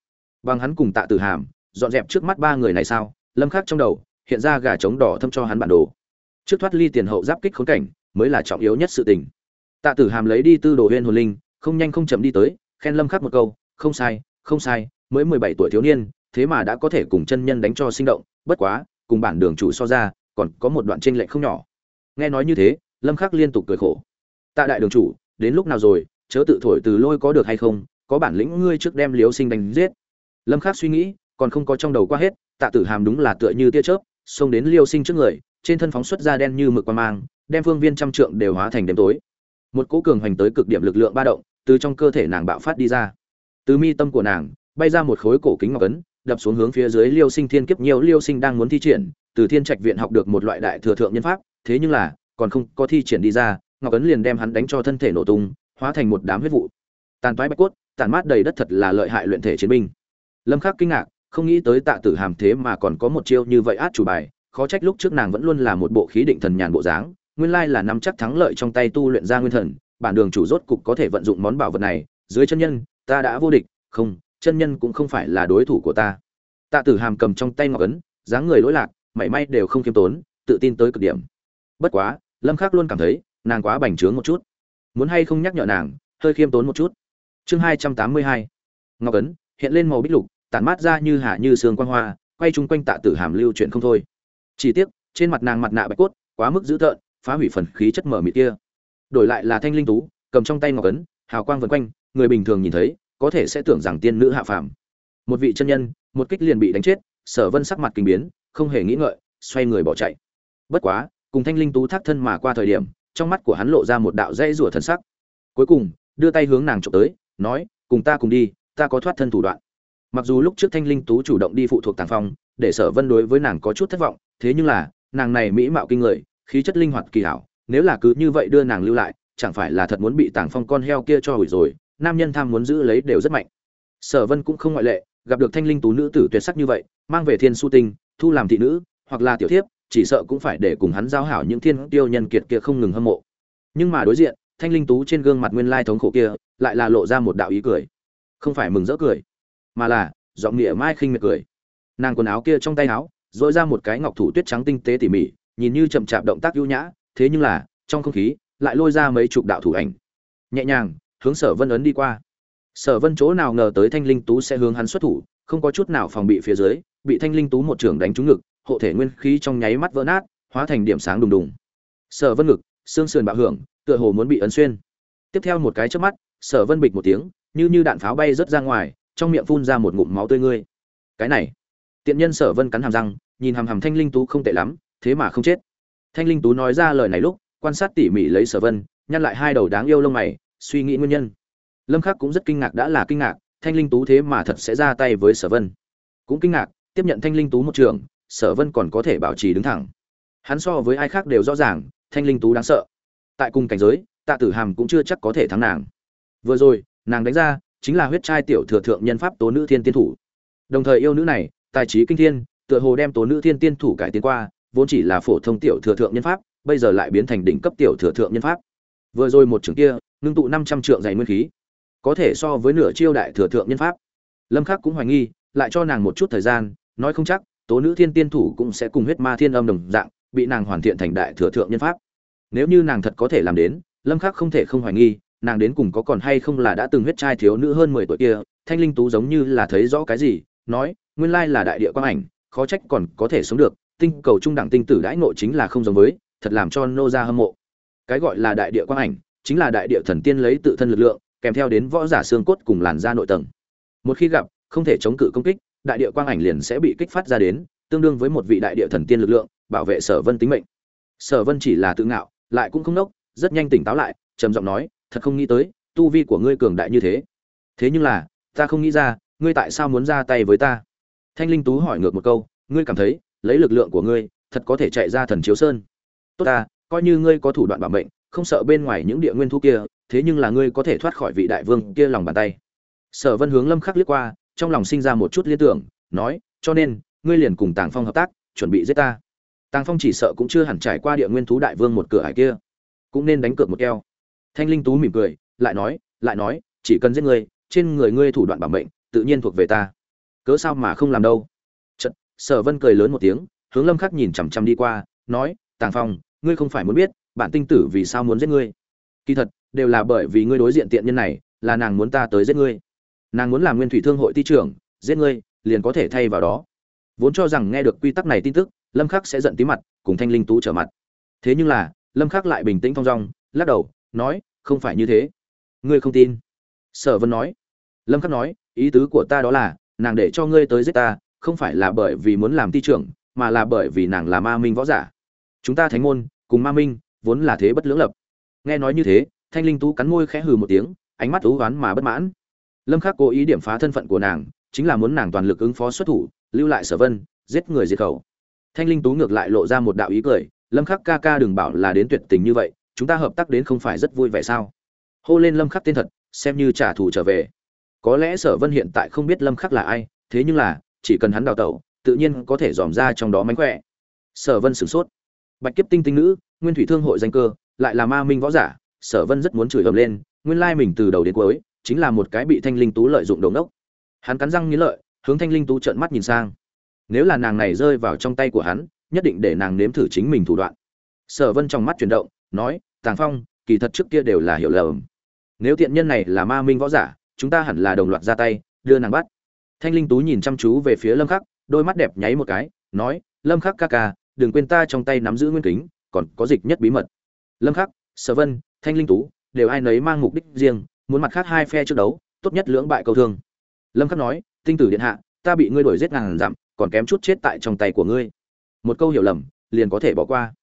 [SPEAKER 1] Bằng hắn cùng tạ tử hàm, dọn dẹp trước mắt ba người này sao? Lâm khắc trong đầu, hiện ra gà trống đỏ thâm cho hắn bản đồ. Trước thoát ly tiền hậu giáp kích khốn cảnh, mới là trọng yếu nhất sự tình. Tạ tử hàm lấy đi tư đồ huyên hồn linh, không nhanh không chậm đi tới, khen lâm khắc một câu, không sai không sai mới mười bảy tuổi thiếu niên, thế mà đã có thể cùng chân nhân đánh cho sinh động, bất quá, cùng bản đường chủ so ra, còn có một đoạn chênh lệch không nhỏ. Nghe nói như thế, lâm khắc liên tục cười khổ. Tạ đại đường chủ, đến lúc nào rồi, chớ tự thổi từ lôi có được hay không, có bản lĩnh ngươi trước đem Liễu sinh đánh giết. Lâm khắc suy nghĩ, còn không có trong đầu qua hết, tạ tử hàm đúng là tựa như tia chớp, xông đến liêu sinh trước người, trên thân phóng xuất ra đen như mực quang mang, đem phương viên trăm trượng đều hóa thành đêm tối. Một cỗ cường hoành tới cực điểm lực lượng ba động, từ trong cơ thể nàng bạo phát đi ra. Từ mi tâm của nàng bay ra một khối cổ kính ngọc ấn, đập xuống hướng phía dưới liêu sinh thiên kiếp nhiều liêu sinh đang muốn thi triển, từ thiên trạch viện học được một loại đại thừa thượng nhân pháp, thế nhưng là, còn không có thi triển đi ra, ngọc ấn liền đem hắn đánh cho thân thể nổ tung, hóa thành một đám huyết vụ. Tàn toái bạch cốt, tàn mát đầy đất thật là lợi hại luyện thể chiến binh. Lâm khắc kinh ngạc, không nghĩ tới tạ tử hàm thế mà còn có một chiêu như vậy át chủ bài, khó trách lúc trước nàng vẫn luôn là một bộ khí định thần nhàn bộ dáng, nguyên lai là nắm chắc thắng lợi trong tay tu luyện ra nguyên thần, bản đường chủ rốt cục có thể vận dụng món bảo vật này, dưới chân nhân, ta đã vô địch, không chân nhân cũng không phải là đối thủ của ta. Tạ tử hàm cầm trong tay ngọc ấn, dáng người lỗi lạc, mảy may đều không khiêm tốn, tự tin tới cực điểm. Bất quá, lâm khắc luôn cảm thấy, nàng quá bành trướng một chút. Muốn hay không nhắc nhở nàng, hơi khiêm tốn một chút. Chương hai trăm tám mươi hai. Ngọc ấn, hiện lên màu bích lục, tản mát ra như hạ như sương quang hoa, quay chung quanh tạ tử hàm lưu chuyện không thôi. Chỉ tiếc, trên mặt nàng mặt nạ bạch cốt, quá mức dữ tợn, phá hủy phần khí chất mở mịt kia. Đổi lại là thanh linh tú, cầm trong tay ngọc ấn, hào quang vần quanh, người bình thường nhìn thấy có thể sẽ tưởng rằng tiên nữ hạ phàm. Một vị chân nhân, một kích liền bị đánh chết, sở vân sắc mặt kinh biến, không hề nghĩ ngợi, xoay người bỏ chạy. Bất quá, cùng thanh linh tú thác thân mà qua thời điểm, trong mắt của hắn lộ ra một đạo dây rủa thần sắc. Cuối cùng, đưa tay hướng nàng chụp tới, nói, cùng ta cùng đi, ta có thoát thân thủ đoạn. Mặc dù lúc trước thanh linh tú chủ động đi phụ thuộc tàng phong, để sở vân đối với nàng có chút thất vọng, thế nhưng là, nàng này mỹ mạo kinh người, khí chất linh hoạt kỳ hảo, nếu là cứ như vậy đưa nàng lưu lại, chẳng phải là thật muốn bị tàng phong con heo kia cho hủy rồi nam nhân tham muốn giữ lấy đều rất mạnh. Sở vân cũng không ngoại lệ, gặp được thanh linh tú nữ tử tuyệt sắc như vậy, mang về thiên su tinh, thu làm thị nữ, hoặc là tiểu thiếp, chỉ sợ cũng phải để cùng hắn giao hảo những thiên tiêu nhân kiệt kia không ngừng hâm mộ. Nhưng mà đối diện, thanh linh tú trên gương mặt nguyên lai thống khổ kia, lại là lộ ra một đạo ý cười. Không phải mừng rỡ cười, mà là giọng nghĩa mai khinh miệt cười. Nàng quần áo kia trong tay áo dội ra một cái ngọc thủ tuyết trắng tinh tế tỉ mỉ, nhìn như chậm chạp động tác ưu nhã, thế nhưng là, trong không khí, lại lôi ra mấy chục đạo thủ ảnh. Nhẹ nhàng hướng sở vân ấn đi qua. Sở vân chỗ nào ngờ tới thanh linh tú sẽ hướng hắn xuất thủ, không có chút nào phòng bị phía dưới, bị thanh linh tú một trưởng đánh trúng ngực, hộ thể nguyên khí trong nháy mắt vỡ nát, hóa thành điểm sáng đùng đùng. Sở vân ngực, xương sườn bạo hưởng, tựa hồ muốn bị ấn xuyên. Tiếp theo một cái chớp mắt, sở vân bịch một tiếng, như như đạn pháo bay rớt ra ngoài, trong miệng phun ra một ngụm máu tươi ngươi. Cái này, tiện nhân sở vân cắn hàm răng, nhìn hàm hàm thanh linh tú không tệ lắm, thế mà không chết. Thanh linh tú nói ra lời này lúc, quan sát tỉ mỉ lấy sở vân, nhăn lại hai đầu đáng yêu lông mày suy nghĩ nguyên nhân. Lâm khắc cũng rất kinh ngạc đã là kinh ngạc, thanh linh tú thế mà thật sẽ ra tay với sở vân. Cũng kinh ngạc, tiếp nhận thanh linh tú một trường, sở vân còn có thể bảo trì đứng thẳng. Hắn so với ai khác đều rõ ràng, thanh linh tú đáng sợ. Tại cùng cảnh giới, tạ tử hàm cũng chưa chắc có thể thắng nàng. Vừa rồi, nàng đánh ra chính là huyết trai tiểu thừa thượng nhân pháp tố nữ thiên tiên thủ. Đồng thời yêu nữ này, tài trí kinh thiên, tựa hồ đem tố nữ thiên tiên thủ cải tiến qua, vốn chỉ là phổ thông tiểu thừa thượng nhân pháp, bây giờ lại biến thành đỉnh cấp tiểu thừa thượng nhân pháp. Vừa rồi một trường kia ngưng tụ năm trăm trượng dày nguyên khí, có thể so với nửa chiêu đại thừa thượng nhân pháp. Lâm khắc cũng hoài nghi, lại cho nàng một chút thời gian, nói không chắc, tố nữ thiên tiên thủ cũng sẽ cùng huyết ma thiên âm đồng dạng, bị nàng hoàn thiện thành đại thừa thượng nhân pháp. Nếu như nàng thật có thể làm đến, lâm khắc không thể không hoài nghi, nàng đến cùng có còn hay không là đã từng huyết trai thiếu nữ hơn 10 tuổi kia, thanh linh tú giống như là thấy rõ cái gì, nói, nguyên lai là đại địa quang ảnh, khó trách còn có thể sống được, tinh cầu trung đẳng tinh tử đãi ngộ chính là không giống với, thật làm cho nô gia hâm mộ. Cái gọi là đại địa quang ảnh chính là đại địa thần tiên lấy tự thân lực lượng, kèm theo đến võ giả xương cốt cùng làn da nội tầng. Một khi gặp, không thể chống cự công kích, đại địa quang ảnh liền sẽ bị kích phát ra đến, tương đương với một vị đại địa thần tiên lực lượng, bảo vệ sở vân tính mệnh. Sở vân chỉ là tự ngạo, lại cũng không nốc, rất nhanh tỉnh táo lại, trầm giọng nói, thật không nghĩ tới, tu vi của ngươi cường đại như thế. Thế nhưng là, ta không nghĩ ra, ngươi tại sao muốn ra tay với ta? Thanh linh tú hỏi ngược một câu, ngươi cảm thấy, lấy lực lượng của ngươi, thật có thể chạy ra thần chiếu sơn. Tốt ta, coi như ngươi có thủ đoạn bảo mệnh không sợ bên ngoài những địa nguyên thu kia thế nhưng là ngươi có thể thoát khỏi vị đại vương kia lòng bàn tay. Sở vân hướng lâm khắc liếc qua trong lòng sinh ra một chút liên tưởng nói cho nên ngươi liền cùng tàng phong hợp tác chuẩn bị giết ta. Tàng phong chỉ sợ cũng chưa hẳn trải qua địa nguyên thú đại vương một cửa hải kia cũng nên đánh cược một keo. Thanh linh tú mỉm cười lại nói lại nói chỉ cần giết ngươi trên người ngươi thủ đoạn bảo mệnh tự nhiên thuộc về ta. Cớ sao mà không làm đâu? Chật, sở vân cười lớn một tiếng hướng lâm khắc nhìn chằm chằm đi qua nói tàng phong ngươi không phải muốn biết bản tinh tử vì sao muốn giết ngươi? Kỳ thật, đều là bởi vì ngươi đối diện tiện nhân này, là nàng muốn ta tới giết ngươi. Nàng muốn làm nguyên thủy thương hội ti trưởng, giết ngươi, liền có thể thay vào đó. Vốn cho rằng nghe được quy tắc này tin tức, lâm khắc sẽ giận tí mặt, cùng thanh linh tú trở mặt. Thế nhưng là, lâm khắc lại bình tĩnh thong dong, lắc đầu, nói, không phải như thế. Ngươi không tin. Sở vân nói. Lâm khắc nói, ý tứ của ta đó là, nàng để cho ngươi tới giết ta, không phải là bởi vì muốn làm ti trưởng, mà là bởi vì nàng là ma minh võ giả. Chúng ta thánh môn, cùng ma minh vốn là thế bất lưỡng lập. Nghe nói như thế, thanh linh tú cắn môi khẽ hừ một tiếng, ánh mắt u oán mà bất mãn. Lâm khắc cố ý điểm phá thân phận của nàng, chính là muốn nàng toàn lực ứng phó xuất thủ, lưu lại sở vân, giết người diệt khẩu. Thanh linh tú ngược lại lộ ra một đạo ý cười, lâm khắc ca ca đừng bảo là đến tuyệt tình như vậy, chúng ta hợp tác đến không phải rất vui vẻ sao? Hô lên lâm khắc tên thật, xem như trả thù trở về. Có lẽ sở vân hiện tại không biết lâm khắc là ai, thế nhưng là, chỉ cần hắn đào tẩu, tự nhiên có thể dòm ra trong đó mánh khỏe. Sở vân sửng sốt bạch kiếp tinh tinh nữ, nguyên thủy thương hội danh cơ, lại là ma minh võ giả, sở vân rất muốn chửi ầm lên, nguyên lai mình từ đầu đến cuối, chính là một cái bị thanh linh tú lợi dụng đầu nốc hắn cắn răng nghĩ lợi, hướng thanh linh tú trợn mắt nhìn sang. Nếu là nàng này rơi vào trong tay của hắn, nhất định để nàng nếm thử chính mình thủ đoạn. Sở vân trong mắt chuyển động, nói, tàng phong, kỳ thật trước kia đều là hiểu lầm. Nếu tiện nhân này là ma minh võ giả, chúng ta hẳn là đồng loạt ra tay, đưa nàng bắt. Thanh linh tú nhìn chăm chú về phía lâm khắc, đôi mắt đẹp nháy một cái, nói, lâm khắc ca ca đừng quên ta trong tay nắm giữ nguyên kính, còn có dịch nhất bí mật. Lâm khắc, sở vân, thanh linh tú, đều ai nấy mang mục đích riêng, muốn mặt khác hai phe trước đấu, tốt nhất lưỡng bại câu thương. Lâm khắc nói, tinh tử điện hạ, ta bị ngươi đuổi giết ngàn dặm, còn kém chút chết tại trong tay của ngươi. Một câu hiểu lầm, liền có thể bỏ qua.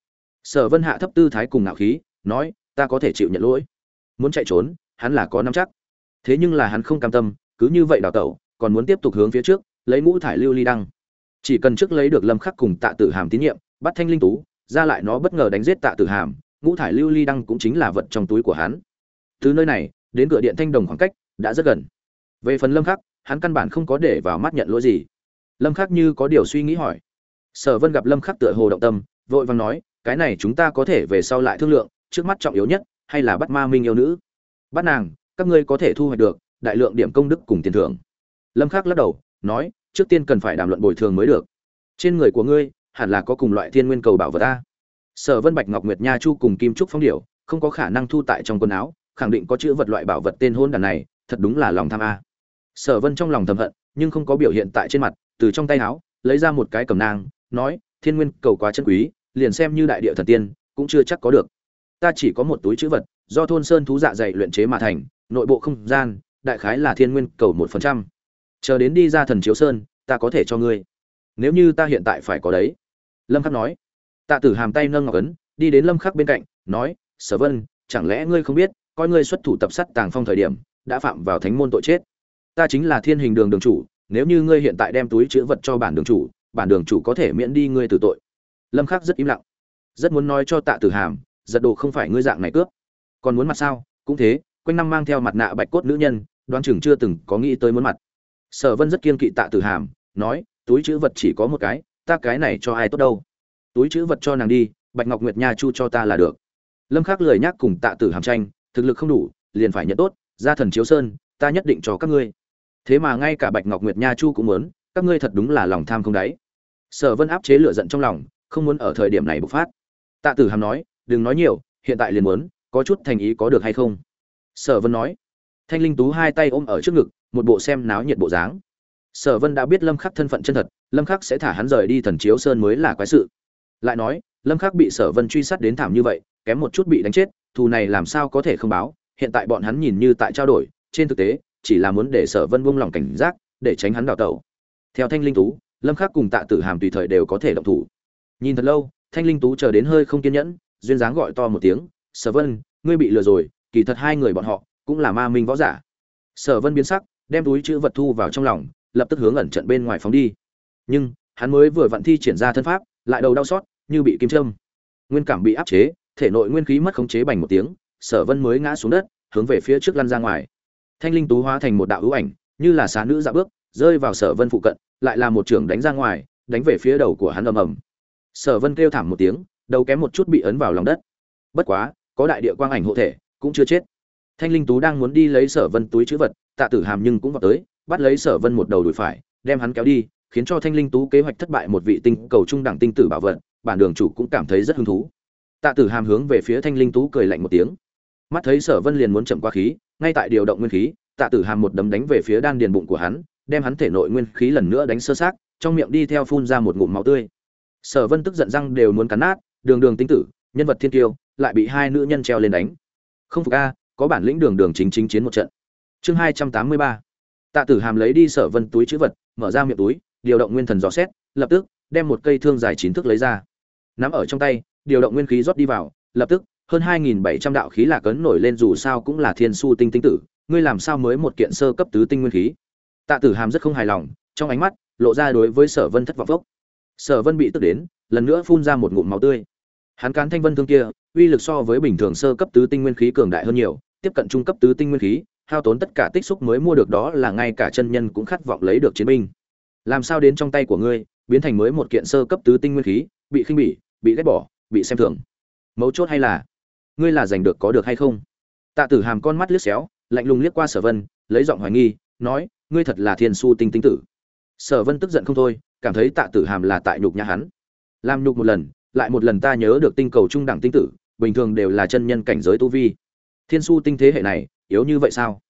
[SPEAKER 1] Sở vân hạ thấp tư thái cùng ngạo khí, nói, ta có thể chịu nhận lỗi. Muốn chạy trốn, hắn là có nắm chắc. Thế nhưng là hắn không cam tâm, cứ như vậy đào tẩu, còn muốn tiếp tục hướng phía trước, lấy ngũ thải lưu ly đăng. Chỉ cần trước lấy được lâm khắc cùng tạ tử hàm tín nhiệm bắt thanh linh tú, ra lại nó bất ngờ đánh giết tạ tử hàm, ngũ thải lưu ly đăng cũng chính là vật trong túi của hắn. Từ nơi này, đến cửa điện thanh đồng khoảng cách đã rất gần. Về phần lâm khắc, hắn căn bản không có để vào mắt nhận lỗi gì. Lâm khắc như có điều suy nghĩ hỏi. Sở vân gặp lâm khắc tựa hồ động tâm, vội vàng nói, cái này chúng ta có thể về sau lại thương lượng, trước mắt trọng yếu nhất hay là bắt ma minh yêu nữ? Bắt nàng, các ngươi có thể thu hoạch được đại lượng điểm công đức cùng tiền thưởng. Lâm khắc lắc đầu, nói, trước tiên cần phải đàm luận bồi thường mới được. Trên người của ngươi hẳn là có cùng loại thiên nguyên cầu bảo vật ta. Sở vân bạch ngọc nguyệt nha chu cùng kim trúc phong điểu, không có khả năng thu tại trong quần áo, khẳng định có chữ vật loại bảo vật tên hôn đàn này, thật đúng là lòng tham a. Sở vân trong lòng thầm hận, nhưng không có biểu hiện tại trên mặt, từ trong tay áo, lấy ra một cái cầm nang, nói, thiên nguyên cầu quá chân quý, liền xem như đại địa thần tiên, cũng chưa chắc có được. Ta chỉ có một túi chữ vật, do thôn sơn thú dạ dày luyện chế mà thành, nội bộ không gian, đại khái là thiên nguyên cầu một phần trăm. Chờ đến đi ra thần chiếu sơn, ta có thể cho ngươi. Nếu như ta hiện tại phải có đấy lâm khắc nói. Tạ tử hàm tay nâng ngọc ấn, đi đến lâm khắc bên cạnh, nói, sở vân, chẳng lẽ ngươi không biết, coi ngươi xuất thủ tập sát tàng phong thời điểm, đã phạm vào thánh môn tội chết. Ta chính là thiên hình đường đường chủ, nếu như ngươi hiện tại đem túi chữ vật cho bản đường chủ, bản đường chủ có thể miễn đi ngươi từ tội. Lâm khắc rất im lặng. Rất muốn nói cho tạ tử hàm, giật đồ không phải ngươi dạng này cướp. Còn muốn mặt sao? Cũng thế, quanh năm mang theo mặt nạ bạch cốt nữ nhân, đoán chừng chưa từng có nghĩ tới muốn mặt. Sở vân rất kiên kỵ tạ tử hàm, nói, túi chữ vật chỉ có một cái ta cái này cho ai tốt đâu. Túi chữ vật cho nàng đi, bạch ngọc nguyệt nha chu cho ta là được. Lâm khắc lười nhắc cùng tạ tử hàm tranh, thực lực không đủ, liền phải nhận tốt ra thần chiếu sơn, ta nhất định cho các ngươi. Thế mà ngay cả bạch ngọc nguyệt nha chu cũng muốn, các ngươi thật đúng là lòng tham không đáy. Sở vân áp chế lửa giận trong lòng, không muốn ở thời điểm này bộc phát. Tạ tử hàm nói, đừng nói nhiều, hiện tại liền muốn, có chút thành ý có được hay không? Sở vân nói, thanh linh tú hai tay ôm ở trước ngực, một bộ xem náo nhiệt bộ dáng sở vân đã biết lâm khắc thân phận chân thật, lâm khắc sẽ thả hắn rời đi thần chiếu sơn mới là quái sự. Lại nói, lâm khắc bị sở vân truy sát đến thảm như vậy, kém một chút bị đánh chết, thù này làm sao có thể không báo, hiện tại bọn hắn nhìn như tại trao đổi, trên thực tế, chỉ là muốn để sở vân buông lòng cảnh giác, để tránh hắn đào tẩu. Theo thanh linh tú, lâm khắc cùng tạ tử hàm tùy thời đều có thể động thủ. Nhìn thật lâu, thanh linh tú chờ đến hơi không kiên nhẫn, duyên dáng gọi to một tiếng, sở vân, ngươi bị lừa rồi, kỳ thật hai người bọn họ cũng là ma minh võ giả. Sở vân biến sắc, đem túi chữ vật thu vào trong lòng lập tức hướng ẩn trận bên ngoài phóng đi. Nhưng, hắn mới vừa vận thi triển ra thân pháp, lại đầu đau xót, như bị kim châm. Nguyên cảm bị áp chế, thể nội nguyên khí mất khống chế bành một tiếng, sở vân mới ngã xuống đất, hướng về phía trước lăn ra ngoài. Thanh linh tú hóa thành một đạo hữu ảnh, như là xá nữ dạ bước, rơi vào sở vân phụ cận, lại là một trường đánh ra ngoài, đánh về phía đầu của hắn ầm ầm. Sở vân kêu thảm một tiếng, đầu kém một chút bị ấn vào lòng đất. Bất quá, có đại địa quang ảnh hộ thể, cũng chưa chết. Thanh linh tú đang muốn đi lấy sở vân túi chữ vật, tạ tử hàm nhưng cũng vào tới bắt lấy sở vân một đầu đùi phải, đem hắn kéo đi, khiến cho thanh linh tú kế hoạch thất bại một vị tinh cầu trung đẳng tinh tử bảo vật, bản đường chủ cũng cảm thấy rất hứng thú. Tạ tử hàm hướng về phía thanh linh tú cười lạnh một tiếng. Mắt thấy sở vân liền muốn chậm qua khí, ngay tại điều động nguyên khí, tạ tử hàm một đấm đánh về phía đan điền bụng của hắn, đem hắn thể nội nguyên khí lần nữa đánh sơ sát trong miệng đi theo phun ra một ngụm máu tươi. Sở vân tức giận răng đều muốn cắn nát, đường đường tinh tử, nhân vật thiên tiêu lại bị hai nữ nhân treo lên đánh. Không phục a, có bản lĩnh đường đường chính chính chiến một trận. Chương hai trăm tám mươi ba tạ tử hàm lấy đi sở vân túi chữ vật, mở ra miệng túi, điều động nguyên thần dò xét, lập tức, đem một cây thương dài chín thước lấy ra. Nắm ở trong tay, điều động nguyên khí rót đi vào, lập tức, hơn hai nghìn bảy trăm đạo khí lạc cấn nổi lên dù sao cũng là thiên su tinh tinh tử, ngươi làm sao mới một kiện sơ cấp tứ tinh nguyên khí? Tạ tử hàm rất không hài lòng, trong ánh mắt, lộ ra đối với sở vân thất vọng vốc sở vân bị tức đến, lần nữa phun ra một ngụm máu tươi. Hắn cán thanh vân thương kia, uy lực so với bình thường sơ cấp tứ tinh nguyên khí cường đại hơn nhiều, tiếp cận trung cấp tứ tinh nguyên khí hao tốn tất cả tích xúc mới mua được đó là ngay cả chân nhân cũng khát vọng lấy được chiến binh. Làm sao đến trong tay của ngươi, biến thành mới một kiện sơ cấp tứ tinh nguyên khí, bị khinh bỉ, bị ghét bỏ, bị xem thường. Mấu chốt hay là, ngươi là giành được có được hay không? Tạ tử hàm con mắt liếc xéo, lạnh lùng liếc qua sở vân, lấy giọng hoài nghi, nói, ngươi thật là thiên su tinh tinh tử. Sở vân tức giận không thôi, cảm thấy tạ tử hàm là tại nhục nhà hắn. Làm nhục một lần, lại một lần ta nhớ được tinh cầu trung đẳng tinh tử, bình thường đều là chân nhân cảnh giới tu vi. Thiên su tinh thế hệ này yếu như vậy sao?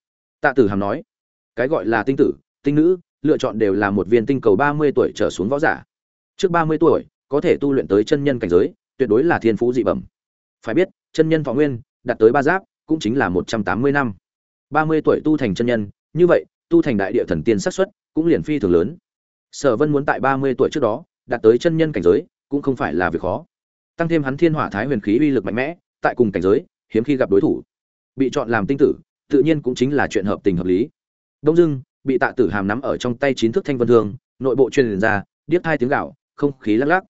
[SPEAKER 1] Tạ tử hàm nói, cái gọi là tinh tử, tinh nữ, lựa chọn đều là một viên tinh cầu ba mươi tuổi trở xuống võ giả. Trước ba mươi tuổi, có thể tu luyện tới chân nhân cảnh giới, tuyệt đối là thiên phú dị bẩm. Phải biết, chân nhân thọ nguyên, đạt tới ba giáp, cũng chính là một trăm tám mươi năm. ba mươi tuổi tu thành chân nhân, như vậy, tu thành đại địa thần tiên xác suất cũng liền phi thường lớn. Sở vân muốn tại ba mươi tuổi trước đó, đạt tới chân nhân cảnh giới, cũng không phải là việc khó. Tăng thêm hắn thiên hỏa thái huyền khí uy lực mạnh mẽ, tại cùng cảnh giới, hiếm khi gặp đối thủ. Bị chọn làm tinh tử tự nhiên cũng chính là chuyện hợp tình hợp lý. Đông dưng bị tạ tử hàm nắm ở trong tay chín thước thanh vân thương, nội bộ truyền ra, điếc hai tiếng gạo không khí lắc lắc.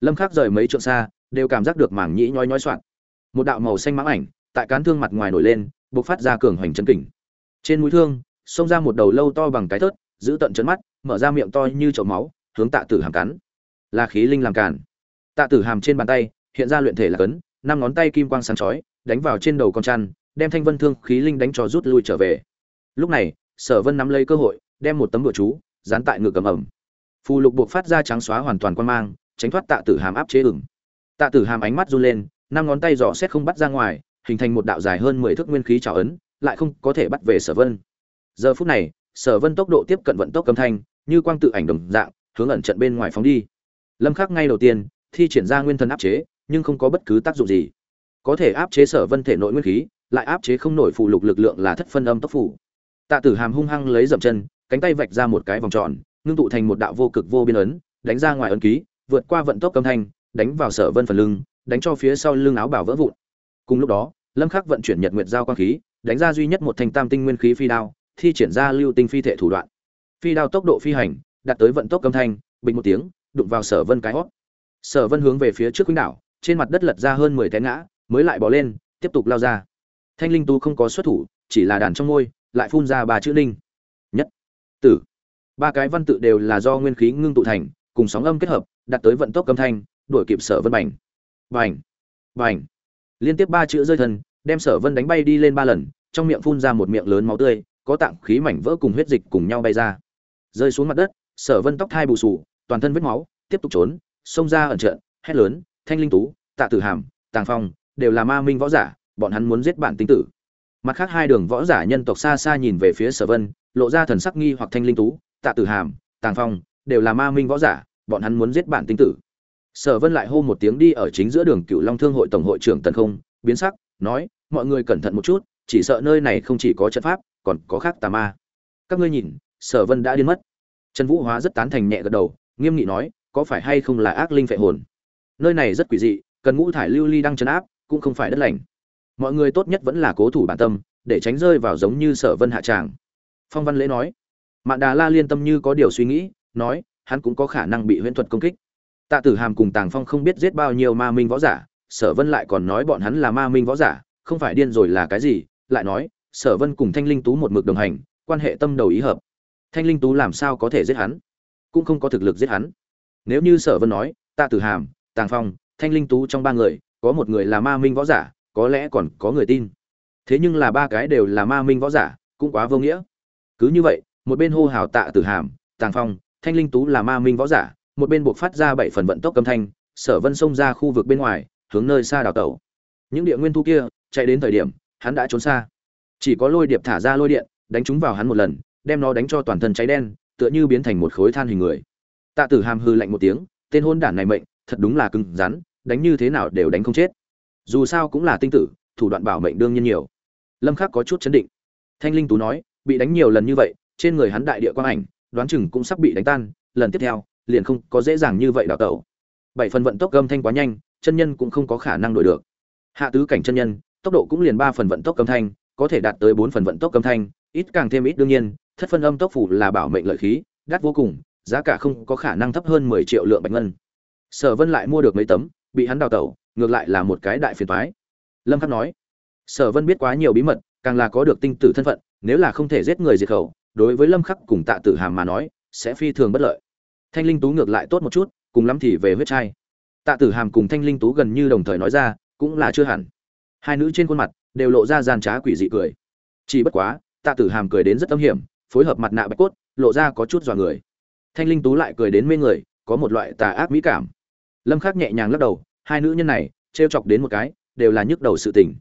[SPEAKER 1] Lâm khắc rời mấy trượng xa, đều cảm giác được mảng nhĩ nhói nhói soạn. Một đạo màu xanh mãng ảnh, tại cán thương mặt ngoài nổi lên, bộc phát ra cường hoành chân kình. Trên mũi thương, xông ra một đầu lâu to bằng cái thớt, giữ tận chấn mắt, mở ra miệng to như chậu máu, hướng tạ tử hàm cắn. Là khí linh làm cản tạ tử hàm trên bàn tay, hiện ra luyện thể là cấn, năm ngón tay kim quang sáng chói, đánh vào trên đầu con chăn đem thanh vân thương khí linh đánh cho rút lui trở về. Lúc này, sở vân nắm lấy cơ hội, đem một tấm bụa chú, dán tại ngực cầm ẩm. Phù lục buộc phát ra trắng xóa hoàn toàn quan mang, tránh thoát tạ tử hàm áp chế ửng. Tạ tử hàm ánh mắt run lên, năm ngón tay dò xét không bắt ra ngoài, hình thành một đạo dài hơn mười thước nguyên khí trào ấn, lại không có thể bắt về sở vân. Giờ phút này, sở vân tốc độ tiếp cận vận tốc cầm thanh, như quang tự ảnh đồng dạng, hướng ẩn trận bên ngoài phóng đi. Lâm khắc ngay đầu tiên, thi triển ra nguyên thần áp chế, nhưng không có bất cứ tác dụng gì. Có thể áp chế sở vân thể nội nguyên khí lại áp chế không nổi phụ lục lực lượng là thất phân âm tốc phủ tạ tử hàm hung hăng lấy dậm chân, cánh tay vạch ra một cái vòng tròn, ngưng tụ thành một đạo vô cực vô biên ấn, đánh ra ngoài ấn ký, vượt qua vận tốc âm thanh, đánh vào sở vân phần lưng, đánh cho phía sau lưng áo bảo vỡ vụn. Cùng lúc đó, lâm khắc vận chuyển nhật nguyệt giao quang khí, đánh ra duy nhất một thanh tam tinh nguyên khí phi đao, thi triển ra lưu tinh phi thể thủ đoạn. Phi đao tốc độ phi hành, đạt tới vận tốc âm thanh, bình một tiếng, đụng vào sở vân cái hót. Sở vân hướng về phía trước khuynh đảo trên mặt đất lật ra hơn mười té ngã, mới lại bỏ lên, tiếp tục lao ra thanh linh tu không có xuất thủ, chỉ là đàn trong môi lại phun ra ba chữ linh. Nhất, tử. Ba cái văn tự đều là do nguyên khí ngưng tụ thành, cùng sóng âm kết hợp, đạt tới vận tốc âm thanh, đuổi kịp sở vân bành. Bành bành. Liên tiếp ba chữ rơi thân, đem sở vân đánh bay đi lên ba lần, trong miệng phun ra một miệng lớn máu tươi, có tạng khí mảnh vỡ cùng huyết dịch cùng nhau bay ra. Rơi xuống mặt đất, sở vân tóc thai bù sù toàn thân vết máu, tiếp tục trốn, xông ra ẩn trận, hét lớn, thanh linh tú, tạ tử hàm, tàng phong, đều là ma minh võ giả bọn hắn muốn giết bản tinh tử. Mặt khác hai đường võ giả nhân tộc xa xa nhìn về phía sở vân, lộ ra thần sắc nghi hoặc thanh linh tú, tạ tử hàm, tàng phong, đều là ma minh võ giả, bọn hắn muốn giết bản tinh tử. Sở vân lại hô một tiếng đi ở chính giữa đường cựu long thương hội tổng hội trưởng tần không, biến sắc, nói, mọi người cẩn thận một chút, chỉ sợ nơi này không chỉ có trận pháp, còn có khác tà ma. Các ngươi nhìn, sở vân đã điên mất. Trần vũ hóa rất tán thành nhẹ gật đầu, nghiêm nghị nói, có phải hay không là ác linh phệ hồn? Nơi này rất quỷ dị, cần ngũ thải lưu ly đang chấn áp, cũng không phải đất lành mọi người tốt nhất vẫn là cố thủ bản tâm, để tránh rơi vào giống như sở vân hạ tràng. Phong văn lễ nói, mạn đà la liên tâm như có điều suy nghĩ, nói, hắn cũng có khả năng bị huyễn thuật công kích. Tạ tử hàm cùng tàng phong không biết giết bao nhiêu ma minh võ giả, sở vân lại còn nói bọn hắn là ma minh võ giả, không phải điên rồi là cái gì, lại nói, sở vân cùng thanh linh tú một mực đồng hành, quan hệ tâm đầu ý hợp. Thanh linh tú làm sao có thể giết hắn? Cũng không có thực lực giết hắn. Nếu như sở vân nói, tạ tử hàm, tàng phong, thanh linh tú trong ba người, có một người là ma minh võ giả có lẽ còn có người tin. Thế nhưng là ba cái đều là ma minh võ giả, cũng quá vô nghĩa. Cứ như vậy, một bên hô hào tạ tử hàm, tàng phong, thanh linh tú là ma minh võ giả, một bên buộc phát ra bảy phần vận tốc âm thanh, sở vân xông ra khu vực bên ngoài, hướng nơi xa đào tẩu. Những địa nguyên thu kia, chạy đến thời điểm, hắn đã trốn xa. Chỉ có lôi điệp thả ra lôi điện, đánh chúng vào hắn một lần, đem nó đánh cho toàn thân cháy đen, tựa như biến thành một khối than hình người. Tạ tử hàm hư lạnh một tiếng, tên hôn đản này mệnh, thật đúng là cứng rắn, đánh như thế nào đều đánh không chết dù sao cũng là tinh tử, thủ đoạn bảo mệnh đương nhiên nhiều. Lâm khắc có chút chấn định. Thanh linh tú nói, bị đánh nhiều lần như vậy, trên người hắn đại địa quang ảnh, đoán chừng cũng sắp bị đánh tan, lần tiếp theo, liền không có dễ dàng như vậy đào tẩu. Bảy phần vận tốc âm thanh quá nhanh, chân nhân cũng không có khả năng đổi được. Hạ tứ cảnh chân nhân, tốc độ cũng liền ba phần vận tốc âm thanh, có thể đạt tới bốn phần vận tốc âm thanh, ít càng thêm ít đương nhiên, thất phân âm tốc phủ là bảo mệnh lợi khí, đắt vô cùng, giá cả không có khả năng thấp hơn mười triệu lượng bạch ngân. Sở vân lại mua được mấy tấm, bị hắn đào tẩu ngược lại là một cái đại phiền toái. Lâm khắc nói, sở vân biết quá nhiều bí mật, càng là có được tinh tử thân phận, nếu là không thể giết người diệt khẩu, đối với lâm khắc cùng tạ tử hàm mà nói, sẽ phi thường bất lợi. Thanh linh tú ngược lại tốt một chút, cùng lắm thì về huyết trai. Tạ tử hàm cùng thanh linh tú gần như đồng thời nói ra, cũng là chưa hẳn. Hai nữ trên khuôn mặt đều lộ ra gian trá quỷ dị cười. Chỉ bất quá, tạ tử hàm cười đến rất âm hiểm, phối hợp mặt nạ bạch cốt, lộ ra có chút dọa người. Thanh linh tú lại cười đến mê người, có một loại tà ác mỹ cảm. Lâm khắc nhẹ nhàng lắc đầu hai nữ nhân này, trêu chọc đến một cái, đều là nhức đầu sự tình.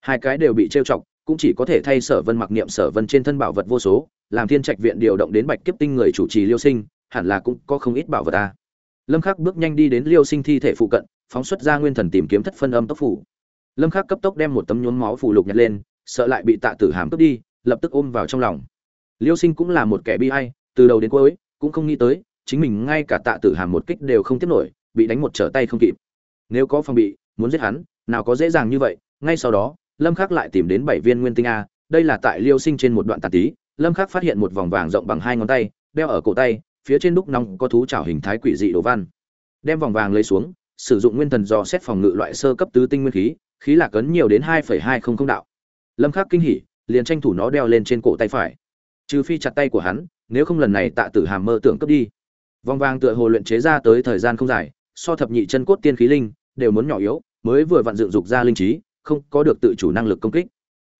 [SPEAKER 1] Hai cái đều bị trêu chọc, cũng chỉ có thể thay sở vân mặc niệm sở vân trên thân bảo vật vô số, làm thiên trạch viện điều động đến bạch kiếp tinh người chủ trì liêu sinh, hẳn là cũng có không ít bảo vật ta. Lâm khắc bước nhanh đi đến liêu sinh thi thể phụ cận, phóng xuất ra nguyên thần tìm kiếm thất phân âm tốc phủ lâm khắc cấp tốc đem một tấm nhuốm máu phủ lục nhặt lên, sợ lại bị tạ tử hàm cướp đi, lập tức ôm vào trong lòng. Liêu sinh cũng là một kẻ bi ai, từ đầu đến cuối, cũng không nghĩ tới, chính mình ngay cả tạ tử hàm một kích đều không tiếp nổi, bị đánh một trở tay không kịp nếu có phòng bị, muốn giết hắn, nào có dễ dàng như vậy. Ngay sau đó, lâm khắc lại tìm đến bảy viên nguyên tinh a. Đây là tại liêu sinh trên một đoạn tàn tí, lâm khắc phát hiện một vòng vàng rộng bằng hai ngón tay, đeo ở cổ tay, phía trên đúc nòng có thú trảo hình thái quỷ dị đồ văn. Đem vòng vàng lấy xuống, sử dụng nguyên thần dò xét phòng ngự loại sơ cấp tứ tinh nguyên khí khí lạc cấn nhiều đến hai hai không không đạo. Lâm khắc kinh hỉ, liền tranh thủ nó đeo lên trên cổ tay phải. Trừ phi chặt tay của hắn, nếu không lần này tạ tử hàm mơ tưởng cấp đi. Vòng vàng tựa hồ luyện chế ra tới thời gian không dài, so thập nhị chân cốt tiên khí linh đều muốn nhỏ yếu, mới vừa vặn dựng dục ra linh trí, không có được tự chủ năng lực công kích.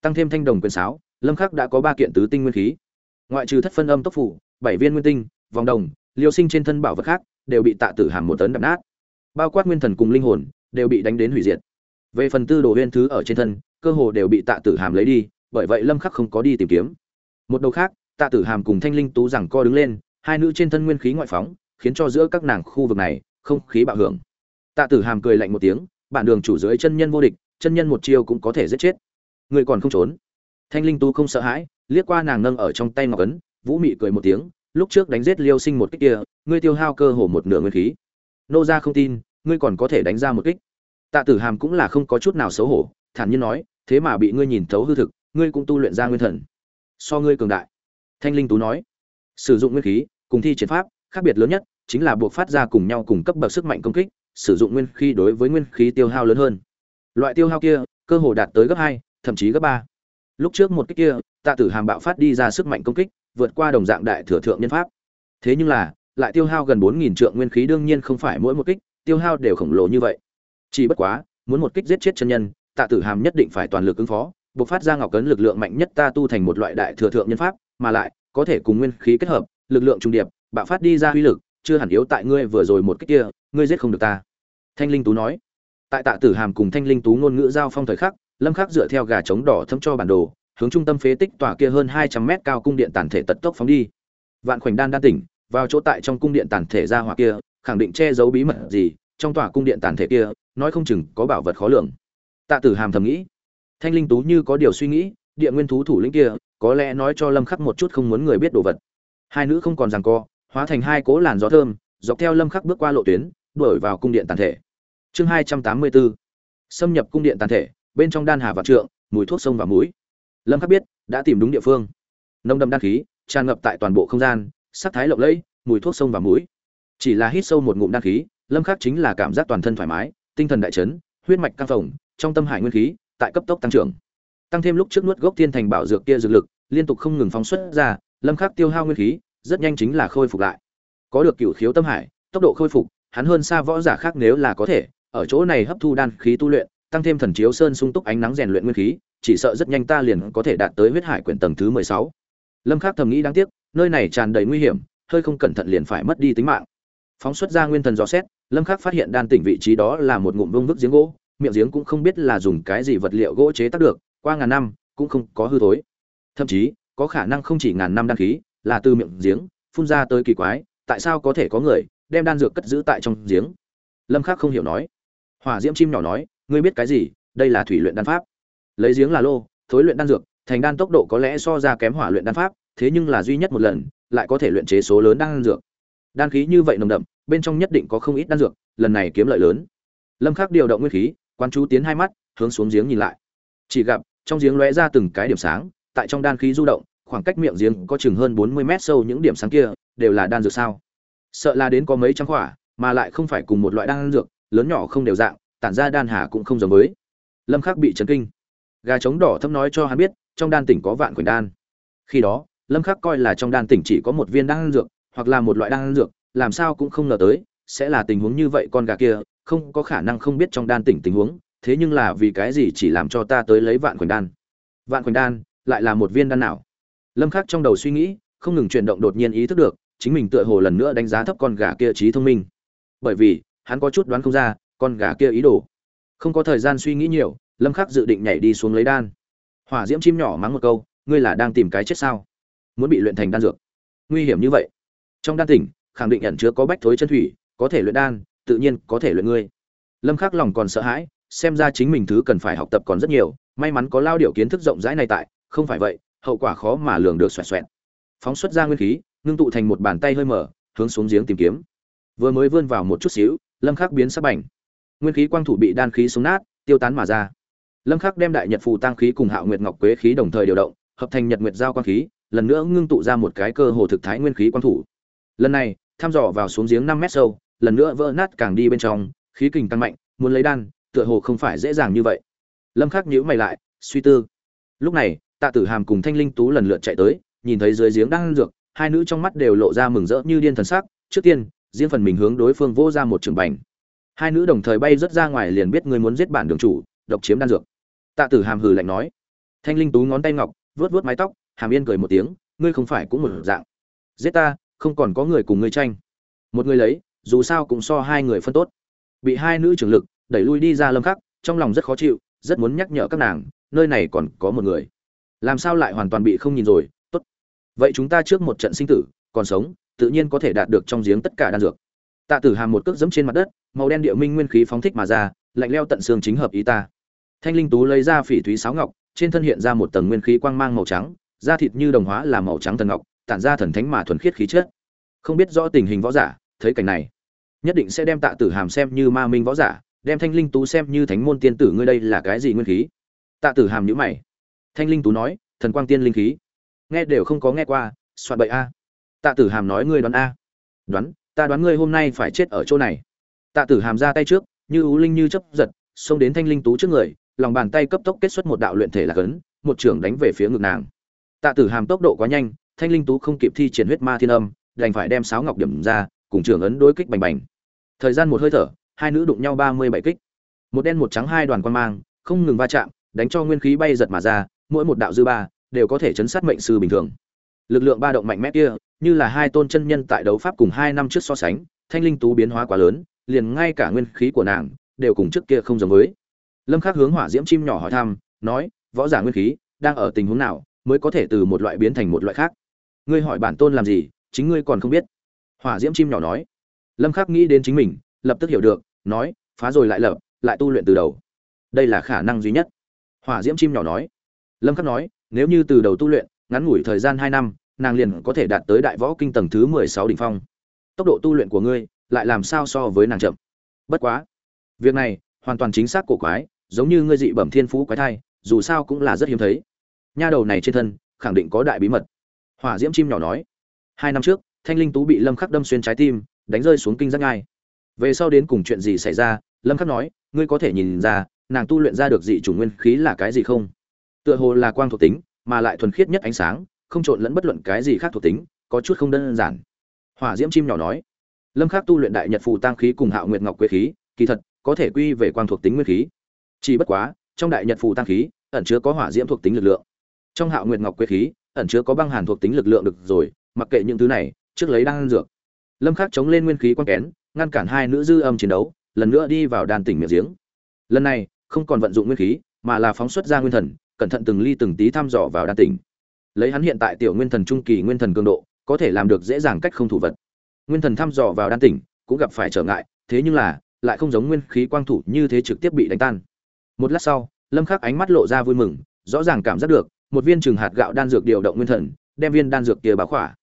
[SPEAKER 1] Tăng thêm thanh đồng quyền sáo, lâm khắc đã có ba kiện tứ tinh nguyên khí. Ngoại trừ thất phân âm tốc phủ, bảy viên nguyên tinh, vòng đồng, liêu sinh trên thân bảo vật khác, đều bị tạ tử hàm một tấn đập nát. Bao quát nguyên thần cùng linh hồn, đều bị đánh đến hủy diệt. Về phần tư đồ huyên thứ ở trên thân, cơ hồ đều bị tạ tử hàm lấy đi, bởi vậy lâm khắc không có đi tìm kiếm. Một đầu khác, tạ tử hàm cùng thanh linh tú rằng co đứng lên, hai nữ trên thân nguyên khí ngoại phóng, khiến cho giữa các nàng khu vực này không khí bạo hưởng tạ tử hàm cười lạnh một tiếng, bản đường chủ dưới chân nhân vô địch, chân nhân một chiêu cũng có thể giết chết. Người còn không trốn. Thanh linh Tu không sợ hãi, liếc qua nàng nâng ở trong tay ngọc ấn, vũ mị cười một tiếng, lúc trước đánh giết liêu sinh một kích kia, ngươi tiêu hao cơ hồ một nửa nguyên khí. Nô gia không tin, ngươi còn có thể đánh ra một kích. Tạ tử hàm cũng là không có chút nào xấu hổ, thản nhiên nói, thế mà bị ngươi nhìn thấu hư thực, ngươi cũng tu luyện ra nguyên thần. So ngươi cường đại. Thanh linh tú nói, sử dụng nguyên khí, cùng thi triển pháp, khác biệt lớn nhất chính là buộc phát ra cùng nhau cùng cấp bậc sức mạnh công kích sử dụng nguyên khí đối với nguyên khí tiêu hao lớn hơn. Loại tiêu hao kia, cơ hồ đạt tới gấp hai, thậm chí gấp ba. Lúc trước một kích kia, tạ tử hàm bạo phát đi ra sức mạnh công kích, vượt qua đồng dạng đại thừa thượng nhân pháp. Thế nhưng là, lại tiêu hao gần bốn nghìn trượng nguyên khí đương nhiên không phải mỗi một kích, tiêu hao đều khổng lồ như vậy. Chỉ bất quá, muốn một kích giết chết chân nhân, tạ tử hàm nhất định phải toàn lực ứng phó buộc phát ra ngọc cấn lực lượng mạnh nhất ta tu thành một loại đại thừa thượng nhân pháp, mà lại, có thể cùng nguyên khí kết hợp, lực lượng trung điệp, bạo phát đi ra uy lực, chưa hẳn yếu tại ngươi vừa rồi một kích kia, ngươi giết không được ta thanh linh tú nói. Tại tạ tử hàm cùng thanh linh tú ngôn ngữ giao phong thời khắc, lâm khắc dựa theo gà trống đỏ thấm cho bản đồ, hướng trung tâm phế tích tòa kia hơn 200 mét cao cung điện tàn thể tật tốc phóng đi. Vạn khoảnh đan đan tỉnh, vào chỗ tại trong cung điện tàn thể ra hỏa kia, khẳng định che giấu bí mật gì, trong tòa cung điện tàn thể kia, nói không chừng có bảo vật khó lường. Tạ tử hàm thầm nghĩ. Thanh linh tú như có điều suy nghĩ, địa nguyên thú thủ lĩnh kia, có lẽ nói cho lâm khắc một chút không muốn người biết đồ vật. Hai nữ không còn giằng co, hóa thành hai cố làn gió thơm, dọc theo lâm khắc bước qua lộ tuyến, đuổi vào cung điện tàn thể chương 284 xâm nhập cung điện tàn thể, bên trong đan hà và trượng, mùi thuốc sông và mũi lâm khắc biết, đã tìm đúng địa phương. Nông đậm đan khí, tràn ngập tại toàn bộ không gian, sắc thái lộng lẫy, mùi thuốc sông và mũi chỉ là hít sâu một ngụm đan khí, lâm khắc chính là cảm giác toàn thân thoải mái, tinh thần đại chấn, huyết mạch căng phồng, trong tâm hải nguyên khí, tại cấp tốc tăng trưởng. Tăng thêm lúc trước nuốt gốc thiên thành bảo dược kia dược lực, liên tục không ngừng phóng xuất ra, lâm khắc tiêu hao nguyên khí, rất nhanh chính là khôi phục lại. Có được cửu khiếu tâm hải, tốc độ khôi phục, hắn hơn xa võ giả khác nếu là có thể ở chỗ này hấp thu đan khí tu luyện, tăng thêm thần chiếu sơn sung túc ánh nắng rèn luyện nguyên khí, chỉ sợ rất nhanh ta liền có thể đạt tới huyết hải quyển tầng thứ 16. lâm khắc thầm nghĩ đáng tiếc, nơi này tràn đầy nguy hiểm, hơi không cẩn thận liền phải mất đi tính mạng. Phóng xuất ra nguyên thần dò xét, lâm khắc phát hiện đan tỉnh vị trí đó là một ngụm vương vức giếng gỗ, miệng giếng cũng không biết là dùng cái gì vật liệu gỗ chế tác được, qua ngàn năm, cũng không có hư thối. Thậm chí, có khả năng không chỉ ngàn năm đan khí, là từ miệng giếng, phun ra tới kỳ quái, tại sao có thể có người đem đan dược cất giữ tại trong giếng? Lâm khắc không hiểu nói hỏa diễm chim nhỏ nói, ngươi biết cái gì? Đây là thủy luyện đan pháp. Lấy giếng là lô, thối luyện đan dược, thành đan tốc độ có lẽ so ra kém hỏa luyện đan pháp, thế nhưng là duy nhất một lần, lại có thể luyện chế số lớn đan dược. Đan khí như vậy nồng đậm, bên trong nhất định có không ít đan dược, lần này kiếm lợi lớn. Lâm khắc điều động nguyên khí quan chú tiến hai mắt, hướng xuống giếng nhìn lại. Chỉ gặp, trong giếng lóe ra từng cái điểm sáng, tại trong đan khí du động, khoảng cách miệng giếng có chừng hơn 40 mét sâu những điểm sáng kia đều là đan dược sao? Sợ là đến có mấy trăm quả, mà lại không phải cùng một loại đan dược lớn nhỏ không đều dạng, tản ra đan hà cũng không giống mới. lâm khắc bị chấn kinh. Gà trống đỏ thâm nói cho hắn biết, trong đan tỉnh có vạn quyển đan. Khi đó, lâm khắc coi là trong đan tỉnh chỉ có một viên đan dược, hoặc là một loại đan dược, làm sao cũng không ngờ tới, sẽ là tình huống như vậy con gà kia, không có khả năng không biết trong đan tỉnh tình huống, thế nhưng là vì cái gì chỉ làm cho ta tới lấy vạn quyển đan? Vạn quyển đan, lại là một viên đan nào? Lâm khắc trong đầu suy nghĩ, không ngừng chuyển động đột nhiên ý thức được, chính mình tựa hồ lần nữa đánh giá thấp con gà kia trí thông minh. Bởi vì hắn có chút đoán không ra, con gà kia ý đồ. Không có thời gian suy nghĩ nhiều, lâm khắc dự định nhảy đi xuống lấy đan. Hỏa diễm chim nhỏ mắng một câu, ngươi là đang tìm cái chết sao? Muốn bị luyện thành đan dược. Nguy hiểm như vậy. Trong đan tỉnh, khẳng định ẩn chứa có bách thối chân thủy, có thể luyện đan, tự nhiên có thể luyện ngươi. Lâm khắc lòng còn sợ hãi, xem ra chính mình thứ cần phải học tập còn rất nhiều, may mắn có lao điều kiến thức rộng rãi này tại, không phải vậy, hậu quả khó mà lường được xoẹt xoẹt. Phóng xuất ra nguyên khí, ngưng tụ thành một bàn tay hơi mở, hướng xuống giếng tìm kiếm. Vừa mới vươn vào một chút xíu lâm khắc biến sắc bảnh nguyên khí quang thủ bị đan khí xuống nát, tiêu tán mà ra. Lâm khắc đem đại nhật phù tăng khí cùng hạo nguyệt ngọc quế khí đồng thời điều động, hợp thành nhật nguyệt giao quang khí, lần nữa ngưng tụ ra một cái cơ hồ thực thái nguyên khí quang thủ. Lần này, thăm dò vào xuống giếng 5 mét sâu, lần nữa vỡ nát càng đi bên trong, khí kình tăng mạnh, muốn lấy đan, tựa hồ không phải dễ dàng như vậy. Lâm khắc nhíu mày lại, suy tư. Lúc này, tạ tử hàm cùng thanh linh tú lần lượt chạy tới, nhìn thấy dưới giếng đang ăn dược, hai nữ trong mắt đều lộ ra mừng rỡ như điên thần sắc. Trước tiên riêng phần mình hướng đối phương vô ra một trường bành. Hai nữ đồng thời bay rất ra ngoài liền biết ngươi muốn giết bản đường chủ, độc chiếm đan dược. Tạ tử hàm hừ lạnh nói. Thanh linh tú ngón tay ngọc vớt vớt mái tóc, hàm yên cười một tiếng, ngươi không phải cũng một dạng. Giết ta, không còn có người cùng ngươi tranh. Một người lấy, dù sao cũng so hai người phân tốt. Bị hai nữ trưởng lực, đẩy lui đi ra lâm khắc, trong lòng rất khó chịu, rất muốn nhắc nhở các nàng, nơi này còn có một người. Làm sao lại hoàn toàn bị không nhìn rồi, tốt. Vậy chúng ta trước một trận sinh tử, còn sống tự nhiên có thể đạt được trong giếng tất cả đan dược. Tạ tử hàm một cước giẫm trên mặt đất, màu đen địa minh nguyên khí phóng thích mà ra, lạnh leo tận xương chính hợp ý ta. Thanh linh tú lấy ra phỉ thúy sáo ngọc, trên thân hiện ra một tầng nguyên khí quang mang màu trắng, da thịt như đồng hóa là màu trắng thần ngọc, tản ra thần thánh mà thuần khiết khí chất. Không biết rõ tình hình võ giả, thấy cảnh này, nhất định sẽ đem tạ tử hàm xem như ma minh võ giả, đem thanh linh tú xem như thánh môn tiên tử ngươi đây là cái gì nguyên khí? Tạ tử hàm nhữ mày. Thanh linh tú nói, thần quang tiên linh khí. Nghe đều không có nghe qua, soạn bậy a tạ tử hàm nói ngươi đoán a. Đoán, ta đoán ngươi hôm nay phải chết ở chỗ này. Tạ tử hàm ra tay trước, như ú linh như chấp giật, xông đến thanh linh tú trước người, lòng bàn tay cấp tốc kết xuất một đạo luyện thể là cấn một trưởng đánh về phía ngực nàng. Tạ tử hàm tốc độ quá nhanh, thanh linh tú không kịp thi triển huyết ma thiên âm, đành phải đem sáo ngọc điểm ra, cùng trưởng ấn đối kích bành bành. Thời gian một hơi thở, hai nữ đụng nhau ba mươi bảy kích. Một đen một trắng hai đoàn quan mang, không ngừng va chạm, đánh cho nguyên khí bay giật mà ra, mỗi một đạo dư ba đều có thể chấn sát mệnh sư bình thường. Lực lượng ba động mạnh mẽ kia như là hai tôn chân nhân tại đấu pháp cùng hai năm trước so sánh, thanh linh tú biến hóa quá lớn, liền ngay cả nguyên khí của nàng đều cùng trước kia không giống với. Lâm khắc hướng hỏa diễm chim nhỏ hỏi thăm, nói, võ giả nguyên khí đang ở tình huống nào mới có thể từ một loại biến thành một loại khác? Ngươi hỏi bản tôn làm gì, chính ngươi còn không biết. Hỏa diễm chim nhỏ nói. Lâm khắc nghĩ đến chính mình, lập tức hiểu được, nói, phá rồi lại lập, lại tu luyện từ đầu. Đây là khả năng duy nhất. Hỏa diễm chim nhỏ nói. Lâm khắc nói, nếu như từ đầu tu luyện, ngắn ngủi thời gian 2 năm nàng liền có thể đạt tới đại võ kinh tầng thứ 16 đỉnh phong. Tốc độ tu luyện của ngươi lại làm sao so với nàng chậm? Bất quá, việc này hoàn toàn chính xác cổ quái, giống như ngươi dị bẩm thiên phú quái thai, dù sao cũng là rất hiếm thấy. Nha đầu này trên thân khẳng định có đại bí mật. Hỏa diễm chim nhỏ nói, hai năm trước, thanh linh tú bị lâm khắc đâm xuyên trái tim, đánh rơi xuống kinh giác ngai về sau đến cùng chuyện gì xảy ra, lâm khắc nói, ngươi có thể nhìn ra, nàng tu luyện ra được dị chủng nguyên khí là cái gì không? Tựa hồ là quang thuộc tính, mà lại thuần khiết nhất ánh sáng không trộn lẫn bất luận cái gì khác thuộc tính, có chút không đơn giản. Hỏa diễm chim nhỏ nói, lâm khắc tu luyện đại nhật phù tăng khí cùng hạo nguyệt ngọc quế khí, kỳ thật, có thể quy về quang thuộc tính nguyên khí. Chỉ bất quá, trong đại nhật phù tăng khí, ẩn chứa có hỏa diễm thuộc tính lực lượng. Trong hạo nguyệt ngọc quế khí, ẩn chứa có băng hàn thuộc tính lực lượng được rồi, mặc kệ những thứ này, trước lấy đang dược. Lâm khắc chống lên nguyên khí quan kén, ngăn cản hai nữ dư âm chiến đấu, lần nữa đi vào đàn tỉnh miệng giếng. Lần này, không còn vận dụng nguyên khí, mà là phóng xuất ra nguyên thần, cẩn thận từng ly từng tí thăm dò vào đan tỉnh lấy hắn hiện tại tiểu nguyên thần trung kỳ nguyên thần cường độ, có thể làm được dễ dàng cách không thủ vật. Nguyên thần thăm dò vào đan tỉnh, cũng gặp phải trở ngại, thế nhưng là, lại không giống nguyên khí quang thủ như thế trực tiếp bị đánh tan. Một lát sau, lâm khắc ánh mắt lộ ra vui mừng, rõ ràng cảm giác được, một viên trừng hạt gạo đan dược điều động nguyên thần, đem viên đan dược kia bá khỏa.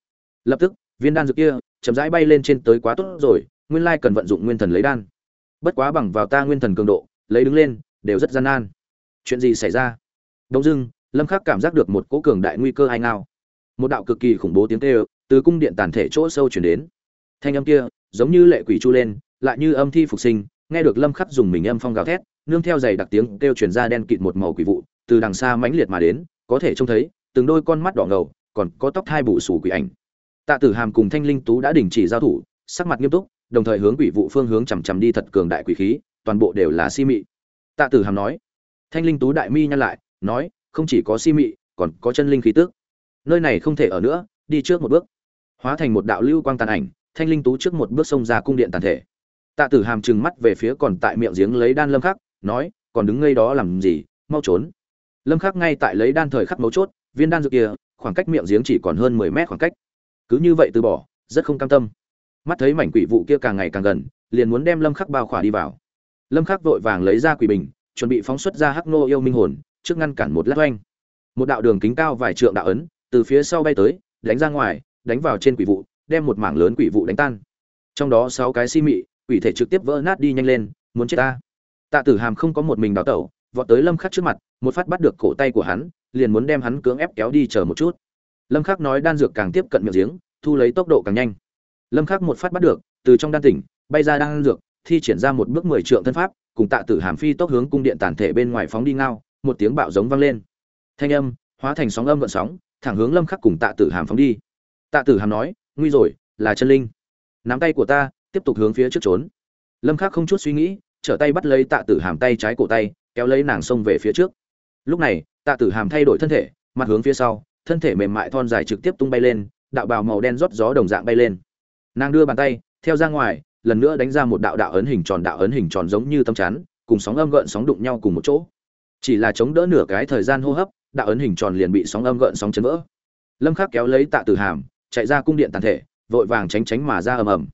[SPEAKER 1] Lập tức, viên đan dược kia, chậm rãi bay lên trên tới quá tốt rồi, nguyên lai cần vận dụng nguyên thần lấy đan. Bất quá bằng vào ta nguyên thần cường độ, lấy đứng lên, đều rất gian nan. Chuyện gì xảy ra? Đông dưng lâm khắc cảm giác được một cỗ cường đại nguy cơ ai ngao. Một đạo cực kỳ khủng bố tiếng kêu từ cung điện tàn thể chỗ sâu chuyển đến. Thanh âm kia giống như lệ quỷ chu lên, lại như âm thi phục sinh, nghe được lâm khắc dùng mình âm phong gào thét, nương theo giày đặc tiếng kêu truyền ra đen kịt một màu quỷ vụ, từ đằng xa mãnh liệt mà đến, có thể trông thấy, từng đôi con mắt đỏ ngầu, còn có tóc hai bụ sủ quỷ ảnh. Tạ tử hàm cùng thanh linh tú đã đình chỉ giao thủ, sắc mặt nghiêm túc, đồng thời hướng quỷ vụ phương hướng chằm chằm đi thật cường đại quỷ khí, toàn bộ đều là si mị. Tạ tử hàm nói. Thanh linh tú đại mi nhăn lại, nói không chỉ có si mị, còn có chân linh khí tức. Nơi này không thể ở nữa, đi trước một bước. Hóa thành một đạo lưu quang tàn ảnh, thanh linh tú trước một bước xông ra cung điện tàn thể. Tạ tử hàm trừng mắt về phía còn tại miệng giếng lấy đan lâm khắc, nói, còn đứng ngây đó làm gì? Mau trốn. Lâm khắc ngay tại lấy đan thời khắc mấu chốt, viên đan dược kia, khoảng cách miệng giếng chỉ còn hơn 10 mét khoảng cách. Cứ như vậy từ bỏ, rất không cam tâm. Mắt thấy mảnh quỷ vụ kia càng ngày càng gần, liền muốn đem lâm khắc bao khỏa đi vào. Lâm khắc vội vàng lấy ra quỷ bình, chuẩn bị phóng xuất ra hắc nô yêu minh hồn trước ngăn cản một lát oanh. Một đạo đường kính cao vài trượng đạo ấn, từ phía sau bay tới, đánh ra ngoài, đánh vào trên quỷ vụ, đem một mảng lớn quỷ vụ đánh tan. Trong đó sáu cái si mị, quỷ thể trực tiếp vỡ nát đi nhanh lên, muốn chết ta. Tạ tử hàm không có một mình đào tẩu, vọt tới lâm khắc trước mặt, một phát bắt được cổ tay của hắn, liền muốn đem hắn cưỡng ép kéo đi chờ một chút. Lâm khắc nói đan dược càng tiếp cận miệng giếng, thu lấy tốc độ càng nhanh. Lâm khắc một phát bắt được, từ trong đan tỉnh, bay ra đan dược, thi triển ra một bước mười trượng thân pháp, cùng tạ tử hàm phi tốc hướng cung điện tản thể bên ngoài phóng đi ngao một tiếng bạo giống vang lên. Thanh âm, hóa thành sóng âm gợn sóng, thẳng hướng lâm khắc cùng tạ tử hàm phóng đi. Tạ tử hàm nói, nguy rồi, là chân linh. Nắm tay của ta, tiếp tục hướng phía trước trốn. Lâm khắc không chút suy nghĩ, trở tay bắt lấy tạ tử hàm tay trái cổ tay, kéo lấy nàng xông về phía trước. Lúc này, tạ tử hàm thay đổi thân thể, mặt hướng phía sau, thân thể mềm mại thon dài trực tiếp tung bay lên, đạo bào màu đen rót gió đồng dạng bay lên. Nàng đưa bàn tay, theo ra ngoài, lần nữa đánh ra một đạo đạo ấn hình tròn, đạo ấn hình tròn giống như tâm chắn, cùng sóng âm gợn sóng đụng nhau cùng một chỗ chỉ là chống đỡ nửa cái thời gian hô hấp, đạo ấn hình tròn liền bị sóng âm gợn sóng chấn vỡ. Lâm khắc kéo lấy tạ tử hàm, chạy ra cung điện tàn thể, vội vàng tránh tránh mà ra ầm ầm.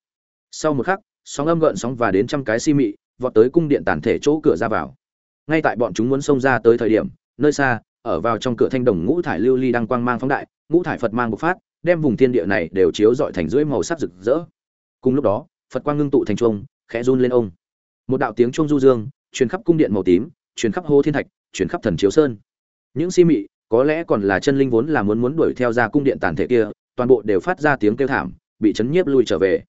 [SPEAKER 1] Sau một khắc, sóng âm gợn sóng và đến trăm cái si mị, vọt tới cung điện tàn thể chỗ cửa ra vào. Ngay tại bọn chúng muốn xông ra tới thời điểm, nơi xa, ở vào trong cửa thanh đồng ngũ thải lưu ly đang quang mang phóng đại, ngũ thải phật mang bộc phát, đem vùng thiên địa này đều chiếu rọi thành rưỡi màu sắc rực rỡ. Cùng lúc đó, phật quang ngưng tụ thành trung khẽ run lên ông. Một đạo tiếng trung du dương, truyền khắp cung điện màu tím, truyền khắp hô thiên thạch chuyển khắp thần chiếu sơn. Những si mị, có lẽ còn là chân linh vốn là muốn muốn đuổi theo ra cung điện tàn thể kia, toàn bộ đều phát ra tiếng kêu thảm, bị chấn nhiếp lui trở về.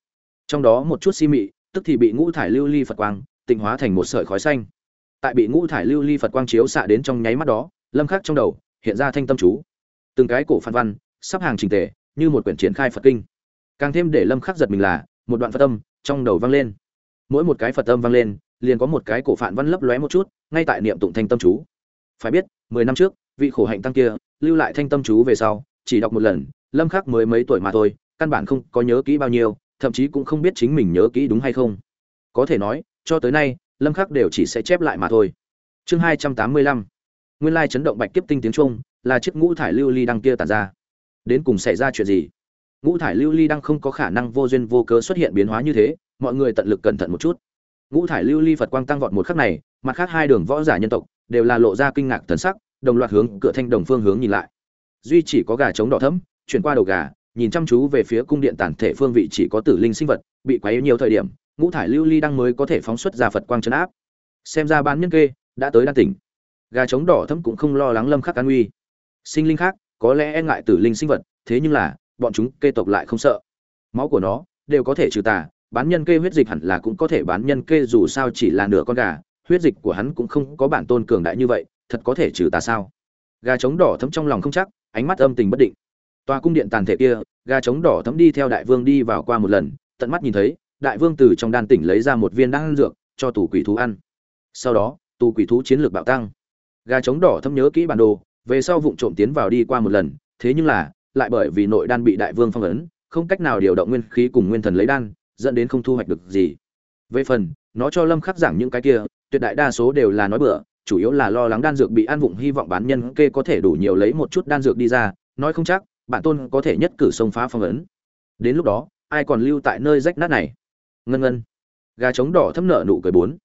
[SPEAKER 1] Trong đó một chút si mị, tức thì bị ngũ thải lưu ly phật quang, tịnh hóa thành một sợi khói xanh. Tại bị ngũ thải lưu ly phật quang chiếu xạ đến trong nháy mắt đó, lâm khắc trong đầu, hiện ra thanh tâm chú. Từng cái cổ phản văn, sắp hàng trình tề, như một quyển triển khai phật kinh. Càng thêm để lâm khắc giật mình là, một đoạn phật tâm trong đầu vang lên. Mỗi một cái phật âm vang lên, liền có một cái cổ phạn văn lấp lóe một chút, ngay tại niệm tụng thanh tâm chú phải biết, mười năm trước, vị khổ hạnh tăng kia, lưu lại thanh tâm chú về sau, chỉ đọc một lần, lâm khắc mới mấy tuổi mà thôi, căn bản không có nhớ kỹ bao nhiêu, thậm chí cũng không biết chính mình nhớ kỹ đúng hay không. Có thể nói, cho tới nay, lâm khắc đều chỉ sẽ chép lại mà thôi. Chương hai trăm tám mươi lăm. Nguyên lai chấn động bạch kiếp tinh tiếng trung, là chiếc ngũ thải lưu ly đăng kia tản ra. Đến cùng xảy ra chuyện gì? Ngũ thải lưu ly đăng không có khả năng vô duyên vô cớ xuất hiện biến hóa như thế, mọi người tận lực cẩn thận một chút. Ngũ thải lưu ly phật quang tăng vọt một khắc này, mặt khác hai đường võ giả nhân tộc đều là lộ ra kinh ngạc thần sắc, đồng loạt hướng cửa thanh đồng phương hướng nhìn lại. Duy chỉ có gà trống đỏ thẫm, chuyển qua đầu gà, nhìn chăm chú về phía cung điện tản thể phương vị chỉ có tử linh sinh vật, bị quấy nhiều thời điểm, ngũ thải lưu ly đang mới có thể phóng xuất ra phật quang chấn áp. Xem ra bán nhân kê, đã tới đan tỉnh. Gà trống đỏ thẫm cũng không lo lắng lâm khắc an nguy. sinh linh khác, có lẽ e ngại tử linh sinh vật, thế nhưng là, bọn chúng kê tộc lại không sợ. Máu của nó, đều có thể trừ tà, bán nhân kê huyết dịch hẳn là cũng có thể bán nhân kê dù sao chỉ là nửa con gà huyết dịch của hắn cũng không có bản tôn cường đại như vậy, thật có thể trừ tà sao? Gà trống đỏ thấm trong lòng không chắc, ánh mắt âm tình bất định. Tòa cung điện tàn thể kia, gà trống đỏ thấm đi theo đại vương đi vào qua một lần, tận mắt nhìn thấy, đại vương từ trong đan tỉnh lấy ra một viên đan dược, cho tù quỷ thú ăn. Sau đó, tù quỷ thú chiến lược bạo tăng. Gà trống đỏ thấm nhớ kỹ bản đồ, về sau vụng trộm tiến vào đi qua một lần, thế nhưng là, lại bởi vì nội đan bị đại vương phong ấn, không cách nào điều động nguyên khí cùng nguyên thần lấy đan, dẫn đến không thu hoạch được gì. Về phần, nó cho lâm khắc giảng những cái kia tuyệt đại đa số đều là nói bừa, chủ yếu là lo lắng đan dược bị ăn vụng, hy vọng bán nhân kê có thể đủ nhiều lấy một chút đan dược đi ra, nói không chắc bản tôn có thể nhất cử xông phá phong ấn. Đến lúc đó, ai còn lưu tại nơi rách nát này? Ngân ngân. Gà trống đỏ thâm nợ nụ cười bốn.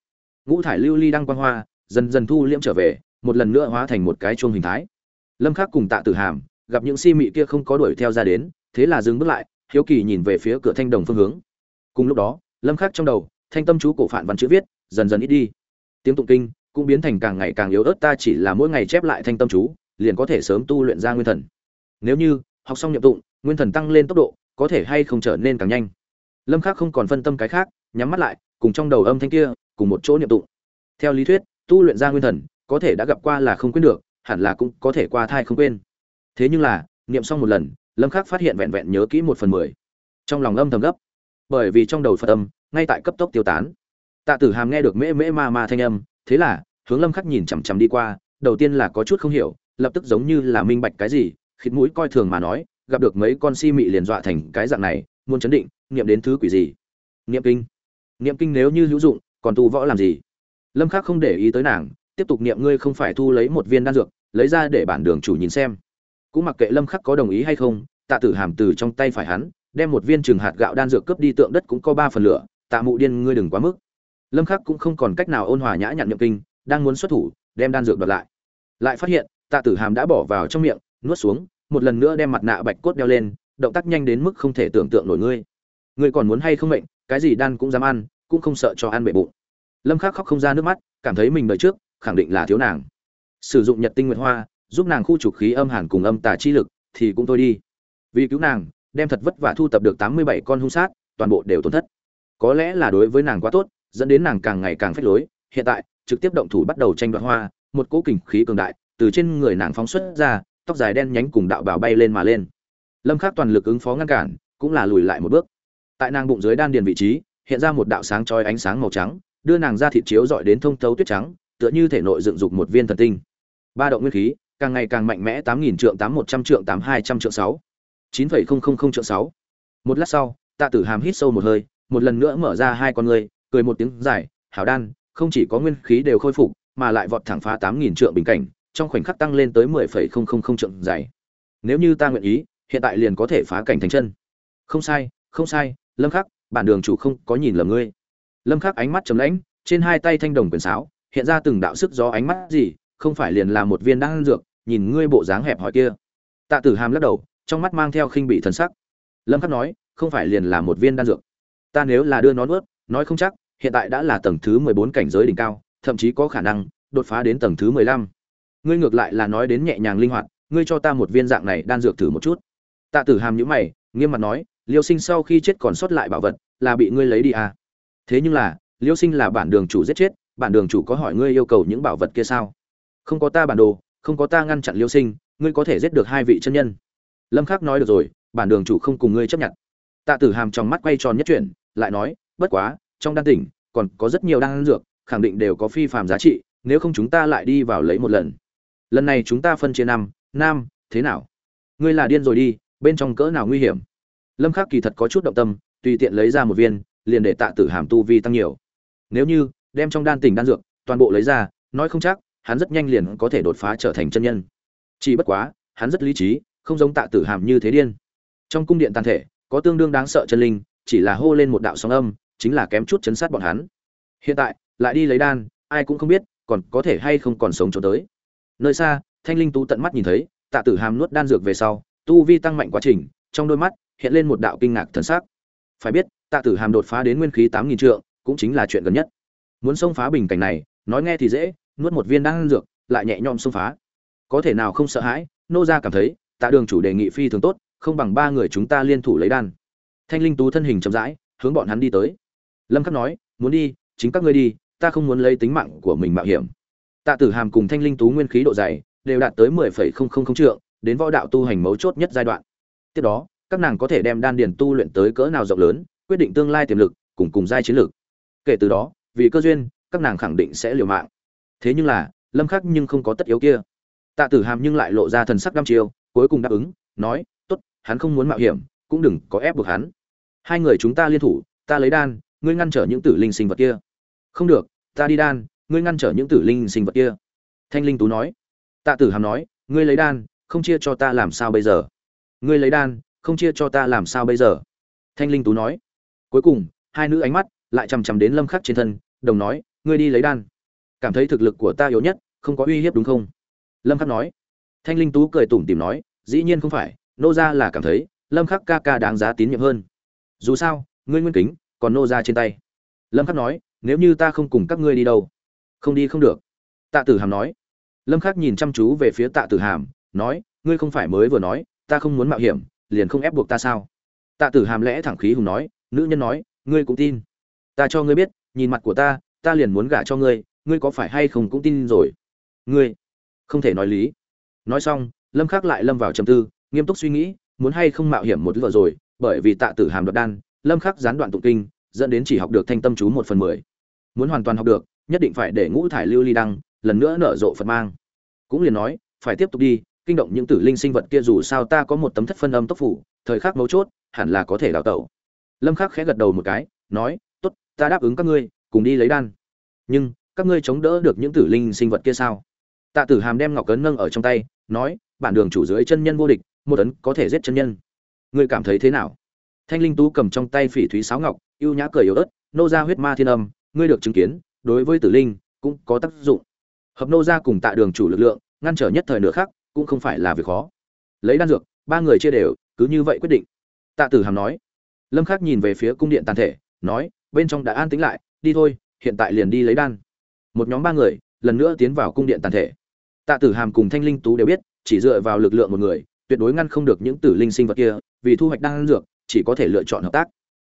[SPEAKER 1] Ngũ thải lưu ly đăng quang hoa, dần dần thu liễm trở về, một lần nữa hóa thành một cái chuông hình thái. Lâm khắc cùng tạ tử hàm gặp những si mị kia không có đuổi theo ra đến, thế là dừng bước lại, hiếu kỳ nhìn về phía cửa thanh đồng phương hướng. Cùng lúc đó, lâm khắc trong đầu, thanh tâm chú cổ phản văn chữ viết, dần dần ít đi tiếng tụng kinh cũng biến thành càng ngày càng yếu ớt, ta chỉ là mỗi ngày chép lại thanh tâm chú, liền có thể sớm tu luyện ra nguyên thần. Nếu như học xong nhập tụng, nguyên thần tăng lên tốc độ, có thể hay không trở nên càng nhanh. Lâm khắc không còn phân tâm cái khác, nhắm mắt lại, cùng trong đầu âm thanh kia, cùng một chỗ niệm tụng. Theo lý thuyết, tu luyện ra nguyên thần, có thể đã gặp qua là không quên được, hẳn là cũng có thể qua thai không quên. Thế nhưng là, niệm xong một lần, lâm khắc phát hiện vẹn vẹn nhớ kỹ một phần mười. Trong lòng âm thầm gấp, bởi vì trong đầu phật âm, ngay tại cấp tốc tiêu tán tạ tử hàm nghe được mễ mễ ma ma thanh âm, thế là, hướng lâm khắc nhìn chằm chằm đi qua, đầu tiên là có chút không hiểu, lập tức giống như là minh bạch cái gì, khịt mũi coi thường mà nói, gặp được mấy con si mị liền dọa thành cái dạng này, muốn chấn định, niệm đến thứ quỷ gì? Niệm kinh. Niệm kinh nếu như hữu dụng, còn tu võ làm gì? Lâm khắc không để ý tới nàng, tiếp tục niệm ngươi không phải thu lấy một viên đan dược, lấy ra để bản đường chủ nhìn xem. Cũng mặc kệ lâm khắc có đồng ý hay không, tạ tử hàm từ trong tay phải hắn, đem một viên trường hạt gạo đan dược cướp đi tượng đất cũng có ba phần lửa, tạ mụ điên ngươi đừng quá mức lâm khắc cũng không còn cách nào ôn hòa nhã nhặn nhậm kinh, đang muốn xuất thủ, đem đan dược đoạt lại. Lại phát hiện, tạ tử hàm đã bỏ vào trong miệng, nuốt xuống, một lần nữa đem mặt nạ bạch cốt đeo lên, động tác nhanh đến mức không thể tưởng tượng nổi ngươi. Ngươi còn muốn hay không mệnh, cái gì đan cũng dám ăn, cũng không sợ cho ăn bể bụng. Lâm khắc khóc không ra nước mắt, cảm thấy mình đời trước, khẳng định là thiếu nàng. Sử dụng nhật tinh nguyệt hoa, giúp nàng khu trục khí âm hàn cùng âm tà chi lực, thì cũng thôi đi. Vì cứu nàng, đem thật vất vả thu tập được tám mươi bảy con hung sát, toàn bộ đều tổn thất. Có lẽ là đối với nàng quá tốt dẫn đến nàng càng ngày càng phách lối. Hiện tại, trực tiếp động thủ bắt đầu tranh đoạt hoa, một cỗ kình khí cường đại từ trên người nàng phóng xuất ra, tóc dài đen nhánh cùng đạo bào bay lên mà lên. Lâm khắc toàn lực ứng phó ngăn cản, cũng là lùi lại một bước. Tại nàng bụng dưới đan điền vị trí, hiện ra một đạo sáng chói ánh sáng màu trắng, đưa nàng ra thịt chiếu dọi đến thông thấu tuyết trắng, tựa như thể nội dựng dục một viên thần tinh. Ba động nguyên khí, càng ngày càng mạnh mẽ tám nghìn trượng tám một trăm trượng tám hai trăm trượng sáu. chín phẩy không không không trượng sáu. Một lát sau, tạ tử hàm hít sâu một hơi, một lần nữa mở ra hai con người cười một tiếng dài, hảo đan, không chỉ có nguyên khí đều khôi phục, mà lại vọt thẳng phá tám nghìn trượng bình cảnh, trong khoảnh khắc tăng lên tới mười phẩy không không không trượng dài. Nếu như ta nguyện ý, hiện tại liền có thể phá cảnh thành chân. Không sai không sai, lâm khắc, bản đường chủ không có nhìn lầm ngươi. Lâm khắc ánh mắt trầm lãnh, trên hai tay thanh đồng quyền sáo, hiện ra từng đạo sức gió ánh mắt gì, không phải liền là một viên đan dược, nhìn ngươi bộ dáng hẹp hỏi kia. Tạ tử hàm lắc đầu, trong mắt mang theo khinh bị thần sắc. Lâm khắc nói, không phải liền là một viên đan dược. Ta nếu là đưa nó nuốt nói không chắc, hiện tại đã là tầng thứ 14 cảnh giới đỉnh cao, thậm chí có khả năng đột phá đến tầng thứ 15. ngươi ngược lại là nói đến nhẹ nhàng linh hoạt, ngươi cho ta một viên dạng này đan dược thử một chút. Tạ tử hàm nhíu mày, nghiêm mặt nói, liêu sinh sau khi chết còn sót lại bảo vật, là bị ngươi lấy đi à? Thế nhưng là, liêu sinh là bản đường chủ giết chết, bản đường chủ có hỏi ngươi yêu cầu những bảo vật kia sao? Không có ta bản đồ, không có ta ngăn chặn liêu sinh, ngươi có thể giết được hai vị chân nhân. Lâm khắc nói được rồi, bản đường chủ không cùng ngươi chấp nhận. Tạ tử hàm trong mắt quay tròn nhất chuyển, lại nói bất quá, trong đan tỉnh, còn có rất nhiều đan dược, khẳng định đều có phi phàm giá trị, nếu không chúng ta lại đi vào lấy một lần. Lần này chúng ta phân chia năm, nam, thế nào? Ngươi là điên rồi đi, bên trong cỡ nào nguy hiểm? Lâm khắc kỳ thật có chút động tâm, tùy tiện lấy ra một viên, liền để tạ tử hàm tu vi tăng nhiều. Nếu như, đem trong đan tỉnh đan dược, toàn bộ lấy ra, nói không chắc, hắn rất nhanh liền có thể đột phá trở thành chân nhân. Chỉ bất quá, hắn rất lý trí, không giống tạ tử hàm như thế điên. Trong cung điện tàn thể, có tương đương đáng sợ chân linh, chỉ là hô lên một đạo sóng âm chính là kém chút chấn sát bọn hắn. Hiện tại, lại đi lấy đan, ai cũng không biết, còn có thể hay không còn sống cho tới. Nơi xa, thanh linh tú tận mắt nhìn thấy, tạ tử hàm nuốt đan dược về sau, tu vi tăng mạnh quá trình, trong đôi mắt hiện lên một đạo kinh ngạc thần sắc. Phải biết, tạ tử hàm đột phá đến nguyên khí tám nghìn trượng, cũng chính là chuyện gần nhất. Muốn xông phá bình cảnh này, nói nghe thì dễ, nuốt một viên đan dược, lại nhẹ nhõm xông phá. Có thể nào không sợ hãi, nô gia cảm thấy, tạ đường chủ đề nghị phi thường tốt, không bằng ba người chúng ta liên thủ lấy đan. Thanh linh tú thân hình chậm rãi, hướng bọn hắn đi tới lâm khắc nói muốn đi chính các ngươi đi ta không muốn lấy tính mạng của mình mạo hiểm. Tạ tử hàm cùng thanh linh tú nguyên khí độ dày đều đạt tới 10,000 trượng đến võ đạo tu hành mấu chốt nhất giai đoạn. Tiếp đó các nàng có thể đem đan điền tu luyện tới cỡ nào rộng lớn quyết định tương lai tiềm lực cùng cùng giai chiến lược. Kể từ đó vì cơ duyên các nàng khẳng định sẽ liều mạng. Thế nhưng là lâm khắc nhưng không có tất yếu kia. Tạ tử hàm nhưng lại lộ ra thần sắc đăm chiêu cuối cùng đáp ứng nói tốt hắn không muốn mạo hiểm cũng đừng có ép buộc hắn. Hai người chúng ta liên thủ ta lấy đan ngươi ngăn trở những tử linh sinh vật kia. Không được, ta đi đan, ngươi ngăn trở những tử linh sinh vật kia. Thanh linh tú nói. Tạ tử hàm nói, ngươi lấy đan, không chia cho ta làm sao bây giờ? Ngươi lấy đan, không chia cho ta làm sao bây giờ? Thanh linh tú nói. Cuối cùng, hai nữ ánh mắt lại chằm chằm đến lâm khắc trên thân, đồng nói, ngươi đi lấy đan. Cảm thấy thực lực của ta yếu nhất, không có uy hiếp đúng không? Lâm khắc nói. Thanh linh tú cười tủm tỉm nói, dĩ nhiên không phải, nô gia là cảm thấy lâm khắc ca ca đáng giá tín nhiệm hơn. Dù sao, ngươi nguyên kính còn nô ra trên tay. Lâm khắc nói, nếu như ta không cùng các ngươi đi đâu? Không đi không được. Tạ tử hàm nói. Lâm khắc nhìn chăm chú về phía tạ tử hàm, nói, ngươi không phải mới vừa nói, ta không muốn mạo hiểm, liền không ép buộc ta sao? Tạ tử hàm lẽ thẳng khí hùng nói, nữ nhân nói, ngươi cũng tin. Ta cho ngươi biết, nhìn mặt của ta ta liền muốn gả cho ngươi ngươi có phải hay không cũng tin rồi. Ngươi? Không thể nói lý. Nói xong, lâm khắc lại lâm vào trầm tư, nghiêm túc suy nghĩ, muốn hay không mạo hiểm một vợ rồi, bởi vì tạ tử hàm đoạt đan lâm khắc gián đoạn tụng kinh, dẫn đến chỉ học được thanh tâm chú một phần mười. Muốn hoàn toàn học được, nhất định phải để ngũ thải lưu ly đăng, lần nữa nở rộ phật mang. Cũng liền nói, phải tiếp tục đi, kinh động những tử linh sinh vật kia dù sao ta có một tấm thất phân âm tốc phủ, thời khắc mấu chốt, hẳn là có thể đào tẩu. Lâm khắc khẽ gật đầu một cái, nói, tốt, ta đáp ứng các ngươi, cùng đi lấy đan. Nhưng, các ngươi chống đỡ được những tử linh sinh vật kia sao? Tạ tử hàm đem ngọc cấn nâng ở trong tay, nói, bản đường chủ dưới chân nhân vô địch, một ấn có thể giết chân nhân. Ngươi cảm thấy thế nào? Thanh linh tú cầm trong tay phỉ thúy sáo ngọc, ưu nhã cười yếu ớt, nô ra huyết ma thiên âm, ngươi được chứng kiến, đối với tử linh cũng có tác dụng. Hợp nô ra cùng tạ đường chủ lực lượng, ngăn trở nhất thời nửa khác cũng không phải là việc khó. Lấy đan dược, ba người chia đều, cứ như vậy quyết định. Tạ tử hàm nói. Lâm khắc nhìn về phía cung điện tàn thể, nói, bên trong đã an tĩnh lại, đi thôi, hiện tại liền đi lấy đan. Một nhóm ba người, lần nữa tiến vào cung điện tàn thể. Tạ tử hàm cùng thanh linh tú đều biết, chỉ dựa vào lực lượng một người, tuyệt đối ngăn không được những tử linh sinh vật kia, vì thu hoạch đan dược chỉ có thể lựa chọn hợp tác.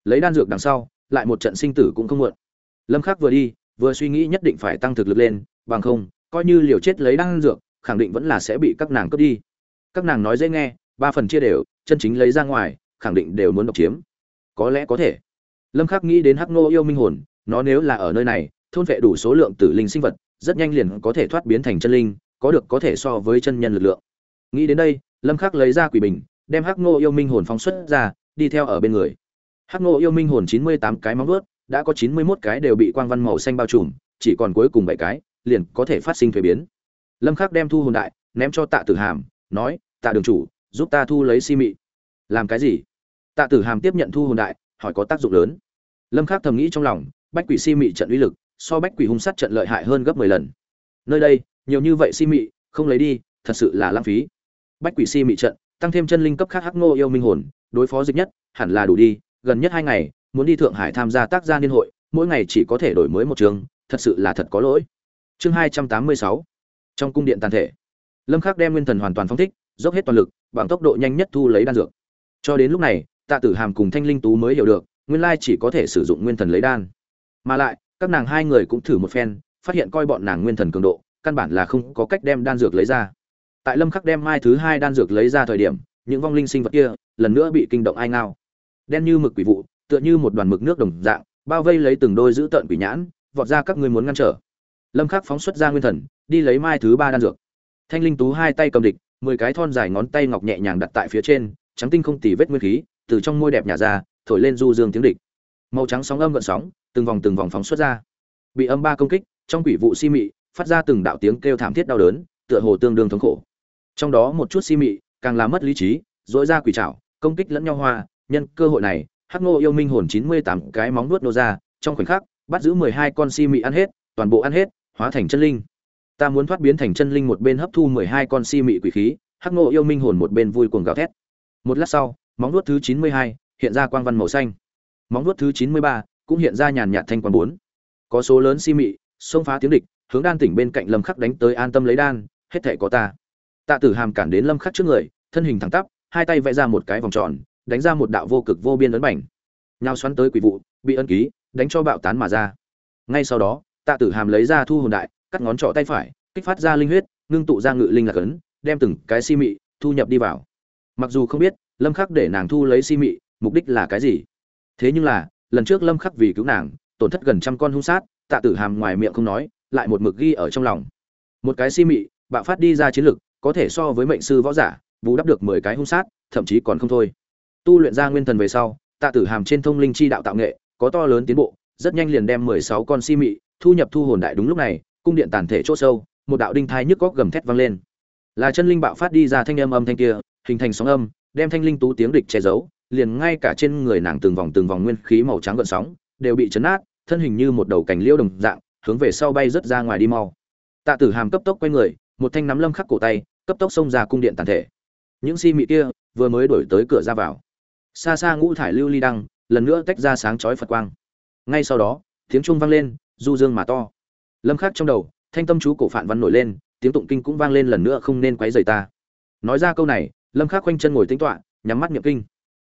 [SPEAKER 1] Lấy đan dược đằng sau, lại một trận sinh tử cũng không muộn. Lâm khắc vừa đi, vừa suy nghĩ nhất định phải tăng thực lực lên, bằng không, coi như liều chết lấy đan dược, khẳng định vẫn là sẽ bị các nàng cướp đi. Các nàng nói dễ nghe, ba phần chia đều, chân chính lấy ra ngoài, khẳng định đều muốn độc chiếm. Có lẽ có thể. Lâm khắc nghĩ đến hắc nô yêu minh hồn, nó nếu là ở nơi này, thôn vệ đủ số lượng tử linh sinh vật, rất nhanh liền có thể thoát biến thành chân linh, có được có thể so với chân nhân lực lượng. Nghĩ đến đây, lâm khắc lấy ra quỷ bình, đem hắc nô yêu minh hồn phóng xuất ra đi theo ở bên người. Hắc Ngô yêu minh hồn 98 cái móng vuốt, đã có 91 cái đều bị quang văn màu xanh bao trùm, chỉ còn cuối cùng bảy cái, liền có thể phát sinh thuế biến. Lâm khắc đem thu hồn đại, ném cho tạ tử hàm, nói, tạ đường chủ, giúp ta thu lấy si mị. Làm cái gì? Tạ tử hàm tiếp nhận thu hồn đại, hỏi có tác dụng lớn. Lâm khắc thầm nghĩ trong lòng, bách quỷ si mị trận uy lực, so bách quỷ hung sát trận lợi hại hơn gấp 10 lần. Nơi đây, nhiều như vậy si mị, không lấy đi, thật sự là lãng phí. Bách quỷ si mị trận, tăng thêm chân linh cấp khác hắc ngô yêu minh hồn đối phó dịch nhất, hẳn là đủ đi, gần nhất hai ngày, muốn đi thượng hải tham gia tác gia niên hội, mỗi ngày chỉ có thể đổi mới một trường, thật sự là thật có lỗi. Chương hai trăm tám mươi sáu, trong cung điện tàn thể. Lâm khắc đem nguyên thần hoàn toàn phóng thích, dốc hết toàn lực, bằng tốc độ nhanh nhất thu lấy đan dược. Cho đến lúc này, tạ tử hàm cùng thanh linh tú mới hiểu được, nguyên lai chỉ có thể sử dụng nguyên thần lấy đan. Mà lại, các nàng hai người cũng thử một phen, phát hiện coi bọn nàng nguyên thần cường độ, căn bản là không có cách đem đan dược lấy ra. Tại lâm khắc đem mai thứ hai đan dược lấy ra thời điểm, những vong linh sinh vật kia lần nữa bị kinh động ai ngao. Đen như mực quỷ vụ, tựa như một đoàn mực nước đồng dạng, bao vây lấy từng đôi giữ tợn quỷ nhãn, vọt ra các ngươi muốn ngăn trở. Lâm khắc phóng xuất ra nguyên thần, đi lấy mai thứ ba đan dược. Thanh linh tú hai tay cầm địch, mười cái thon dài ngón tay ngọc nhẹ nhàng đặt tại phía trên, trắng tinh không tì vết nguyên khí, từ trong môi đẹp nhả ra, thổi lên du dương tiếng địch. Màu trắng sóng âm gợn sóng, từng vòng từng vòng phóng xuất ra. Bị âm ba công kích, trong quỷ vụ si mị, phát ra từng đạo tiếng kêu thảm thiết đau đớn, tựa hồ tương đương thống khổ. Trong đó một chút si mị, càng làm mất lý trí dỗi ra quỷ trảo công kích lẫn nhau hoa, nhân cơ hội này, hắc ngô yêu minh hồn chín mươi tám cái móng nuốt nô ra, trong khoảnh khắc, bắt giữ mười hai con si mị ăn hết, toàn bộ ăn hết, hóa thành chân linh. Ta muốn thoát biến thành chân linh một bên hấp thu mười hai con si mị quỷ khí, hắc ngô yêu minh hồn một bên vui cuồng gào thét. Một lát sau, móng nuốt thứ chín mươi hai hiện ra quang văn màu xanh. Móng nuốt thứ chín mươi ba cũng hiện ra nhàn nhạt thanh quang bốn. Có số lớn si mị, xông phá tiếng địch, hướng đan tỉnh bên cạnh lâm khắc đánh tới an tâm lấy đan, hết thể có ta. Tạ tử hàm cản đến lâm khắc trước người, thân hình thẳng tắp hai tay vẽ ra một cái vòng tròn, đánh ra một đạo vô cực vô biên ấn bảnh nhao xoắn tới quỷ vụ, bị ân ký, đánh cho bạo tán mà ra. Ngay sau đó, tạ tử hàm lấy ra thu hồn đại, cắt ngón trỏ tay phải, kích phát ra linh huyết, ngưng tụ ra ngự linh lạc ấn, đem từng cái si mị thu nhập đi vào. Mặc dù không biết, lâm khắc để nàng thu lấy si mị, mục đích là cái gì? Thế nhưng là, lần trước lâm khắc vì cứu nàng, tổn thất gần trăm con hung sát, tạ tử hàm ngoài miệng không nói, lại một mực ghi ở trong lòng. Một cái si mị, bạo phát đi ra chiến lực, có thể so với mệnh sư võ giả vũ đắp được mười cái hung sát, thậm chí còn không thôi. Tu luyện ra nguyên thần về sau, tạ tử hàm trên thông linh chi đạo tạo nghệ, có to lớn tiến bộ, rất nhanh liền đem mười sáu con si mị thu nhập thu hồn đại đúng lúc này, cung điện tàn thể chỗ sâu, một đạo đinh thai nhức góc gầm thét vang lên. Là chân linh bạo phát đi ra thanh âm âm thanh kia, hình thành sóng âm, đem thanh linh tú tiếng địch che giấu, liền ngay cả trên người nàng từng vòng từng vòng nguyên khí màu trắng gợn sóng, đều bị chấn át, thân hình như một đầu cành liễu đồng dạng, hướng về sau bay rớt ra ngoài đi mau. Tạ tử hàm cấp tốc quay người, một thanh nắm lâm khắc cổ tay, cấp tốc xông ra cung điện tàn thể những si mị kia vừa mới đổi tới cửa ra vào. Xa xa ngũ thải lưu ly đăng, lần nữa tách ra sáng chói phật quang. Ngay sau đó, tiếng chuông vang lên, du dương mà to. Lâm khắc trong đầu, thanh tâm chú cổ phạn văn nổi lên, tiếng tụng kinh cũng vang lên lần nữa không nên quấy rầy ta. Nói ra câu này, lâm khắc quanh chân ngồi tĩnh tọa nhắm mắt niệm kinh.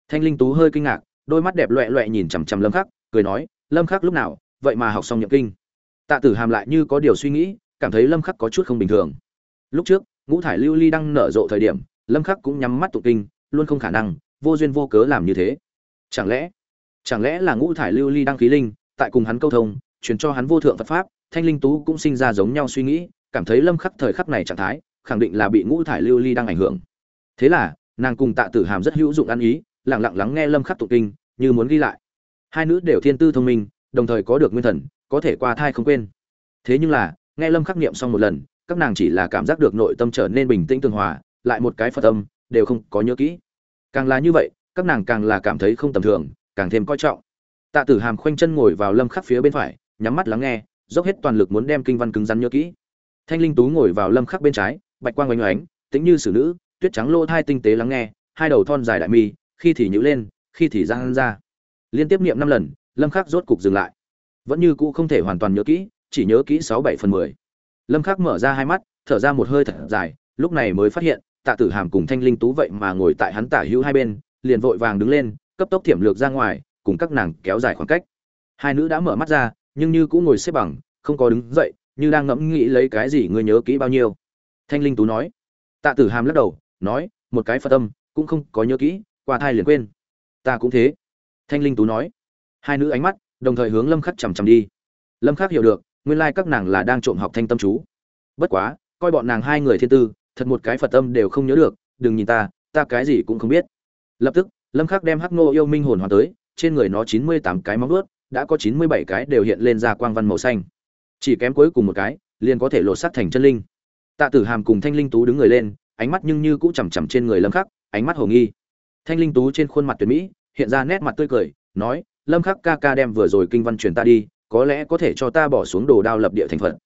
[SPEAKER 1] Thanh linh tú hơi kinh ngạc, đôi mắt đẹp loẹt loẹt nhìn chằm chằm lâm khắc, cười nói, lâm khắc lúc nào, vậy mà học xong niệm kinh? Tạ tử hàm lại như có điều suy nghĩ, cảm thấy lâm khắc có chút không bình thường. Lúc trước, ngũ thải lưu ly đang nở rộ thời điểm lâm khắc cũng nhắm mắt tụ kinh, luôn không khả năng, vô duyên vô cớ làm như thế. Chẳng lẽ chẳng lẽ là ngũ thải lưu ly đăng khí linh, tại cùng hắn câu thông, truyền cho hắn vô thượng phật pháp, thanh linh tú cũng sinh ra giống nhau suy nghĩ, cảm thấy lâm khắc thời khắc này trạng thái, khẳng định là bị ngũ thải lưu ly đang ảnh hưởng. Thế là, nàng cùng tạ tử hàm rất hữu dụng ăn ý, lặng lặng lắng nghe lâm khắc tụ kinh, như muốn ghi lại. Hai nữ đều thiên tư thông minh, đồng thời có được nguyên thần, có thể qua thai không quên. Thế nhưng là, nghe lâm khắc niệm xong một lần, các nàng chỉ là cảm giác được nội tâm trở nên bình tĩnh tường hòa lại một cái phật tâm đều không có nhớ kỹ. Càng là như vậy, các nàng càng là cảm thấy không tầm thường, càng thêm coi trọng. Tạ tử hàm khoanh chân ngồi vào lâm khắc phía bên phải, nhắm mắt lắng nghe, dốc hết toàn lực muốn đem kinh văn cứng rắn nhớ kỹ. Thanh linh tú ngồi vào lâm khắc bên trái, bạch quang oanh oánh tĩnh như xử nữ, tuyết trắng lô thai tinh tế lắng nghe, hai đầu thon dài đại mi, khi thì nhữ lên, khi thì giang ra. Liên tiếp niệm năm lần, lâm khắc rốt cục dừng lại. Vẫn như cũ không thể hoàn toàn nhớ kỹ, chỉ nhớ kỹ sáu bảy phần mười. Lâm khắc mở ra hai mắt, thở ra một hơi thật dài, lúc này mới phát hiện tạ tử hàm cùng thanh linh tú vậy mà ngồi tại hắn tả hữu hai bên, liền vội vàng đứng lên, cấp tốc thiểm lược ra ngoài, cùng các nàng kéo dài khoảng cách. Hai nữ đã mở mắt ra, nhưng như cũng ngồi xếp bằng, không có đứng dậy, như đang ngẫm nghĩ lấy cái gì ngươi nhớ kỹ bao nhiêu. Thanh linh tú nói. Tạ tử hàm lắc đầu, nói, một cái phật tâm, cũng không có nhớ kỹ, qua thai liền quên. Ta cũng thế. Thanh linh tú nói. Hai nữ ánh mắt, đồng thời hướng lâm khắc chằm chằm đi. Lâm khắc hiểu được, nguyên lai các nàng là đang trộm học thanh tâm chú. Bất quá, coi bọn nàng hai người thiên tư thật một cái phật tâm đều không nhớ được, đừng nhìn ta ta cái gì cũng không biết. Lập tức, lâm khắc đem hắc nô yêu minh hồn hoàn tới, trên người nó 98 cái móng vuốt, đã có 97 cái đều hiện lên ra quang văn màu xanh. Chỉ kém cuối cùng một cái, liền có thể lột xác thành chân linh. Tạ tử hàm cùng thanh linh tú đứng người lên, ánh mắt nhưng như cũ chằm chằm trên người lâm khắc, ánh mắt hồ nghi. Thanh linh tú trên khuôn mặt tuyệt mỹ, hiện ra nét mặt tươi cười, nói, lâm khắc ca ca đem vừa rồi kinh văn truyền ta đi, có lẽ có thể cho ta bỏ xuống đồ đao lập địa thành phật.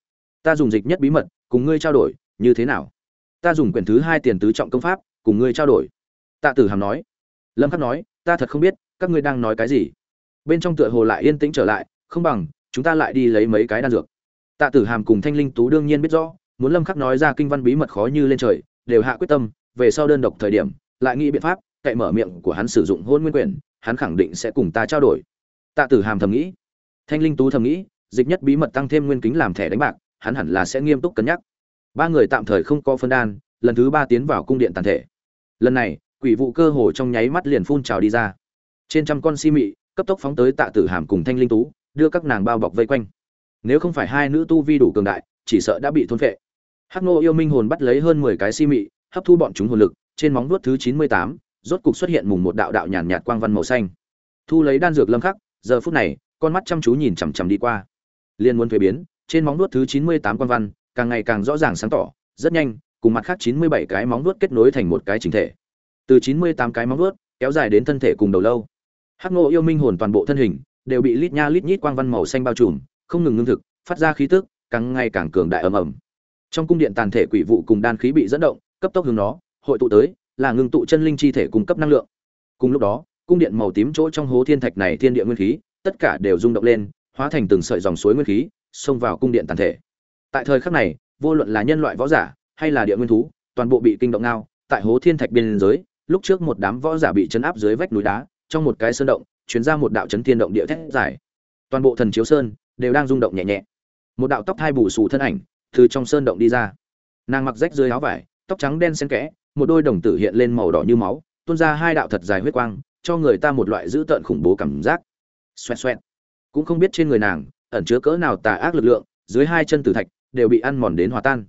[SPEAKER 1] Ta dùng dịch nhất bí mật, cùng ngươi trao đổi, như thế nào? Ta dùng quyển thứ hai tiền tứ trọng công pháp, cùng ngươi trao đổi. Tạ tử hàm nói. Lâm khắc nói, ta thật không biết, các ngươi đang nói cái gì. Bên trong tựa hồ lại yên tĩnh trở lại, không bằng, chúng ta lại đi lấy mấy cái đan dược. Tạ tử hàm cùng thanh linh tú đương nhiên biết rõ, muốn lâm khắc nói ra kinh văn bí mật khó như lên trời, đều hạ quyết tâm, về sau đơn độc thời điểm, lại nghĩ biện pháp, cậy mở miệng của hắn sử dụng hôn nguyên quyền hắn khẳng định sẽ cùng ta trao đổi. Tạ tử hàm thầm nghĩ. Thanh linh tú thầm nghĩ, dịch nhất bí mật tăng thêm nguyên kính làm thẻ đánh bạc, hắn hẳn là sẽ nghiêm túc cân nhắc ba người tạm thời không có phân đan, lần thứ ba tiến vào cung điện tàn thể. Lần này, quỷ vụ cơ hồ trong nháy mắt liền phun trào đi ra. Trên trăm con si mị, cấp tốc phóng tới tạ tử hàm cùng thanh linh tú, đưa các nàng bao bọc vây quanh. Nếu không phải hai nữ tu vi đủ cường đại, chỉ sợ đã bị thôn phệ. Hắc Nô yêu minh hồn bắt lấy hơn mười cái si mị, hấp thu bọn chúng hồn lực, trên móng vuốt thứ chín mươi tám, rốt cục xuất hiện mùng một đạo đạo nhàn nhạt quang văn màu xanh. Thu lấy đan dược lâm khắc, giờ phút này, con mắt chăm chú nhìn chằm chằm đi qua. Liên muốn thuế biến, trên móng vuốt thứ chín mươi tám quang văn càng ngày càng rõ ràng sáng tỏ, rất nhanh, cùng mặt khác chín mươi bảy cái móng vuốt kết nối thành một cái chỉnh thể. Từ chín mươi tám cái móng vuốt, kéo dài đến thân thể cùng đầu lâu. Hắc ngô yêu minh hồn toàn bộ thân hình, đều bị lít nha lít nhít quang văn màu xanh bao trùm, không ngừng ngưng thực, phát ra khí tức, càng ngày càng cường đại ầm ầm. Trong cung điện tàn thể quỷ vụ cùng đan khí bị dẫn động, cấp tốc hướng nó, hội tụ tới, là ngưng tụ chân linh chi thể cung cấp năng lượng. Cùng lúc đó, cung điện màu tím chỗ trong hố thiên thạch này thiên địa nguyên khí, tất cả đều rung động lên, hóa thành từng sợi dòng suối nguyên khí, xông vào cung điện tàn thể tại thời khắc này, vô luận là nhân loại võ giả hay là địa nguyên thú, toàn bộ bị kinh động ngao, tại hố thiên thạch biên giới, lúc trước một đám võ giả bị chấn áp dưới vách núi đá, trong một cái sơn động chuyển ra một đạo chấn thiên động địa thét dài. Toàn bộ thần chiếu sơn đều đang rung động nhẹ nhẹ. Một đạo tóc hai bù xù thân ảnh từ trong sơn động đi ra. Nàng mặc rách dưới áo vải, tóc trắng đen xen kẽ, một đôi đồng tử hiện lên màu đỏ như máu, tuôn ra hai đạo thật dài huyết quang, cho người ta một loại dữ tợn khủng bố cảm giác. Xoẹt xoẹt. Cũng không biết trên người nàng ẩn chứa cỡ nào tà ác lực lượng, dưới hai chân tử thạch đều bị ăn mòn đến hòa tan.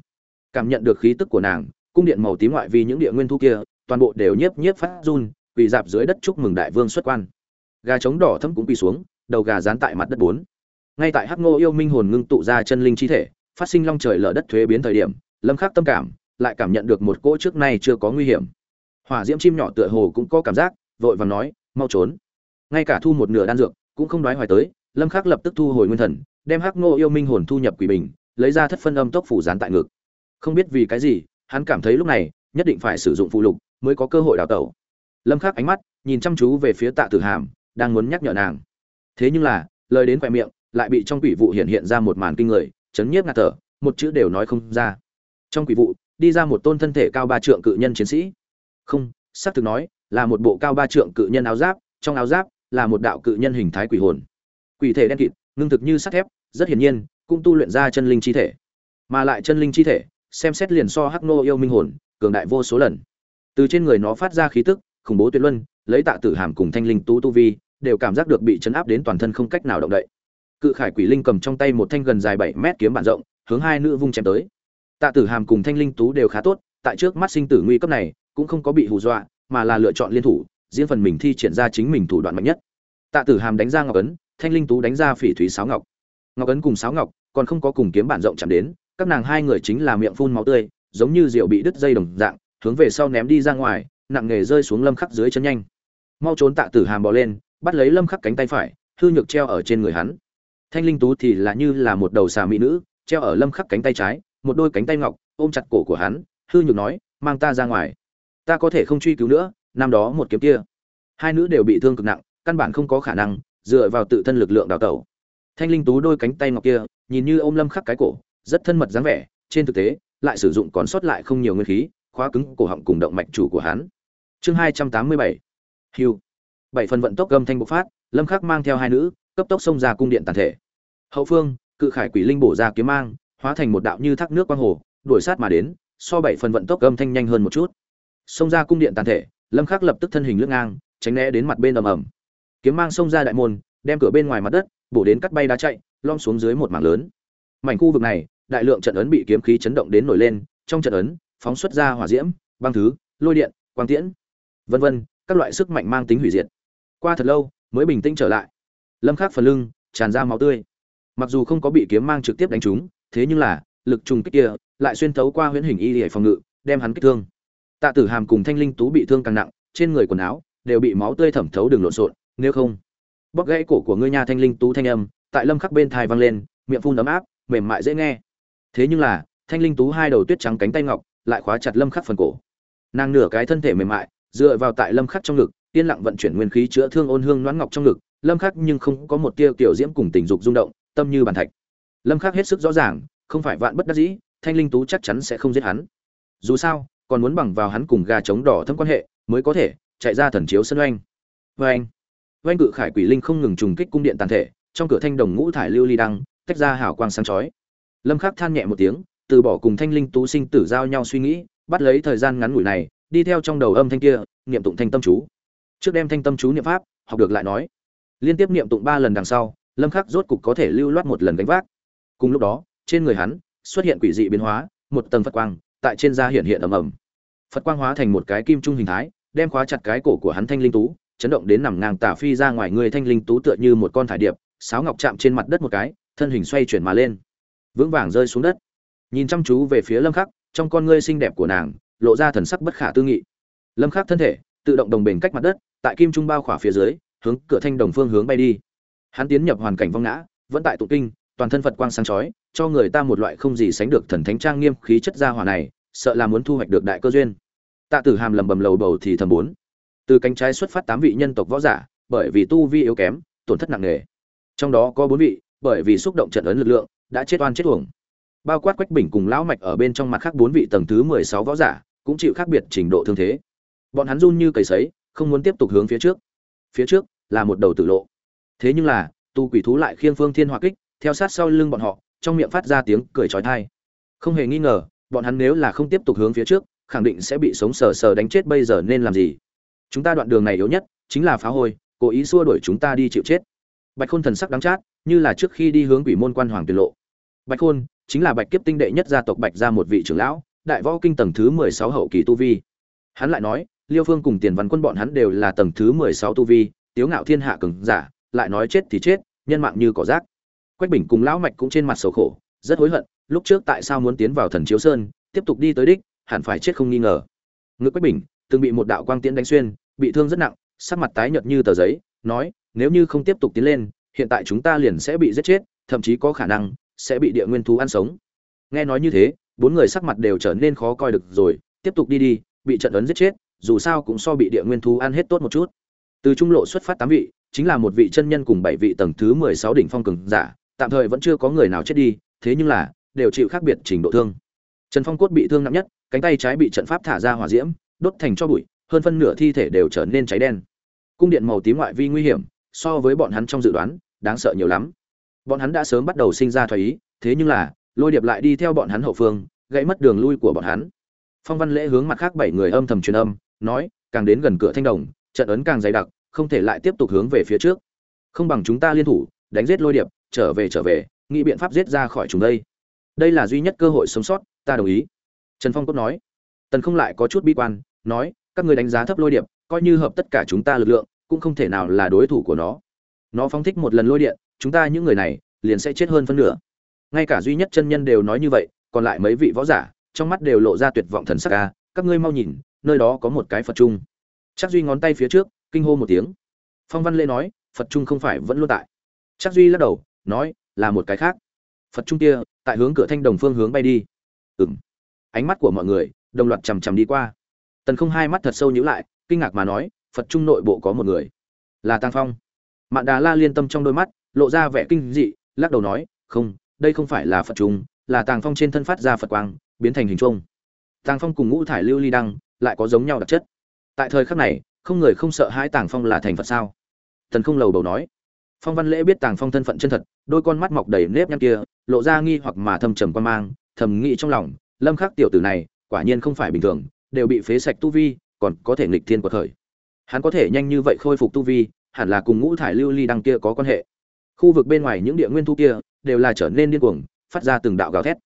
[SPEAKER 1] Cảm nhận được khí tức của nàng, cung điện màu tím ngoại vì những địa nguyên thu kia, toàn bộ đều nhiếp nhiếp phát run, quỳ dạp dưới đất chúc mừng đại vương xuất quan. Gà trống đỏ thấm cũng quỳ xuống, đầu gà dán tại mặt đất bốn. Ngay tại hắc ngô yêu minh hồn ngưng tụ ra chân linh chi thể, phát sinh long trời lở đất thuế biến thời điểm, lâm khắc tâm cảm, lại cảm nhận được một cỗ trước nay chưa có nguy hiểm. Hỏa diễm chim nhỏ tựa hồ cũng có cảm giác, vội vàng nói, mau trốn. Ngay cả thu một nửa đan dược cũng không nói hoài tới, lâm khắc lập tức thu hồi nguyên thần, đem hắc ngô yêu minh hồn thu nhập quỷ bình lấy ra thất phân âm tốc phủ dán tại ngực. Không biết vì cái gì, hắn cảm thấy lúc này, nhất định phải sử dụng phụ lục mới có cơ hội đào tẩu. Lâm khắc ánh mắt nhìn chăm chú về phía tạ tử hàm, đang muốn nhắc nhở nàng. Thế nhưng là, lời đến quẹt miệng lại bị trong quỷ vụ hiện hiện ra một màn kinh người, chấn nhiếp ngạt thở, một chữ đều nói không ra. Trong quỷ vụ, đi ra một tôn thân thể cao ba trượng cự nhân chiến sĩ. Không, xác thực nói, là một bộ cao ba trượng cự nhân áo giáp, trong áo giáp là một đạo cự nhân hình thái quỷ hồn. Quỷ thể đen kịt, ngưng thực như sắt thép, rất hiển nhiên cũng tu luyện ra chân linh chi thể. Mà lại chân linh chi thể, xem xét liền so hắc nô yêu minh hồn, cường đại vô số lần. Từ trên người nó phát ra khí tức, khủng bố tuyệt luân, lấy tạ tử hàm cùng thanh linh tú tu vi, đều cảm giác được bị chấn áp đến toàn thân không cách nào động đậy. Cự khải quỷ linh cầm trong tay một thanh gần dài bảy mét kiếm bản rộng, hướng hai nữ vung chém tới. Tạ tử hàm cùng thanh linh tú đều khá tốt, tại trước mắt sinh tử nguy cấp này, cũng không có bị hù dọa, mà là lựa chọn liên thủ, riêng phần mình thi triển ra chính mình thủ đoạn mạnh nhất. Tạ tử hàm đánh ra ngọc ấn, thanh linh tú đánh ra phỉ thúy sáo ngọc ngọc ấn cùng sáo ngọc, còn không có cùng kiếm bản rộng chạm đến, các nàng hai người chính là miệng phun máu tươi, giống như rượu bị đứt dây đồng dạng, hướng về sau ném đi ra ngoài, nặng nghề rơi xuống lâm khắc dưới chân nhanh. Mau trốn tạ tử hàm bò lên, bắt lấy lâm khắc cánh tay phải, hư nhược treo ở trên người hắn. Thanh linh tú thì là như là một đầu xà mỹ nữ, treo ở lâm khắc cánh tay trái, một đôi cánh tay ngọc, ôm chặt cổ của hắn, hư nhược nói, mang ta ra ngoài. Ta có thể không truy cứu nữa, năm đó một kiếm kia. Hai nữ đều bị thương cực nặng, căn bản không có khả năng dựa vào tự thân lực lượng đào tẩu thanh linh tú đôi cánh tay ngọc kia, nhìn như ôm lâm khắc cái cổ, rất thân mật dáng vẻ, trên thực tế, lại sử dụng còn sót lại không nhiều nguyên khí, khóa cứng cổ họng cùng động mạch chủ của hắn. Chương hai trăm tám mươi bảy. Hiu bảy phần vận tốc gầm thanh bộc phát, lâm khắc mang theo hai nữ, cấp tốc xông ra cung điện tàn thể. Hậu phương, cự khải quỷ linh bổ ra kiếm mang, hóa thành một đạo như thác nước quang hồ, đuổi sát mà đến, so bảy phần vận tốc gầm thanh nhanh hơn một chút. Xông ra cung điện tàn thể, lâm khắc lập tức thân hình lướt ngang, tránh né đến mặt bên ầm ầm. Kiếm mang xông ra đại môn, đem cửa bên ngoài mặt đất bổ đến cắt bay đá chạy, lom xuống dưới một mảng lớn. Mảnh khu vực này, đại lượng trận ấn bị kiếm khí chấn động đến nổi lên, trong trận ấn, phóng xuất ra hỏa diễm, băng thứ, lôi điện, quang tiễn, vân vân, các loại sức mạnh mang tính hủy diệt. Qua thật lâu, mới bình tĩnh trở lại. Lâm khắc phần lưng, tràn ra máu tươi. Mặc dù không có bị kiếm mang trực tiếp đánh trúng, thế nhưng là, lực trùng kích kia, lại xuyên thấu qua huyễn hình y để phòng ngự, đem hắn kích thương. Tạ tử hàm cùng thanh linh tú bị thương càng nặng, trên người quần áo, đều bị máu tươi thẩm thấu đường lộn xộn, nếu không bóc gãy cổ của ngươi nha thanh linh tú thanh âm, tại lâm khắc bên thai vang lên, miệng phun ấm áp, mềm mại dễ nghe. Thế nhưng là, thanh linh tú hai đầu tuyết trắng cánh tay ngọc, lại khóa chặt lâm khắc phần cổ. Nàng nửa cái thân thể mềm mại, dựa vào tại lâm khắc trong ngực, yên lặng vận chuyển nguyên khí chữa thương ôn hương noãn ngọc trong ngực, lâm khắc nhưng không có một tia tiểu diễm cùng tình dục rung động, tâm như bàn thạch. Lâm khắc hết sức rõ ràng, không phải vạn bất đắc dĩ, thanh linh tú chắc chắn sẽ không giết hắn. Dù sao, còn muốn bằng vào hắn cùng gà trống đỏ thâm quan hệ, mới có thể chạy ra thần chiếu sân oanh. Anh oanh cự khải quỷ linh không ngừng trùng kích cung điện tàn thể, trong cửa thanh đồng ngũ thải lưu ly đăng, tách ra hào quang sáng chói. Lâm khắc than nhẹ một tiếng, từ bỏ cùng thanh linh tú sinh tử giao nhau suy nghĩ, bắt lấy thời gian ngắn ngủi này, đi theo trong đầu âm thanh kia, niệm tụng thanh tâm chú. Trước đem thanh tâm chú niệm pháp, học được lại nói. Liên tiếp niệm tụng ba lần đằng sau, lâm khắc rốt cục có thể lưu loát một lần gánh vác. Cùng lúc đó, trên người hắn, xuất hiện quỷ dị biến hóa, một tầng phật quang, tại trên da hiện hiện ầm ầm. Phật quang hóa thành một cái kim trung hình thái, đem khóa chặt cái cổ của hắn thanh linh tú chấn động đến nằm ngang tả phi ra ngoài người thanh linh tú tựa như một con thải điệp, sáo ngọc chạm trên mặt đất một cái, thân hình xoay chuyển mà lên. Vững vàng rơi xuống đất. Nhìn chăm chú về phía lâm khắc, trong con ngươi xinh đẹp của nàng, lộ ra thần sắc bất khả tư nghị. Lâm khắc thân thể, tự động đồng bền cách mặt đất, tại kim trung bao khỏa phía dưới, hướng cửa thanh đồng phương hướng bay đi. Hắn tiến nhập hoàn cảnh vong ngã, vẫn tại tụ kinh, toàn thân phật quang sáng chói, cho người ta một loại không gì sánh được thần thánh trang nghiêm khí chất gia hỏa này, sợ là muốn thu hoạch được đại cơ duyên. Tạ tử hàm lầm bầm lầu bầu thì thầm bốn từ cánh trái xuất phát tám vị nhân tộc võ giả, bởi vì tu vi yếu kém, tổn thất nặng nề. Trong đó có bốn vị, bởi vì xúc động trận ấn lực lượng, đã chết oan chết uổng. Bao quát quách bình cùng lão mạch ở bên trong mặt khác bốn vị tầng thứ mười sáu võ giả, cũng chịu khác biệt trình độ thương thế. Bọn hắn run như cầy sấy, không muốn tiếp tục hướng phía trước. Phía trước là một đầu tử lộ. Thế nhưng là, tu quỷ thú lại khiêng phương thiên hỏa kích, theo sát sau lưng bọn họ, trong miệng phát ra tiếng cười trói thai không hề nghi ngờ, bọn hắn nếu là không tiếp tục hướng phía trước, khẳng định sẽ bị sống sờ sờ đánh chết bây giờ nên làm gì? Chúng ta đoạn đường này yếu nhất chính là phá hồi, cố ý xua đuổi chúng ta đi chịu chết. Bạch khôn thần sắc đắng chát như là trước khi đi hướng quỷ môn quan hoàng tuyệt lộ. Bạch khôn chính là bạch kiếp tinh đệ nhất gia tộc bạch ra một vị trưởng lão đại võ kinh tầng thứ mười sáu hậu kỳ tu vi. Hắn lại nói liêu phương cùng tiền văn quân bọn hắn đều là tầng thứ mười sáu tu vi tiếu ngạo thiên hạ cường giả lại nói chết thì chết nhân mạng như cỏ rác. Quách bình cùng lão mạch cũng trên mặt sầu khổ rất hối hận lúc trước tại sao muốn tiến vào thần chiếu sơn tiếp tục đi tới đích hẳn phải chết không nghi ngờ. Ngự quách bình từng bị một đạo quang tiễn đánh xuyên bị thương rất nặng, sắc mặt tái nhợt như tờ giấy, nói, nếu như không tiếp tục tiến lên, hiện tại chúng ta liền sẽ bị giết chết, thậm chí có khả năng sẽ bị địa nguyên thú ăn sống. Nghe nói như thế, bốn người sắc mặt đều trở nên khó coi được rồi, tiếp tục đi đi, bị trận ấn giết chết, dù sao cũng so bị địa nguyên thú ăn hết tốt một chút. Từ trung lộ xuất phát tám vị, chính là một vị chân nhân cùng bảy vị tầng thứ mười sáu đỉnh phong cường giả, tạm thời vẫn chưa có người nào chết đi, thế nhưng là, đều chịu khác biệt trình độ thương. Trần phong cốt bị thương nặng nhất, cánh tay trái bị trận pháp thả ra hỏa diễm, đốt thành cho bụi hơn phân nửa thi thể đều trở nên cháy đen. Cung điện màu tím ngoại vi nguy hiểm, so với bọn hắn trong dự đoán, đáng sợ nhiều lắm. Bọn hắn đã sớm bắt đầu sinh ra thoái ý, thế nhưng là, lôi điệp lại đi theo bọn hắn hậu phương, gãy mất đường lui của bọn hắn. Phong văn lễ hướng mặt khác bảy người âm thầm truyền âm, nói, càng đến gần cửa thanh đồng, trận ấn càng dày đặc, không thể lại tiếp tục hướng về phía trước. Không bằng chúng ta liên thủ, đánh giết lôi điệp, trở về trở về, nghĩ biện pháp giết ra khỏi chúng đây. Đây là duy nhất cơ hội sống sót, ta đồng ý. Trần phong cốt nói. Tần không lại có chút bi quan, nói các người đánh giá thấp lôi điệp, coi như hợp tất cả chúng ta lực lượng, cũng không thể nào là đối thủ của nó. Nó phóng thích một lần lôi điện, chúng ta những người này liền sẽ chết hơn phân nửa. Ngay cả duy nhất chân nhân đều nói như vậy, còn lại mấy vị võ giả, trong mắt đều lộ ra tuyệt vọng thần sắc ca các ngươi mau nhìn, nơi đó có một cái phật trung. Chắc duy ngón tay phía trước, kinh hô một tiếng. Phong văn lê nói, phật trung không phải vẫn luôn tại. Chắc duy lắc đầu, nói, là một cái khác. Phật trung kia, tại hướng cửa thanh đồng phương hướng bay đi. Ừ m ánh mắt của mọi người, đồng loạt chằm chằm đi qua tần không hai mắt thật sâu nhữ lại, kinh ngạc mà nói, phật trung nội bộ có một người. Là tăng phong. Mạn đà la liên tâm trong đôi mắt, lộ ra vẻ kinh dị, lắc đầu nói, không, đây không phải là phật trung, là tàng phong trên thân phát ra phật quang, biến thành hình trung tàng phong cùng ngũ thải lưu ly đăng, lại có giống nhau đặc chất. Tại thời khắc này, không người không sợ hai tàng phong là thành phật sao? Tần không lầu đầu nói. Phong văn lễ biết tàng phong thân phận chân thật, đôi con mắt mọc đầy nếp nhăn kia, lộ ra nghi hoặc mà thâm trầm quan mang, thầm nghĩ trong lòng, lâm khắc tiểu tử này, quả nhiên không phải bình thường đều bị phế sạch tu vi, còn có thể nghịch thiên của thời. Hắn có thể nhanh như vậy khôi phục tu vi, hẳn là cùng ngũ thải lưu ly đăng kia có quan hệ. Khu vực bên ngoài những địa nguyên thu kia đều là trở nên điên cuồng, phát ra từng đạo gào thét.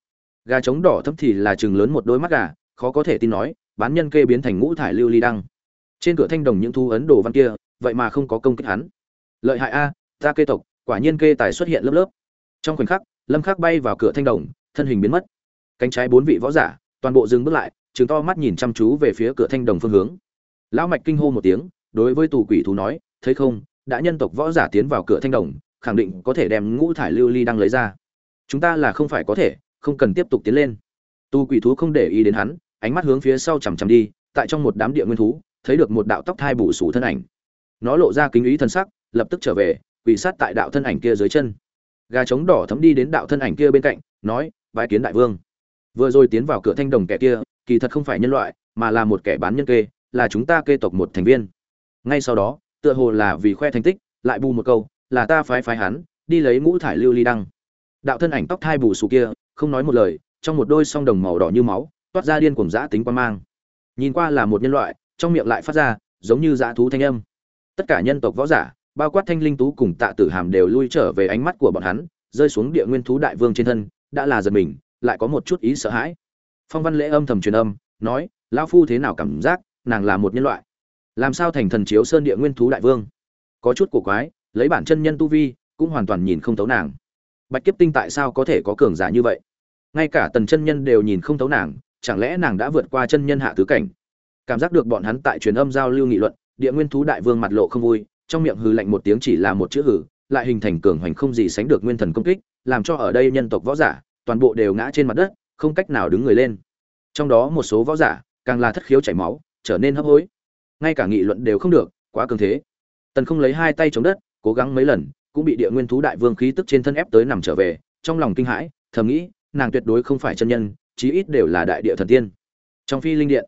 [SPEAKER 1] Gà trống đỏ thấp thì là chừng lớn một đôi mắt gà, khó có thể tin nói, bán nhân kê biến thành ngũ thải lưu ly đăng. Trên cửa thanh đồng những thu ấn đồ văn kia, vậy mà không có công kích hắn. Lợi hại a, ta kê tộc, quả nhiên kê tài xuất hiện lớp lớp. Trong khoảnh khắc, lâm khắc bay vào cửa thanh đồng, thân hình biến mất. Cánh trái bốn vị võ giả, toàn bộ dừng bước lại chứng to mắt nhìn chăm chú về phía cửa thanh đồng phương hướng. Lão mạch kinh hô một tiếng, đối với tù quỷ thú nói, thấy không, đã nhân tộc võ giả tiến vào cửa thanh đồng, khẳng định có thể đem ngũ thải lưu ly đang lấy ra. Chúng ta là không phải có thể, không cần tiếp tục tiến lên. Tu quỷ thú không để ý đến hắn, ánh mắt hướng phía sau chằm chằm đi, tại trong một đám địa nguyên thú, thấy được một đạo tóc thai bù sủ thân ảnh. Nó lộ ra kính ý thân sắc, lập tức trở về quỷ sát tại đạo thân ảnh kia dưới chân. Gà trống đỏ thấm đi đến đạo thân ảnh kia bên cạnh, nói, bái kiến đại vương. Vừa rồi tiến vào cửa thanh đồng kẻ kia kỳ thật không phải nhân loại, mà là một kẻ bán nhân kê, là chúng ta kê tộc một thành viên. Ngay sau đó, tựa hồ là vì khoe thành tích, lại bù một câu, là ta phái phái hắn, đi lấy ngũ thải lưu ly đăng. Đạo thân ảnh tóc thai bù xù kia, không nói một lời, trong một đôi song đồng màu đỏ như máu, toát ra điên cuồng dã tính quan mang. Nhìn qua là một nhân loại, trong miệng lại phát ra, giống như dã thú thanh âm. Tất cả nhân tộc võ giả, bao quát thanh linh tú cùng tạ tử hàm đều lui trở về ánh mắt của bọn hắn, rơi xuống địa nguyên thú đại vương trên thân, đã là giật mình, lại có một chút ý sợ hãi phong văn lễ âm thầm truyền âm, nói, lão phu thế nào cảm giác nàng là một nhân loại? Làm sao thành thần chiếu sơn địa nguyên thú đại vương? Có chút cổ quái, lấy bản chân nhân tu vi, cũng hoàn toàn nhìn không thấu nàng. Bạch kiếp tinh tại sao có thể có cường giả như vậy? Ngay cả tần chân nhân đều nhìn không thấu nàng, chẳng lẽ nàng đã vượt qua chân nhân hạ tứ cảnh? Cảm giác được bọn hắn tại truyền âm giao lưu nghị luận, địa nguyên thú đại vương mặt lộ không vui, trong miệng hừ lạnh một tiếng chỉ là một chữ hừ, lại hình thành cường hoành không gì sánh được nguyên thần công kích, làm cho ở đây nhân tộc võ giả toàn bộ đều ngã trên mặt đất không cách nào đứng người lên. Trong đó một số võ giả, càng là thất khiếu chảy máu, trở nên hấp hối. Ngay cả nghị luận đều không được, quá cường thế. Tần không lấy hai tay chống đất, cố gắng mấy lần, cũng bị địa nguyên thú đại vương khí tức trên thân ép tới nằm trở về, trong lòng kinh hãi, thầm nghĩ, nàng tuyệt đối không phải chân nhân, chí ít đều là đại địa thần tiên. Trong phi linh điện,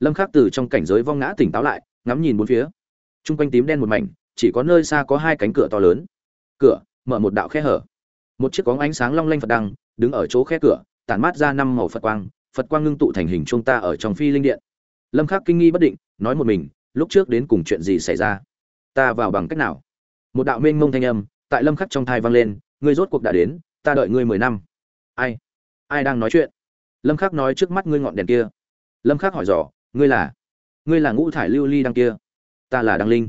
[SPEAKER 1] lâm khắc từ trong cảnh giới vong ngã tỉnh táo lại, ngắm nhìn bốn phía. Trung quanh tím đen một mảnh, chỉ có nơi xa có hai cánh cửa to lớn. Cửa, mở một đạo khe hở. Một chiếc có ánh sáng long lanh phật đăng, đứng ở chỗ khe cửa tản mát ra năm màu phật quang phật quang ngưng tụ thành hình trung ta ở trong phi linh điện. Lâm khắc kinh nghi bất định, nói một mình, lúc trước đến cùng chuyện gì xảy ra? Ta vào bằng cách nào? Một đạo mênh mông thanh âm, tại lâm khắc trong thai vang lên, ngươi rốt cuộc đã đến, ta đợi ngươi mười năm. Ai? Ai đang nói chuyện? Lâm khắc nói trước mắt ngươi ngọn đèn kia. Lâm khắc hỏi dò, ngươi là? Ngươi là ngũ thải lưu ly đăng kia. Ta là đăng linh.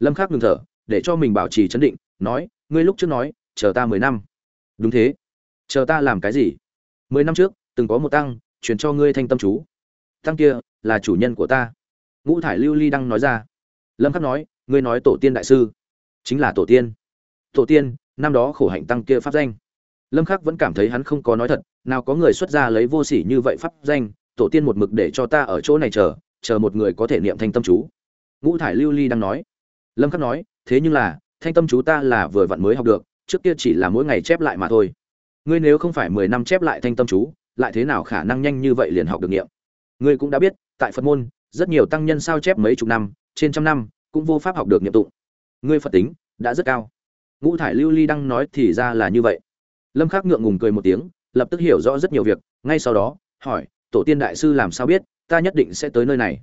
[SPEAKER 1] Lâm khắc ngừng thở, để cho mình bảo trì chấn định, nói, ngươi lúc trước nói, chờ ta mười năm. Đúng thế. Chờ ta làm cái gì? Mười năm trước, từng có một tăng, truyền cho ngươi thanh tâm chú. Tăng kia, là chủ nhân của ta. Ngũ thải lưu ly đăng nói ra. Lâm khắc nói, ngươi nói tổ tiên đại sư. Chính là tổ tiên. Tổ tiên, năm đó khổ hạnh tăng kia pháp danh. Lâm khắc vẫn cảm thấy hắn không có nói thật, nào có người xuất gia lấy vô sỉ như vậy pháp danh, tổ tiên một mực để cho ta ở chỗ này chờ chờ một người có thể niệm thanh tâm chú. Ngũ thải lưu ly đang nói. Lâm khắc nói, thế nhưng là, thanh tâm chú ta là vừa vặn mới học được, trước kia chỉ là mỗi ngày chép lại mà thôi ngươi nếu không phải 10 năm chép lại thanh tâm chú, lại thế nào khả năng nhanh như vậy liền học được nghiệm? ngươi cũng đã biết, tại phật môn, rất nhiều tăng nhân sao chép mấy chục năm, trên trăm năm, cũng vô pháp học được nghiệm tụng. Ngươi phật tính, đã rất cao. Ngũ thải lưu ly đang nói thì ra là như vậy. Lâm khắc ngượng ngùng cười một tiếng, lập tức hiểu rõ rất nhiều việc, ngay sau đó, hỏi, tổ tiên đại sư làm sao biết, ta nhất định sẽ tới nơi này?